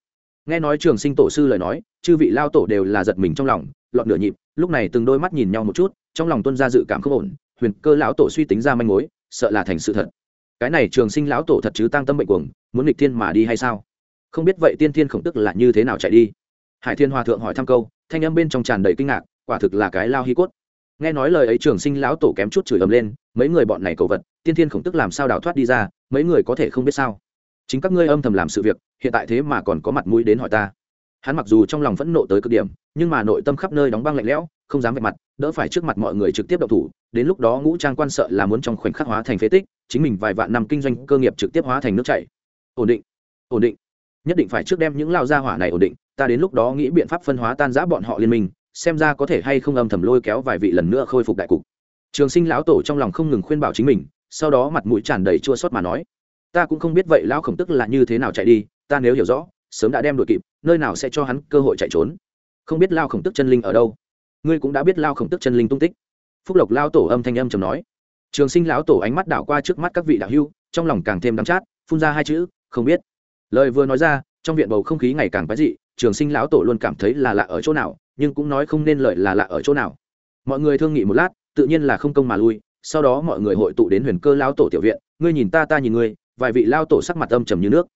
A: Nghe nói trường sinh tổ sư lời nói, chư vị lao tổ đều là giật mình trong lòng, lọt nửa nhịp, lúc này từng đôi mắt nhìn nhau một chút, trong lòng tuân ra dự cảm không ổn, huyền cơ lão tổ suy tính ra manh mối, sợ là thành sự thật. Cái này trường sinh lão tổ thật chứ tăng tâm bệnh cuồng, muốn nghịch thiên mà đi hay sao? Không biết vậy tiên thiên khổng tức là như thế nào chạy đi? Hải thiên hòa thượng hỏi thăm câu, thanh âm bên trong tràn đầy kinh ngạc, quả thực là cái lao hi cốt nghe nói lời ấy trường sinh lão tổ kém chút chửi ầm lên, mấy người bọn này cầu vật, tiên thiên khổng tức làm sao đào thoát đi ra, mấy người có thể không biết sao. Chính các ngươi âm thầm làm sự việc, hiện tại thế mà còn có mặt mũi đến hỏi ta. Hắn mặc dù trong lòng phẫn nộ tới cực điểm, nhưng mà nội tâm khắp nơi đóng băng lạnh lẽo, không dám vạch mặt, đỡ phải trước mặt mọi người trực tiếp đậu thủ, đến lúc đó ngũ trang quan sợ là muốn trong khoảnh khắc hóa thành phế tích, chính mình vài vạn năm kinh doanh cơ nghiệp trực tiếp hóa thành nước chảy. Ổn định ổn định. Nhất định phải trước đem những lao gia hỏa này ổn định, ta đến lúc đó nghĩ biện pháp phân hóa tan giã bọn họ liên minh xem ra có thể hay không âm thầm lôi kéo vài vị lần nữa khôi phục đại cục. Trường sinh lão tổ trong lòng không ngừng khuyên bảo chính mình, sau đó mặt mũi tràn đầy chua xót mà nói, ta cũng không biết vậy lão khổng tức là như thế nào chạy đi, ta nếu hiểu rõ, sớm đã đem đội kịp, nơi nào sẽ cho hắn cơ hội chạy trốn. Không biết lao khổng tức chân linh ở đâu? Ngươi cũng đã biết lao khổng tức chân linh tung tích. Phúc lộc lao tổ âm thanh âm chầm nói. Trường sinh lão tổ ánh mắt đảo qua trước mắt các vị đạo hưu trong lòng càng thêm đắm chát, phun ra hai chữ, không biết. Lời vừa nói ra, trong viện bầu không khí ngày càng quái dị, trường sinh lão tổ luôn cảm thấy là lạ ở chỗ nào nhưng cũng nói không nên lợi là lạ ở chỗ nào. Mọi người thương nghị một lát, tự nhiên là không công mà lui, sau đó mọi người hội tụ đến huyền cơ lão tổ tiểu viện, ngươi nhìn ta ta nhìn ngươi, vài vị lao tổ sắc mặt âm trầm như nước.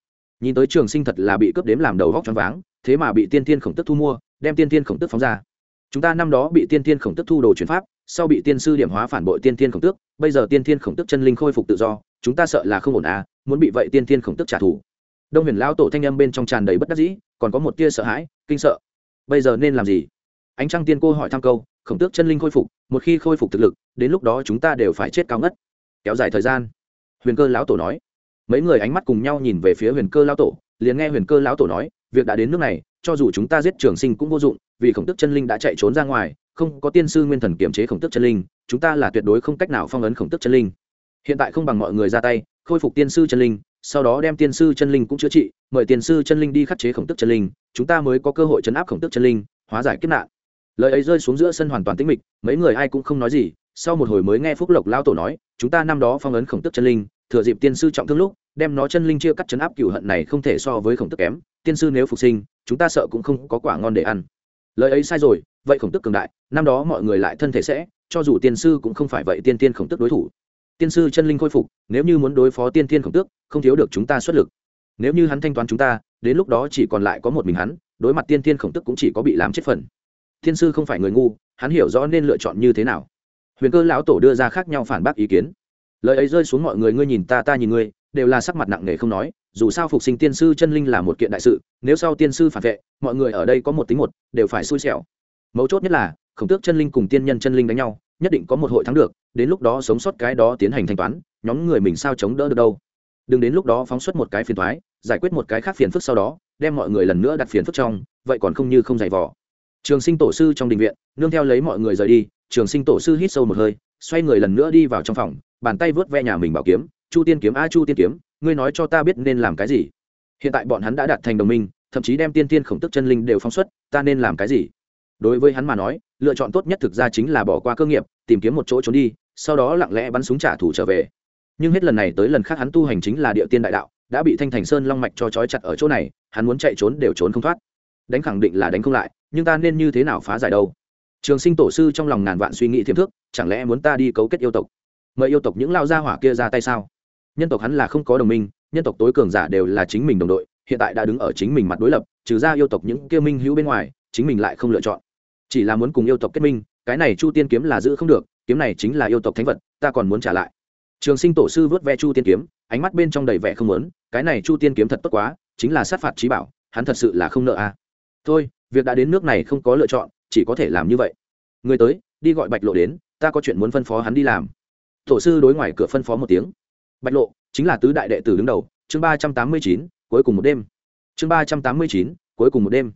A: Nhìn tới trường sinh thật là bị cướp đếm làm đầu vóc choáng váng, thế mà bị tiên tiên khổng tức thu mua, đem tiên tiên khổng tức phóng ra. Chúng ta năm đó bị tiên tiên khổng tức thu đồ chuyển pháp, sau bị tiên sư điểm hóa phản bội tiên tiên khổng tước bây giờ tiên tiên khổng tức chân linh khôi phục tự do, chúng ta sợ là không ổn à muốn bị vậy tiên tiên khổng tức trả thù. Đông huyền lão tổ thanh âm bên trong tràn đầy bất đắc dĩ, còn có một tia sợ hãi, kinh sợ bây giờ nên làm gì? Ánh trăng tiên cô hỏi thăm câu, khổng tước chân linh khôi phục, một khi khôi phục thực lực, đến lúc đó chúng ta đều phải chết cao ngất. Kéo dài thời gian. Huyền cơ lão tổ nói. Mấy người ánh mắt cùng nhau nhìn về phía huyền cơ lão tổ, liền nghe huyền cơ lão tổ nói, việc đã đến nước này, cho dù chúng ta giết trường sinh cũng vô dụng, vì khổng tức chân linh đã chạy trốn ra ngoài, không có tiên sư nguyên thần kiểm chế khổng tức chân linh, chúng ta là tuyệt đối không cách nào phong ấn khổng tức chân linh. Hiện tại không bằng mọi người ra tay, khôi phục tiên sư chân linh, sau đó đem tiên sư chân linh cũng chữa trị, mời tiên sư chân linh đi khắc chế khổng tức chân linh chúng ta mới có cơ hội chấn áp khổng tức chân linh, hóa giải kiếp nạn. Lời ấy rơi xuống giữa sân hoàn toàn tĩnh mịch, mấy người ai cũng không nói gì, sau một hồi mới nghe phúc lộc lao tổ nói, chúng ta năm đó phong ấn khổng tức chân linh, thừa dịp tiên sư trọng thương lúc, đem nó chân linh chia cắt chấn áp cửu hận này không thể so với khổng tức kém, tiên sư nếu phục sinh, chúng ta sợ cũng không có quả ngon để ăn. Lời ấy sai rồi, vậy khổng tức cường đại, năm đó mọi người lại thân thể sẽ, cho dù tiên sư cũng không phải vậy tiên tiên khổng tức đối thủ. Tiên sư chân linh khôi phục, nếu như muốn đối phó tiên tiên khổng tước không thiếu được chúng ta xuất lực nếu như hắn thanh toán chúng ta, đến lúc đó chỉ còn lại có một mình hắn, đối mặt tiên tiên khổng tức cũng chỉ có bị làm chết phần. Thiên sư không phải người ngu, hắn hiểu rõ nên lựa chọn như thế nào. Huyền cơ lão tổ đưa ra khác nhau phản bác ý kiến. Lời ấy rơi xuống mọi người, ngươi nhìn ta ta nhìn ngươi, đều là sắc mặt nặng nề không nói, dù sao phục sinh tiên sư chân linh là một kiện đại sự, nếu sau tiên sư phản vệ, mọi người ở đây có một tính một, đều phải xui xẻo. Mấu chốt nhất là, khổng tước chân linh cùng tiên nhân chân linh đánh nhau, nhất định có một hội thắng được, đến lúc đó sống sót cái đó tiến hành thanh toán, nhóm người mình sao chống đỡ được đâu? Đừng đến lúc đó phóng xuất một cái phiền thoái giải quyết một cái khác phiền phức sau đó, đem mọi người lần nữa đặt phiền phức trong, vậy còn không như không giày vò. Trường sinh tổ sư trong đình viện, nương theo lấy mọi người rời đi, trường sinh tổ sư hít sâu một hơi, xoay người lần nữa đi vào trong phòng, bàn tay vớt ve nhà mình bảo kiếm, chu tiên kiếm, a, chu tiên kiếm, ngươi nói cho ta biết nên làm cái gì? Hiện tại bọn hắn đã đạt thành đồng minh, thậm chí đem tiên tiên khổng tức chân linh đều phóng xuất, ta nên làm cái gì? Đối với hắn mà nói, lựa chọn tốt nhất thực ra chính là bỏ qua cơ nghiệp, tìm kiếm một chỗ trốn đi, sau đó lặng lẽ bắn súng trả thù trở về. Nhưng hết lần này tới lần khác hắn tu hành chính là địa tiên đại đạo đã bị thanh thành sơn long mạch cho trói chặt ở chỗ này, hắn muốn chạy trốn đều trốn không thoát. Đánh khẳng định là đánh không lại, nhưng ta nên như thế nào phá giải đâu? Trường sinh tổ sư trong lòng ngàn vạn suy nghĩ thiềm thước chẳng lẽ muốn ta đi cấu kết yêu tộc? Mời yêu tộc những lao gia hỏa kia ra tay sao? Nhân tộc hắn là không có đồng minh, nhân tộc tối cường giả đều là chính mình đồng đội, hiện tại đã đứng ở chính mình mặt đối lập, trừ ra yêu tộc những kia minh hữu bên ngoài, chính mình lại không lựa chọn. Chỉ là muốn cùng yêu tộc kết minh, cái này chu tiên kiếm là giữ không được, kiếm này chính là yêu tộc thánh vật, ta còn muốn trả lại trường sinh tổ sư vớt ve chu tiên kiếm, ánh mắt bên trong đầy vẻ không muốn, cái này chu tiên kiếm thật tốt quá, chính là sát phạt trí bảo, hắn thật sự là không nợ à thôi, việc đã đến nước này không có lựa chọn, chỉ có thể làm như vậy. Người tới, đi gọi bạch lộ đến, ta có chuyện muốn phân phó hắn đi làm. Tổ sư đối ngoài cửa phân phó một tiếng. Bạch lộ, chính là tứ đại đệ tử đứng đầu, chương ba trăm tám mươi chín, cuối cùng một đêm. Chương ba trăm tám mươi chín, cuối cùng một đêm.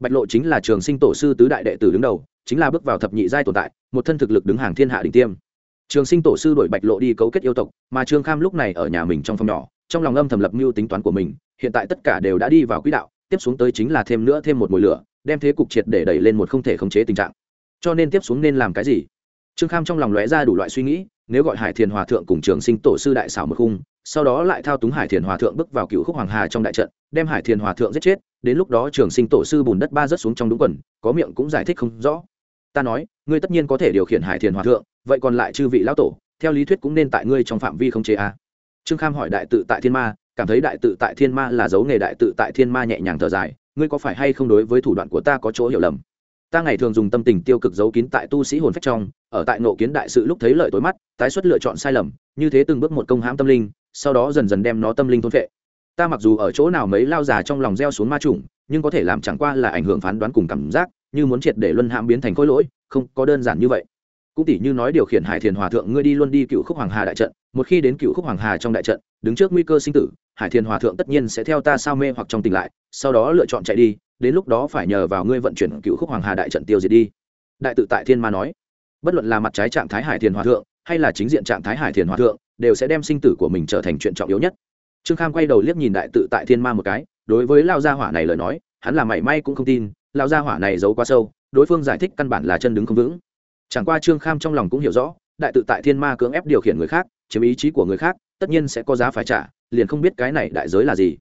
A: Bạch lộ chính là trường sinh tổ sư tứ đại đệ tử đứng đầu, chính là bước vào thập nhị giai tồn tại, một thân thực lực đứng hàng thiên hạ đỉnh tiêm trường sinh tổ sư đổi bạch lộ đi cấu kết yêu tộc, mà trương kham lúc này ở nhà mình trong phòng nhỏ, trong lòng âm thầm lập mưu tính toán của mình, hiện tại tất cả đều đã đi vào quỹ đạo, tiếp xuống tới chính là thêm nữa thêm một mùi lửa, đem thế cục triệt để đẩy lên một không thể khống chế tình trạng. Cho nên tiếp xuống nên làm cái gì? Trương kham trong lòng lóe ra đủ loại suy nghĩ, nếu gọi hải thiền hòa thượng cùng trường sinh tổ sư đại xảo một khung, sau đó lại thao túng hải thiền hòa thượng bước vào cựu khúc hoàng hà trong đại trận, đem hải thiền hòa thượng giết chết, đến lúc đó trường sinh tổ sư bùn đất ba rớt xuống trong đúng quần, có miệng cũng giải thích không rõ. Ta nói, ngươi tất nhiên có thể điều khiển hải thiền hòa thượng vậy còn lại chư vị lão tổ, theo lý thuyết cũng nên tại ngươi trong phạm vi không chế a à. trương kham hỏi đại tự tại thiên ma, cảm thấy đại tự tại thiên ma là dấu nghề đại tự tại thiên ma nhẹ nhàng thở dài, ngươi có phải hay không đối với thủ đoạn của ta có chỗ hiểu lầm? Ta ngày thường dùng tâm tình tiêu cực giấu kín tại tu sĩ hồn phách trong, ở tại nộ kiến đại sự lúc thấy lợi tối mắt, tái xuất lựa chọn sai lầm, như thế từng bước một công hãm tâm linh, sau đó dần dần đem nó tâm linh thôn vệ ta mặc dù ở chỗ nào mấy lao già trong lòng gieo xuống ma trùng nhưng có thể làm chẳng qua là ảnh hưởng phán đoán cùng cảm giác, như muốn triệt để luân hãm biến thành khối lỗi, không có đơn giản như vậy cũng tỷ như nói điều khiển hải thiền hòa thượng, ngươi đi luôn đi cựu khúc hoàng hà đại trận, một khi đến cựu khúc hoàng hà trong đại trận, đứng trước nguy cơ sinh tử, hải thiền hòa thượng tất nhiên sẽ theo ta sao mê hoặc trong tỉnh lại, sau đó lựa chọn chạy đi, đến lúc đó phải nhờ vào ngươi vận chuyển cựu khúc hoàng hà đại trận tiêu diệt đi. Đại tự tại thiên ma nói. Bất luận là mặt trái trạng thái hải thiền hòa thượng, hay là chính diện trạng thái hải thiền hòa thượng, đều sẽ đem sinh tử của mình trở thành chuyện trọng yếu nhất. Trương kham quay đầu liếc nhìn đại tự tại thiên ma một cái, đối với lao gia hỏa này lời nói, hắn là mảy may cũng không tin, lao gia hỏa này giấu quá sâu, đối phương giải thích căn bản là chân đứng không vững chẳng qua trương kham trong lòng cũng hiểu rõ, đại tự tại thiên ma cưỡng ép điều khiển người khác, chiếm ý chí của người khác, tất nhiên sẽ có giá phải trả, liền không biết cái này đại giới là gì.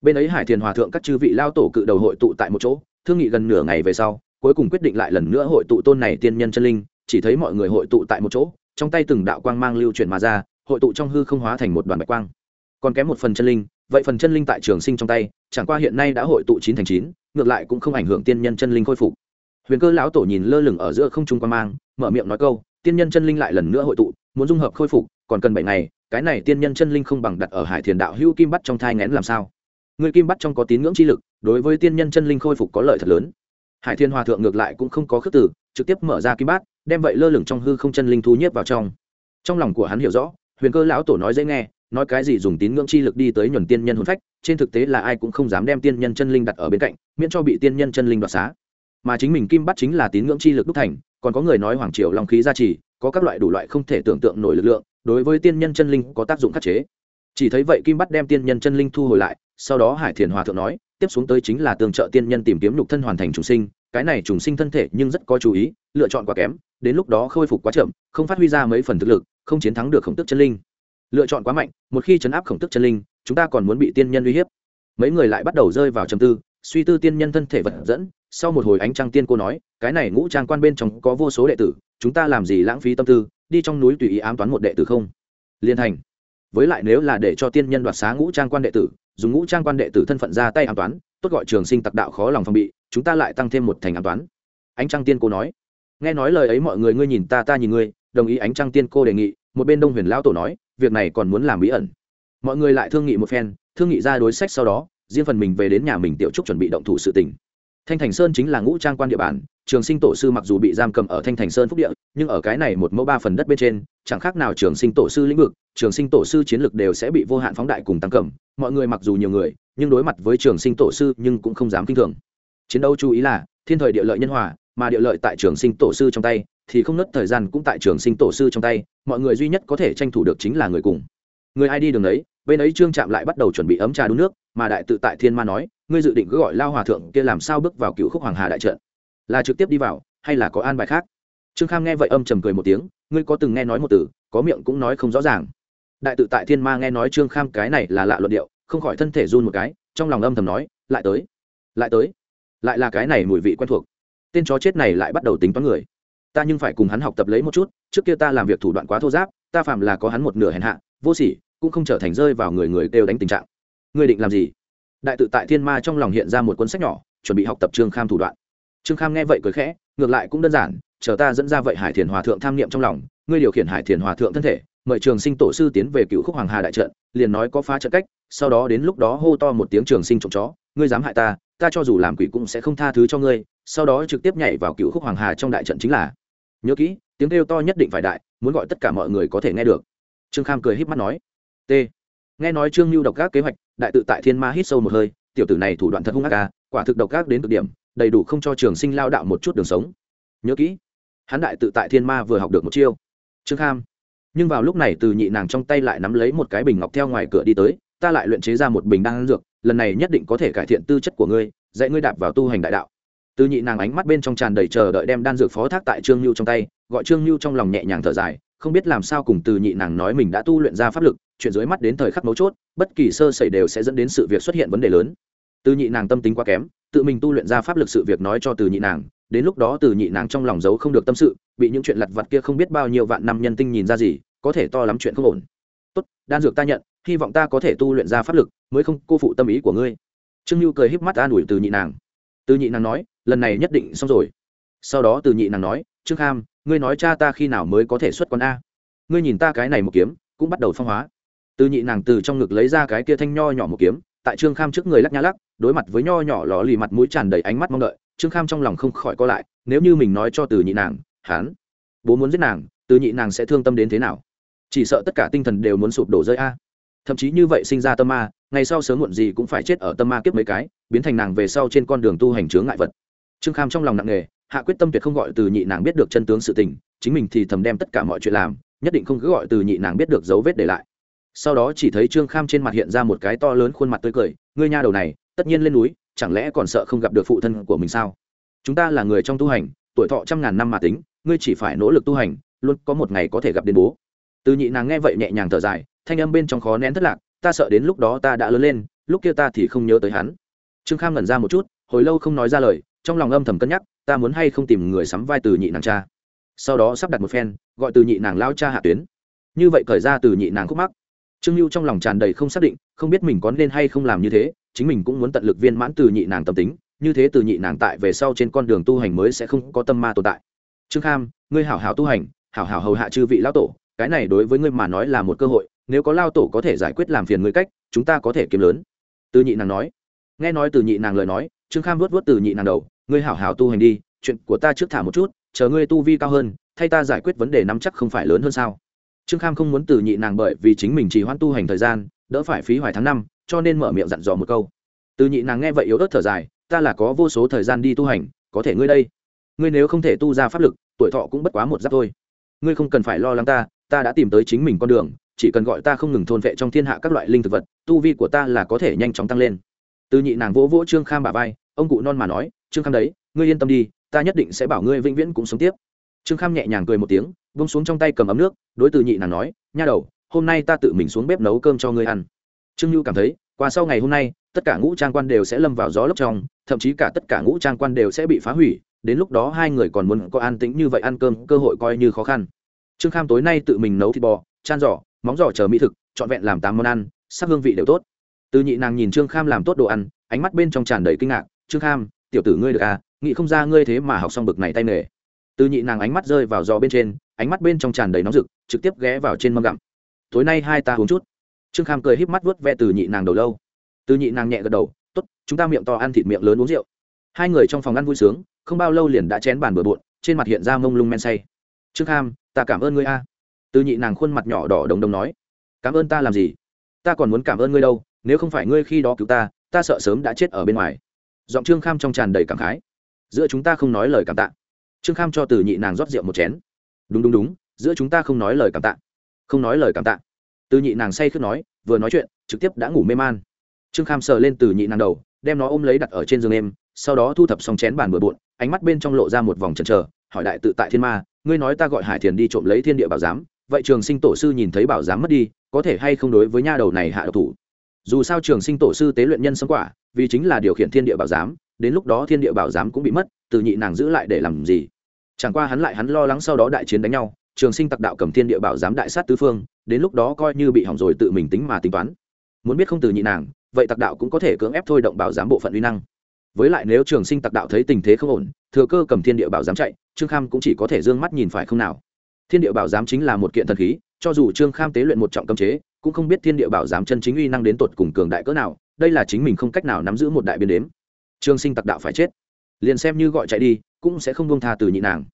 A: Bên ấy hải thiền hòa thượng các chư vị lao tổ cự đầu hội tụ tại một chỗ, thương nghị gần nửa ngày về sau, cuối cùng quyết định lại lần nữa hội tụ tôn này tiên nhân chân linh, chỉ thấy mọi người hội tụ tại một chỗ, trong tay từng đạo quang mang lưu chuyển mà ra, hội tụ trong hư không hóa thành một đoàn bạch quang. Còn kém một phần chân linh, vậy phần chân linh tại trường sinh trong tay, chẳng qua hiện nay đã hội tụ chín thành chín, ngược lại cũng không ảnh hưởng tiên nhân chân linh khôi phục huyền cơ lão tổ nhìn lơ lửng ở giữa không trung quan mang, mở miệng nói câu, tiên nhân chân linh lại lần nữa hội tụ, muốn dung hợp khôi phục, còn cần bảy ngày, cái này tiên nhân chân linh không bằng đặt ở hải thiền đạo hữu kim bắt trong thai ngén làm sao? Người kim bắt trong có tín ngưỡng chi lực, đối với tiên nhân chân linh khôi phục có lợi thật lớn. Hải thiên hòa thượng ngược lại cũng không có khước từ, trực tiếp mở ra kim bát đem vậy lơ lửng trong hư không chân linh thu nhiếp vào trong. Trong lòng của hắn hiểu rõ, huyền cơ lão tổ nói dễ nghe, nói cái gì dùng tín ngưỡng chi lực đi tới nhuần tiên nhân hồn phách, trên thực tế là ai cũng không dám đem tiên nhân chân linh đặt ở bên cạnh, miễn cho bị tiên nhân chân linh đoạt xá mà chính mình kim bắt chính là tín ngưỡng chi lực đúc thành, còn có người nói hoàng triều long khí gia trì, có các loại đủ loại không thể tưởng tượng nổi lực lượng, đối với tiên nhân chân linh có tác dụng khắc chế. Chỉ thấy vậy kim bắt đem tiên nhân chân linh thu hồi lại, sau đó hải thiền hòa thượng nói, tiếp xuống tới chính là tương trợ tiên nhân tìm kiếm nhục thân hoàn thành trùng sinh, cái này trùng sinh thân thể nhưng rất có chú ý, lựa chọn quá kém, đến lúc đó khôi phục quá chậm, không phát huy ra mấy phần thực lực, không chiến thắng được khổng tức chân linh. Lựa chọn quá mạnh, một khi chấn áp khổng tức chân linh, chúng ta còn muốn bị tiên nhân uy hiếp. Mấy người lại bắt đầu rơi vào trầm tư, suy tư tiên nhân thân thể vật dẫn sau một hồi ánh trăng tiên cô nói, cái này ngũ trang quan bên trong có vô số đệ tử, chúng ta làm gì lãng phí tâm tư, đi trong núi tùy ý ám toán một đệ tử không? Liên thành. Với lại nếu là để cho tiên nhân đoạt xá ngũ trang quan đệ tử, dùng ngũ trang quan đệ tử thân phận ra tay ám toán, tốt gọi trường sinh tặc đạo khó lòng phòng bị, chúng ta lại tăng thêm một thành ám toán. Ánh trăng tiên cô nói. Nghe nói lời ấy mọi người ngươi nhìn ta ta nhìn ngươi, đồng ý ánh trăng tiên cô đề nghị, một bên đông huyền lão tổ nói, việc này còn muốn làm bí ẩn. Mọi người lại thương nghị một phen, thương nghị ra đối sách sau đó, riêng phần mình về đến nhà mình tiểu trúc chuẩn bị động thủ sự tình thanh thành sơn chính là ngũ trang quan địa bàn, trường sinh tổ sư mặc dù bị giam cầm ở thanh thành sơn phúc địa, nhưng ở cái này một mẫu ba phần đất bên trên, chẳng khác nào trường sinh tổ sư lĩnh vực, trường sinh tổ sư chiến lược đều sẽ bị vô hạn phóng đại cùng tăng cầm. Mọi người mặc dù nhiều người, nhưng đối mặt với trường sinh tổ sư nhưng cũng không dám kinh thường. Chiến đấu chú ý là, thiên thời địa lợi nhân hòa, mà địa lợi tại trường sinh tổ sư trong tay, thì không nớt thời gian cũng tại trường sinh tổ sư trong tay, mọi người duy nhất có thể tranh thủ được chính là người cùng. Người ai đi đường đấy, bên ấy trương chạm lại bắt đầu chuẩn bị ấm trà đun nước, mà đại tự tại thiên ma nói ngươi dự định cứ gọi lao hòa thượng kia làm sao bước vào cựu khúc hoàng hà đại trận? Là trực tiếp đi vào, hay là có an bài khác? Trương kham nghe vậy âm trầm cười một tiếng, ngươi có từng nghe nói một từ, có miệng cũng nói không rõ ràng. Đại tự tại thiên ma nghe nói trương kham cái này là lạ luận điệu, không khỏi thân thể run một cái, trong lòng âm thầm nói, lại tới lại tới, lại là cái này mùi vị quen thuộc. Tên chó chết này lại bắt đầu tính toán người. Ta nhưng phải cùng hắn học tập lấy một chút, trước kia ta làm việc thủ đoạn quá thô giáp, ta phạm là có hắn một nửa hèn hạ, vô sỉ, cũng không trở thành rơi vào người người đều đánh tình trạng. Ngươi định làm gì? Đại tự tại thiên ma trong lòng hiện ra một cuốn sách nhỏ, chuẩn bị học tập trương kham thủ đoạn. Trương kham nghe vậy cười khẽ, ngược lại cũng đơn giản, chờ ta dẫn ra vậy hải thiền hòa thượng tham niệm trong lòng, ngươi điều khiển hải thiền hòa thượng thân thể, mời trường sinh tổ sư tiến về cựu khúc hoàng hà đại trận, liền nói có phá trận cách, sau đó đến lúc đó hô to một tiếng trường sinh trộm chó, ngươi dám hại ta ta cho dù làm quỷ cũng sẽ không tha thứ cho ngươi. Sau đó trực tiếp nhảy vào cựu khúc hoàng hà trong đại trận chính là nhớ kỹ, tiếng kêu to nhất định phải đại, muốn gọi tất cả mọi người có thể nghe được. Trương kham cười h í p mắt nói, t. Nghe nói trương lưu độc các kế hoạch đại tự tại thiên ma hít sâu một hơi, tiểu tử này thủ đoạn thật hung ác ca quả thực độc ác đến cực điểm, đầy đủ không cho trường sinh lao đạo một chút đường sống. Nhớ kỹ, hắn đại tự tại thiên ma vừa học được một chiêu. Trương kham. Nhưng vào lúc này từ nhị nàng trong tay lại nắm lấy một cái bình ngọc theo ngoài cửa đi tới, ta lại luyện chế ra một bình đan dược, lần này nhất định có thể cải thiện tư chất của ngươi, dạy ngươi đạp vào tu hành đại đạo. Từ nhị nàng ánh mắt bên trong tràn đầy chờ đợi đem đan dược phó thác tại trương nhu trong tay, gọi trương nhu trong lòng nhẹ nhàng thở dài không biết làm sao cùng từ nhị nàng nói mình đã tu luyện ra pháp lực, chuyện dưới mắt đến thời khắc mấu chốt, bất kỳ sơ sẩy đều sẽ dẫn đến sự việc xuất hiện vấn đề lớn. Từ nhị nàng tâm tính quá kém, tự mình tu luyện ra pháp lực sự việc nói cho từ nhị nàng, đến lúc đó từ nhị nàng trong lòng giấu không được tâm sự, bị những chuyện lặt vặt kia không biết bao nhiêu vạn năm nhân tinh nhìn ra gì, có thể to lắm chuyện không ổn. Tốt, đan dược ta nhận, hy vọng ta có thể tu luyện ra pháp lực, mới không cô phụ tâm ý của ngươi. Trương nhu cười híp mắt an ủi từ nhị nàng. Từ nhị nàng nói, lần này nhất định xong rồi. Sau đó từ nhị nàng nói, trương kham ngươi nói cha ta khi nào mới có thể xuất con a? Ngươi nhìn ta cái này một kiếm, cũng bắt đầu phong hóa. Từ nhị nàng từ trong ngực lấy ra cái kia thanh nho nhỏ một kiếm, tại trương kham trước người lắc nhá lắc, đối mặt với nho nhỏ lò lì mặt mũi tràn đầy ánh mắt mong đợi, trương kham trong lòng không khỏi co lại, nếu như mình nói cho từ nhị nàng hán bố muốn giết nàng, từ nhị nàng sẽ thương tâm đến thế nào? Chỉ sợ tất cả tinh thần đều muốn sụp đổ rơi a. Thậm chí như vậy sinh ra tâm ma, ngày sau sớm muộn gì cũng phải chết ở tâm ma kiếp mấy cái, biến thành nàng về sau trên con đường tu hành chướng ngại vật. Trương kham trong lòng nặng nề hạ quyết tâm tuyệt không gọi từ nhị nàng biết được chân tướng sự tình, chính mình thì thầm đem tất cả mọi chuyện làm, nhất định không cứ gọi từ nhị nàng biết được dấu vết để lại. Sau đó chỉ thấy trương kham trên mặt hiện ra một cái to lớn khuôn mặt tươi cười, ngươi nha đầu này, tất nhiên lên núi, chẳng lẽ còn sợ không gặp được phụ thân của mình sao? Chúng ta là người trong tu hành, tuổi thọ trăm ngàn năm mà tính, ngươi chỉ phải nỗ lực tu hành, luôn có một ngày có thể gặp đến bố. Từ nhị nàng nghe vậy nhẹ nhàng thở dài, thanh âm bên trong khó nén thất lạc, ta sợ đến lúc đó ta đã lớn lên, lúc kia ta thì không nhớ tới hắn. Trương kham ngẩn ra một chút, hồi lâu không nói ra lời, trong lòng âm thầm cân nhắc ta muốn hay không tìm người sắm vai từ nhị nàng cha. Sau đó sắp đặt một phen, gọi từ nhị nàng lao cha hạ tuyến. Như vậy khởi ra từ nhị nàng khúc mắc. Trương lưu trong lòng tràn đầy không xác định, không biết mình có nên hay không làm như thế, chính mình cũng muốn tận lực viên mãn từ nhị nàng tâm tính, như thế từ nhị nàng tại về sau trên con đường tu hành mới sẽ không có tâm ma tồn tại. Trương kham, ngươi hảo hảo tu hành, hảo hảo hầu hạ chư vị lão tổ, cái này đối với ngươi mà nói là một cơ hội, nếu có lao tổ có thể giải quyết làm phiền ngươi cách, chúng ta có thể kiếm lớn. Từ nhị nàng nói. Nghe nói từ nhị nàng lời nói, trương kham vớt vớt từ nhị nàng đầu ngươi hảo hảo tu hành đi, chuyện của ta trước thả một chút, chờ ngươi tu vi cao hơn, thay ta giải quyết vấn đề nắm chắc không phải lớn hơn sao? Trương kham không muốn từ nhị nàng bởi vì chính mình chỉ hoãn tu hành thời gian, đỡ phải phí hoài tháng năm, cho nên mở miệng dặn dò một câu. Từ nhị nàng nghe vậy yếu ớt thở dài, ta là có vô số thời gian đi tu hành, có thể ngươi đây. Ngươi nếu không thể tu ra pháp lực, tuổi thọ cũng bất quá một giáp thôi. Ngươi không cần phải lo lắng ta ta đã tìm tới chính mình con đường, chỉ cần gọi ta không ngừng thôn vệ trong thiên hạ các loại linh thực vật, tu vi của ta là có thể nhanh chóng tăng lên. Từ nhị nàng vỗ vỗ trương kham bà vai, ông cụ non mà nói trương kham đấy, ngươi yên tâm đi, ta nhất định sẽ bảo ngươi vĩnh viễn cũng sống tiếp. Trương kham nhẹ nhàng cười một tiếng bông xuống trong tay cầm ấm nước, đối từ nhị nàng nói, nha đầu, hôm nay ta tự mình xuống bếp nấu cơm cho ngươi ăn. Trương nhu cảm thấy, qua sau ngày hôm nay, tất cả ngũ trang quan đều sẽ lâm vào gió lốc trong, thậm chí cả tất cả ngũ trang quan đều sẽ bị phá hủy, đến lúc đó hai người còn muốn có an tĩnh như vậy ăn cơm, cơ hội coi như khó khăn. Trương kham tối nay tự mình nấu thịt bò, chan giỏ, móng giỏ chờ mỹ thực, trọn vẹn làm tám món ăn, sắc hương vị đều tốt. Từ nhị nàng nhìn trương kham làm tốt đồ ăn, ánh mắt bên trong tràn đầy kinh ngạc. Trương kham tiểu tử ngươi được à nghĩ không ra ngươi thế mà học xong bực này tay nghề. Từ nhị nàng ánh mắt rơi vào giò bên trên, ánh mắt bên trong tràn đầy nóng rực, trực tiếp ghé vào trên mâm gặm. Tối nay hai ta uống chút. Trương kham cười híp mắt vuốt ve từ nhị nàng đầu lâu. Từ nhị nàng nhẹ gật đầu, tốt, chúng ta miệng to ăn thịt miệng lớn uống rượu. Hai người trong phòng ăn vui sướng, không bao lâu liền đã chén bàn bừa bộn, trên mặt hiện ra mông lung men say. Trương kham, ta cảm ơn ngươi a. Từ nhị nàng khuôn mặt nhỏ đỏ đồng đồng nói. Cảm ơn ta làm gì? Ta còn muốn cảm ơn ngươi đâu, nếu không phải ngươi khi đó cứu ta ta sợ sớm đã chết ở bên ngoài giọng trương kham trong tràn đầy cảm khái. Giữa chúng ta không nói lời cảm tạ. Trương kham cho từ nhị nàng rót rượu một chén. Đúng đúng đúng, giữa chúng ta không nói lời cảm tạ. Không nói lời cảm tạ. Từ nhị nàng say khước nói, vừa nói chuyện, trực tiếp đã ngủ mê man. Trương kham sờ lên từ nhị nàng đầu, đem nó ôm lấy đặt ở trên giường em, sau đó thu thập xong chén bàn bừa bộn, ánh mắt bên trong lộ ra một vòng chần chờ, hỏi đại tự tại thiên ma, ngươi nói ta gọi hải thiền đi trộm lấy thiên địa bảo giám, vậy trường sinh tổ sư nhìn thấy bảo giám mất đi, có thể hay không đối với nha đầu này hạ độc thủ? Dù sao trường sinh tổ sư tế luyện nhân sống quả vì chính là điều khiển thiên địa bảo giám, đến lúc đó thiên địa bảo giám cũng bị mất, từ nhị nàng giữ lại để làm gì? Chẳng qua hắn lại hắn lo lắng sau đó đại chiến đánh nhau, trường sinh tặc đạo cầm thiên địa bảo giám đại sát tứ phương, đến lúc đó coi như bị hỏng rồi tự mình tính mà tính toán. Muốn biết không từ nhị nàng, vậy tặc đạo cũng có thể cưỡng ép thôi động bảo giám bộ phận uy năng. Với lại nếu trường sinh tặc đạo thấy tình thế không ổn, thừa cơ cầm thiên địa bảo giám chạy, trương kham cũng chỉ có thể d ư ơ n g mắt nhìn phải không nào. Thiên địa bảo giám chính là một kiện thần khí, cho dù trương kham tế luyện một trọng cấm chế, cũng không biết thiên địa bảo giám chân chính uy năng đến tột cùng cường đại cỡ nào đây là chính mình không cách nào nắm giữ một đại biến đếm. Trường sinh tặc đạo phải chết. Liền xem như gọi chạy đi, cũng sẽ không buông tha từ nhị nàng.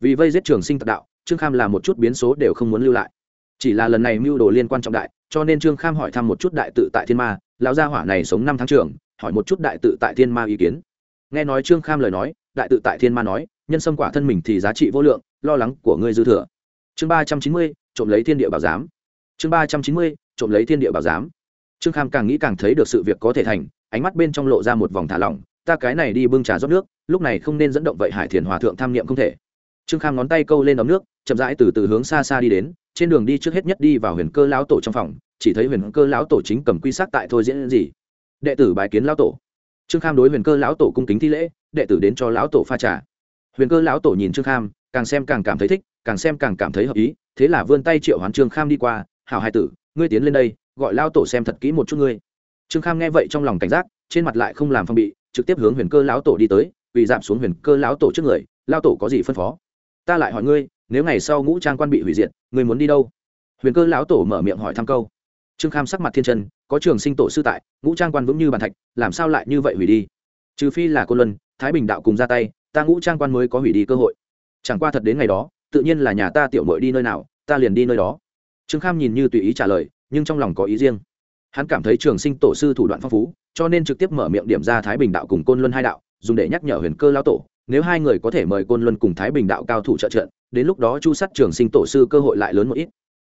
A: Vì vây giết trường sinh tặc đạo, trương kham là một chút biến số đều không muốn lưu lại. Chỉ là lần này mưu đồ liên quan trọng đại, cho nên trương kham hỏi thăm một chút đại tự tại thiên ma, lão gia hỏa này sống năm tháng trường, hỏi một chút đại tự tại thiên ma ý kiến. Nghe nói trương kham lời nói, đại tự tại thiên ma nói, nhân sâm quả thân mình thì giá trị vô lượng, lo lắng của ngươi dư thừa. Chương ba trăm chín mươi, trộm lấy thiên địa bảo giám. Chương ba trăm chín mươi, trộm lấy thiên địa bảo giám trương kham càng nghĩ càng thấy được sự việc có thể thành, ánh mắt bên trong lộ ra một vòng thả lỏng, ta cái này đi bưng trà rót nước, lúc này không nên dẫn động vậy hải thiền hòa thượng tham niệm không thể. Trương kham ngón tay câu lên ấm nước, chậm rãi từ từ hướng xa xa đi đến, trên đường đi trước hết nhất đi vào huyền cơ lão tổ trong phòng, chỉ thấy huyền cơ lão tổ chính cầm quy sát tại thôi diễn gì. Đệ tử bài kiến lão tổ. Trương kham đối huyền cơ lão tổ cung kính thi lễ, đệ tử đến cho lão tổ pha trà. Huyền cơ lão tổ nhìn trương kham, càng xem càng cảm thấy thích, càng xem càng cảm thấy hợp ý, thế là vươn tay triệu hoán trương kham đi qua, hảo hai tử, ngươi tiến lên đây gọi lao tổ xem thật kỹ một chút ngươi. Trương kham nghe vậy trong lòng cảnh giác, trên mặt lại không làm phong bị, trực tiếp hướng huyền cơ lão tổ đi tới vì giảm xuống huyền cơ lão tổ trước người lao tổ có gì phân phó? Ta lại hỏi ngươi, nếu ngày sau ngũ trang quan bị hủy diệt, ngươi muốn đi đâu? Huyền cơ lão tổ mở miệng hỏi thăm câu. Trương kham sắc mặt thiên chân, có trường sinh tổ sư tại, ngũ trang quan vững như bàn thạch, làm sao lại như vậy hủy đi? Trừ phi là cô luân, thái bình đạo cùng ra tay, ta ngũ trang quan mới có hủy đi cơ hội. Chẳng qua thật đến ngày đó, tự nhiên là nhà ta tiểu mội đi nơi nào, ta liền đi nơi đó. Trương kham nhìn như tùy ý trả lời nhưng trong lòng có ý riêng. Hắn cảm thấy trường sinh tổ sư thủ đoạn phong phú, cho nên trực tiếp mở miệng điểm ra thái bình đạo cùng côn luân hai đạo, dùng để nhắc nhở huyền cơ lão tổ, nếu hai người có thể mời côn luân cùng thái bình đạo cao thủ trợ trận, đến lúc đó chu Sắt trường sinh tổ sư cơ hội lại lớn một ít.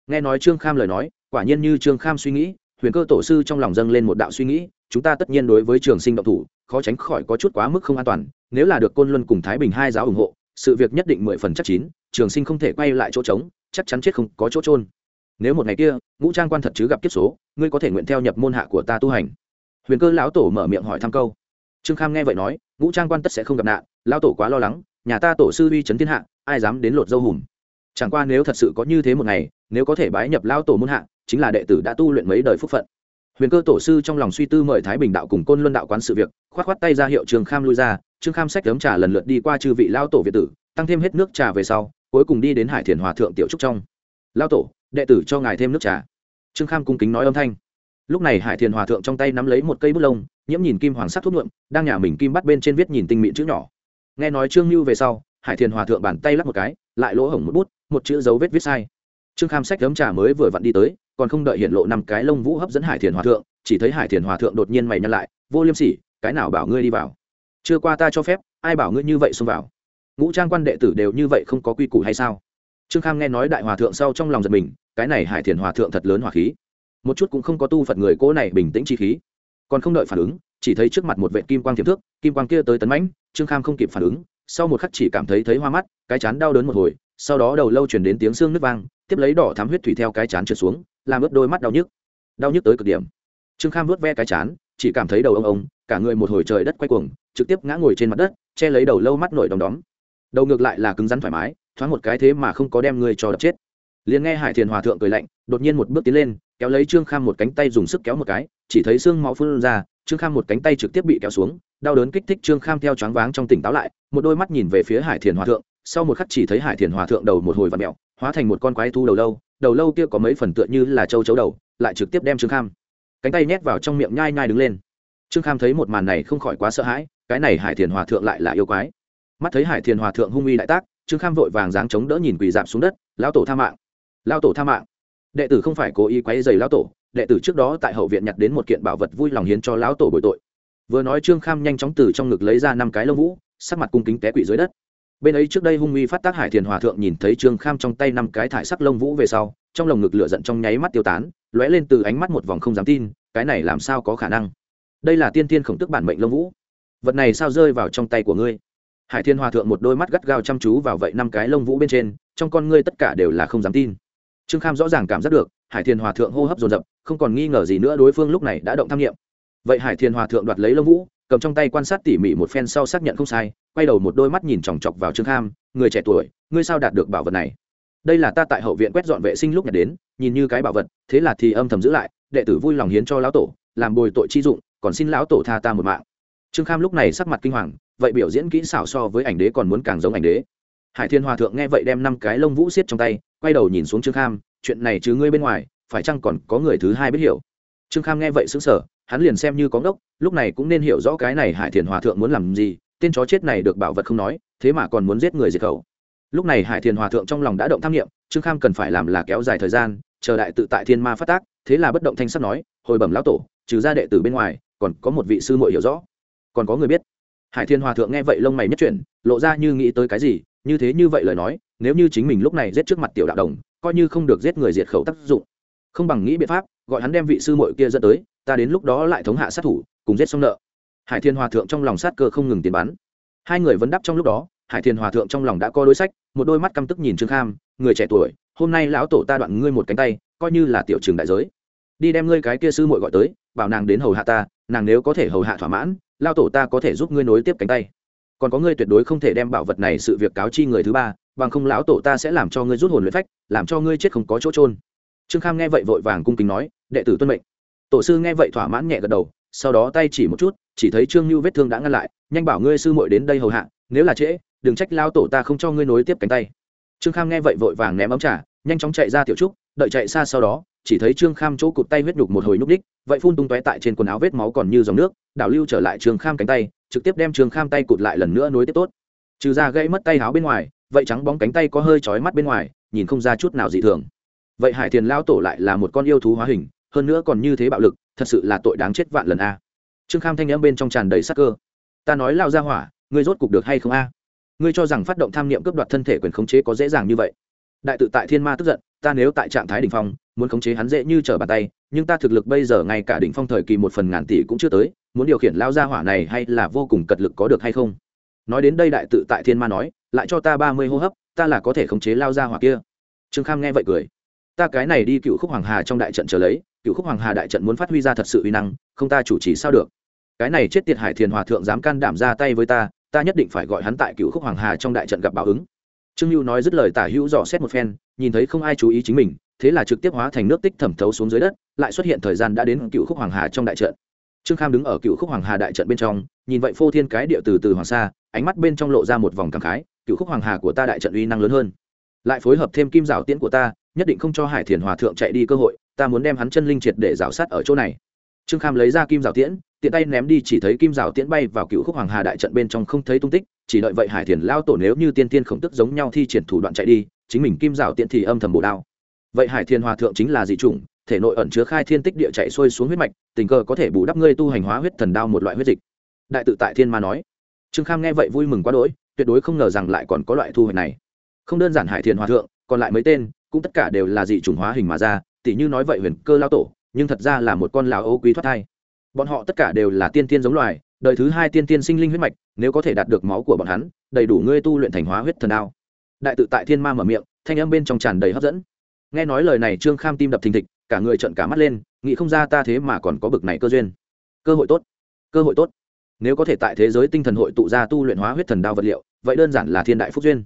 A: Nghe nói trương kham lời nói, quả nhiên như trương kham suy nghĩ, huyền cơ tổ sư trong lòng dâng lên một đạo suy nghĩ, chúng ta tất nhiên đối với trường sinh động thủ, khó tránh khỏi có chút quá mức không an toàn, nếu là được côn luân cùng thái bình hai giáo ủng hộ, sự việc nhất định mười phần chắc chín, trường sinh không thể quay lại chỗ trống, chắc chắn chết không có chỗ trôn nếu một ngày kia, ngũ trang quan thật chứ gặp kiếp số, ngươi có thể nguyện theo nhập môn hạ của ta tu hành. Huyền cơ lão tổ mở miệng hỏi thăm câu. Trương kham nghe vậy nói, ngũ trang quan tất sẽ không gặp nạn, lão tổ quá lo lắng, nhà ta tổ sư uy chấn thiên hạ, ai dám đến lột dâu hùm? Chẳng qua nếu thật sự có như thế một ngày, nếu có thể bái nhập lao tổ môn hạ, chính là đệ tử đã tu luyện mấy đời phúc phận. Huyền cơ tổ sư trong lòng suy tư mời thái bình đạo cùng côn luân đạo quán sự việc k h o á t k h o á t tay ra hiệu trường kham lui ra, trương kham sách đấm trà lần lượt đi qua chư vị lao tổ việt tử, tăng thêm hết nước trà về sau, cuối cùng đi đến hải thiền hòa thượng tiểu trúc trong lao tổ, đệ tử cho ngài thêm nước trà. Trương kham cung kính nói âm thanh. Lúc này hải thiền hòa thượng trong tay nắm lấy một cây bút lông, nhiễm nhìn kim hoàng sắc thuốc nhuộm, đang nhả mình kim bắt bên trên viết nhìn tinh mịn chữ nhỏ. Nghe nói trương lưu về sau, hải thiền hòa thượng bàn tay lắp một cái, lại lỗ hổng một bút, một chữ dấu vết viết sai. Trương kham sách gấm trà mới vừa vặn đi tới, còn không đợi hiện lộ năm cái lông vũ hấp dẫn hải thiền hòa thượng, chỉ thấy hải thiền hòa thượng đột nhiên mày nhăn lại, vô liêm sỉ, cái nào bảo ngươi đi vào? Chưa qua ta cho phép, ai bảo ngươi như vậy xông vào? Ngũ trang quan đệ tử đều như vậy không có quy củ hay sao? Trương kham nghe nói đại hòa thượng sau trong lòng giật mình, cái này hải thiền hòa thượng thật lớn hòa khí. Một chút cũng không có tu phật người cố này bình tĩnh chi khí. Còn không đợi phản ứng, chỉ thấy trước mặt một vệ kim quang tiềm thước, kim quang kia tới tấn mãnh, trương kham không kịp phản ứng, sau một khắc chỉ cảm thấy thấy hoa mắt, cái chán đau đớn một hồi, sau đó đầu lâu chuyển đến tiếng xương nước vang, tiếp lấy đỏ thám huyết thủy theo cái chán trượt xuống, làm ướt đôi mắt đau nhức. Đau nhức tới cực điểm. Trương kham vớt ve cái chán, chỉ cảm thấy đầu ông ông, cả người một hồi trời đất quay cuồng, trực tiếp ngã ngồi trên mặt đất, che lấy đầu lâu mắt nổi đom đóm. Đầu ngược lại là cứng rắn thoải mái thoáng một cái thế mà không có đem người cho đập chết. Liền nghe hải thiền hòa thượng cười lạnh, đột nhiên một bước tiến lên, kéo lấy trương kham một cánh tay dùng sức kéo một cái, chỉ thấy xương máu phun ra, trương kham một cánh tay trực tiếp bị kéo xuống, đau đớn kích thích trương kham theo choáng váng trong tỉnh táo lại, một đôi mắt nhìn về phía hải thiền hòa thượng, sau một khắc chỉ thấy hải thiền hòa thượng đầu một hồi và mẹo hóa thành một con quái thu đầu lâu đầu lâu kia có mấy phần tựa như là châu chấu đầu, lại trực tiếp đem trương kham cánh tay nhét vào trong miệng nhai nhai đứng lên. Trương kham thấy một màn này không khỏi quá sợ hãi, cái này hải thiền hòa thượng lại là yêu quái. Mắt thấy hải thiền hòa thượng hung uy đại tác trương kham vội vàng dáng chống đỡ nhìn quỳ dạp xuống đất, lão tổ tha mạng lao tổ tha mạng. Đệ tử không phải cố ý quấy dày lão tổ, đệ tử trước đó tại hậu viện nhặt đến một kiện bảo vật vui lòng hiến cho lão tổ bồi tội. Vừa nói trương kham nhanh chóng từ trong ngực lấy ra năm cái lông vũ, sắc mặt cung kính té quỵ dưới đất. Bên ấy trước đây hung uy phát tác hải thiền hòa thượng nhìn thấy trương kham trong tay năm cái thải sắc lông vũ về sau, trong lồng ngực lửa giận trong nháy mắt tiêu tán, lóe lên từ ánh mắt một vòng không dám tin, cái này làm sao có khả năng? Đây là tiên tiên khổng tức bản mệnh lông vũ. Vật này sao rơi vào trong tay của ngươi? Hải thiên hòa thượng một đôi mắt gắt gao chăm chú vào vậy năm cái lông vũ bên trên, trong con ngươi tất cả đều là không dám tin. Trương kham rõ ràng cảm giác được, hải thiên hòa thượng hô hấp dồn dập, không còn nghi ngờ gì nữa đối phương lúc này đã động tham nghiệm vậy hải thiên hòa thượng đoạt lấy lông vũ, cầm trong tay quan sát tỉ mỉ một phen sau xác nhận không sai, quay đầu một đôi mắt nhìn chòng chọc vào trương kham, người trẻ tuổi, ngươi sao đạt được bảo vật này? Đây là ta tại hậu viện quét dọn vệ sinh lúc nhặt đến, nhìn như cái bảo vật, thế là thì âm thầm giữ lại, đệ tử vui lòng hiến cho lão tổ, làm bồi tội chi dụng, còn xin lão tổ tha ta một mạng. Trương kham lúc này sắc mặt kinh hoàng vậy biểu diễn kỹ xảo so với ảnh đế còn muốn càng giống ảnh đế. Hải thiên hòa thượng nghe vậy đem năm cái lông vũ xiết trong tay, quay đầu nhìn xuống trương kham, chuyện này chứ ngươi bên ngoài, phải chăng còn có người thứ hai biết hiểu? Trương kham nghe vậy xứng sở hắn liền xem như có ngốc, lúc này cũng nên hiểu rõ cái này hải thiên hòa thượng muốn làm gì, tên chó chết này được bảo vật không nói, thế mà còn muốn giết người diệt khẩu. Lúc này hải thiên hòa thượng trong lòng đã động tham nghiệm trương kham cần phải làm là kéo dài thời gian, chờ đại tự tại thiên ma phát tác, thế là bất động thanh sắt nói, hồi bẩm lão tổ, trừ ra đệ tử bên ngoài, còn có một vị sư muội hiểu rõ. Còn có người biết hải thiên hòa thượng nghe vậy lông mày nhất chuyển, lộ ra như nghĩ tới cái gì, như thế như vậy lời nói, nếu như chính mình lúc này giết trước mặt tiểu đạo đồng, coi như không được giết người diệt khẩu tác dụng. Không bằng nghĩ biện pháp, gọi hắn đem vị sư muội kia dẫn tới, ta đến lúc đó lại thống hạ sát thủ, cùng giết xong nợ. Hải thiên hòa thượng trong lòng sát cơ không ngừng tiến bắn. Hai người vấn đáp trong lúc đó, hải thiên hòa thượng trong lòng đã có đối sách, một đôi mắt căm tức nhìn trương kham, người trẻ tuổi, hôm nay lão tổ ta đoạn ngươi một cánh tay, coi như là tiểu trường đại giới. Đi đem ngươi cái kia sư muội gọi tới, bảo nàng đến hầu hạ ta nàng nếu có thể hầu hạ thỏa mãn lao tổ ta có thể giúp ngươi nối tiếp cánh tay. Còn có ngươi tuyệt đối không thể đem bảo vật này sự việc cáo chi người thứ ba bằng không lão tổ ta sẽ làm cho ngươi rút hồn luyện phách làm cho ngươi chết không có chỗ trôn trương kham nghe vậy vội vàng cung kính nói đệ tử tuân mệnh. Tổ sư nghe vậy thỏa mãn nhẹ gật đầu sau đó tay chỉ một chút chỉ thấy trương lưu vết thương đã ngăn lại nhanh bảo ngươi sư muội đến đây hầu hạ nếu là trễ đừng trách lao tổ ta không cho ngươi nối tiếp cánh tay. Trương kham nghe vậy vội vàng ném ấm trả, nhanh chóng chạy ra tiểu trúc đợi chạy xa sau đó chỉ thấy trương kham chỗ cụt tay huyết nhục một hồi nhúc đích vậy phun tung tóe tại trên quần áo vết máu còn như dòng nước, đảo lưu trở lại trương kham cánh tay, trực tiếp đem trương kham tay cụt lại lần nữa nối tiếp tốt. Trừ ra gãy mất tay áo bên ngoài, vậy trắng bóng cánh tay có hơi chói mắt bên ngoài, nhìn không ra chút nào dị thường. Vậy hải thiền lao tổ lại là một con yêu thú hóa hình, hơn nữa còn như thế bạo lực, thật sự là tội đáng chết vạn lần a. Trương kham thanh n bên trong tràn đầy sắc cơ. Ta nói lao ra hỏa, ngươi rốt cục được hay không a? Ngươi cho rằng phát động tham niệm cướp đoạt thân thể quyền khống chế có dễ dàng như vậy. Đại tự tại thiên ma tức giận ta nếu tại trạng thái đ ỉ n h phong, muốn khống chế hắn dễ như trở bàn tay, nhưng ta thực lực bây giờ ngay cả đỉnh phong thời kỳ một phần ngàn tỷ cũng chưa tới, muốn điều khiển lao gia hỏa này hay là vô cùng cật lực có được hay không? Nói đến đây đại tự tại thiên ma nói, lại cho ta ba mươi hô hấp, ta là có thể khống chế lao gia hỏa kia. Trương kham nghe vậy cười. Ta cái này đi cựu khúc hoàng hà trong đại trận trở lấy, cựu khúc hoàng hà đại trận muốn phát huy ra thật sự uy năng, không ta chủ trì sao được. Cái này chết tiệt hải thiền hòa thượng dám can đảm ra tay với ta ta nhất định phải gọi hắn tại cựu khúc hoàng hà trong đại trận gặp báo ứng trương lưu nói dứt lời tả hữu dò xét một phen, nhìn thấy không ai chú ý chính mình, thế là trực tiếp hóa thành nước tích thẩm thấu xuống dưới đất, lại xuất hiện thời gian đã đến cựu khúc hoàng hà trong đại trận. Trương kham đứng ở cựu khúc hoàng hà đại trận bên trong, nhìn vậy phô thiên cái địa từ từ hoàng sa, ánh mắt bên trong lộ ra một vòng cảm khái, cựu khúc hoàng hà của ta đại trận uy năng lớn hơn. Lại phối hợp thêm kim rào tiễn của ta, nhất định không cho hải thiền hòa thượng chạy đi cơ hội, ta muốn đem hắn chân linh triệt để rào sát ở chỗ này trương kham lấy ra kim rào tiễn, tiện tay ném đi, chỉ thấy kim rào tiễn bay vào cựu khúc hoàng hà đại trận bên trong không thấy tung tích, chỉ đợi vậy hải thiền lao tổ nếu như tiên tiên khổng tức giống nhau thi triển thủ đoạn chạy đi, chính mình kim rào tiễn thì âm thầm bổ đao. Vậy hải thiền hòa thượng chính là dị chủng, thể nội ẩn chứa khai thiên tích địa chạy xuôi xuống huyết mạch, tình cờ có thể bù đắp ngươi tu hành hóa huyết thần đao một loại huyết dịch. Đại tự tại thiên ma nói. Trương kham nghe vậy vui mừng quá đỗi, tuyệt đối không ngờ rằng lại còn có loại thu hoạch này. Không đơn giản hải thiền hòa thượng, còn lại mấy tên, cũng tất cả đều là dị chủng hóa hình mà ra tỷ như nói vậy huyền cơ lao tổ nhưng thật ra là một con lão ô quý thoát thai. Bọn họ tất cả đều là tiên tiên giống loài, đời thứ hai tiên tiên sinh linh huyết mạch, nếu có thể đạt được máu của bọn hắn, đầy đủ ngươi tu luyện thành hóa huyết thần đao. Đại tự tại thiên ma mở miệng, thanh âm bên trong tràn đầy hấp dẫn. Nghe nói lời này, trương kham tim đập thình thịch, cả người trợn cả mắt lên, nghĩ không ra ta thế mà còn có bực này cơ duyên. Cơ hội tốt, cơ hội tốt. Nếu có thể tại thế giới tinh thần hội tụ ra tu luyện hóa huyết thần đao vật liệu, vậy đơn giản là thiên đại phúc duyên.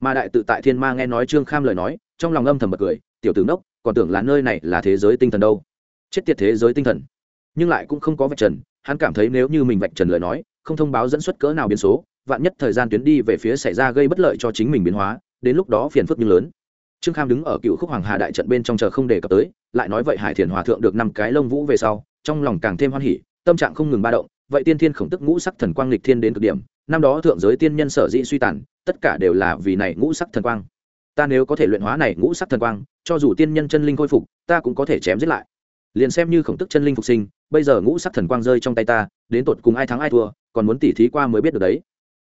A: Mà đại tự tại thiên ma nghe nói trương kham lời nói, trong lòng âm thầm bật cười, tiểu tử nốc còn tưởng là nơi này là thế giới tinh thần đâu? Chết tiệt thế giới tinh thần. Nhưng lại cũng không có vạch trần, hắn cảm thấy nếu như mình vạch trần lời nói, không thông báo dẫn xuất cỡ nào biến số, vạn nhất thời gian tuyến đi về phía xảy ra gây bất lợi cho chính mình biến hóa, đến lúc đó phiền phức như lớn. Trương kham đứng ở cựu khúc hoàng hà đại trận bên trong chờ không đề cập tới, lại nói vậy hải thiền hòa thượng được năm cái lông vũ về sau, trong lòng càng thêm hoan hỉ, tâm trạng không ngừng ba động, vậy tiên thiên khổng tức ngũ sắc thần quang lịch thiên đến cực điểm, năm đó thượng giới tiên nhân sở dĩ suy tàn, tất cả đều là vì này ngũ sắc thần quang. Ta nếu có thể luyện hóa này ngũ sắc thần quang, cho dù tiên nhân chân linh khôi phục, ta cũng có thể chém giết lại liền xem như khổng tức chân linh phục sinh, bây giờ ngũ sắc thần quang rơi trong tay ta, đến tột cùng ai thắng ai thua, còn muốn tỉ thí qua mới biết được đấy.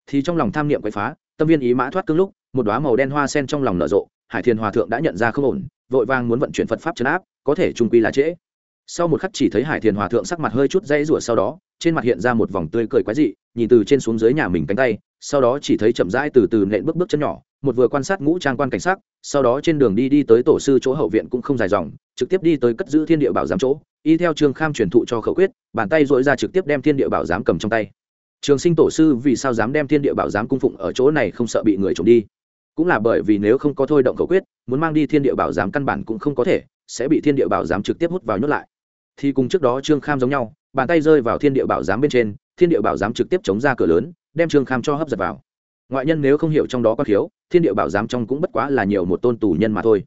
A: Thì trong lòng tham niệm quậy phá, tâm viên ý mã thoát cương lúc, một đoá màu đen hoa sen trong lòng nở rộ, hải thiền hòa thượng đã nhận ra không ổn, vội vàng muốn vận chuyển phật pháp chấn áp, có thể trung quy là trễ. Sau một khắc chỉ thấy hải thiền hòa thượng sắc mặt hơi chút dãy rủa sau đó, trên mặt hiện ra một vòng tươi cười quái dị, nhìn từ trên xuống dưới nhà mình cánh tay, sau đó chỉ thấy chậm rãi từ từ nện bước bước chân nhỏ một vừa quan sát ngũ trang quan cảnh sát sau đó trên đường đi đi tới tổ sư chỗ hậu viện cũng không dài dòng, trực tiếp đi tới cất giữ thiên địa bảo giám chỗ, y theo trương kham truyền thụ cho khẩu quyết, bàn tay dội ra trực tiếp đem thiên địa bảo giám cầm trong tay. Trường sinh tổ sư vì sao dám đem thiên địa bảo giám cung phụng ở chỗ này không sợ bị người trộm đi? Cũng là bởi vì nếu không có thôi động khẩu quyết, muốn mang đi thiên địa bảo giám căn bản cũng không có thể, sẽ bị thiên địa bảo giám trực tiếp hút vào nhốt lại. Thì cùng trước đó trương kham giống nhau, bàn tay rơi vào thiên địa bảo giám bên trên, thiên địa bảo giám trực tiếp chống ra cửa lớn, đem trương kham cho hấp giật vào ngoại nhân nếu không hiểu trong đó có thiếu thiên địa bảo giám trong cũng bất quá là nhiều một tôn tù nhân mà thôi.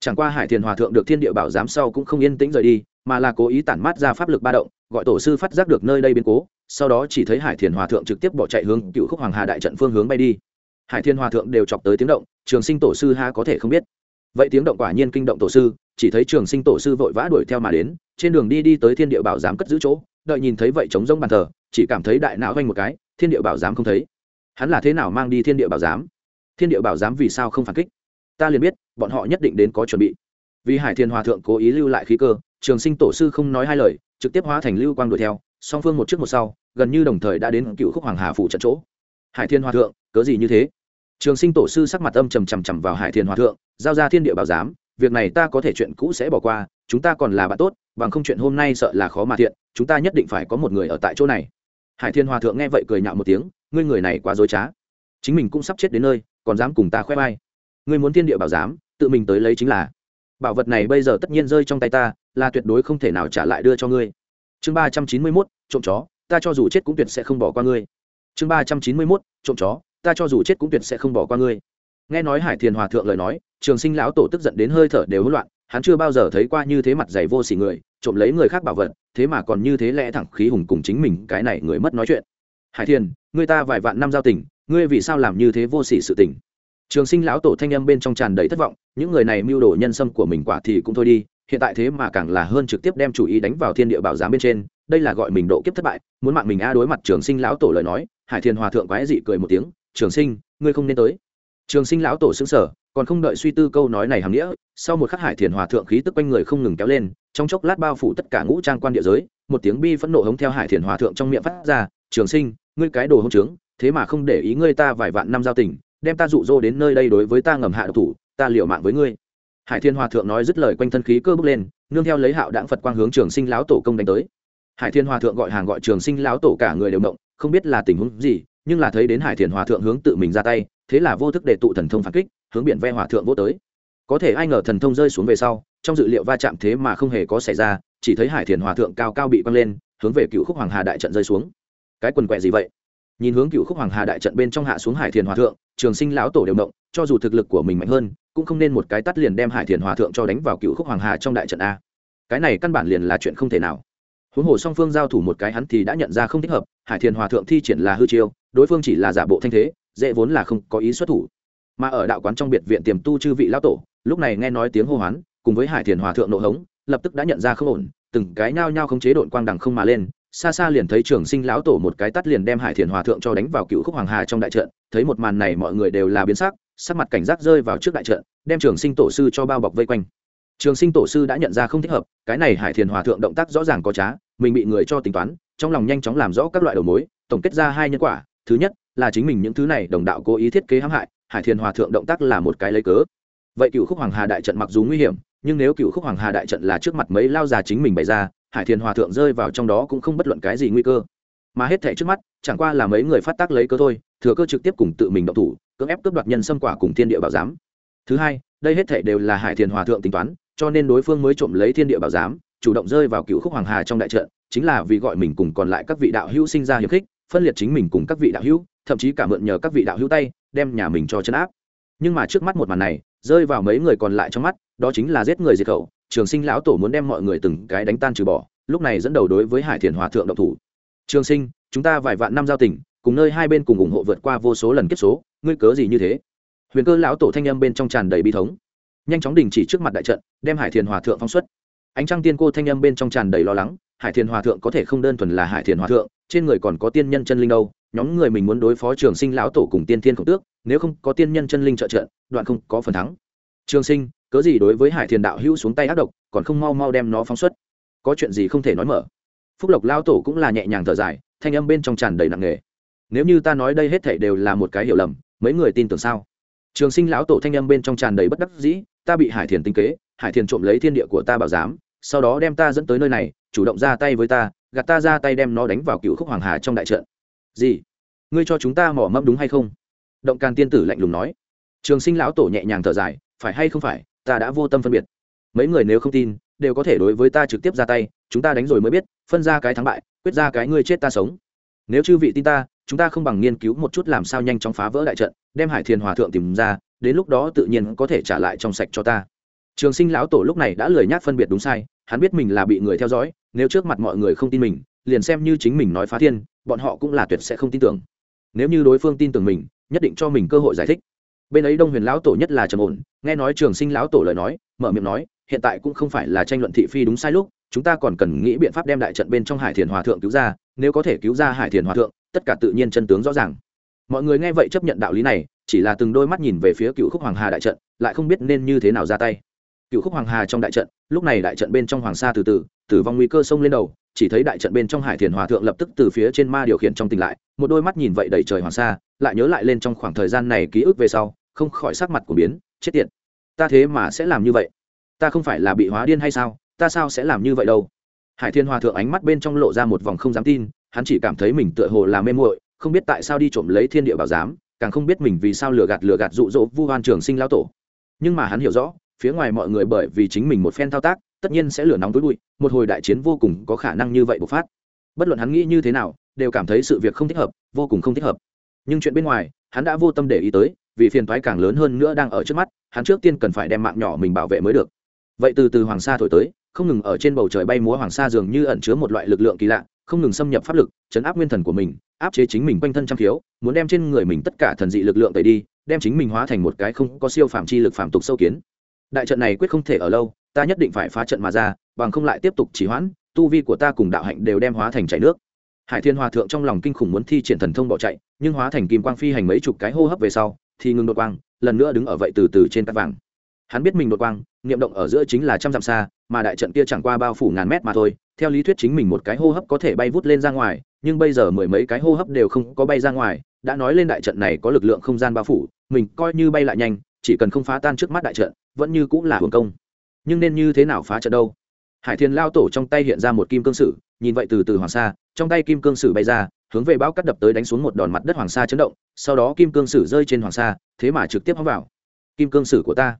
A: Chẳng qua hải thiền hòa thượng được thiên địa bảo giám sau cũng không yên tĩnh rời đi, mà là cố ý tản mát ra pháp lực ba động, gọi tổ sư phát giác được nơi đây biến cố, sau đó chỉ thấy hải thiền hòa thượng trực tiếp bỏ chạy hướng cựu khúc hoàng hà đại trận phương hướng bay đi. Hải thiên hòa thượng đều chọc tới tiếng động, trường sinh tổ sư ha có thể không biết. Vậy tiếng động quả nhiên kinh động tổ sư, chỉ thấy trường sinh tổ sư vội vã đuổi theo mà đến, trên đường đi đi tới thiên địa bảo giám cất giữ chỗ, đợi nhìn thấy vậy trống rông bàn thờ, chỉ cảm thấy đại não vanh một cái, thiên địa bảo giám không thấy hắn là thế nào mang đi thiên địa bảo giám? Thiên địa bảo giám vì sao không phản kích? Ta liền biết, bọn họ nhất định đến có chuẩn bị. Vì hải thiên hòa thượng cố ý lưu lại khí cơ, trường sinh tổ sư không nói hai lời, trực tiếp hóa thành lưu quang đuổi theo, song phương một trước một sau, gần như đồng thời đã đến cựu khúc hoàng hà phủ trận chỗ. Hải thiên hòa thượng, cớ gì như thế? Trường sinh tổ sư sắc mặt âm trầm trầm trầm vào hải thiên hòa thượng, giao ra thiên địa bảo giám, việc này ta có thể chuyện cũ sẽ bỏ qua, chúng ta còn là bạn tốt, bằng không chuyện hôm nay sợ là khó mà thiện, chúng ta nhất định phải có một người ở tại chỗ này. Hải thiên hòa thượng nghe vậy cười nhạo một tiếng ngươi người này quá dối trá. Chính mình cũng sắp chết đến nơi, còn dám cùng ta khoe mai ngươi muốn thiên địa bảo giám, tự mình tới lấy chính là. Bảo vật này bây giờ tất nhiên rơi trong tay ta, là tuyệt đối không thể nào trả lại đưa cho ngươi. Chương ba trăm chín mươi mốt, trộm chó, ta cho dù chết cũng tuyệt sẽ không bỏ qua ngươi. Chương ba trăm chín mươi mốt, trộm chó, ta cho dù chết cũng tuyệt sẽ không bỏ qua ngươi. Nghe nói hải thiền hòa thượng lời nói, trường sinh lão tổ tức giận đến hơi thở đều hỗn loạn, hắn chưa bao giờ thấy qua như thế mặt dày vô s ỉ người, trộm lấy người khác bảo vật, thế mà còn như thế lẽ thẳng khí hùng cùng chính mình, cái này người mất nói chuyện hải thiền người ta vài vạn năm giao tình, ngươi vì sao làm như thế vô s ỉ sự tình? Trường sinh lão tổ thanh âm bên trong tràn đầy thất vọng, những người này mưu đồ nhân sâm của mình quả thì cũng thôi đi, hiện tại thế mà càng là hơn trực tiếp đem chủ ý đánh vào thiên địa bảo giám bên trên, đây là gọi mình độ kiếp thất bại, muốn mạng mình a đối mặt trường sinh lão tổ lời nói, hải thiên hòa thượng quái dị cười một tiếng, trường sinh, ngươi không nên tới. Trường sinh lão tổ xứng sở còn không đợi suy tư câu nói này hàm nghĩa, sau một khắc hải thiền hòa thượng khí tức quanh người không ngừng kéo lên, trong chốc lát bao phủ tất cả ngũ trang quan địa giới, một tiếng bi phẫn nộ hống theo hải thiền hòa thượng trong miệng phát ra, trường sinh ngươi cái đồ hỗn trướng, thế mà không để ý ngươi ta vài vạn năm giao tình, đem ta dụ dỗ đến nơi đây đối với ta ngầm hạ độc thủ, ta liều mạng với ngươi. Hải thiên hòa thượng nói dứt lời quanh thân khí cơ bước lên, nương theo lấy hạo đảng phật quang hướng trường sinh lão tổ công đánh tới. Hải thiên hòa thượng gọi hàng gọi trường sinh lão tổ cả người đều động, không biết là tình huống gì, nhưng là thấy đến hải Thiên hòa thượng hướng tự mình ra tay, thế là vô thức để tụ thần thông phản kích, hướng biển ve hòa thượng vô tới. Có thể ai ngờ thần thông rơi xuống về sau, trong dự liệu va chạm thế mà không hề có xảy ra, chỉ thấy hải Thiên hòa thượng cao cao bị quăng lên, hướng về cựu khúc hoàng hà đại trận rơi xuống cái quần quẹ gì vậy? Nhìn hướng cựu khúc hoàng hà đại trận bên trong hạ xuống hải thiền hòa thượng, trường sinh lão tổ đều động, cho dù thực lực của mình mạnh hơn, cũng không nên một cái tắt liền đem hải thiền hòa thượng cho đánh vào cựu khúc hoàng hà trong đại trận a. Cái này căn bản liền là chuyện không thể nào. Huống hồ song phương giao thủ một cái hắn thì đã nhận ra không thích hợp, hải thiền hòa thượng thi triển là hư chiêu, đối phương chỉ là giả bộ thanh thế, dễ vốn là không có ý xuất thủ. Mà ở đạo quán trong biệt viện tiềm tu chư vị lão tổ, lúc này nghe nói tiếng hô hoán, cùng với hải thiền hòa thượng nộ hống, lập tức đã nhận ra không ổn, từng cái nhao nhao không chế độn quang đằng không mà lên xa xa liền thấy trường sinh lão tổ một cái tắt liền đem hải thiền hòa thượng cho đánh vào cựu khúc hoàng hà trong đại trận, thấy một màn này mọi người đều là biến sắc sắc mặt cảnh giác rơi vào trước đại trận, đem trường sinh tổ sư cho bao bọc vây quanh. Trường sinh tổ sư đã nhận ra không thích hợp, cái này hải thiền hòa thượng động tác rõ ràng có trá, mình bị người cho tính toán, trong lòng nhanh chóng làm rõ các loại đầu mối, tổng kết ra hai nhân quả, thứ nhất là chính mình những thứ này đồng đạo cố ý thiết kế hãm hại, hải thiền hòa thượng động tác là một cái lấy cớ. Vậy cựu khúc hoàng hà đại trận mặc dù nguy hiểm, nhưng nếu cựu khúc hoàng hà đại trận là trước mặt mấy lao già chính mình bày ra hải thiền hòa thượng rơi vào trong đó cũng không bất luận cái gì nguy cơ. Mà hết thảy trước mắt, chẳng qua là mấy người phát tác lấy cơ thôi, thừa cơ trực tiếp cùng tự mình động thủ, cưỡng ép cướp đoạt nhân xâm quả cùng thiên địa bảo giám. Thứ hai, đây hết thảy đều là hải thiền hòa thượng tính toán, cho nên đối phương mới trộm lấy thiên địa bảo giám, chủ động rơi vào cựu khúc hoàng hà trong đại trận, chính là vì gọi mình cùng còn lại các vị đạo hữu sinh ra hiệp khích, phân liệt chính mình cùng các vị đạo hữu, thậm chí cả mượn nhờ các vị đạo hữu tay, đem nhà mình cho chân áp. Nhưng mà trước mắt một màn này, rơi vào mấy người còn lại trong mắt, đó chính là giết người diệt khẩu trường sinh lão tổ muốn đem mọi người từng cái đánh tan trừ bỏ, lúc này dẫn đầu đối với hải thiền hòa thượng động thủ. Trường sinh, chúng ta vài vạn năm giao tình, cùng nơi hai bên cùng ủng hộ vượt qua vô số lần kết số, ngươi cớ gì như thế? Huyền cơ lão tổ thanh âm bên trong tràn đầy bi thống. Nhanh chóng đình chỉ trước mặt đại trận, đem hải thiền hòa thượng phong xuất. Ánh trăng tiên cô thanh âm bên trong tràn đầy lo lắng, hải thiền hòa thượng có thể không đơn thuần là hải thiền hòa thượng, trên người còn có tiên nhân chân linh đâu, nhóm người mình muốn đối phó trường sinh lão tổ cùng tiên thiên khổng tước, nếu không có tiên nhân chân linh trợ trận, đoạn không có phần thắng. Trường sinh cớ gì đối với hải thiền đạo hữu xuống tay ác độc, còn không mau mau đem nó phóng xuất? Có chuyện gì không thể nói mở? Phúc lộc lao tổ cũng là nhẹ nhàng thở dài, thanh âm bên trong tràn đầy nặng nề. Nếu như ta nói đây hết thảy đều là một cái hiểu lầm, mấy người tin tưởng sao? Trường sinh lão tổ thanh âm bên trong tràn đầy bất đắc dĩ, ta bị hải thiền tinh kế, hải thiền trộm lấy thiên địa của ta bảo giám, sau đó đem ta dẫn tới nơi này, chủ động ra tay với ta, gạt ta ra tay đem nó đánh vào cựu khúc hoàng hà trong đại trận. Gì? Ngươi cho chúng ta mỏ mẫm đúng hay không? Động càn tiên tử lạnh lùng nói. Trường sinh lão tổ nhẹ nhàng thở dài, phải hay không phải? Ta đã vô tâm phân biệt. Mấy người nếu không tin, đều có thể đối với ta trực tiếp ra tay, chúng ta đánh rồi mới biết, phân ra cái thắng bại, quyết ra cái ngươi chết ta sống. Nếu chư vị tin ta, chúng ta không bằng nghiên cứu một chút làm sao nhanh chóng phá vỡ đại trận, đem hải thiền hòa thượng tìm ra, đến lúc đó tự nhiên có thể trả lại trong sạch cho ta. Trường sinh lão tổ lúc này đã lười nhác phân biệt đúng sai, hắn biết mình là bị người theo dõi, nếu trước mặt mọi người không tin mình, liền xem như chính mình nói phá thiên, bọn họ cũng là tuyệt sẽ không tin tưởng. Nếu như đối phương tin tưởng mình, nhất định cho mình cơ hội giải thích bên ấy đông huyền lão tổ nhất là trầm ổn, nghe nói trường sinh lão tổ lời nói, mở miệng nói, hiện tại cũng không phải là tranh luận thị phi đúng sai lúc, chúng ta còn cần nghĩ biện pháp đem đại trận bên trong hải thiền hòa thượng cứu ra, nếu có thể cứu ra hải thiền hòa thượng, tất cả tự nhiên chân tướng rõ ràng. Mọi người nghe vậy chấp nhận đạo lý này, chỉ là từng đôi mắt nhìn về phía cựu khúc hoàng hà đại trận, lại không biết nên như thế nào ra tay. Cựu khúc hoàng hà trong đại trận, lúc này đại trận bên trong hoàng sa từ từ, tử vong nguy cơ sông lên đầu chỉ thấy đại trận bên trong hải thiền hòa thượng lập tức từ phía trên ma điều khiển trong tỉnh lại, một đôi mắt nhìn vậy đầy trời hoàng sa, lại nhớ lại lên trong khoảng thời gian này ký ức về sau, không khỏi sắc mặt của biến, chết tiệt. Ta thế mà sẽ làm như vậy? Ta không phải là bị hóa điên hay sao? Ta sao sẽ làm như vậy đâu? Hải thiên hòa thượng ánh mắt bên trong lộ ra một vòng không dám tin, hắn chỉ cảm thấy mình tựa hồ là mê muội, không biết tại sao đi trộm lấy thiên địa bảo giám, càng không biết mình vì sao lừa gạt lừa gạt dụ dỗ vu hoan trường sinh lao tổ. Nhưng mà hắn hiểu rõ, phía ngoài mọi người bởi vì chính mình một phen thao tác tất nhiên sẽ lửa nóng tối bụi, một hồi đại chiến vô cùng có khả năng như vậy bộc phát. Bất luận hắn nghĩ như thế nào, đều cảm thấy sự việc không thích hợp, vô cùng không thích hợp. Nhưng chuyện bên ngoài, hắn đã vô tâm để ý tới, vì phiền toái càng lớn hơn nữa đang ở trước mắt, hắn trước tiên cần phải đem mạng nhỏ mình bảo vệ mới được. Vậy từ từ hoàng sa thổi tới, không ngừng ở trên bầu trời bay múa hoàng sa dường như ẩn chứa một loại lực lượng kỳ lạ, không ngừng xâm nhập pháp lực, chấn áp nguyên thần của mình, áp chế chính mình quanh thân trăm thiếu muốn đem trên người mình tất cả thần dị lực lượng tẩy đi, đem chính mình hóa thành một cái không có siêu phạm chi lực phạm tục sâu kiến. Đại trận này quyết không thể ở lâu ta nhất định phải phá trận mà ra, bằng không lại tiếp tục chỉ hoãn, tu vi của ta cùng đạo hạnh đều đem hóa thành chảy nước. Hải thiên hòa thượng trong lòng kinh khủng muốn thi triển thần thông bỏ chạy, nhưng hóa thành kim quang phi hành mấy chục cái hô hấp về sau, thì ngừng đột quang, lần nữa đứng ở vậy từ từ trên cát vàng. Hắn biết mình đột quang, niệm động ở giữa chính là trăm dặm xa, mà đại trận kia chẳng qua bao phủ ngàn mét mà thôi, theo lý thuyết chính mình một cái hô hấp có thể bay vút lên ra ngoài, nhưng bây giờ mười mấy cái hô hấp đều không có bay ra ngoài, đã nói lên đại trận này có lực lượng không gian bao phủ, mình coi như bay lại nhanh, chỉ cần không phá tan trước mắt đại trận, vẫn như cũng là hưởng công nhưng nên như thế nào phá trận đâu? Hải thiên lao tổ trong tay hiện ra một kim cương sử, nhìn vậy từ từ hoàng sa trong tay kim cương sử bay ra, hướng về bão cắt đập tới đánh xuống một đòn mặt đất hoàng sa chấn động, sau đó kim cương sử rơi trên hoàng sa thế mà trực tiếp hóng vào. Kim cương sử của ta.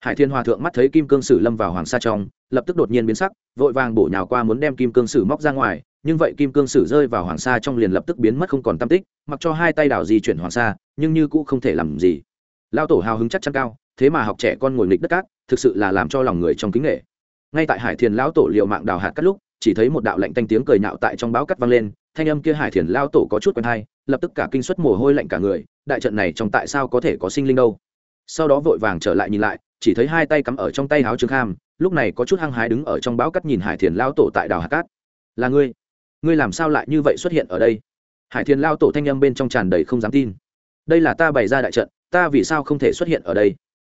A: Hải thiên hòa thượng mắt thấy kim cương sử lâm vào hoàng sa trong, lập tức đột nhiên biến sắc, vội vàng bổ nhào qua muốn đem kim cương sử móc ra ngoài, nhưng vậy kim cương sử rơi vào hoàng sa trong liền lập tức biến mất không còn tam tích, mặc cho hai tay đảo di chuyển hoàng sa nhưng như cũ không thể làm gì. Lao tổ hào hứng chắc chắn cao, thế mà học trẻ con ngồi nghịch đất cát thực sự là làm cho lòng người trong kính nghệ. Ngay tại hải thiền lão tổ liệu mạng đào hạt cắt lúc, chỉ thấy một đạo lạnh tanh tiếng cười nhạo tại trong báo cắt vang lên, thanh âm kia hải thiền lao tổ có chút quen hay, lập tức cả kinh suất mồ hôi lạnh cả người, đại trận này trong tại sao có thể có sinh linh đâu? Sau đó vội vàng trở lại nhìn lại, chỉ thấy hai tay cắm ở trong tay áo trương kham, lúc này có chút hăng hái đứng ở trong báo cắt nhìn hải thiền lao tổ tại đào hạt cát. Là ngươi? Ngươi làm sao lại như vậy xuất hiện ở đây? Hải thiền lao tổ thanh âm bên trong tràn đầy không dám tin. Đây là ta bày ra đại trận, ta vì sao không thể xuất hiện ở đây?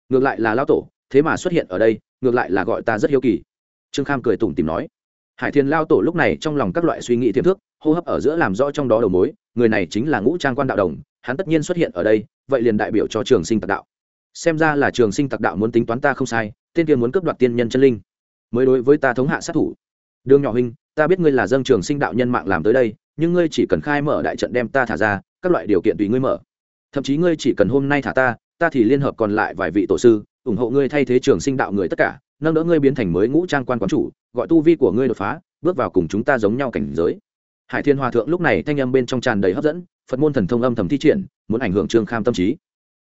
A: Ngược lại là lao tổ thế mà xuất hiện ở đây, ngược lại là gọi ta rất hiếu kỳ. Trương kham cười tủm tìm nói. Hải thiên lao tổ lúc này trong lòng các loại suy nghĩ tiềm thức, hô hấp ở giữa làm rõ trong đó đầu mối, người này chính là ngũ trang quan đạo đồng, hắn tất nhiên xuất hiện ở đây, vậy liền đại biểu cho trường sinh tạc đạo. Xem ra là trường sinh tạc đạo muốn tính toán ta không sai, tên kia muốn cướp đoạt tiên nhân chân linh. Mới đối với ta thống hạ sát thủ. Đường nhỏ huynh, ta biết ngươi là dân trường sinh đạo nhân mạng làm tới đây, nhưng ngươi chỉ cần khai mở đại trận đem ta thả ra, các loại điều kiện tùy ngươi mở. Thậm chí ngươi chỉ cần hôm nay thả ta ta thì liên hợp còn lại vài vị tổ sư ủng hộ ngươi thay thế trường sinh đạo người tất cả, nâng đỡ ngươi biến thành mới ngũ trang quan quán chủ, gọi tu vi của ngươi đột phá, bước vào cùng chúng ta giống nhau cảnh giới. Hải thiên hòa thượng lúc này thanh âm bên trong tràn đầy hấp dẫn, phật môn thần thông âm thầm thi triển, muốn ảnh hưởng trương kham tâm trí.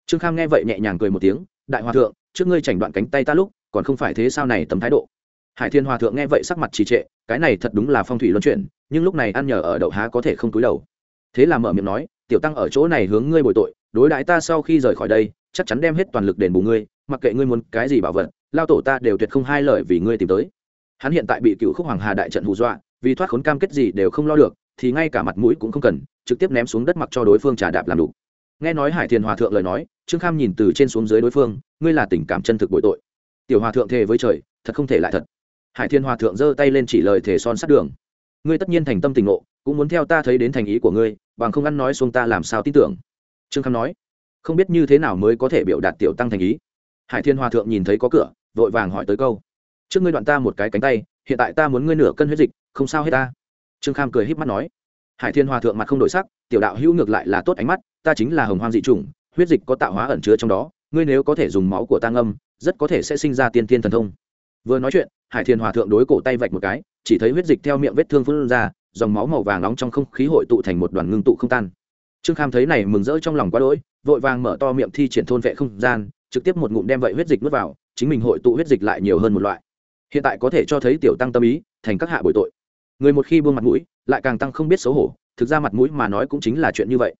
A: Trương kham nghe vậy nhẹ nhàng cười một tiếng, đại hòa thượng, trước ngươi chảnh đoạn cánh tay ta lúc, còn không phải thế sao này tấm thái độ? Hải thiên hòa thượng nghe vậy sắc mặt trì trệ, cái này thật đúng là phong thủy luân chuyển, nhưng lúc này ăn nhờ ở đậu há có thể không túi đầu. Thế là mở miệng nói, tiểu tăng ở chỗ này hướng ngươi bồi tội, đối đãi ta sau khi rời khỏi đây chắc chắn đem hết toàn lực đền bù ngươi, mặc kệ ngươi muốn cái gì bảo vật, lao tổ ta đều tuyệt không hai lời vì ngươi tìm tới. Hắn hiện tại bị cựu khúc hoàng hà đại trận hù dọa, vì thoát khốn cam kết gì đều không lo được, thì ngay cả mặt mũi cũng không cần, trực tiếp ném xuống đất mặc cho đối phương trả đạp làm đủ. Nghe nói hải thiền hòa thượng lời nói, trương kham nhìn từ trên xuống dưới đối phương, ngươi là tình cảm chân thực bội tội. Tiểu hòa thượng thề với trời, thật không thể lại thật. Hải thiên hòa thượng giơ tay lên chỉ lời thề son sát đường. Ngươi tất nhiên thành tâm tình ngộ, cũng muốn theo ta thấy đến thành ý của ngươi, bằng không ăn nói xuống ta làm sao tin tưởng. Trương kham nói không biết như thế nào mới có thể biểu đạt tiểu tăng thành ý. Hải thiên hòa thượng nhìn thấy có cửa, vội vàng hỏi tới câu. Trước ngươi đoạn ta một cái cánh tay, hiện tại ta muốn ngươi nửa cân huyết dịch, không sao hết ta. Trương kham cười h í p mắt nói. Hải thiên hòa thượng mặt không đổi sắc, tiểu đạo hữu ngược lại là tốt ánh mắt, ta chính là hồng hoang dị t r ù n g huyết dịch có tạo hóa ẩn chứa trong đó, ngươi nếu có thể dùng máu của ta ngâm, rất có thể sẽ sinh ra tiên tiên thần thông. Vừa nói chuyện, hải thiên hòa thượng đối cổ tay vạch một cái, chỉ thấy huyết dịch theo miệng vết thương phân ra, dòng máu màu vàng nóng trong không khí hội tụ thành một đoàn ngưng tụ không tan trương kham thấy này mừng rỡ trong lòng quá đỗi, vội vàng mở to miệng thi triển thôn vệ không gian, trực tiếp một ngụm đem vậy huyết dịch nuốt vào, chính mình hội tụ huyết dịch lại nhiều hơn một loại. Hiện tại có thể cho thấy tiểu tăng tâm ý, thành các hạ bội tội. Người một khi buông mặt mũi, lại càng tăng không biết xấu hổ, thực ra mặt mũi mà nói cũng chính là chuyện như vậy.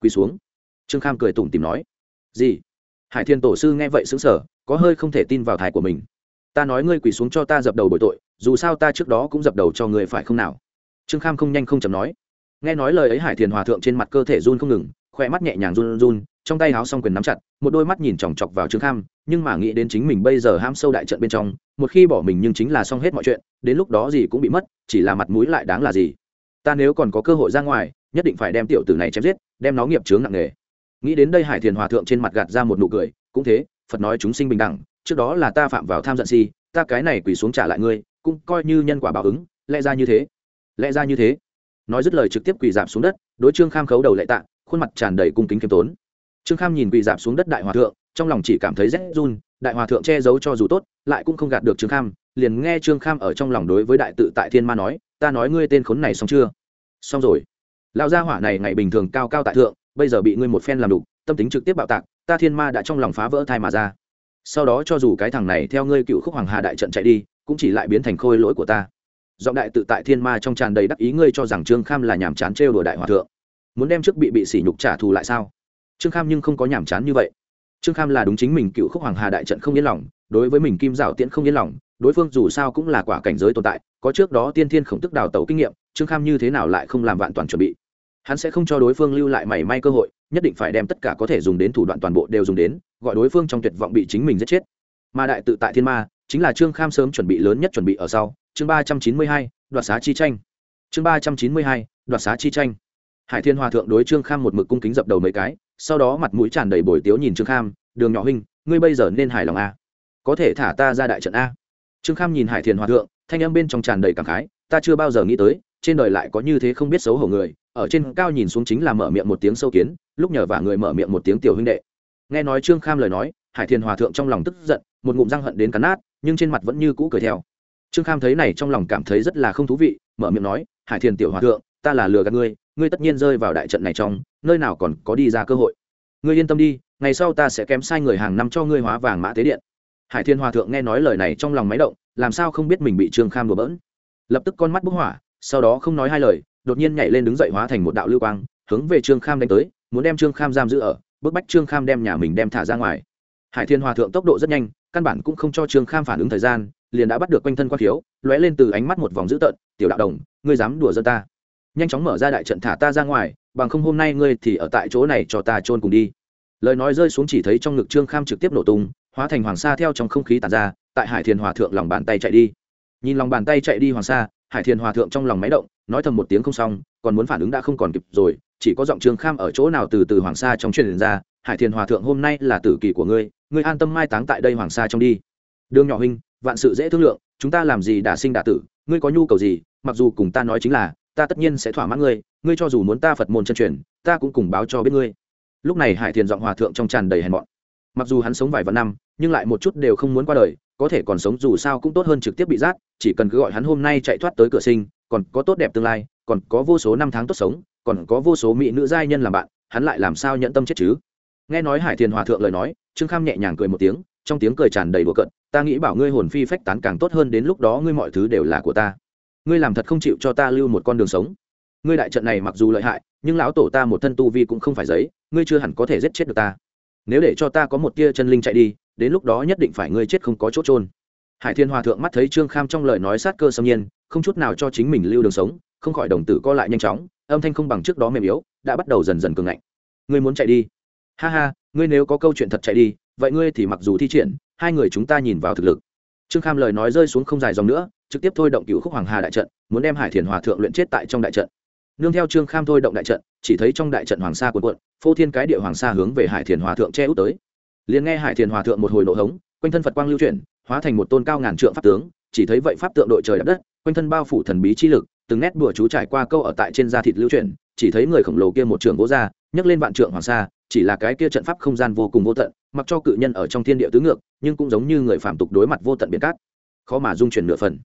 A: Quỳ xuống. Trương kham cười tủm tìm nói. Gì? Hải thiên tổ sư nghe vậy xứng sở có hơi không thể tin vào thái của mình. Ta nói ngươi quỳ xuống cho ta dập đầu bội tội, dù sao ta trước đó cũng dập đầu cho người phải không nào? Trương kham không nhanh không chầm nói nghe nói lời ấy hải thiền hòa thượng trên mặt cơ thể run không ngừng khoe mắt nhẹ nhàng run run, trong tay háo xong quyền nắm chặt, một đôi mắt nhìn chòng chọc vào trương kham, nhưng mà nghĩ đến chính mình bây giờ ham sâu đại trận bên trong, một khi bỏ mình nhưng chính là xong hết mọi chuyện, đến lúc đó gì cũng bị mất, chỉ là mặt mũi lại đáng là gì. Ta nếu còn có cơ hội ra ngoài, nhất định phải đem tiểu tử này chém giết, đem nó nghiệp chướng nặng nề. Nghĩ đến đây hải thiền hòa thượng trên mặt gạt ra một nụ cười, cũng thế, phật nói chúng sinh bình đẳng, trước đó là ta phạm vào tham giận si, ta cái này quỳ xuống trả lại ngươi, cũng coi như nhân quả báo ứng, lẽ ra như thế. Lẽ ra như thế nói dứt lời trực tiếp quỳ dạp xuống đất, đối trương kham khấu đầu lệ tạ, khuôn mặt tràn đầy cung kính khiêm tốn. Trương kham nhìn quỳ dạp xuống đất đại hòa thượng, trong lòng chỉ cảm thấy rét run, đại hòa thượng che giấu cho dù tốt, lại cũng không gạt được trương kham, liền nghe trương kham ở trong lòng đối với đại tự tại thiên ma nói, ta nói ngươi tên khốn này xong chưa? Xong rồi. Lão gia hỏa này ngày bình thường cao cao tại thượng, bây giờ bị ngươi một phen làm đục, tâm tính trực tiếp bạo tạc, ta thiên ma đã trong lòng phá vỡ thai mà ra. Sau đó cho dù cái thằng này theo ngươi cựu khúc hoàng hà đại trận chạy đi, cũng chỉ lại biến thành khôi lỗi của ta giọng đại tự tại thiên ma trong tràn đầy đắc ý, ngươi cho rằng trương kham là nhàm chán trêu đùa đại hòa thượng, muốn đem trước bị bị sỉ nhục trả thù lại sao? Trương kham nhưng không có nhàm chán như vậy. Trương kham là đúng chính mình cựu khúc hoàng hà đại trận không yên lòng, đối với mình kim rào tiễn không yên lòng, đối phương dù sao cũng là quả cảnh giới tồn tại, có trước đó tiên thiên khổng tức đào tẩu kinh nghiệm, trương kham như thế nào lại không làm vạn toàn chuẩn bị? Hắn sẽ không cho đối phương lưu lại mảy may cơ hội, nhất định phải đem tất cả có thể dùng đến thủ đoạn toàn bộ đều dùng đến, gọi đối phương trong tuyệt vọng bị chính mình giết chết. Mà đại tự tại thiên ma chính là trương kham sớm chuẩn bị lớn nhất chuẩn bị ở sau. Chương ba trăm chín mươi hai, đoạt xá chi tranh. Chương ba trăm chín mươi hai, đoạt xá chi tranh. Hải thiên hòa thượng đối trương kham một mực cung kính dập đầu mấy cái, sau đó mặt mũi tràn đầy bồi tiếu nhìn trương kham, đường nhỏ huynh, ngươi bây giờ nên hài lòng a có thể thả ta ra đại trận a trương kham nhìn hải thiền hòa thượng, thanh âm bên trong tràn đầy cảm khái, ta chưa bao giờ nghĩ tới, trên đời lại có như thế không biết xấu hổ người, ở trên cao nhìn xuống chính là mở miệng một tiếng sâu kiến, lúc nhờ vả người mở miệng một tiếng tiểu huynh đệ. Nghe nói trương kham lời nói, hải thiền hòa thượng trong lòng tức giận, một ngụm răng hận đến cắn nát nhưng trên mặt vẫn như cũ cười theo. Trương kham thấy này trong lòng cảm thấy rất là không thú vị, mở miệng nói, hải thiền tiểu hòa thượng, ta là lừa gạt ngươi ngươi tất nhiên rơi vào đại trận này trong, nơi nào còn có đi ra cơ hội. Ngươi yên tâm đi, ngày sau ta sẽ kém sai người hàng năm cho ngươi hóa vàng mã tế điện. Hải thiên hòa thượng nghe nói lời này trong lòng máy động, làm sao không biết mình bị trương kham đùa bỡn. Lập tức con mắt bốc hỏa, sau đó không nói hai lời, đột nhiên nhảy lên đứng dậy hóa thành một đạo lưu quang, hướng về trương kham đánh tới, muốn đem trương kham giam giữ ở, bức bách trương kham đem nhà mình đem thả ra ngoài. Hải thiên hòa thượng tốc độ rất nhanh căn bản cũng không cho trương kham phản ứng thời gian, liền đã bắt được quanh thân quan khiếu, lóe lên từ ánh mắt một vòng dữ tợn, tiểu đạo đồng, ngươi dám đùa dân ta? Nhanh chóng mở ra đại trận thả ta ra ngoài, bằng không hôm nay ngươi thì ở tại chỗ này cho ta trôn cùng đi. Lời nói rơi xuống chỉ thấy trong ngực trương kham trực tiếp nổ tung, hóa thành hoàng sa theo trong không khí tàn ra, tại hải thiền hòa thượng lòng bàn tay chạy đi. Nhìn lòng bàn tay chạy đi hoàng sa, hải thiền hòa thượng trong lòng máy động, nói thầm một tiếng không xong, còn muốn phản ứng đã không còn kịp rồi, chỉ có giọng trương kham ở chỗ nào từ từ hoàng sa trong truyền ra hải thiền hòa thượng hôm nay là tử kỳ của ngươi ngươi an tâm mai táng tại đây hoàng sa trong đi. Đường nhỏ huynh, vạn sự dễ thương lượng, chúng ta làm gì đã sinh đả tử, ngươi có nhu cầu gì, mặc dù cùng ta nói chính là, ta tất nhiên sẽ thỏa mãn ngươi ngươi cho dù muốn ta phật môn chân truyền, ta cũng cùng báo cho biết ngươi. Lúc này hải thiền giọng hòa thượng trong tràn đầy hèn mọn. Mặc dù hắn sống vài vạn năm, nhưng lại một chút đều không muốn qua đời, có thể còn sống dù sao cũng tốt hơn trực tiếp bị giết, chỉ cần cứ gọi hắn hôm nay chạy thoát tới cửa sinh, còn có tốt đẹp tương lai, còn có vô số năm tháng tốt sống, còn có vô số mỹ nữ giai nhân làm bạn, hắn lại làm sao nhận tâm chết chứ? Nghe nói hải thiền hòa thượng lời nói, trương kham nhẹ nhàng cười một tiếng, trong tiếng cười tràn đầy đùa cận ta nghĩ bảo ngươi hồn phi phách tán càng tốt hơn đến lúc đó ngươi mọi thứ đều là của ta. Ngươi làm thật không chịu cho ta lưu một con đường sống. Ngươi đại trận này mặc dù lợi hại, nhưng lão tổ ta một thân tu vi cũng không phải giấy, ngươi chưa hẳn có thể giết chết được ta. Nếu để cho ta có một tia chân linh chạy đi, đến lúc đó nhất định phải ngươi chết không có chỗ trôn hải thiên hòa thượng mắt thấy trương kham trong lời nói sát cơ xâm nhiên, không chút nào cho chính mình lưu đường sống, không khỏi đồng tử co lại nhanh chóng, âm thanh không bằng trước đó mềm yếu, đã bắt đầu dần dần cường ngạnh. Ngươi muốn chạy đi? Ha ha, ngươi nếu có câu chuyện thật chạy đi, vậy ngươi thì mặc dù thi triển, hai người chúng ta nhìn vào thực lực. Trương kham lời nói rơi xuống không dài dòng nữa, trực tiếp thôi động cựu khúc hoàng hà đại trận, muốn đem hải thiền hòa thượng luyện chết tại trong đại trận. Nương theo trương kham thôi động đại trận, chỉ thấy trong đại trận hoàng sa cuộn cuộn, phô thiên cái địa hoàng sa hướng về hải thiền hòa thượng che út tới. Liền nghe hải thiền hòa thượng một hồi nổ hống, quanh thân phật quang lưu chuyển, hóa thành một tôn cao ngàn trượng pháp tướng, chỉ thấy vậy pháp tượng đội trời đất, quanh thân bao phủ thần bí chi lực, từng nét bùa chú trải qua câu ở tại trên da thịt lưu chuyển, chỉ thấy người khổng lồ kia một trường gỗ ra, nhấc lên vạn trượng hoàng sa chỉ là cái kia trận pháp không gian vô cùng vô tận, mặc cho cự nhân ở trong thiên địa tứ ngược, nhưng cũng giống như người phạm tục đối mặt vô tận biển cát. Khó mà dung chuyển nửa phần.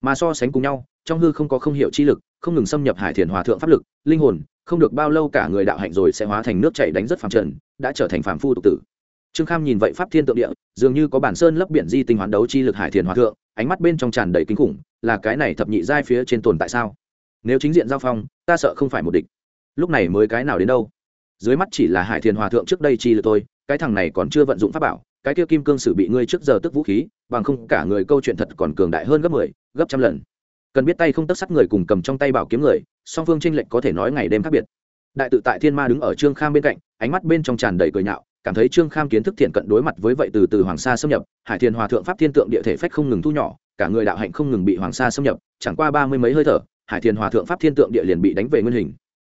A: Mà so sánh cùng nhau, trong hư không có không hiểu chi lực, không ngừng xâm nhập hải thiền hòa thượng pháp lực, linh hồn, không được bao lâu cả người đạo hạnh rồi sẽ hóa thành nước chảy đánh rất phàm trần, đã trở thành phàm phu tục tử. Trương kham nhìn vậy pháp thiên tượng địa, dường như có bản sơn lấp biển di tinh hoán đấu chi lực hải thiền hòa thượng, ánh mắt bên trong tràn đầy kinh khủng, là cái này thập nhị giai phía trên tồn tại sao? Nếu chính diện giao phong, ta sợ không phải một địch. Lúc này mới cái nào đến đâu? Dưới mắt chỉ là hải thiền hòa thượng trước đây chi là tôi cái thằng này còn chưa vận dụng pháp bảo cái kia kim cương sử bị ngươi trước giờ tức vũ khí bằng không cả người câu chuyện thật còn cường đại hơn gấp mười 10, gấp trăm lần. Cần biết tay không tất sắt người cùng cầm trong tay bảo kiếm người song phương tranh lệch có thể nói ngày đêm khác biệt. Đại tự tại thiên ma đứng ở trương kham bên cạnh ánh mắt bên trong tràn đầy cười nhạo cảm thấy trương kham kiến thức thiện cận đối mặt với vậy từ từ hoàng sa xâm nhập hải thiền hòa thượng pháp thiên tượng địa thể phách không ngừng thu nhỏ cả người đạo hạnh không ngừng bị hoàng sa xâm nhập chẳng qua ba mươi mấy hơi thở hải thiền hòa thượng pháp thiên tượng địa liền bị đánh về nguyên hình.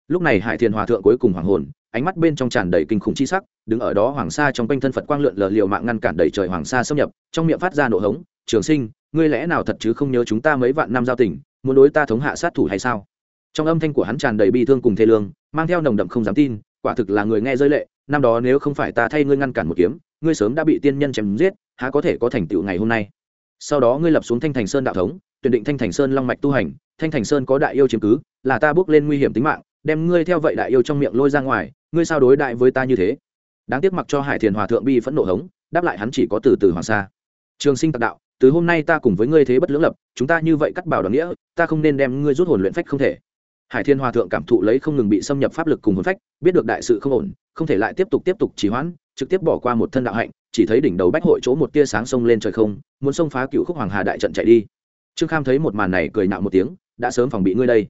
A: Lúc này hải thiền hòa thượng cuối cùng hoàng hồn ánh mắt bên trong tràn đầy kinh khủng chi sắc, đứng ở đó hoàng sa trong quanh thân phật quang lượn lờ liều mạng ngăn cản đầy trời hoàng sa xâm nhập, trong miệng phát ra nổ hống, trường sinh, ngươi lẽ nào thật chứ không nhớ chúng ta mấy vạn năm giao tình, muốn đối ta thống hạ sát thủ hay sao? Trong âm thanh của hắn tràn đầy bi thương cùng thê lương, mang theo nồng đậm không dám tin, quả thực là người nghe rơi lệ, năm đó nếu không phải ta thay ngươi ngăn cản một kiếm, ngươi sớm đã bị tiên nhân chém giết, há có thể có thành tựu ngày hôm nay? Sau đó ngươi lập xuống thanh thành sơn đạo thống, tuyển định thanh thành sơn long mạch tu hành, thanh thành sơn có đại yêu chiếm cứ, là ta bước lên nguy hiểm tính mạng đem ngươi theo vậy đại yêu trong miệng lôi ra ngoài, ngươi sao đối đại với ta như thế? Đáng tiếc mặc cho hải thiền hòa thượng bi phẫn nộ hống, đáp lại hắn chỉ có từ từ hoàng sa trường sinh tạc đạo, từ hôm nay ta cùng với ngươi thế bất lưỡng lập, chúng ta như vậy cắt bảo đoàn nghĩa, ta không nên đem ngươi rút hồn luyện phách không thể. Hải thiên hòa thượng cảm thụ lấy không ngừng bị xâm nhập pháp lực cùng hồn phách, biết được đại sự không ổn, không thể lại tiếp tục tiếp tục trì hoãn, trực tiếp bỏ qua một thân đạo hạnh, chỉ thấy đỉnh đầu bách hội chỗ một tia sáng sông lên trời không, muốn xông phá cựu khúc hoàng hà đại trận chạy đi. Trương kham thấy một màn này cười nạo một tiếng, đã sớm phòng bị ngươi đây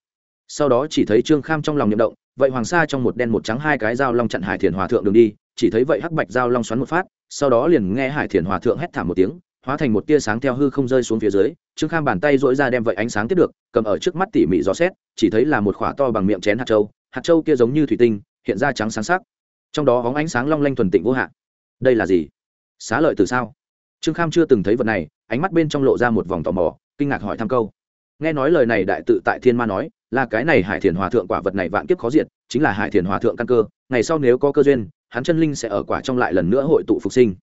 A: sau đó chỉ thấy trương kham trong lòng nhậm động, vậy hoàng sa trong một đen một trắng hai cái dao long chặn hải thiền hòa thượng đường đi, chỉ thấy vậy hắc bạch dao long xoắn một phát, sau đó liền nghe hải thiền hòa thượng hét thảm một tiếng, hóa thành một tia sáng theo hư không rơi xuống phía dưới, trương kham bàn tay dỗi ra đem vậy ánh sáng tiếp được, cầm ở trước mắt tỉ mỉ rõ xét, chỉ thấy là một khỏa to bằng miệng chén hạt châu hạt châu kia giống như thủy tinh, hiện ra trắng sáng sắc. Trong đó hóng ánh sáng long lanh thuần tịnh vô hạn. Đây là gì? Xá lợi từ sao? Trương kham chưa từng thấy vật này, ánh mắt bên trong lộ ra một vòng tò mò, kinh ngạc hỏi thăm câu. Nghe nói lời này đại tự tại thiên ma nói là cái này hải thiền hòa thượng quả vật này vạn kiếp khó diệt, chính là hải thiền hòa thượng căn cơ, ngày sau nếu có cơ duyên, hắn chân linh sẽ ở quả trong lại lần nữa hội tụ phục sinh.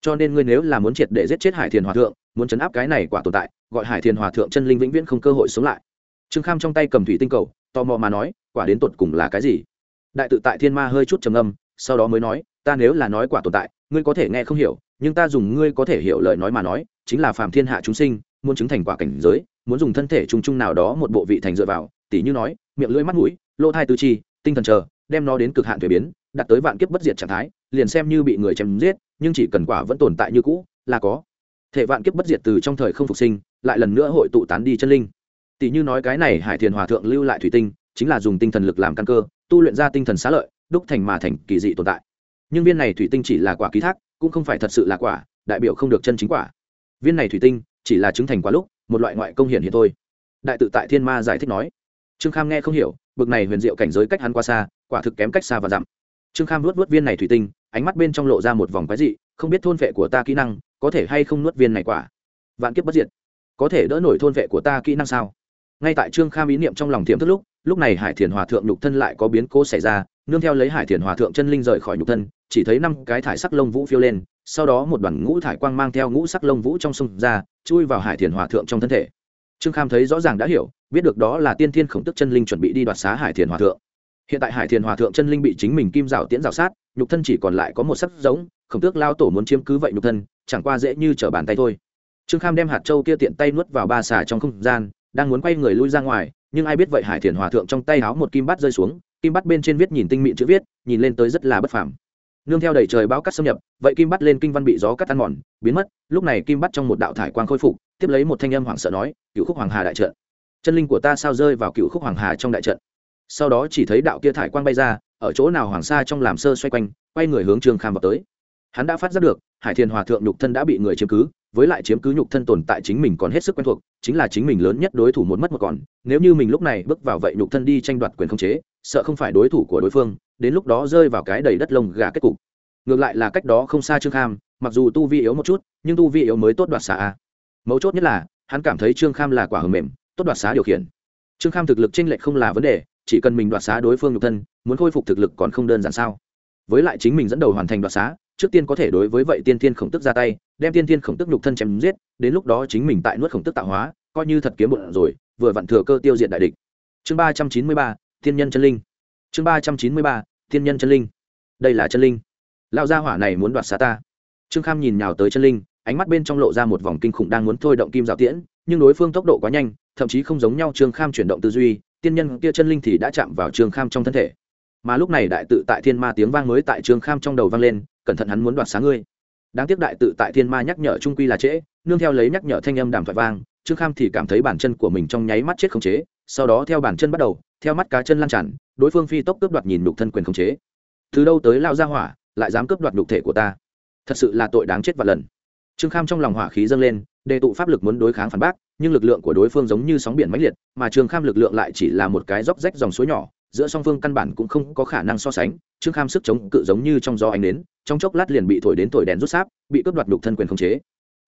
A: Cho nên ngươi nếu là muốn triệt để giết chết hải thiền hòa thượng, muốn chấn áp cái này quả tồn tại, gọi hải thiền hòa thượng chân linh vĩnh viễn không cơ hội sống lại. Trương kham trong tay cầm thủy tinh cầu, tò mò mà nói, quả đến tột cùng là cái gì? Đại tự tại thiên ma hơi chút trầm âm sau đó mới nói, ta nếu là nói quả tồn tại, ngươi có thể nghe không hiểu, nhưng ta dùng ngươi có thể hiểu lời nói mà nói, chính là phàm thiên hạ chúng sinh, muốn chứng thành quả cảnh giới, muốn dùng thân thể chung chung nào đó một bộ vị thành dựa vào tỉ như nói, miệng lưỡi mắt mũi, lỗ thai tư chi, tinh thần chờ, đem nó đến cực hạn thuế biến đặt tới vạn kiếp bất diệt trạng thái, liền xem như bị người chém giết, nhưng chỉ cần quả vẫn tồn tại như cũ, là có. Thể vạn kiếp bất diệt từ trong thời không phục sinh, lại lần nữa hội tụ tán đi chân linh. Tỷ như nói cái này hải thiền hòa thượng lưu lại thủy tinh, chính là dùng tinh thần lực làm căn cơ, tu luyện ra tinh thần xá lợi, đúc thành mà thành kỳ dị tồn tại. Nhưng viên này thủy tinh chỉ là quả ký thác, cũng không phải thật sự là quả, đại biểu không được chân chính quả. Viên này thủy tinh chỉ là chứng thành quả lúc, một loại ngoại công hiển hiện thôi. Đại tự tại thiên ma giải thích nói trương kham nghe không hiểu, bực này huyền diệu cảnh giới cách hắn qua xa, quả thực kém cách xa và dặm. Trương kham nuốt nuốt viên này thủy tinh, ánh mắt bên trong lộ ra một vòng quái dị, không biết thôn vệ của ta kỹ năng, có thể hay không nuốt viên này quả. Vạn kiếp bất diệt. Có thể đỡ nổi thôn vệ của ta kỹ năng sao? Ngay tại trương kham ý niệm trong lòng thiệm thức lúc lúc này hải thiền hòa thượng nhục thân lại có biến cố xảy ra, nương theo lấy hải thiền hòa thượng chân linh rời khỏi nhục thân, chỉ thấy năm cái thải sắc lông vũ phiêu lên, sau đó một đoàn ngũ thải quang mang theo ngũ sắc lông vũ trong sông ra, chui vào hải thiền hòa thượng trong thân thể trương kham thấy rõ ràng đã hiểu, biết được đó là tiên thiên khổng tức chân linh chuẩn bị đi đoạt xá hải thiền hòa thượng. Hiện tại hải thiền hòa thượng chân linh bị chính mình kim rào tiễn rào sát, nhục thân chỉ còn lại có một sắc giống, khổng tước lao tổ muốn chiếm cứ vậy nhục thân, chẳng qua dễ như trở bàn tay thôi. Trương kham đem hạt châu kia tiện tay nuốt vào ba xà trong không gian, đang muốn quay người lui ra ngoài, nhưng ai biết vậy hải thiền hòa thượng trong tay háo một kim bát rơi xuống, kim bát bên trên viết nhìn tinh mịn chữ viết, nhìn lên tới rất là bất phàm. Nương theo đầy trời bão cắt xâm nhập, vậy kim bắt lên kinh văn bị gió cắt ăn mòn, biến mất, lúc này kim bắt trong một đạo thải quang khôi phục tiếp lấy một thanh âm hoảng sợ nói, cựu khúc hoàng hà đại trận, chân linh của ta sao rơi vào cựu khúc hoàng hà trong đại trận? Sau đó chỉ thấy đạo kia thải quang bay ra, ở chỗ nào hoàng sa trong làm sơ xoay quanh, quay người hướng trương kham vào tới. Hắn đã phát giác được, hải thiền hòa thượng nhục thân đã bị người chiếm cứ, với lại chiếm cứ nhục thân tồn tại chính mình còn hết sức quen thuộc, chính là chính mình lớn nhất đối thủ một mất một còn. Nếu như mình lúc này bước vào vậy nhục thân đi tranh đoạt quyền khống chế, sợ không phải đối thủ của đối phương, đến lúc đó rơi vào cái đầy đất lông gà kết cục. Ngược lại là cách đó không xa trương kham, mặc dù tu vi yếu một chút, nhưng tu vi yếu mới tốt đoạt xá mấu chốt nhất là, hắn cảm thấy trương kham là quả hầm mềm, tốt đoạt xá điều khiển. Trương kham thực lực tranh lệch không là vấn đề, chỉ cần mình đoạt xá đối phương nhục thân, muốn khôi phục thực lực còn không đơn giản sao. Với lại chính mình dẫn đầu hoàn thành đoạt xá, trước tiên có thể đối với vậy tiên thiên khổng tức ra tay, đem tiên thiên khổng tức nhục thân chém giết, đến lúc đó chính mình tại nuốt khổng tức tạo hóa, coi như thật kiếm bụng rồi, vừa vặn thừa cơ tiêu diệt đại địch. Chương ba trăm chín mươi ba, thiên nhân chân linh. Chương ba trăm chín mươi ba, thiên nhân chân linh. Đây là chân linh. Lão gia hỏa này muốn đoạt xá ta. Trương kham nhìn nhào tới chân linh ánh mắt bên trong lộ ra một vòng kinh khủng đang muốn thôi động kim rào tiễn, nhưng đối phương tốc độ quá nhanh, thậm chí không giống nhau trương kham chuyển động tư duy, tiên nhân kia chân linh thì đã chạm vào trương kham trong thân thể. Mà lúc này đại tự tại thiên ma tiếng vang mới tại trương kham trong đầu vang lên, cẩn thận hắn muốn đoạt sáng ngươi. Đáng tiếc đại tự tại thiên ma nhắc nhở trung quy là trễ, nương theo lấy nhắc nhở thanh âm đàm thoại vang trương kham thì cảm thấy bàn chân của mình trong nháy mắt chết khống chế, sau đó theo bàn chân bắt đầu, theo mắt cá chân lan tràn, đối phương phi tốc cướp đoạt nhìn nhục thân quyền khống chế. Từ đâu tới lao ra hỏa, lại dám cướp đoạt nhục thể của ta? Thật sự là tội đáng chết và lần trương kham trong lòng hỏa khí dâng lên, đề tụ pháp lực muốn đối kháng phản bác, nhưng lực lượng của đối phương giống như sóng biển mãnh liệt, mà trương kham lực lượng lại chỉ là một cái róc rách dòng suối nhỏ, giữa song phương căn bản cũng không có khả năng so sánh. Trương kham sức chống cự giống như trong gió ánh đến trong chốc lát liền bị thổi đến thổi đèn rút sáp, bị cướp đoạt đục thân quyền khống chế.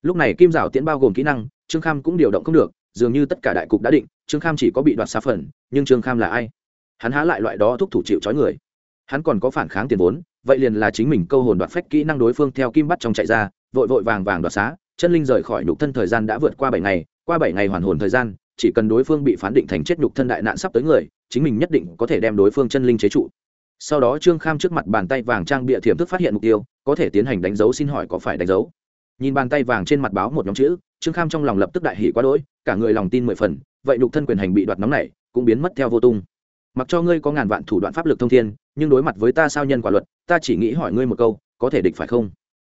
A: Lúc này kim rào tiễn bao gồm kỹ năng, trương kham cũng điều động không được, dường như tất cả đại cục đã định, trương kham chỉ có bị đoạt xa phần, nhưng trương kham là ai? Hắn há lại loại đó thúc thủ chịu trói người. Hắn còn có phản kháng tiền vốn, vậy liền là chính mình câu hồn đoạt phách kỹ năng đối phương theo kim bắt trong chạy ra vội vội vàng vàng đoạt xá, chân linh rời khỏi nhục thân thời gian đã vượt qua bảy ngày, qua bảy ngày hoàn hồn thời gian, chỉ cần đối phương bị phán định thành chết nhục thân đại nạn sắp tới người, chính mình nhất định có thể đem đối phương chân linh chế trụ. Sau đó trương kham trước mặt bàn tay vàng trang bịa thiểm thức phát hiện mục tiêu, có thể tiến hành đánh dấu xin hỏi có phải đánh dấu. Nhìn bàn tay vàng trên mặt báo một nhóm chữ, trương kham trong lòng lập tức đại hỷ quá đỗi, cả người lòng tin mười phần, vậy nhục thân quyền hành bị đoạt nóng này, cũng biến mất theo vô tung. Mặc cho ngươi có ngàn vạn thủ đoạn pháp lực thông thiên, nhưng đối mặt với ta sao nhân quả luật, ta chỉ nghĩ hỏi ngươi một câu, có thể địch phải không?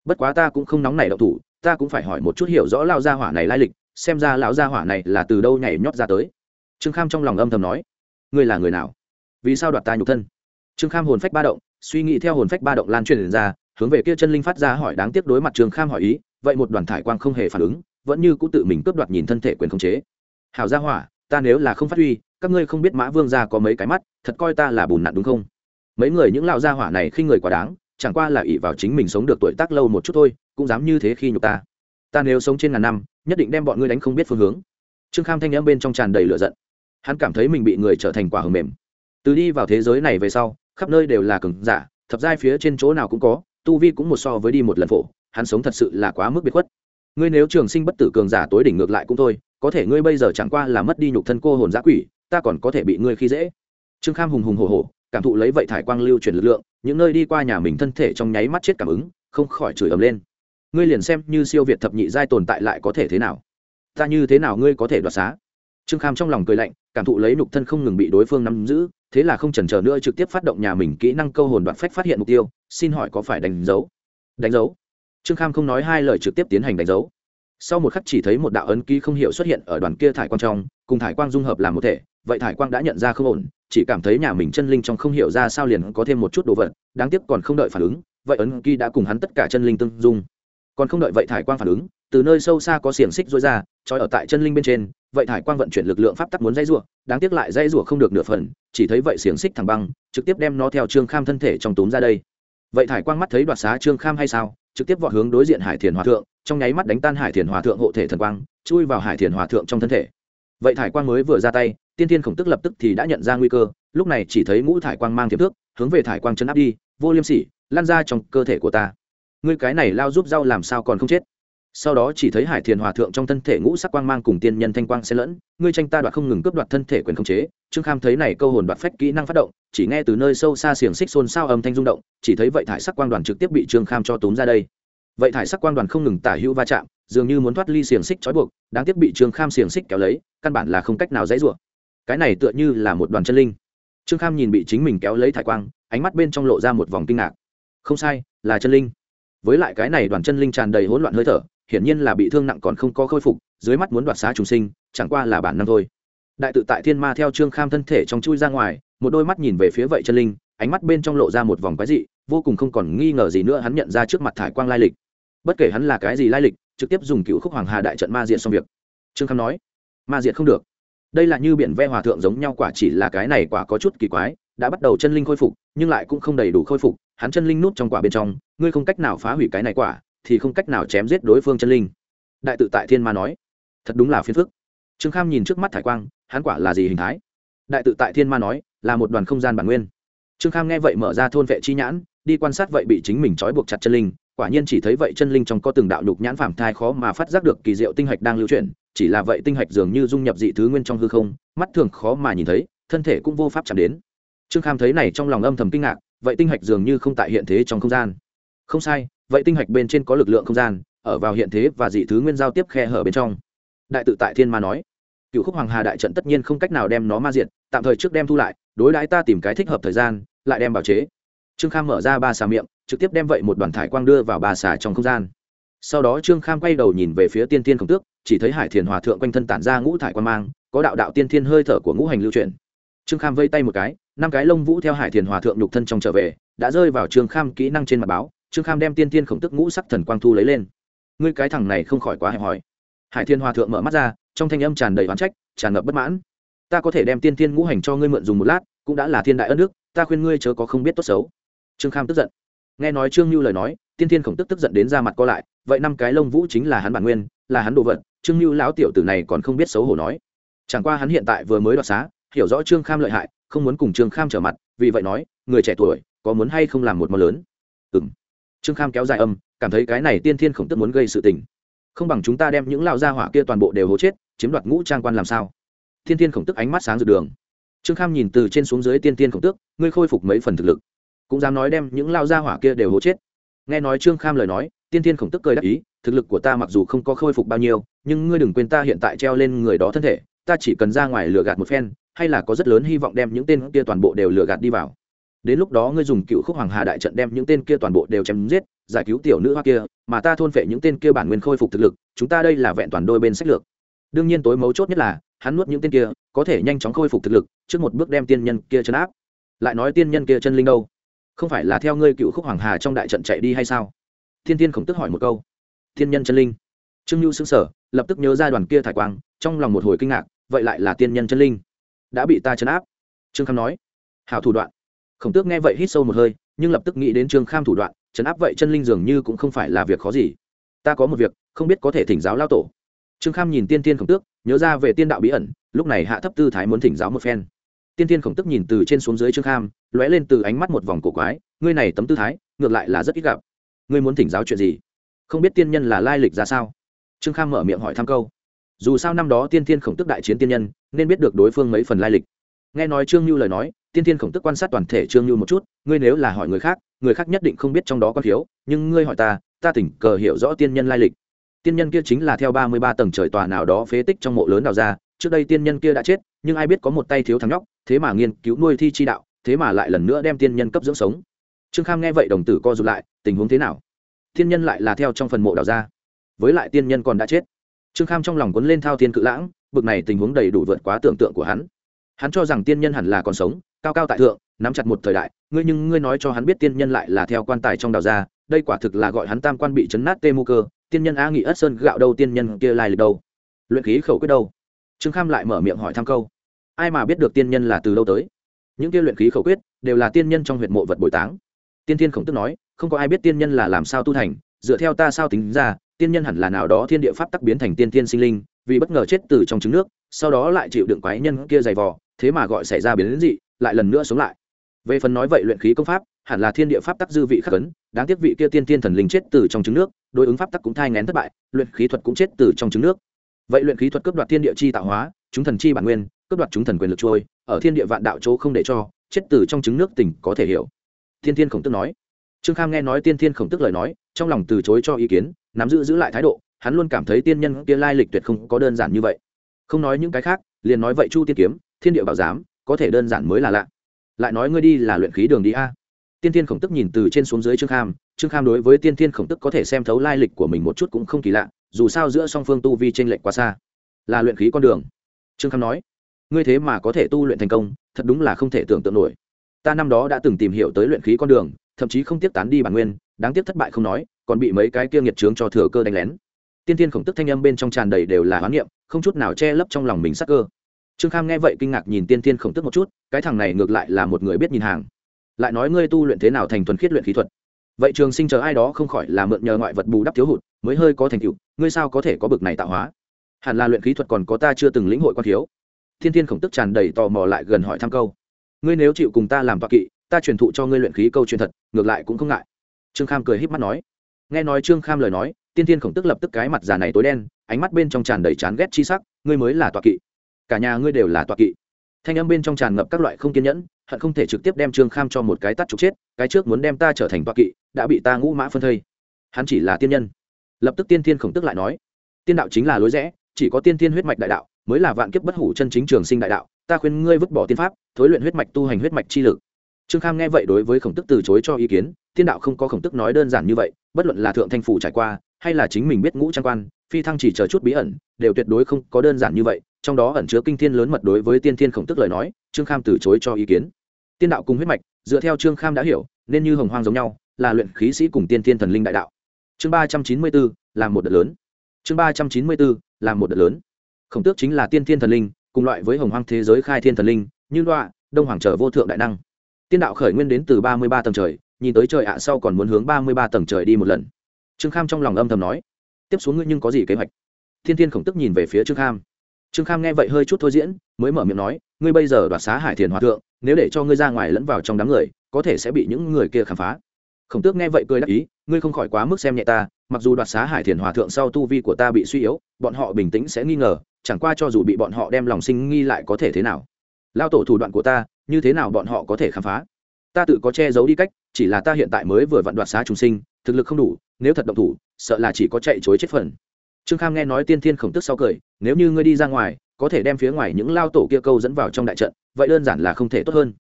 A: Bất quá ta cũng không nóng này đậu thủ, ta cũng phải hỏi một chút hiểu rõ lao gia hỏa này lai lịch, xem ra lão gia hỏa này là từ đâu nhảy nhót ra tới. Trương kham trong lòng âm thầm nói, ngươi là người nào? Vì sao đoạt ta nhục thân? Trương kham hồn phách ba động, suy nghĩ theo hồn phách ba động lan truyền ra, hướng về kia chân linh phát ra hỏi đáng tiếc đối mặt trương kham hỏi ý, vậy một đoàn thải quang không hề phản ứng, vẫn như cũng tự mình cướp đoạt nhìn thân thể quyền khống chế. Hảo gia hỏa, ta nếu là không phát huy, các ngươi không biết mã vương gia có mấy cái mắt, thật coi ta là bùn nặn đúng không? Mấy người những lão gia hỏa này khi người quá đáng chẳng qua là ỷ vào chính mình sống được tuổi tác lâu một chút thôi, cũng dám như thế khi nhục ta. Ta nếu sống trên ngàn năm, nhất định đem bọn ngươi đánh không biết phương hướng. Trương kham thanh n m bên trong tràn đầy lửa giận. Hắn cảm thấy mình bị người trở thành quả hầm mềm. Từ đi vào thế giới này về sau, khắp nơi đều là cường giả, thập giai phía trên chỗ nào cũng có, tu vi cũng một so với đi một lần phổ, hắn sống thật sự là quá mức biệt khuất. Ngươi nếu trường sinh bất tử cường giả tối đỉnh ngược lại cũng thôi, có thể ngươi bây giờ chẳng qua là mất đi nhục thân cô hồn giã quỷ, ta còn có thể bị ngươi khi dễ. Trương kham hùng hùng hồ hồ cảm thụ lấy vậy thải quang lưu chuyển lực lượng những nơi đi qua nhà mình thân thể trong nháy mắt chết cảm ứng, không khỏi chửi ầm lên. Ngươi liền xem như siêu việt thập nhị giai tồn tại lại có thể thế nào? Ta như thế nào ngươi có thể đoạt xá? Trương kham trong lòng cười lạnh, cảm thụ lấy nhục thân không ngừng bị đối phương nắm giữ, thế là không chần chờ nữa trực tiếp phát động nhà mình kỹ năng câu hồn đoạt phách phát hiện mục tiêu, xin hỏi có phải đánh dấu? Đánh dấu? Trương kham không nói hai lời trực tiếp tiến hành đánh dấu. Sau một khắc chỉ thấy một đạo ấn ký không hiểu xuất hiện ở đoàn kia thải quang trong, cùng thải quang dung hợp làm một thể vậy thải quang đã nhận ra không ổn, chỉ cảm thấy nhà mình chân linh trong không hiểu ra sao liền có thêm một chút đồ vật, đáng tiếc còn không đợi phản ứng, vậy ấn kỳ đã cùng hắn tất cả chân linh tương dung. Còn không đợi vậy thải quang phản ứng, từ nơi sâu xa có xiềng xích rối ra, trói ở tại chân linh bên trên, vậy thải quang vận chuyển lực lượng pháp tắc muốn dây rủa, đáng tiếc lại dây rủa không được nửa phần, chỉ thấy vậy xiềng xích thẳng băng, trực tiếp đem nó theo trương kham thân thể trong túm ra đây. Vậy thải quang mắt thấy đoạt xá trương kham hay sao, trực tiếp vọt hướng đối diện hải thiền hòa thượng, trong nháy mắt đánh tan hải thiền hòa thượng hộ thể thần quang, chui vào hải thiền hòa thượng trong thân thể. Vậy thải quang mới vừa ra tay tiên tiên khổng tức lập tức thì đã nhận ra nguy cơ, lúc này chỉ thấy ngũ thải quang mang thiệp thước, hướng về thải quang chấn áp đi, vô liêm sỉ, lan ra trong cơ thể của ta. Ngươi cái này lao giúp rau làm sao còn không chết? Sau đó chỉ thấy hải thiền hòa thượng trong thân thể ngũ sắc quang mang cùng tiên nhân thanh quang xen lẫn, ngươi tranh ta đoạt không ngừng cướp đoạt thân thể quyền khống chế. Trương kham thấy này câu hồn đoạt phách kỹ năng phát động, chỉ nghe từ nơi sâu xa xiềng xích xôn xao âm thanh rung động, chỉ thấy vậy thải sắc quang đoàn trực tiếp bị trương kham cho túm ra đây. Vậy thải sắc quang đoàn không ngừng tả hữu va chạm, dường như muốn thoát ly xiềng xích trói buộc, đáng tiếc bị trương kham xiềng xích kéo lấy, căn bản là không cách nào dãy rủa cái này tựa như là một đoàn chân linh. Trương kham nhìn bị chính mình kéo lấy thải quang, ánh mắt bên trong lộ ra một vòng kinh ngạc. Không sai, là chân linh. Với lại cái này đoàn chân linh tràn đầy hỗn loạn hơi thở, hiển nhiên là bị thương nặng còn không có khôi phục, dưới mắt muốn đoạt xá trùng sinh, chẳng qua là bản năng thôi. Đại tự tại thiên ma theo trương kham thân thể trong chui ra ngoài, một đôi mắt nhìn về phía vậy chân linh, ánh mắt bên trong lộ ra một vòng quái dị, vô cùng không còn nghi ngờ gì nữa hắn nhận ra trước mặt thải quang lai lịch. Bất kể hắn là cái gì lai lịch, trực tiếp dùng cựu khúc hoàng hà đại trận ma diện xong việc. Trương kham nói, ma diện không được đây là như biển ve hòa thượng giống nhau, quả chỉ là cái này quả có chút kỳ quái, đã bắt đầu chân linh khôi phục, nhưng lại cũng không đầy đủ khôi phục, hắn chân linh nút trong quả bên trong, ngươi không cách nào phá hủy cái này quả, thì không cách nào chém giết đối phương chân linh. Đại tự tại thiên ma nói, thật đúng là phiền phức. Trương kham nhìn trước mắt thải quang, hắn quả là gì hình thái? Đại tự tại thiên ma nói, là một đoàn không gian bản nguyên. Trương kham nghe vậy mở ra thôn vệ chi nhãn, đi quan sát vậy bị chính mình trói buộc chặt chân linh, quả nhiên chỉ thấy vậy chân linh trong có từng đạo nhục nhãn phàm thai khó mà phát giác được kỳ diệu tinh hạch đang lưu chuyển chỉ là vậy tinh hạch dường như dung nhập dị thứ nguyên trong hư không, mắt thường khó mà nhìn thấy, thân thể cũng vô pháp chạm đến. Trương kham thấy này trong lòng âm thầm kinh ngạc, vậy tinh hạch dường như không tại hiện thế trong không gian. Không sai, vậy tinh hạch bên trên có lực lượng không gian, ở vào hiện thế và dị thứ nguyên giao tiếp khe hở bên trong. Đại tự tại thiên ma nói. Cựu khúc hoàng hà đại trận tất nhiên không cách nào đem nó ma diện tạm thời trước đem thu lại, đối đãi ta tìm cái thích hợp thời gian, lại đem bảo chế. Trương kham mở ra ba xà miệng, trực tiếp đem vậy một đoàn thải quang đưa vào ba xà trong không gian. Sau đó trương kham quay đầu nhìn về phía tiên tiên khổng tước chỉ thấy hải thiền hòa thượng quanh thân tản ra ngũ thải quan mang, có đạo đạo tiên thiên hơi thở của ngũ hành lưu truyền trương kham vây tay một cái, năm cái lông vũ theo hải thiền hòa thượng nhục thân trong trở về, đã rơi vào trương kham kỹ năng trên mặt báo. Trương kham đem tiên tiên khổng tức ngũ sắc thần quang thu lấy lên. Ngươi cái thằng này không khỏi quá hẹp hòi. Hải thiên hòa thượng mở mắt ra, trong thanh âm tràn đầy oán trách, tràn ngập bất mãn. Ta có thể đem tiên tiên ngũ hành cho ngươi mượn dùng một lát, cũng đã là thiên đại ân đức, ta khuyên ngươi chớ có không biết tốt xấu. Trương kham tức giận. Nghe nói trương nhu lời nói, tiên tiên khổng tức tức giận đến ra mặt co lại, vậy năm cái lông vũ chính là hắn bản nguyên, là hắn đồ vật trương Lưu lão tiểu tử này còn không biết xấu hổ nói. Chẳng qua hắn hiện tại vừa mới đoạt xá, hiểu rõ trương kham lợi hại, không muốn cùng trương kham trở mặt, vì vậy nói, người trẻ tuổi, có muốn hay không làm một món lớn? Ừ m trương kham kéo dài âm, cảm thấy cái này tiên thiên khổng tức muốn gây sự tình. Không bằng chúng ta đem những lao gia hỏa kia toàn bộ đều hố chết, chiếm đoạt ngũ trang quan làm sao? Tiên thiên khổng tức ánh mắt sáng rực đường. Trương kham nhìn từ trên xuống dưới tiên Thiên khổng tức, ngươi khôi phục mấy phần thực lực. Cũng dám nói đem những lao gia hỏa kia đều hố chết. Nghe nói trương kham lời nói, tiên Thiên khổng tức cười đắc ý thực lực của ta mặc dù không có khôi phục bao nhiêu, nhưng ngươi đừng quên ta hiện tại treo lên người đó thân thể, ta chỉ cần ra ngoài lừa gạt một phen, hay là có rất lớn hy vọng đem những tên kia toàn bộ đều lừa gạt đi vào. Đến lúc đó ngươi dùng cựu khúc hoàng hà đại trận đem những tên kia toàn bộ đều chém giết, giải cứu tiểu nữ hoa kia, mà ta thôn phệ những tên kia bản nguyên khôi phục thực lực, chúng ta đây là vẹn toàn đôi bên sách lược. Đương nhiên tối mấu chốt nhất là, hắn nuốt những tên kia, có thể nhanh chóng khôi phục thực lực, trước một bước đem tiên nhân kia chấn áp. Lại nói tiên nhân kia chân linh đâu? Không phải là theo ngươi cựu khúc hoàng hà trong đại trận chạy đi hay sao? Thiên tiên khổng tức hỏi một câu thiên nhân chân linh. Trương nhu xứng sở lập tức nhớ ra đoàn kia thải quang, trong lòng một hồi kinh ngạc, vậy lại là tiên nhân chân linh. Đã bị ta chấn áp. Trương kham nói. Hảo thủ đoạn. Khổng tước nghe vậy hít sâu một hơi, nhưng lập tức nghĩ đến trương kham thủ đoạn, chấn áp vậy chân linh dường như cũng không phải là việc khó gì. Ta có một việc, không biết có thể thỉnh giáo lao tổ. Trương kham nhìn tiên tiên khổng tước, nhớ ra về tiên đạo bí ẩn, lúc này hạ thấp tư thái muốn thỉnh giáo một phen. Tiên tiên khổng tước nhìn từ trên xuống dưới trương kham, lóe lên từ ánh mắt một vòng cổ quái, ngươi này tấm tư thái, ngược lại là rất ít gặp. Ngươi muốn thỉnh giáo chuyện gì? Không biết tiên nhân là lai lịch ra sao? Trương kham mở miệng hỏi thăm câu. Dù sao năm đó tiên thiên khổng tức đại chiến tiên nhân, nên biết được đối phương mấy phần lai lịch. Nghe nói trương như lời nói, tiên thiên khổng tức quan sát toàn thể trương như một chút, ngươi nếu là hỏi người khác người khác nhất định không biết trong đó có thiếu, nhưng ngươi hỏi ta ta tỉnh cờ hiểu rõ tiên nhân lai lịch. Tiên nhân kia chính là theo ba mươi ba tầng trời tòa nào đó phế tích trong mộ lớn đào ra, trước đây tiên nhân kia đã chết, nhưng ai biết có một tay thiếu thằng nhóc, thế mà nghiên cứu nuôi thi chi đạo, thế mà lại lần nữa đem tiên nhân cấp dưỡng sống. Trương kham nghe vậy đồng tử co rụt lại, tình huống thế nào? Tiên nhân lại là theo trong phần mộ đào ra. Với lại tiên nhân còn đã chết. Trương kham trong lòng cuốn lên thao thiên cự lãng, bực này tình huống đầy đủ vượt quá tưởng tượng của hắn. Hắn cho rằng tiên nhân hẳn là còn sống, cao cao tại thượng, nắm chặt một thời đại, ngươi nhưng ngươi nói cho hắn biết tiên nhân lại là theo quan tài trong đào ra, đây quả thực là gọi hắn tam quan bị chấn nát tê mu cơ, tiên nhân a nghị ất sơn gạo đâu tiên nhân kia lai lịch đâu? Luyện khí khẩu quyết đâu? Trương kham lại mở miệng hỏi thăm câu. Ai mà biết được tiên nhân là từ đâu tới? Những kia luyện khí khẩu quyết đều là tiên nhân trong huyện mộ vật bồi táng. Tiên thiên khổng tức nói không có ai biết tiên nhân là làm sao tu thành, dựa theo ta sao tính ra, tiên nhân hẳn là nào đó thiên địa pháp tắc biến thành tiên tiên sinh linh, vì bất ngờ chết từ trong trứng nước, sau đó lại chịu đựng quái nhân kia dày vò, thế mà gọi xảy ra biến đến dị, lại lần nữa sống lại. Về phần nói vậy luyện khí công pháp, hẳn là thiên địa pháp tắc dư vị khắc ấn, đáng tiếc vị kia tiên tiên thần linh chết từ trong trứng nước, đối ứng pháp tắc cũng thai ngén thất bại, luyện khí thuật cũng chết từ trong trứng nước. Vậy luyện khí thuật cướp đoạt thiên địa chi tạo hóa, chúng thần chi bản nguyên, cướp đoạt chúng thần quyền lực trôi, ở thiên địa vạn đạo chỗ không để cho, chết từ trong trứng nước tỉnh có thể hiểu. Thiên thiên khổng tức nói trương kham nghe nói tiên thiên khổng tức lời nói, trong lòng từ chối cho ý kiến, nắm giữ giữ lại thái độ, hắn luôn cảm thấy tiên nhân kia lai lịch tuyệt không có đơn giản như vậy. Không nói những cái khác, liền nói vậy chu tiên kiếm, thiên địa bảo giám, có thể đơn giản mới là lạ. Lại nói ngươi đi là luyện khí đường đi a. Tiên thiên khổng tức nhìn từ trên xuống dưới trương kham trương kham đối với tiên thiên khổng tức có thể xem thấu lai lịch của mình một chút cũng không kỳ lạ, dù sao giữa song phương tu vi t r ê n lệch quá xa. Là luyện khí con đường. Trương kham nói, ngươi thế mà có thể tu luyện thành công, thật đúng là không thể tưởng tượng nổi. Ta năm đó đã từng tìm hiểu tới luyện khí con đường thậm chí không tiếp tán đi bản nguyên, đáng tiếc thất bại không nói, còn bị mấy cái kia nghiệt trướng cho thừa cơ đánh lén. Tiên thiên khổng tức thanh âm bên trong tràn đầy đều là hoán niệm, không chút nào che lấp trong lòng mình sắc cơ. Trương kham nghe vậy kinh ngạc nhìn tiên thiên khổng tức một chút, cái thằng này ngược lại là một người biết nhìn hàng. Lại nói ngươi tu luyện thế nào thành thuần khiết luyện khí thuật? Vậy trường sinh chờ ai đó không khỏi là mượn nhờ ngoại vật bù đắp thiếu hụt, mới hơi có thành tựu, ngươi sao có thể có bực này tạo hóa? Hẳn là luyện khí thuật còn có ta chưa từng lĩnh hội quan thiếu. Thiên thiên khổng tức tràn đầy tò mò lại gần hỏi thăm câu. Ngươi nếu chịu cùng ta làm toạc kỵ ta truyền thụ cho ngươi luyện khí câu truyền thật, ngược lại cũng không ngại. Trương kham cười híp mắt nói. Nghe nói trương kham lời nói, tiên thiên khổng tức lập tức cái mặt già này tối đen, ánh mắt bên trong tràn đầy chán ghét chi sắc, ngươi mới là tọa kỵ. Cả nhà ngươi đều là tọa kỵ. Thanh âm bên trong tràn ngập các loại không kiên nhẫn, hận không thể trực tiếp đem trương kham cho một cái tắt trục chết, cái trước muốn đem ta trở thành tọa kỵ, đã bị ta ngũ mã phân thây. Hắn chỉ là tiên nhân. Lập tức tiên thiên khổng tức lại nói. Tiên đạo chính là lối rẽ, chỉ có tiên thiên huyết mạch đại đạo, mới là vạn kiếp bất hủ chân chính trường sinh đại đạo. Ta khuyên ngươi vứt bỏ tiên pháp, thối luyện huyết mạch tu hành huyết mạch chi lực trương kham nghe vậy đối với khổng tức từ chối cho ý kiến, tiên đạo không có khổng tức nói đơn giản như vậy, bất luận là thượng thanh phủ trải qua, hay là chính mình biết ngũ trang quan, phi thăng chỉ chờ chút bí ẩn, đều tuyệt đối không có đơn giản như vậy, trong đó ẩn chứa kinh thiên lớn mật đối với tiên thiên khổng tức lời nói, trương kham từ chối cho ý kiến. Tiên đạo cùng huyết mạch, dựa theo trương kham đã hiểu, nên như hồng hoang giống nhau, là luyện khí sĩ cùng tiên thiên thần linh đại đạo. Chương ba trăm chín mươi bốn, là một đợt lớn. Chương ba trăm chín mươi bốn, là một đợt lớn. Khổng tước chính là tiên thiên thần linh, cùng loại với hồng hoang thế giới khai thiên thần linh, như loạ đông hoàng trở vô thượng đại năng tiên đạo khởi nguyên đến từ ba mươi ba tầng trời, nhìn tới trời ạ, sau còn muốn hướng ba mươi ba tầng trời đi một lần. Trương kham trong lòng âm thầm nói, tiếp xuống ngươi nhưng có gì kế hoạch? Thiên thiên khổng tức nhìn về phía trương kham. Trương kham nghe vậy hơi chút thôi diễn, mới mở miệng nói, ngươi bây giờ đoạt xá hải thiền hòa thượng, nếu để cho ngươi ra ngoài lẫn vào trong đám người, có thể sẽ bị những người kia khám phá. Khổng tước nghe vậy cười đáp ý, ngươi không khỏi quá mức xem nhẹ ta, mặc dù đoạt xá hải thiền hòa thượng sau tu vi của ta bị suy yếu, bọn họ bình tĩnh sẽ nghi ngờ, chẳng qua cho dù bị bọn họ đem lòng sinh nghi lại có thể thế nào lao tổ thủ đoạn của ta, như thế nào bọn họ có thể khám phá? Ta tự có che giấu đi cách, chỉ là ta hiện tại mới vừa vặn đoạt xá chúng sinh, thực lực không đủ, nếu thật động thủ, sợ là chỉ có chạy chối chết phần. Trương kham nghe nói tiên thiên khổng tức sau cười, nếu như ngươi đi ra ngoài, có thể đem phía ngoài những lao tổ kia câu dẫn vào trong đại trận, vậy đơn giản là không thể tốt hơn.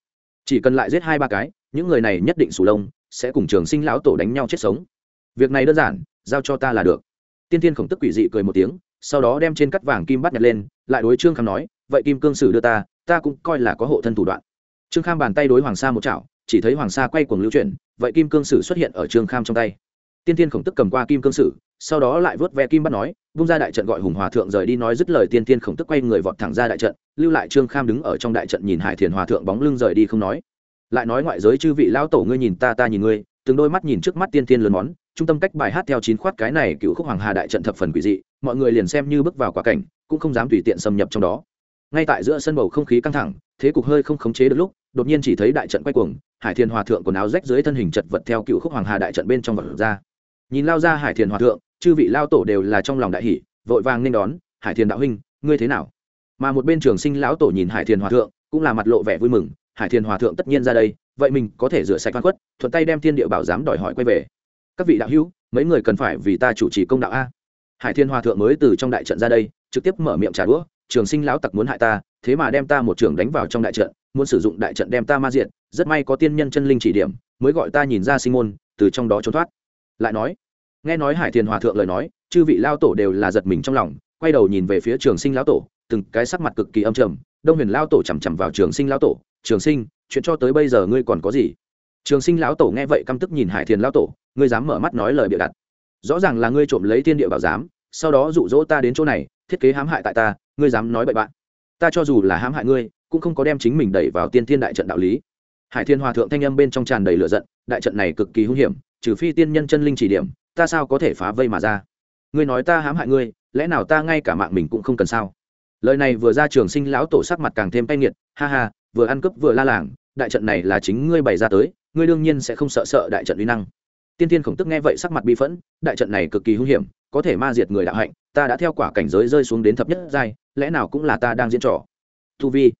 A: Chỉ cần lại giết hai ba cái, những người này nhất định sủ lông, sẽ cùng trường sinh lão tổ đánh nhau chết sống. Việc này đơn giản, giao cho ta là được. Tiên thiên khổng tức quỷ dị cười một tiếng, sau đó đem trên cắt vàng kim bắt nhặt lên, lại đối trương kham nói, vậy kim cương sử đưa ta ta cũng coi là có hộ thân thủ đoạn. Trương kham bàn tay đối hoàng sa một chảo, chỉ thấy hoàng sa quay cuồng lưu chuyển, vậy kim cương sử xuất hiện ở trương kham trong tay. Tiên thiên khổng tức cầm qua kim cương sử, sau đó lại vớt ve kim bắt nói bung ra đại trận gọi hùng hòa thượng rời đi nói dứt lời tiên tiên khổng tức quay người vọt thẳng ra đại trận, lưu lại trương kham đứng ở trong đại trận nhìn hải thiền hòa thượng bóng lưng rời đi không nói. Lại nói ngoại giới chư vị lão tổ ngươi nhìn ta ta nhìn ngươi, từng đôi mắt nhìn trước mắt tiên tiên lớn món, trung tâm cách bài hát theo chín khoát cái này cựu khúc hoàng hà đại trận thập phần quỷ dị, mọi người liền xem như bước vào quả cảnh, cũng không dám tùy tiện xâm nhập trong đó ngay tại giữa sân bầu không khí căng thẳng, thế cục hơi không khống chế được lúc, đột nhiên chỉ thấy đại trận quay cuồng, hải thiên hòa thượng quần áo rách dưới thân hình chật vật theo cựu khúc hoàng hà đại trận bên trong vật ra. Nhìn lao ra hải thiên hòa thượng, chư vị lao tổ đều là trong lòng đại hỷ vội vàng nên đón, hải thiên đạo huynh, ngươi thế nào? Mà một bên trường sinh lão tổ nhìn hải thiên hòa thượng, cũng là mặt lộ vẻ vui mừng, hải thiên hòa thượng tất nhiên ra đây, vậy mình có thể rửa sạch văn khuất, thuận tay đem thiên địa bảo giám đòi hỏi quay về. Các vị đạo hữu, mấy người cần phải vì ta chủ trì công đạo a. Hải thiên hòa thượng mới từ trong đại trận ra đây, trực tiếp mở miệng trả đũa trường sinh lão tặc muốn hại ta, thế mà đem ta một trường đánh vào trong đại trận, muốn sử dụng đại trận đem ta ma diện rất may có tiên nhân chân linh chỉ điểm, mới gọi ta nhìn ra sinh môn, từ trong đó trốn thoát. Lại nói, nghe nói hải thiền hòa thượng lời nói, chư vị lao tổ đều là giật mình trong lòng, quay đầu nhìn về phía trường sinh lão tổ, từng cái sắc mặt cực kỳ âm trầm, đông huyền lao tổ chằm chằm vào trường sinh lão tổ, trường sinh, chuyện cho tới bây giờ ngươi còn có gì? Trường sinh lão tổ nghe vậy căm tức nhìn hải thiền lão tổ, ngươi dám mở mắt nói lời bịa đặt. Rõ ràng là ngươi trộm lấy thiên địa bảo giám sau đó dụ dỗ ta đến chỗ này, thiết kế hãm hại tại ta, ngươi dám nói bậy bạn. Ta cho dù là hãm hại ngươi, cũng không có đem chính mình đẩy vào tiên thiên đại trận đạo lý. Hải thiên hòa thượng thanh âm bên trong tràn đầy lửa giận, đại trận này cực kỳ hung hiểm, trừ phi tiên nhân chân linh chỉ điểm, ta sao có thể phá vây mà ra? Ngươi nói ta hãm hại ngươi, lẽ nào ta ngay cả mạng mình cũng không cần sao? Lời này vừa ra trường sinh lão tổ sắc mặt càng thêm cay nghiệt, ha ha, vừa ăn cướp vừa la làng, đại trận này là chính ngươi bày ra tới, ngươi đương nhiên sẽ không sợ sợ đại trận uy năng. Tiên tiên khổng tức nghe vậy sắc mặt bi phẫn, đại trận này cực kỳ hung hiểm có thể ma diệt người đạo hạnh, ta đã theo quả cảnh giới rơi xuống đến thập nhất giai, lẽ nào cũng là ta đang diễn trò? Tu vi.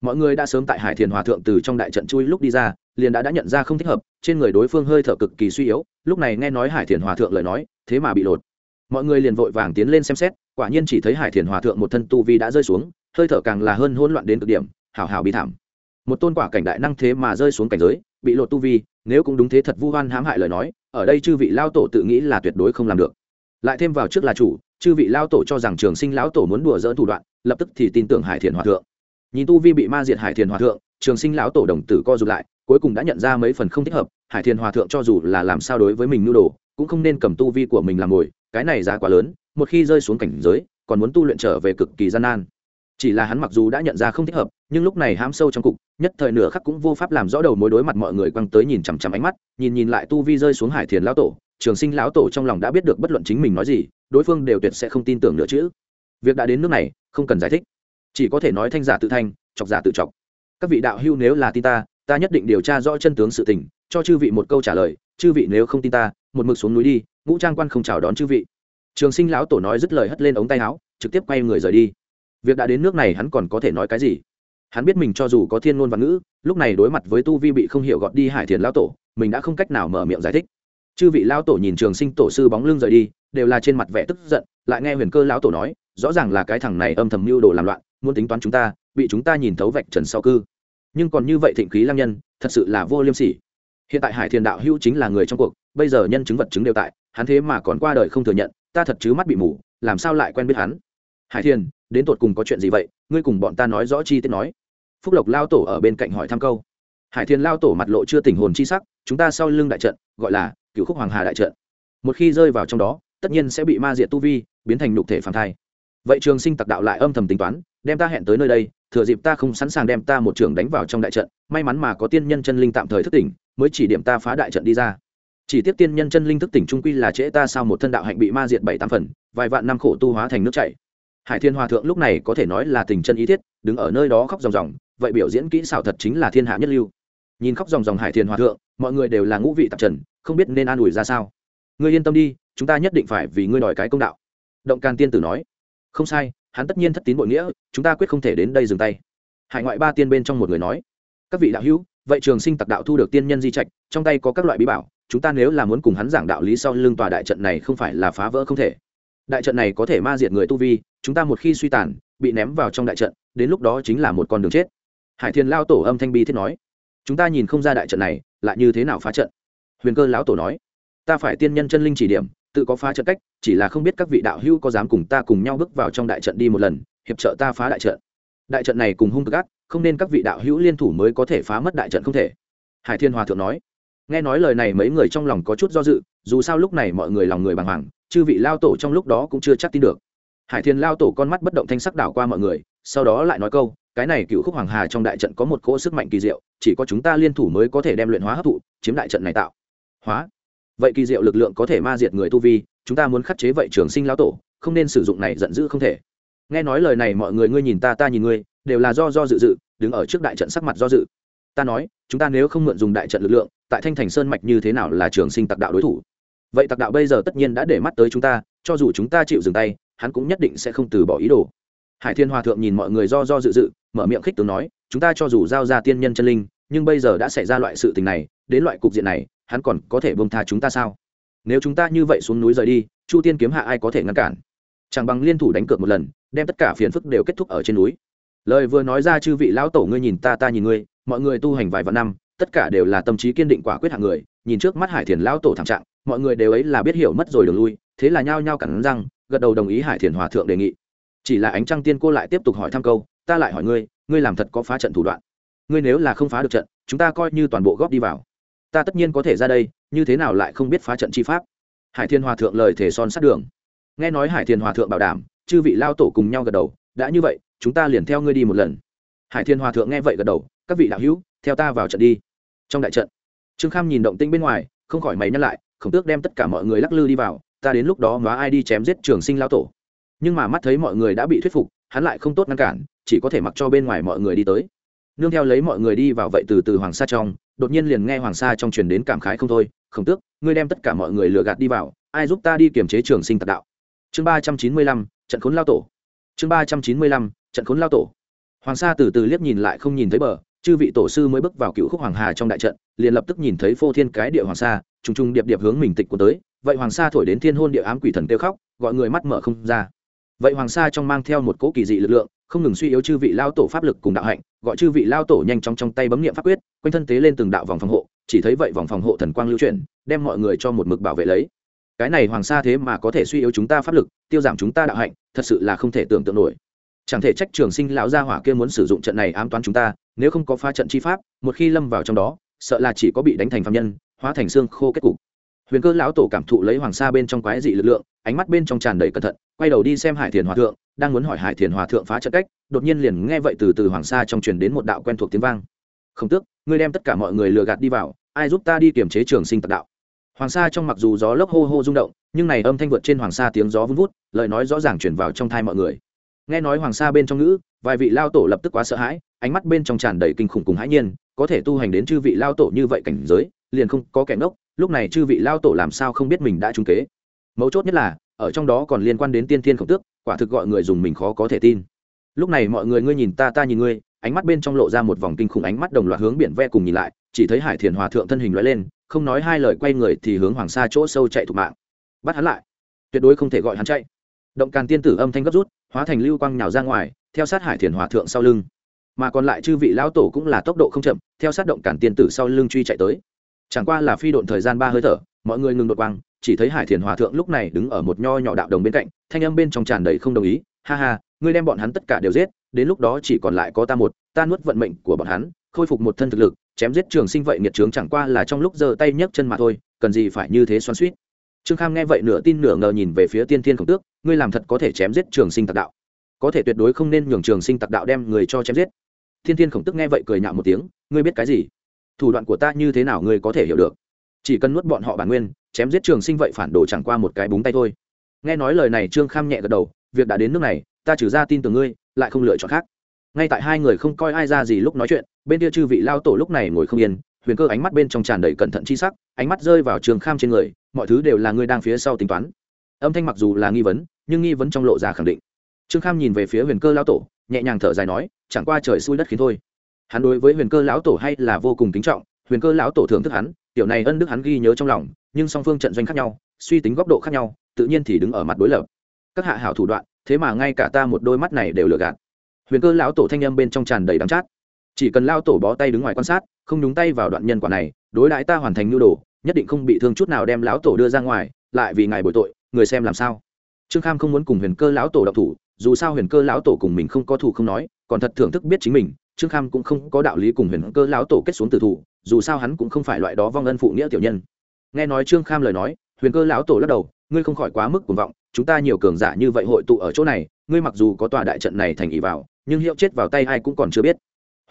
A: Mọi người đã sớm tại hải thiền hòa thượng từ trong đại trận chui lúc đi ra, liền đã đã nhận ra không thích hợp, trên người đối phương hơi thở cực kỳ suy yếu, lúc này nghe nói hải thiền hòa thượng lời nói, thế mà bị lột. Mọi người liền vội vàng tiến lên xem xét, quả nhiên chỉ thấy hải thiền hòa thượng một thân tu vi đã rơi xuống, hơi thở càng là hơn hỗn loạn đến cực điểm hào hào bị thảm. Một tôn quả cảnh đại năng thế mà rơi xuống cảnh giới, bị lột tu vi, nếu cũng đúng thế thật vu hoan hãm hại lời nói, ở đây chư vị lao tổ tự nghĩ là tuyệt đối không làm được lại thêm vào trước là chủ, chư vị lao tổ cho rằng trường sinh lão tổ muốn đùa dỡ thủ đoạn, lập tức thì tin tưởng hải thiền hòa thượng. Nhìn tu vi bị ma diệt hải thiền hòa thượng, trường sinh lão tổ đồng tử co rụt lại, cuối cùng đã nhận ra mấy phần không thích hợp, hải thiền hòa thượng cho dù là làm sao đối với mình nhu đồ, cũng không nên cầm tu vi của mình làm mồi cái này giá quá lớn, một khi rơi xuống cảnh giới, còn muốn tu luyện trở về cực kỳ gian nan. Chỉ là hắn mặc dù đã nhận ra không thích hợp, nhưng lúc này hám sâu trong cục, nhất thời nửa khắc cũng vô pháp làm rõ đầu mối đối mặt mọi người quăng tới nhìn chằm chằm ánh mắt, nhìn nhìn lại tu vi rơi xuống hải thiền lão tổ trường sinh lão tổ trong lòng đã biết được bất luận chính mình nói gì, đối phương đều tuyệt sẽ không tin tưởng nữa chứ. Việc đã đến nước này, không cần giải thích. Chỉ có thể nói thanh giả tự thanh chọc giả tự chọc. Các vị đạo hưu nếu là tin ta ta nhất định điều tra rõ chân tướng sự tình, cho chư vị một câu trả lời, chư vị nếu không tin ta, một mực xuống núi đi, ngũ trang quan không chào đón chư vị. Trường sinh lão tổ nói dứt lời hất lên ống tay áo, trực tiếp quay người rời đi. Việc đã đến nước này hắn còn có thể nói cái gì? Hắn biết mình cho dù có thiên ngôn văn ngữ, lúc này đối mặt với tu vi bị không hiểu gọt đi hải thiền lão tổ, mình đã không cách nào mở miệng giải thích chư vị lão tổ nhìn trường sinh tổ sư bóng lưng rời đi, đều là trên mặt vẻ tức giận, lại nghe huyền cơ lão tổ nói, rõ ràng là cái thằng này âm thầm mưu đồ làm loạn, muốn tính toán chúng ta, bị chúng ta nhìn thấu vạch trần sau cư. Nhưng còn như vậy thịnh khí lang nhân, thật sự là vô liêm sỉ. Hiện tại hải thiền đạo hữu chính là người trong cuộc, bây giờ nhân chứng vật chứng đều tại, hắn thế mà còn qua đời không thừa nhận, ta thật chứ mắt bị mù, làm sao lại quen biết hắn? Hải thiền, đến tột cùng có chuyện gì vậy? Ngươi cùng bọn ta nói rõ chi tiết nói. Phúc lộc lao tổ ở bên cạnh hỏi thăm câu. Hải thiền lao tổ mặt lộ chưa tình hồn chi sắc chúng ta sau lưng đại trận, gọi là cựu khúc hoàng hà đại trận. Một khi rơi vào trong đó, tất nhiên sẽ bị ma diệt tu vi, biến thành nhục thể phản thai. Vậy trường sinh tặc đạo lại âm thầm tính toán, đem ta hẹn tới nơi đây, thừa dịp ta không sẵn sàng đem ta một trường đánh vào trong đại trận, may mắn mà có tiên nhân chân linh tạm thời thức tỉnh, mới chỉ điểm ta phá đại trận đi ra. Chỉ tiếp tiên nhân chân linh thức tỉnh trung quy là trễ ta sau một thân đạo hạnh bị ma diệt bảy tám phần, vài vạn năm khổ tu hóa thành nước chảy. Hải thiên hòa thượng lúc này có thể nói là tình chân ý thiết, đứng ở nơi đó khóc ròng ròng, vậy biểu diễn kỹ xảo thật chính là thiên hạ nhất lưu nhìn khóc dòng dòng hải thiền hòa thượng, mọi người đều là ngũ vị tạp trần, không biết nên an ủi ra sao. Ngươi yên tâm đi, chúng ta nhất định phải vì ngươi đòi cái công đạo. Động can tiên tử nói. Không sai, hắn tất nhiên thất tín bội nghĩa, chúng ta quyết không thể đến đây dừng tay. Hải ngoại ba tiên bên trong một người nói. Các vị đạo hữu, vậy trường sinh tặc đạo thu được tiên nhân di trạch, trong tay có các loại bí bảo, chúng ta nếu là muốn cùng hắn giảng đạo lý sau lưng tòa đại trận này không phải là phá vỡ không thể. Đại trận này có thể ma diệt người tu vi, chúng ta một khi suy tàn, bị ném vào trong đại trận, đến lúc đó chính là một con đường chết. Hải thiên lao tổ âm thanh bi thiết nói chúng ta nhìn không ra đại trận này, lại như thế nào phá trận? Huyền cơ lão tổ nói. Ta phải tiên nhân chân linh chỉ điểm, tự có phá trận cách, chỉ là không biết các vị đạo hữu có dám cùng ta cùng nhau bước vào trong đại trận đi một lần, hiệp trợ ta phá đại trận. Đại trận này cùng hung cực ác, không nên các vị đạo hữu liên thủ mới có thể phá mất đại trận không thể. Hải thiên hòa thượng nói. Nghe nói lời này mấy người trong lòng có chút do dự, dù sao lúc này mọi người lòng người bàng hoàng, chư vị lao tổ trong lúc đó cũng chưa chắc tin được. Hải thiên lao tổ con mắt bất động thanh sắc đảo qua mọi người, sau đó lại nói câu cái này cựu khúc hoàng hà trong đại trận có một cỗ sức mạnh kỳ diệu, chỉ có chúng ta liên thủ mới có thể đem luyện hóa hấp thụ, chiếm đại trận này tạo. Hóa. Vậy kỳ diệu lực lượng có thể ma diệt người tu vi, chúng ta muốn khắc chế vậy trường sinh lão tổ, không nên sử dụng này giận dữ không thể. Nghe nói lời này mọi người ngươi nhìn ta ta nhìn ngươi, đều là do do dự dự, đứng ở trước đại trận sắc mặt do dự. Ta nói, chúng ta nếu không mượn dùng đại trận lực lượng, tại thanh thành sơn mạch như thế nào là trường sinh tặc đạo đối thủ? Vậy tặc đạo bây giờ tất nhiên đã để mắt tới chúng ta, cho dù chúng ta chịu dừng tay, hắn cũng nhất định sẽ không từ bỏ ý đồ hải thiên hòa thượng nhìn mọi người do do dự dự, mở miệng khích tướng nói, chúng ta cho dù giao ra tiên nhân chân linh, nhưng bây giờ đã xảy ra loại sự tình này, đến loại cục diện này, hắn còn có thể bông tha chúng ta sao? Nếu chúng ta như vậy xuống núi rời đi, chu tiên kiếm hạ ai có thể ngăn cản? Chẳng bằng liên thủ đánh cược một lần, đem tất cả phiền phức đều kết thúc ở trên núi. Lời vừa nói ra chư vị lão tổ ngươi nhìn ta ta nhìn ngươi, mọi người tu hành vài vạn năm, tất cả đều là tâm trí kiên định quả quyết hạng người, nhìn trước mắt hải thiền lão tổ thảm trạng, mọi người đều ấy là biết hiểu mất rồi đường lui, thế là nhao nhao cẳng răng, gật đầu đồng ý hải thiền hòa thượng đề nghị chỉ là ánh trăng tiên cô lại tiếp tục hỏi thăm câu, ta lại hỏi ngươi ngươi làm thật có phá trận thủ đoạn? Ngươi nếu là không phá được trận, chúng ta coi như toàn bộ góp đi vào. Ta tất nhiên có thể ra đây, như thế nào lại không biết phá trận chi pháp? Hải thiên hòa thượng lời thể son sát đường. Nghe nói hải thiên hòa thượng bảo đảm, chư vị lao tổ cùng nhau gật đầu, đã như vậy, chúng ta liền theo ngươi đi một lần. Hải thiên hòa thượng nghe vậy gật đầu, các vị đạo hữu, theo ta vào trận đi. Trong đại trận, trương kham nhìn động tĩnh bên ngoài, không khỏi mày nhắc lại, khổng tước đem tất cả mọi người lắc lư đi vào, ta đến lúc đó nói ai đi chém giết trường sinh lao tổ nhưng mà mắt thấy mọi người đã bị thuyết phục, hắn lại không tốt ngăn cản, chỉ có thể mặc cho bên ngoài mọi người đi tới. Nương theo lấy mọi người đi vào vậy từ từ hoàng sa trong, đột nhiên liền nghe hoàng sa trong truyền đến cảm khái không thôi, khổng tước, ngươi đem tất cả mọi người lừa gạt đi vào, ai giúp ta đi kiềm chế trường sinh tạc đạo? Chương ba trăm chín mươi lăm, trận khốn lao tổ. Chương ba trăm chín mươi lăm, trận khốn lao tổ. Hoàng sa từ từ liếc nhìn lại không nhìn thấy bờ, chư vị tổ sư mới bước vào cựu khúc hoàng hà trong đại trận, liền lập tức nhìn thấy phô thiên cái địa hoàng sa, trùng trùng điệp điệp hướng mình tịch của tới. Vậy hoàng sa thổi đến thiên hôn địa ám quỷ thần kêu khóc, gọi người mắt mở không ra vậy hoàng sa trong mang theo một cỗ kỳ dị lực lượng, không ngừng suy yếu chư vị lao tổ pháp lực cùng đạo hạnh, gọi chư vị lao tổ nhanh chóng trong tay bấm nghiệm pháp quyết, quanh thân tế lên từng đạo vòng phòng hộ, chỉ thấy vậy vòng phòng hộ thần quang lưu chuyển, đem mọi người cho một mực bảo vệ lấy. Cái này hoàng sa thế mà có thể suy yếu chúng ta pháp lực, tiêu giảm chúng ta đạo hạnh, thật sự là không thể tưởng tượng nổi. Chẳng thể trách trường sinh lão gia hỏa kia muốn sử dụng trận này ám toán chúng ta, nếu không có phá trận chi pháp, một khi lâm vào trong đó, sợ là chỉ có bị đánh thành phạm nhân, hóa thành xương khô kết cục. Huyền cơ lão tổ cảm thụ lấy hoàng sa bên trong quái dị lực lượng ánh mắt bên trong tràn đầy cẩn thận, quay đầu đi xem hải thiền hòa thượng, đang muốn hỏi hải thiền hòa thượng phá trận cách, đột nhiên liền nghe vậy từ từ hoàng sa trong truyền đến một đạo quen thuộc tiếng vang. Không tước, ngươi đem tất cả mọi người lừa gạt đi vào, ai giúp ta đi kiềm chế trường sinh tạc đạo? Hoàng sa trong mặc dù gió lốc hô hô rung động, nhưng này âm thanh vượt trên hoàng sa tiếng gió vun vút, lời nói rõ ràng chuyển vào trong thai mọi người. Nghe nói hoàng sa bên trong ngữ, vài vị lao tổ lập tức quá sợ hãi, ánh mắt bên trong tràn đầy kinh khủng cùng hãi nhiên, có thể tu hành đến chư vị lao tổ như vậy cảnh giới, liền không có kẻ ngốc, lúc này chư vị lao tổ làm sao không biết mình đã trúng kế? Mấu chốt nhất là, ở trong đó còn liên quan đến tiên thiên khổng tước, quả thực gọi người dùng mình khó có thể tin. Lúc này mọi người ngươi nhìn ta ta nhìn ngươi, ánh mắt bên trong lộ ra một vòng kinh khủng ánh mắt đồng loạt hướng biển ve cùng nhìn lại, chỉ thấy hải thiền hòa thượng thân hình loại lên, không nói hai lời quay người thì hướng hoàng sa chỗ sâu chạy thục mạng. Bắt hắn lại. Tuyệt đối không thể gọi hắn chạy. Động càn tiên tử âm thanh gấp rút, hóa thành lưu quang nhào ra ngoài, theo sát hải thiền hòa thượng sau lưng. Mà còn lại chư vị lão tổ cũng là tốc độ không chậm, theo sát động càn tiên tử sau lưng truy chạy tới. Chẳng qua là phi độn thời gian ba hơi thở, mọi người ngừng đột quang chỉ thấy hải thiền hòa thượng lúc này đứng ở một nho nhỏ đạo đồng bên cạnh, thanh âm bên trong tràn đầy không đồng ý, ha ha, ngươi đem bọn hắn tất cả đều giết, đến lúc đó chỉ còn lại có ta một, ta nuốt vận mệnh của bọn hắn, khôi phục một thân thực lực, chém giết trường sinh vậy nghiệt trướng chẳng qua là trong lúc giơ tay nhấc chân mà thôi, cần gì phải như thế xoắn suýt trương kham nghe vậy nửa tin nửa ngờ nhìn về phía tiên thiên khổng tước, ngươi làm thật có thể chém giết trường sinh tạc đạo. Có thể tuyệt đối không nên nhường trường sinh tạc đạo đem người cho chém giết. Thiên thiên khổng tước nghe vậy cười nhạo một tiếng, ngươi biết cái gì? Thủ đoạn của ta như thế nào ngươi có thể hiểu được? Chỉ cần nuốt bọn họ bản nguyên chém giết trường sinh vậy phản đồ chẳng qua một cái búng tay thôi. Nghe nói lời này trương kham nhẹ gật đầu, việc đã đến nước này, ta trừ ra tin tưởng ngươi, lại không lựa chọn khác. Ngay tại hai người không coi ai ra gì lúc nói chuyện, bên kia chư vị lao tổ lúc này ngồi không yên, huyền cơ ánh mắt bên trong tràn đầy cẩn thận chi sắc, ánh mắt rơi vào trường kham trên người, mọi thứ đều là ngươi đang phía sau tính toán. Âm thanh mặc dù là nghi vấn, nhưng nghi vấn trong lộ ra khẳng định. Trương kham nhìn về phía huyền cơ lão tổ, nhẹ nhàng thở dài nói, chẳng qua trời xui đất khiến thôi. Hắn đối với huyền cơ lão tổ hay là vô cùng kính trọng, huyền cơ lão tổ thưởng thức hắn, tiểu này ân đức hắn ghi nhớ trong lòng nhưng song phương trận doanh khác nhau, suy tính góc độ khác nhau, tự nhiên thì đứng ở mặt đối lập. Các hạ hảo thủ đoạn, thế mà ngay cả ta một đôi mắt này đều lừa gạt. Huyền cơ lão tổ thanh âm bên trong tràn đầy đắng chát. Chỉ cần lao tổ bó tay đứng ngoài quan sát, không đúng tay vào đoạn nhân quả này, đối đãi ta hoàn thành nhu đồ, nhất định không bị thương chút nào đem lão tổ đưa ra ngoài, lại vì ngài bồi tội, người xem làm sao? Trương kham không muốn cùng huyền cơ lão tổ đọc thủ, dù sao huyền cơ lão tổ cùng mình không có thủ không nói, còn thật thưởng thức biết chính mình, trương kham cũng không có đạo lý cùng huyền cơ lão tổ kết xuống từ thủ, dù sao hắn cũng không phải loại đó vong ân phụ nghĩa tiểu nhân nghe nói trương kham lời nói, huyền cơ lão tổ lắc đầu, ngươi không khỏi quá mức cuồng vọng, chúng ta nhiều cường giả như vậy hội tụ ở chỗ này, ngươi mặc dù có tòa đại trận này thành ý vào, nhưng hiệu chết vào tay ai cũng còn chưa biết.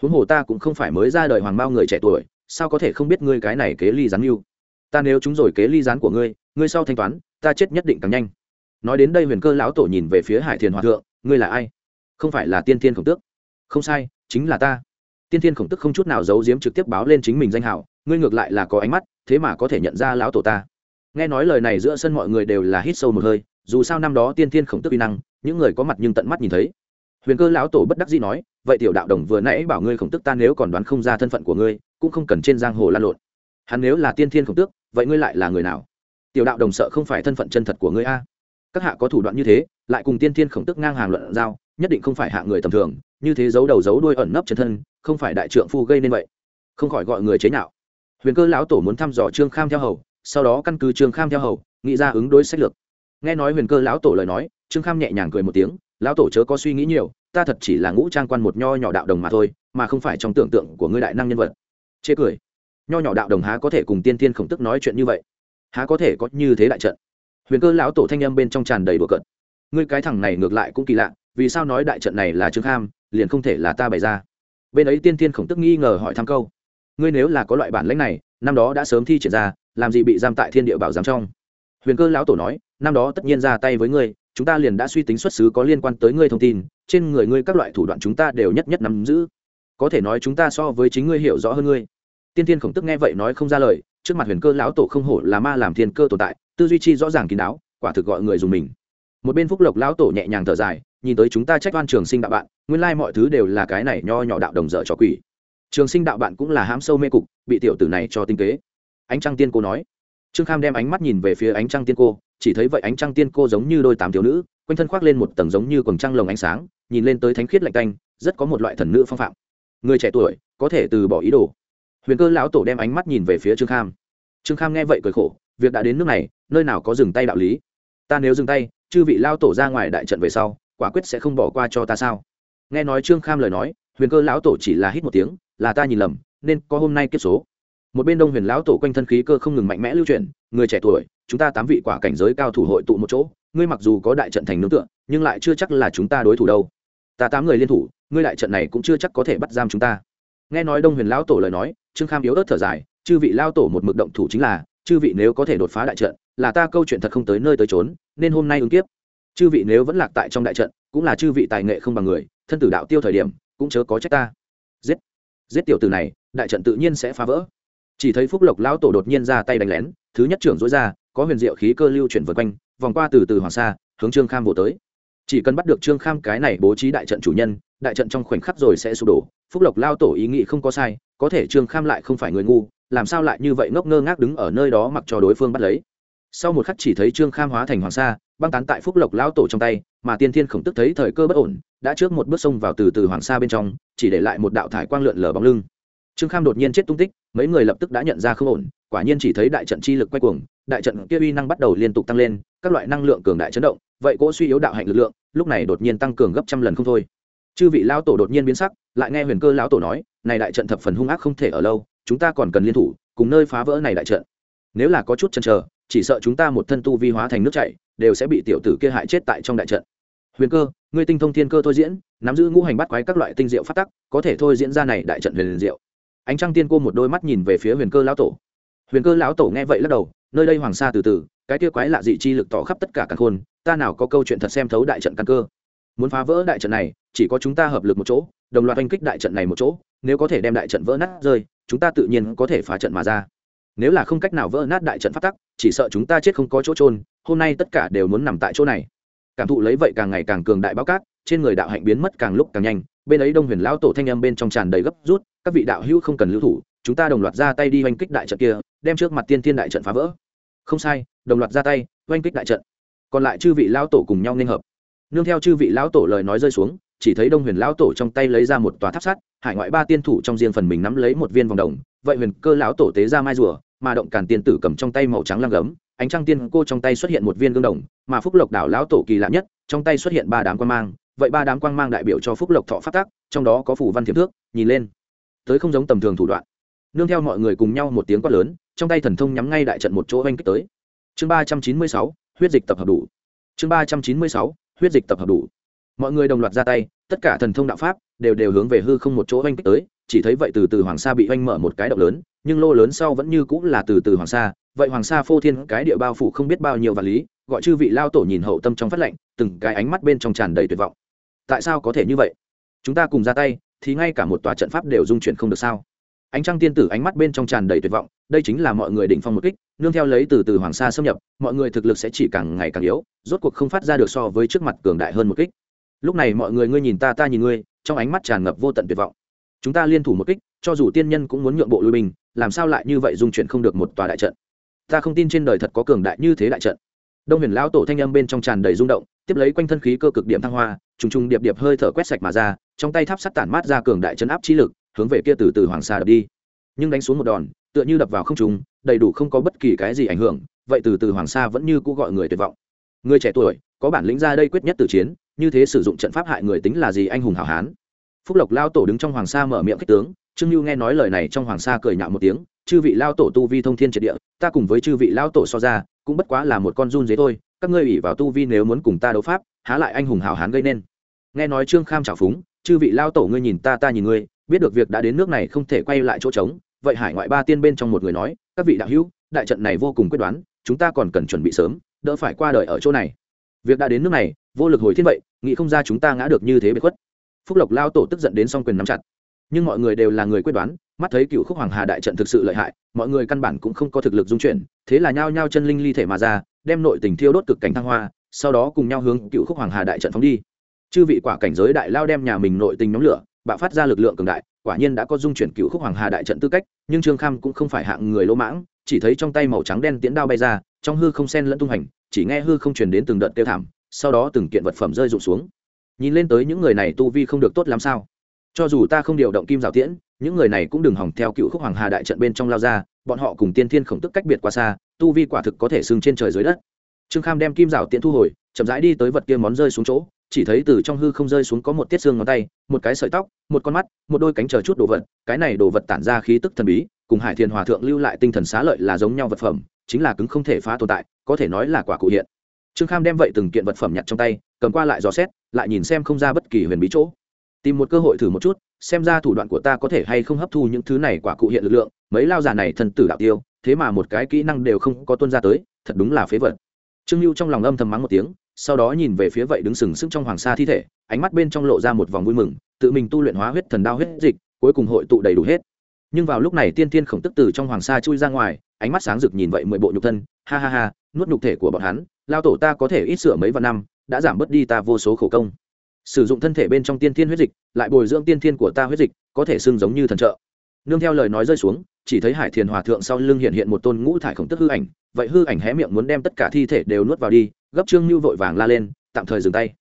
A: Huống hồ ta cũng không phải mới ra đời hoàng bao người trẻ tuổi, sao có thể không biết ngươi cái này kế ly gián mưu? Ta nếu chúng rồi kế ly gián của ngươi ngươi sau thanh toán, ta chết nhất định càng nhanh. Nói đến đây huyền cơ lão tổ nhìn về phía hải thiền hòa thượng, ngươi là ai? Không phải là tiên thiên khổng tước? Không sai, chính là ta. Tiên thiên khổng tức không chút nào giấu giếm trực tiếp báo lên chính mình danh hảo ngươi ngược lại là có ánh mắt thế mà có thể nhận ra lão tổ ta. Nghe nói lời này giữa sân mọi người đều là hít sâu một hơi, dù sao năm đó tiên thiên khổng tức uy năng, những người có mặt nhưng tận mắt nhìn thấy. Huyền cơ lão tổ bất đắc dĩ nói, vậy tiểu đạo đồng vừa nãy bảo ngươi khổng tức ta nếu còn đoán không ra thân phận của ngươi, cũng không cần trên giang hồ lan lộn. Hắn nếu là tiên thiên khổng tước vậy ngươi lại là người nào? Tiểu đạo đồng sợ không phải thân phận chân thật của ngươi a. Các hạ có thủ đoạn như thế, lại cùng tiên thiên khổng tức ngang hàng luận giao, nhất định không phải hạ người tầm thường, như thế giấu đầu giấu đuôi ẩn nấp chân thân, không phải đại trượng phu gây nên vậy. Không khỏi gọi người chế nhạo huyền cơ lão tổ muốn thăm dò trương kham theo hầu, sau đó căn cứ trương kham theo hầu, nghĩ ra ứng đối sách lược. Nghe nói huyền cơ lão tổ lời nói, trương kham nhẹ nhàng cười một tiếng, lão tổ chớ có suy nghĩ nhiều, ta thật chỉ là ngũ trang quan một nho nhỏ đạo đồng mà thôi, mà không phải trong tưởng tượng của ngươi đại năng nhân vật. Chê cười. Nho nhỏ đạo đồng há có thể cùng tiên tiên khổng tức nói chuyện như vậy? Há có thể có như thế đại trận? Huyền cơ lão tổ thanh âm bên trong tràn đầy bừa cợt. Ngươi cái thằng này ngược lại cũng kỳ lạ, vì sao nói đại trận này là trương kham, liền không thể là ta bày ra? Bên ấy tiên tiên khổng tức nghi ngờ hỏi thăm câu ngươi nếu là có loại bản lãnh này, năm đó đã sớm thi triển ra, làm gì bị giam tại thiên địa bảo giám trong? Huyền cơ lão tổ nói, năm đó tất nhiên ra tay với ngươi, chúng ta liền đã suy tính xuất xứ có liên quan tới ngươi thông tin, trên người ngươi các loại thủ đoạn chúng ta đều nhất nhất nắm giữ. Có thể nói chúng ta so với chính ngươi hiểu rõ hơn ngươi. Tiên tiên khổng tức nghe vậy nói không ra lời, trước mặt huyền cơ lão tổ không hổ là ma làm thiên cơ tồn tại, tư duy chi rõ ràng kín đáo, quả thực gọi người dùng mình. Một bên phúc lộc lão tổ nhẹ nhàng thở dài, nhìn tới chúng ta trách oan trường sinh đạo bạn, nguyên lai mọi thứ đều là cái này nho nhỏ đạo đồng dở cho quỷ trường sinh đạo bạn cũng là hám sâu mê cục, bị tiểu tử này cho tinh kế. Ánh trăng tiên cô nói. Trương kham đem ánh mắt nhìn về phía ánh trăng tiên cô, chỉ thấy vậy ánh trăng tiên cô giống như đôi tám thiếu nữ, quanh thân khoác lên một tầng giống như quần trăng lồng ánh sáng, nhìn lên tới thánh khiết lạnh canh rất có một loại thần nữ phong phạm. Người trẻ tuổi, có thể từ bỏ ý đồ. Huyền cơ lão tổ đem ánh mắt nhìn về phía trương kham. Trương kham nghe vậy cười khổ, việc đã đến nước này, nơi nào có dừng tay đạo lý? Ta nếu dừng tay, chư vị lao tổ ra ngoài đại trận về sau, quả quyết sẽ không bỏ qua cho ta sao? Nghe nói trương kham lời nói, huyền cơ lão tổ chỉ là hít một tiếng là ta nhìn lầm, nên có hôm nay kết số. Một bên đông huyền lão tổ quanh thân khí cơ không ngừng mạnh mẽ lưu chuyển, người trẻ tuổi, chúng ta tám vị quả cảnh giới cao thủ hội tụ một chỗ, ngươi mặc dù có đại trận thành nương tựa, nhưng lại chưa chắc là chúng ta đối thủ đâu. Ta tám người liên thủ, ngươi đại trận này cũng chưa chắc có thể bắt giam chúng ta. Nghe nói đông huyền lão tổ lời nói, trương kham yếu ớt thở dài, chư vị lao tổ một mực động thủ chính là, chư vị nếu có thể đột phá đại trận, là ta câu chuyện thật không tới nơi tới trốn nên hôm nay ứng tiếp. chư vị nếu vẫn lạc tại trong đại trận, cũng là chư vị tài nghệ không bằng người, thân tử đạo tiêu thời điểm, cũng chớ có trách ta. Giết giết tiểu tử này, đại trận tự nhiên sẽ phá vỡ. Chỉ thấy phúc lộc lão tổ đột nhiên ra tay đánh lén, thứ nhất trưởng dối ra, có huyền diệu khí cơ lưu chuyển vượt quanh, vòng qua từ từ hoàng sa, hướng trương kham vô tới. Chỉ cần bắt được trương kham cái này bố trí đại trận chủ nhân, đại trận trong khoảnh khắc rồi sẽ sụp đổ. Phúc lộc lao tổ ý nghĩ không có sai, có thể trương kham lại không phải người ngu, làm sao lại như vậy ngốc ngơ ngác đứng ở nơi đó mặc cho đối phương bắt lấy. Sau một khắc chỉ thấy trương kham hóa thành hoàng sa băng tán tại phúc lộc lao tổ trong tay, mà tiên thiên khổng tức thấy thời cơ bất ổn, đã trước một bước xông vào từ từ hoàng sa bên trong, chỉ để lại một đạo thải quang lượn lờ bóng lưng. Trương kham đột nhiên chết tung tích, mấy người lập tức đã nhận ra không ổn, quả nhiên chỉ thấy đại trận chi lực quay cuồng, đại trận kia uy năng bắt đầu liên tục tăng lên, các loại năng lượng cường đại chấn động, vậy cỗ suy yếu đạo hạnh lực lượng, lúc này đột nhiên tăng cường gấp trăm lần không thôi. Chư vị lão tổ đột nhiên biến sắc, lại nghe huyền cơ lão tổ nói, này đại trận thập phần hung ác không thể ở lâu, chúng ta còn cần liên thủ, cùng nơi phá vỡ này đại trận. Nếu là có chút chần chờ, chỉ sợ chúng ta một thân tu vi hóa thành nước chảy đều sẽ bị tiểu tử kia hại chết tại trong đại trận. Huyền cơ, ngươi tinh thông thiên cơ thôi diễn, nắm giữ ngũ hành bắt quái các loại tinh diệu phát tắc, có thể thôi diễn ra này đại trận huyền diệu. Ánh trăng tiên cô một đôi mắt nhìn về phía huyền cơ lão tổ. Huyền cơ lão tổ nghe vậy lắc đầu, nơi đây hoàng sa từ từ, cái kia quái lạ dị chi lực tỏ khắp tất cả căn khôn, ta nào có câu chuyện thật xem thấu đại trận căn cơ. Muốn phá vỡ đại trận này, chỉ có chúng ta hợp lực một chỗ, đồng loạt oanh kích đại trận này một chỗ, nếu có thể đem đại trận vỡ nát rơi, chúng ta tự nhiên có thể phá trận mà ra. Nếu là không cách nào vỡ nát đại trận phát tắc, chỉ sợ chúng ta chết không có chỗ trôn hôm nay tất cả đều muốn nằm tại chỗ này. Cảm thụ lấy vậy càng ngày càng cường đại báo cát, trên người đạo hạnh biến mất càng lúc càng nhanh, bên ấy đông huyền lão tổ thanh âm bên trong tràn đầy gấp rút, các vị đạo hữu không cần lưu thủ, chúng ta đồng loạt ra tay đi oanh kích đại trận kia, đem trước mặt tiên thiên đại trận phá vỡ. Không sai, đồng loạt ra tay, oanh kích đại trận. Còn lại chư vị lão tổ cùng nhau nên hợp. Nương theo chư vị lão tổ lời nói rơi xuống, chỉ thấy đông huyền lão tổ trong tay lấy ra một tòa tháp sắt, hải ngoại ba tiên thủ trong riêng phần mình nắm lấy một viên vòng đồng, vậy huyền cơ lão tổ tế ra mai rùa mà động càn tiên tử cầm trong tay màu trắng lăng gấm, ánh trăng tiên cô trong tay xuất hiện một viên gương đồng, mà phúc lộc đảo lão tổ kỳ lạ nhất, trong tay xuất hiện ba đám quang mang. Vậy ba đám quang mang đại biểu cho phúc lộc thọ phát tác trong đó có phủ văn thiệp thước, nhìn lên, tới không giống tầm thường thủ đoạn. Nương theo mọi người cùng nhau một tiếng quát lớn, trong tay thần thông nhắm ngay đại trận một chỗ oanh kích tới. Chương ba trăm chín mươi sáu, huyết dịch tập hợp đủ. Chương ba trăm chín mươi sáu, huyết dịch tập hợp đủ mọi người đồng loạt ra tay, tất cả thần thông đạo pháp đều đều hướng về hư không một chỗ oanh kích tới, chỉ thấy vậy từ từ hoàng sa bị oanh mở một cái động lớn, nhưng lô lớn sau vẫn như cũng là từ từ hoàng sa, vậy hoàng sa phô thiên cái địa bao phủ không biết bao nhiêu và lý, gọi chư vị lao tổ nhìn hậu tâm trong phát lệnh, từng cái ánh mắt bên trong tràn đầy tuyệt vọng. Tại sao có thể như vậy? Chúng ta cùng ra tay, thì ngay cả một tòa trận pháp đều dung chuyển không được sao? Ánh trăng tiên tử ánh mắt bên trong tràn đầy tuyệt vọng, đây chính là mọi người định phong một kích, nương theo lấy từ từ hoàng sa xâm nhập, mọi người thực lực sẽ chỉ càng ngày càng yếu, rốt cuộc không phát ra được so với trước mặt cường đại hơn một kích lúc này mọi người ngươi nhìn ta ta nhìn ngươi, trong ánh mắt tràn ngập vô tận tuyệt vọng. Chúng ta liên thủ một kích, cho dù tiên nhân cũng muốn nhượng bộ lui bình làm sao lại như vậy dung chuyển không được một tòa đại trận? Ta không tin trên đời thật có cường đại như thế đại trận. Đông huyền lão tổ thanh âm bên trong tràn đầy rung động, tiếp lấy quanh thân khí cơ cực điểm thăng hoa, trùng trùng điệp điệp hơi thở quét sạch mà ra, trong tay tháp sắt tản mát ra cường đại chấn áp trí lực, hướng về kia từ từ hoàng sa đập đi. Nhưng đánh xuống một đòn, tựa như đập vào không trùng đầy đủ không có bất kỳ cái gì ảnh hưởng, vậy từ từ hoàng sa vẫn như cũ gọi người tuyệt vọng. Người trẻ tuổi, có bản lĩnh ra đây quyết nhất từ chiến như thế sử dụng trận pháp hại người tính là gì anh hùng hảo hán. Phúc lộc lao tổ đứng trong hoàng sa mở miệng kích tướng, trương lưu nghe nói lời này trong hoàng sa cười nhạo một tiếng, chư vị lao tổ tu vi thông thiên triệt địa, ta cùng với chư vị lao tổ so ra, cũng bất quá là một con run dế thôi, các ngươi ủy vào tu vi nếu muốn cùng ta đấu pháp, há lại anh hùng hảo hán gây nên. Nghe nói trương kham trào phúng, chư vị lao tổ ngươi nhìn ta ta nhìn ngươi, biết được việc đã đến nước này không thể quay lại chỗ trống, vậy hải ngoại ba tiên bên trong một người nói, các vị đạo hữu, đại trận này vô cùng quyết đoán, chúng ta còn cần chuẩn bị sớm, đỡ phải qua đời ở chỗ này. Việc đã đến nước này vô lực hồi thiên vậy, nghĩ không ra chúng ta ngã được như thế bị khuất. Phúc lộc lao tổ tức giận đến s quyền nắm chặt. Nhưng mọi người đều là người quyết đoán, mắt thấy cựu khúc hoàng hà đại trận thực sự lợi hại, mọi người căn bản cũng không có thực lực dung chuyển, thế là nhao nhao chân linh ly thể mà ra, đem nội tình thiêu đốt cực cảnh thăng hoa, sau đó cùng nhau hướng cựu khúc hoàng hà đại trận phóng đi. Chư vị quả cảnh giới đại lao đem nhà mình nội tình nhóm lửa, bạo phát ra lực lượng cường đại, quả nhiên đã có dung chuyển cựu khúc hoàng hà đại trận tư cách, nhưng trương kham cũng không phải hạng người lỗ mãng, chỉ thấy trong tay màu trắng đen tiễn đao bay ra, trong hư không sen lẫn tung hành, chỉ nghe hư không truyền đến từng đợt tiêu thảm sau đó từng kiện vật phẩm rơi rụng xuống. Nhìn lên tới những người này tu vi không được tốt lắm sao? Cho dù ta không điều động kim rào tiễn, những người này cũng đừng hỏng theo cựu khúc hoàng hà đại trận bên trong lao ra, bọn họ cùng tiên thiên khổng tức cách biệt quá xa, tu vi quả thực có thể sưng trên trời dưới đất. Trương kham đem kim rào tiễn thu hồi, chậm rãi đi tới vật kia món rơi xuống chỗ, chỉ thấy từ trong hư không rơi xuống có một tiết xương ngón tay, một cái sợi tóc, một con mắt, một đôi cánh chờ chút đồ vật, cái này đồ vật tản ra khí tức thần bí, cùng hải thiền hòa thượng lưu lại tinh thần xá lợi là giống nhau vật phẩm, chính là cứng không thể phá tồn tại, có thể nói là quả cụ hiện trương kham đem vậy từng kiện vật phẩm nhặt trong tay, cầm qua lại dò xét, lại nhìn xem không ra bất kỳ huyền bí chỗ. Tìm một cơ hội thử một chút, xem ra thủ đoạn của ta có thể hay không hấp thu những thứ này quả cụ hiện lực lượng, mấy lao già này thần tử đạo tiêu, thế mà một cái kỹ năng đều không có tuân ra tới, thật đúng là phế vật. Trương lưu trong lòng âm thầm mắng một tiếng, sau đó nhìn về phía vậy đứng sừng sững trong hoàng sa thi thể, ánh mắt bên trong lộ ra một vòng vui mừng, tự mình tu luyện hóa huyết thần đao huyết dịch, cuối cùng hội tụ đầy đủ hết. Nhưng vào lúc này tiên tiên khổng tức từ trong hoàng sa chui ra ngoài, ánh mắt sáng rực nhìn vậy mười bộ nhục thân, ha ha ha nuốt nhục thể của bọn hắn, lao tổ ta có thể ít sửa mấy vạn năm, đã giảm bớt đi ta vô số khổ công. Sử dụng thân thể bên trong tiên thiên huyết dịch, lại bồi dưỡng tiên thiên của ta huyết dịch, có thể xưng giống như thần trợ. Nương theo lời nói rơi xuống, chỉ thấy hải thiền hòa thượng sau lưng hiện hiện một tôn ngũ thải khổng tức hư ảnh, vậy hư ảnh hé miệng muốn đem tất cả thi thể đều nuốt vào đi, gấp trương như vội vàng la lên, tạm thời dừng tay.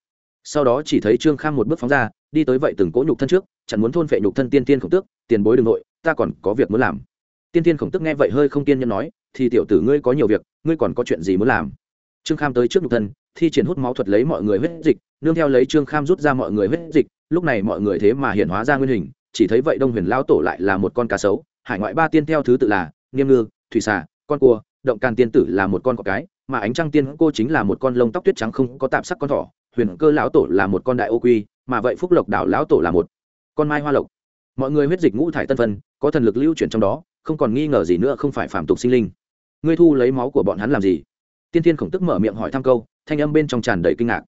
A: Sau đó chỉ thấy trương kham một bước phóng ra, đi tới vậy từng cỗ nhục thân trước chẳng muốn thôn phệ nhục thân tiên tiên khổng tước, tiền bối đường nội ta còn có việc muốn làm. Tiên tiên khổng tức nghe vậy hơi không tiên nhân nói thì tiểu tử ngươi có nhiều việc, ngươi còn có chuyện gì muốn làm? Trương kham tới trước nhục thân, thi triển hút máu thuật lấy mọi người huyết dịch, nương theo lấy trương kham rút ra mọi người huyết dịch, lúc này mọi người thế mà hiện hóa ra nguyên hình, chỉ thấy vậy đông huyền lao tổ lại là một con cá sấu, hải ngoại ba tiên theo thứ tự là nghiêm ngư, thủy xà, con cua, động can tiên tử là một con cọp cái, mà ánh trăng tiên cô chính là một con lông tóc tuyết trắng không có tạp sắc con thỏ, huyền cơ lão tổ là một con đại ô quy, mà vậy phúc lộc đảo lão tổ là một con mai hoa lộc. Mọi người huyết dịch ngũ thải tân phân, có thần lực lưu chuyển trong đó, không còn nghi ngờ gì nữa không phải phạm tục sinh linh ngươi thu lấy máu của bọn hắn làm gì? Tiên tiên khổng tức mở miệng hỏi thăm câu, thanh âm bên trong tràn đầy kinh ngạc.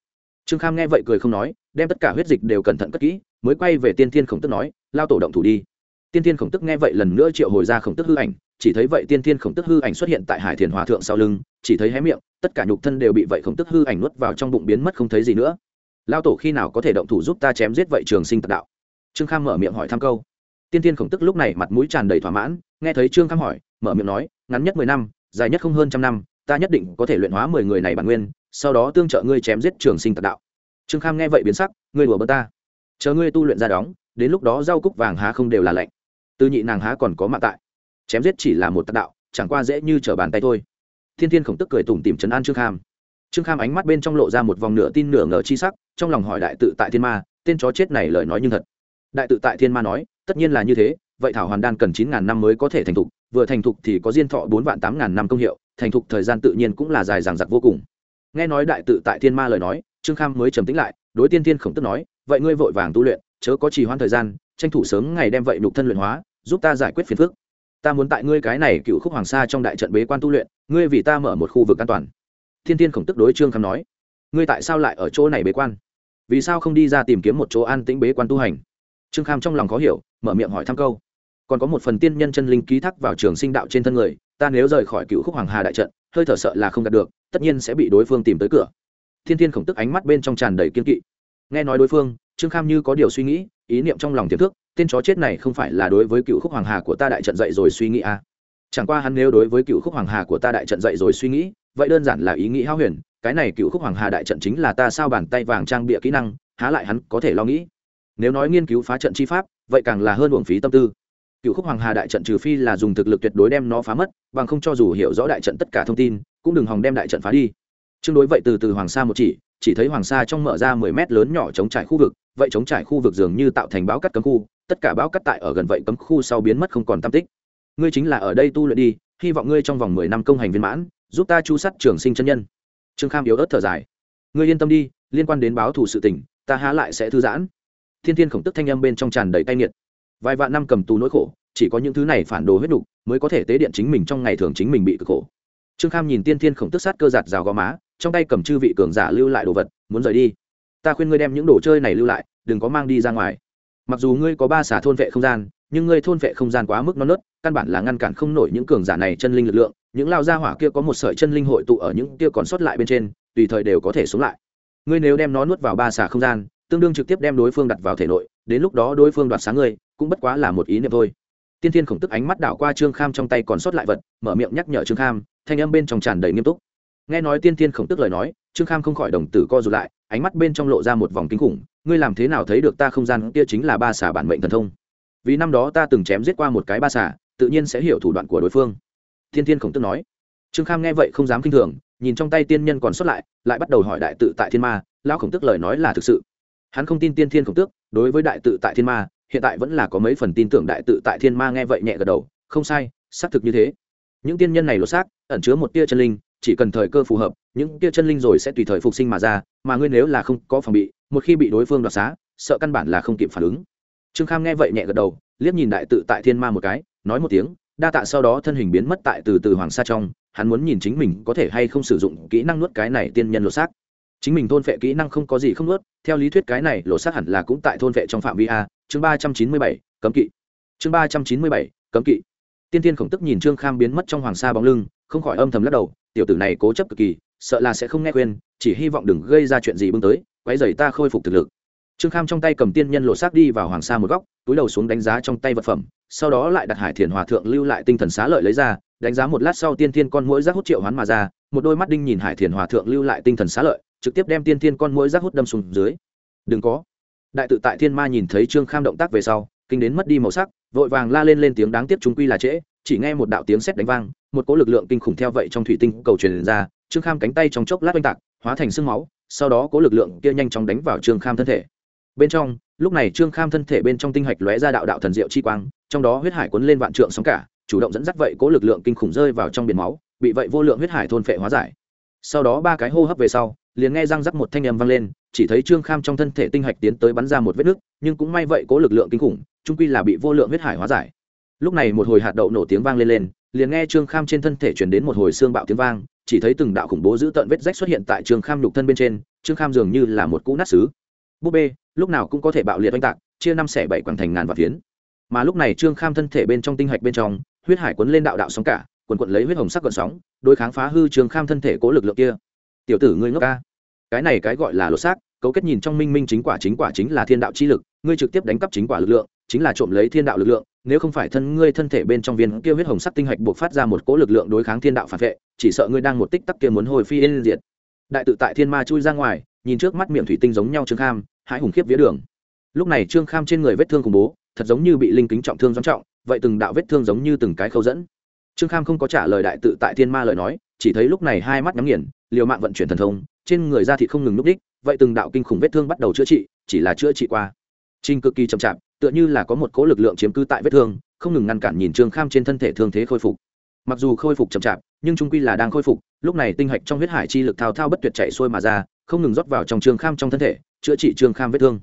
A: Trương kham nghe vậy cười không nói, đem tất cả huyết dịch đều cẩn thận cất kỹ, mới quay về tiên tiên khổng tức nói, lao tổ động thủ đi. Tiên tiên khổng tức nghe vậy lần nữa triệu hồi ra khổng tức hư ảnh, chỉ thấy vậy tiên tiên khổng tức hư ảnh xuất hiện tại hải thiền hòa thượng sau lưng, chỉ thấy hé miệng, tất cả nhục thân đều bị vậy khổng tức hư ảnh nuốt vào trong bụng biến mất không thấy gì nữa. Lao tổ khi nào có thể động thủ giúp ta chém giết vậy trường sinh tật đạo? Trương kham mở miệng hỏi thăm câu. Tiên tiên khổng tức lúc này mặt mũi tràn đầy thỏa mãn, nghe thấy trương kham hỏi, mở miệng nói, ngắn nhất mười năm dài nhất không hơn trăm năm, ta nhất định có thể luyện hóa mười người này bản nguyên, sau đó tương trợ ngươi chém giết trường sinh tật đạo. Trương kham nghe vậy biến sắc, ngươi đùa bơ ta. Chờ ngươi tu luyện ra đóng, đến lúc đó rau cúc vàng há không đều là lạnh. Tư nhị nàng há còn có mạng tại. Chém giết chỉ là một tật đạo, chẳng qua dễ như trở bàn tay thôi. Thiên thiên khổng tức cười tủm tìm trấn an trương kham. Trương kham ánh mắt bên trong lộ ra một vòng nửa tin nửa ngờ chi sắc, trong lòng hỏi đại tự tại thiên ma, tên chó chết này lời nói như thật. Đại tự tại thiên ma nói, tất nhiên là như thế, vậy thảo hoàn đan cần chín ngàn năm mới có thể thành thục vừa thành thục thì có diên thọ bốn vạn tám ngàn năm công hiệu, thành thục thời gian tự nhiên cũng là dài dằng dặc vô cùng. Nghe nói đại tự tại thiên ma lời nói, trương kham mới trầm tĩnh lại, đối tiên thiên khổng tức nói, vậy ngươi vội vàng tu luyện, chớ có trì hoãn thời gian, tranh thủ sớm ngày đem vậy nhục thân luyện hóa, giúp ta giải quyết phiền phức. Ta muốn tại ngươi cái này cựu khúc hoàng sa trong đại trận bế quan tu luyện, ngươi vì ta mở một khu vực an toàn. Thiên thiên khổng tức đối trương kham nói, ngươi tại sao lại ở chỗ này bế quan? Vì sao không đi ra tìm kiếm một chỗ an tĩnh bế quan tu hành? Trương kham trong lòng khó hiểu, mở miệng hỏi thăm câu còn có một phần tiên nhân chân linh ký thác vào trường sinh đạo trên thân người, ta nếu rời khỏi cựu khúc hoàng hà đại trận, hơi thở sợ là không đạt được, tất nhiên sẽ bị đối phương tìm tới cửa. Thiên thiên khổng tức ánh mắt bên trong tràn đầy kiên kỵ. Nghe nói đối phương, trương kham như có điều suy nghĩ, ý niệm trong lòng tiềm thức tên chó chết này không phải là đối với cựu khúc hoàng hà của ta đại trận dậy rồi suy nghĩ à. chẳng qua hắn nếu đối với cựu khúc hoàng hà của ta đại trận dậy rồi suy nghĩ, vậy đơn giản là ý nghĩ hao huyền, cái này cựu khúc hoàng hà đại trận chính là ta sao bàn tay vàng trang bịa kỹ năng, há lại hắn có thể lo nghĩ. Nếu nói nghiên cứu phá trận chi pháp, vậy càng là hơn uổng phí tâm tư cựu khúc hoàng hà đại trận trừ phi là dùng thực lực tuyệt đối đem nó phá mất, bằng không cho dù hiểu rõ đại trận tất cả thông tin, cũng đừng hòng đem đại trận phá đi. Chương đối vậy từ từ hoàng sa một chỉ chỉ thấy hoàng sa trong mở ra mười mét lớn nhỏ chống trải khu vực, vậy chống trải khu vực dường như tạo thành báo cắt cấm khu, tất cả báo cắt tại ở gần vậy cấm khu sau biến mất không còn tam tích. Ngươi chính là ở đây tu luyện đi, hy vọng ngươi trong vòng mười năm công hành viên mãn, giúp ta chu sắt trường sinh chân nhân. Trương kham yếu ớt thở dài. Ngươi yên tâm đi, liên quan đến báo thù sự tình, ta há lại sẽ thư giãn. Thiên thiên khổng tức thanh âm bên trong tràn đầy tay nghiệt vài vạn năm cầm tù nỗi khổ, chỉ có những thứ này phản đồ huyết đục mới có thể tế điện chính mình trong ngày thường chính mình bị cực khổ. Trương kham nhìn tiên thiên khổng tức sát cơ giạt rào gò má, trong tay cầm chư vị cường giả lưu lại đồ vật, muốn rời đi. Ta khuyên ngươi đem những đồ chơi này lưu lại, đừng có mang đi ra ngoài. Mặc dù ngươi có ba xả thôn vệ không gian, nhưng ngươi thôn vệ không gian quá mức non nớt, căn bản là ngăn cản không nổi những cường giả này chân linh lực lượng, những lao gia hỏa kia có một sợi chân linh hội tụ ở những kia còn sót lại bên trên, tùy thời đều có thể sống lại. Ngươi nếu đem nó nuốt vào ba xả không gian, tương đương trực tiếp đem đối phương đặt vào thể nội đến lúc đó đối phương đoạt sáng ngươi, cũng bất quá là một ý niệm thôi. Tiên thiên khổng tức ánh mắt đảo qua trương kham trong tay còn sót lại vật, mở miệng nhắc nhở trương kham, thanh âm bên trong tràn đầy nghiêm túc. Nghe nói tiên thiên khổng tức lời nói, trương kham không khỏi đồng tử co rụt lại, ánh mắt bên trong lộ ra một vòng kinh khủng, ngươi làm thế nào thấy được ta không gian kia chính là ba xả bản mệnh thần thông? Vì năm đó ta từng chém giết qua một cái ba xả tự nhiên sẽ hiểu thủ đoạn của đối phương. Thiên thiên khổng tức nói. Trương kham nghe vậy không dám kinh thường, nhìn trong tay tiên nhân còn sót lại lại bắt đầu hỏi đại tự tại thiên ma, lão khổng tức lời nói là thực sự hắn không tin tiên thiên khổng tước, đối với đại tự tại thiên ma, hiện tại vẫn là có mấy phần tin tưởng đại tự tại thiên ma nghe vậy nhẹ gật đầu, không sai, xác thực như thế. Những tiên nhân này lột xác, ẩn chứa một tia chân linh, chỉ cần thời cơ phù hợp, những tia chân linh rồi sẽ tùy thời phục sinh mà ra, mà ngươi nếu là không có phòng bị, một khi bị đối phương đoạt xá, sợ căn bản là không kịp phản ứng. Trương kham nghe vậy nhẹ gật đầu, liếc nhìn đại tự tại thiên ma một cái, nói một tiếng, đa tạ sau đó thân hình biến mất tại từ từ hoàng sa trong, hắn muốn nhìn chính mình có thể hay không sử dụng kỹ năng nuốt cái này tiên nhân lột xác chính mình thôn vệ kỹ năng không có gì không ướt theo lý thuyết cái này lộ sát hẳn là cũng tại thôn vệ trong phạm vi a, chương ba trăm chín mươi bảy, cấm kỵ. Chương ba trăm chín mươi bảy, cấm kỵ. Tiên tiên khổng tức nhìn trương kham biến mất trong hoàng sa bóng lưng, không khỏi âm thầm lắc đầu, tiểu tử này cố chấp cực kỳ, sợ là sẽ không nghe khuyên, chỉ hy vọng đừng gây ra chuyện gì bưng tới quay dày ta khôi phục thực lực. Trương kham trong tay cầm tiên nhân lộ xác đi vào hoàng sa một góc, túi đầu xuống đánh giá trong tay vật phẩm, sau đó lại đặt hải thiền hòa thượng lưu lại tinh thần xá lợi lấy ra, đánh giá một lát sau tiên thiên con mũi rác hút triệu hoán mà ra, một đôi mắt đinh nhìn hải thiền hòa thượng lưu lại tinh thần xá lợi trực tiếp đem tiên thiên con mũi rác hút đâm xuống dưới. Đừng có. Đại tự tại thiên ma nhìn thấy trương kham động tác về sau, kinh đến mất đi màu sắc, vội vàng la lên lên tiếng đáng tiếc chúng quy là trễ, chỉ nghe một đạo tiếng sét đánh vang, một cỗ lực lượng kinh khủng theo vậy trong thủy tinh cầu truyền ra, trương kham cánh tay trong chốc lát oanh tạc, hóa thành sương máu, sau đó cỗ lực lượng kia nhanh chóng đánh vào trương kham thân thể. Bên trong, lúc này trương kham thân thể bên trong tinh hạch lóe ra đạo đạo thần diệu chi quang, trong đó huyết hải cuốn lên vạn trượng sóng cả, chủ động dẫn dắt vậy cỗ lực lượng kinh khủng rơi vào trong biển máu, bị vậy vô lượng huyết hải thôn phệ hóa giải. Sau đó ba cái hô hấp về sau liền nghe răng rắc một thanh âm vang lên, chỉ thấy trương kham trong thân thể tinh hạch tiến tới bắn ra một vết nứt nhưng cũng may vậy cố lực lượng kinh khủng trung quy là bị vô lượng huyết hải hóa giải. Lúc này một hồi hạt đậu nổ tiếng vang lên lên, liền nghe trương kham trên thân thể truyền đến một hồi xương bạo tiếng vang, chỉ thấy từng đạo khủng bố giữ tận vết rách xuất hiện tại trương kham lục thân bên trên, trương kham dường như là một cũ nát sứ. búp bê, lúc nào cũng có thể bạo liệt oanh tạc, chia năm xẻ bảy quảng thành ngàn và phiến. Mà lúc này trương kham thân thể bên trong tinh hạch bên trong, huyết hải cuốn lên đạo đạo sóng cả quần quần lấy huyết hồng sắc gợn sóng, đối kháng phá hư trương kham thân thể cố lực lượng kia. Tiểu tử ngươi ngốc ca cái này cái gọi là lột xác, cấu kết nhìn trong minh minh chính quả chính quả chính là thiên đạo chi lực, ngươi trực tiếp đánh cắp chính quả lực lượng, chính là trộm lấy thiên đạo lực lượng, nếu không phải thân ngươi thân thể bên trong viên kia huyết hồng sắc tinh hạch buộc phát ra một cỗ lực lượng đối kháng thiên đạo phản vệ, chỉ sợ ngươi đang một tích tắc kia muốn hồi phi yên diệt. Đại tự tại thiên ma chui ra ngoài, nhìn trước mắt miệng thủy tinh giống nhau trương kham, hãi hùng khiếp vía đường. Lúc này trương kham trên người vết thương khủng bố, thật giống như bị linh kính trọng thương giống trọng, vậy từng đạo vết thương giống như từng cái khâu dẫn. Trương kham không có trả lời đại tự tại thiên ma lời nói chỉ thấy lúc này hai mắt nhắm nghiền, liều mạng vận chuyển thần thông, trên người da thì không ngừng núp đích vậy từng đạo kinh khủng vết thương bắt đầu chữa trị, chỉ là chữa trị qua. Trinh cực kỳ chậm chạp, tựa như là có một cỗ lực lượng chiếm cứ tại vết thương, không ngừng ngăn cản nhìn trương kham trên thân thể thương thế khôi phục. Mặc dù khôi phục chậm chạp, nhưng trung quy là đang khôi phục, lúc này tinh hạch trong huyết hải chi lực thao thao bất tuyệt chạy xuôi mà ra, không ngừng rót vào trong trương kham trong thân thể, chữa trị trương kham vết thương.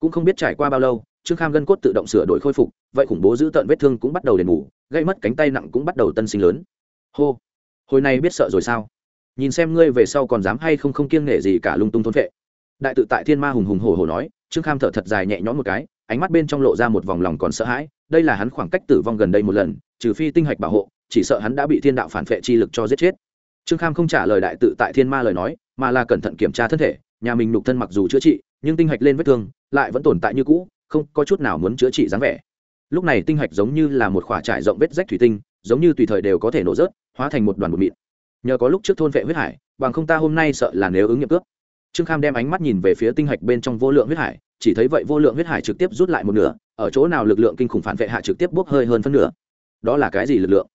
A: Cũng không biết trải qua bao lâu, trương kham gân cốt tự động sửa đổi khôi phục, vậy khủng bố giữ tận vết thương cũng bắt đầu đền bù, gây mất cánh tay nặng cũng bắt đầu tân sinh lớn. Hô hồi này biết sợ rồi sao? Nhìn xem ngươi về sau còn dám hay không không kiêng nể gì cả lung tung thôn vệ. Đại tự tại thiên ma hùng hùng hổ hổ nói, trương kham thở thật dài nhẹ nhõm một cái, ánh mắt bên trong lộ ra một vòng lòng còn sợ hãi, đây là hắn khoảng cách tử vong gần đây một lần, trừ phi tinh hạch bảo hộ, chỉ sợ hắn đã bị thiên đạo phản vệ chi lực cho giết chết. Trương kham không trả lời đại tự tại thiên ma lời nói, mà là cẩn thận kiểm tra thân thể, nhà mình nục thân mặc dù chữa trị, nhưng tinh hạch lên vết thương, lại vẫn tồn tại như cũ, không có chút nào muốn chữa trị dáng vẻ. Lúc này tinh hạch giống như là một khỏa trải rộng vết rách thủy tinh giống như tùy thời đều có thể nổ rớt, hóa thành một đoàn bột mịn. Nhờ có lúc trước thôn vệ huyết hải, bằng không ta hôm nay sợ là nếu ứng nghiệm cướp. Trương kham đem ánh mắt nhìn về phía tinh hạch bên trong vô lượng huyết hải, chỉ thấy vậy vô lượng huyết hải trực tiếp rút lại một nửa, ở chỗ nào lực lượng kinh khủng phản vệ hạ trực tiếp bốc hơi hơn phân nửa. Đó là cái gì lực lượng?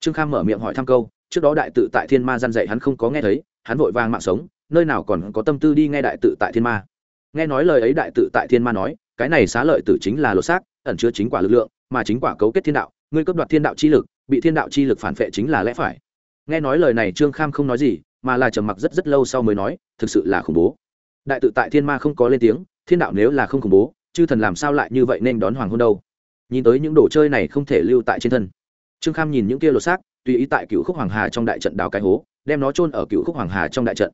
A: Trương kham mở miệng hỏi thăm câu, trước đó đại tự tại thiên ma gian dạy hắn không có nghe thấy, hắn vội vàng mạng sống, nơi nào còn có tâm tư đi nghe đại tự tại thiên ma. Nghe nói lời ấy đại tự tại thiên ma nói, cái này xá lợi tử chính là lột xác, ẩn chứa chính quả lực lượng, mà chính quả cấu kết thiên đạo, ngươi cấp đoạt thiên đạo chi lực bị thiên đạo chi lực phản vệ chính là lẽ phải. Nghe nói lời này trương kham không nói gì, mà là trầm mặc rất rất lâu sau mới nói, thực sự là khủng bố. Đại tự tại thiên ma không có lên tiếng, thiên đạo nếu là không khủng bố, chư thần làm sao lại như vậy nên đón hoàng hôn đâu? Nhìn tới những đồ chơi này không thể lưu tại trên thân. Trương kham nhìn những kia lột xác, tùy ý tại cựu khúc hoàng hà trong đại trận đào cái hố, đem nó chôn ở cựu khúc hoàng hà trong đại trận.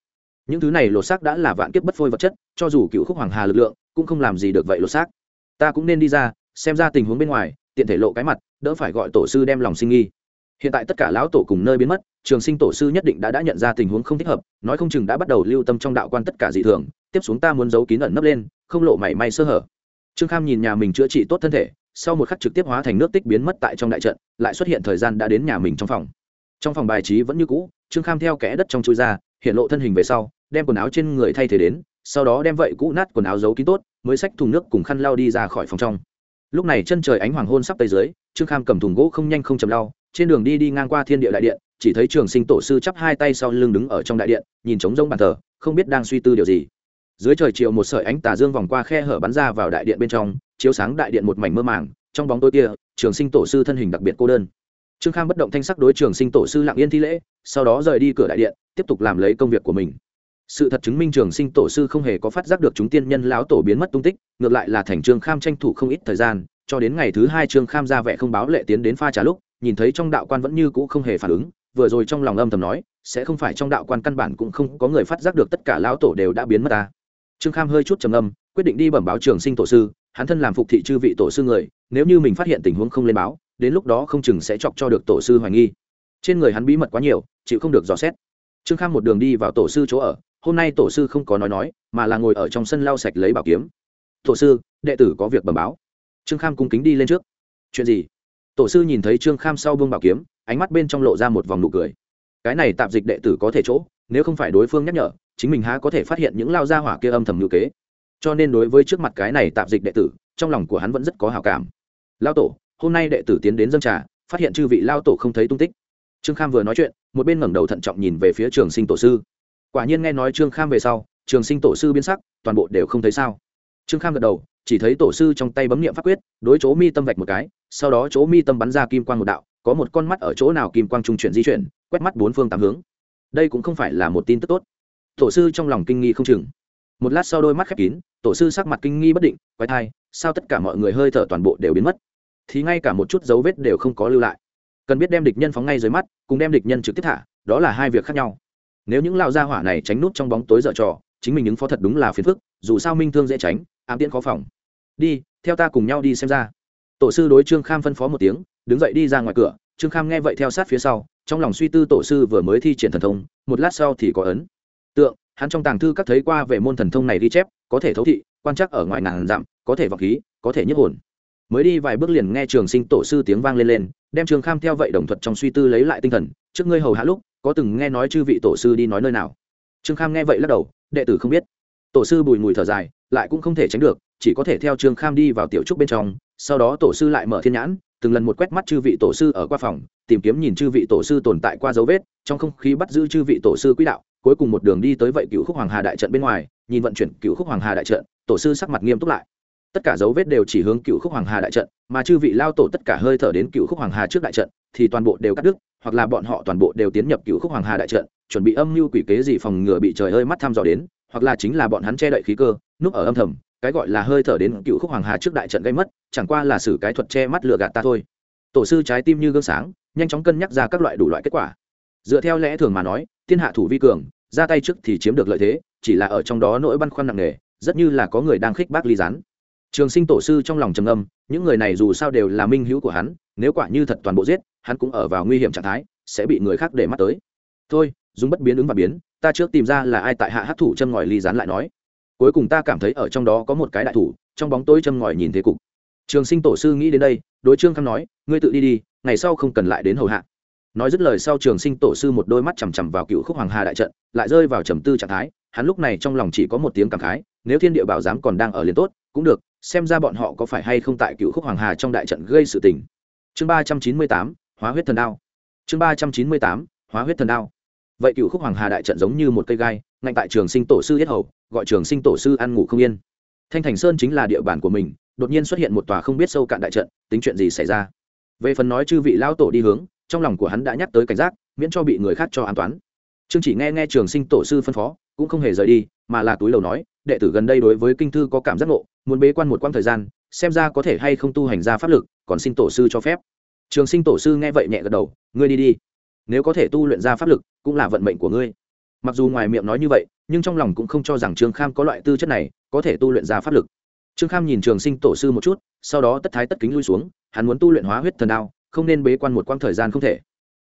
A: Những thứ này lột xác đã là vạn kiếp bất phôi vật chất, cho dù cựu khúc hoàng hà lực lượng, cũng không làm gì được vậy lột xác. Ta cũng nên đi ra, xem ra tình huống bên ngoài tiện thể lộ cái mặt, đỡ phải gọi tổ sư đem lòng sinh nghi. Hiện tại tất cả lão tổ cùng nơi biến mất, trường sinh tổ sư nhất định đã đã nhận ra tình huống không thích hợp, nói không chừng đã bắt đầu lưu tâm trong đạo quan tất cả dị thường, tiếp xuống ta muốn giấu kín ẩn nấp lên, không lộ mảy may sơ hở. Trương kham nhìn nhà mình chữa trị tốt thân thể, sau một khắc trực tiếp hóa thành nước tích biến mất tại trong đại trận, lại xuất hiện thời gian đã đến nhà mình trong phòng. Trong phòng bài trí vẫn như cũ, trương kham theo kẽ đất trong chui ra, hiện lộ thân hình về sau, đem quần áo trên người thay thế đến, sau đó đem vậy cũ nát quần áo giấu kín tốt, mới xách thùng nước cùng khăn lau đi ra khỏi phòng trong lúc này chân trời ánh hoàng hôn sắp tây dưới, trương kham cầm thùng gỗ không nhanh không chầm lau, trên đường đi đi ngang qua thiên địa đại điện, chỉ thấy trường sinh tổ sư chắp hai tay sau lưng đứng ở trong đại điện, nhìn trống rông bàn thờ, không biết đang suy tư điều gì. Dưới trời chiều một sợi ánh tà dương vòng qua khe hở bắn ra vào đại điện bên trong, chiếu sáng đại điện một mảnh mơ màng, trong bóng tối kia, trường sinh tổ sư thân hình đặc biệt cô đơn. Trương kham bất động thanh sắc đối trường sinh tổ sư lặng yên thi lễ, sau đó rời đi cửa đại điện, tiếp tục làm lấy công việc của mình sự thật chứng minh trường sinh tổ sư không hề có phát giác được chúng tiên nhân lão tổ biến mất tung tích, ngược lại là thành trương kham tranh thủ không ít thời gian, cho đến ngày thứ hai trương kham ra vẻ không báo lệ tiến đến pha trà lúc, nhìn thấy trong đạo quan vẫn như cũ không hề phản ứng, vừa rồi trong lòng âm thầm nói, sẽ không phải trong đạo quan căn bản cũng không có người phát giác được tất cả lão tổ đều đã biến mất ta. Trương kham hơi chút trầm âm quyết định đi bẩm báo trường sinh tổ sư, hắn thân làm phục thị chư vị tổ sư người, nếu như mình phát hiện tình huống không lên báo, đến lúc đó không chừng sẽ chọc cho được tổ sư hoài nghi. Trên người hắn bí mật quá nhiều, chịu không được dò xét. Trương kham một đường đi vào tổ sư chỗ ở hôm nay tổ sư không có nói nói, mà là ngồi ở trong sân lau sạch lấy bảo kiếm. Tổ sư, đệ tử có việc bẩm báo. Trương kham cung kính đi lên trước. Chuyện gì? Tổ sư nhìn thấy trương kham sau buông bảo kiếm, ánh mắt bên trong lộ ra một vòng nụ cười. Cái này tạm dịch đệ tử có thể chỗ, nếu không phải đối phương nhắc nhở, chính mình há có thể phát hiện những lao gia hỏa kia âm thầm ngữ kế. Cho nên đối với trước mặt cái này tạm dịch đệ tử, trong lòng của hắn vẫn rất có hào cảm. Lao tổ, hôm nay đệ tử tiến đến dân trà, phát hiện chư vị lao tổ không thấy tung tích. Trương kham vừa nói chuyện, một bên ngẩng đầu thận trọng nhìn về phía trường sinh tổ sư quả nhiên nghe nói trương kham về sau, trường sinh tổ sư biến sắc, toàn bộ đều không thấy sao. Trương kham gật đầu, chỉ thấy tổ sư trong tay bấm nghiệm pháp quyết, đối chỗ mi tâm vạch một cái, sau đó chỗ mi tâm bắn ra kim quang một đạo, có một con mắt ở chỗ nào kim quang trung chuyển di chuyển, quét mắt bốn phương tám hướng. Đây cũng không phải là một tin tức tốt. Tổ sư trong lòng kinh nghi không chừng. Một lát sau đôi mắt khép kín, tổ sư sắc mặt kinh nghi bất định quay thai, sao tất cả mọi người hơi thở toàn bộ đều biến mất? Thì ngay cả một chút dấu vết đều không có lưu lại. Cần biết đem địch nhân phóng ngay dưới mắt, cùng đem địch nhân trực tiếp thả, đó là hai việc khác nhau nếu những lao gia hỏa này tránh nút trong bóng tối dở trò, chính mình ứng phó thật đúng là phiền phức, dù sao minh thương dễ tránh, ám tiễn khó phòng. Đi, theo ta cùng nhau đi xem ra. Tổ sư đối trương kham phân phó một tiếng, đứng dậy đi ra ngoài cửa. Trương kham nghe vậy theo sát phía sau, trong lòng suy tư tổ sư vừa mới thi triển thần thông, một lát sau thì có ấn. Tượng, hắn trong tàng thư các thấy qua về môn thần thông này ghi chép, có thể thấu thị, quan chắc ở ngoài ngàn dặm, có thể vọng khí, có thể nhức hồn. Mới đi vài bước liền nghe trường sinh tổ sư tiếng vang lên lên, đem trường kham theo vậy đồng thuật trong suy tư lấy lại tinh thần, trước ngươi hầu hạ lúc có từng nghe nói chư vị tổ sư đi nói nơi nào? Trương kham nghe vậy lắc đầu, đệ tử không biết. Tổ sư bùi mùi thở dài, lại cũng không thể tránh được, chỉ có thể theo trương kham đi vào tiểu trúc bên trong, sau đó tổ sư lại mở thiên nhãn, từng lần một quét mắt chư vị tổ sư ở qua phòng, tìm kiếm nhìn chư vị tổ sư tồn tại qua dấu vết, trong không khí bắt giữ chư vị tổ sư quỹ đạo, cuối cùng một đường đi tới vậy cựu khúc hoàng hà đại trận bên ngoài, nhìn vận chuyển cựu khúc hoàng hà đại trận, tổ sư sắc mặt nghiêm túc lại tất cả dấu vết đều chỉ hướng cựu khúc hoàng hà đại trận, mà chư vị lao tổ tất cả hơi thở đến cựu khúc hoàng hà trước đại trận, thì toàn bộ đều cắt đứt, hoặc là bọn họ toàn bộ đều tiến nhập cựu khúc hoàng hà đại trận, chuẩn bị âm mưu quỷ kế gì phòng ngừa bị trời ơi mắt thăm dò đến, hoặc là chính là bọn hắn che đậy khí cơ, núp ở âm thầm, cái gọi là hơi thở đến cựu khúc hoàng hà trước đại trận gây mất, chẳng qua là xử cái thuật che mắt lừa gạt ta thôi. Tổ sư trái tim như gương sáng, nhanh chóng cân nhắc ra các loại đủ loại kết quả. Dựa theo lẽ thường mà nói, thiên hạ thủ vi cường, ra tay trước thì chiếm được lợi thế, chỉ là ở trong đó nỗi băn khoăn nặng nề, rất như là có người đang khích bác ly rán trường sinh tổ sư trong lòng trầm âm những người này dù sao đều là minh hữu của hắn, nếu quả như thật toàn bộ giết, hắn cũng ở vào nguy hiểm trạng thái, sẽ bị người khác để mắt tới. Thôi, dùng bất biến ứng và biến, ta trước tìm ra là ai tại hạ hát thủ châm ngòi ly gián lại nói. Cuối cùng ta cảm thấy ở trong đó có một cái đại thủ, trong bóng tối châm ngòi nhìn thế cục. Trường sinh tổ sư nghĩ đến đây, đối trương khang nói, ngươi tự đi đi, ngày sau không cần lại đến hầu hạ. Nói dứt lời sau trường sinh tổ sư một đôi mắt chằm chằm vào cựu khúc hoàng hà đại trận, lại rơi vào trầm tư trạng thái, hắn lúc này trong lòng chỉ có một tiếng cảm khái, nếu thiên địa bảo giám còn đang ở liền tốt cũng được, xem ra bọn họ có phải hay không tại cựu khúc hoàng hà trong đại trận gây sự tình. Chương ba trăm chín mươi tám, hóa huyết thần đao. Chương ba trăm chín mươi tám, hóa huyết thần đao. Vậy cựu khúc hoàng hà đại trận giống như một cây gai, ngạnh tại trường sinh tổ sư yết hầu, gọi trường sinh tổ sư ăn ngủ không yên. Thanh thành sơn chính là địa bàn của mình, đột nhiên xuất hiện một tòa không biết sâu cạn đại trận, tính chuyện gì xảy ra? Về phần nói chư vị lao tổ đi hướng, trong lòng của hắn đã nhắc tới cảnh giác, miễn cho bị người khác cho an toán. Trương chỉ nghe nghe trường sinh tổ sư phân phó, cũng không hề rời đi, mà là túi lầu nói, đệ tử gần đây đối với kinh thư có cảm giác ngộ muốn bế quan một quãng thời gian, xem ra có thể hay không tu hành ra pháp lực, còn xin tổ sư cho phép. Trường sinh tổ sư nghe vậy nhẹ gật đầu, ngươi đi đi. Nếu có thể tu luyện ra pháp lực, cũng là vận mệnh của ngươi. Mặc dù ngoài miệng nói như vậy, nhưng trong lòng cũng không cho rằng trương kham có loại tư chất này, có thể tu luyện ra pháp lực. Trương kham nhìn trường sinh tổ sư một chút, sau đó tất thái tất kính lui xuống, hắn muốn tu luyện hóa huyết thần đao, không nên bế quan một quãng thời gian không thể.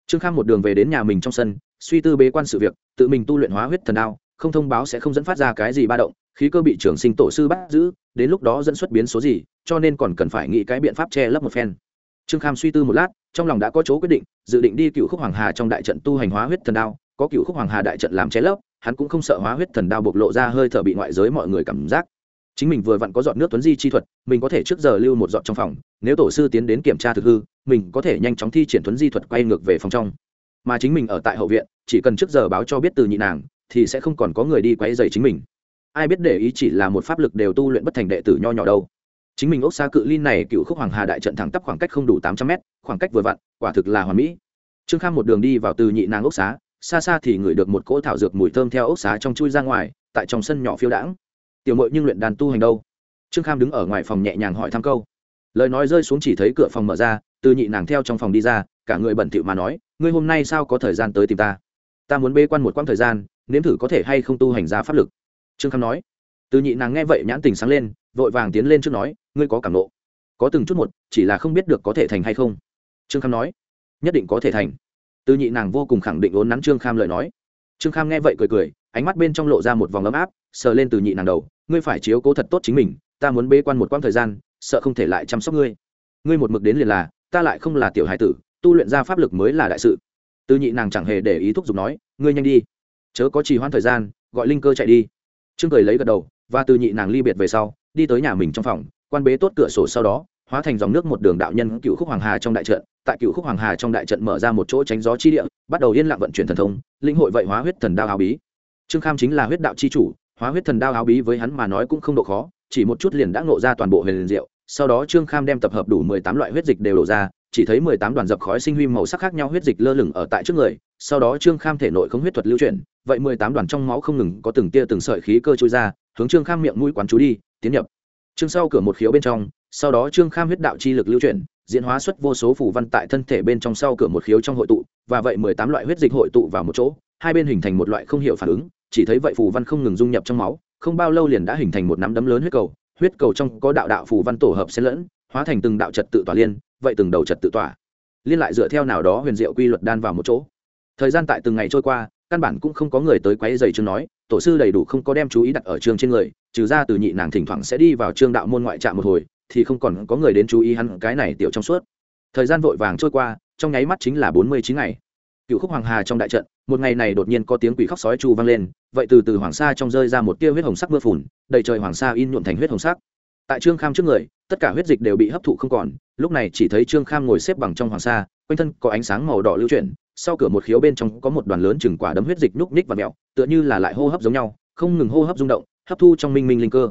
A: Trương kham một đường về đến nhà mình trong sân, suy tư bế quan sự việc, tự mình tu luyện hóa huyết thần đao, không thông báo sẽ không dẫn phát ra cái gì ba động, khí cơ bị trường sinh tổ sư bắt giữ đến lúc đó dẫn xuất biến số gì, cho nên còn cần phải nghĩ cái biện pháp che lấp một phen. Trương kham suy tư một lát, trong lòng đã có chỗ quyết định, dự định đi cựu khúc hoàng hà trong đại trận tu hành hóa huyết thần đao, có cựu khúc hoàng hà đại trận làm che lấp, hắn cũng không sợ hóa huyết thần đao bộc lộ ra hơi thở bị ngoại giới mọi người cảm giác. Chính mình vừa vặn có giọt nước tuấn di chi thuật, mình có thể trước giờ lưu một giọt trong phòng, nếu tổ sư tiến đến kiểm tra thực hư, mình có thể nhanh chóng thi triển tuấn di thuật quay ngược về phòng trong. Mà chính mình ở tại hậu viện, chỉ cần trước giờ báo cho biết từ nhị nàng, thì sẽ không còn có người đi quấy dày chính mình ai biết để ý chỉ là một pháp lực đều tu luyện bất thành đệ tử nho nhỏ đâu. Chính mình ốc xa cự ly này cựu khúc hoàng hà đại trận thẳng tắp khoảng cách không đủ tám trăm mét, khoảng cách vừa vặn, quả thực là hoàn mỹ. Trương kham một đường đi vào từ nhị nàng ốc xá, xa xa thì ngửi được một cỗ thảo dược mùi thơm theo ốc xá trong chui ra ngoài, tại trong sân nhỏ phiêu đãng. Tiểu mội nhưng luyện đàn tu hành đâu? Trương kham đứng ở ngoài phòng nhẹ nhàng hỏi thăm câu. Lời nói rơi xuống chỉ thấy cửa phòng mở ra, từ nhị nàng theo trong phòng đi ra, cả người bẩn thỉu mà nói, ngươi hôm nay sao có thời gian tới tìm ta? Ta muốn bê quan một quãng thời gian, nếm thử có thể hay không tu hành ra pháp lực trương kham nói. Từ nhị nàng nghe vậy nhãn tình sáng lên, vội vàng tiến lên trước nói, ngươi có cảm nộ. Có từng chút một, chỉ là không biết được có thể thành hay không. Trương kham nói, nhất định có thể thành. Từ nhị nàng vô cùng khẳng định ốn nắn trương kham lời nói. Trương kham nghe vậy cười cười, ánh mắt bên trong lộ ra một vòng ấm áp, sờ lên từ nhị nàng đầu, ngươi phải chiếu cố thật tốt chính mình, ta muốn bê quan một quãng thời gian, sợ không thể lại chăm sóc ngươi. Ngươi một mực đến liền là, ta lại không là tiểu hải tử, tu luyện ra pháp lực mới là đại sự. Từ nhị nàng chẳng hề để ý thúc giục nói, ngươi nhanh đi. Chớ có trì hoãn thời gian, gọi linh cơ chạy đi trương cười lấy gật đầu, và từ nhị nàng ly biệt về sau, đi tới nhà mình trong phòng, quan bế tốt cửa sổ sau đó, hóa thành dòng nước một đường đạo nhân cựu khúc hoàng hà trong đại trận. Tại cựu khúc hoàng hà trong đại trận mở ra một chỗ tránh gió chi địa, bắt đầu yên lặng vận chuyển thần thông, linh hội vậy hóa huyết thần đao áo bí. Trương kham chính là huyết đạo chi chủ, hóa huyết thần đao áo bí với hắn mà nói cũng không độ khó, chỉ một chút liền đã ngộ ra toàn bộ huyền liền diệu. Sau đó trương kham đem tập hợp đủ mười tám loại huyết dịch đều đổ ra chỉ thấy mười tám đoàn dập khói sinh huy màu sắc khác nhau huyết dịch lơ lửng ở tại trước người, sau đó trương kham thể nội không huyết thuật lưu chuyển, vậy mười tám đoàn trong máu không ngừng có từng tia từng sợi khí cơ trôi ra, hướng trương kham miệng mũi quán chú đi, tiến nhập. Trương sau cửa một khiếu bên trong, sau đó trương kham huyết đạo chi lực lưu chuyển, diễn hóa xuất vô số phù văn tại thân thể bên trong sau cửa một khiếu trong hội tụ, và vậy mười tám loại huyết dịch hội tụ vào một chỗ, hai bên hình thành một loại không hiểu phản ứng, chỉ thấy vậy phù văn không ngừng dung nhập trong máu, không bao lâu liền đã hình thành một nắm đấm lớn huyết cầu huyết cầu trong có đạo đạo phù văn tổ hợp xen lẫn, hóa thành từng đạo trật tự tỏa liên vậy từng đầu trật tự tỏa. Liên lại dựa theo nào đó huyền diệu quy luật đan vào một chỗ. Thời gian tại từng ngày trôi qua, căn bản cũng không có người tới quấy giày chương nói, tổ sư đầy đủ không có đem chú ý đặt ở chương trên người, trừ ra từ nhị nàng thỉnh thoảng sẽ đi vào trương đạo môn ngoại trạm một hồi, thì không còn có người đến chú ý hắn cái này tiểu trong suốt. Thời gian vội vàng trôi qua, trong nháy mắt chính là bốn mươi chín ngày. Cựu khúc hoàng hà trong đại trận, một ngày này đột nhiên có tiếng quỷ khóc sói chu vang lên, vậy từ từ hoàng sa trong rơi ra một tia huyết hồng sắc mưa phùn, đầy trời hoàng sa in nhuộm thành huyết hồng sắc. Tại trương kham trước người tất cả huyết dịch đều bị hấp thụ không còn, lúc này chỉ thấy trương kham ngồi xếp bằng trong hoàng sa, quanh thân có ánh sáng màu đỏ lưu chuyển, sau cửa một khiếu bên trong có một đoàn lớn chừng quả đấm huyết dịch núc ních và mẹo, tựa như là lại hô hấp giống nhau, không ngừng hô hấp rung động, hấp thu trong minh minh linh cơ.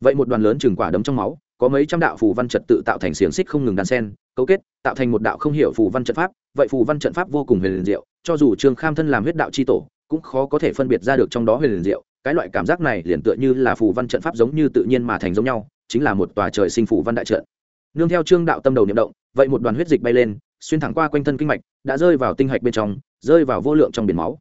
A: Vậy một đoàn lớn chừng quả đấm trong máu, có mấy trăm đạo phù văn trật tự tạo thành xiềng xích không ngừng đan sen cấu kết, tạo thành một đạo không hiểu phù văn trận pháp, vậy phù văn trận pháp vô cùng huyền liền diệu, cho dù trương kham thân làm huyết đạo c h i tổ, cũng khó có thể phân biệt ra được trong đó huyền liền diệu. Cái loại cảm giác này liền tựa như là phù văn trận pháp giống như tự nhiên mà thành giống nhau chính là một tòa trời sinh phủ văn đại trận. Nương theo trương đạo tâm đầu niệm động, vậy một đoàn huyết dịch bay lên, xuyên thẳng qua quanh thân kinh mạch, đã rơi vào tinh hạch bên trong, rơi vào vô lượng trong biển máu.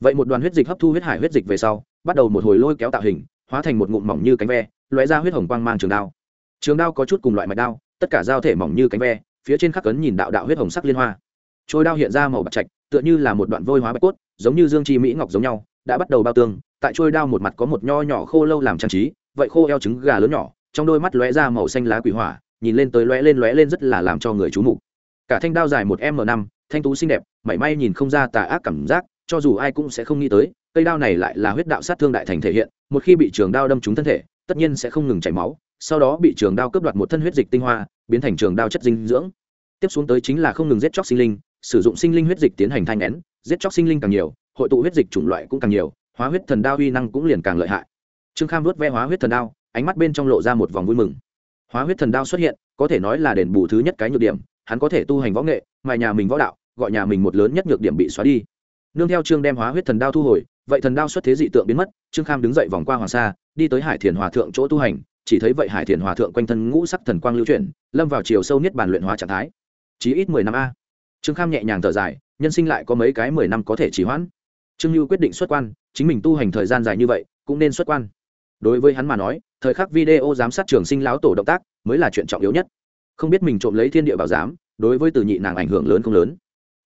A: Vậy một đoàn huyết dịch hấp thu huyết hải huyết dịch về sau, bắt đầu một hồi lôi kéo tạo hình, hóa thành một ngụm mỏng như cánh ve, lóe ra huyết hồng quang mang trường đao. Trường đao có chút cùng loại mạch đao, tất cả giao thể mỏng như cánh ve, phía trên khắc cấn nhìn đạo đạo huyết hồng sắc liên hoa. Trôi đao hiện ra màu bạc trạch, tựa như là một đoạn vôi hóa bạch cốt, giống như dương chi mỹ ngọc giống nhau, đã bắt đầu bao tương, tại trôi đao một mặt có một nho nhỏ khô lâu làm trang trí, vậy khô eo trứng gà lớn nhỏ trong đôi mắt lóe ra màu xanh lá quỷ hỏa, nhìn lên tới lóe lên lóe lên rất là làm cho người chú mục. Cả thanh đao dài một m năm, thanh tú xinh đẹp, mảy may nhìn không ra tà ác cảm giác, cho dù ai cũng sẽ không nghĩ tới, cây đao này lại là huyết đạo sát thương đại thành thể hiện, một khi bị trường đao đâm trúng thân thể, tất nhiên sẽ không ngừng chảy máu, sau đó bị trường đao cướp đoạt một thân huyết dịch tinh hoa, biến thành trường đao chất dinh dưỡng. Tiếp xuống tới chính là không ngừng giết chóc sinh linh, sử dụng sinh linh huyết dịch tiến hành thanh nén giết chóc sinh linh càng nhiều, hội tụ huyết dịch chủng loại cũng càng nhiều, hóa huyết thần đao uy năng cũng liền càng lợi hại. Trương kham vớt ve hóa huyết thần đao ánh mắt bên trong lộ ra một vòng vui mừng. Hóa huyết thần đao xuất hiện, có thể nói là đền bù thứ nhất cái nhược điểm, hắn có thể tu hành võ nghệ, mà nhà mình võ đạo, gọi nhà mình một lớn nhất nhược điểm bị xóa đi. Nương theo trương đem hóa huyết thần đao thu hồi, vậy thần đao xuất thế dị tượng biến mất, trương kham đứng dậy vòng qua hoàng sa, đi tới hải thiền hòa thượng chỗ tu hành, chỉ thấy vậy hải thiền hòa thượng quanh thân ngũ sắc thần quang lưu chuyển, lâm vào chiều sâu nhất bản luyện hóa trạng thái. Chí ít mười năm a. Trương kham nhẹ nhàng thở dài, nhân sinh lại có mấy cái mười năm có thể trì hoãn. Trương lưu quyết định xuất quan, chính mình tu hành thời gian dài như vậy, cũng nên xuất quan đối với hắn mà nói, thời khắc video giám sát trường sinh lão tổ động tác mới là chuyện trọng yếu nhất. Không biết mình trộm lấy thiên địa bảo giám, đối với từ nhị nàng ảnh hưởng lớn không lớn.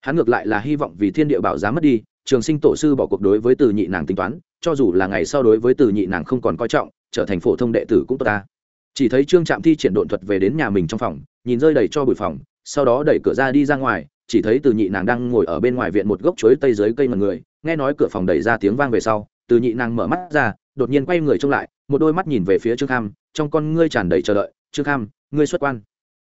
A: Hắn ngược lại là hy vọng vì thiên địa bảo giám mất đi, trường sinh tổ sư bỏ cuộc đối với từ nhị nàng tính toán, cho dù là ngày sau đối với từ nhị nàng không còn coi trọng, trở thành phổ thông đệ tử cũng tốt ta. Chỉ thấy trương trạm thi triển độn thuật về đến nhà mình trong phòng, nhìn rơi đầy cho bụi phòng, sau đó đẩy cửa ra đi ra ngoài, chỉ thấy từ nhị nàng đang ngồi ở bên ngoài viện một gốc chuối tây dưới cây mật người, nghe nói cửa phòng đẩy ra tiếng vang về sau từ nhị nàng mở mắt ra, đột nhiên quay người trông lại, một đôi mắt nhìn về phía trương kham, trong con ngươi tràn đầy chờ đợi, trương kham, ngươi xuất quan,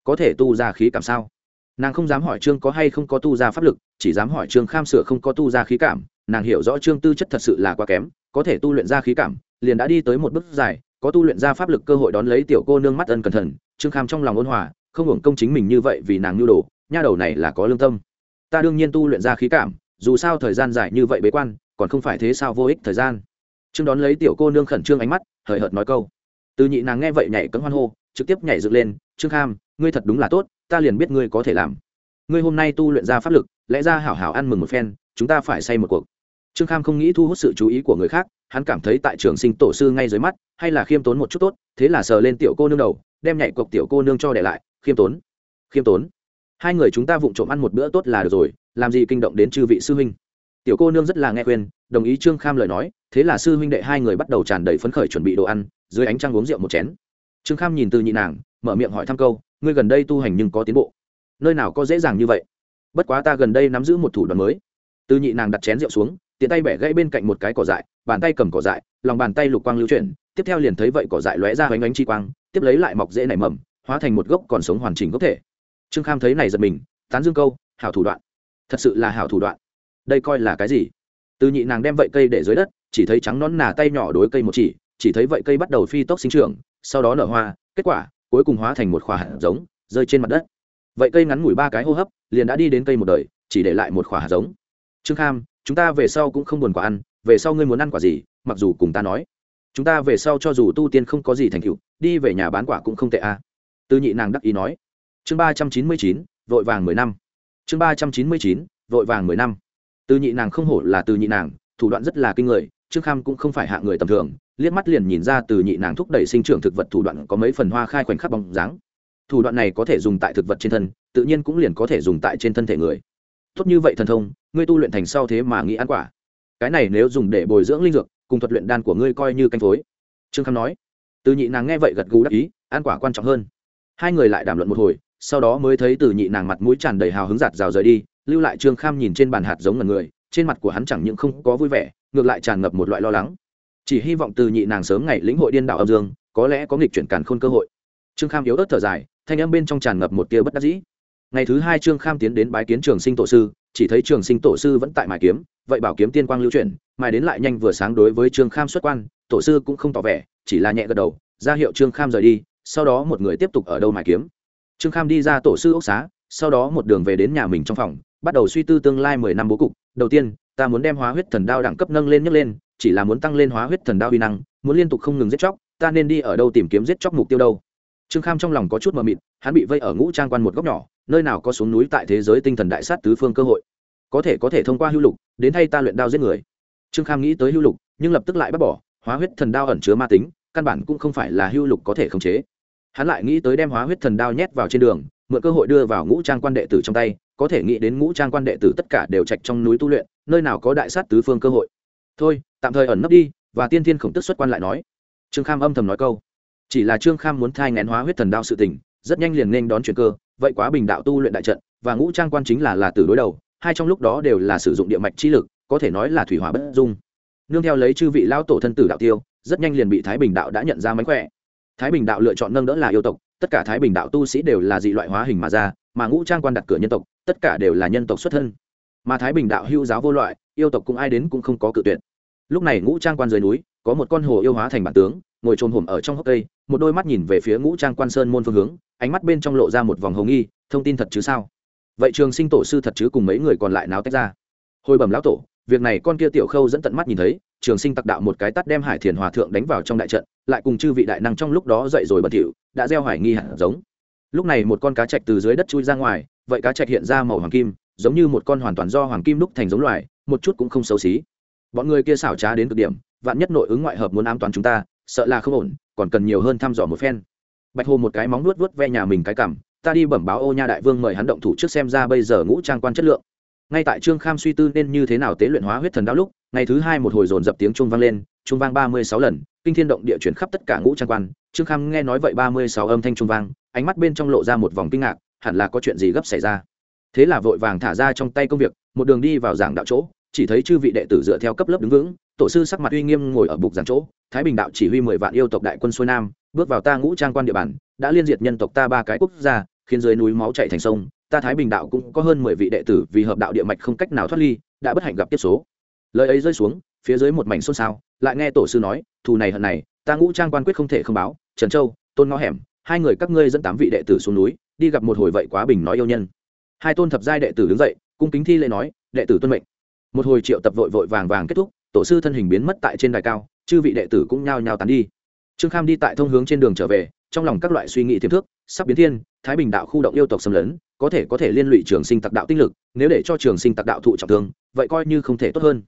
A: có thể tu ra khí cảm sao? Nàng không dám hỏi trương có hay không có tu ra pháp lực, chỉ dám hỏi trương kham sửa không có tu ra khí cảm, nàng hiểu rõ trương tư chất thật sự là quá kém, có thể tu luyện ra khí cảm, liền đã đi tới một bước dài, có tu luyện ra pháp lực cơ hội đón lấy tiểu cô nương mắt ân cẩn thận, trương kham trong lòng ôn hòa, không hưởng công chính mình như vậy vì nàng nhu đồ, nha đầu này là có lương tâm. Ta đương nhiên tu luyện ra khí cảm, dù sao thời gian dài như vậy bế quan còn không phải thế sao vô ích thời gian? Trương đón lấy tiểu cô nương khẩn trương ánh mắt, hời hợt nói câu. Từ nhị nàng nghe vậy nhảy cấm hoan hô, trực tiếp nhảy dựng lên, trương kham, ngươi thật đúng là tốt, ta liền biết ngươi có thể làm. Ngươi hôm nay tu luyện ra pháp lực, lẽ ra hảo hảo ăn mừng một phen, chúng ta phải say một cuộc. Trương kham không nghĩ thu hút sự chú ý của người khác, hắn cảm thấy tại trường sinh tổ sư ngay dưới mắt, hay là khiêm tốn một chút tốt, thế là sờ lên tiểu cô nương đầu, đem nhảy cộc tiểu cô nương cho để lại, khiêm tốn khiêm tốn. Hai người chúng ta vụng trộm ăn một bữa tốt là được rồi, làm gì kinh động đến chư vị sư huynh tiểu cô nương rất là nghe khuyên, đồng ý trương kham lời nói, thế là sư huynh đệ hai người bắt đầu tràn đầy phấn khởi chuẩn bị đồ ăn, dưới ánh trăng uống rượu một chén. Trương kham nhìn từ nhị nàng, mở miệng hỏi thăm câu, ngươi gần đây tu hành nhưng có tiến bộ? Nơi nào có dễ dàng như vậy? Bất quá ta gần đây nắm giữ một thủ đoạn mới. Từ nhị nàng đặt chén rượu xuống, tiện tay bẻ gãy bên cạnh một cái cỏ dại, bàn tay cầm cỏ dại, lòng bàn tay lục quang lưu chuyển, tiếp theo liền thấy vậy cỏ dại lóe ra hoành ánh chi quang, tiếp lấy lại mọc dễ nảy mầm, hóa thành một gốc còn sống hoàn chỉnh gốc thể. Trương kham thấy này giật mình, tán dương câu, hảo thủ đoạn. Thật sự là hảo thủ đoạn đây coi là cái gì? Từ nhị nàng đem vậy cây để dưới đất, chỉ thấy trắng nón nà tay nhỏ đối cây một chỉ chỉ thấy vậy cây bắt đầu phi tốc sinh trưởng, sau đó nở hoa, kết quả, cuối cùng hóa thành một khỏa hạt giống, rơi trên mặt đất. Vậy cây ngắn ngủi ba cái hô hấp, liền đã đi đến cây một đời, chỉ để lại một khỏa hạt giống. Trương kham, chúng ta về sau cũng không buồn quả ăn, về sau ngươi muốn ăn quả gì, mặc dù cùng ta nói. Chúng ta về sau cho dù tu tiên không có gì thành tựu, đi về nhà bán quả cũng không tệ a. À. tư nhị nàng đắc ý nói. Chương ba trăm chín mươi chín, vội vàng mười năm. Chương ba trăm chín mươi chín, vội vàng mười năm. Từ nhị nàng không hổ là từ nhị nàng, thủ đoạn rất là kinh người, trương kham cũng không phải hạ người tầm thường, liếc mắt liền nhìn ra từ nhị nàng thúc đẩy sinh trưởng thực vật thủ đoạn có mấy phần hoa khai khoảnh khắc bóng dáng. Thủ đoạn này có thể dùng tại thực vật trên thân, tự nhiên cũng liền có thể dùng tại trên thân thể người. Tốt như vậy thần thông, ngươi tu luyện thành sau thế mà nghĩ ăn quả. Cái này nếu dùng để bồi dưỡng linh dược, cùng thuật luyện đan của ngươi coi như canh phối. Trương kham nói. Từ nhị nàng nghe vậy gật gù đắc ý, ăn quả quan trọng hơn. Hai người lại đàm luận một hồi, sau đó mới thấy từ nhị nàng mặt mũi tràn đầy hào hứng giạt rào rời đi lưu lại trương kham nhìn trên bàn hạt giống ngần người, trên mặt của hắn chẳng những không có vui vẻ, ngược lại tràn ngập một loại lo lắng. Chỉ hy vọng từ nhị nàng sớm ngày lĩnh hội điên đạo âm dương, có lẽ có nghịch chuyển càn khôn cơ hội. Trương kham yếu ớt thở dài, thanh âm bên trong tràn ngập một tia bất đắc dĩ. Ngày thứ hai trương kham tiến đến bái kiến trường sinh tổ sư, chỉ thấy trường sinh tổ sư vẫn tại mài kiếm, vậy bảo kiếm tiên quang lưu chuyển, mài đến lại nhanh vừa sáng đối với trương kham xuất quan, tổ sư cũng không tỏ vẻ, chỉ là nhẹ gật đầu, ra hiệu trương kham rời đi, sau đó một người tiếp tục ở đâu mài kiếm. Trương kham đi ra tổ sư ốc xá, sau đó một đường về đến nhà mình trong phòng bắt đầu suy tư tương lai mười năm bố cục. Đầu tiên, ta muốn đem hóa huyết thần đao đẳng cấp nâng lên nhấc lên, chỉ là muốn tăng lên hóa huyết thần đao uy năng, muốn liên tục không ngừng giết chóc, ta nên đi ở đâu tìm kiếm giết chóc mục tiêu đâu? Trương kham trong lòng có chút mờ mịt, hắn bị vây ở ngũ trang quan một góc nhỏ, nơi nào có xuống núi tại thế giới tinh thần đại sát tứ phương cơ hội. Có thể có thể thông qua hưu lục, đến thay ta luyện đao giết người. Trương kham nghĩ tới hưu lục, nhưng lập tức lại bác bỏ, hóa huyết thần đao ẩn chứa ma tính, căn bản cũng không phải là hưu lục có thể khống chế. Hắn lại nghĩ tới đem hóa huyết thần đao nhét vào trên đường mượn cơ hội đưa vào ngũ trang quan đệ tử trong tay, có thể nghĩ đến ngũ trang quan đệ tử tất cả đều trạch trong núi tu luyện, nơi nào có đại sát tứ phương cơ hội. Thôi, tạm thời ẩn nấp đi, và tiên thiên khổng tức xuất quan lại nói. Trương kham âm thầm nói câu. Chỉ là trương kham muốn thai ngén hóa huyết thần đao sự tình, rất nhanh liền nên đón chuyện cơ, vậy quá bình đạo tu luyện đại trận, và ngũ trang quan chính là là từ đối đầu, hai trong lúc đó đều là sử dụng địa mạch chi lực, có thể nói là thủy hỏa bất dung. Nương theo lấy chư vị lao tổ thân tử đạo tiêu, rất nhanh liền bị thái bình đạo đã nhận ra mánh khỏe thái bình đạo lựa chọn nâng đỡ là yêu tộc, tất cả thái bình đạo tu sĩ đều là dị loại hóa hình mà ra, mà ngũ trang quan đặt cửa nhân tộc, tất cả đều là nhân tộc xuất thân. Mà thái bình đạo hữu giáo vô loại, yêu tộc cũng ai đến cũng không có cự tuyệt. Lúc này ngũ trang quan dưới núi, có một con hồ yêu hóa thành bản tướng, ngồi trồm hổm ở trong hốc cây, một đôi mắt nhìn về phía ngũ trang quan sơn môn phương hướng, ánh mắt bên trong lộ ra một vòng hồng nghi, thông tin thật chứ sao? Vậy trường sinh tổ sư thật chứ cùng mấy người còn lại nào tách ra? Hồi bẩm lão tổ, việc này con kia tiểu khâu dẫn tận mắt nhìn thấy trường sinh tặc đạo một cái tắt đem hải thiền hòa thượng đánh vào trong đại trận, lại cùng chư vị đại năng trong lúc đó dậy rồi bẩn thỉu, đã gieo hoài nghi hẳn giống. Lúc này một con cá trạch từ dưới đất chui ra ngoài, vậy cá trạch hiện ra màu hoàng kim, giống như một con hoàn toàn do hoàng kim đúc thành giống loài, một chút cũng không xấu xí. Bọn người kia xảo trá đến cực điểm, vạn nhất nội ứng ngoại hợp muốn ám toán chúng ta, sợ là không ổn, còn cần nhiều hơn thăm dò một phen. Bạch hồ một cái móng nuốt vuốt ve nhà mình cái cảm ta đi bẩm báo ô nha đại vương mời hắn động thủ trước xem ra bây giờ ngũ trang quan chất lượng ngay tại trương kham suy tư nên như thế nào tế luyện hóa huyết thần đao lúc, ngày thứ hai một hồi dồn dập tiếng trung vang lên trung vang ba mươi sáu lần, kinh thiên động địa chuyển khắp tất cả ngũ trang quan. Trương kham nghe nói vậy ba mươi sáu âm thanh trung vang, ánh mắt bên trong lộ ra một vòng kinh ngạc, hẳn là có chuyện gì gấp xảy ra. Thế là vội vàng thả ra trong tay công việc, một đường đi vào giảng đạo chỗ, chỉ thấy chư vị đệ tử dựa theo cấp lớp đứng vững, tổ sư sắc mặt uy nghiêm ngồi ở bục giảng chỗ, thái bình đạo chỉ huy mười vạn yêu tộc đại quân xuôi nam, bước vào ta ngũ trang quan địa bàn, đã liên diệt nhân tộc ta ba cái quốc gia, khiến dưới núi máu chảy thành sông ta thái bình đạo cũng có hơn mười vị đệ tử vì hợp đạo địa mạch không cách nào thoát ly đã bất hạnh gặp tiếp số. Lời ấy rơi xuống phía dưới một mảnh xôn xao lại nghe tổ sư nói thù này hận này ta ngũ trang quan quyết không thể không báo trần châu tôn ngõ hẻm hai người các ngươi dẫn tám vị đệ tử xuống núi đi gặp một hồi vậy quá bình nói yêu nhân. Hai tôn thập giai đệ tử đứng dậy cung kính thi lễ nói đệ tử tuân mệnh. Một hồi triệu tập vội vội vàng vàng kết thúc tổ sư thân hình biến mất tại trên đài cao chư vị đệ tử cũng nhao nhao tán đi. Trương kham đi tại thông hướng trên đường trở về trong lòng các loại suy nghĩ tiềm thức, sắp biến thiên thái bình đạo khu động yêu tộc xâm lấn có thể có thể liên lụy trường sinh tặc đạo tinh lực, nếu để cho trường sinh tặc đạo thụ trọng thương, vậy coi như không thể tốt hơn.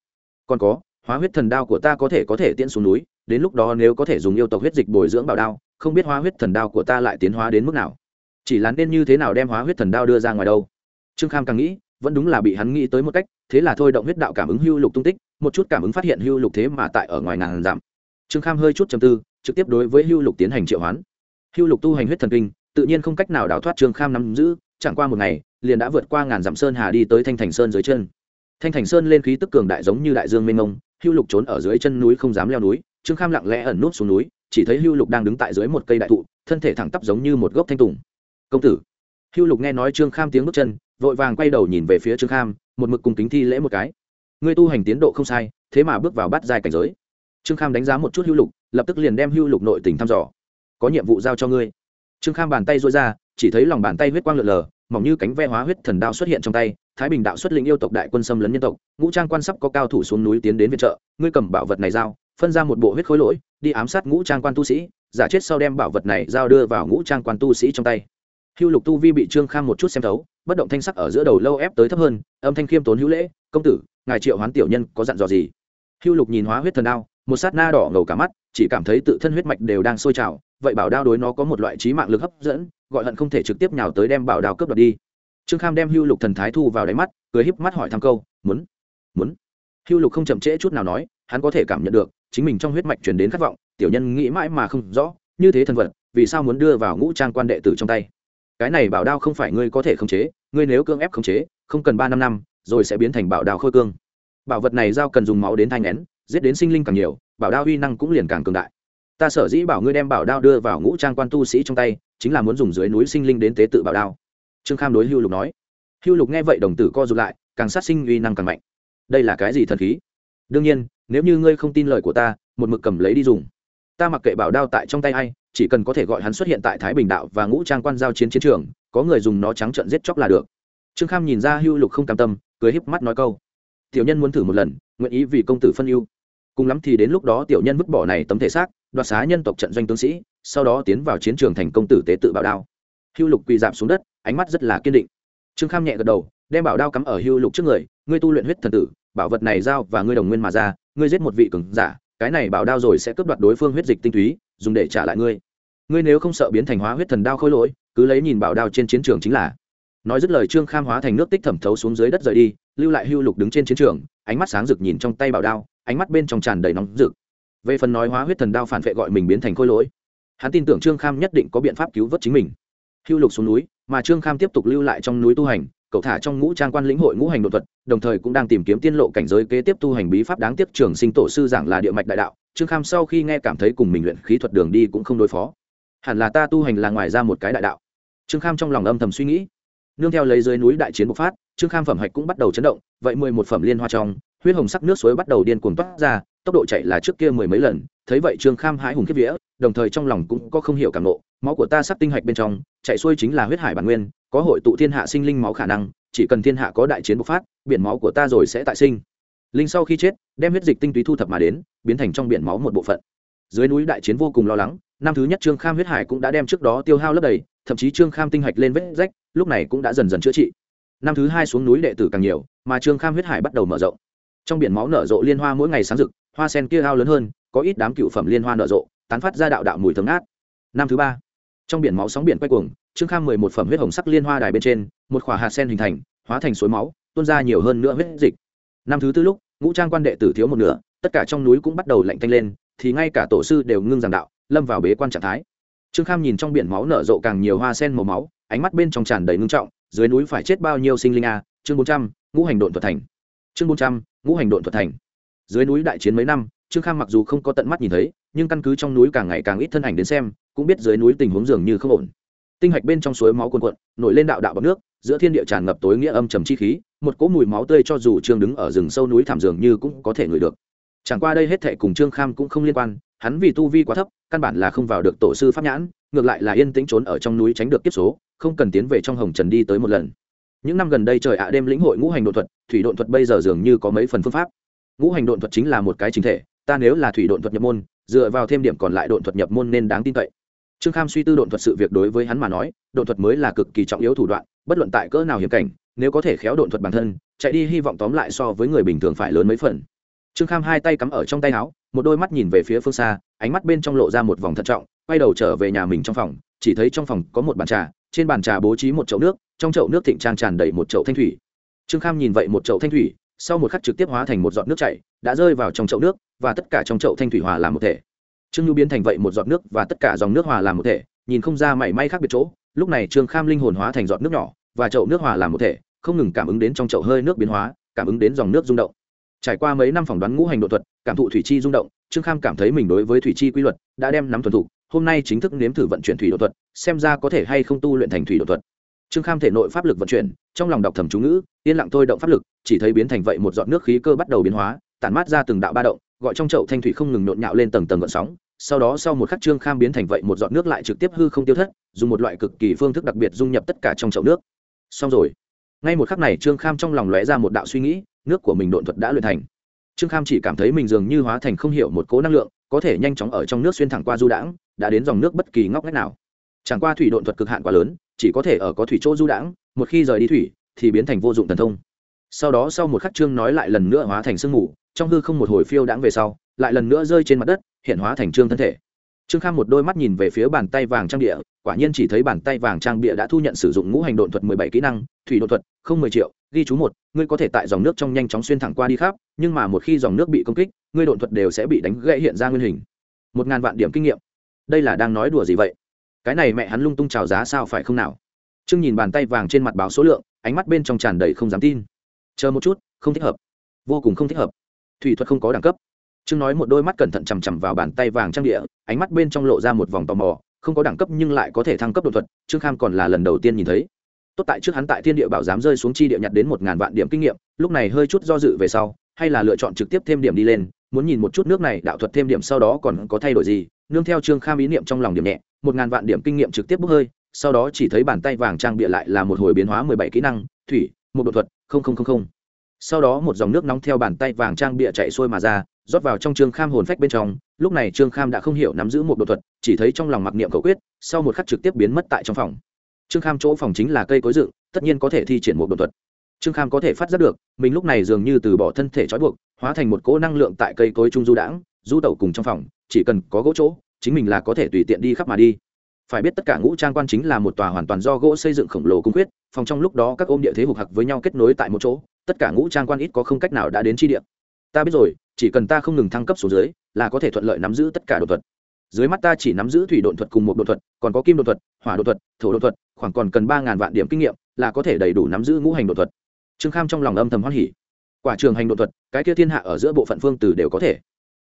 A: Còn có, hóa huyết thần đao của ta có thể có thể tiễn xuống núi, đến lúc đó nếu có thể dùng yêu tộc huyết dịch bồi dưỡng bảo đao, không biết hóa huyết thần đao của ta lại tiến hóa đến mức nào. Chỉ là nên như thế nào đem hóa huyết thần đao đưa ra ngoài đâu? Trương kham càng nghĩ, vẫn đúng là bị hắn nghĩ tới một cách, thế là thôi động huyết đạo cảm ứng hưu lục tung tích, một chút cảm ứng phát hiện hưu lục thế mà tại ở ngoài ngàn giảm trương kham hơi chút chầm tư, trực tiếp đối với hưu lục tiến hành triệu hoán. Hưu lục tu hành huyết thần kinh, tự nhiên không cách nào đào thoát trương kham nắm giữ chẳng qua một ngày, liền đã vượt qua ngàn dặm sơn hà đi tới thanh thành sơn dưới chân. Thanh thành sơn lên khí tức cường đại giống như đại dương mênh mông, hưu lục trốn ở dưới chân núi không dám leo núi, trương kham lặng lẽ ẩn nút xuống núi, chỉ thấy hưu lục đang đứng tại dưới một cây đại thụ, thân thể thẳng tắp giống như một gốc thanh tùng. Công tử. Hưu lục nghe nói trương kham tiếng bước chân, vội vàng quay đầu nhìn về phía trương kham, một mực cùng kính thi lễ một cái. Ngươi tu hành tiến độ không sai, thế mà bước vào bắt giai cảnh giới. Trương kham đánh giá một chút hưu lục, lập tức liền đem hưu lục nội tình thăm dò. Có nhiệm vụ giao cho ngươi. Trương kham bàn tay dối ra chỉ thấy lòng bàn tay huyết quang lượn lờ, mỏng như cánh ve hóa huyết thần đao xuất hiện trong tay, thái bình đạo xuất lĩnh yêu tộc đại quân xâm lấn nhân tộc, ngũ trang quan sắp có cao thủ xuống núi tiến đến viện trợ, ngươi cầm bảo vật này giao, phân ra một bộ huyết khối lỗi, đi ám sát ngũ trang quan tu sĩ, giả chết sau đem bảo vật này giao đưa vào ngũ trang quan tu sĩ trong tay. Hưu lục tu vi bị trương kham một chút xem thấu, bất động thanh sắc ở giữa đầu lâu ép tới thấp hơn, âm thanh khiêm tốn hữu lễ, công tử, ngài triệu hoán tiểu nhân có dặn dò gì? Hưu lục nhìn hóa huyết thần đao một sát na đỏ ngầu cả mắt, chỉ cảm thấy tự thân huyết mạch đều đang sôi trào, vậy bảo đao đối nó có một loại trí mạng lực hấp dẫn, gọi hận không thể trực tiếp nhào tới đem bảo đao cướp đoạt đi. Trương kham đem hưu lục thần thái thu vào đáy mắt, cười híp mắt hỏi thăm câu, muốn muốn? Hưu lục không chậm trễ chút nào nói, hắn có thể cảm nhận được, chính mình trong huyết mạch chuyển đến khát vọng, tiểu nhân nghĩ mãi mà không rõ, như thế thần vật, vì sao muốn đưa vào ngũ trang quan đệ tử trong tay? Cái này bảo đao không phải ngươi có thể khống chế, ngươi nếu cưỡng ép khống chế, không cần ba năm năm, rồi sẽ biến thành bảo đao khôi cương. Bảo vật này giao cần dùng máu đến thanh nén giết đến sinh linh càng nhiều, bảo đao uy năng cũng liền càng cường đại. Ta sở dĩ bảo ngươi đem bảo đao đưa vào ngũ trang quan tu sĩ trong tay, chính là muốn dùng dưới núi sinh linh đến tế tự bảo đao. Trương kham đối hưu lục nói. Hưu lục nghe vậy đồng tử co rụt lại, càng sát sinh uy năng càng mạnh. Đây là cái gì thần khí? Đương nhiên, nếu như ngươi không tin lời của ta, một mực cầm lấy đi dùng. Ta mặc kệ bảo đao tại trong tay a i chỉ cần có thể gọi hắn xuất hiện tại thái bình đạo và ngũ trang quan giao chiến chiến trường, có người dùng nó trắng trợn giết chóc là được. Trương kham nhìn ra hưu lục không cam tâm, cười híp mắt nói câu. Tiểu nhân muốn thử một lần, nguyện ý vì công tử phân ưu cùng lắm thì đến lúc đó tiểu nhân vứt bỏ này tấm thể xác, đoạt xá nhân tộc trận doanh tướng sĩ, sau đó tiến vào chiến trường thành công tử tế tự bảo đao. Hưu lục quỳ giảm xuống đất, ánh mắt rất là kiên định. Trương kham nhẹ gật đầu, đem bảo đao cắm ở hưu lục trước người, ngươi tu luyện huyết thần tử, bảo vật này giao và ngươi đồng nguyên mà ra, ngươi giết một vị cường giả, cái này bảo đao rồi sẽ cướp đoạt đối phương huyết dịch tinh túy, dùng để trả lại ngươi. Ngươi nếu không sợ biến thành hóa huyết thần đao khôi lỗi, cứ lấy nhìn bảo đao trên chiến trường chính là. Nói dứt lời, trương kham hóa thành nước tích thẩm thấu xuống dưới đất rời đi, lưu lại hưu lục đứng trên chiến trường, ánh mắt sáng rực nhìn trong tay bảo đao ánh mắt bên trong tràn đầy nóng rực. Về phần nói hóa huyết thần đao phản vệ gọi mình biến thành khôi lỗi, hắn tin tưởng trương kham nhất định có biện pháp cứu vớt chính mình. Hưu lục xuống núi, mà trương kham tiếp tục lưu lại trong núi tu hành, cậu thả trong ngũ trang quan lĩnh hội ngũ hành đột thuật, đồng thời cũng đang tìm kiếm tiên lộ cảnh giới kế tiếp tu hành bí pháp đáng tiếc trường sinh tổ sư giảng là địa mạch đại đạo. Trương kham sau khi nghe cảm thấy cùng mình luyện khí thuật đường đi cũng không đối phó. Hẳn là ta tu hành là ngoài ra một cái đại đạo. Trương kham trong lòng âm thầm suy nghĩ. Nương theo lấy dưới núi đại chiến bộc phát, trương kham phẩm hạch cũng bắt đầu chấn động, vậy mười một phẩm liên hoa trong huyết hồng sắc nước suối bắt đầu điên cuồng toát ra, tốc độ chạy là trước kia mười mấy lần, thấy vậy trương kham hãi hùng kiếp vía, đồng thời trong lòng cũng có không hiểu cảm nộ, máu của ta sắc tinh hạch bên trong, chạy xuôi chính là huyết hải bản nguyên, có hội tụ thiên hạ sinh linh máu khả năng, chỉ cần thiên hạ có đại chiến bộc phát, biển máu của ta rồi sẽ tại sinh. Linh sau khi chết, đem huyết dịch tinh túy thu thập mà đến, biến thành trong biển máu một bộ phận. Dưới núi đại chiến vô cùng lo lắng, năm thứ nhất trương kham huyết hải cũng đã đem trước đó tiêu hao lấp đầy, thậm chí trương kham tinh hạch lên vết rách, lúc này cũng đã dần dần chữa trị. Năm thứ hai xuống núi đệ tử càng nhiều, mà trương kham huyết hải bắt đầu mở rộng trong biển máu nở rộ liên hoa mỗi ngày sáng rực, hoa sen kia ao lớn hơn, có ít đám cựu phẩm liên hoa nở rộ, tán phát ra đạo đạo mùi thấm át năm thứ ba, trong biển máu sóng biển quay cuồng, trương kham mười một phẩm huyết hồng sắc liên hoa đài bên trên, một khỏa hạt sen hình thành, hóa thành suối máu, tuôn ra nhiều hơn nữa huyết dịch. Năm thứ tư lúc, ngũ trang quan đệ tử thiếu một nửa, tất cả trong núi cũng bắt đầu lạnh tanh lên, thì ngay cả tổ sư đều ngưng giảng đạo, lâm vào bế quan trạng thái. Trương kham nhìn trong biển máu nở rộ càng nhiều hoa sen màu máu, ánh mắt bên trong tràn đầy ngưng trọng, dưới núi phải chết bao nhiêu sinh linh a? Chương bốn trăm, ngũ hành độn thuật thành chương bốn trăm, ngũ hành độn thuật thành. Dưới núi đại chiến mấy năm, trương kham mặc dù không có tận mắt nhìn thấy, nhưng căn cứ trong núi càng ngày càng ít thân ảnh đến xem, cũng biết dưới núi tình huống dường như không ổn. Tinh hạch bên trong suối máu cuồn cuộn, nổi lên đạo đạo bọc nước, giữa thiên địa tràn ngập tối nghĩa âm trầm chi khí, một cỗ mùi máu tươi cho dù trương đứng ở rừng sâu núi thảm dường như cũng có thể ngửi được. Chẳng qua đây hết thệ cùng trương kham cũng không liên quan, hắn vì tu vi quá thấp, căn bản là không vào được tổ sư pháp nhãn, ngược lại là yên tĩnh trốn ở trong núi tránh được kiếp số, không cần tiến về trong hồng trần đi tới một lần những năm gần đây trời ạ đêm lĩnh hội ngũ hành đột thuật, thủy đột thuật bây giờ dường như có mấy phần phương pháp. Ngũ hành đột thuật chính là một cái chính thể, ta nếu là thủy đột thuật nhập môn, dựa vào thêm điểm còn lại đột thuật nhập môn nên đáng tin cậy. Trương kham suy tư đột thuật sự việc đối với hắn mà nói đột thuật mới là cực kỳ trọng yếu thủ đoạn, bất luận tại cỡ nào hiểm cảnh, nếu có thể khéo đột thuật bản thân, chạy đi hy vọng tóm lại so với người bình thường phải lớn mấy phần. Trương kham hai tay cắm ở trong tay áo, một đôi mắt nhìn về phía phương xa, ánh mắt bên trong lộ ra một vòng thận trọng, quay đầu trở về nhà mình trong phòng chỉ thấy trong phòng có một bàn trà, trên bàn trà bố trí một chậu nước, trong chậu nước thịnh trang tràn đầy một chậu thanh thủy. Trương kham nhìn vậy một chậu thanh thủy, sau một khắc trực tiếp hóa thành một giọt nước chảy, đã rơi vào trong chậu nước, và tất cả trong chậu thanh thủy hòa làm một thể. Trương nhu biến thành vậy một giọt nước và tất cả dòng nước hòa làm một thể, nhìn không ra mảy may khác biệt chỗ, lúc này trương kham linh hồn hóa thành giọt nước nhỏ, và chậu nước hòa làm một thể, không ngừng cảm ứng đến trong chậu hơi nước biến hóa, cảm ứng đến dòng nước rung động. Trải qua mấy năm phỏng đoán ngũ hành độ thuật, cảm thụ thủy chi rung động, trương kham cảm thấy mình đối với thủy chi quy luật đã đem nắm thuần thục hôm nay chính thức nếm thử vận chuyển thủy độ thuật, xem ra có thể hay không tu luyện thành thủy độ thuật. Trương kham thể nội pháp lực vận chuyển, trong lòng đọc thầm chú ngữ, yên lặng thôi động pháp lực, chỉ thấy biến thành vậy một giọt nước khí cơ bắt đầu biến hóa, tản mát ra từng đạo ba động, gọi trong chậu thanh thủy không ngừng nhộn nhạo lên tầng tầng gợn sóng. Sau đó sau một khắc trương kham biến thành vậy một giọt nước lại trực tiếp hư không tiêu thất, dùng một loại cực kỳ phương thức đặc biệt dung nhập tất cả trong chậu nước. Xong rồi. Ngay một khắc này trương kham trong lòng lóe ra một đạo suy nghĩ, nước của mình độn thuật đã luyện thành. Trương kham chỉ cảm thấy mình dường như hóa thành không hiểu một cố năng lượng, có thể nhanh chóng ở trong nước xuyên thẳng qua du đãng đã đến dòng nước bất kỳ ngóc ngách nào. Chẳng qua thủy độn thuật cực hạn quá lớn, chỉ có thể ở có thủy chỗ du đãng, một khi rời đi thủy, thì biến thành vô dụng thần thông. Sau đó sau một khắc trương nói lại lần nữa hóa thành sương mù, trong hư không một hồi phiêu đãng về sau, lại lần nữa rơi trên mặt đất, hiện hóa thành trương thân thể. Trương kham một đôi mắt nhìn về phía bàn tay vàng trang địa quả nhiên chỉ thấy bàn tay vàng trang địa đã thu nhận sử dụng ngũ hành độn thuật mười bảy kỹ năng, thủy độn thuật không mười triệu, ghi chú một, ngươi có thể tại dòng nước trong nhanh chóng xuyên thẳng qua đi khắp, nhưng mà một khi dòng nước bị công kích, ngươi độn thuật đều sẽ bị đánh gãy hiện ra nguyên hình. Một ngàn vạn điểm kinh nghiệm đây là đang nói đùa gì vậy? Cái này mẹ hắn lung tung trào giá sao phải không nào? Trương nhìn bàn tay vàng trên mặt báo số lượng, ánh mắt bên trong tràn đầy không dám tin. Chờ một chút, không thích hợp. Vô cùng không thích hợp. Thủy thuật không có đẳng cấp. Trương nói một đôi mắt cẩn thận chằm chằm vào bàn tay vàng trang địa, ánh mắt bên trong lộ ra một vòng tò mò, không có đẳng cấp nhưng lại có thể thăng cấp đột thuật, trương kham còn là lần đầu tiên nhìn thấy. Tốt tại trước hắn tại thiên địa bảo dám rơi xuống chi địa nhặt đến một ngàn vạn điểm kinh nghiệm, lúc này hơi chút do dự về sau, hay là lựa chọn trực tiếp thêm điểm đi lên, muốn nhìn một chút nước này đạo thuật thêm điểm sau đó còn có thay đổi gì nương theo trương kham ý niệm trong lòng điểm nhẹ, một ngàn vạn điểm kinh nghiệm trực tiếp bốc hơi, sau đó chỉ thấy bàn tay vàng trang bịa lại là một hồi biến hóa mười bảy kỹ năng, thủy, một đột thuật, không không không không. Sau đó một dòng nước nóng theo bàn tay vàng trang bịa chạy xuôi mà ra, rót vào trong trương kham hồn phách bên trong, lúc này trương kham đã không hiểu nắm giữ một đột thuật, chỉ thấy trong lòng mặc niệm cầu quyết, sau một khắc trực tiếp biến mất tại trong phòng. Trương kham chỗ phòng chính là cây cối dựng, tất nhiên có thể thi triển một đột thuật. Trương kham có thể phát giác được, mình lúc này dường như từ bỏ thân thể trói buộc, hóa thành một cỗ năng lượng tại cây cối trung du đãng du tẩu cùng trong phòng, chỉ cần có gỗ chỗ, chính mình là có thể tùy tiện đi khắp mà đi. Phải biết tất cả ngũ trang quan chính là một tòa hoàn toàn do gỗ xây dựng khổng lồ cung quyết, phòng trong lúc đó các ôm địa thế hục hặc với nhau kết nối tại một chỗ, tất cả ngũ trang quan ít có không cách nào đã đến chi địa. Ta biết rồi, chỉ cần ta không ngừng thăng cấp xuống dưới, là có thể thuận lợi nắm giữ tất cả đột thuật. Dưới mắt ta chỉ nắm giữ thủy đột thuật cùng một đột thuật, còn có kim đột thuật, hỏa đột thuật, thổ đột thuật, khoảng còn cần ba ngàn vạn điểm kinh nghiệm, là có thể đầy đủ nắm giữ ngũ hành đột thuật. Trương kham trong lòng âm thầm hoan hỉ. Quả trường hành đột thuật, cái kia thiên hạ ở giữa bộ phận phương từ đều có thể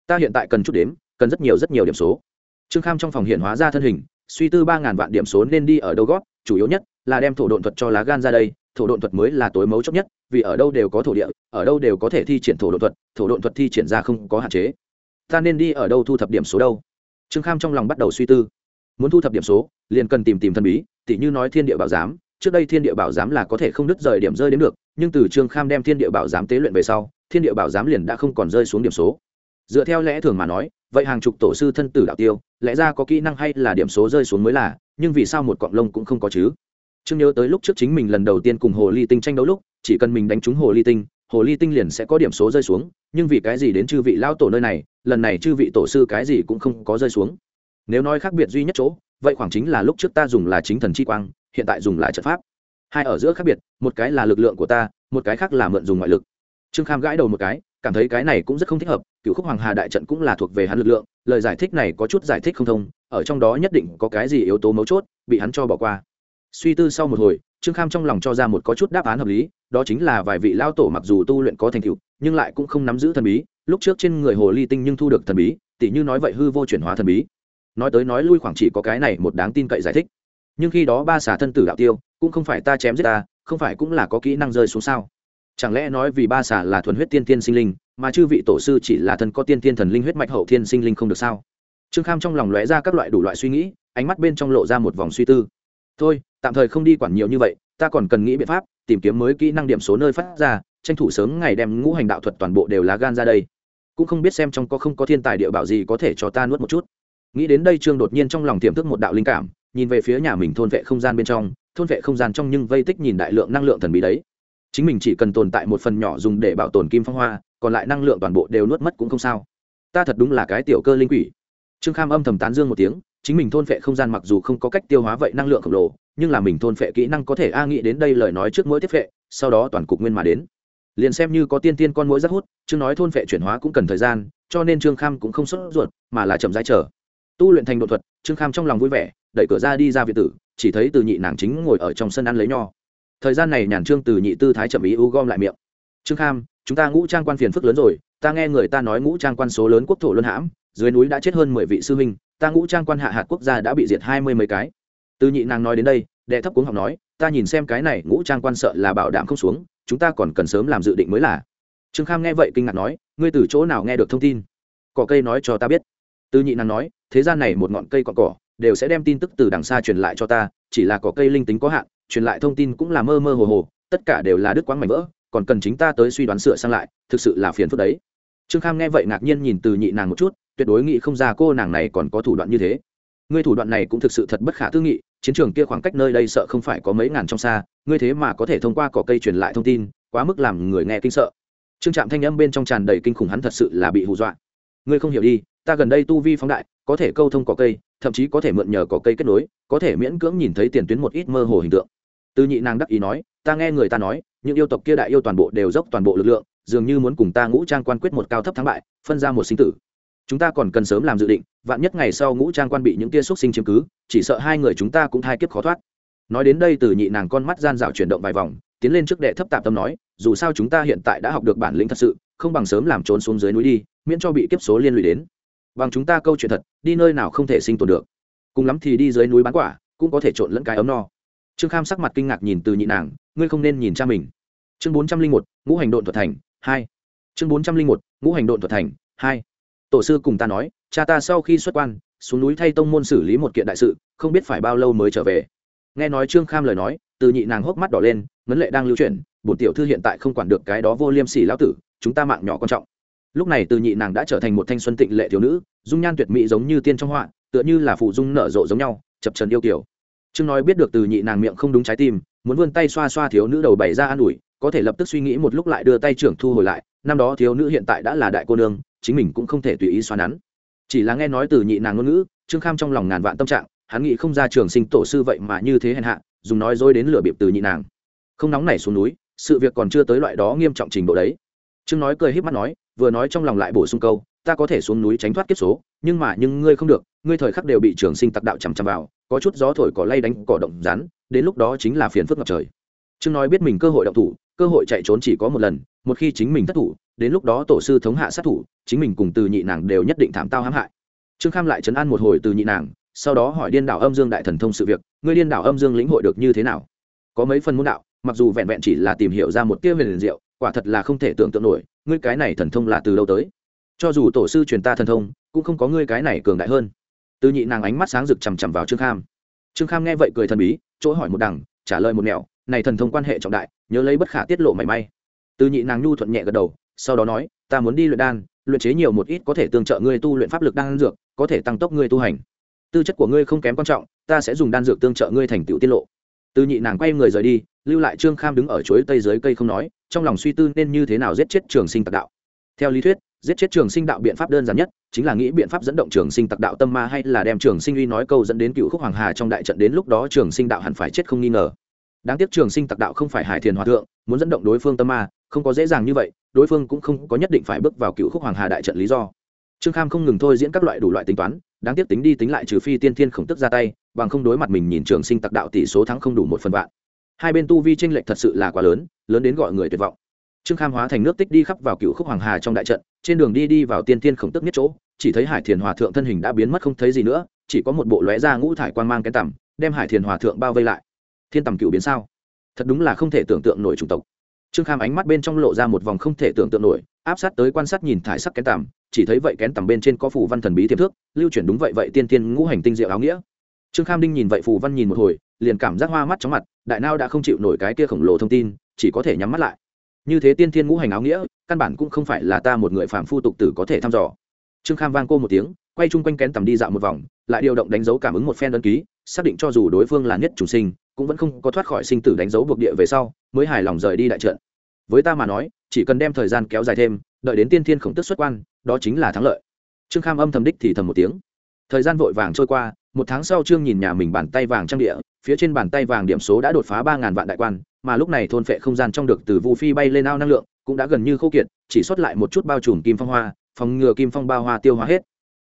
A: ta hiện tại cần chút đếm, cần rất nhiều rất nhiều điểm số. Trương kham trong phòng hiện hóa ra thân hình, suy tư ba ngàn vạn điểm số nên đi ở đâu gót, chủ yếu nhất là đem thổ độn thuật cho lá gan ra đây, thổ độn thuật mới là tối mấu chốt nhất, vì ở đâu đều có thổ địa, ở đâu đều có thể thi triển thổ độn thuật, thổ độn thuật thi triển ra không có hạn chế. Ta nên đi ở đâu thu thập điểm số đâu? Trương kham trong lòng bắt đầu suy tư. Muốn thu thập điểm số, liền cần tìm tìm thần bí, tỉ như nói thiên địa bảo giám. Trước đây thiên địa bảo giám là có thể không đứt rời điểm rơi đến được, nhưng từ trương kham đem thiên địa bảo giám tế luyện về sau, thiên địa bảo giám liền đã không còn rơi xuống điểm số dựa theo lẽ thường mà nói, vậy hàng chục tổ sư thân tử đạo tiêu, lẽ ra có kỹ năng hay là điểm số rơi xuống mới là, nhưng vì sao một cọng lông cũng không có chứ? Chương nhớ tới lúc trước chính mình lần đầu tiên cùng hồ ly tinh tranh đấu lúc, chỉ cần mình đánh trúng hồ ly tinh, hồ ly tinh liền sẽ có điểm số rơi xuống, nhưng vì cái gì đến chư vị lao tổ nơi này, lần này chư vị tổ sư cái gì cũng không có rơi xuống. Nếu nói khác biệt duy nhất chỗ, vậy khoảng chính là lúc trước ta dùng là chính thần chi quang, hiện tại dùng là trận pháp. Hai ở giữa khác biệt, một cái là lực lượng của ta, một cái khác là mượn dùng ngoại lực. Trương kham gãi đầu một cái cảm thấy cái này cũng rất không thích hợp cựu khúc hoàng hà đại trận cũng là thuộc về hắn lực lượng, lời giải thích này có chút giải thích không thông, ở trong đó nhất định có cái gì yếu tố mấu chốt, bị hắn cho bỏ qua. Suy tư sau một hồi, trương kham trong lòng cho ra một có chút đáp án hợp lý, đó chính là vài vị lao tổ mặc dù tu luyện có thành tựu, nhưng lại cũng không nắm giữ thần bí, lúc trước trên người hồ ly tinh nhưng thu được thần bí, tỉ như nói vậy hư vô chuyển hóa thần bí. Nói tới nói lui khoảng chỉ có cái này một đáng tin cậy giải thích. Nhưng khi đó ba xà thân tử đạo tiêu, cũng không phải ta chém giết ta, không phải cũng là có kỹ năng rơi xuống sao? Chẳng lẽ nói vì ba xà là thuần huyết tiên tiên sinh linh, mà chư vị tổ sư chỉ là thân có tiên tiên thần linh huyết mạch hậu thiên sinh linh không được sao? Trương kham trong lòng lóe ra các loại đủ loại suy nghĩ, ánh mắt bên trong lộ ra một vòng suy tư. Thôi, tạm thời không đi quản nhiều như vậy, ta còn cần nghĩ biện pháp, tìm kiếm mới kỹ năng điểm số nơi phát ra, tranh thủ sớm ngày đem ngũ hành đạo thuật toàn bộ đều lá gan ra đây. Cũng không biết xem trong có không có thiên tài địa bảo gì có thể cho ta nuốt một chút. Nghĩ đến đây trương đột nhiên trong lòng tiềm thức một đạo linh cảm, nhìn về phía nhà mình thôn vệ không gian bên trong, thôn vệ không gian trong nhưng vây tích nhìn đại lượng năng lượng thần bí đấy chính mình chỉ cần tồn tại một phần nhỏ dùng để bảo tồn kim phong hoa còn lại năng lượng toàn bộ đều nuốt mất cũng không sao. Ta thật đúng là cái tiểu cơ linh quỷ. Trương kham âm thầm tán dương một tiếng chính mình thôn phệ không gian mặc dù không có cách tiêu hóa vậy năng lượng khổng lồ nhưng là mình thôn phệ kỹ năng có thể a nghĩ đến đây lời nói trước mỗi tiếp phệ, sau đó toàn cục nguyên mà đến. Liền xem như có tiên tiên con mũi rất hút chương nói thôn phệ chuyển hóa cũng cần thời gian cho nên trương kham cũng không sốt ruột mà là chậm rãi chờ. Tu luyện thành đột thuật trương kham trong lòng vui vẻ đẩy cửa ra đi ra việt tử chỉ thấy từ nhị nàng chính ngồi ở trong sân ăn lấy nho thời gian này nhàn trương từ nhị tư thái chậm ý u gom lại miệng. Trương kham, chúng ta ngũ trang quan phiền phức lớn rồi, ta nghe người ta nói ngũ trang quan số lớn quốc thổ luân hãm, dưới núi đã chết hơn mười vị sư huynh, ta ngũ trang quan hạ hạt quốc gia đã bị diệt hai mươi mấy cái. Từ nhị nàng nói đến đây, đệ thấp cuống học nói, ta nhìn xem cái này ngũ trang quan sợ là bảo đảm không xuống, chúng ta còn cần sớm làm dự định mới là. Trương kham nghe vậy kinh ngạc nói, ngươi từ chỗ nào nghe được thông tin? Cỏ cây nói cho ta biết. Từ nhị nàng nói, thế gian này một ngọn cây cọn cỏ, đều sẽ đem tin tức từ đằng xa truyền lại cho ta, chỉ là cỏ cây linh tính có hạn truyền lại thông tin cũng là mơ mơ hồ hồ, tất cả đều là đứt quãng mảnh vỡ, còn cần chính ta tới suy đoán sửa sang lại, thực sự là phiền phức đấy. Trương kham nghe vậy ngạc nhiên nhìn từ nhị nàng một chút, tuyệt đối nghĩ không ra cô nàng này còn có thủ đoạn như thế. Ngươi thủ đoạn này cũng thực sự thật bất khả tư nghị, chiến trường kia khoảng cách nơi đây sợ không phải có mấy ngàn trong xa, ngươi thế mà có thể thông qua cỏ cây truyền lại thông tin, quá mức làm người nghe kinh sợ. Trương trạm thanh âm bên trong tràn đầy kinh khủng hắn thật sự là bị hù dọa. Ngươi không hiểu đi, ta gần đây tu vi phóng đại, có thể câu thông cỏ cây, thậm chí có thể mượn nhờ cỏ cây kết nối, có thể miễn cưỡng nhìn thấy tiền tuyến một ít mơ hồ hình tượng từ nhị nàng đắc ý nói, ta nghe người ta nói, những yêu tộc kia đại yêu toàn bộ đều dốc toàn bộ lực lượng, dường như muốn cùng ta ngũ trang quan quyết một cao thấp thắng bại, phân ra một sinh tử. Chúng ta còn cần sớm làm dự định, vạn nhất ngày sau ngũ trang quan bị những kia xuất sinh chiếm cứ, chỉ sợ hai người chúng ta cũng thai kiếp khó thoát. Nói đến đây từ nhị nàng con mắt gian dạo chuyển động vài vòng, tiến lên trước đệ thấp tạm tâm nói, dù sao chúng ta hiện tại đã học được bản lĩnh thật sự, không bằng sớm làm trốn xuống dưới núi đi, miễn cho bị kiếp số liên lụy đến. Bằng chúng ta câu chuyện thật, đi nơi nào không thể sinh tồn được. Cùng lắm thì đi dưới núi bán quả, cũng có thể trộn lẫn cái ấm no trương kham sắc mặt kinh ngạc nhìn từ nhị nàng, ngươi không nên nhìn cha mình. Chương bốn trăm linh một, ngũ hành độn thuật thành, hai. Chương bốn trăm linh một, ngũ hành độn thuật thành, hai. Tổ sư cùng ta nói, cha ta sau khi xuất quan, xuống núi thay tông môn xử lý một kiện đại sự, không biết phải bao lâu mới trở về. Nghe nói trương kham lời nói, từ nhị nàng hốc mắt đỏ lên, ngấn lệ đang lưu chuyển, bổn tiểu thư hiện tại không quản được cái đó vô liêm sỉ lão tử, chúng ta mạng nhỏ quan trọng. Lúc này từ nhị nàng đã trở thành một thanh xuân tịnh lệ thiếu nữ, dung nhan tuyệt mỹ giống như tiên trong họa, tựa như là phụ dung nở rộ giống nhau, chập trần yêu kiểu trương nói biết được từ nhị nàng miệng không đúng trái tim, muốn vươn tay xoa xoa thiếu nữ đầu bày ra an ủi, có thể lập tức suy nghĩ một lúc lại đưa tay trưởng thu hồi lại, năm đó thiếu nữ hiện tại đã là đại cô nương, chính mình cũng không thể tùy ý xoa nắn. Chỉ là nghe nói từ nhị nàng ngôn ngữ, trương kham trong lòng ngàn vạn tâm trạng, hắn nghĩ không ra trường sinh tổ sư vậy mà như thế hèn hạ, dùng nói dối đến lửa bịp từ nhị nàng. Không nóng nảy xuống núi, sự việc còn chưa tới loại đó nghiêm trọng trình độ đấy. Trương nói cười h í p mắt nói, vừa nói trong lòng lại bổ sung câu ta có thể xuống núi tránh thoát kiếp số, nhưng mà nhưng ngươi không được, ngươi thời khắc đều bị trường sinh tặc đạo chằm chằm vào, có chút gió thổi cỏ lay đánh cỏ động rắn, đến lúc đó chính là phiền phức ngập trời. Trương nói biết mình cơ hội động thủ, cơ hội chạy trốn chỉ có một lần, một khi chính mình thất thủ, đến lúc đó tổ sư thống hạ sát thủ, chính mình cùng từ nhị nàng đều nhất định thảm tao hãm hại. Trương kham lại chấn an một hồi từ nhị nàng, sau đó hỏi điên đảo âm dương đại thần thông sự việc, ngươi điên đảo âm dương lĩnh hội được như thế nào? Có mấy phần môn đạo, mặc dù vẹn vẹn chỉ là tìm hiểu ra một tia về liền diệu, quả thật là không thể tưởng tượng nổi, ngươi cái này thần thông là từ đâu tới? Cho dù tổ sư truyền ta thần thông, cũng không có ngươi cái này cường đại hơn. Từ nhị nàng ánh mắt sáng rực chằm chằm vào trương kham. Trương kham nghe vậy cười thần bí, chỗ hỏi một đằng, trả lời một mẹo này thần thông quan hệ trọng đại, nhớ lấy bất khả tiết lộ mảy may. Từ nhị nàng nhu thuận nhẹ gật đầu, sau đó nói, ta muốn đi luyện đan, luyện chế nhiều một ít có thể tương trợ ngươi tu luyện pháp lực đan dược, có thể tăng tốc ngươi tu hành. Tư chất của ngươi không kém quan trọng, ta sẽ dùng đan dược tương trợ ngươi thành tựu tiết lộ. Từ nhị nàng quay người rời đi, lưu lại trương kham đứng ở chuối tây dưới cây không nói, trong lòng suy tư nên như thế nào giết chết trường sinh tạc đạo. Theo lý thuyết giết chết trường sinh đạo biện pháp đơn giản nhất, chính là nghĩ biện pháp dẫn động trường sinh tặc đạo tâm ma hay là đem trường sinh uy nói câu dẫn đến cựu khúc hoàng hà trong đại trận đến lúc đó trường sinh đạo hẳn phải chết không nghi ngờ. Đáng tiếc trường sinh tặc đạo không phải hải thiền hòa thượng, muốn dẫn động đối phương tâm ma, không có dễ dàng như vậy, đối phương cũng không có nhất định phải bước vào cựu khúc hoàng hà đại trận lý do. Trương kham không ngừng thôi diễn các loại đủ loại tính toán, đáng tiếc tính đi tính lại trừ phi tiên thiên khổng tức ra tay, bằng không đối mặt mình nhìn trường sinh tặc đạo tỷ số thắng không đủ một phần vạn. Hai bên tu vi tranh lệch thật sự là quá lớn lớn đến gọi người tuyệt vọng trương kham hóa thành nước tích đi khắp vào cựu khúc hoàng hà trong đại trận, trên đường đi đi vào tiên tiên khổng tức nhất chỗ, chỉ thấy hải thiền hòa thượng thân hình đã biến mất không thấy gì nữa, chỉ có một bộ lóe da ngũ thải quan mang cái tằm đem hải thiền hòa thượng bao vây lại. Thiên tầm cựu biến sao? Thật đúng là không thể tưởng tượng nổi chủng tộc. Trương kham ánh mắt bên trong lộ ra một vòng không thể tưởng tượng nổi, áp sát tới quan sát nhìn thải sắc kén tằm chỉ thấy vậy kén tằm bên trên có phù văn thần bí thiếp thước lưu chuyển đúng vậy vậy tiên tiên ngũ hành tinh diệu áo nghĩa. Trương kham đinh nhìn vậy phù văn nhìn một hồi, liền cảm giác hoa mắt chóng mặt, đại nao đã không chịu nổi cái kia khổng lồ thông tin, chỉ có thể nhắm mắt lại như thế tiên thiên ngũ hành áo nghĩa, căn bản cũng không phải là ta một người phạm phu tục tử có thể thăm dò. Trương kham vang cô một tiếng, quay chung quanh kén tầm đi dạo một vòng, lại điều động đánh dấu cảm ứng một phen đơn ký, xác định cho dù đối phương là nhất chủ sinh, cũng vẫn không có thoát khỏi sinh tử đánh dấu buộc địa về sau, mới hài lòng rời đi đại trận. Với ta mà nói, chỉ cần đem thời gian kéo dài thêm, đợi đến tiên thiên khổng tức xuất quan, đó chính là thắng lợi. Trương kham âm thầm đích thì thầm một tiếng. Thời gian vội vàng trôi qua, một tháng sau trương nhìn nhà mình bàn tay vàng trang địa, phía trên bàn tay vàng điểm số đã đột phá ba ngàn vạn đại quan mà lúc này thôn phệ không gian trong được từ vu phi bay lên ao năng lượng cũng đã gần như khô kiệt, chỉ xuất lại một chút bao trùm kim phong hoa, phòng ngừa kim phong bao hoa tiêu hóa hết.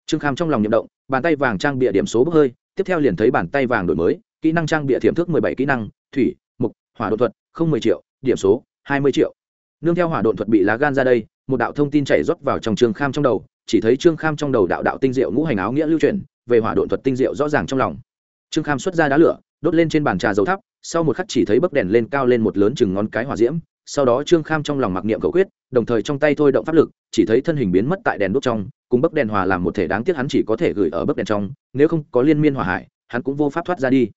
A: Trương kham trong lòng nhậm động, bàn tay vàng trang bịa điểm số bốc hơi, tiếp theo liền thấy bàn tay vàng đổi mới, kỹ năng trang bịa thiểm thức mười bảy kỹ năng, thủy, mục, hỏa đột thuật, không mười triệu, điểm số, hai mươi triệu. Nương theo hỏa đột thuật bị lá gan ra đây, một đạo thông tin chảy rót vào trong trương kham trong đầu, chỉ thấy trương kham trong đầu đạo đạo tinh diệu ngũ hành áo nghĩa lưu truyền, về hỏa đột thuật tinh diệu rõ ràng trong lòng. Trương kham xuất ra đá lửa đốt lên trên bàn trà dầu thắp, sau một khắc chỉ thấy bấc đèn lên cao lên một lớn chừng ngón cái hỏa diễm, sau đó trương kham trong lòng mặc niệm cầu quyết, đồng thời trong tay thôi động pháp lực, chỉ thấy thân hình biến mất tại đèn đốt trong, cùng bấc đèn hòa làm một thể đáng tiếc hắn chỉ có thể gửi ở bấc đèn trong, nếu không có liên miên hòa hải, hắn cũng vô pháp thoát ra đi.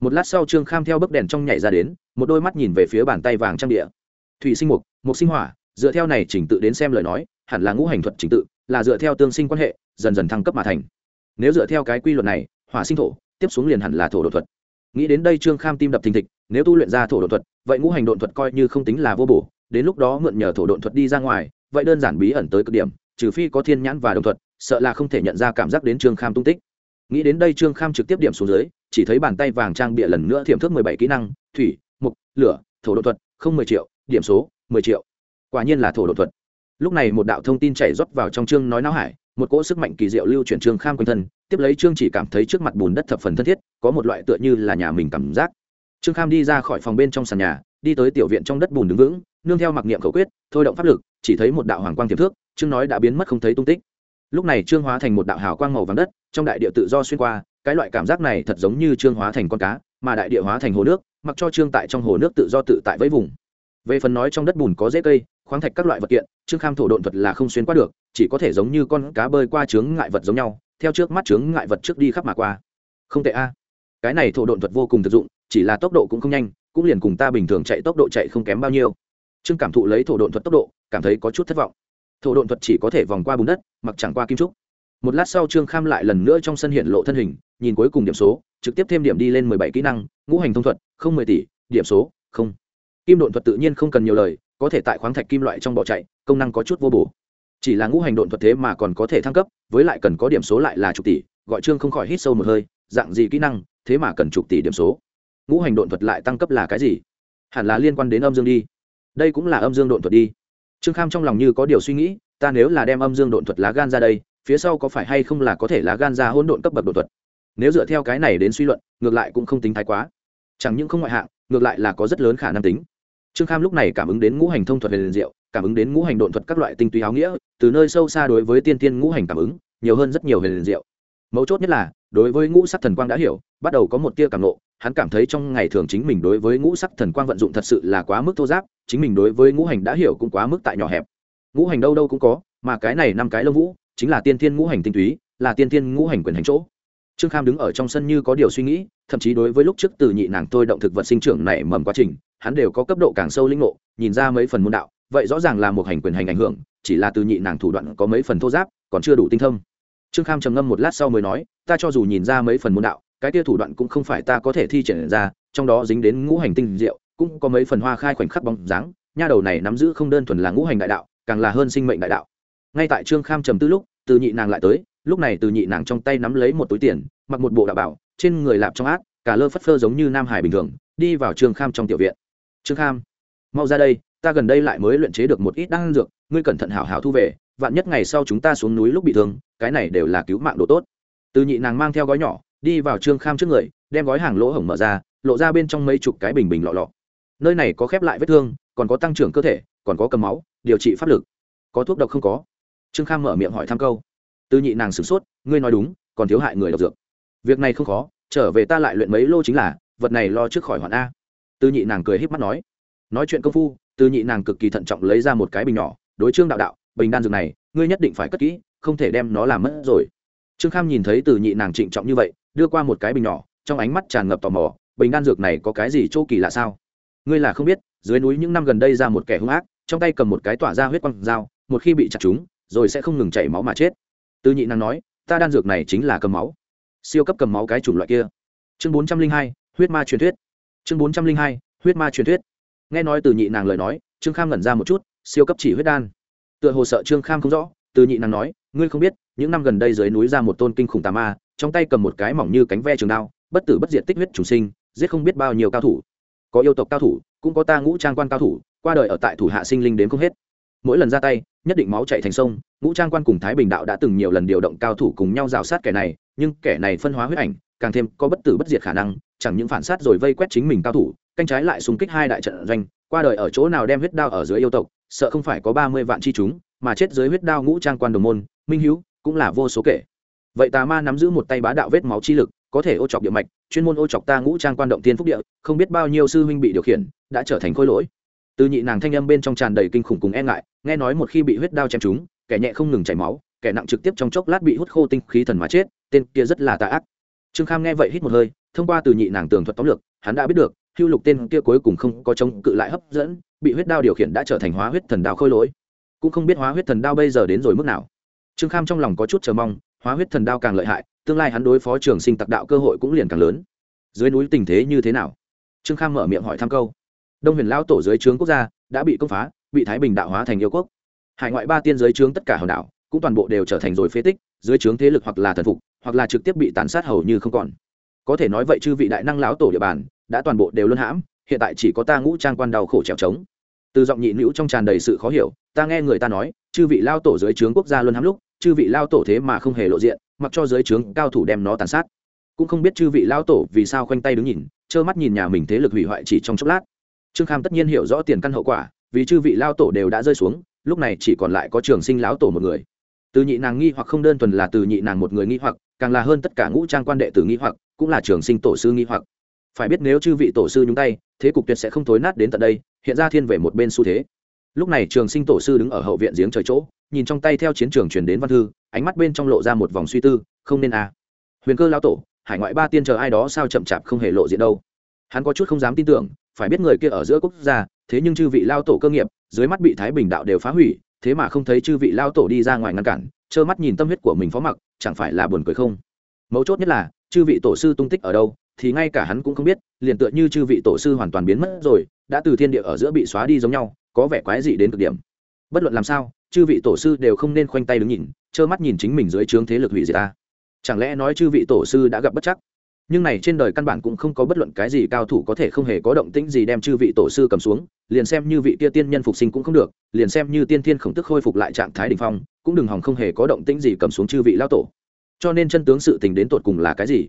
A: Một lát sau trương kham theo bấc đèn trong nhảy ra đến, một đôi mắt nhìn về phía bàn tay vàng trang địa. Thủy sinh mục mục sinh hỏa, dựa theo này chỉnh tự đến xem lời nói, hẳn là ngũ hành thuật chỉnh tự, là dựa theo tương sinh quan hệ, dần dần thăng cấp mà thành. Nếu dựa theo cái quy luật này, hỏa sinh thổ, tiếp xuống liền hẳn là thổ đột thuật nghĩ đến đây trương kham tim đập thình thịch, nếu tu luyện ra thổ đột thuật, vậy ngũ hành đột thuật coi như không tính là vô bổ, đến lúc đó mượn nhờ thổ đột thuật đi ra ngoài, vậy đơn giản bí ẩn tới cực điểm, trừ phi có thiên nhãn và đồng thuật, sợ là không thể nhận ra cảm giác đến trương kham tung tích. Nghĩ đến đây trương kham trực tiếp điểm xuống dưới, chỉ thấy bàn tay vàng trang bịa lần nữa thiểm thước mười bảy kỹ năng, thủy, mục, lửa, thổ đột thuật, không mười triệu, điểm số mười triệu. Quả nhiên là thổ đột thuật. Lúc này một đạo thông tin chảy rót vào trong chương nói não hải một cỗ sức mạnh kỳ diệu lưu chuyển trương kham quanh thân, tiếp lấy trương chỉ cảm thấy trước mặt bùn đất thập phần thân thiết, có một loại tựa như là nhà mình cảm giác. Trương kham đi ra khỏi phòng bên trong sàn nhà, đi tới tiểu viện trong đất bùn đứng vững, nương theo mặc niệm khẩu quyết, thôi động pháp lực, chỉ thấy một đạo hoàng quang tiềm thước trương nói đã biến mất không thấy tung tích. Lúc này trương hóa thành một đạo hào quang màu vàng đất, trong đại địa tự do xuyên qua, cái loại cảm giác này thật giống như trương hóa thành con cá, mà đại địa hóa thành hồ nước, mặc cho trương tại trong hồ nước tự do tự tại với vùng. Về phần nói trong đất bùn có dễ cây, khoáng thạch các loại vật kiện, trương kham thổ độn thuật là không xuyên qua được chỉ có thể giống như con cá bơi qua chướng ngại vật giống nhau, theo trước mắt chướng ngại vật trước đi khắp mà qua. Không tệ a. Cái này thổ độn thuật vô cùng thực dụng, chỉ là tốc độ cũng không nhanh, cũng liền cùng ta bình thường chạy tốc độ chạy không kém bao nhiêu. Trương cảm thụ lấy thổ độn thuật tốc độ, cảm thấy có chút thất vọng. Thổ độn thuật chỉ có thể vòng qua bùn đất, mặc chẳng qua kim trúc. Một lát sau trương kham lại lần nữa trong sân hiện lộ thân hình, nhìn cuối cùng điểm số, trực tiếp thêm điểm đi lên mười bảy kỹ năng, ngũ hành thông thuật, không mười tỷ, điểm số, không. Kim độn thuật tự nhiên không cần nhiều lời, có thể tại khoáng thạch kim loại trong bỏ chạy, công năng có chút vô bổ chỉ là ngũ hành độn thuật thế mà còn có thể thăng cấp, với lại cần có điểm số lại là chục tỷ, gọi trương không khỏi hít sâu một hơi, dạng gì kỹ năng, thế mà cần chục tỷ điểm số. Ngũ hành độn thuật lại tăng cấp là cái gì? Hẳn là liên quan đến âm dương đi. Đây cũng là âm dương độn thuật đi. Trương kham trong lòng như có điều suy nghĩ, ta nếu là đem âm dương độn thuật lá gan ra đây, phía sau có phải hay không là có thể lá gan ra hỗn độn cấp bậc độn thuật? Nếu dựa theo cái này đến suy luận, ngược lại cũng không tính thái quá. Chẳng những không ngoại hạng, ngược lại là có rất lớn khả năng tính. Trương kham lúc này cảm ứng đến ngũ hành thông thuật về liền diệu cảm ứng đến ngũ hành độn thuật các loại tinh túy áo nghĩa, từ nơi sâu xa đối với tiên tiên ngũ hành cảm ứng, nhiều hơn rất nhiều về liền diệu. Mấu chốt nhất là, đối với ngũ sắc thần quang đã hiểu, bắt đầu có một tia cảm nộ hắn cảm thấy trong ngày thường chính mình đối với ngũ sắc thần quang vận dụng thật sự là quá mức thô giáp, chính mình đối với ngũ hành đã hiểu cũng quá mức tại nhỏ hẹp. Ngũ hành đâu đâu cũng có, mà cái này năm cái lông vũ, chính là tiên thiên ngũ hành tinh túy, là tiên thiên ngũ hành quyền hành chỗ. Trương kham đứng ở trong sân như có điều suy nghĩ, thậm chí đối với lúc trước từ nhị nàng tôi động thực vật sinh trưởng này mầm quá trình, hắn đều có cấp độ càng sâu linh ngộ, nhìn ra mấy phần môn đạo vậy rõ ràng là một hành quyền hành ảnh hưởng, chỉ là từ nhị nàng thủ đoạn có mấy phần thô giáp, còn chưa đủ tinh thông. Trương kham trầm ngâm một lát sau mới nói, ta cho dù nhìn ra mấy phần môn đạo, cái kia thủ đoạn cũng không phải ta có thể thi triển ra, trong đó dính đến ngũ hành tinh diệu, cũng có mấy phần hoa khai khoảnh khắc bóng dáng, nha đầu này nắm giữ không đơn thuần là ngũ hành đại đạo, càng là hơn sinh mệnh đại đạo. Ngay tại trương kham trầm tư lúc, từ nhị nàng lại tới, lúc này từ nhị nàng trong tay nắm lấy một túi tiền, mặc một bộ đạo bảo, trên người lạp trong ác cả lơ phất phơ giống như nam hải bình thường, đi vào trương kham trong tiểu viện. Trương kham, mau ra đây ta gần đây lại mới luyện chế được một ít đan dược, ngươi cẩn thận hảo hảo thu về, vạn nhất ngày sau chúng ta xuống núi lúc bị thương, cái này đều là cứu mạng đồ tốt. Từ nhị nàng mang theo gói nhỏ, đi vào trương kham trước người, đem gói hàng lỗ hổng mở ra, lộ ra bên trong mấy chục cái bình bình lọ lọ. Nơi này có khép lại vết thương, còn có tăng trưởng cơ thể, còn có cầm máu, điều trị pháp lực. Có thuốc độc không có? Trương kham mở miệng hỏi thăm câu. Từ nhị nàng sửng sốt, ngươi nói đúng, còn thiếu hại người độc dược. Việc này không khó, trở về ta lại luyện mấy lô chính là, vật này lo trước khỏi hoạn a. Từ nhị nàng cười híp mắt nói. Nói chuyện công phu từ nhị nàng cực kỳ thận trọng lấy ra một cái bình nhỏ, đối trương đạo đạo, bình đan dược này, ngươi nhất định phải cất kỹ, không thể đem nó làm mất rồi. Trương kham nhìn thấy từ nhị nàng trịnh trọng như vậy, đưa qua một cái bình nhỏ, trong ánh mắt tràn ngập tò mò, bình đan dược này có cái gì chỗ kỳ lạ sao? Ngươi là không biết, dưới núi những năm gần đây ra một kẻ hung ác, trong tay cầm một cái tỏa ra huyết quang dao, một khi bị chặt chúng, rồi sẽ không ngừng chảy máu mà chết. Từ nhị nàng nói, ta đan dược này chính là cầm máu, siêu cấp cầm máu cái chủng loại kia. Chương bốn trăm linh hai, huyết ma truyền thuyết. Chương bốn trăm linh hai, huyết ma truyền thuyết nghe nói từ nhị nàng lời nói, trương kham ngẩn ra một chút, siêu cấp chỉ huyết đan. Tựa hồ sợ trương kham không rõ, từ nhị nàng nói, ngươi không biết, những năm gần đây dưới núi ra một tôn kinh khủng tà ma, trong tay cầm một cái mỏng như cánh ve trường đao, bất tử bất diệt tích huyết trùng sinh, giết không biết bao nhiêu cao thủ. Có yêu tộc cao thủ, cũng có ta ngũ trang quan cao thủ, qua đời ở tại thủ hạ sinh linh đến không hết. Mỗi lần ra tay, nhất định máu chạy thành sông, ngũ trang quan cùng thái bình đạo đã từng nhiều lần điều động cao thủ cùng nhau rào sát kẻ này, nhưng kẻ này phân hóa huyết ảnh, càng thêm có bất tử bất diệt khả năng, chẳng những phản sát rồi vây quét chính mình cao thủ canh trái lại xung kích hai đại trận doanh, qua đời ở chỗ nào đem huyết đao ở dưới yêu tộc, sợ không phải có ba mươi vạn chi chúng, mà chết dưới huyết đao ngũ trang quan đồng môn, minh hữu cũng là vô số kể. Vậy tà ma nắm giữ một tay bá đạo vết máu chi lực, có thể ô chọc địa mạch, chuyên môn ô chọc ta ngũ trang quan động tiên phúc địa, không biết bao nhiêu sư huynh bị điều khiển, đã trở thành khôi lỗi. Từ nhị nàng thanh âm bên trong tràn đầy kinh khủng cùng e ngại, nghe nói một khi bị huyết đao chém chúng kẻ nhẹ không ngừng chảy máu, kẻ nặng trực tiếp trong chốc lát bị hút khô tinh khí thần mà chết, tên kia rất là tà ác. Trương kham nghe vậy hít một hơi, thông qua từ nhị nàng tường thuật tóm lược, hắn đã biết được hưu lục tên kia cuối cùng không có chống cự lại hấp dẫn, bị huyết đao điều khiển đã trở thành hóa huyết thần đao khôi lỗi. Cũng không biết hóa huyết thần đao bây giờ đến rồi mức nào. Trương kham trong lòng có chút chờ mong, hóa huyết thần đao càng lợi hại, tương lai hắn đối phó trường sinh tặc đạo cơ hội cũng liền càng lớn. Dưới núi tình thế như thế nào? Trương kham mở miệng hỏi thăm câu. Đông huyền lao tổ dưới trướng quốc gia, đã bị công phá, bị thái bình đạo hóa thành yêu quốc. Hải ngoại ba tiên dưới trướng tất cả hòn đảo, cũng toàn bộ đều trở thành rồi phế tích, dưới trướng thế lực hoặc là thần phục, hoặc là trực tiếp bị tàn sát hầu như không còn. Có thể nói vậy chư vị đại năng lão tổ địa bàn đã toàn bộ đều luân hãm, hiện tại chỉ có ta ngũ trang quan đau khổ trèo trống. Từ giọng nhị nữ trong tràn đầy sự khó hiểu, ta nghe người ta nói, chư vị lao tổ dưới trướng quốc gia luân hãm lúc, chư vị lao tổ thế mà không hề lộ diện, mặc cho dưới trướng cao thủ đem nó tàn sát. Cũng không biết chư vị lao tổ vì sao khoanh tay đứng nhìn, trơ mắt nhìn nhà mình thế lực hủy hoại chỉ trong chốc lát. Trương kham tất nhiên hiểu rõ tiền căn hậu quả, vì chư vị lao tổ đều đã rơi xuống, lúc này chỉ còn lại có trường sinh lão tổ một người. Từ nhị nàng nghi hoặc không đơn thuần là từ nhị nàng một người nghi hoặc, càng là hơn tất cả ngũ trang quan đệ tử nghi hoặc, cũng là trường sinh tổ sư nghi hoặc phải biết nếu chư vị tổ sư nhúng tay, thế cục tuyệt sẽ không thối nát đến tận đây, hiện ra thiên về một bên xu thế. Lúc này trường sinh tổ sư đứng ở hậu viện giếng trời chỗ, nhìn trong tay theo chiến trường chuyển đến văn thư, ánh mắt bên trong lộ ra một vòng suy tư, không nên à. huyền cơ lao tổ, hải ngoại ba tiên chờ ai đó sao chậm chạp không hề lộ diện đâu. Hắn có chút không dám tin tưởng, phải biết người kia ở giữa quốc gia, thế nhưng chư vị lao tổ cơ nghiệp, dưới mắt bị thái bình đạo đều phá hủy, thế mà không thấy chư vị lao tổ đi ra ngoài ngăn cản, trơ mắt nhìn tâm huyết của mình phó mặc, chẳng phải là buồn cười không? Mấu chốt nhất là, chư vị tổ sư tung tích ở đâu thì ngay cả hắn cũng không biết, liền tựa như chư vị tổ sư hoàn toàn biến mất rồi, đã từ thiên địa ở giữa bị xóa đi giống nhau, có vẻ quái dị đến cực điểm. Bất luận làm sao, chư vị tổ sư đều không nên khoanh tay đứng nhìn, trơ mắt nhìn chính mình dưới trướng thế lực hủy diệt ta. Chẳng lẽ nói chư vị tổ sư đã gặp bất chắc? Nhưng này trên đời căn bản cũng không có bất luận cái gì cao thủ có thể không hề có động tĩnh gì đem chư vị tổ sư cầm xuống, liền xem như vị kia tiên nhân phục sinh cũng không được, liền xem như tiên thiên khổng tức khôi phục lại trạng thái đ ỉ n h phong, cũng đừng hòng không hề có động tĩnh gì cầm xuống chư vị lao tổ. Cho nên chân tướng sự tình đến tột cùng là cái gì?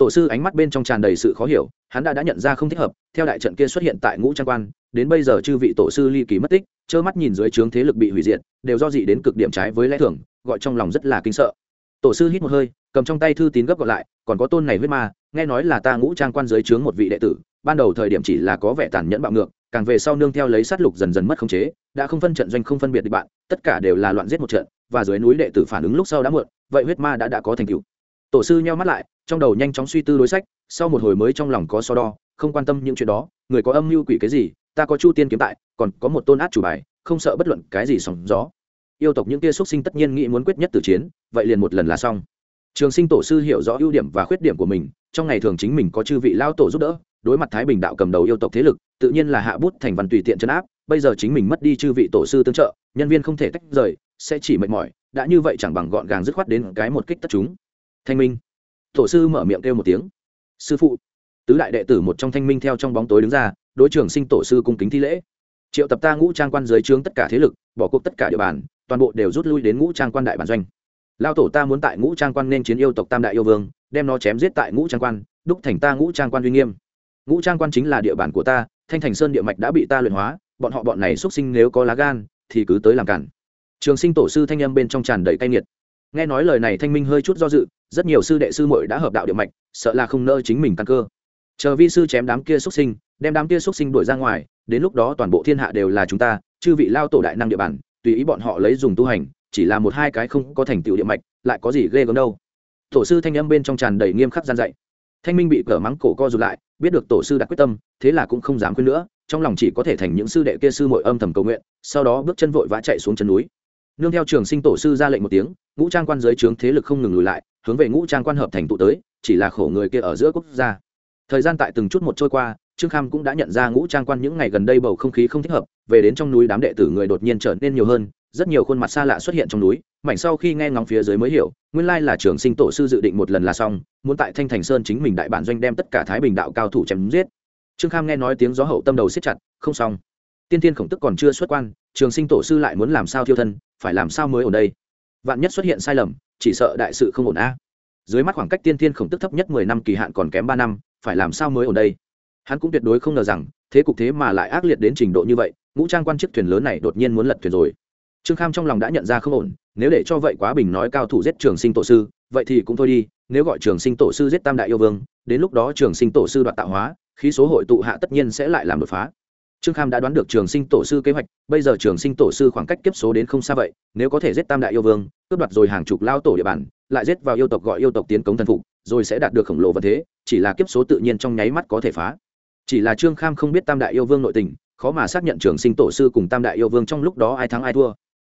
A: Tổ sư ánh mắt bên trong tràn đầy sự khó hiểu, hắn đã đã nhận ra không thích hợp, theo đại trận kia xuất hiện tại ngũ trang quan, đến bây giờ chư vị tổ sư ly kỳ mất tích, trơ mắt nhìn dưới trướng thế lực bị hủy diệt, đều do gì đến cực điểm trái với lẽ thường, gọi trong lòng rất là kinh sợ. Tổ sư hít một hơi, cầm trong tay thư tín gấp gọn lại, còn có tôn này huyết ma, nghe nói là ta ngũ trang quan dưới trướng một vị đệ tử, ban đầu thời điểm chỉ là có vẻ tàn nhẫn bạo ngược, càng về sau nương theo lấy sát lục dần dần mất khống chế, đã không phân trận doanh không phân biệt địch bạn, tất cả đều là loạn giết một trận, và dưới núi đệ tử phản ứng lúc sau đã muộn, vậy huyết ma đã đã có thành tựu tổ sư nheo mắt lại, trong đầu nhanh chóng suy tư đối sách, sau một hồi mới trong lòng có so đo, không quan tâm những chuyện đó, người có âm mưu quỷ cái gì, ta có chu tiên kiếm tại, còn có một tôn át chủ bài, không sợ bất luận cái gì sóng gió. Yêu tộc những tia xuất sinh tất nhiên nghĩ muốn quyết nhất từ chiến, vậy liền một lần là xong. Trường sinh tổ sư hiểu rõ ưu điểm và khuyết điểm của mình, trong ngày thường chính mình có chư vị lao tổ giúp đỡ, đối mặt thái bình đạo cầm đầu yêu tộc thế lực, tự nhiên là hạ bút thành văn tùy tiện chấn áp, bây giờ chính mình mất đi chư vị tổ sư tương trợ, nhân viên không thể tách rời, sẽ chỉ mệt mỏi, đã như vậy chẳng bằng gọn gàng dứt khoát đến cái một kích tất chúng thanh minh. Tổ sư mở miệng kêu một tiếng. Sư phụ. Tứ đại đệ tử một trong thanh minh theo trong bóng tối đứng ra, đối trưởng sinh tổ sư cung kính thi lễ. Triệu tập ta ngũ trang quan dưới trướng tất cả thế lực, bỏ cuộc tất cả địa bàn, toàn bộ đều rút lui đến ngũ trang quan đại bản doanh. Lao tổ ta muốn tại ngũ trang quan nên chiến yêu tộc tam đại yêu vương, đem nó chém giết tại ngũ trang quan, đúc thành ta ngũ trang quan uy nghiêm. Ngũ trang quan chính là địa bàn của ta, thanh thành sơn địa mạch đã bị ta luyện hóa, bọn họ bọn này xuất sinh nếu có lá gan, thì cứ tới làm cản. Trường sinh tổ sư thanh âm bên trong tràn đầy cay nghiệt. Nghe nói lời này thanh minh hơi chút do dự rất nhiều sư đệ sư muội đã hợp đạo địa mạch, sợ là không nỡ chính mình căn cơ. Chờ vi sư chém đám kia xuất sinh, đem đám kia xuất sinh đuổi ra ngoài, đến lúc đó toàn bộ thiên hạ đều là chúng ta, chư vị lao tổ đại năng địa bàn, tùy ý bọn họ lấy dùng tu hành, chỉ là một hai cái không có thành tựu địa mạch, lại có gì ghê gớm đâu. Tổ sư thanh âm bên trong tràn đầy nghiêm khắc gian dạy. Thanh minh bị cờ mắng cổ co rụt lại, biết được tổ sư đã quyết tâm, thế là cũng không dám khuyên nữa, trong lòng chỉ có thể thành những sư đệ kia sư mội âm thầm cầu nguyện, sau đó bước chân vội vã chạy xuống chân núi. Nương theo trường sinh tổ sư ra lệnh một tiếng, ngũ trang quan giới trướng thế lực không ngừng lùi lại hướng về ngũ trang quan hợp thành tụ tới, chỉ là khổ người kia ở giữa quốc gia. Thời gian tại từng chút một trôi qua, trương kham cũng đã nhận ra ngũ trang quan những ngày gần đây bầu không khí không thích hợp, về đến trong núi đám đệ tử người đột nhiên trở nên nhiều hơn, rất nhiều khuôn mặt xa lạ xuất hiện trong núi, mảnh sau khi nghe ngóng phía dưới mới hiểu, nguyên lai là trường sinh tổ sư dự định một lần là xong, muốn tại thanh thành sơn chính mình đại bản doanh đem tất cả thái bình đạo cao thủ chém giết. Trương kham nghe nói tiếng gió hậu tâm đầu siết chặt, không xong. Tiên tiên khổng tức còn chưa xuất quan, trường sinh tổ sư lại muốn làm sao thiêu thân, phải làm sao mới ở đây? Vạn nhất xuất hiện sai lầm chỉ sợ đại sự không ổn a. Dưới mắt khoảng cách tiên thiên khổng tức thấp nhất mười năm kỳ hạn còn kém ba năm, phải làm sao mới ở đây? Hắn cũng tuyệt đối không ngờ rằng, thế cục thế mà lại ác liệt đến trình độ như vậy, ngũ trang quan chiếc thuyền lớn này đột nhiên muốn lật thuyền rồi. Trương kham trong lòng đã nhận ra không ổn, nếu để cho vậy quá bình nói cao thủ giết trường sinh tổ sư, vậy thì cũng thôi đi, nếu gọi trường sinh tổ sư giết tam đại yêu vương, đến lúc đó trường sinh tổ sư đoạt tạo hóa, khí số hội tụ hạ tất nhiên sẽ lại làm đột phá trương kham đã đoán được trường sinh tổ sư kế hoạch, bây giờ trường sinh tổ sư khoảng cách kiếp số đến không xa vậy, nếu có thể giết tam đại yêu vương, cướp đoạt rồi hàng chục lao tổ địa bàn, lại giết vào yêu tộc gọi yêu tộc tiến cống thần phục, rồi sẽ đạt được khổng lồ vật thế, chỉ là kiếp số tự nhiên trong nháy mắt có thể phá. Chỉ là trương kham không biết tam đại yêu vương nội tình, khó mà xác nhận trường sinh tổ sư cùng tam đại yêu vương trong lúc đó ai thắng ai thua.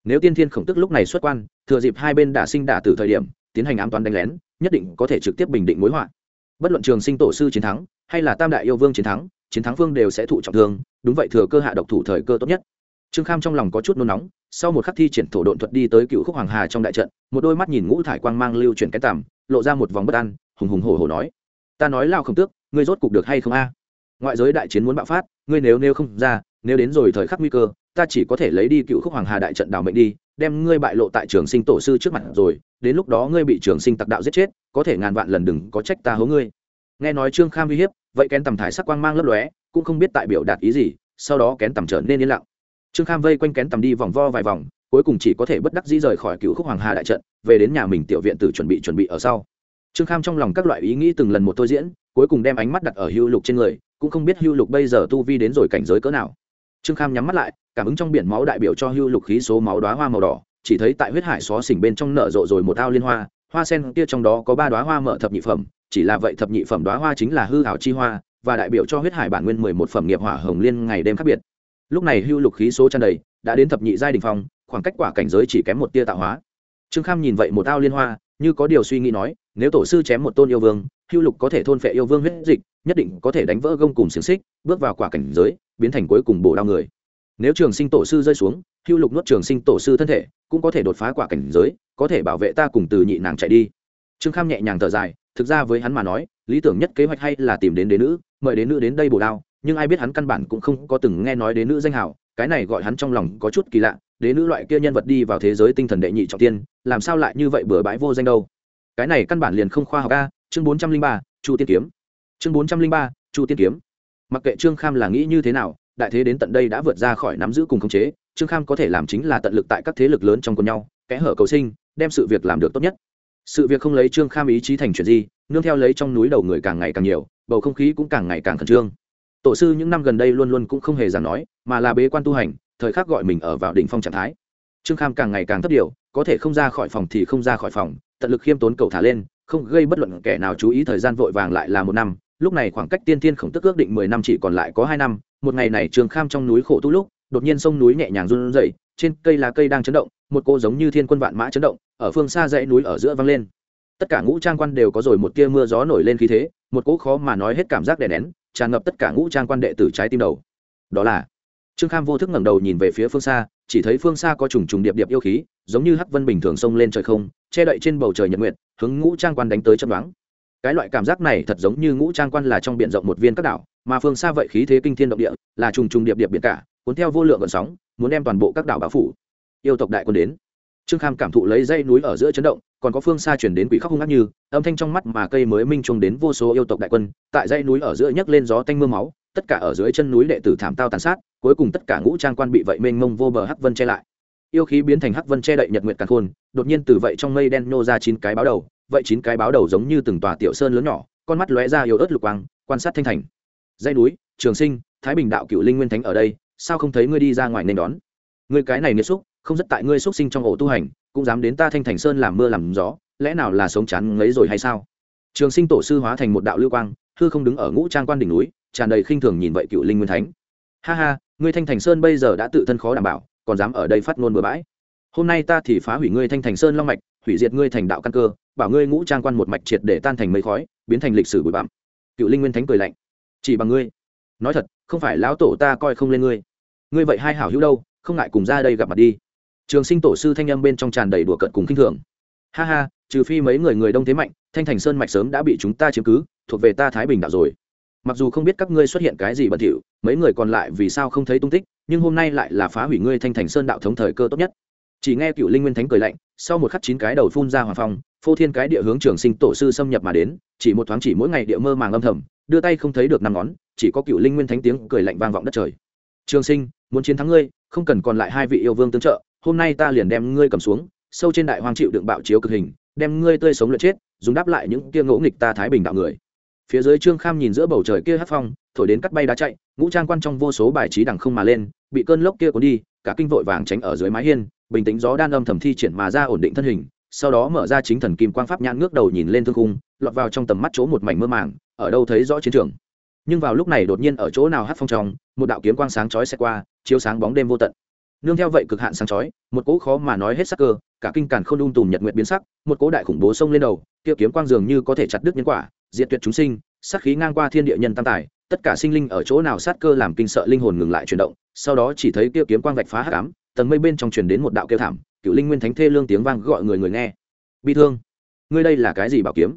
A: Nếu tiên thiên khổng tức lúc này xuất quan, thừa dịp hai bên đả sinh đả từ thời điểm, tiến hành ám toán đánh lén, nhất định có thể trực tiếp bình định mối họa bất luận trường sinh tổ sư chiến thắng, hay là tam đại yêu vương chiến thắng chiến thắng vương đều sẽ thụ trọng thương, đúng vậy thừa cơ hạ độc thủ thời cơ tốt nhất. Trương kham trong lòng có chút nôn nóng, sau một khắc thi triển thổ độn thuật đi tới cựu khúc hoàng hà trong đại trận, một đôi mắt nhìn ngũ thải quang mang lưu chuyển cái tằm, lộ ra một vòng bất an, hùng hùng hổ hổ nói, ta nói lao không tước, ngươi rốt cục được hay không a? Ngoại giới đại chiến muốn bạo phát, ngươi nếu nêu không ra, nếu đến rồi thời khắc nguy cơ ta chỉ có thể lấy đi cựu khúc hoàng hà đại trận đào mệnh đi, đem ngươi bại lộ tại trường sinh tổ sư trước mặt rồi, đến lúc đó ngươi bị trường sinh tặc đạo giết chết, có thể ngàn vạn lần đừng có trách ta hố ngươi. Nghe nói trương kham uy hiếp, vậy kén tầm thải sắc quang mang lấp lóe, cũng không biết tại biểu đạt ý gì, sau đó kén tầm trở nên yên lặng. Trương kham vây quanh kén tầm đi vòng vo vài vòng, cuối cùng chỉ có thể bất đắc dĩ rời khỏi cựu khúc hoàng hà đại trận, về đến nhà mình tiểu viện tử chuẩn bị chuẩn bị ở sau. Trương kham trong lòng các loại ý nghĩ từng lần một thôi diễn, cuối cùng đem ánh mắt đặt ở hưu lục trên người, cũng không biết hưu lục bây giờ tu vi đến rồi cảnh giới cỡ nào trương kham nhắm mắt lại, cảm ứng trong biển máu đại biểu cho hưu lục khí số máu đoá hoa màu đỏ, chỉ thấy tại huyết hải xó xỉnh bên trong nở rộ rồi một ao liên hoa hoa sen kia trong đó có ba đoá hoa mở thập nhị phẩm, chỉ là vậy thập nhị phẩm đoá hoa chính là hư hảo chi hoa, và đại biểu cho huyết hải bản nguyên mười một phẩm nghiệp hỏa hồng liên ngày đêm khác biệt. Lúc này hưu lục khí số tràn đầy, đã đến thập nhị giai đình phong, khoảng cách quả cảnh giới chỉ kém một tia tạo hóa. Trương kham nhìn vậy một ao liên hoa, như có điều suy nghĩ nói, nếu tổ sư chém một tôn yêu vương, hưu lục có thể thôn phệ yêu vương huyết dịch, nhất định có thể đánh vỡ gông cùng xiềng xích, bước vào quả cảnh giới biến thành cuối cùng bổ đao người. Nếu trường sinh tổ sư rơi xuống, hưu lục nuốt trường sinh tổ sư thân thể, cũng có thể đột phá quả cảnh giới, có thể bảo vệ ta cùng từ nhị nàng chạy đi. Trương kham nhẹ nhàng thở dài, thực ra với hắn mà nói, lý tưởng nhất kế hoạch hay là tìm đến đế nữ, mời đế nữ đến đây bổ đao, nhưng ai biết hắn căn bản cũng không có từng nghe nói đế nữ danh hào, cái này gọi hắn trong lòng có chút kỳ lạ, đế nữ loại kia nhân vật đi vào thế giới tinh thần đệ nhị trọng tiên, làm sao lại như vậy bừa bãi vô danh đâu? Cái này căn bản liền không khoa học a, chương bốn trăm linh ba, chu tiên kiếm. Chương bốn trăm linh ba, chu tiên kiếm mặc kệ trương kham là nghĩ như thế nào, đại thế đến tận đây đã vượt ra khỏi nắm giữ cùng khống chế, trương kham có thể làm chính là tận lực tại các thế lực lớn trong cùng nhau, kẽ hở cầu sinh, đem sự việc làm được tốt nhất. Sự việc không lấy trương kham ý chí thành chuyện gì, nương theo lấy trong núi đầu người càng ngày càng nhiều, bầu không khí cũng càng ngày càng khẩn trương. Tổ sư những năm gần đây luôn luôn cũng không hề giảng nói, mà là bế quan tu hành, thời khắc gọi mình ở vào đỉnh phong trạng thái. Trương kham càng ngày càng thấp điều, có thể không ra khỏi phòng thì không ra khỏi phòng, tận lực khiêm tốn cầu thả lên, không gây bất luận kẻ nào chú ý thời gian vội vàng lại là một năm lúc này khoảng cách tiên thiên khổng tức ước định mười năm chỉ còn lại có hai năm, một ngày này trường kham trong núi khổ tu lúc, đột nhiên sông núi nhẹ nhàng run rẩy, trên cây lá cây đang chấn động, một cô giống như thiên quân vạn mã chấn động, ở phương xa dãy núi ở giữa vang lên. Tất cả ngũ trang quan đều có rồi một tia mưa gió nổi lên khí thế, một cỗ khó mà nói hết cảm giác đè nén, tràn ngập tất cả ngũ trang quan đệ tử trái tim đầu. Đó là, trương kham vô thức ngẩng đầu nhìn về phía phương xa, chỉ thấy phương xa có trùng trùng điệp điệp yêu khí, giống như hắc vân bình thường xông lên trời không, che đậy trên bầu trời nhật nguyện hướng ngũ trang quan đánh tới chấm đoán cái loại cảm giác này thật giống như ngũ trang quan là trong biển rộng một viên các đảo, mà phương xa vậy khí thế kinh thiên động địa, là trùng trùng điệp điệp biển cả, cuốn theo vô lượng gợn sóng, muốn đem toàn bộ các đảo báo phủ. Yêu tộc đại quân đến. Trương kham cảm thụ lấy dây núi ở giữa chấn động, còn có phương xa chuyển đến quỷ khóc hung ác như, âm thanh trong mắt mà cây mới minh trùng đến vô số yêu tộc đại quân, tại dây núi ở giữa nhấc lên gió tanh mưa máu, tất cả ở dưới chân núi đệ tử thảm tao tàn sát, cuối cùng tất cả ngũ trang quan bị vậy mênh mông vô bờ hắc vân che lại yêu khí biến thành hắc vân che đậy nhật nguyện càn khôn, đột nhiên từ vậy trong mây đen nô ra chín cái báo đầu, vậy chín cái báo đầu giống như từng tòa tiểu sơn lớn nhỏ, con mắt lóe ra yếu ớt lục quang, quan sát thanh thành. Dây núi, trường sinh, thái bình đạo cựu linh nguyên thánh ở đây, sao không thấy ngươi đi ra ngoài nên đón? Ngươi cái này nghiệt xúc, không rất tại ngươi xúc sinh trong ổ tu hành, cũng dám đến ta thanh thành sơn làm mưa làm gió, lẽ nào là sống chán ngấy rồi hay sao? Trường sinh tổ sư hóa thành một đạo lưu quang, hư không đứng ở ngũ trang quan đỉnh núi, tràn đầy khinh thường nhìn vậy cựu linh nguyên thánh. Ha ha, ngươi thanh thành sơn bây giờ đã tự thân khó đảm bảo còn dám ở đây phát ngôn bừa bãi. Hôm nay ta thì phá hủy ngươi thanh thành sơn long mạch, hủy diệt ngươi thành đạo căn cơ, bảo ngươi ngũ trang quan một mạch triệt để tan thành mây khói, biến thành lịch sử bụi bặm. Cựu linh nguyên thánh cười lạnh. Chỉ bằng ngươi. Nói thật, không phải lão tổ ta coi không lên ngươi. Ngươi vậy hai hảo hữu đâu, không ngại cùng ra đây gặp mặt đi. Trường sinh tổ sư thanh âm bên trong tràn đầy đùa cợt cùng khinh thường. Ha ha, trừ phi mấy người người đông thế mạnh, thanh thành sơn mạch sớm đã bị chúng ta chiếm cứ, thuộc về ta thái bình đạo rồi mặc dù không biết các ngươi xuất hiện cái gì bẩn thỉu, mấy người còn lại vì sao không thấy tung tích, nhưng hôm nay lại là phá hủy ngươi thanh thành sơn đạo thống thời cơ tốt nhất. Chỉ nghe cựu linh nguyên thánh cười lạnh, sau một khắc chín cái đầu phun ra hòa phong, phô thiên cái địa hướng trường sinh tổ sư xâm nhập mà đến, chỉ một thoáng chỉ mỗi ngày địa mơ màng âm thầm, đưa tay không thấy được năm ngón, chỉ có cựu linh nguyên thánh tiếng cười lạnh vang vọng đất trời. Trường sinh, muốn chiến thắng ngươi, không cần còn lại hai vị yêu vương tương trợ, hôm nay ta liền đem ngươi cầm xuống, sâu trên đại hoang chịu đựng bạo chiếu cực hình, đem ngươi tươi sống luyện chết, dùng đáp lại những kia ngỗ nghịch ta thái bình đạo người phía dưới trương kham nhìn giữa bầu trời kia hát phong, thổi đến cắt bay đá chạy, ngũ trang quan trong vô số bài trí đằng không mà lên, bị cơn lốc kia cuốn đi, cả kinh vội vàng tránh ở dưới mái hiên, bình tĩnh gió đan âm thầm thi triển mà ra ổn định thân hình, sau đó mở ra chính thần kim quang pháp nhãn ngước đầu nhìn lên thương cung lọt vào trong tầm mắt chỗ một mảnh mơ màng, ở đâu thấy rõ chiến trường. Nhưng vào lúc này đột nhiên ở chỗ nào hát phong trong, một đạo kiếm quang sáng chói xe qua, chiếu sáng bóng đêm vô tận. Nương theo vậy cực hạn sáng chói, một cỗ khó mà nói hết sắc cơ, cả kinh càn không đun tùm nhật nguyện biến sắc, một cỗ đại khủng bố sông lên đầu, kia kiếm quang dường như có thể chặt đứt nhân quả diệt tuyệt chúng sinh, sát khí ngang qua thiên địa nhân tam tài, tất cả sinh linh ở chỗ nào sát cơ làm kinh sợ linh hồn ngừng lại chuyển động, sau đó chỉ thấy kia kiếm quang vạch phá hắc ám, tầng mây bên trong truyền đến một đạo kêu thảm, cựu linh nguyên thánh thê lương tiếng vang gọi người người nghe. Bi thương, ngươi đây là cái gì bảo kiếm?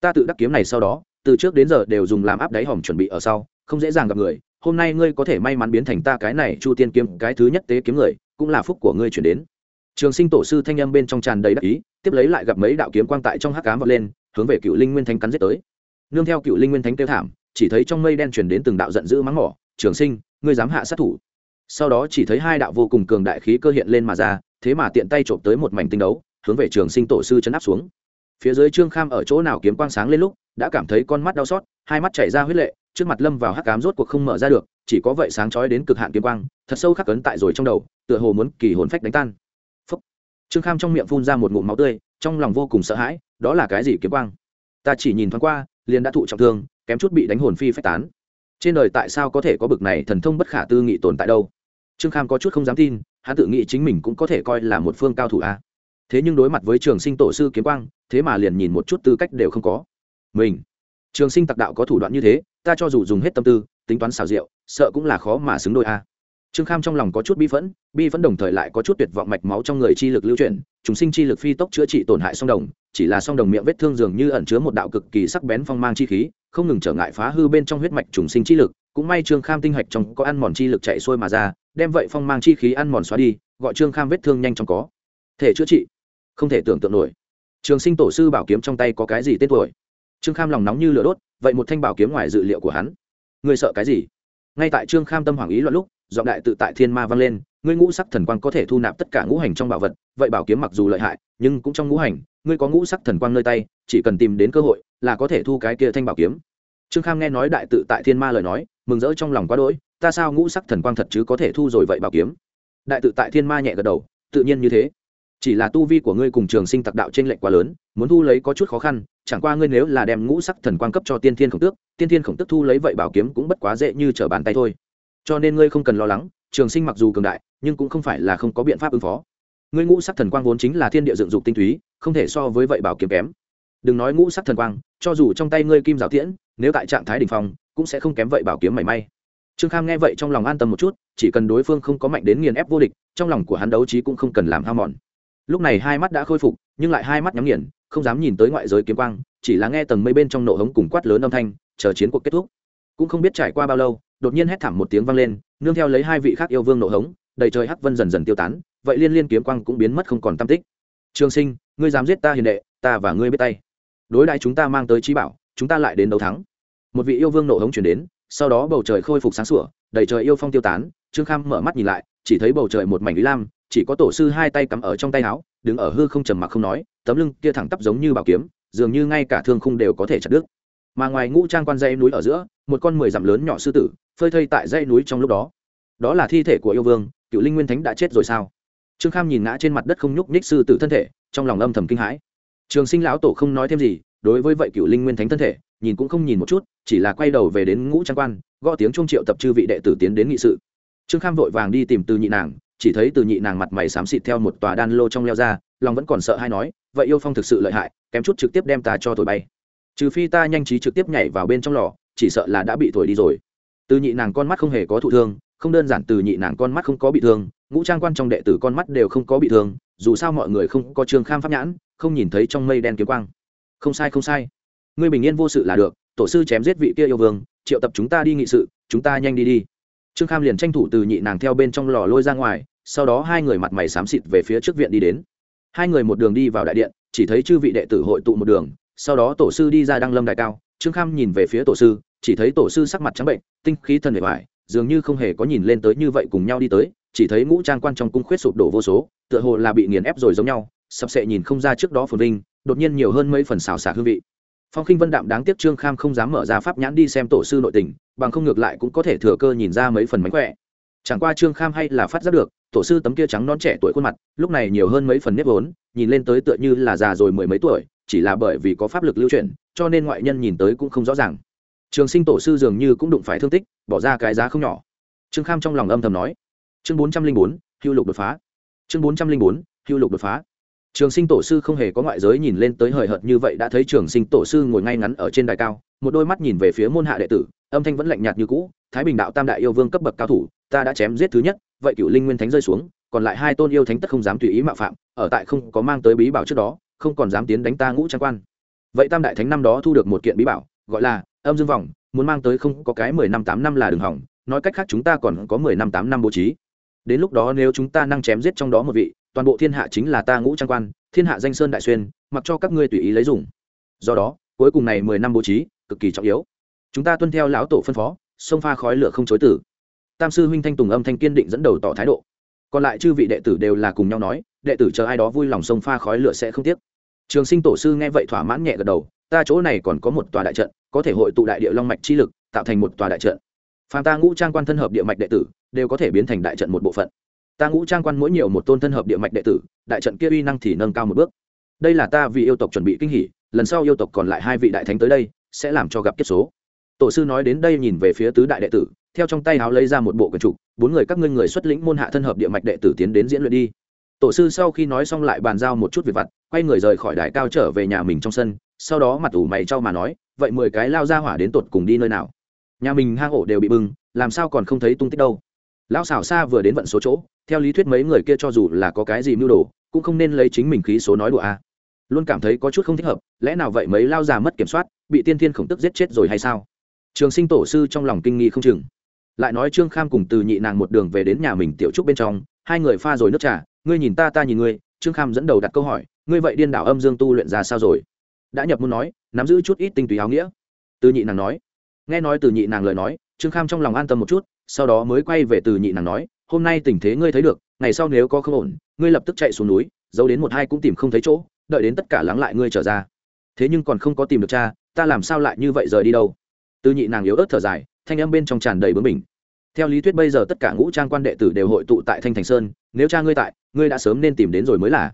A: Ta tự đắc kiếm này sau đó, từ trước đến giờ đều dùng làm áp đáy hòm chuẩn bị ở sau, không dễ dàng gặp người, hôm nay ngươi có thể may mắn biến thành ta cái này chu tiên kiếm, cái thứ nhất tế kiếm người, cũng là phúc của ngươi chuyển đến. Trường sinh tổ sư thanh âm bên trong tràn đầy đắc ý, tiếp lấy lại gặp mấy đạo kiếm quang tại trong hắc cám vọt lên, hướng về cựu linh nguyên thánh cắn giết tới nương theo cựu linh nguyên thánh kêu thảm, chỉ thấy trong mây đen chuyển đến từng đạo giận dữ mắng mỏ, trường sinh, ngươi dám hạ sát thủ. Sau đó chỉ thấy hai đạo vô cùng cường đại khí cơ hiện lên mà ra, thế mà tiện tay trộm tới một mảnh tinh đấu, hướng về trường sinh tổ sư chấn áp xuống. Phía dưới trương kham ở chỗ nào kiếm quang sáng lên lúc, đã cảm thấy con mắt đau xót, hai mắt chảy ra huyết lệ, trước mặt lâm vào hắc cám rốt cuộc không mở ra được, chỉ có vậy sáng chói đến cực hạn kiếm quang, thật sâu khắc cấn tại rồi trong đầu, tựa hồ muốn kỳ hồn phách đánh tan. Phúc. trương kham trong miệng phun ra một ngụm máu tươi, trong lòng vô cùng sợ hãi, đó là cái gì kiếm quang? Ta chỉ nhìn thoáng qua liền đã thụ trọng thương kém chút bị đánh hồn phi phách tán. Trên đời tại sao có thể có bực này thần thông bất khả tư nghị tồn tại đâu? Trương kham có chút không dám tin hắn tự nghĩ chính mình cũng có thể coi là một phương cao thủ a. Thế nhưng đối mặt với trường sinh tổ sư kiếm quang thế mà liền nhìn một chút tư cách đều không có. Mình trường sinh tặc đạo có thủ đoạn như thế ta cho dù dùng hết tâm tư tính toán xảo diệu, sợ cũng là khó mà xứng đôi a trương kham trong lòng có chút bi phẫn bi phẫn đồng thời lại có chút tuyệt vọng mạch máu trong người chi lực lưu chuyển chúng sinh chi lực phi tốc chữa trị tổn hại song đồng, chỉ là song đồng miệng vết thương dường như ẩn chứa một đạo cực kỳ sắc bén phong mang chi khí, không ngừng trở ngại phá hư bên trong huyết mạch trùng sinh chi lực, cũng may trương kham tinh hạch trong có ăn mòn chi lực chạy xuôi mà ra, đem vậy phong mang chi khí ăn mòn xóa đi, gọi trương kham vết thương nhanh chóng có thể chữa trị. Không thể tưởng tượng nổi. Trường sinh tổ sư bảo kiếm trong tay có cái gì tên tuổi? Trương kham lòng nóng như lửa đốt, vậy một thanh bảo kiếm ngoài dự liệu của hắn. Người sợ cái gì? Ngay tại trương kham tâm hoàng ý loạn lúc giọng đại tự tại thiên ma vang lên, ngươi ngũ sắc thần quang có thể thu nạp tất cả ngũ hành trong bảo vật, vậy bảo kiếm mặc dù lợi hại, nhưng cũng trong ngũ hành, ngươi có ngũ sắc thần quang nơi tay, chỉ cần tìm đến cơ hội là có thể thu cái kia thanh bảo kiếm. Trương kham nghe nói đại tự tại thiên ma lời nói, mừng rỡ trong lòng quá đỗi, ta sao ngũ sắc thần quang thật chứ có thể thu rồi vậy bảo kiếm? Đại tự tại thiên ma nhẹ gật đầu, tự nhiên như thế. Chỉ là tu vi của ngươi cùng trường sinh tặc đạo trên lệnh quá lớn, muốn thu lấy có chút khó khăn, chẳng qua ngươi nếu là đem ngũ sắc thần quang cấp cho tiên thiên khổng tước, tiên thiên khổng tước thu lấy vậy bảo kiếm cũng bất quá dễ như trở bàn tay thôi cho nên ngươi không cần lo lắng, trường sinh mặc dù cường đại, nhưng cũng không phải là không có biện pháp ứng phó. Ngươi ngũ sắc thần quang vốn chính là thiên địa dựng dục tinh túy, không thể so với vậy bảo kiếm kém. Đừng nói ngũ sắc thần quang, cho dù trong tay ngươi kim giáo tiễn, nếu tại trạng thái đ ỉ n h phong, cũng sẽ không kém vậy bảo kiếm mảy may. Trương kham nghe vậy trong lòng an tâm một chút, chỉ cần đối phương không có mạnh đến nghiền ép vô địch, trong lòng của hắn đấu trí cũng không cần làm ham mòn. Lúc này hai mắt đã khôi phục, nhưng lại hai mắt nhắm nghiền, không dám nhìn tới ngoại giới kiếm quang, chỉ là nghe tầng mây bên trong nổ hống cùng quát lớn âm thanh, chờ chiến cuộc kết thúc. Cũng không biết trải qua bao lâu đột nhiên hét thảm một tiếng vang lên, nương theo lấy hai vị khác yêu vương nộ hống, đầy trời hắc vân dần dần tiêu tán, vậy liên liên kiếm quang cũng biến mất không còn tam tích. Trường sinh, ngươi dám giết ta hiền đệ, ta và ngươi biết tay. Đối đại chúng ta mang tới trí bảo, chúng ta lại đến đấu thắng. Một vị yêu vương nộ hống chuyển đến, sau đó bầu trời khôi phục sáng sủa, đầy trời yêu phong tiêu tán, trương kham mở mắt nhìn lại, chỉ thấy bầu trời một mảnh lý lam, chỉ có tổ sư hai tay cắm ở trong tay áo, đứng ở hư không trầm mặc không nói, tấm lưng kia thẳng tắp giống như bảo kiếm, dường như ngay cả thương khung đều có thể chặt đứt. Mà ngoài ngũ trang quan dây núi ở giữa một con mười dặm lớn nhỏ sư tử, phơi thây tại dãy núi trong lúc đó. Đó là thi thể của yêu vương, cựu linh nguyên thánh đã chết rồi sao? Trương kham nhìn ngã trên mặt đất không nhúc nhích sư tử thân thể, trong lòng âm thầm kinh hãi. Trường sinh lão tổ không nói thêm gì, đối với vậy cựu linh nguyên thánh thân thể, nhìn cũng không nhìn một chút, chỉ là quay đầu về đến ngũ trang quan, gõ tiếng trung triệu tập chư vị đệ tử tiến đến nghị sự. Trương kham vội vàng đi tìm từ nhị nàng, chỉ thấy từ nhị nàng mặt mày xám xịt theo một tòa đan lô trong leo ra, lòng vẫn còn sợ hay nói, vậy yêu phong thực sự lợi hại, kém chút trực tiếp đem ta cho thổi bay. Trừ phi ta nhanh trí trực tiếp nhảy vào bên trong lò chỉ sợ là đã bị thổi đi rồi. Từ nhị nàng con mắt không hề có thụ thương, không đơn giản từ nhị nàng con mắt không có bị thương, ngũ trang quan trong đệ tử con mắt đều không có bị thương, dù sao mọi người không có trường kham pháp nhãn, không nhìn thấy trong mây đen kiếm quang. Không sai không sai. Ngươi bình yên vô sự là được, tổ sư chém giết vị kia yêu vương, triệu tập chúng ta đi nghị sự, chúng ta nhanh đi đi. Trương kham liền tranh thủ từ nhị nàng theo bên trong lò lôi ra ngoài, sau đó hai người mặt mày xám xịt về phía trước viện đi đến. Hai người một đường đi vào đại điện, chỉ thấy chư vị đệ tử hội tụ một đường, sau đó tổ sư đi ra đăng lâm đại cao trương kham nhìn về phía tổ sư, chỉ thấy tổ sư sắc mặt trắng bệnh, tinh khí thần bề ngoài dường như không hề có nhìn lên tới như vậy cùng nhau đi tới, chỉ thấy ngũ trang quan trong cung khuyết sụp đổ vô số, tựa hồ là bị nghiền ép rồi giống nhau sập sệ nhìn không ra trước đó phồn vinh, đột nhiên nhiều hơn mấy phần xào xạc hương vị. Phong khinh vân đạm đáng tiếc trương kham không dám mở ra pháp nhãn đi xem tổ sư nội tình, bằng không ngược lại cũng có thể thừa cơ nhìn ra mấy phần mánh khỏe. Chẳng qua trương kham hay là phát giác được, tổ sư tấm kia trắng non trẻ tuổi khuôn mặt, lúc này nhiều hơn mấy phần nếp vốn, nhìn lên tới tựa như là già rồi mười mấy tuổi, chỉ là bởi vì có pháp lực lưu chuyển cho nên ngoại nhân nhìn tới cũng không rõ ràng. Trường sinh tổ sư dường như cũng đụng phải thương tích, bỏ ra cái giá không nhỏ. Trương kham trong lòng âm thầm nói. Chương bốn trăm linh bốn, hưu lục đột phá. Chương bốn trăm linh bốn, hưu lục đột phá. Trường sinh tổ sư không hề có ngoại giới nhìn lên tới hời hợt như vậy đã thấy trường sinh tổ sư ngồi ngay ngắn ở trên đài cao, một đôi mắt nhìn về phía môn hạ đệ tử, âm thanh vẫn lạnh nhạt như cũ, thái bình đạo tam đại yêu vương cấp bậc cao thủ, ta đã chém giết thứ nhất, vậy cựu linh nguyên thánh rơi xuống, còn lại hai tôn yêu thánh tất không dám tùy ý mạo phạm, ở tại không có mang tới bí bảo trước đó, không còn dám tiến đánh ta ngũ trang quan vậy tam đại thánh năm đó thu được một kiện bí bảo, gọi là âm dương vòng, muốn mang tới không có cái mười năm tám năm là đường hỏng, nói cách khác chúng ta còn có mười năm tám năm bố trí. Đến lúc đó nếu chúng ta năng chém giết trong đó một vị, toàn bộ thiên hạ chính là ta ngũ trang quan, thiên hạ danh sơn đại xuyên, mặc cho các ngươi tùy ý lấy dùng. Do đó, cuối cùng này mười năm bố trí, cực kỳ trọng yếu. Chúng ta tuân theo lão tổ phân phó, sông pha khói lửa không chối tử. Tam sư huynh thanh tùng âm thanh kiên định dẫn đầu tỏ thái độ. Còn lại chư vị đệ tử đều là cùng nhau nói, đệ tử chờ ai đó vui lòng sông pha khói lửa sẽ không tiếc trường sinh tổ sư nghe vậy thỏa mãn nhẹ gật đầu, ta chỗ này còn có một tòa đại trận, có thể hội tụ đại địa long mạch chi lực, tạo thành một tòa đại trận. Phàm ta ngũ trang quan thân hợp địa mạch đệ tử, đều có thể biến thành đại trận một bộ phận. Ta ngũ trang quan mỗi nhiều một tôn thân hợp địa mạch đệ tử, đại trận kia uy năng thì nâng cao một bước. Đây là ta vì yêu tộc chuẩn bị kinh hỉ, lần sau yêu tộc còn lại hai vị đại thánh tới đây, sẽ làm cho gặp kiếp số. Tổ sư nói đến đây nhìn về phía tứ đại đệ tử, theo trong tay áo lấy ra một bộ quần trục, bốn người các ngươi người xuất lĩnh môn hạ thân hợp địa mạch đệ tử tiến đến diễn luyện đi tổ sư sau khi nói xong lại bàn giao một chút việc vặt, quay người rời khỏi đài cao trở về nhà mình trong sân, sau đó mặt ủ mày cho mà nói, vậy mười cái lao ra hỏa đến tột cùng đi nơi nào? Nhà mình hang ổ đều bị bưng, làm sao còn không thấy tung tích đâu. Lão xảo xa vừa đến vận số chỗ, theo lý thuyết mấy người kia cho dù là có cái gì mưu đồ, cũng không nên lấy chính mình khí số nói đùa a. Luôn cảm thấy có chút không thích hợp, lẽ nào vậy mấy lao già mất kiểm soát, bị tiên thiên khổng tức giết chết rồi hay sao? Trường sinh tổ sư trong lòng kinh nghi không chừng. Lại nói trương kham cùng từ nhị nàng một đường về đến nhà mình tiểu trúc bên trong, hai người pha rồi nước trà ngươi nhìn ta ta nhìn ngươi, trương kham dẫn đầu đặt câu hỏi, ngươi vậy điên đảo âm dương tu luyện ra sao rồi? Đã nhập muốn nói, nắm giữ chút ít tinh túy áo nghĩa. Từ nhị nàng nói. Nghe nói từ nhị nàng lời nói, trương kham trong lòng an tâm một chút, sau đó mới quay về từ nhị nàng nói, hôm nay tình thế ngươi thấy được, ngày sau nếu có không ổn, ngươi lập tức chạy xuống núi, giấu đến một hai cũng tìm không thấy chỗ, đợi đến tất cả lắng lại ngươi trở ra. Thế nhưng còn không có tìm được cha, ta làm sao lại như vậy rời đi đâu? Từ nhị nàng yếu ớt thở dài, thanh âm bên trong tràn đầy bướng bỉnh theo lý thuyết bây giờ tất cả ngũ trang quan đệ tử đều hội tụ tại thanh thành sơn, nếu cha ngươi tại, ngươi đã sớm nên tìm đến rồi mới là.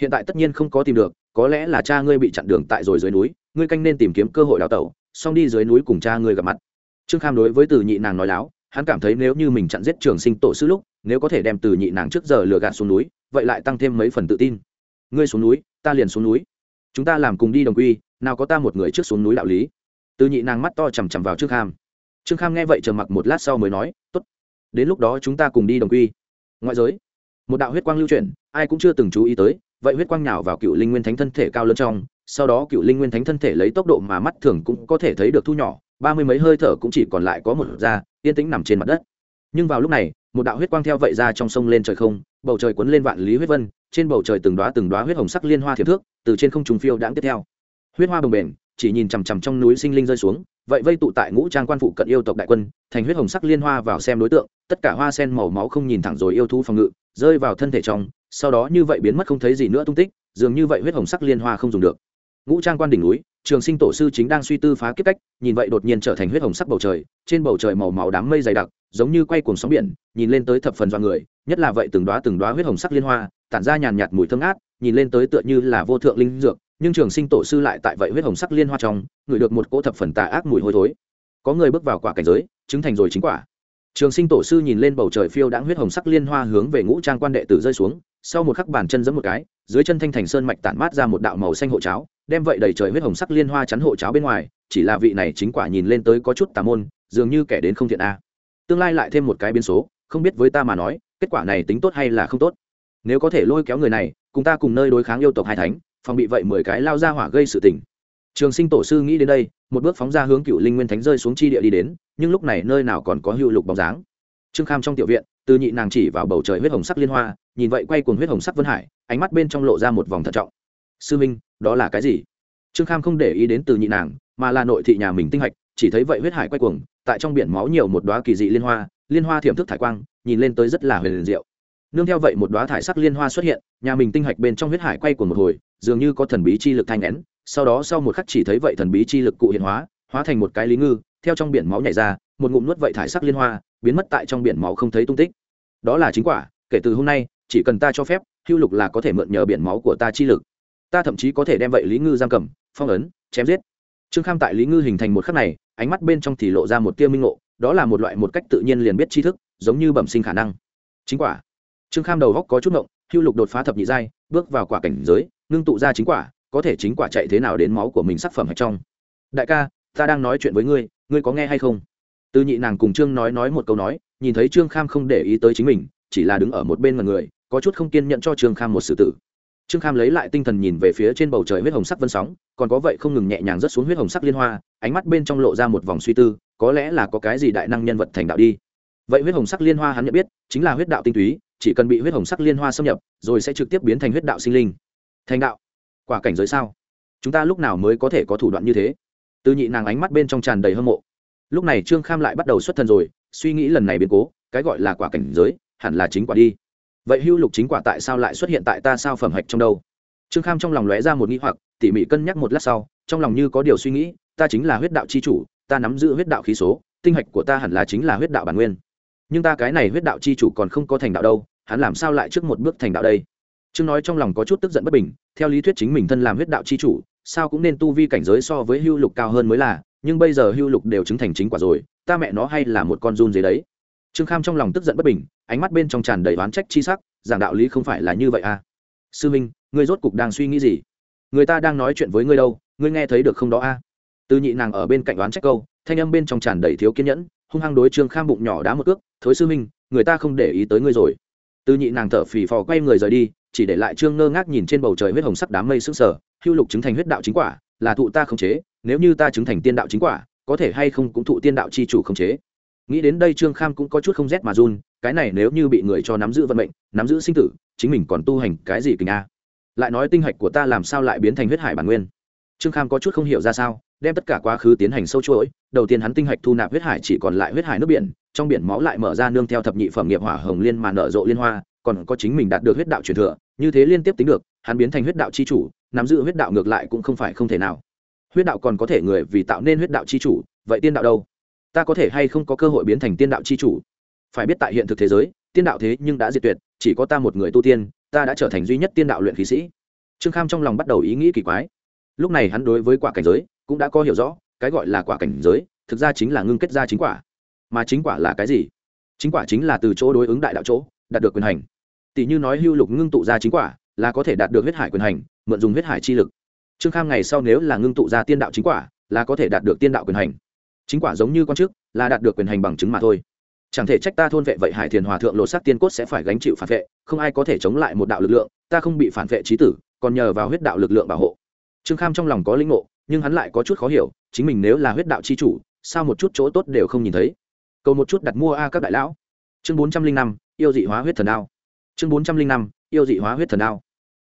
A: Hiện tại tất nhiên không có tìm được, có lẽ là cha ngươi bị chặn đường tại rồi dưới núi, ngươi canh nên tìm kiếm cơ hội đào tẩu, xong đi dưới núi cùng cha ngươi gặp mặt. Trương kham đối với từ nhị nàng nói láo, hắn cảm thấy nếu như mình chặn giết trường sinh tổ sư lúc, nếu có thể đem từ nhị nàng trước giờ lừa gạt xuống núi, vậy lại tăng thêm mấy phần tự tin. Ngươi xuống núi, ta liền xuống núi. Chúng ta làm cùng đi đồng quy, nào có ta một người trước xuống núi đạo lý. Từ nhị nàng mắt to chằm chằm vào trước kham trương kham nghe vậy trầm mặc một lát sau mới nói, tốt, đến lúc đó chúng ta cùng đi đồng quy. Ngoại giới, một đạo huyết quang lưu chuyển, ai cũng chưa từng chú ý tới, vậy huyết quang nhào vào cựu linh nguyên thánh thân thể cao lớn trong, sau đó cựu linh nguyên thánh thân thể lấy tốc độ mà mắt thường cũng có thể thấy được thu nhỏ, ba mươi mấy hơi thở cũng chỉ còn lại có một da, yên tĩnh nằm trên mặt đất. Nhưng vào lúc này, một đạo huyết quang theo vậy ra trong sông lên trời không, bầu trời cuốn lên vạn lý huyết vân, trên bầu trời từng đoá từng đoá huyết hồng sắc liên hoa thiệp thước, từ trên không trùng phiêu đãng tiếp theo. Huyết hoa bồng bềnh chỉ nhìn chằm chằm trong núi sinh linh rơi xuống, vậy vây tụ tại ngũ trang quan phụ cận yêu tộc đại quân, thành huyết hồng sắc liên hoa vào xem đối tượng, tất cả hoa sen màu máu không nhìn thẳng rồi yêu thú phòng ngự, rơi vào thân thể trong, sau đó như vậy biến mất không thấy gì nữa tung tích, dường như vậy huyết hồng sắc liên hoa không dùng được. Ngũ trang quan đỉnh núi, trường sinh tổ sư chính đang suy tư phá kiếp cách, nhìn vậy đột nhiên trở thành huyết hồng sắc bầu trời, trên bầu trời màu máu đám mây dày đặc, giống như quay cuồng sóng biển, nhìn lên tới thập phần do người, nhất là vậy từng đoá từng đoá huyết hồng sắc liên hoa, tản ra nhàn nhạt mùi thơm ngát, nhìn lên tới tựa như là vô thượng linh dược nhưng trường sinh tổ sư lại tại vậy huyết hồng sắc liên hoa trong, ngửi được một cỗ thập phần tà ác mùi hôi thối. Có người bước vào quả cảnh giới, chứng thành rồi chính quả. Trường sinh tổ sư nhìn lên bầu trời phiêu đãng huyết hồng sắc liên hoa hướng về ngũ trang quan đệ tử rơi xuống, sau một khắc bàn chân giẫm một cái, dưới chân thanh thành sơn mạch tản mát ra một đạo màu xanh hộ cháo, đem vậy đầy trời huyết hồng sắc liên hoa chắn hộ cháo bên ngoài, chỉ là vị này chính quả nhìn lên tới có chút tà môn, dường như kẻ đến không thiện a. Tương lai lại thêm một cái biến số, không biết với ta mà nói, kết quả này tính tốt hay là không tốt. Nếu có thể lôi kéo người này, cùng ta cùng nơi đối kháng yêu tộc hai thánh phòng bị vậy mười cái lao ra hỏa gây sự tình. Trường sinh tổ sư nghĩ đến đây, một bước phóng ra hướng cựu linh nguyên thánh rơi xuống chi địa đi đến, nhưng lúc này nơi nào còn có hữu lục bóng dáng. Trương kham trong tiểu viện, từ nhị nàng chỉ vào bầu trời huyết hồng sắc liên hoa, nhìn vậy quay cuồng huyết hồng sắc vân hải, ánh mắt bên trong lộ ra một vòng thận trọng. Sư minh, đó là cái gì? Trương kham không để ý đến từ nhị nàng, mà là nội thị nhà mình tinh hạch, chỉ thấy vậy huyết hải quay cuồng, tại trong biển máu nhiều một đoá kỳ dị liên hoa liên hoa thiểm thức thải quang, nhìn lên tới rất là huyền diệu nương theo vậy một đoá thải sắc liên hoa xuất hiện, nhà mình tinh hạch bên trong huyết hải quay của một hồi, dường như có thần bí chi lực thanh nén, sau đó sau một khắc chỉ thấy vậy thần bí chi lực cụ hiện hóa hóa thành một cái lý ngư, theo trong biển máu nhảy ra, một ngụm nuốt vậy thải sắc liên hoa, biến mất tại trong biển máu không thấy tung tích. Đó là chính quả, kể từ hôm nay, chỉ cần ta cho phép, hưu lục là có thể mượn nhờ biển máu của ta chi lực. Ta thậm chí có thể đem vậy lý ngư giam cầm, phong ấn, chém giết. Trương kham tại lý ngư hình thành một khắc này, ánh mắt bên trong thì lộ ra một tia minh ngộ, đó là một loại một cách tự nhiên liền biết tri thức, giống như bẩm sinh khả năng. Chính quả trương kham đầu góc có chút ngộng, hưu lục đột phá thập nhị giai, bước vào quả cảnh giới, ngưng tụ ra chính quả, có thể chính quả chạy thế nào đến máu của mình sắc phẩm hay trong. Đại ca, ta đang nói chuyện với ngươi ngươi có nghe hay không? Tư nhị nàng cùng trương nói nói một câu nói, nhìn thấy trương kham không để ý tới chính mình, chỉ là đứng ở một bên mà người, có chút không kiên nhận cho trương kham một sự tử. Trương kham lấy lại tinh thần nhìn về phía trên bầu trời huyết hồng sắc vân sóng, còn có vậy không ngừng nhẹ nhàng rớt xuống huyết hồng sắc liên hoa, ánh mắt bên trong lộ ra một vòng suy tư, có lẽ là có cái gì đại năng nhân vật thành đạo đi. Vậy huyết hồng sắc liên hoa hắn nhận biết, chính là huyết đạo tinh túy chỉ cần bị huyết hồng sắc liên hoa xâm nhập, rồi sẽ trực tiếp biến thành huyết đạo sinh linh. Thành đạo? Quả cảnh giới sao? Chúng ta lúc nào mới có thể có thủ đoạn như thế? Từ nhị nàng ánh mắt bên trong tràn đầy hâm mộ. Lúc này trương kham lại bắt đầu xuất thần rồi, suy nghĩ lần này biến cố, cái gọi là quả cảnh giới, hẳn là chính quả đi. Vậy hưu lục chính quả tại sao lại xuất hiện tại ta sao phẩm hạch trong đâu? Trương kham trong lòng lóe ra một nghĩ hoặc, tỉ mỉ cân nhắc một lát sau, trong lòng như có điều suy nghĩ, ta chính là huyết đạo c h i chủ, ta nắm giữ huyết đạo khí số, tinh hạch của ta hẳn là chính là huyết đạo bản nguyên nhưng ta cái này huyết đạo chi chủ còn không có thành đạo đâu, hắn làm sao lại trước một bước thành đạo đây? Trương nói trong lòng có chút tức giận bất bình, theo lý thuyết chính mình thân làm huyết đạo chi chủ, sao cũng nên tu vi cảnh giới so với hưu lục cao hơn mới là, nhưng bây giờ hưu lục đều chứng thành chính quả rồi, ta mẹ nó hay là một con run gì đấy. Trương kham trong lòng tức giận bất bình, ánh mắt bên trong tràn đầy oán trách chi sắc, giảng đạo lý không phải là như vậy à? Sư minh, ngươi rốt cục đang suy nghĩ gì? Người ta đang nói chuyện với ngươi đâu, ngươi nghe thấy được không đó a à? từ nhị nàng ở bên cạnh oán trách câu, thanh âm bên trong tràn đầy thiếu kiên nhẫn hung hăng đối trương kham bụng nhỏ đá một cước, thối sư minh người ta không để ý tới ngươi rồi. Tư nhị nàng thở phì phò quay người rời đi, chỉ để lại trương ngơ ngác nhìn trên bầu trời huyết hồng sắc đám mây sững sờ, hưu lục chứng thành huyết đạo chính quả, là thụ ta không chế, nếu như ta chứng thành tiên đạo chính quả, có thể hay không cũng thụ tiên đạo chi chủ không chế. Nghĩ đến đây trương kham cũng có chút không rét mà run, cái này nếu như bị người cho nắm giữ vận mệnh, nắm giữ sinh tử, chính mình còn tu hành cái gì kình a? Lại nói tinh hạch của ta làm sao lại biến thành huyết hải bản nguyên? Trương kham có chút không hiểu ra sao, đem tất cả quá khứ tiến hành sâu chuỗi đầu tiên hắn tinh hạch thu nạp huyết hải chỉ còn lại huyết hải nước biển, trong biển máu lại mở ra nương theo thập nhị phẩm nghiệp hỏa hồng liên mà nở rộ liên hoa, còn có chính mình đạt được huyết đạo truyền thừa, như thế liên tiếp tính được, hắn biến thành huyết đạo c h i chủ, nắm giữ huyết đạo ngược lại cũng không phải không thể nào. Huyết đạo còn có thể người vì tạo nên huyết đạo c h i chủ, vậy tiên đạo đâu? Ta có thể hay không có cơ hội biến thành tiên đạo c h i chủ? Phải biết tại hiện thực thế giới, tiên đạo thế nhưng đã diệt tuyệt, chỉ có ta một người tu tiên, ta đã trở thành duy nhất tiên đạo luyện khí sĩ. Trương kham trong lòng bắt đầu ý nghĩ kỳ quái. Lúc này hắn đối với quả cảnh giới cũng đã có hiểu rõ cái gọi là quả cảnh giới, thực ra chính là ngưng kết ra chính quả. Mà chính quả là cái gì? Chính quả chính là từ chỗ đối ứng đại đạo chỗ, đạt được quyền hành. Tỷ như nói hưu lục ngưng tụ ra chính quả, là có thể đạt được huyết hải quyền hành, mượn dùng huyết hải chi lực. Trương kham ngày sau nếu là ngưng tụ ra tiên đạo chính quả, là có thể đạt được tiên đạo quyền hành. Chính quả giống như con trước, là đạt được quyền hành bằng chứng mà thôi. Chẳng thể trách ta thôn vệ vậy hải thiền hòa thượng lột sắc tiên cốt sẽ phải gánh chịu phản vệ, không ai có thể chống lại một đạo lực lượng, ta không bị phản vệ trí tử, còn nhờ vào huyết đạo lực lượng bảo hộ. Trương kham trong lòng có linh ngộ nhưng hắn lại có chút khó hiểu, chính mình nếu là huyết đạo chi chủ, sao một chút chỗ tốt đều không nhìn thấy? Cầu một chút đặt mua a các đại lão. Chương bốn trăm linh năm, yêu dị hóa huyết thần đao. Chương bốn trăm linh năm, yêu dị hóa huyết thần đao.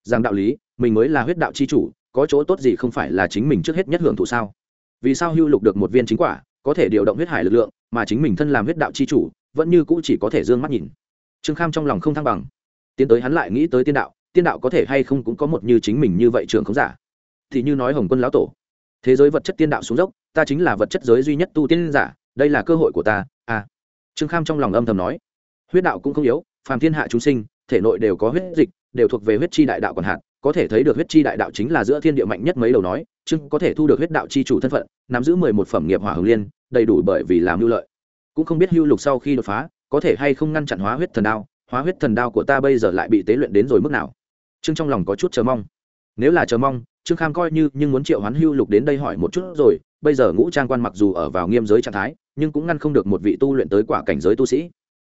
A: Rằng đạo lý, mình mới là huyết đạo chi chủ, có chỗ tốt gì không phải là chính mình trước hết nhất hưởng thụ sao? Vì sao hưu lục được một viên chính quả, có thể điều động huyết hải lực lượng, mà chính mình thân làm huyết đạo chi chủ, vẫn như cũ chỉ có thể d ư ơ n g mắt nhìn? Trương kham trong lòng không thăng bằng. Tiến tới hắn lại nghĩ tới tiên đạo tiên đạo có thể hay không cũng có một như chính mình như vậy trường không giả? Thì như nói hồng quân lão tổ thế giới vật chất tiên đạo xuống dốc, ta chính là vật chất giới duy nhất tu tiên giả, đây là cơ hội của ta à. Trương kham trong lòng âm thầm nói. Huyết đạo cũng không yếu, phàm thiên hạ chúng sinh, thể nội đều có huyết dịch, đều thuộc về huyết chi đại đạo còn hạn, có thể thấy được huyết chi đại đạo chính là giữa thiên địa mạnh nhất mấy đầu nói chưng có thể thu được huyết đạo chi chủ thân phận, nắm giữ mười một phẩm nghiệp hỏa hồng liên, đầy đủ bởi vì làm hưu lợi. Cũng không biết hưu lục sau khi đột phá, có thể hay không ngăn chặn hóa huyết thần đao, hóa huyết thần đao của ta bây giờ lại bị tế luyện đến rồi mức nào? Trương trong lòng có chút chờ mong. Nếu là chờ mong trương kham coi như nhưng muốn triệu hoán hưu lục đến đây hỏi một chút rồi, bây giờ ngũ trang quan mặc dù ở vào nghiêm giới trạng thái, nhưng cũng ngăn không được một vị tu luyện tới quả cảnh giới tu sĩ.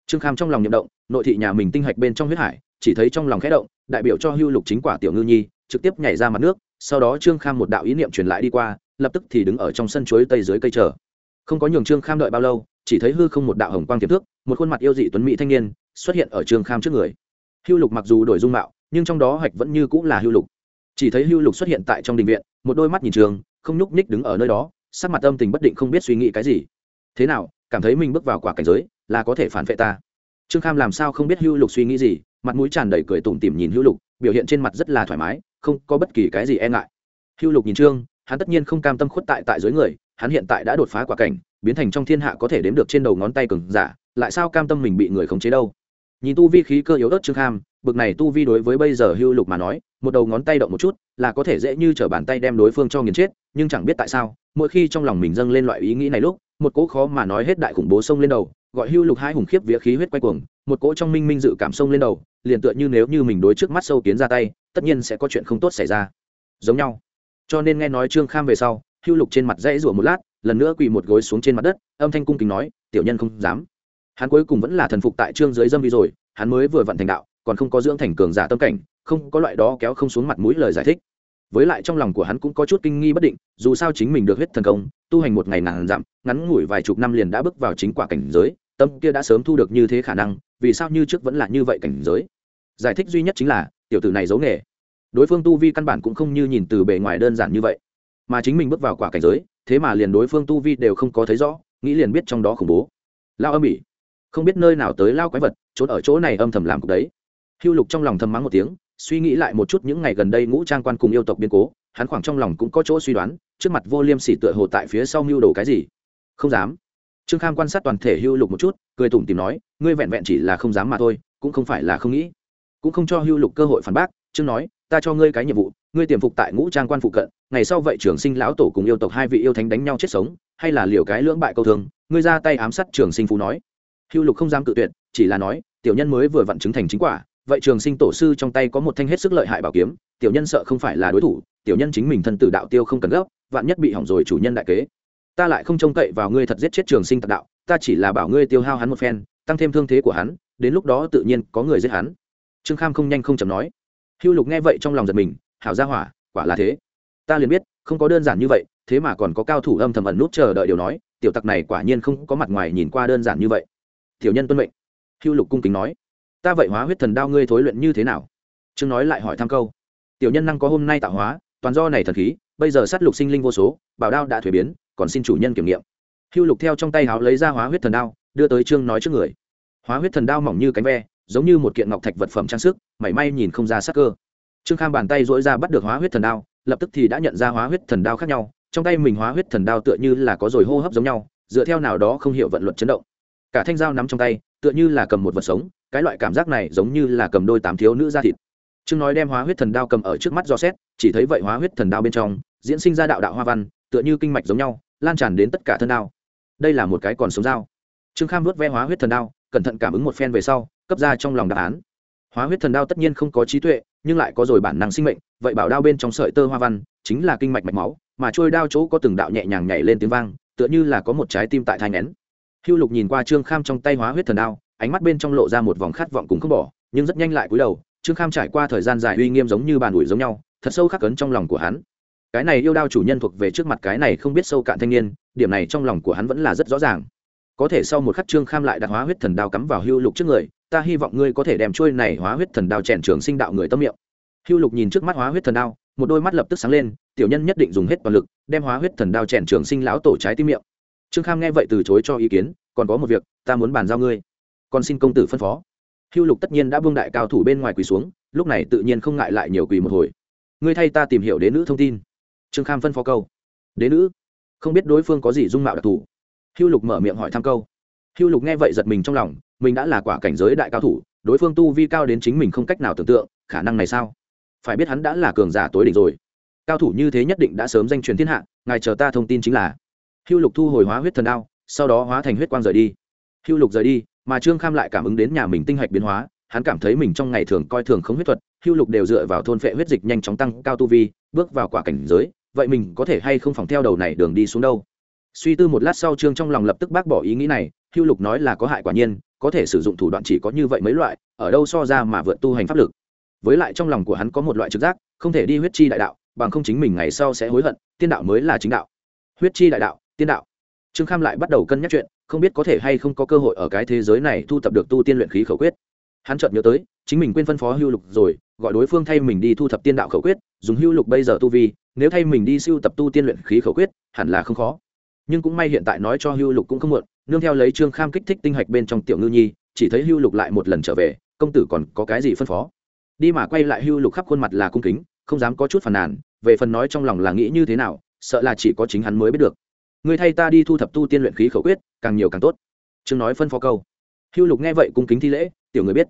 A: Trương kham trong lòng nhậm động, nội thị nhà mình tinh hạch bên trong huyết hải, chỉ thấy trong lòng khẽ động, đại biểu cho hưu lục chính quả tiểu ngư nhi, trực tiếp nhảy ra mặt nước, sau đó trương kham một đạo ý niệm truyền lại đi qua, lập tức thì đứng ở trong sân chuối tây dưới cây chờ. Không có nhường trương kham đợi bao lâu, chỉ thấy hư không một đạo hồng quang tiềm thước một khuôn mặt yêu dị tuấn mỹ thanh niên xuất hiện ở trương kham trước người. Hưu lục mặc dù đổi dung mạo, nhưng trong đó hạch vẫn như cũng là hưu lục chỉ thấy hưu lục xuất hiện tại trong đình viện, một đôi mắt nhìn trường, không nhúc nhích đứng ở nơi đó, sắc mặt âm tình bất định không biết suy nghĩ cái gì. Thế nào, cảm thấy mình bước vào quả cảnh giới, là có thể phản vệ ta? Trương kham làm sao không biết hưu lục suy nghĩ gì, mặt mũi tràn đầy cười tủm tỉm nhìn hưu lục, biểu hiện trên mặt rất là thoải mái, không có bất kỳ cái gì e ngại. Hưu lục nhìn trương, hắn tất nhiên không cam tâm khuất tại tại dưới người, hắn hiện tại đã đột phá quả cảnh, biến thành trong thiên hạ có thể đếm được trên đầu ngón tay cừng giả, lại sao cam tâm mình bị người khống chế đâu? Nhìn tu vi khí cơ yếu ớt trương kham bực này tu vi đối với bây giờ hưu lục mà nói, một đầu ngón tay động một chút, là có thể dễ như t r ở bàn tay đem đối phương cho nghiền chết, nhưng chẳng biết tại sao, mỗi khi trong lòng mình dâng lên loại ý nghĩ này lúc, một cỗ khó mà nói hết đại khủng bố sông lên đầu, gọi hưu lục hai hùng khiếp vía khí huyết quay cuồng, một cỗ trong minh minh dự cảm sông lên đầu, liền tựa như nếu như mình đối trước mắt sâu kiến ra tay, tất nhiên sẽ có chuyện không tốt xảy ra. Giống nhau. Cho nên nghe nói trương kham về sau, hưu lục trên mặt dãy rủa một lát, lần nữa quỳ một gối xuống trên mặt đất, âm thanh cung kính nói, tiểu nhân không dám. Hắn cuối cùng vẫn là thần phục tại trương dưới dâm vi rồi, hắn mới vừa vặn thành đạo còn không có dưỡng thành cường giả tâm cảnh, không có loại đó kéo không xuống mặt mũi lời giải thích. Với lại trong lòng của hắn cũng có chút kinh nghi bất định, dù sao chính mình được huyết thần công, tu hành một ngày nàng dặm, ngắn ngủi vài chục năm liền đã bước vào chính quả cảnh giới, tâm kia đã sớm thu được như thế khả năng, vì sao như trước vẫn là như vậy cảnh giới? Giải thích duy nhất chính là, tiểu tử này giấu nghề. Đối phương tu vi căn bản cũng không như nhìn từ bề ngoài đơn giản như vậy. Mà chính mình bước vào quả cảnh giới, thế mà liền đối phương tu vi đều không có thấy rõ, nghĩ liền biết trong đó khủng bố. Lao âm ỉ. Không biết nơi nào tới lao quái vật, trốn ở chỗ này âm thầm làm cục đấy hưu lục trong lòng thầm mắng một tiếng, suy nghĩ lại một chút những ngày gần đây ngũ trang quan cùng yêu tộc biên cố, hắn khoảng trong lòng cũng có chỗ suy đoán, trước mặt vô liêm sỉ tựa hồ tại phía sau mưu đồ cái gì? Không dám. Trương kham quan sát toàn thể hưu lục một chút, cười tủm tìm nói, ngươi vẹn vẹn chỉ là không dám mà thôi, cũng không phải là không nghĩ. Cũng không cho hưu lục cơ hội phản bác, trương nói, ta cho ngươi cái nhiệm vụ, ngươi tiềm phục tại ngũ trang quan phụ cận, ngày sau vậy trường sinh lão tổ cùng yêu tộc hai vị yêu thánh đánh nhau chết sống, hay là liều cái lưỡng bại câu thương, ngươi ra tay ám sát trường sinh phú nói. Hưu lục không dám cự tuyệt, chỉ là nói, tiểu nhân mới vừa vặn chứng thành chính quả vậy trường sinh tổ sư trong tay có một thanh hết sức lợi hại bảo kiếm, tiểu nhân sợ không phải là đối thủ, tiểu nhân chính mình thân tử đạo tiêu không cần gấp, vạn nhất bị hỏng rồi chủ nhân đại kế. Ta lại không trông cậy vào ngươi thật giết chết trường sinh tạc đạo, ta chỉ là bảo ngươi tiêu hao hắn một phen, tăng thêm thương thế của hắn, đến lúc đó tự nhiên có người giết hắn. Trương kham không nhanh không chậm nói. Hưu lục nghe vậy trong lòng giật mình, hảo ra hỏa, quả là thế. Ta liền biết, không có đơn giản như vậy, thế mà còn có cao thủ âm thầm ẩn nút chờ đợi điều nói, tiểu tặc này quả nhiên không có mặt ngoài nhìn qua đơn giản như vậy. Tiểu nhân tuân mệnh. Hưu lục cung kính nói ta vậy hóa huyết thần đao ngươi thối luyện như thế nào? Trương nói lại hỏi thăm câu. Tiểu nhân năng có hôm nay tạo hóa, toàn do này thần khí, bây giờ sát lục sinh linh vô số, bảo đao đã thuế biến, còn xin chủ nhân kiểm nghiệm. Hưu lục theo trong tay háo lấy ra hóa huyết thần đao, đưa tới trương nói trước người. Hóa huyết thần đao mỏng như cánh ve, giống như một kiện ngọc thạch vật phẩm trang sức, mảy may nhìn không ra sắc cơ. Trương kham bàn tay dỗi ra bắt được hóa huyết thần đao, lập tức thì đã nhận ra hóa huyết thần đao khác nhau, trong tay mình hóa huyết thần đao tựa như là có rồi hô hấp giống nhau, dựa theo nào đó không hiểu vận luật chấn động. Cả thanh dao nắm trong tay, tựa như là cầm một vật sống cái loại cảm giác này giống như là cầm đôi tám thiếu nữ ra thịt. Trương nói đem hóa huyết thần đao cầm ở trước mắt do xét, chỉ thấy vậy hóa huyết thần đao bên trong, diễn sinh ra đạo đạo hoa văn, tựa như kinh mạch giống nhau, lan tràn đến tất cả thân đao. Đây là một cái còn sống dao. Trương kham vớt ve hóa huyết thần đao, cẩn thận cảm ứng một phen về sau, cấp ra trong lòng đáp án. Hóa huyết thần đao tất nhiên không có trí tuệ, nhưng lại có rồi bản năng sinh mệnh, vậy bảo đao bên trong sợi tơ hoa văn, chính là kinh mạch mạch máu, mà trôi đao chỗ có từng đạo nhẹ nhàng nhảy lên tiếng vang, tựa như là có một trái tim tại thai nén. Hưu lục nhìn qua trương kham trong tay hóa huyết thần đao ánh mắt bên trong lộ ra một vòng khát vọng cũng không bỏ, nhưng rất nhanh lại cúi đầu, trương kham trải qua thời gian dài uy nghiêm giống như bàn ủi giống nhau, thật sâu khắc cấn trong lòng của hắn. Cái này yêu đao chủ nhân thuộc về trước mặt cái này không biết sâu cạn thanh niên, điểm này trong lòng của hắn vẫn là rất rõ ràng. Có thể sau một khắc trương kham lại đặt hóa huyết thần đao cắm vào hưu lục trước người, ta hy vọng ngươi có thể đem trôi này hóa huyết thần đao chèn trường sinh đạo người tâm miệng. Hưu lục nhìn trước mắt hóa huyết thần đao, một đôi mắt lập tức sáng lên, tiểu nhân nhất định dùng hết toàn lực, đem hóa huyết thần đao chèn trường sinh lão tổ trái tim miệng. Trương kham nghe vậy từ chối cho ý kiến, còn có một việc, ta muốn bàn giao ngươi còn xin công tử phân phó. Hưu lục tất nhiên đã vương đại cao thủ bên ngoài quỳ xuống, lúc này tự nhiên không ngại lại nhiều quỳ một hồi. Ngươi thay ta tìm hiểu đế nữ thông tin. Trương kham phân phó câu. Đế nữ? Không biết đối phương có gì dung mạo đặc thù. Hưu lục mở miệng hỏi thăm câu. Hưu lục nghe vậy giật mình trong lòng, mình đã là quả cảnh giới đại cao thủ, đối phương tu vi cao đến chính mình không cách nào tưởng tượng, khả năng này sao? Phải biết hắn đã là cường giả tối đỉnh rồi. Cao thủ như thế nhất định đã sớm danh truyền thiên hạ, ngài chờ ta thông tin chính là. Hưu lục thu hồi hóa huyết thần đao, sau đó hóa thành huyết quang rời đi. Hưu lục rời đi mà trương kham lại cảm ứng đến nhà mình tinh hạch biến hóa, hắn cảm thấy mình trong ngày thường coi thường không huyết thuật, hưu lục đều dựa vào thôn phệ huyết dịch nhanh chóng tăng cao tu vi, bước vào quả cảnh giới, vậy mình có thể hay không phòng theo đầu này đường đi xuống đâu? Suy tư một lát sau trương trong lòng lập tức bác bỏ ý nghĩ này, hưu lục nói là có hại quả nhiên, có thể sử dụng thủ đoạn chỉ có như vậy mấy loại, ở đâu so ra mà vượt tu hành pháp lực. Với lại trong lòng của hắn có một loại trực giác, không thể đi huyết chi đại đạo, bằng không chính mình ngày sau sẽ hối hận, tiên đạo mới là chính đạo. Huyết chi đại đạo, tiên đạo trương kham lại bắt đầu cân nhắc chuyện, không biết có thể hay không có cơ hội ở cái thế giới này thu thập được tu tiên luyện khí khẩu quyết. Hắn chợt nhớ tới, chính mình quên phân phó hưu lục rồi, gọi đối phương thay mình đi thu thập tiên đạo khẩu quyết, dùng hưu lục bây giờ tu vi, nếu thay mình đi siêu tập tu tiên luyện khí khẩu quyết, hẳn là không khó. Nhưng cũng may hiện tại nói cho hưu lục cũng không muộn, nương theo lấy trương kham kích thích tinh hạch bên trong tiểu ngư nhi, chỉ thấy hưu lục lại một lần trở về, công tử còn có cái gì phân phó? Đi mà quay lại hưu lục khắp khuôn mặt là cung kính, không dám có chút phàn nàn, về phần nói trong lòng là nghĩ như thế nào, sợ là chỉ có chính hắn mới biết được người thay ta đi thu thập tu tiên luyện khí khẩu quyết, càng nhiều càng tốt. Chương nói phân phó câu. Hưu lục nghe vậy cung kính thi lễ, tiểu người biết.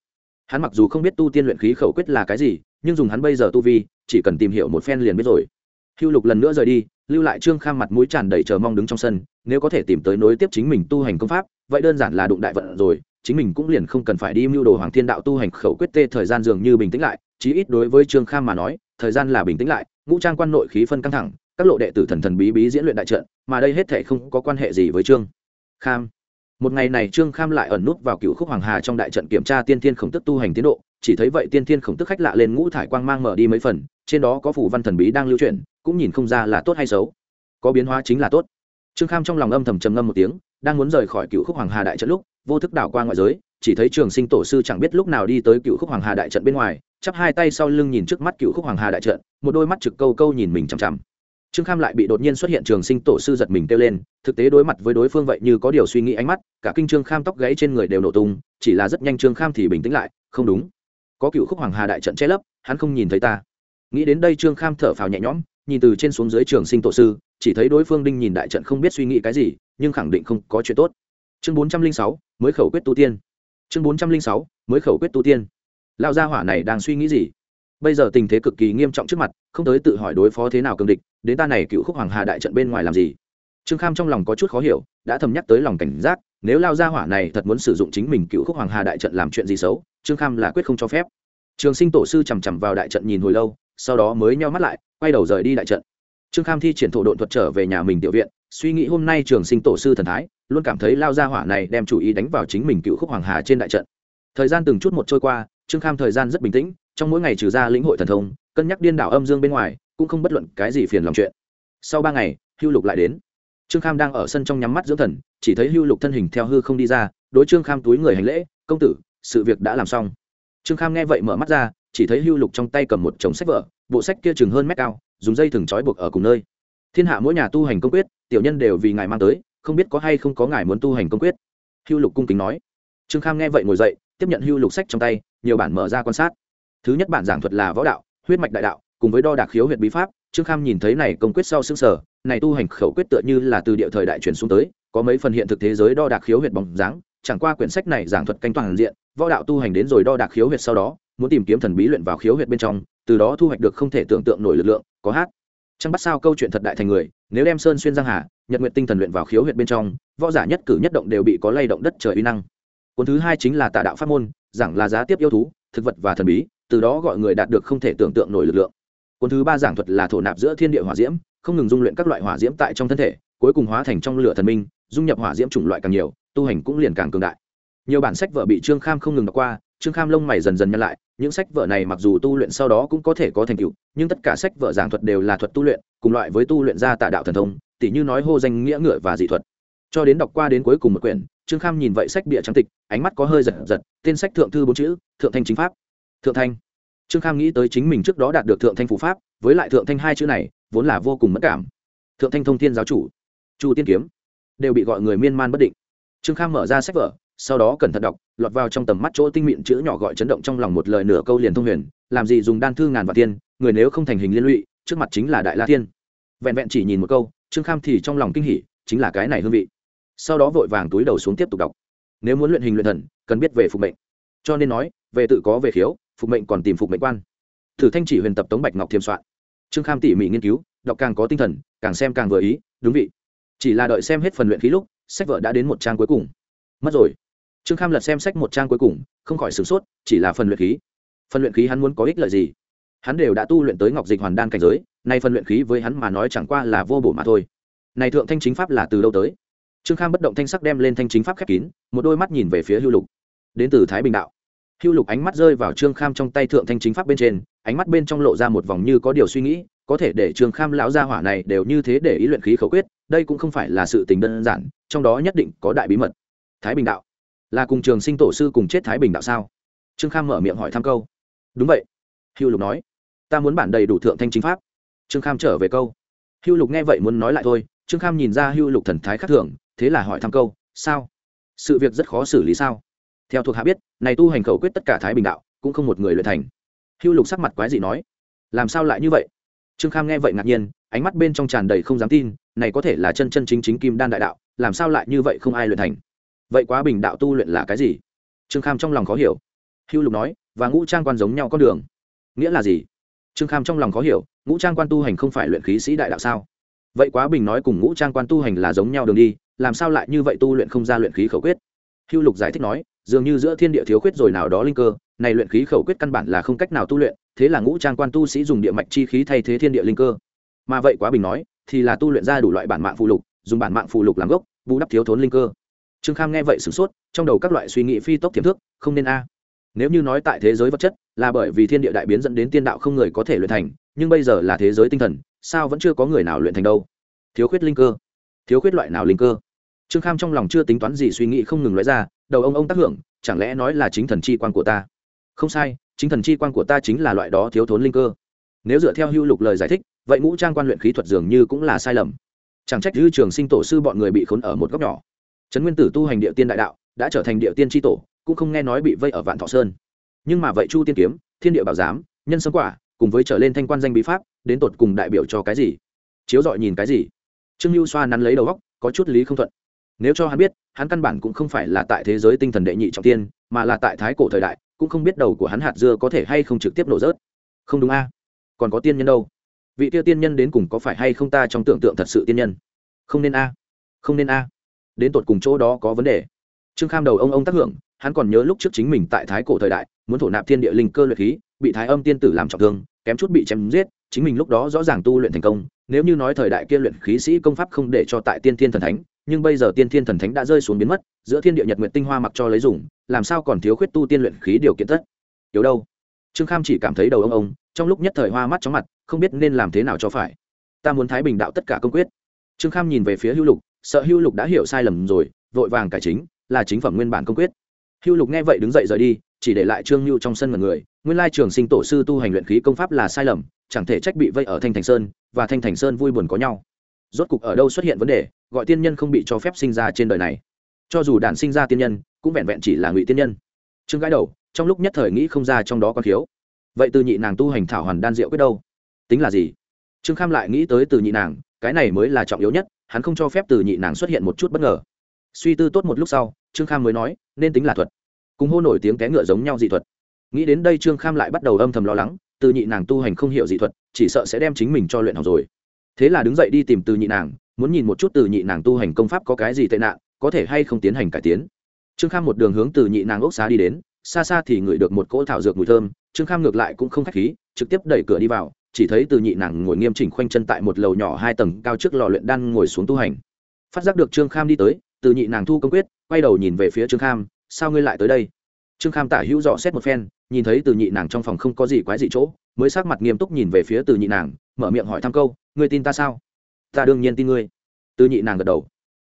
A: Hắn mặc dù không biết tu tiên luyện khí khẩu quyết là cái gì, nhưng dùng hắn bây giờ tu vi, chỉ cần tìm hiểu một phen liền biết rồi. Hưu lục lần nữa rời đi, lưu lại trương kham mặt mũi tràn đầy chờ mong đứng trong sân, nếu có thể tìm tới nối tiếp chính mình tu hành công pháp, vậy đơn giản là đụng đại vận rồi, chính mình cũng liền không cần phải đi mưu đồ hoàng thiên đạo tu hành khẩu quyết tê thời gian dường như bình tĩnh lại, chí ít đối với trương kham mà nói, thời gian là bình tĩnh lại, ngũ trang quan nội khí phân căng thẳng các lộ đệ tử thần thần bí bí diễn luyện đại trận, mà đây hết thể không có quan hệ gì với trương kham. Một ngày này trương kham lại ẩn nút vào cựu khúc hoàng hà trong đại trận kiểm tra tiên thiên khổng tức tu hành tiến độ, chỉ thấy vậy tiên thiên khổng tức khách lạ lên ngũ thải quang mang mở đi mấy phần, trên đó có phủ văn thần bí đang lưu chuyển, cũng nhìn không ra là tốt hay xấu. Có biến hóa chính là tốt. Trương kham trong lòng âm thầm trầm ngâm một tiếng, đang muốn rời khỏi cựu khúc hoàng hà đại trận lúc, vô thức đảo qua ngoại giới, chỉ thấy trường sinh tổ sư chẳng biết lúc nào đi tới cựu khúc hoàng hà đại trận bên ngoài, chắp hai tay sau lưng nhìn trước mắt cựu khúc hoàng hà đại trận, một đôi mắt trực câu câu nhìn mình chằm chằm trương kham lại bị đột nhiên xuất hiện trường sinh tổ sư giật mình kêu lên, thực tế đối mặt với đối phương vậy như có điều suy nghĩ ánh mắt, cả kinh trương kham tóc gãy trên người đều nổ tung, chỉ là rất nhanh trương kham thì bình tĩnh lại, không đúng. Có cựu khúc hoàng hà đại trận che lấp, hắn không nhìn thấy ta. Nghĩ đến đây trương kham thở phào nhẹ nhõm, nhìn từ trên xuống dưới trường sinh tổ sư, chỉ thấy đối phương đinh nhìn đại trận không biết suy nghĩ cái gì, nhưng khẳng định không có chuyện tốt. Chương bốn trăm linh sáu, mới khẩu quyết tu tiên. Chương bốn trăm linh sáu, mới khẩu quyết tu tiên. Lao gia hỏa này đang suy nghĩ gì? Bây giờ tình thế cực kỳ nghiêm trọng trước mặt, không tới tự hỏi đối phó thế nào cường địch, đến ta này cựu khúc hoàng hà đại trận bên ngoài làm gì? Trương kham trong lòng có chút khó hiểu, đã thầm nhắc tới lòng cảnh giác, nếu lao ra hỏa này thật muốn sử dụng chính mình cựu khúc hoàng hà đại trận làm chuyện gì xấu, trương kham là quyết không cho phép. Trường sinh tổ sư chằm chằm vào đại trận nhìn hồi lâu, sau đó mới nheo mắt lại, quay đầu rời đi đại trận. Trương kham thi triển thổ độn thuật trở về nhà mình tiểu viện, suy nghĩ hôm nay trường sinh tổ sư thần thái, luôn cảm thấy lao ra hỏa này đem chủ ý đánh vào chính mình cựu khúc hoàng hà trên đại trận. Thời gian từng chút một trôi qua, trương kham thời gian rất bình tĩnh trong mỗi ngày trừ ra lĩnh hội thần thông, cân nhắc điên đảo âm dương bên ngoài, cũng không bất luận cái gì phiền lòng chuyện. Sau ba ngày, hưu lục lại đến. Trương kham đang ở sân trong nhắm mắt dưỡng thần, chỉ thấy hưu lục thân hình theo hư không đi ra, đối trương kham túi người hành lễ, công tử, sự việc đã làm xong. Trương kham nghe vậy mở mắt ra, chỉ thấy hưu lục trong tay cầm một chồng sách vở, bộ sách kia chừng hơn mét cao, dùng dây thừng trói buộc ở cùng nơi. Thiên hạ mỗi nhà tu hành công quyết, tiểu nhân đều vì ngài mang tới, không biết có hay không có ngài muốn tu hành công quyết. Hưu lục cung kính nói. Trương kham nghe vậy ngồi dậy, tiếp nhận hưu lục sách trong tay, nhiều bản mở ra quan sát thứ nhất bản giảng thuật là võ đạo, huyết mạch đại đạo, cùng với đo đạc khiếu huyệt bí pháp. Trương kham nhìn thấy này công quyết sau xương sở này tu hành khẩu quyết tựa như là từ địa thời đại truyền xuống tới, có mấy phần hiện thực thế giới đo đạc khiếu huyệt bóng dáng. Chẳng qua quyển sách này giảng thuật canh toàn diện, võ đạo tu hành đến rồi đo đạc khiếu huyệt sau đó, muốn tìm kiếm thần bí luyện vào khiếu huyệt bên trong, từ đó thu hoạch được không thể tưởng tượng nổi lực lượng, có hát. Chẳng bắt sao câu chuyện thật đại thành người, nếu đem sơn xuyên giang hà, nhật nguyện tinh thần luyện vào khiếu huyện bên trong, võ giả nhất cử nhất động đều bị có lay động đất trời uy năng. Cuốn thứ hai chính là tà đạo pháp môn, giảng là giá tiếp yêu thú, thực vật và thần bí từ đó gọi người đạt được không thể tưởng tượng nổi lực lượng. Cuốn thứ ba giảng thuật là thổ nạp giữa thiên địa hỏa diễm, không ngừng dung luyện các loại hỏa diễm tại trong thân thể, cuối cùng hóa thành trong lửa thần minh, dung nhập hỏa diễm chủng loại càng nhiều, tu hành cũng liền càng cường đại. Nhiều bản sách vợ bị trương kham không ngừng đọc qua, trương kham lông mày dần dần nhăn lại, những sách vợ này mặc dù tu luyện sau đó cũng có thể có thành tựu, nhưng tất cả sách vợ giảng thuật đều là thuật tu luyện, cùng loại với tu luyện ra tà đạo thần thông, tỉ như nói hô danh nghĩa ngựa và dị thuật. Cho đến đọc qua đến cuối cùng một quyển, trương kham nhìn vậy sách bịa trắng tịch, ánh mắt có hơi giật giật, tên sách thượng thư bốn chữ, thượng thanh chính pháp thượng thanh. Trương kham nghĩ tới chính mình trước đó đạt được thượng thanh phú pháp, với lại thượng thanh hai chữ này, vốn là vô cùng mất cảm. Thượng thanh thông thiên giáo chủ, chu tiên kiếm, đều bị gọi người miên man bất định. Trương kham mở ra sách vở, sau đó cẩn thận đọc, lọt vào trong tầm mắt chỗ tinh mịn chữ nhỏ gọi chấn động trong lòng một lời nửa câu liền thông huyền, làm gì dùng đan thư ngàn vạn tiên, người nếu không thành hình liên lụy, trước mặt chính là đại la tiên. Vẹn vẹn chỉ nhìn một câu, trương kham thì trong lòng kinh hỉ, chính là cái này hương vị. Sau đó vội vàng túi đầu xuống tiếp tục đọc. Nếu muốn luyện hình luyện thần, cần biết về phục mệnh. Cho nên nói, về tự có về khiếu phục mệnh còn tìm phục mệnh quan. Thử thanh chỉ huyền tập tống bạch ngọc thiềm soạn. Trương kham tỉ mỉ nghiên cứu, đọc càng có tinh thần, càng xem càng vừa ý, đúng vị. Chỉ là đợi xem hết phần luyện khí lúc, sách vợ đã đến một trang cuối cùng. Mất rồi. Trương kham lật xem sách một trang cuối cùng, không khỏi sửng sốt, chỉ là phần luyện khí. Phần luyện khí hắn muốn có ích lợi gì? Hắn đều đã tu luyện tới ngọc dịch hoàn đan cảnh giới, nay phần luyện khí với hắn mà nói chẳng qua là vô bổ mà thôi. Này thượng thanh chính pháp là từ đâu tới? Trương kham bất động thanh sắc đem lên thanh chính pháp khép kín, một đôi mắt nhìn về phía hưu lục. Đến từ thái bình đạo hưu lục ánh mắt rơi vào trương kham trong tay thượng thanh chính pháp bên trên, ánh mắt bên trong lộ ra một vòng như có điều suy nghĩ, có thể để trương kham lão gia hỏa này đều như thế để ý luyện khí khẩu quyết, đây cũng không phải là sự tình đơn giản, trong đó nhất định có đại bí mật. Thái bình đạo, là cùng trường sinh tổ sư cùng chết thái bình đạo sao? Trương kham mở miệng hỏi thăm câu. Đúng vậy, hưu lục nói, ta muốn bản đầy đủ thượng thanh chính pháp. Trương kham trở về câu. Hưu lục nghe vậy muốn nói lại thôi, trương kham nhìn ra hưu lục thần thái khác thường, thế là hỏi thăm câu, sao? Sự việc rất khó xử lý sao? Theo thuộc hạ biết, này tu hành khẩu quyết tất cả thái bình đạo, cũng không một người luyện thành. Hưu lục sắc mặt quái dị nói, làm sao lại như vậy? Trương kham nghe vậy ngạc nhiên, ánh mắt bên trong tràn đầy không dám tin, này có thể là chân chân chính chính kim đan đại đạo, làm sao lại như vậy không ai luyện thành? Vậy quá bình đạo tu luyện là cái gì? Trương kham trong lòng khó hiểu. Hưu lục nói, và ngũ trang quan giống nhau con đường. Nghĩa là gì? Trương kham trong lòng khó hiểu, ngũ trang quan tu hành không phải luyện khí sĩ đại đạo sao? Vậy quá bình nói cùng ngũ trang quan tu hành là giống nhau đường đi, làm sao lại như vậy tu luyện không ra luyện khí khẩu quyết? Hưu lục giải thích nói dường như giữa thiên địa thiếu khuyết rồi nào đó linh cơ, này luyện khí khẩu quyết căn bản là không cách nào tu luyện, thế là ngũ trang quan tu sĩ dùng địa mạch chi khí thay thế thiên địa linh cơ. Mà vậy quá bình nói, thì là tu luyện ra đủ loại bản mạng phụ lục, dùng bản mạng phụ lục làm gốc, bù đắp thiếu thốn linh cơ. Trương kham nghe vậy sửng sốt, trong đầu các loại suy nghĩ phi tốc tiềm thức, không nên a. Nếu như nói tại thế giới vật chất, là bởi vì thiên địa đại biến dẫn đến tiên đạo không người có thể luyện thành, nhưng bây giờ là thế giới tinh thần, sao vẫn chưa có người nào luyện thành đâu? Thiếu khuyết linh cơ. Thiếu khuyết loại nào linh cơ? Trương kham trong lòng chưa tính toán gì suy nghĩ không ngừng nói ra đầu ông ông tác hưởng, chẳng lẽ nói là chính thần chi quan của ta? Không sai, chính thần chi quan của ta chính là loại đó thiếu thốn linh cơ. Nếu dựa theo hưu lục lời giải thích, vậy ngũ trang quan luyện khí thuật dường như cũng là sai lầm. Chẳng trách dư trường sinh tổ sư bọn người bị khốn ở một góc nhỏ. Trấn nguyên tử tu hành địa tiên đại đạo, đã trở thành địa tiên tri tổ, cũng không nghe nói bị vây ở vạn thọ sơn. Nhưng mà vậy chu tiên kiếm, thiên địa bảo giám, nhân sâm quả, cùng với trở lên thanh quan danh bí pháp, đến tột cùng đại biểu cho cái gì? Chiếu dọi nhìn cái gì? Trương lưu xoa nắn lấy đầu góc có chút lý không thuận nếu cho hắn biết, hắn căn bản cũng không phải là tại thế giới tinh thần đệ nhị trọng tiên, mà là tại thái cổ thời đại, cũng không biết đầu của hắn hạt dưa có thể hay không trực tiếp nổ rớt. Không đúng a. Còn có tiên nhân đâu? Vị tiêu tiên nhân đến cùng có phải hay không ta trong tưởng tượng thật sự tiên nhân? Không nên a. Không nên a. Đến tột cùng chỗ đó có vấn đề. Trương kham đầu ông ông tác hưởng, hắn còn nhớ lúc trước chính mình tại thái cổ thời đại, muốn thổ nạp thiên địa linh cơ luyện khí, bị thái âm tiên tử làm trọng thương, kém chút bị chém giết, chính mình lúc đó rõ ràng tu luyện thành công, nếu như nói thời đại kia luyện khí sĩ công pháp không để cho tại tiên thiên thần thánh nhưng bây giờ tiên thiên thần thánh đã rơi xuống biến mất, giữa thiên địa nhật nguyện tinh hoa mặc cho lấy dùng, làm sao còn thiếu khuyết tu tiên luyện khí điều kiện tất? Yếu đâu? Trương kham chỉ cảm thấy đầu ông ông, trong lúc nhất thời hoa mắt chóng mặt, không biết nên làm thế nào cho phải. Ta muốn thái bình đạo tất cả công quyết. Trương kham nhìn về phía hữu lục, sợ hữu lục đã hiểu sai lầm rồi, vội vàng cải chính, là chính phẩm nguyên bản công quyết. Hữu lục nghe vậy đứng dậy rời đi, chỉ để lại trương lưu trong sân mật người. Nguyên lai trường sinh tổ sư tu hành luyện khí công pháp là sai lầm, chẳng thể trách bị vây ở thanh thành sơn, và thanh thành sơn vui buồn có nhau rốt cục ở đâu xuất hiện vấn đề, gọi tiên nhân không bị cho phép sinh ra trên đời này. Cho dù đản sinh ra tiên nhân, cũng vẹn vẹn chỉ là ngụy tiên nhân. Trương gái đầu, trong lúc nhất thời nghĩ không ra trong đó có thiếu vậy từ nhị nàng tu hành thảo hoàn đan diệu quyết đâu? Tính là gì? Trương kham lại nghĩ tới từ nhị nàng, cái này mới là trọng yếu nhất, hắn không cho phép từ nhị nàng xuất hiện một chút bất ngờ. Suy tư tốt một lúc sau, trương kham mới nói, nên tính là thuật. Cùng hô nổi tiếng té ngựa giống nhau dị thuật. Nghĩ đến đây trương kham lại bắt đầu âm thầm lo lắng, từ nhị nàng tu hành không hiểu dị thuật, chỉ sợ sẽ đem chính mình cho luyện học rồi thế là đứng dậy đi tìm từ nhị nàng, muốn nhìn một chút từ nhị nàng tu hành công pháp có cái gì tệ nạn, có thể hay không tiến hành cải tiến. Trương kham một đường hướng từ nhị nàng ốc xá đi đến, xa xa thì ngửi được một cỗ thảo dược mùi thơm, trương kham ngược lại cũng không khách khí, trực tiếp đẩy cửa đi vào, chỉ thấy từ nhị nàng ngồi nghiêm chỉnh khoanh chân tại một lầu nhỏ hai tầng cao trước lò luyện đan ngồi xuống tu hành. Phát giác được trương kham đi tới, từ nhị nàng thu công quyết, quay đầu nhìn về phía trương kham, sao ngươi lại tới đây? Trương kham tả hữu dọ xét một phen, nhìn thấy từ nhị nàng trong phòng không có gì quái dị chỗ, mới sắc mặt nghiêm túc nhìn về phía từ nhị nàng mở miệng hỏi thăm câu, ngươi tin ta sao? Ta đương nhiên tin ngươi. Tư nhị nàng gật đầu.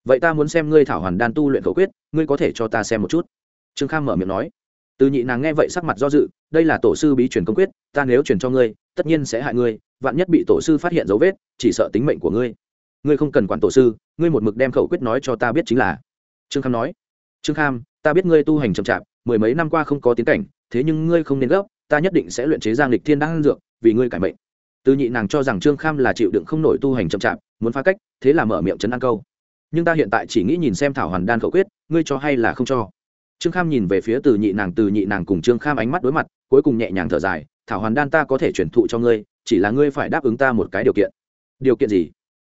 A: Vậy ta muốn xem ngươi thảo hoàn đan tu luyện khẩu quyết, ngươi có thể cho ta xem một chút. Trương kham mở miệng nói. Tư nhị nàng nghe vậy sắc mặt do dự, đây là tổ sư bí truyền công quyết, ta nếu truyền cho ngươi, tất nhiên sẽ hại ngươi, vạn nhất bị tổ sư phát hiện dấu vết, chỉ sợ tính mệnh của ngươi. Ngươi không cần quản tổ sư, ngươi một mực đem khẩu quyết nói cho ta biết chính là. Trương kham nói. Trương kham, ta biết ngươi tu hành chậm chạp, mười mấy năm qua không có tiến cảnh, thế nhưng ngươi không nên gấp, ta nhất định sẽ luyện chế giang lịch thiên đan dược, vì ngươi cải mệnh từ nhị nàng cho rằng trương kham là chịu đựng không nổi tu hành chậm chạp, muốn phá cách, thế là mở miệng chấn an câu. Nhưng ta hiện tại chỉ nghĩ nhìn xem thảo hoàn đan khẩu quyết, ngươi cho hay là không cho? Trương kham nhìn về phía từ nhị nàng, từ nhị nàng cùng trương kham ánh mắt đối mặt, cuối cùng nhẹ nhàng thở dài, thảo hoàn đan ta có thể chuyển thụ cho ngươi, chỉ là ngươi phải đáp ứng ta một cái điều kiện. Điều kiện gì?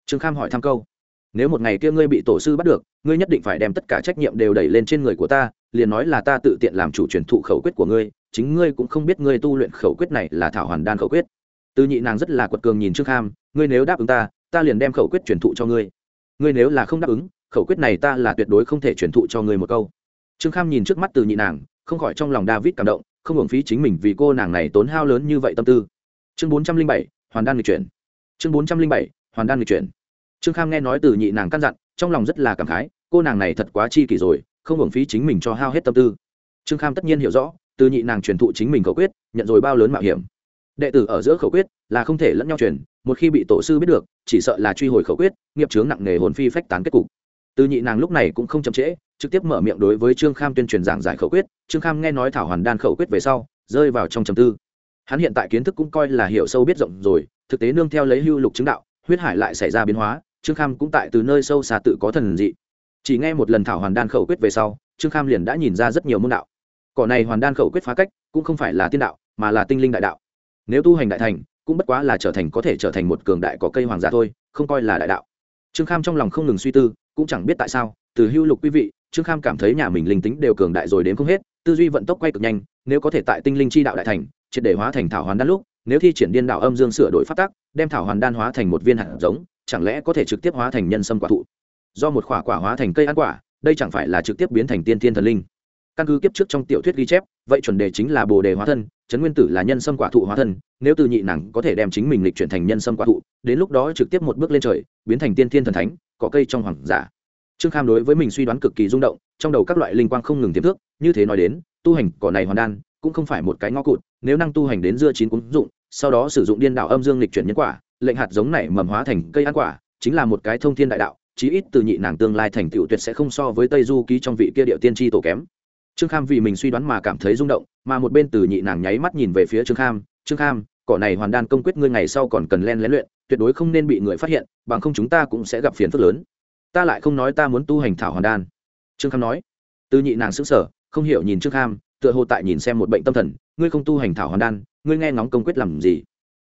A: Trương kham hỏi thăm câu. Nếu một ngày kia ngươi bị tổ sư bắt được, ngươi nhất định phải đem tất cả trách nhiệm đều đẩy lên trên người của ta, liền nói là ta tự tiện làm chủ truyền thụ khẩu quyết của ngươi, chính ngươi cũng không biết ngươi tu luyện khẩu quyết này là thảo hoàn đan khẩu quyết từ nhị nàng rất là quật cường nhìn trương kham, ngươi nếu đáp ứng ta ta liền đem khẩu quyết truyền thụ cho ngươi. Ngươi nếu là không đáp ứng, khẩu quyết này ta là tuyệt đối không thể truyền thụ cho ngươi một câu. Trương kham nhìn trước mắt từ nhị nàng, không khỏi trong lòng david cảm động, không hưởng phí chính mình vì cô nàng này tốn hao lớn như vậy tâm tư. Chương bốn trăm linh bảy, hoàn đan lịch chuyển. Chương bốn trăm linh bảy, hoàn đan lịch chuyển. Trương kham nghe nói từ nhị nàng căn dặn, trong lòng rất là cảm khái, cô nàng này thật quá chi kỷ rồi, không hưởng phí chính mình cho hao hết tâm tư. Trương kham tất nhiên hiểu rõ, từ nhị nàng truyền thụ chính mình khẩu quyết, nhận rồi bao lớn mạo hiểm đệ tử ở giữa khẩu quyết là không thể lẫn nhau truyền, một khi bị tổ sư biết được, chỉ sợ là truy hồi khẩu quyết, nghiệp chướng nặng nề hồn phi phách tán kết cục. Từ nhị nàng lúc này cũng không chậm trễ, trực tiếp mở miệng đối với trương kham tuyên truyền giảng giải khẩu quyết. Trương kham nghe nói thảo hoàn đan khẩu quyết về sau, rơi vào trong trầm tư. Hắn hiện tại kiến thức cũng coi là hiểu sâu biết rộng rồi, thực tế nương theo lấy hưu lục chứng đạo, huyết hải lại xảy ra biến hóa, trương kham cũng tại từ nơi sâu xa tự có thần dị. Chỉ nghe một lần thảo hoàn đan khẩu quyết về sau, trương kham liền đã nhìn ra rất nhiều môn đạo. Cỏ này hoàn đan khẩu quyết phá cách, cũng không phải là tiên đạo, mà là tinh linh đại đạo nếu tu hành đại thành, cũng bất quá là trở thành có thể trở thành một cường đại có cây hoàng giả thôi, không coi là đại đạo. Trương kham trong lòng không ngừng suy tư, cũng chẳng biết tại sao, từ hưu lục quý vị, trương kham cảm thấy nhà mình linh tính đều cường đại rồi đến không hết, tư duy vận tốc quay cực nhanh, nếu có thể tại tinh linh chi đạo đại thành, triệt để hóa thành thảo hoàn đan lúc, nếu thi triển điên đạo âm dương sửa đổi phát tác đem thảo hoàn đan hóa thành một viên hạt giống, chẳng lẽ có thể trực tiếp hóa thành nhân sâm quả thụ? Do một quả quả hóa thành cây ăn quả, đây chẳng phải là trực tiếp biến thành tiên thiên thần linh? Căn cứ kiếp trước trong tiểu thuyết ghi chép, vậy chuẩn đề chính là bồ đề hóa thân, trấn nguyên tử là nhân sâm quả thụ hóa thân, nếu từ nhị nặng có thể đem chính mình lịch chuyển thành nhân sâm quả thụ, đến lúc đó trực tiếp một bước lên trời, biến thành tiên thiên thần thánh, có cây trong hoàng giả. Trương kham đối với mình suy đoán cực kỳ rung động, trong đầu các loại linh quang không ngừng tiềm thức, như thế nói đến, tu hành cỏ này hoàn đan cũng không phải một cái ngõ cụt, nếu năng tu hành đến dưa chín cúng dụng, sau đó sử dụng điên đạo âm dương lịch chuyển nhân quả, lệnh hạt giống này mầm hóa thành cây ăn quả, chính là một cái thông thiên đại đạo, chí ít từ nhị nàng tương lai thành tựu tuyệt sẽ không so với tây du ký trong vị kia điệu tiên tri tổ kém trương kham vì mình suy đoán mà cảm thấy rung động, mà một bên từ nhị nàng nháy mắt nhìn về phía trương kham trương kham, cỏ này hoàn đan công quyết ngươi ngày sau còn cần len lén luyện, tuyệt đối không nên bị người phát hiện, bằng không chúng ta cũng sẽ gặp phiền phức lớn. Ta lại không nói ta muốn tu hành thảo hoàn đan. Trương kham nói. Từ nhị nàng xứng sở không hiểu nhìn trương kham, tựa hồ tại nhìn xem một bệnh tâm thần, ngươi không tu hành thảo hoàn đan, ngươi nghe ngóng công quyết làm gì?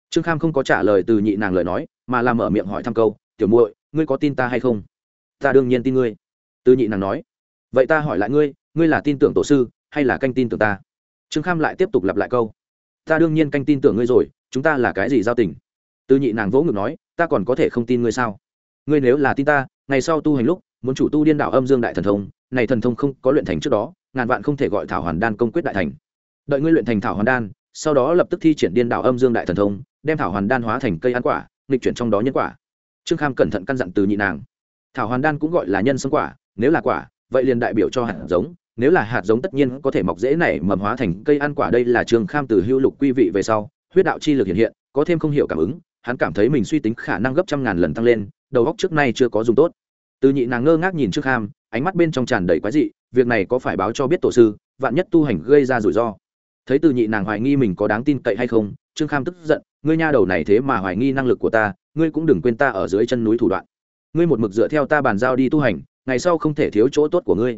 A: Trương kham không có trả lời từ nhị nàng lời nói, mà làm mở miệng hỏi thăm câu, tiểu muội, ngươi có tin ta hay không? Ta đương nhiên tin ngươi. Từ nhị nàng nói. Vậy ta hỏi lại ngươi ngươi là tin tưởng tổ sư hay là canh tin tưởng ta? Trương kham lại tiếp tục lặp lại câu. Ta đương nhiên canh tin tưởng ngươi rồi, chúng ta là cái gì giao tình? Từ nhị nàng vỗ ngực nói, ta còn có thể không tin ngươi sao? Ngươi nếu là tin ta, ngày sau tu hành lúc, muốn chủ tu điên đảo âm dương đại thần thông, này thần thông không có luyện thành trước đó, ngàn vạn không thể gọi thảo hoàn đan công quyết đại thành. Đợi ngươi luyện thành thảo hoàn đan, sau đó lập tức thi triển điên đảo âm dương đại thần thông, đem thảo hoàn đan hóa thành cây ăn quả, nghịch chuyển trong đó nhân quả. Trương kham cẩn thận căn dặn từ nhị nàng. Thảo hoàn đan cũng gọi là nhân sâm quả, nếu là quả vậy liền đại biểu cho hạt giống, nếu là hạt giống tất nhiên có thể mọc dễ nảy mầm hóa thành cây ăn quả. Đây là trương kham từ hưu lục quy vị về sau, huyết đạo chi lực hiện hiện, có thêm không hiểu cảm ứng, hắn cảm thấy mình suy tính khả năng gấp trăm ngàn lần tăng lên, đầu góc trước nay chưa có dùng tốt. Từ nhị nàng ngơ ngác nhìn trương kham, ánh mắt bên trong tràn đầy quái dị, việc này có phải báo cho biết tổ sư, vạn nhất tu hành gây ra rủi ro. Thấy từ nhị nàng hoài nghi mình có đáng tin cậy hay không trương kham tức giận, ngươi nha đầu này thế mà hoài nghi năng lực của ta, ngươi cũng đừng quên ta ở dưới chân núi thủ đoạn. Ngươi một mực dựa theo ta bàn giao đi tu hành ngày sau không thể thiếu chỗ tốt của ngươi.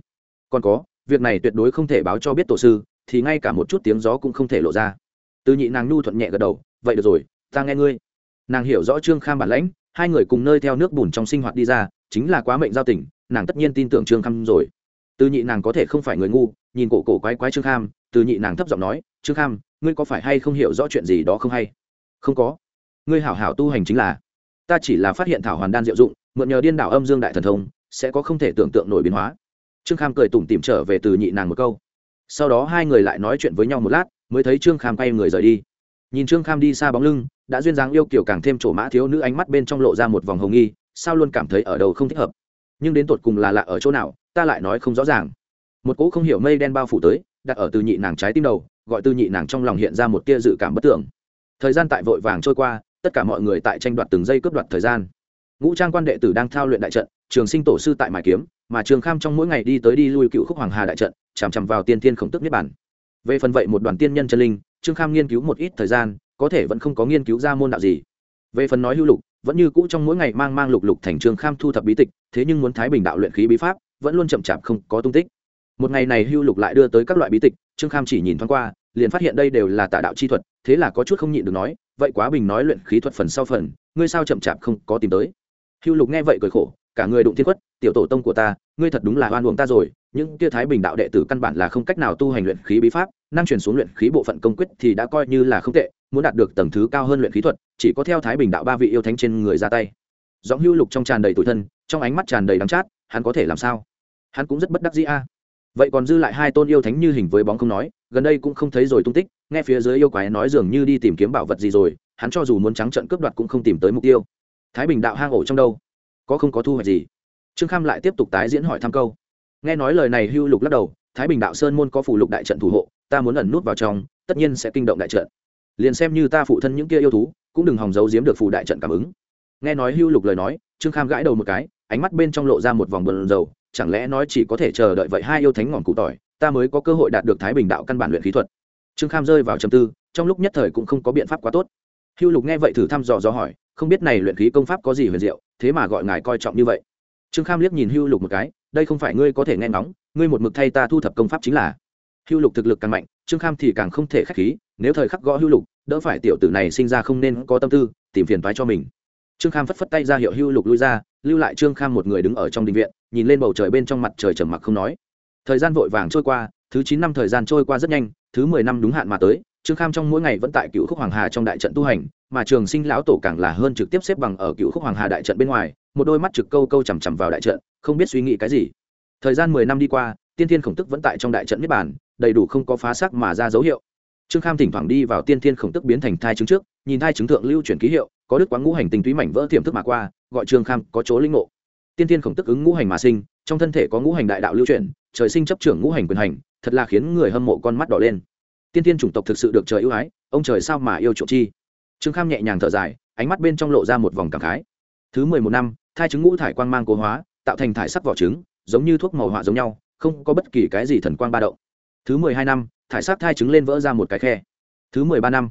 A: Còn có, việc này tuyệt đối không thể báo cho biết tổ sư, thì ngay cả một chút tiếng gió cũng không thể lộ ra. Từ nhị nàng nhu thuận nhẹ gật đầu, vậy được rồi, ta nghe ngươi. Nàng hiểu rõ trương kham bản lãnh, hai người cùng nơi theo nước bùn trong sinh hoạt đi ra, chính là quá mệnh giao tình, nàng tất nhiên tin tưởng trương kham rồi. Từ nhị nàng có thể không phải người ngu, nhìn cổ cổ quái quái trương kham, từ nhị nàng thấp giọng nói, trương kham, ngươi có phải hay không hiểu rõ chuyện gì đó không hay? Không có. Ngươi hảo hảo tu hành chính là, ta chỉ là phát hiện thảo hoàn đan diệu dụng, mượn nhờ điên đảo âm dương đại thần thông sẽ có không thể tưởng tượng nổi biến hóa. Trương kham cười tủm tìm trở về từ nhị nàng một câu. Sau đó hai người lại nói chuyện với nhau một lát, mới thấy trương kham quay người rời đi. Nhìn trương kham đi xa bóng lưng, đã duyên dáng yêu kiểu càng thêm trổ mã thiếu nữ ánh mắt bên trong lộ ra một vòng hồng nghi, sao luôn cảm thấy ở đầu không thích hợp. Nhưng đến tột cùng là lạ ở chỗ nào, ta lại nói không rõ ràng. Một cỗ không hiểu mây đen bao phủ tới, đặt ở từ nhị nàng trái tim đầu, gọi từ nhị nàng trong lòng hiện ra một tia dự cảm bất tưởng. Thời gian tại vội vàng trôi qua, tất cả mọi người tại tranh đoạt từng giây cướp đoạt thời gian ngũ trang quan đệ tử đang thao luyện đại trận, trường sinh tổ sư tại mài kiếm, mà trường kham trong mỗi ngày đi tới đi lui cựu khúc hoàng hà đại trận, chằm chằm vào tiên thiên khổng tức niết bản về phần vậy một đoàn tiên nhân chân linh, trương kham nghiên cứu một ít thời gian, có thể vẫn không có nghiên cứu ra môn đạo gì. Về phần nói hữu lục, vẫn như cũ trong mỗi ngày mang mang lục lục thành trương kham thu thập bí tịch, thế nhưng muốn thái bình đạo luyện khí bí pháp, vẫn luôn chậm chạp không có tung tích. Một ngày này hưu lục lại đưa tới các loại bí tịch, trương kham chỉ nhìn thoáng qua, liền phát hiện đây đều là tà đạo chi thuật, thế là có chút không nhịn được nói, vậy quá bình nói luyện khí thuật phần sau phần, ngươi sao chậm chạp không có tìm tới? Hưu lục nghe vậy cười khổ, cả người đụng thiên quất tiểu tổ tông của ta, ngươi thật đúng là oan uổng ta rồi. Những kia thái bình đạo đệ tử căn bản là không cách nào tu hành luyện khí bí pháp, năng truyền xuống luyện khí bộ phận công quyết thì đã coi như là không tệ, muốn đạt được tầng thứ cao hơn luyện khí thuật, chỉ có theo thái bình đạo ba vị yêu thánh trên người ra tay. Giọng hưu lục trong tràn đầy tủi thân, trong ánh mắt tràn đầy đắng chát, hắn có thể làm sao? Hắn cũng rất bất đắc dĩ a. Vậy còn dư lại hai tôn yêu thánh như hình với bóng không nói, gần đây cũng không thấy rồi tung tích, nghe phía dưới yêu quái nói dường như đi tìm kiếm bảo vật gì rồi, hắn cho dù muốn trắng trận cướp đoạt cũng không tìm tới mục tiêu thái bình đạo hang ổ trong đâu? Có không có thu hoạch gì? Trương kham lại tiếp tục tái diễn hỏi thăm câu. Nghe nói lời này hưu lục lắc đầu, thái bình đạo sơn môn có phủ lục đại trận thủ hộ, ta muốn ẩn nút vào trong, tất nhiên sẽ kinh động đại trận. Liền xem như ta phụ thân những kia yêu thú, cũng đừng hòng giấu giếm được phủ đại trận cảm ứng. Nghe nói hưu lục lời nói, trương kham gãi đầu một cái, ánh mắt bên trong lộ ra một vòng bờn dầu chẳng lẽ nói chỉ có thể chờ đợi vậy hai yêu thánh ngọn cụ tỏi, ta mới có cơ hội đạt được thái bình đạo căn bản luyện khí thuật. Trương kham rơi vào trầm tư, trong lúc nhất thời cũng không có biện pháp quá tốt hưu lục nghe vậy thử thăm dò do hỏi, không biết này luyện khí công pháp có gì huyền diệu, thế mà gọi ngài coi trọng như vậy. Trương kham liếc nhìn hưu lục một cái, đây không phải ngươi có thể nghe ngóng, ngươi một mực thay ta thu thập công pháp chính là. Hưu lục thực lực càng mạnh, trương kham thì càng không thể k h á c h khí, nếu thời khắc gõ hưu lục, đỡ phải tiểu tử này sinh ra không nên có tâm tư, tìm phiền thoái cho mình. Trương kham phất phất tay ra hiệu hưu lục lui ra, lưu lại trương kham một người đứng ở trong đình viện, nhìn lên bầu trời bên trong mặt trời trầm mặc không nói. Thời gian vội vàng trôi qua, thứ chín năm thời gian trôi qua rất nhanh, thứ mười năm đúng hạn mà tới trương kham trong mỗi ngày vẫn tại cựu khúc hoàng hà trong đại trận tu hành, mà trường sinh lão tổ càng là hơn trực tiếp xếp bằng ở cựu khúc hoàng hà đại trận bên ngoài, một đôi mắt trực câu câu chằm chằm vào đại trận, không biết suy nghĩ cái gì. Thời gian mười năm đi qua, tiên thiên khổng tức vẫn tại trong đại trận niết bàn, đầy đủ không có phá sắc mà ra dấu hiệu. Trương kham thỉnh thoảng đi vào tiên thiên khổng tức biến thành thai chứng trước, nhìn thai chứng thượng lưu chuyển ký hiệu, có đức quán ngũ hành tinh túy mảnh vỡ tiềm thức mà qua, gọi trương kham có chỗ linh ngộ. Tiên thiên khổng tức ứng ngũ hành mà sinh, trong thân thể có ngũ hành đại đạo lưu chuyển, trời sinh chấp trưởng ngũ hành quyền hành, thật là khiến người hâm mộ con mắt đỏ lên tiên tiên chủng tộc thực sự được trời ưu ái, ông trời sao mà yêu chuộng chi? Trương kham nhẹ nhàng thở dài, ánh mắt bên trong lộ ra một vòng cảm khái. Thứ mười một năm, thai trứng ngũ thải quang mang cố hóa, tạo thành thải sắc vỏ trứng, giống như thuốc màu họa giống nhau, không có bất kỳ cái gì thần quang ba động. Thứ mười hai năm, thải sắc thai trứng lên vỡ ra một cái khe. Thứ mười ba năm,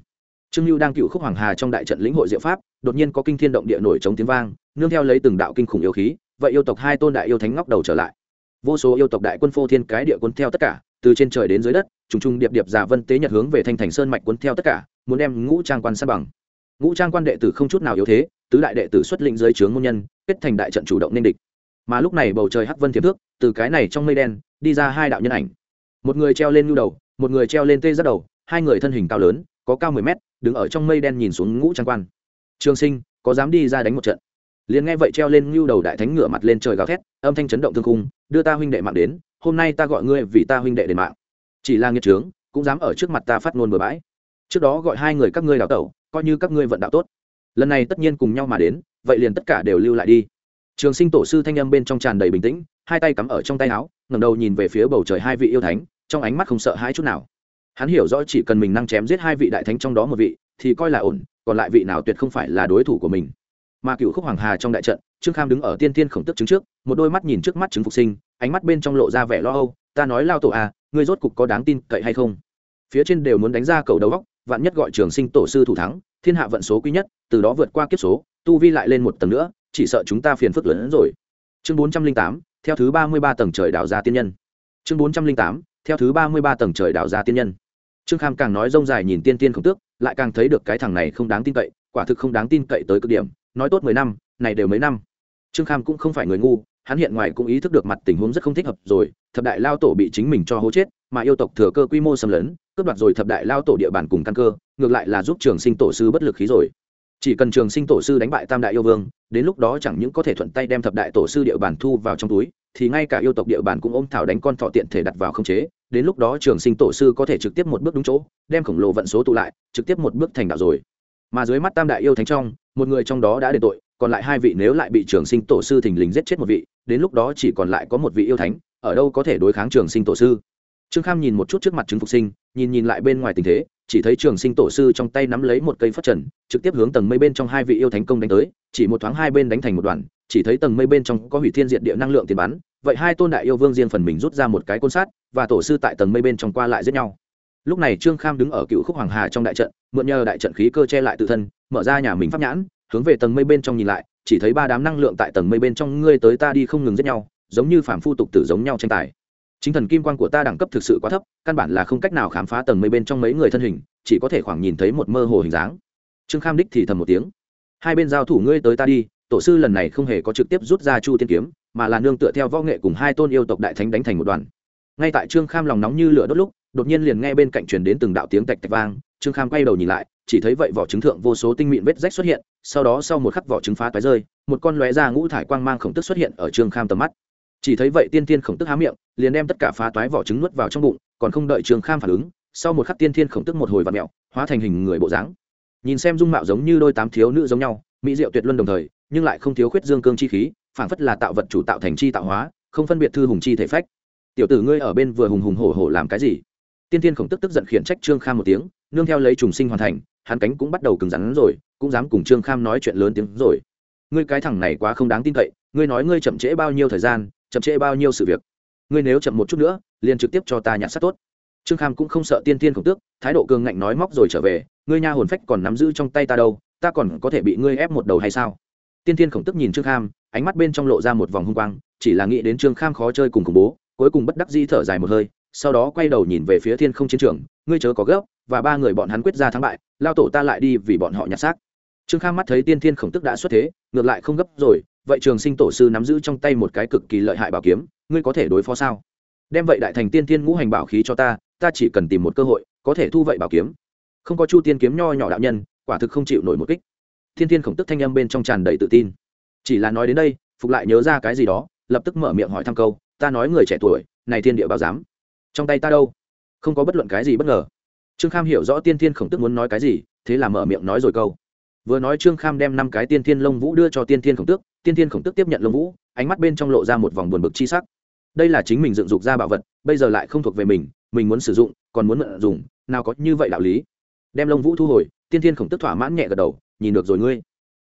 A: trương lưu đang cựu khúc hoàng hà trong đại trận lĩnh hội diệu pháp, đột nhiên có kinh thiên động địa nổi chống tiếng vang, nương theo lấy từng đạo kinh khủng yêu khí, vậy yêu tộc hai tôn đại yêu thánh ngóc đầu trở lại vô số yêu tộc đại quân phô thiên cái địa quân theo tất cả, từ trên trời đến dưới đất, trùng trùng điệp điệp giả vân tế nhật hướng về thanh thành sơn mạch quân theo tất cả, muốn đem ngũ trang quan sát bằng. Ngũ trang quan đệ tử không chút nào yếu thế, tứ đại đệ tử xuất lĩnh dưới trướng môn nhân, kết thành đại trận chủ động nên địch. Mà lúc này bầu trời hắc vân thiệp thước, từ cái này trong mây đen, đi ra hai đạo nhân ảnh. Một người treo lên nhu đầu, một người treo lên tê giác đầu, hai người thân hình cao lớn, có cao mười mét, đứng ở trong mây đen nhìn xuống ngũ trang quan. Trường sinh, có dám đi ra đánh một trận? Liền nghe vậy treo lên ngưu đầu đại thánh ngửa mặt lên trời gào thét, âm thanh chấn động thương khung, đưa ta huynh đệ mạng đến, hôm nay ta gọi ngươi vì ta huynh đệ đền mạng. Chỉ là nghiệt trướng, cũng dám ở trước mặt ta phát ngôn bừa bãi. Trước đó gọi hai người các ngươi đào tẩu, coi như các ngươi vận đạo tốt. Lần này tất nhiên cùng nhau mà đến, vậy liền tất cả đều lưu lại đi. Trường sinh tổ sư thanh âm bên trong tràn đầy bình tĩnh, hai tay cắm ở trong tay áo, ngẩng đầu nhìn về phía bầu trời hai vị yêu thánh, trong ánh mắt không sợ hãi chút nào. Hắn hiểu rõ chỉ cần mình năng chém giết hai vị đại thánh trong đó một vị, thì coi là ổn, còn lại vị nào tuyệt không phải là đối thủ của mình mà cựu khúc hoàng hà trong đại trận, trương kham đứng ở tiên tiên khổng tức chứng trước, một đôi mắt nhìn trước mắt chứng phục sinh, ánh mắt bên trong lộ ra vẻ lo âu, ta nói lao tổ à ngươi rốt cục có đáng tin cậy hay không? Phía trên đều muốn đánh ra cầu đầu góc vạn nhất gọi trường sinh tổ sư thủ thắng, thiên hạ vận số quý nhất, từ đó vượt qua kiếp số, tu vi lại lên một tầng nữa, chỉ sợ chúng ta phiền phức lớn hơn rồi. Chương bốn trăm linh tám, theo thứ ba mươi ba tầng trời đào ra tiên nhân. Chương bốn trăm linh tám, theo thứ ba mươi ba tầng trời đào ra tiên nhân. Trương kham càng nói rông dài nhìn tiên tiên khổng tước, lại càng thấy được cái thằng này không đáng tin cậy, quả thực không đáng tin cậy tới cực điểm nói tốt mười năm, này đều mấy năm. Trương kham cũng không phải người ngu, hắn hiện ngoài cũng ý thức được mặt tình huống rất không thích hợp rồi, thập đại lao tổ bị chính mình cho hố chết, mà yêu tộc thừa cơ quy mô xâm lấn, cướp đoạt rồi thập đại lao tổ địa bàn cùng căn cơ, ngược lại là giúp trường sinh tổ sư bất lực khí rồi. Chỉ cần trường sinh tổ sư đánh bại tam đại yêu vương, đến lúc đó chẳng những có thể thuận tay đem thập đại tổ sư địa bàn thu vào trong túi, thì ngay cả yêu tộc địa bàn cũng ôm thảo đánh con thọ tiện thể đặt vào không chế, đến lúc đó trường sinh tổ sư có thể trực tiếp một bước đúng chỗ, đem khổng lồ vận số tụ lại, trực tiếp một bước thành đạo rồi mà dưới mắt tam đại yêu thánh trong, một người trong đó đã đền tội, còn lại hai vị nếu lại bị trường sinh tổ sư thình lình giết chết một vị, đến lúc đó chỉ còn lại có một vị yêu thánh, ở đâu có thể đối kháng trường sinh tổ sư. Trương kham nhìn một chút trước mặt chứng phục sinh, nhìn nhìn lại bên ngoài tình thế, chỉ thấy trường sinh tổ sư trong tay nắm lấy một cây phất trần, trực tiếp hướng tầng mây bên trong hai vị yêu thánh công đánh tới, chỉ một thoáng hai bên đánh thành một đoàn, chỉ thấy tầng mây bên trong có hủy thiên diệt địa năng lượng tiền bắn, vậy hai tôn đại yêu vương riêng phần mình rút ra một cái côn sát, và tổ sư tại tầng mây bên trong qua lại giết nhau lúc này trương kham đứng ở cựu khúc hoàng hà trong đại trận, mượn nhờ đại trận khí cơ che lại tự thân, mở ra nhà mình pháp nhãn, hướng về tầng mây bên trong nhìn lại, chỉ thấy ba đám năng lượng tại tầng mây bên trong ngươi tới ta đi không ngừng giết nhau, giống như phản phu tục tử giống nhau tranh tài. Chính thần kim quan của ta đẳng cấp thực sự quá thấp, căn bản là không cách nào khám phá tầng mây bên trong mấy người thân hình, chỉ có thể khoảng nhìn thấy một mơ hồ hình dáng. Trương kham đích thì thầm một tiếng. Hai bên giao thủ ngươi tới ta đi, tổ sư lần này không hề có trực tiếp rút ra chu tiên kiếm, mà là nương tựa theo võ nghệ cùng hai tôn yêu tộc đại thánh đánh thành một đoàn. Ngay tại trương kham lòng nóng như lửa đốt lúc đột nhiên liền nghe bên cạnh truyền đến từng đạo tiếng tạch tạch vang, trương kham quay đầu nhìn lại, chỉ thấy vậy vỏ trứng thượng vô số tinh mịn vết rách xuất hiện, sau đó sau một khắc vỏ trứng phá toái rơi, một con lóe ra ngũ thải quang mang khổng tức xuất hiện ở trương kham tầm mắt. Chỉ thấy vậy tiên tiên khổng tức há miệng, liền đem tất cả phá toái vỏ trứng nuốt vào trong bụng, còn không đợi trương kham phản ứng, sau một khắc tiên tiên khổng tức một hồi vặn mẹo, hóa thành hình người bộ dáng. Nhìn xem dung mạo giống như đôi tám thiếu nữ giống nhau, mỹ diệu tuyệt luân đồng thời, nhưng lại không thiếu khuyết dương cương chi khí, phảng phất là tạo vật chủ tạo thành chi tạo hóa, không phân biệt thư hùng chi thể phách. Tiểu tử ngươi ở bên vừa hùng hùng hổ hổ làm cái gì? Tiên tiên khổng tức tức giận khiển trách trương kham một tiếng, nương theo lấy trùng sinh hoàn thành, hắn cánh cũng bắt đầu cứng rắn rồi, cũng dám cùng trương kham nói chuyện lớn tiếng rồi. Ngươi cái thằng này quá không đáng tin cậy, ngươi nói ngươi chậm trễ bao nhiêu thời gian, chậm trễ bao nhiêu sự việc. Ngươi nếu chậm một chút nữa, liền trực tiếp cho ta nhặt sát tốt. Trương kham cũng không sợ tiên tiên khổng tước thái độ cường ngạnh nói móc rồi trở về, ngươi nha hồn phách còn nắm giữ trong tay ta đâu, ta còn có thể bị ngươi ép một đầu hay sao? Tiên tiên khổng tức nhìn trương kham, ánh mắt bên trong lộ ra một vòng hung quang, chỉ là nghĩ đến trương kham khó chơi cùng khủng bố, cuối cùng bất đắc di thở dài một hơi sau đó quay đầu nhìn về phía thiên không chiến trường, ngươi chớ có gấp, và ba người bọn hắn quyết ra thắng bại, lao tổ ta lại đi vì bọn họ nhặt xác. Trương kham mắt thấy tiên thiên khổng tức đã xuất thế, ngược lại không gấp rồi, vậy trường sinh tổ sư nắm giữ trong tay một cái cực kỳ lợi hại bảo kiếm, ngươi có thể đối phó sao? Đem vậy đại thành tiên thiên ngũ hành bảo khí cho ta ta chỉ cần tìm một cơ hội, có thể thu vậy bảo kiếm. Không có chu tiên kiếm nho nhỏ đạo nhân, quả thực không chịu nổi một kích. Thiên thiên khổng tức thanh âm bên trong tràn đầy tự tin. Chỉ là nói đến đây, phục lại nhớ ra cái gì đó, lập tức mở miệng hỏi thăm câu, ta nói người trẻ tuổi, này thiên địa báo giám trong tay ta đâu? Không có bất luận cái gì bất ngờ. Trương kham hiểu rõ tiên thiên khổng tức muốn nói cái gì, thế là mở miệng nói rồi câu. Vừa nói trương kham đem năm cái tiên thiên lông vũ đưa cho tiên thiên khổng tước tiên thiên khổng tước tiếp nhận lông vũ, ánh mắt bên trong lộ ra một vòng buồn bực chi sắc. Đây là chính mình dựng dục ra bảo vật, bây giờ lại không thuộc về mình mình muốn sử dụng, còn muốn mượn dùng, nào có như vậy đạo lý. Đem lông vũ thu hồi, tiên thiên khổng tức thỏa mãn nhẹ gật đầu, nhìn được rồi ngươi.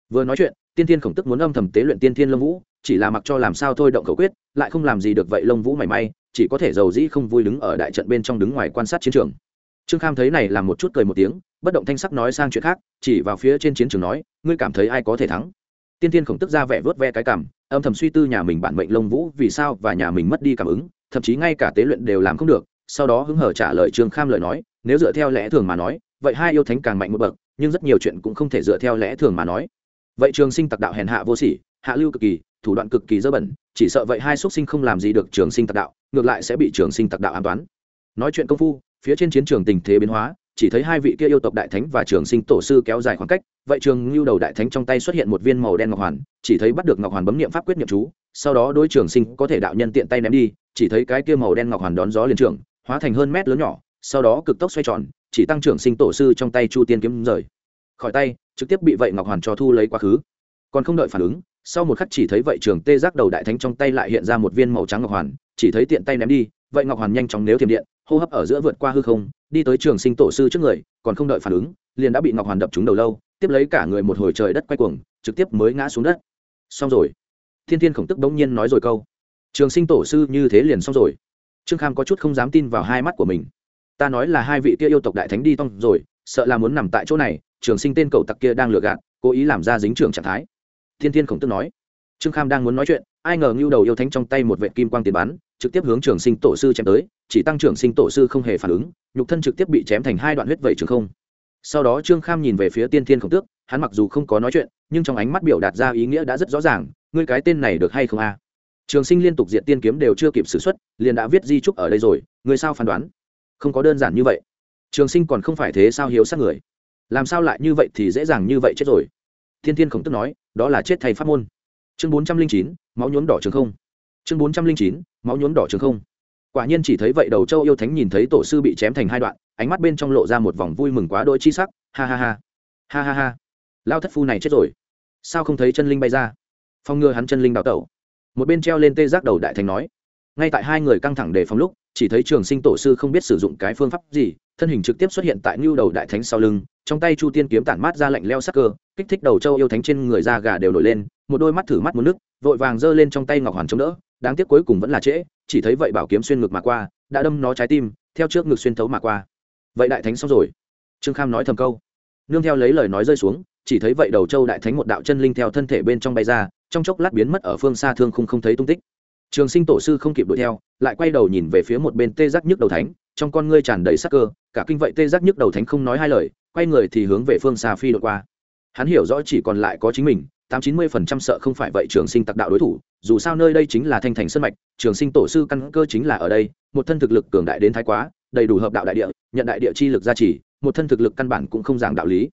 A: Vừa nói chuyện, tiên thiên khổng tức muốn âm thầm tế luyện tiên thiên lông vũ, chỉ là mặc cho làm sao thôi động khẩu quyết, lại không làm gì được vậy lông vũ mảy may chỉ có thể giàu dĩ không vui đứng ở đại trận bên trong đứng ngoài quan sát chiến trường. Trương kham thấy này làm một chút cười một tiếng, bất động thanh sắc nói sang chuyện khác, chỉ vào phía trên chiến trường nói, ngươi cảm thấy ai có thể thắng? Tiên tiên khổng tức ra vẻ vớt ve cái cảm, âm thầm suy tư nhà mình bản mệnh lông vũ vì sao và nhà mình mất đi cảm ứng, thậm chí ngay cả tế luyện đều làm không được, sau đó hứng hở trả lời trương kham lời nói, nếu dựa theo lẽ thường mà nói, vậy hai yêu thánh càng mạnh một bậc, nhưng rất nhiều chuyện cũng không thể dựa theo lẽ thường mà nói. Vậy trường sinh tặc đạo hèn hạ vô sỉ, hạ lưu cực kỳ thủ đoạn cực kỳ dơ bẩn, chỉ sợ vậy hai xuất sinh không làm gì được trường sinh tặc đạo, ngược lại sẽ bị trường sinh tặc đạo an toán. Nói chuyện công phu, phía trên chiến trường tình thế biến hóa, chỉ thấy hai vị kia yêu tộc đại thánh và trường sinh tổ sư kéo dài khoảng cách, vậy trường lưu đầu đại thánh trong tay xuất hiện một viên màu đen ngọc hoàn, chỉ thấy bắt được ngọc hoàn bấm niệm pháp quyết niệm chú, sau đó đối trường sinh có thể đạo nhân tiện tay ném đi, chỉ thấy cái kia màu đen ngọc hoàn đón gió liền trường hóa thành hơn mét lớn nhỏ, sau đó cực tốc xoay tròn, chỉ tăng trưởng sinh tổ sư trong tay chu tiên kiếm rời. Khỏi tay, trực tiếp bị vậy ngọc hoàn cho thu lấy quá khứ. Còn không đợi phản ứng sau một khắc chỉ thấy vậy trường tê giác đầu đại thánh trong tay lại hiện ra một viên màu trắng ngọc hoàn, chỉ thấy tiện tay ném đi, vậy ngọc hoàn nhanh chóng nếu thiểm điện, hô hấp ở giữa vượt qua hư không, đi tới trường sinh tổ sư trước người, còn không đợi phản ứng, liền đã bị ngọc hoàn đập trúng đầu lâu, tiếp lấy cả người một hồi trời đất quay cuồng, trực tiếp mới ngã xuống đất. Xong rồi. Thiên thiên khổng tức bỗng nhiên nói rồi câu. Trường sinh tổ sư như thế liền xong rồi. Trương kham có chút không dám tin vào hai mắt của mình. Ta nói là hai vị kia yêu tộc đại thánh đi tông rồi, sợ là muốn nằm tại chỗ này, trường sinh tên cầu tặc kia đang lừa gạt, cố ý làm ra dính trường trạng thái thiên thiên khổng tức nói. Trương kham đang muốn nói chuyện, ai ngờ ngưu đầu yêu thánh trong tay một vệ kim quang tiền bắn, trực tiếp hướng trường sinh tổ sư chém tới, chỉ tăng trưởng sinh tổ sư không hề phản ứng, nhục thân trực tiếp bị chém thành hai đoạn huyết vẩy trường không. Sau đó trương kham nhìn về phía tiên thiên khổng tước, hắn mặc dù không có nói chuyện, nhưng trong ánh mắt biểu đạt ra ý nghĩa đã rất rõ ràng, ngươi cái tên này được hay không a? Trường sinh liên tục diện tiên kiếm đều chưa kịp xử x u ấ t liền đã viết di trúc ở đây rồi, ngươi sao phán đoán? Không có đơn giản như vậy. Trường sinh còn không phải thế sao hiếu sát người? Làm sao lại như vậy thì dễ dàng như vậy chết rồi? Thiên thiên khổng tức nói đó là chết thầy pháp môn. Chương bốn trăm linh chín, máu nhuốm đỏ trường không. Chương bốn trăm linh chín, máu nhuốm đỏ trường không. Quả nhiên chỉ thấy vậy đầu châu yêu thánh nhìn thấy tổ sư bị chém thành hai đoạn, ánh mắt bên trong lộ ra một vòng vui mừng quá đỗi chi sắc. Ha ha ha. Ha ha ha. Lao thất phu này chết rồi. Sao không thấy chân linh bay ra? Phong ngừa hắn chân linh đào tẩu. Một bên treo lên tê giác đầu đại thành nói ngay tại hai người căng thẳng đề phòng lúc, chỉ thấy trường sinh tổ sư không biết sử dụng cái phương pháp gì, thân hình trực tiếp xuất hiện tại ngưu đầu đại thánh sau lưng, trong tay chu tiên kiếm tản mát ra lạnh leo sắc cơ, kích thích đầu châu yêu thánh trên người da gà đều nổi lên, một đôi mắt thử mắt một nước, vội vàng giơ lên trong tay ngọc hoàn chống đỡ, đáng tiếc cuối cùng vẫn là trễ, chỉ thấy vậy bảo kiếm xuyên ngực mà qua, đã đâm nó trái tim, theo trước ngực xuyên thấu mà qua. Vậy đại thánh xong rồi. Trương kham nói thầm câu. Nương theo lấy lời nói rơi xuống, chỉ thấy vậy đầu châu đại thánh một đạo chân linh theo thân thể bên trong bay ra, trong chốc lát biến mất ở phương xa thương không không thấy tung tích trường sinh tổ sư không kịp đuổi theo, lại quay đầu nhìn về phía một bên tê giác nhức đầu thánh, trong con ngươi tràn đầy sắc cơ, cả kinh vậy tê giác nhức đầu thánh không nói hai lời, quay người thì hướng về phương xa phi đột qua. Hắn hiểu rõ chỉ còn lại có chính mình, tám chín mươi phần trăm sợ không phải vậy trường sinh tặc đạo đối thủ, dù sao nơi đây chính là thanh thành sân mạch, trường sinh tổ sư căn cơ chính là ở đây, một thân thực lực cường đại đến thái quá, đầy đủ hợp đạo đại địa, nhận đại địa chi lực gia trì, một thân thực lực căn bản cũng không giảng đạo lý.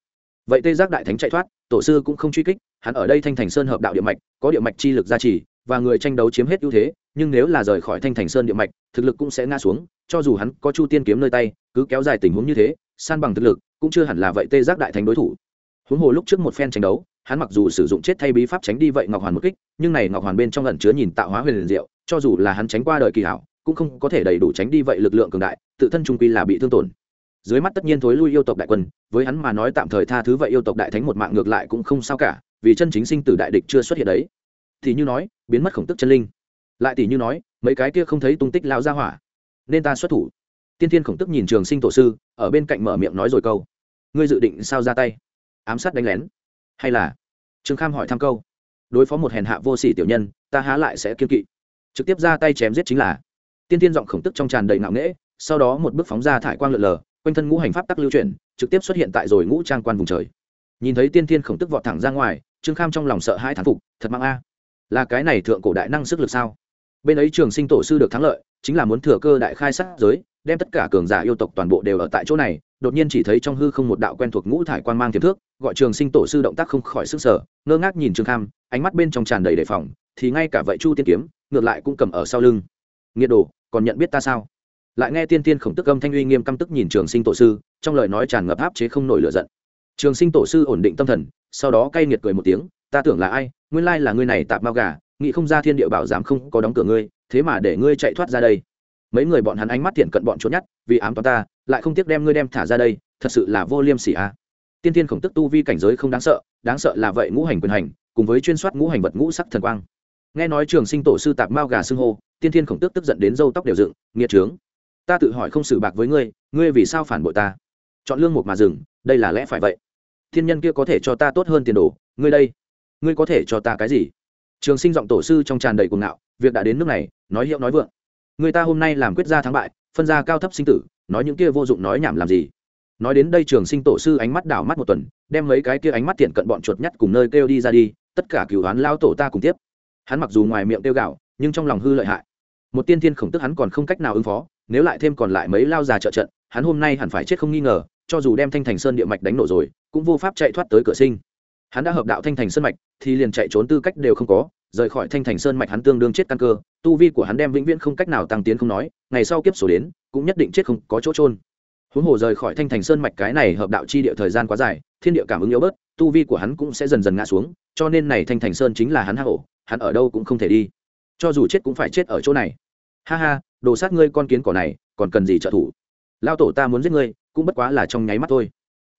A: Vậy tê giác đại thánh chạy thoát, tổ sư cũng không truy kích, hắn ở đây thanh thành sơn hợp đạo địa mạch, có địa mạch chi lực gia trì và người tranh đấu chiếm hết ưu thế, nhưng nếu là rời khỏi thanh thành sơn địa mạch, thực lực cũng sẽ ngã xuống, cho dù hắn có chu tiên kiếm nơi tay, cứ kéo dài tình huống như thế, san bằng thực lực, cũng chưa hẳn là vậy tê giác đại thánh đối thủ. Huống hồ lúc trước một phen tranh đấu, hắn mặc dù sử dụng chết thay bí pháp tránh đi vậy ngọc hoàn một kích, nhưng này ngọc hoàn bên trong lần chứa nhìn tạo hóa huyền liền diệu, cho dù là hắn tránh qua đời kỳ hảo, cũng không có thể đầy đủ tránh đi vậy lực lượng cường đại, tự thân trung quy là bị thương tổn. Dưới mắt tất nhiên thối lui yêu tộc đại quân, với hắn mà nói tạm thời tha thứ vậy yêu tộc đại thánh một mạng ngược lại cũng không sao cả, vì chân chính sinh tử đại địch chưa xuất hiện đấy. Thì như nói biến mất khổng tức chân linh. Lại tỷ như nói, mấy cái kia không thấy tung tích lao ra hỏa. Nên ta xuất thủ. Tiên thiên khổng tức nhìn trường sinh tổ sư, ở bên cạnh mở miệng nói rồi câu. Ngươi dự định sao ra tay? Ám sát đánh lén. Hay là? Trương kham hỏi thăm câu. Đối phó một hèn hạ vô sỉ tiểu nhân, ta há lại sẽ kiên kỵ. Trực tiếp ra tay chém giết chính là. Tiên tiên giọng khổng tức trong tràn đầy ngạo nghễ, sau đó một bước phóng ra thải quang lượn lờ, quanh thân ngũ hành pháp tắc lưu chuyển, trực tiếp xuất hiện tại rồi ngũ trang quan vùng trời. Nhìn thấy tiên tiên khổng tức vọt thẳng ra ngoài trương kham trong lòng sợ hai thán phục, thật mang a là cái này thượng cổ đại năng sức lực sao? Bên ấy trường sinh tổ sư được thắng lợi, chính là muốn thừa cơ đại khai sát giới, đem tất cả cường giả yêu tộc toàn bộ đều ở tại chỗ này, đột nhiên chỉ thấy trong hư không một đạo quen thuộc ngũ thải quan mang tiềm thước gọi trường sinh tổ sư động tác không khỏi sức sở, ngơ ngác nhìn trương kham, ánh mắt bên trong tràn đầy đề phòng, thì ngay cả vậy chu tiên kiếm, ngược lại cũng cầm ở sau lưng. Nghiệt đồ, còn nhận biết ta sao? Lại nghe tiên tiên khổng tức âm thanh uy nghiêm căm tức nhìn trường sinh tổ sư, trong lời nói tràn ngập áp chế không nổi lửa giận trường sinh tổ sư ổn định tâm thần, sau đó cay nghiệt cười một tiếng, ta tưởng là ai? Nguyên lai là ngươi này tạp mao gà, nghĩ không ra thiên địa bảo dám không có đóng cửa ngươi, thế mà để ngươi chạy thoát ra đây. Mấy người bọn hắn ánh mắt thiện cận bọn trốn nhát, vì ám toán ta, lại không tiếc đem ngươi đem thả ra đây, thật sự là vô liêm sỉ a. À. tiên tiên khổng tức tu vi cảnh giới không đáng sợ đáng sợ là vậy ngũ hành quyền hành, cùng với chuyên soát ngũ hành vật ngũ sắc thần quang. Nghe nói trường sinh tổ sư tạp mao gà xưng hô, tiên tiên khổng tức tức giận đến râu tóc đều dựng, nghiệt trướng. Ta tự hỏi không xử bạc với ngươi ngươi vì sao phản bội ta? Chọn lương một mà dừng, đây là lẽ phải vậy thiên nhân kia có thể cho ta tốt hơn tiền đồ, ngươi đây, ngươi có thể cho ta cái gì? Trường sinh giọng tổ sư trong tràn đầy cuồng ngạo, việc đã đến nước này, nói hiệu nói vượng. Người ta hôm nay làm quyết ra thắng bại, phân ra cao thấp sinh tử, nói những kia vô dụng nói nhảm làm gì? Nói đến đây trường sinh tổ sư ánh mắt đảo mắt một tuần, đem mấy cái kia ánh mắt tiện cận bọn chuột nhắt cùng nơi kêu đi ra đi, tất cả cửu đoán lao tổ ta cùng tiếp. Hắn mặc dù ngoài miệng kêu gạo nhưng trong lòng hư lợi hại. Một tiên thiên khổng tức hắn còn không cách nào ứng phó, nếu lại thêm còn lại mấy lao già trợ trận, hắn hôm nay hẳn phải chết không nghi ngờ cho dù đem thanh thành sơn địa mạch đánh nổ rồi, cũng vô pháp chạy thoát tới cửa sinh. Hắn đã hợp đạo thanh thành sơn mạch, thì liền chạy trốn tư cách đều không có, rời khỏi thanh thành sơn mạch hắn tương đương chết căn cơ, tu vi của hắn đem vĩnh viễn không cách nào tăng tiến không nói, ngày sau kiếp sổ đến, cũng nhất định chết không có chỗ trôn huống hồ rời khỏi thanh thành sơn mạch cái này hợp đạo chi địa thời gian quá dài, thiên địa cảm ứng yếu bớt, tu vi của hắn cũng sẽ dần dần ngã xuống, cho nên này thanh thành sơn chính là hắn hạ hổ, hắn ở đâu cũng không thể đi. Cho dù chết cũng phải chết ở chỗ này. Ha ha, đồ sát ngươi con kiến cỏ này, còn cần gì trợ thủ? Lao tổ ta muốn giết ngươi cũng bất quá là trong nháy mắt thôi.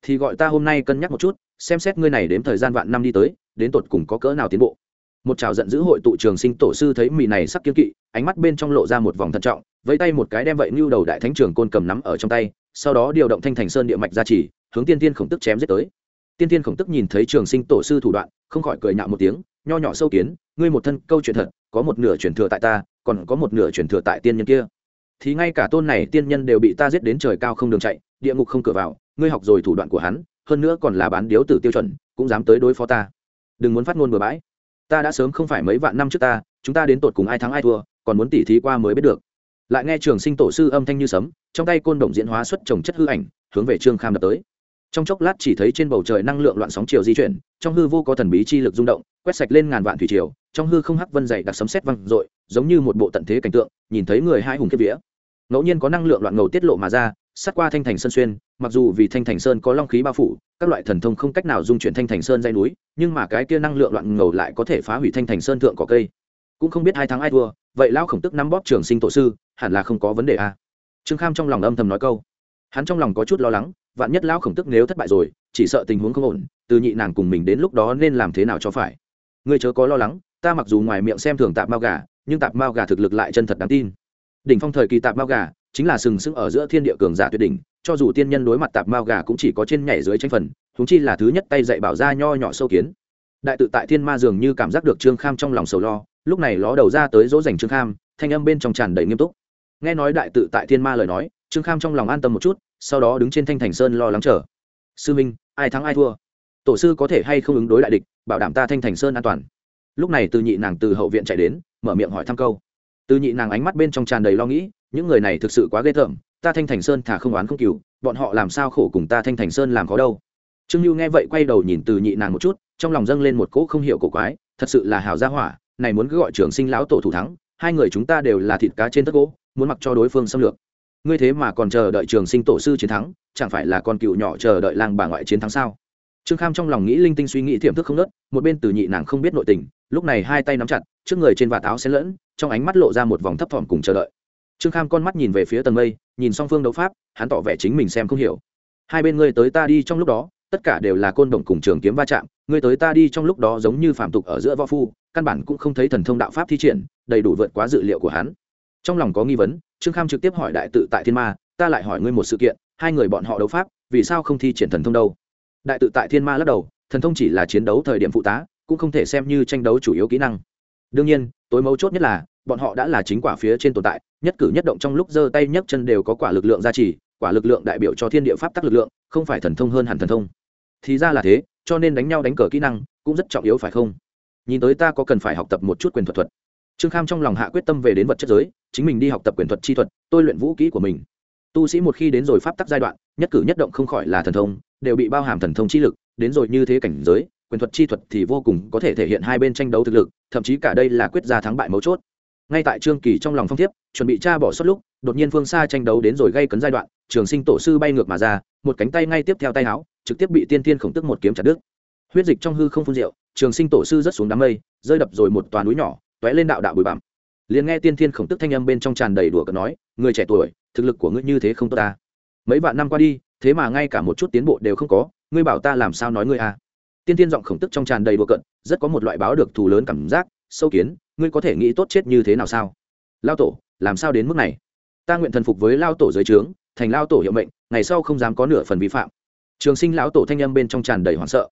A: Thì gọi ta hôm nay cân nhắc một chút, xem xét ngươi này đến thời gian vạn năm đi tới, đến tột cùng có cỡ nào tiến bộ. Một trào giận dữ hội tụ trường sinh tổ sư thấy mì này sắc kiên kỵ, ánh mắt bên trong lộ ra một vòng thận trọng với tay một cái đem vậy như đầu đại thánh trường côn cầm nắm ở trong tay, sau đó điều động thanh thành sơn địa mạch ra chỉ, hướng tiên tiên khổng tức chém giết tới. Tiên tiên khổng tức nhìn thấy trường sinh tổ sư thủ đoạn, không khỏi cười nhạo một tiếng, nho nhỏ sâu kiến, ngươi một thân câu chuyện thật, có một nửa truyền thừa tại ta, còn có một nửa truyền thừa tại tiên nhân kia. Thì ngay cả tôn này tiên nhân đều bị ta giết đến trời cao không đường chạy địa ngục không cửa vào, ngươi học rồi thủ đoạn của hắn, hơn nữa còn là bán điếu tử tiêu chuẩn, cũng dám tới đối phó ta. Đừng muốn phát ngôn bừa bãi. Ta đã sớm không phải mấy vạn năm trước ta, chúng ta đến tột cùng ai thắng ai thua, còn muốn tỉ thí qua mới biết được. Lại nghe trường sinh tổ sư âm thanh như sấm, trong tay côn đồng diễn hóa xuất trồng chất hư ảnh, hướng về trương kham đập tới. Trong chốc lát chỉ thấy trên bầu trời năng lượng loạn sóng chiều di chuyển, trong hư vô có thần bí chi lực rung động, quét sạch lên ngàn vạn thủy triều, trong hư không hắc vân dày đặc sấm xét văng dội, giống như một bộ tận thế cảnh tượng, nhìn thấy người hai hùng kiếp vía. Ngẫu nhiên có năng lượng loạn ngầu tiết lộ mà ra sát qua thanh thành sơn xuyên, mặc dù vì thanh thành sơn có long khí bao phủ, các loại thần thông không cách nào dung chuyển thanh thành sơn dây núi, nhưng mà cái kia năng lượng loạn ngầu lại có thể phá hủy thanh thành sơn thượng có cây. Cũng không biết hai tháng ai thua, vậy lão khổng tức nắm bóp trường sinh tổ sư, hẳn là không có vấn đề à. trương kham trong lòng âm thầm nói câu. Hắn trong lòng có chút lo lắng, vạn nhất lão khổng tức nếu thất bại rồi, chỉ sợ tình huống không ổn, từ nhị nàng cùng mình đến lúc đó nên làm thế nào cho phải? Ngươi chớ có lo lắng, ta mặc dù ngoài miệng xem thường tạp mao gà, nhưng tạp mao gà thực lực lại chân thật đáng tin. Đỉnh phong thời kỳ tạp mao gà chính là sừng sững ở giữa thiên địa cường giả tuyệt đỉnh, cho dù tiên nhân đối mặt tạp mao gà cũng chỉ có trên nhảy dưới tranh phần húng chi là thứ nhất tay dạy bảo ra nho nhỏ sâu kiến. Đại tự tại thiên ma dường như cảm giác được trương kham trong lòng sầu lo, lúc này ló đầu ra tới dỗ dành trương kham, thanh âm bên trong tràn đầy nghiêm túc. Nghe nói đại tự tại thiên ma lời nói, trương kham trong lòng an tâm một chút, sau đó đứng trên thanh thành sơn lo lắng chờ. Sư minh, ai thắng ai thua? Tổ sư có thể hay không ứng đối đại địch, bảo đảm ta thanh thành sơn an toàn? Lúc này từ nhị nàng từ hậu viện chạy đến, mở miệng hỏi thăm câu. Từ nhị nàng ánh mắt bên trong tràn đầy lo nghĩ những người này thực sự quá ghê tởm, ta thanh thành sơn thả không oán không cừu, bọn họ làm sao khổ cùng ta thanh thành sơn làm có đâu. Trương lưu nghe vậy quay đầu nhìn từ nhị nàng một chút, trong lòng dâng lên một cỗ không hiểu cổ quái, thật sự là hào gia hỏa, này muốn cứ gọi trường sinh lão tổ thủ thắng, hai người chúng ta đều là thịt cá trên tất gỗ, muốn mặc cho đối phương xâm lược. Ngươi thế mà còn chờ đợi trường sinh tổ sư chiến thắng, chẳng phải là con cựu nhỏ chờ đợi lang bà ngoại chiến thắng sao? Trương kham trong lòng nghĩ linh tinh suy nghĩ thiểm thức không nớt, một bên từ nhị nàng không biết nội tình, lúc này hai tay nắm chặt, trước người trên vạt áo xen lẫn, trong ánh mắt lộ ra một vòng thấp thỏm cùng chờ đợi trương kham con mắt nhìn về phía tầng mây, nhìn song phương đấu pháp, hắn tỏ vẻ chính mình xem không hiểu. Hai bên ngươi tới ta đi trong lúc đó, tất cả đều là côn đồng cùng trường kiếm va chạm, ngươi tới ta đi trong lúc đó giống như phạm tục ở giữa võ phu, căn bản cũng không thấy thần thông đạo pháp thi triển, đầy đủ vượt quá dự liệu của hắn. Trong lòng có nghi vấn, trương kham trực tiếp hỏi đại tự tại thiên ma, ta lại hỏi ngươi một sự kiện, hai người bọn họ đấu pháp, vì sao không thi triển thần thông đâu? Đại tự tại thiên ma lắc đầu, thần thông chỉ là chiến đấu thời điểm phụ tá, cũng không thể xem như tranh đấu chủ yếu kỹ năng. Đương nhiên, tối mấu chốt nhất là, bọn họ đã là chính quả phía trên tồn tại nhất cử nhất động trong lúc giơ tay nhấc chân đều có quả lực lượng gia trì, quả lực lượng đại biểu cho thiên địa pháp tắc lực lượng, không phải thần thông hơn hẳn thần thông. Thì ra là thế, cho nên đánh nhau đánh cờ kỹ năng cũng rất trọng yếu phải không? Nhìn tới ta có cần phải học tập một chút quyền thuật thuật. Trương kham trong lòng hạ quyết tâm về đến vật chất giới, chính mình đi học tập quyền thuật chi thuật, tôi luyện vũ kỹ của mình. Tu sĩ một khi đến rồi pháp tắc giai đoạn, nhất cử nhất động không khỏi là thần thông, đều bị bao hàm thần thông chi lực, đến rồi như thế cảnh giới, quyền thuật chi thuật thì vô cùng có thể thể hiện hai bên tranh đấu thực lực, thậm chí cả đây là quyết ra thắng bại mấu chốt ngay tại trương kỳ trong lòng phong thiếp, chuẩn bị tra bỏ suốt lúc, đột nhiên phương xa tranh đấu đến rồi gây cấn giai đoạn, trường sinh tổ sư bay ngược mà ra, một cánh tay ngay tiếp theo tay áo, trực tiếp bị tiên tiên khổng tức một kiếm chặt đứt. Huyết dịch trong hư không phun rượu, trường sinh tổ sư rất xuống đám mây, rơi đập rồi một toàn núi nhỏ, tóe lên đạo đạo bụi bặm. Liền nghe tiên thiên khổng tức thanh âm bên trong tràn đầy đùa cợt nói, người trẻ tuổi, thực lực của ngươi như thế không tốt ta. Mấy vạn năm qua đi, thế mà ngay cả một chút tiến bộ đều không có, ngươi bảo ta làm sao nói ngươi à? Tiên tiên giọng khổng tức trong tràn đầy đùa cợt, rất có một loại báo được thù lớn cảm giác, sâu kiến ngươi có thể nghĩ tốt chết như thế nào sao? Lao tổ, làm sao đến mức này? Ta nguyện thần phục với lao tổ dưới trướng, thành lao tổ hiệu mệnh, ngày sau không dám có nửa phần vi phạm. Trường sinh lão tổ thanh âm bên trong tràn đầy hoảng sợ.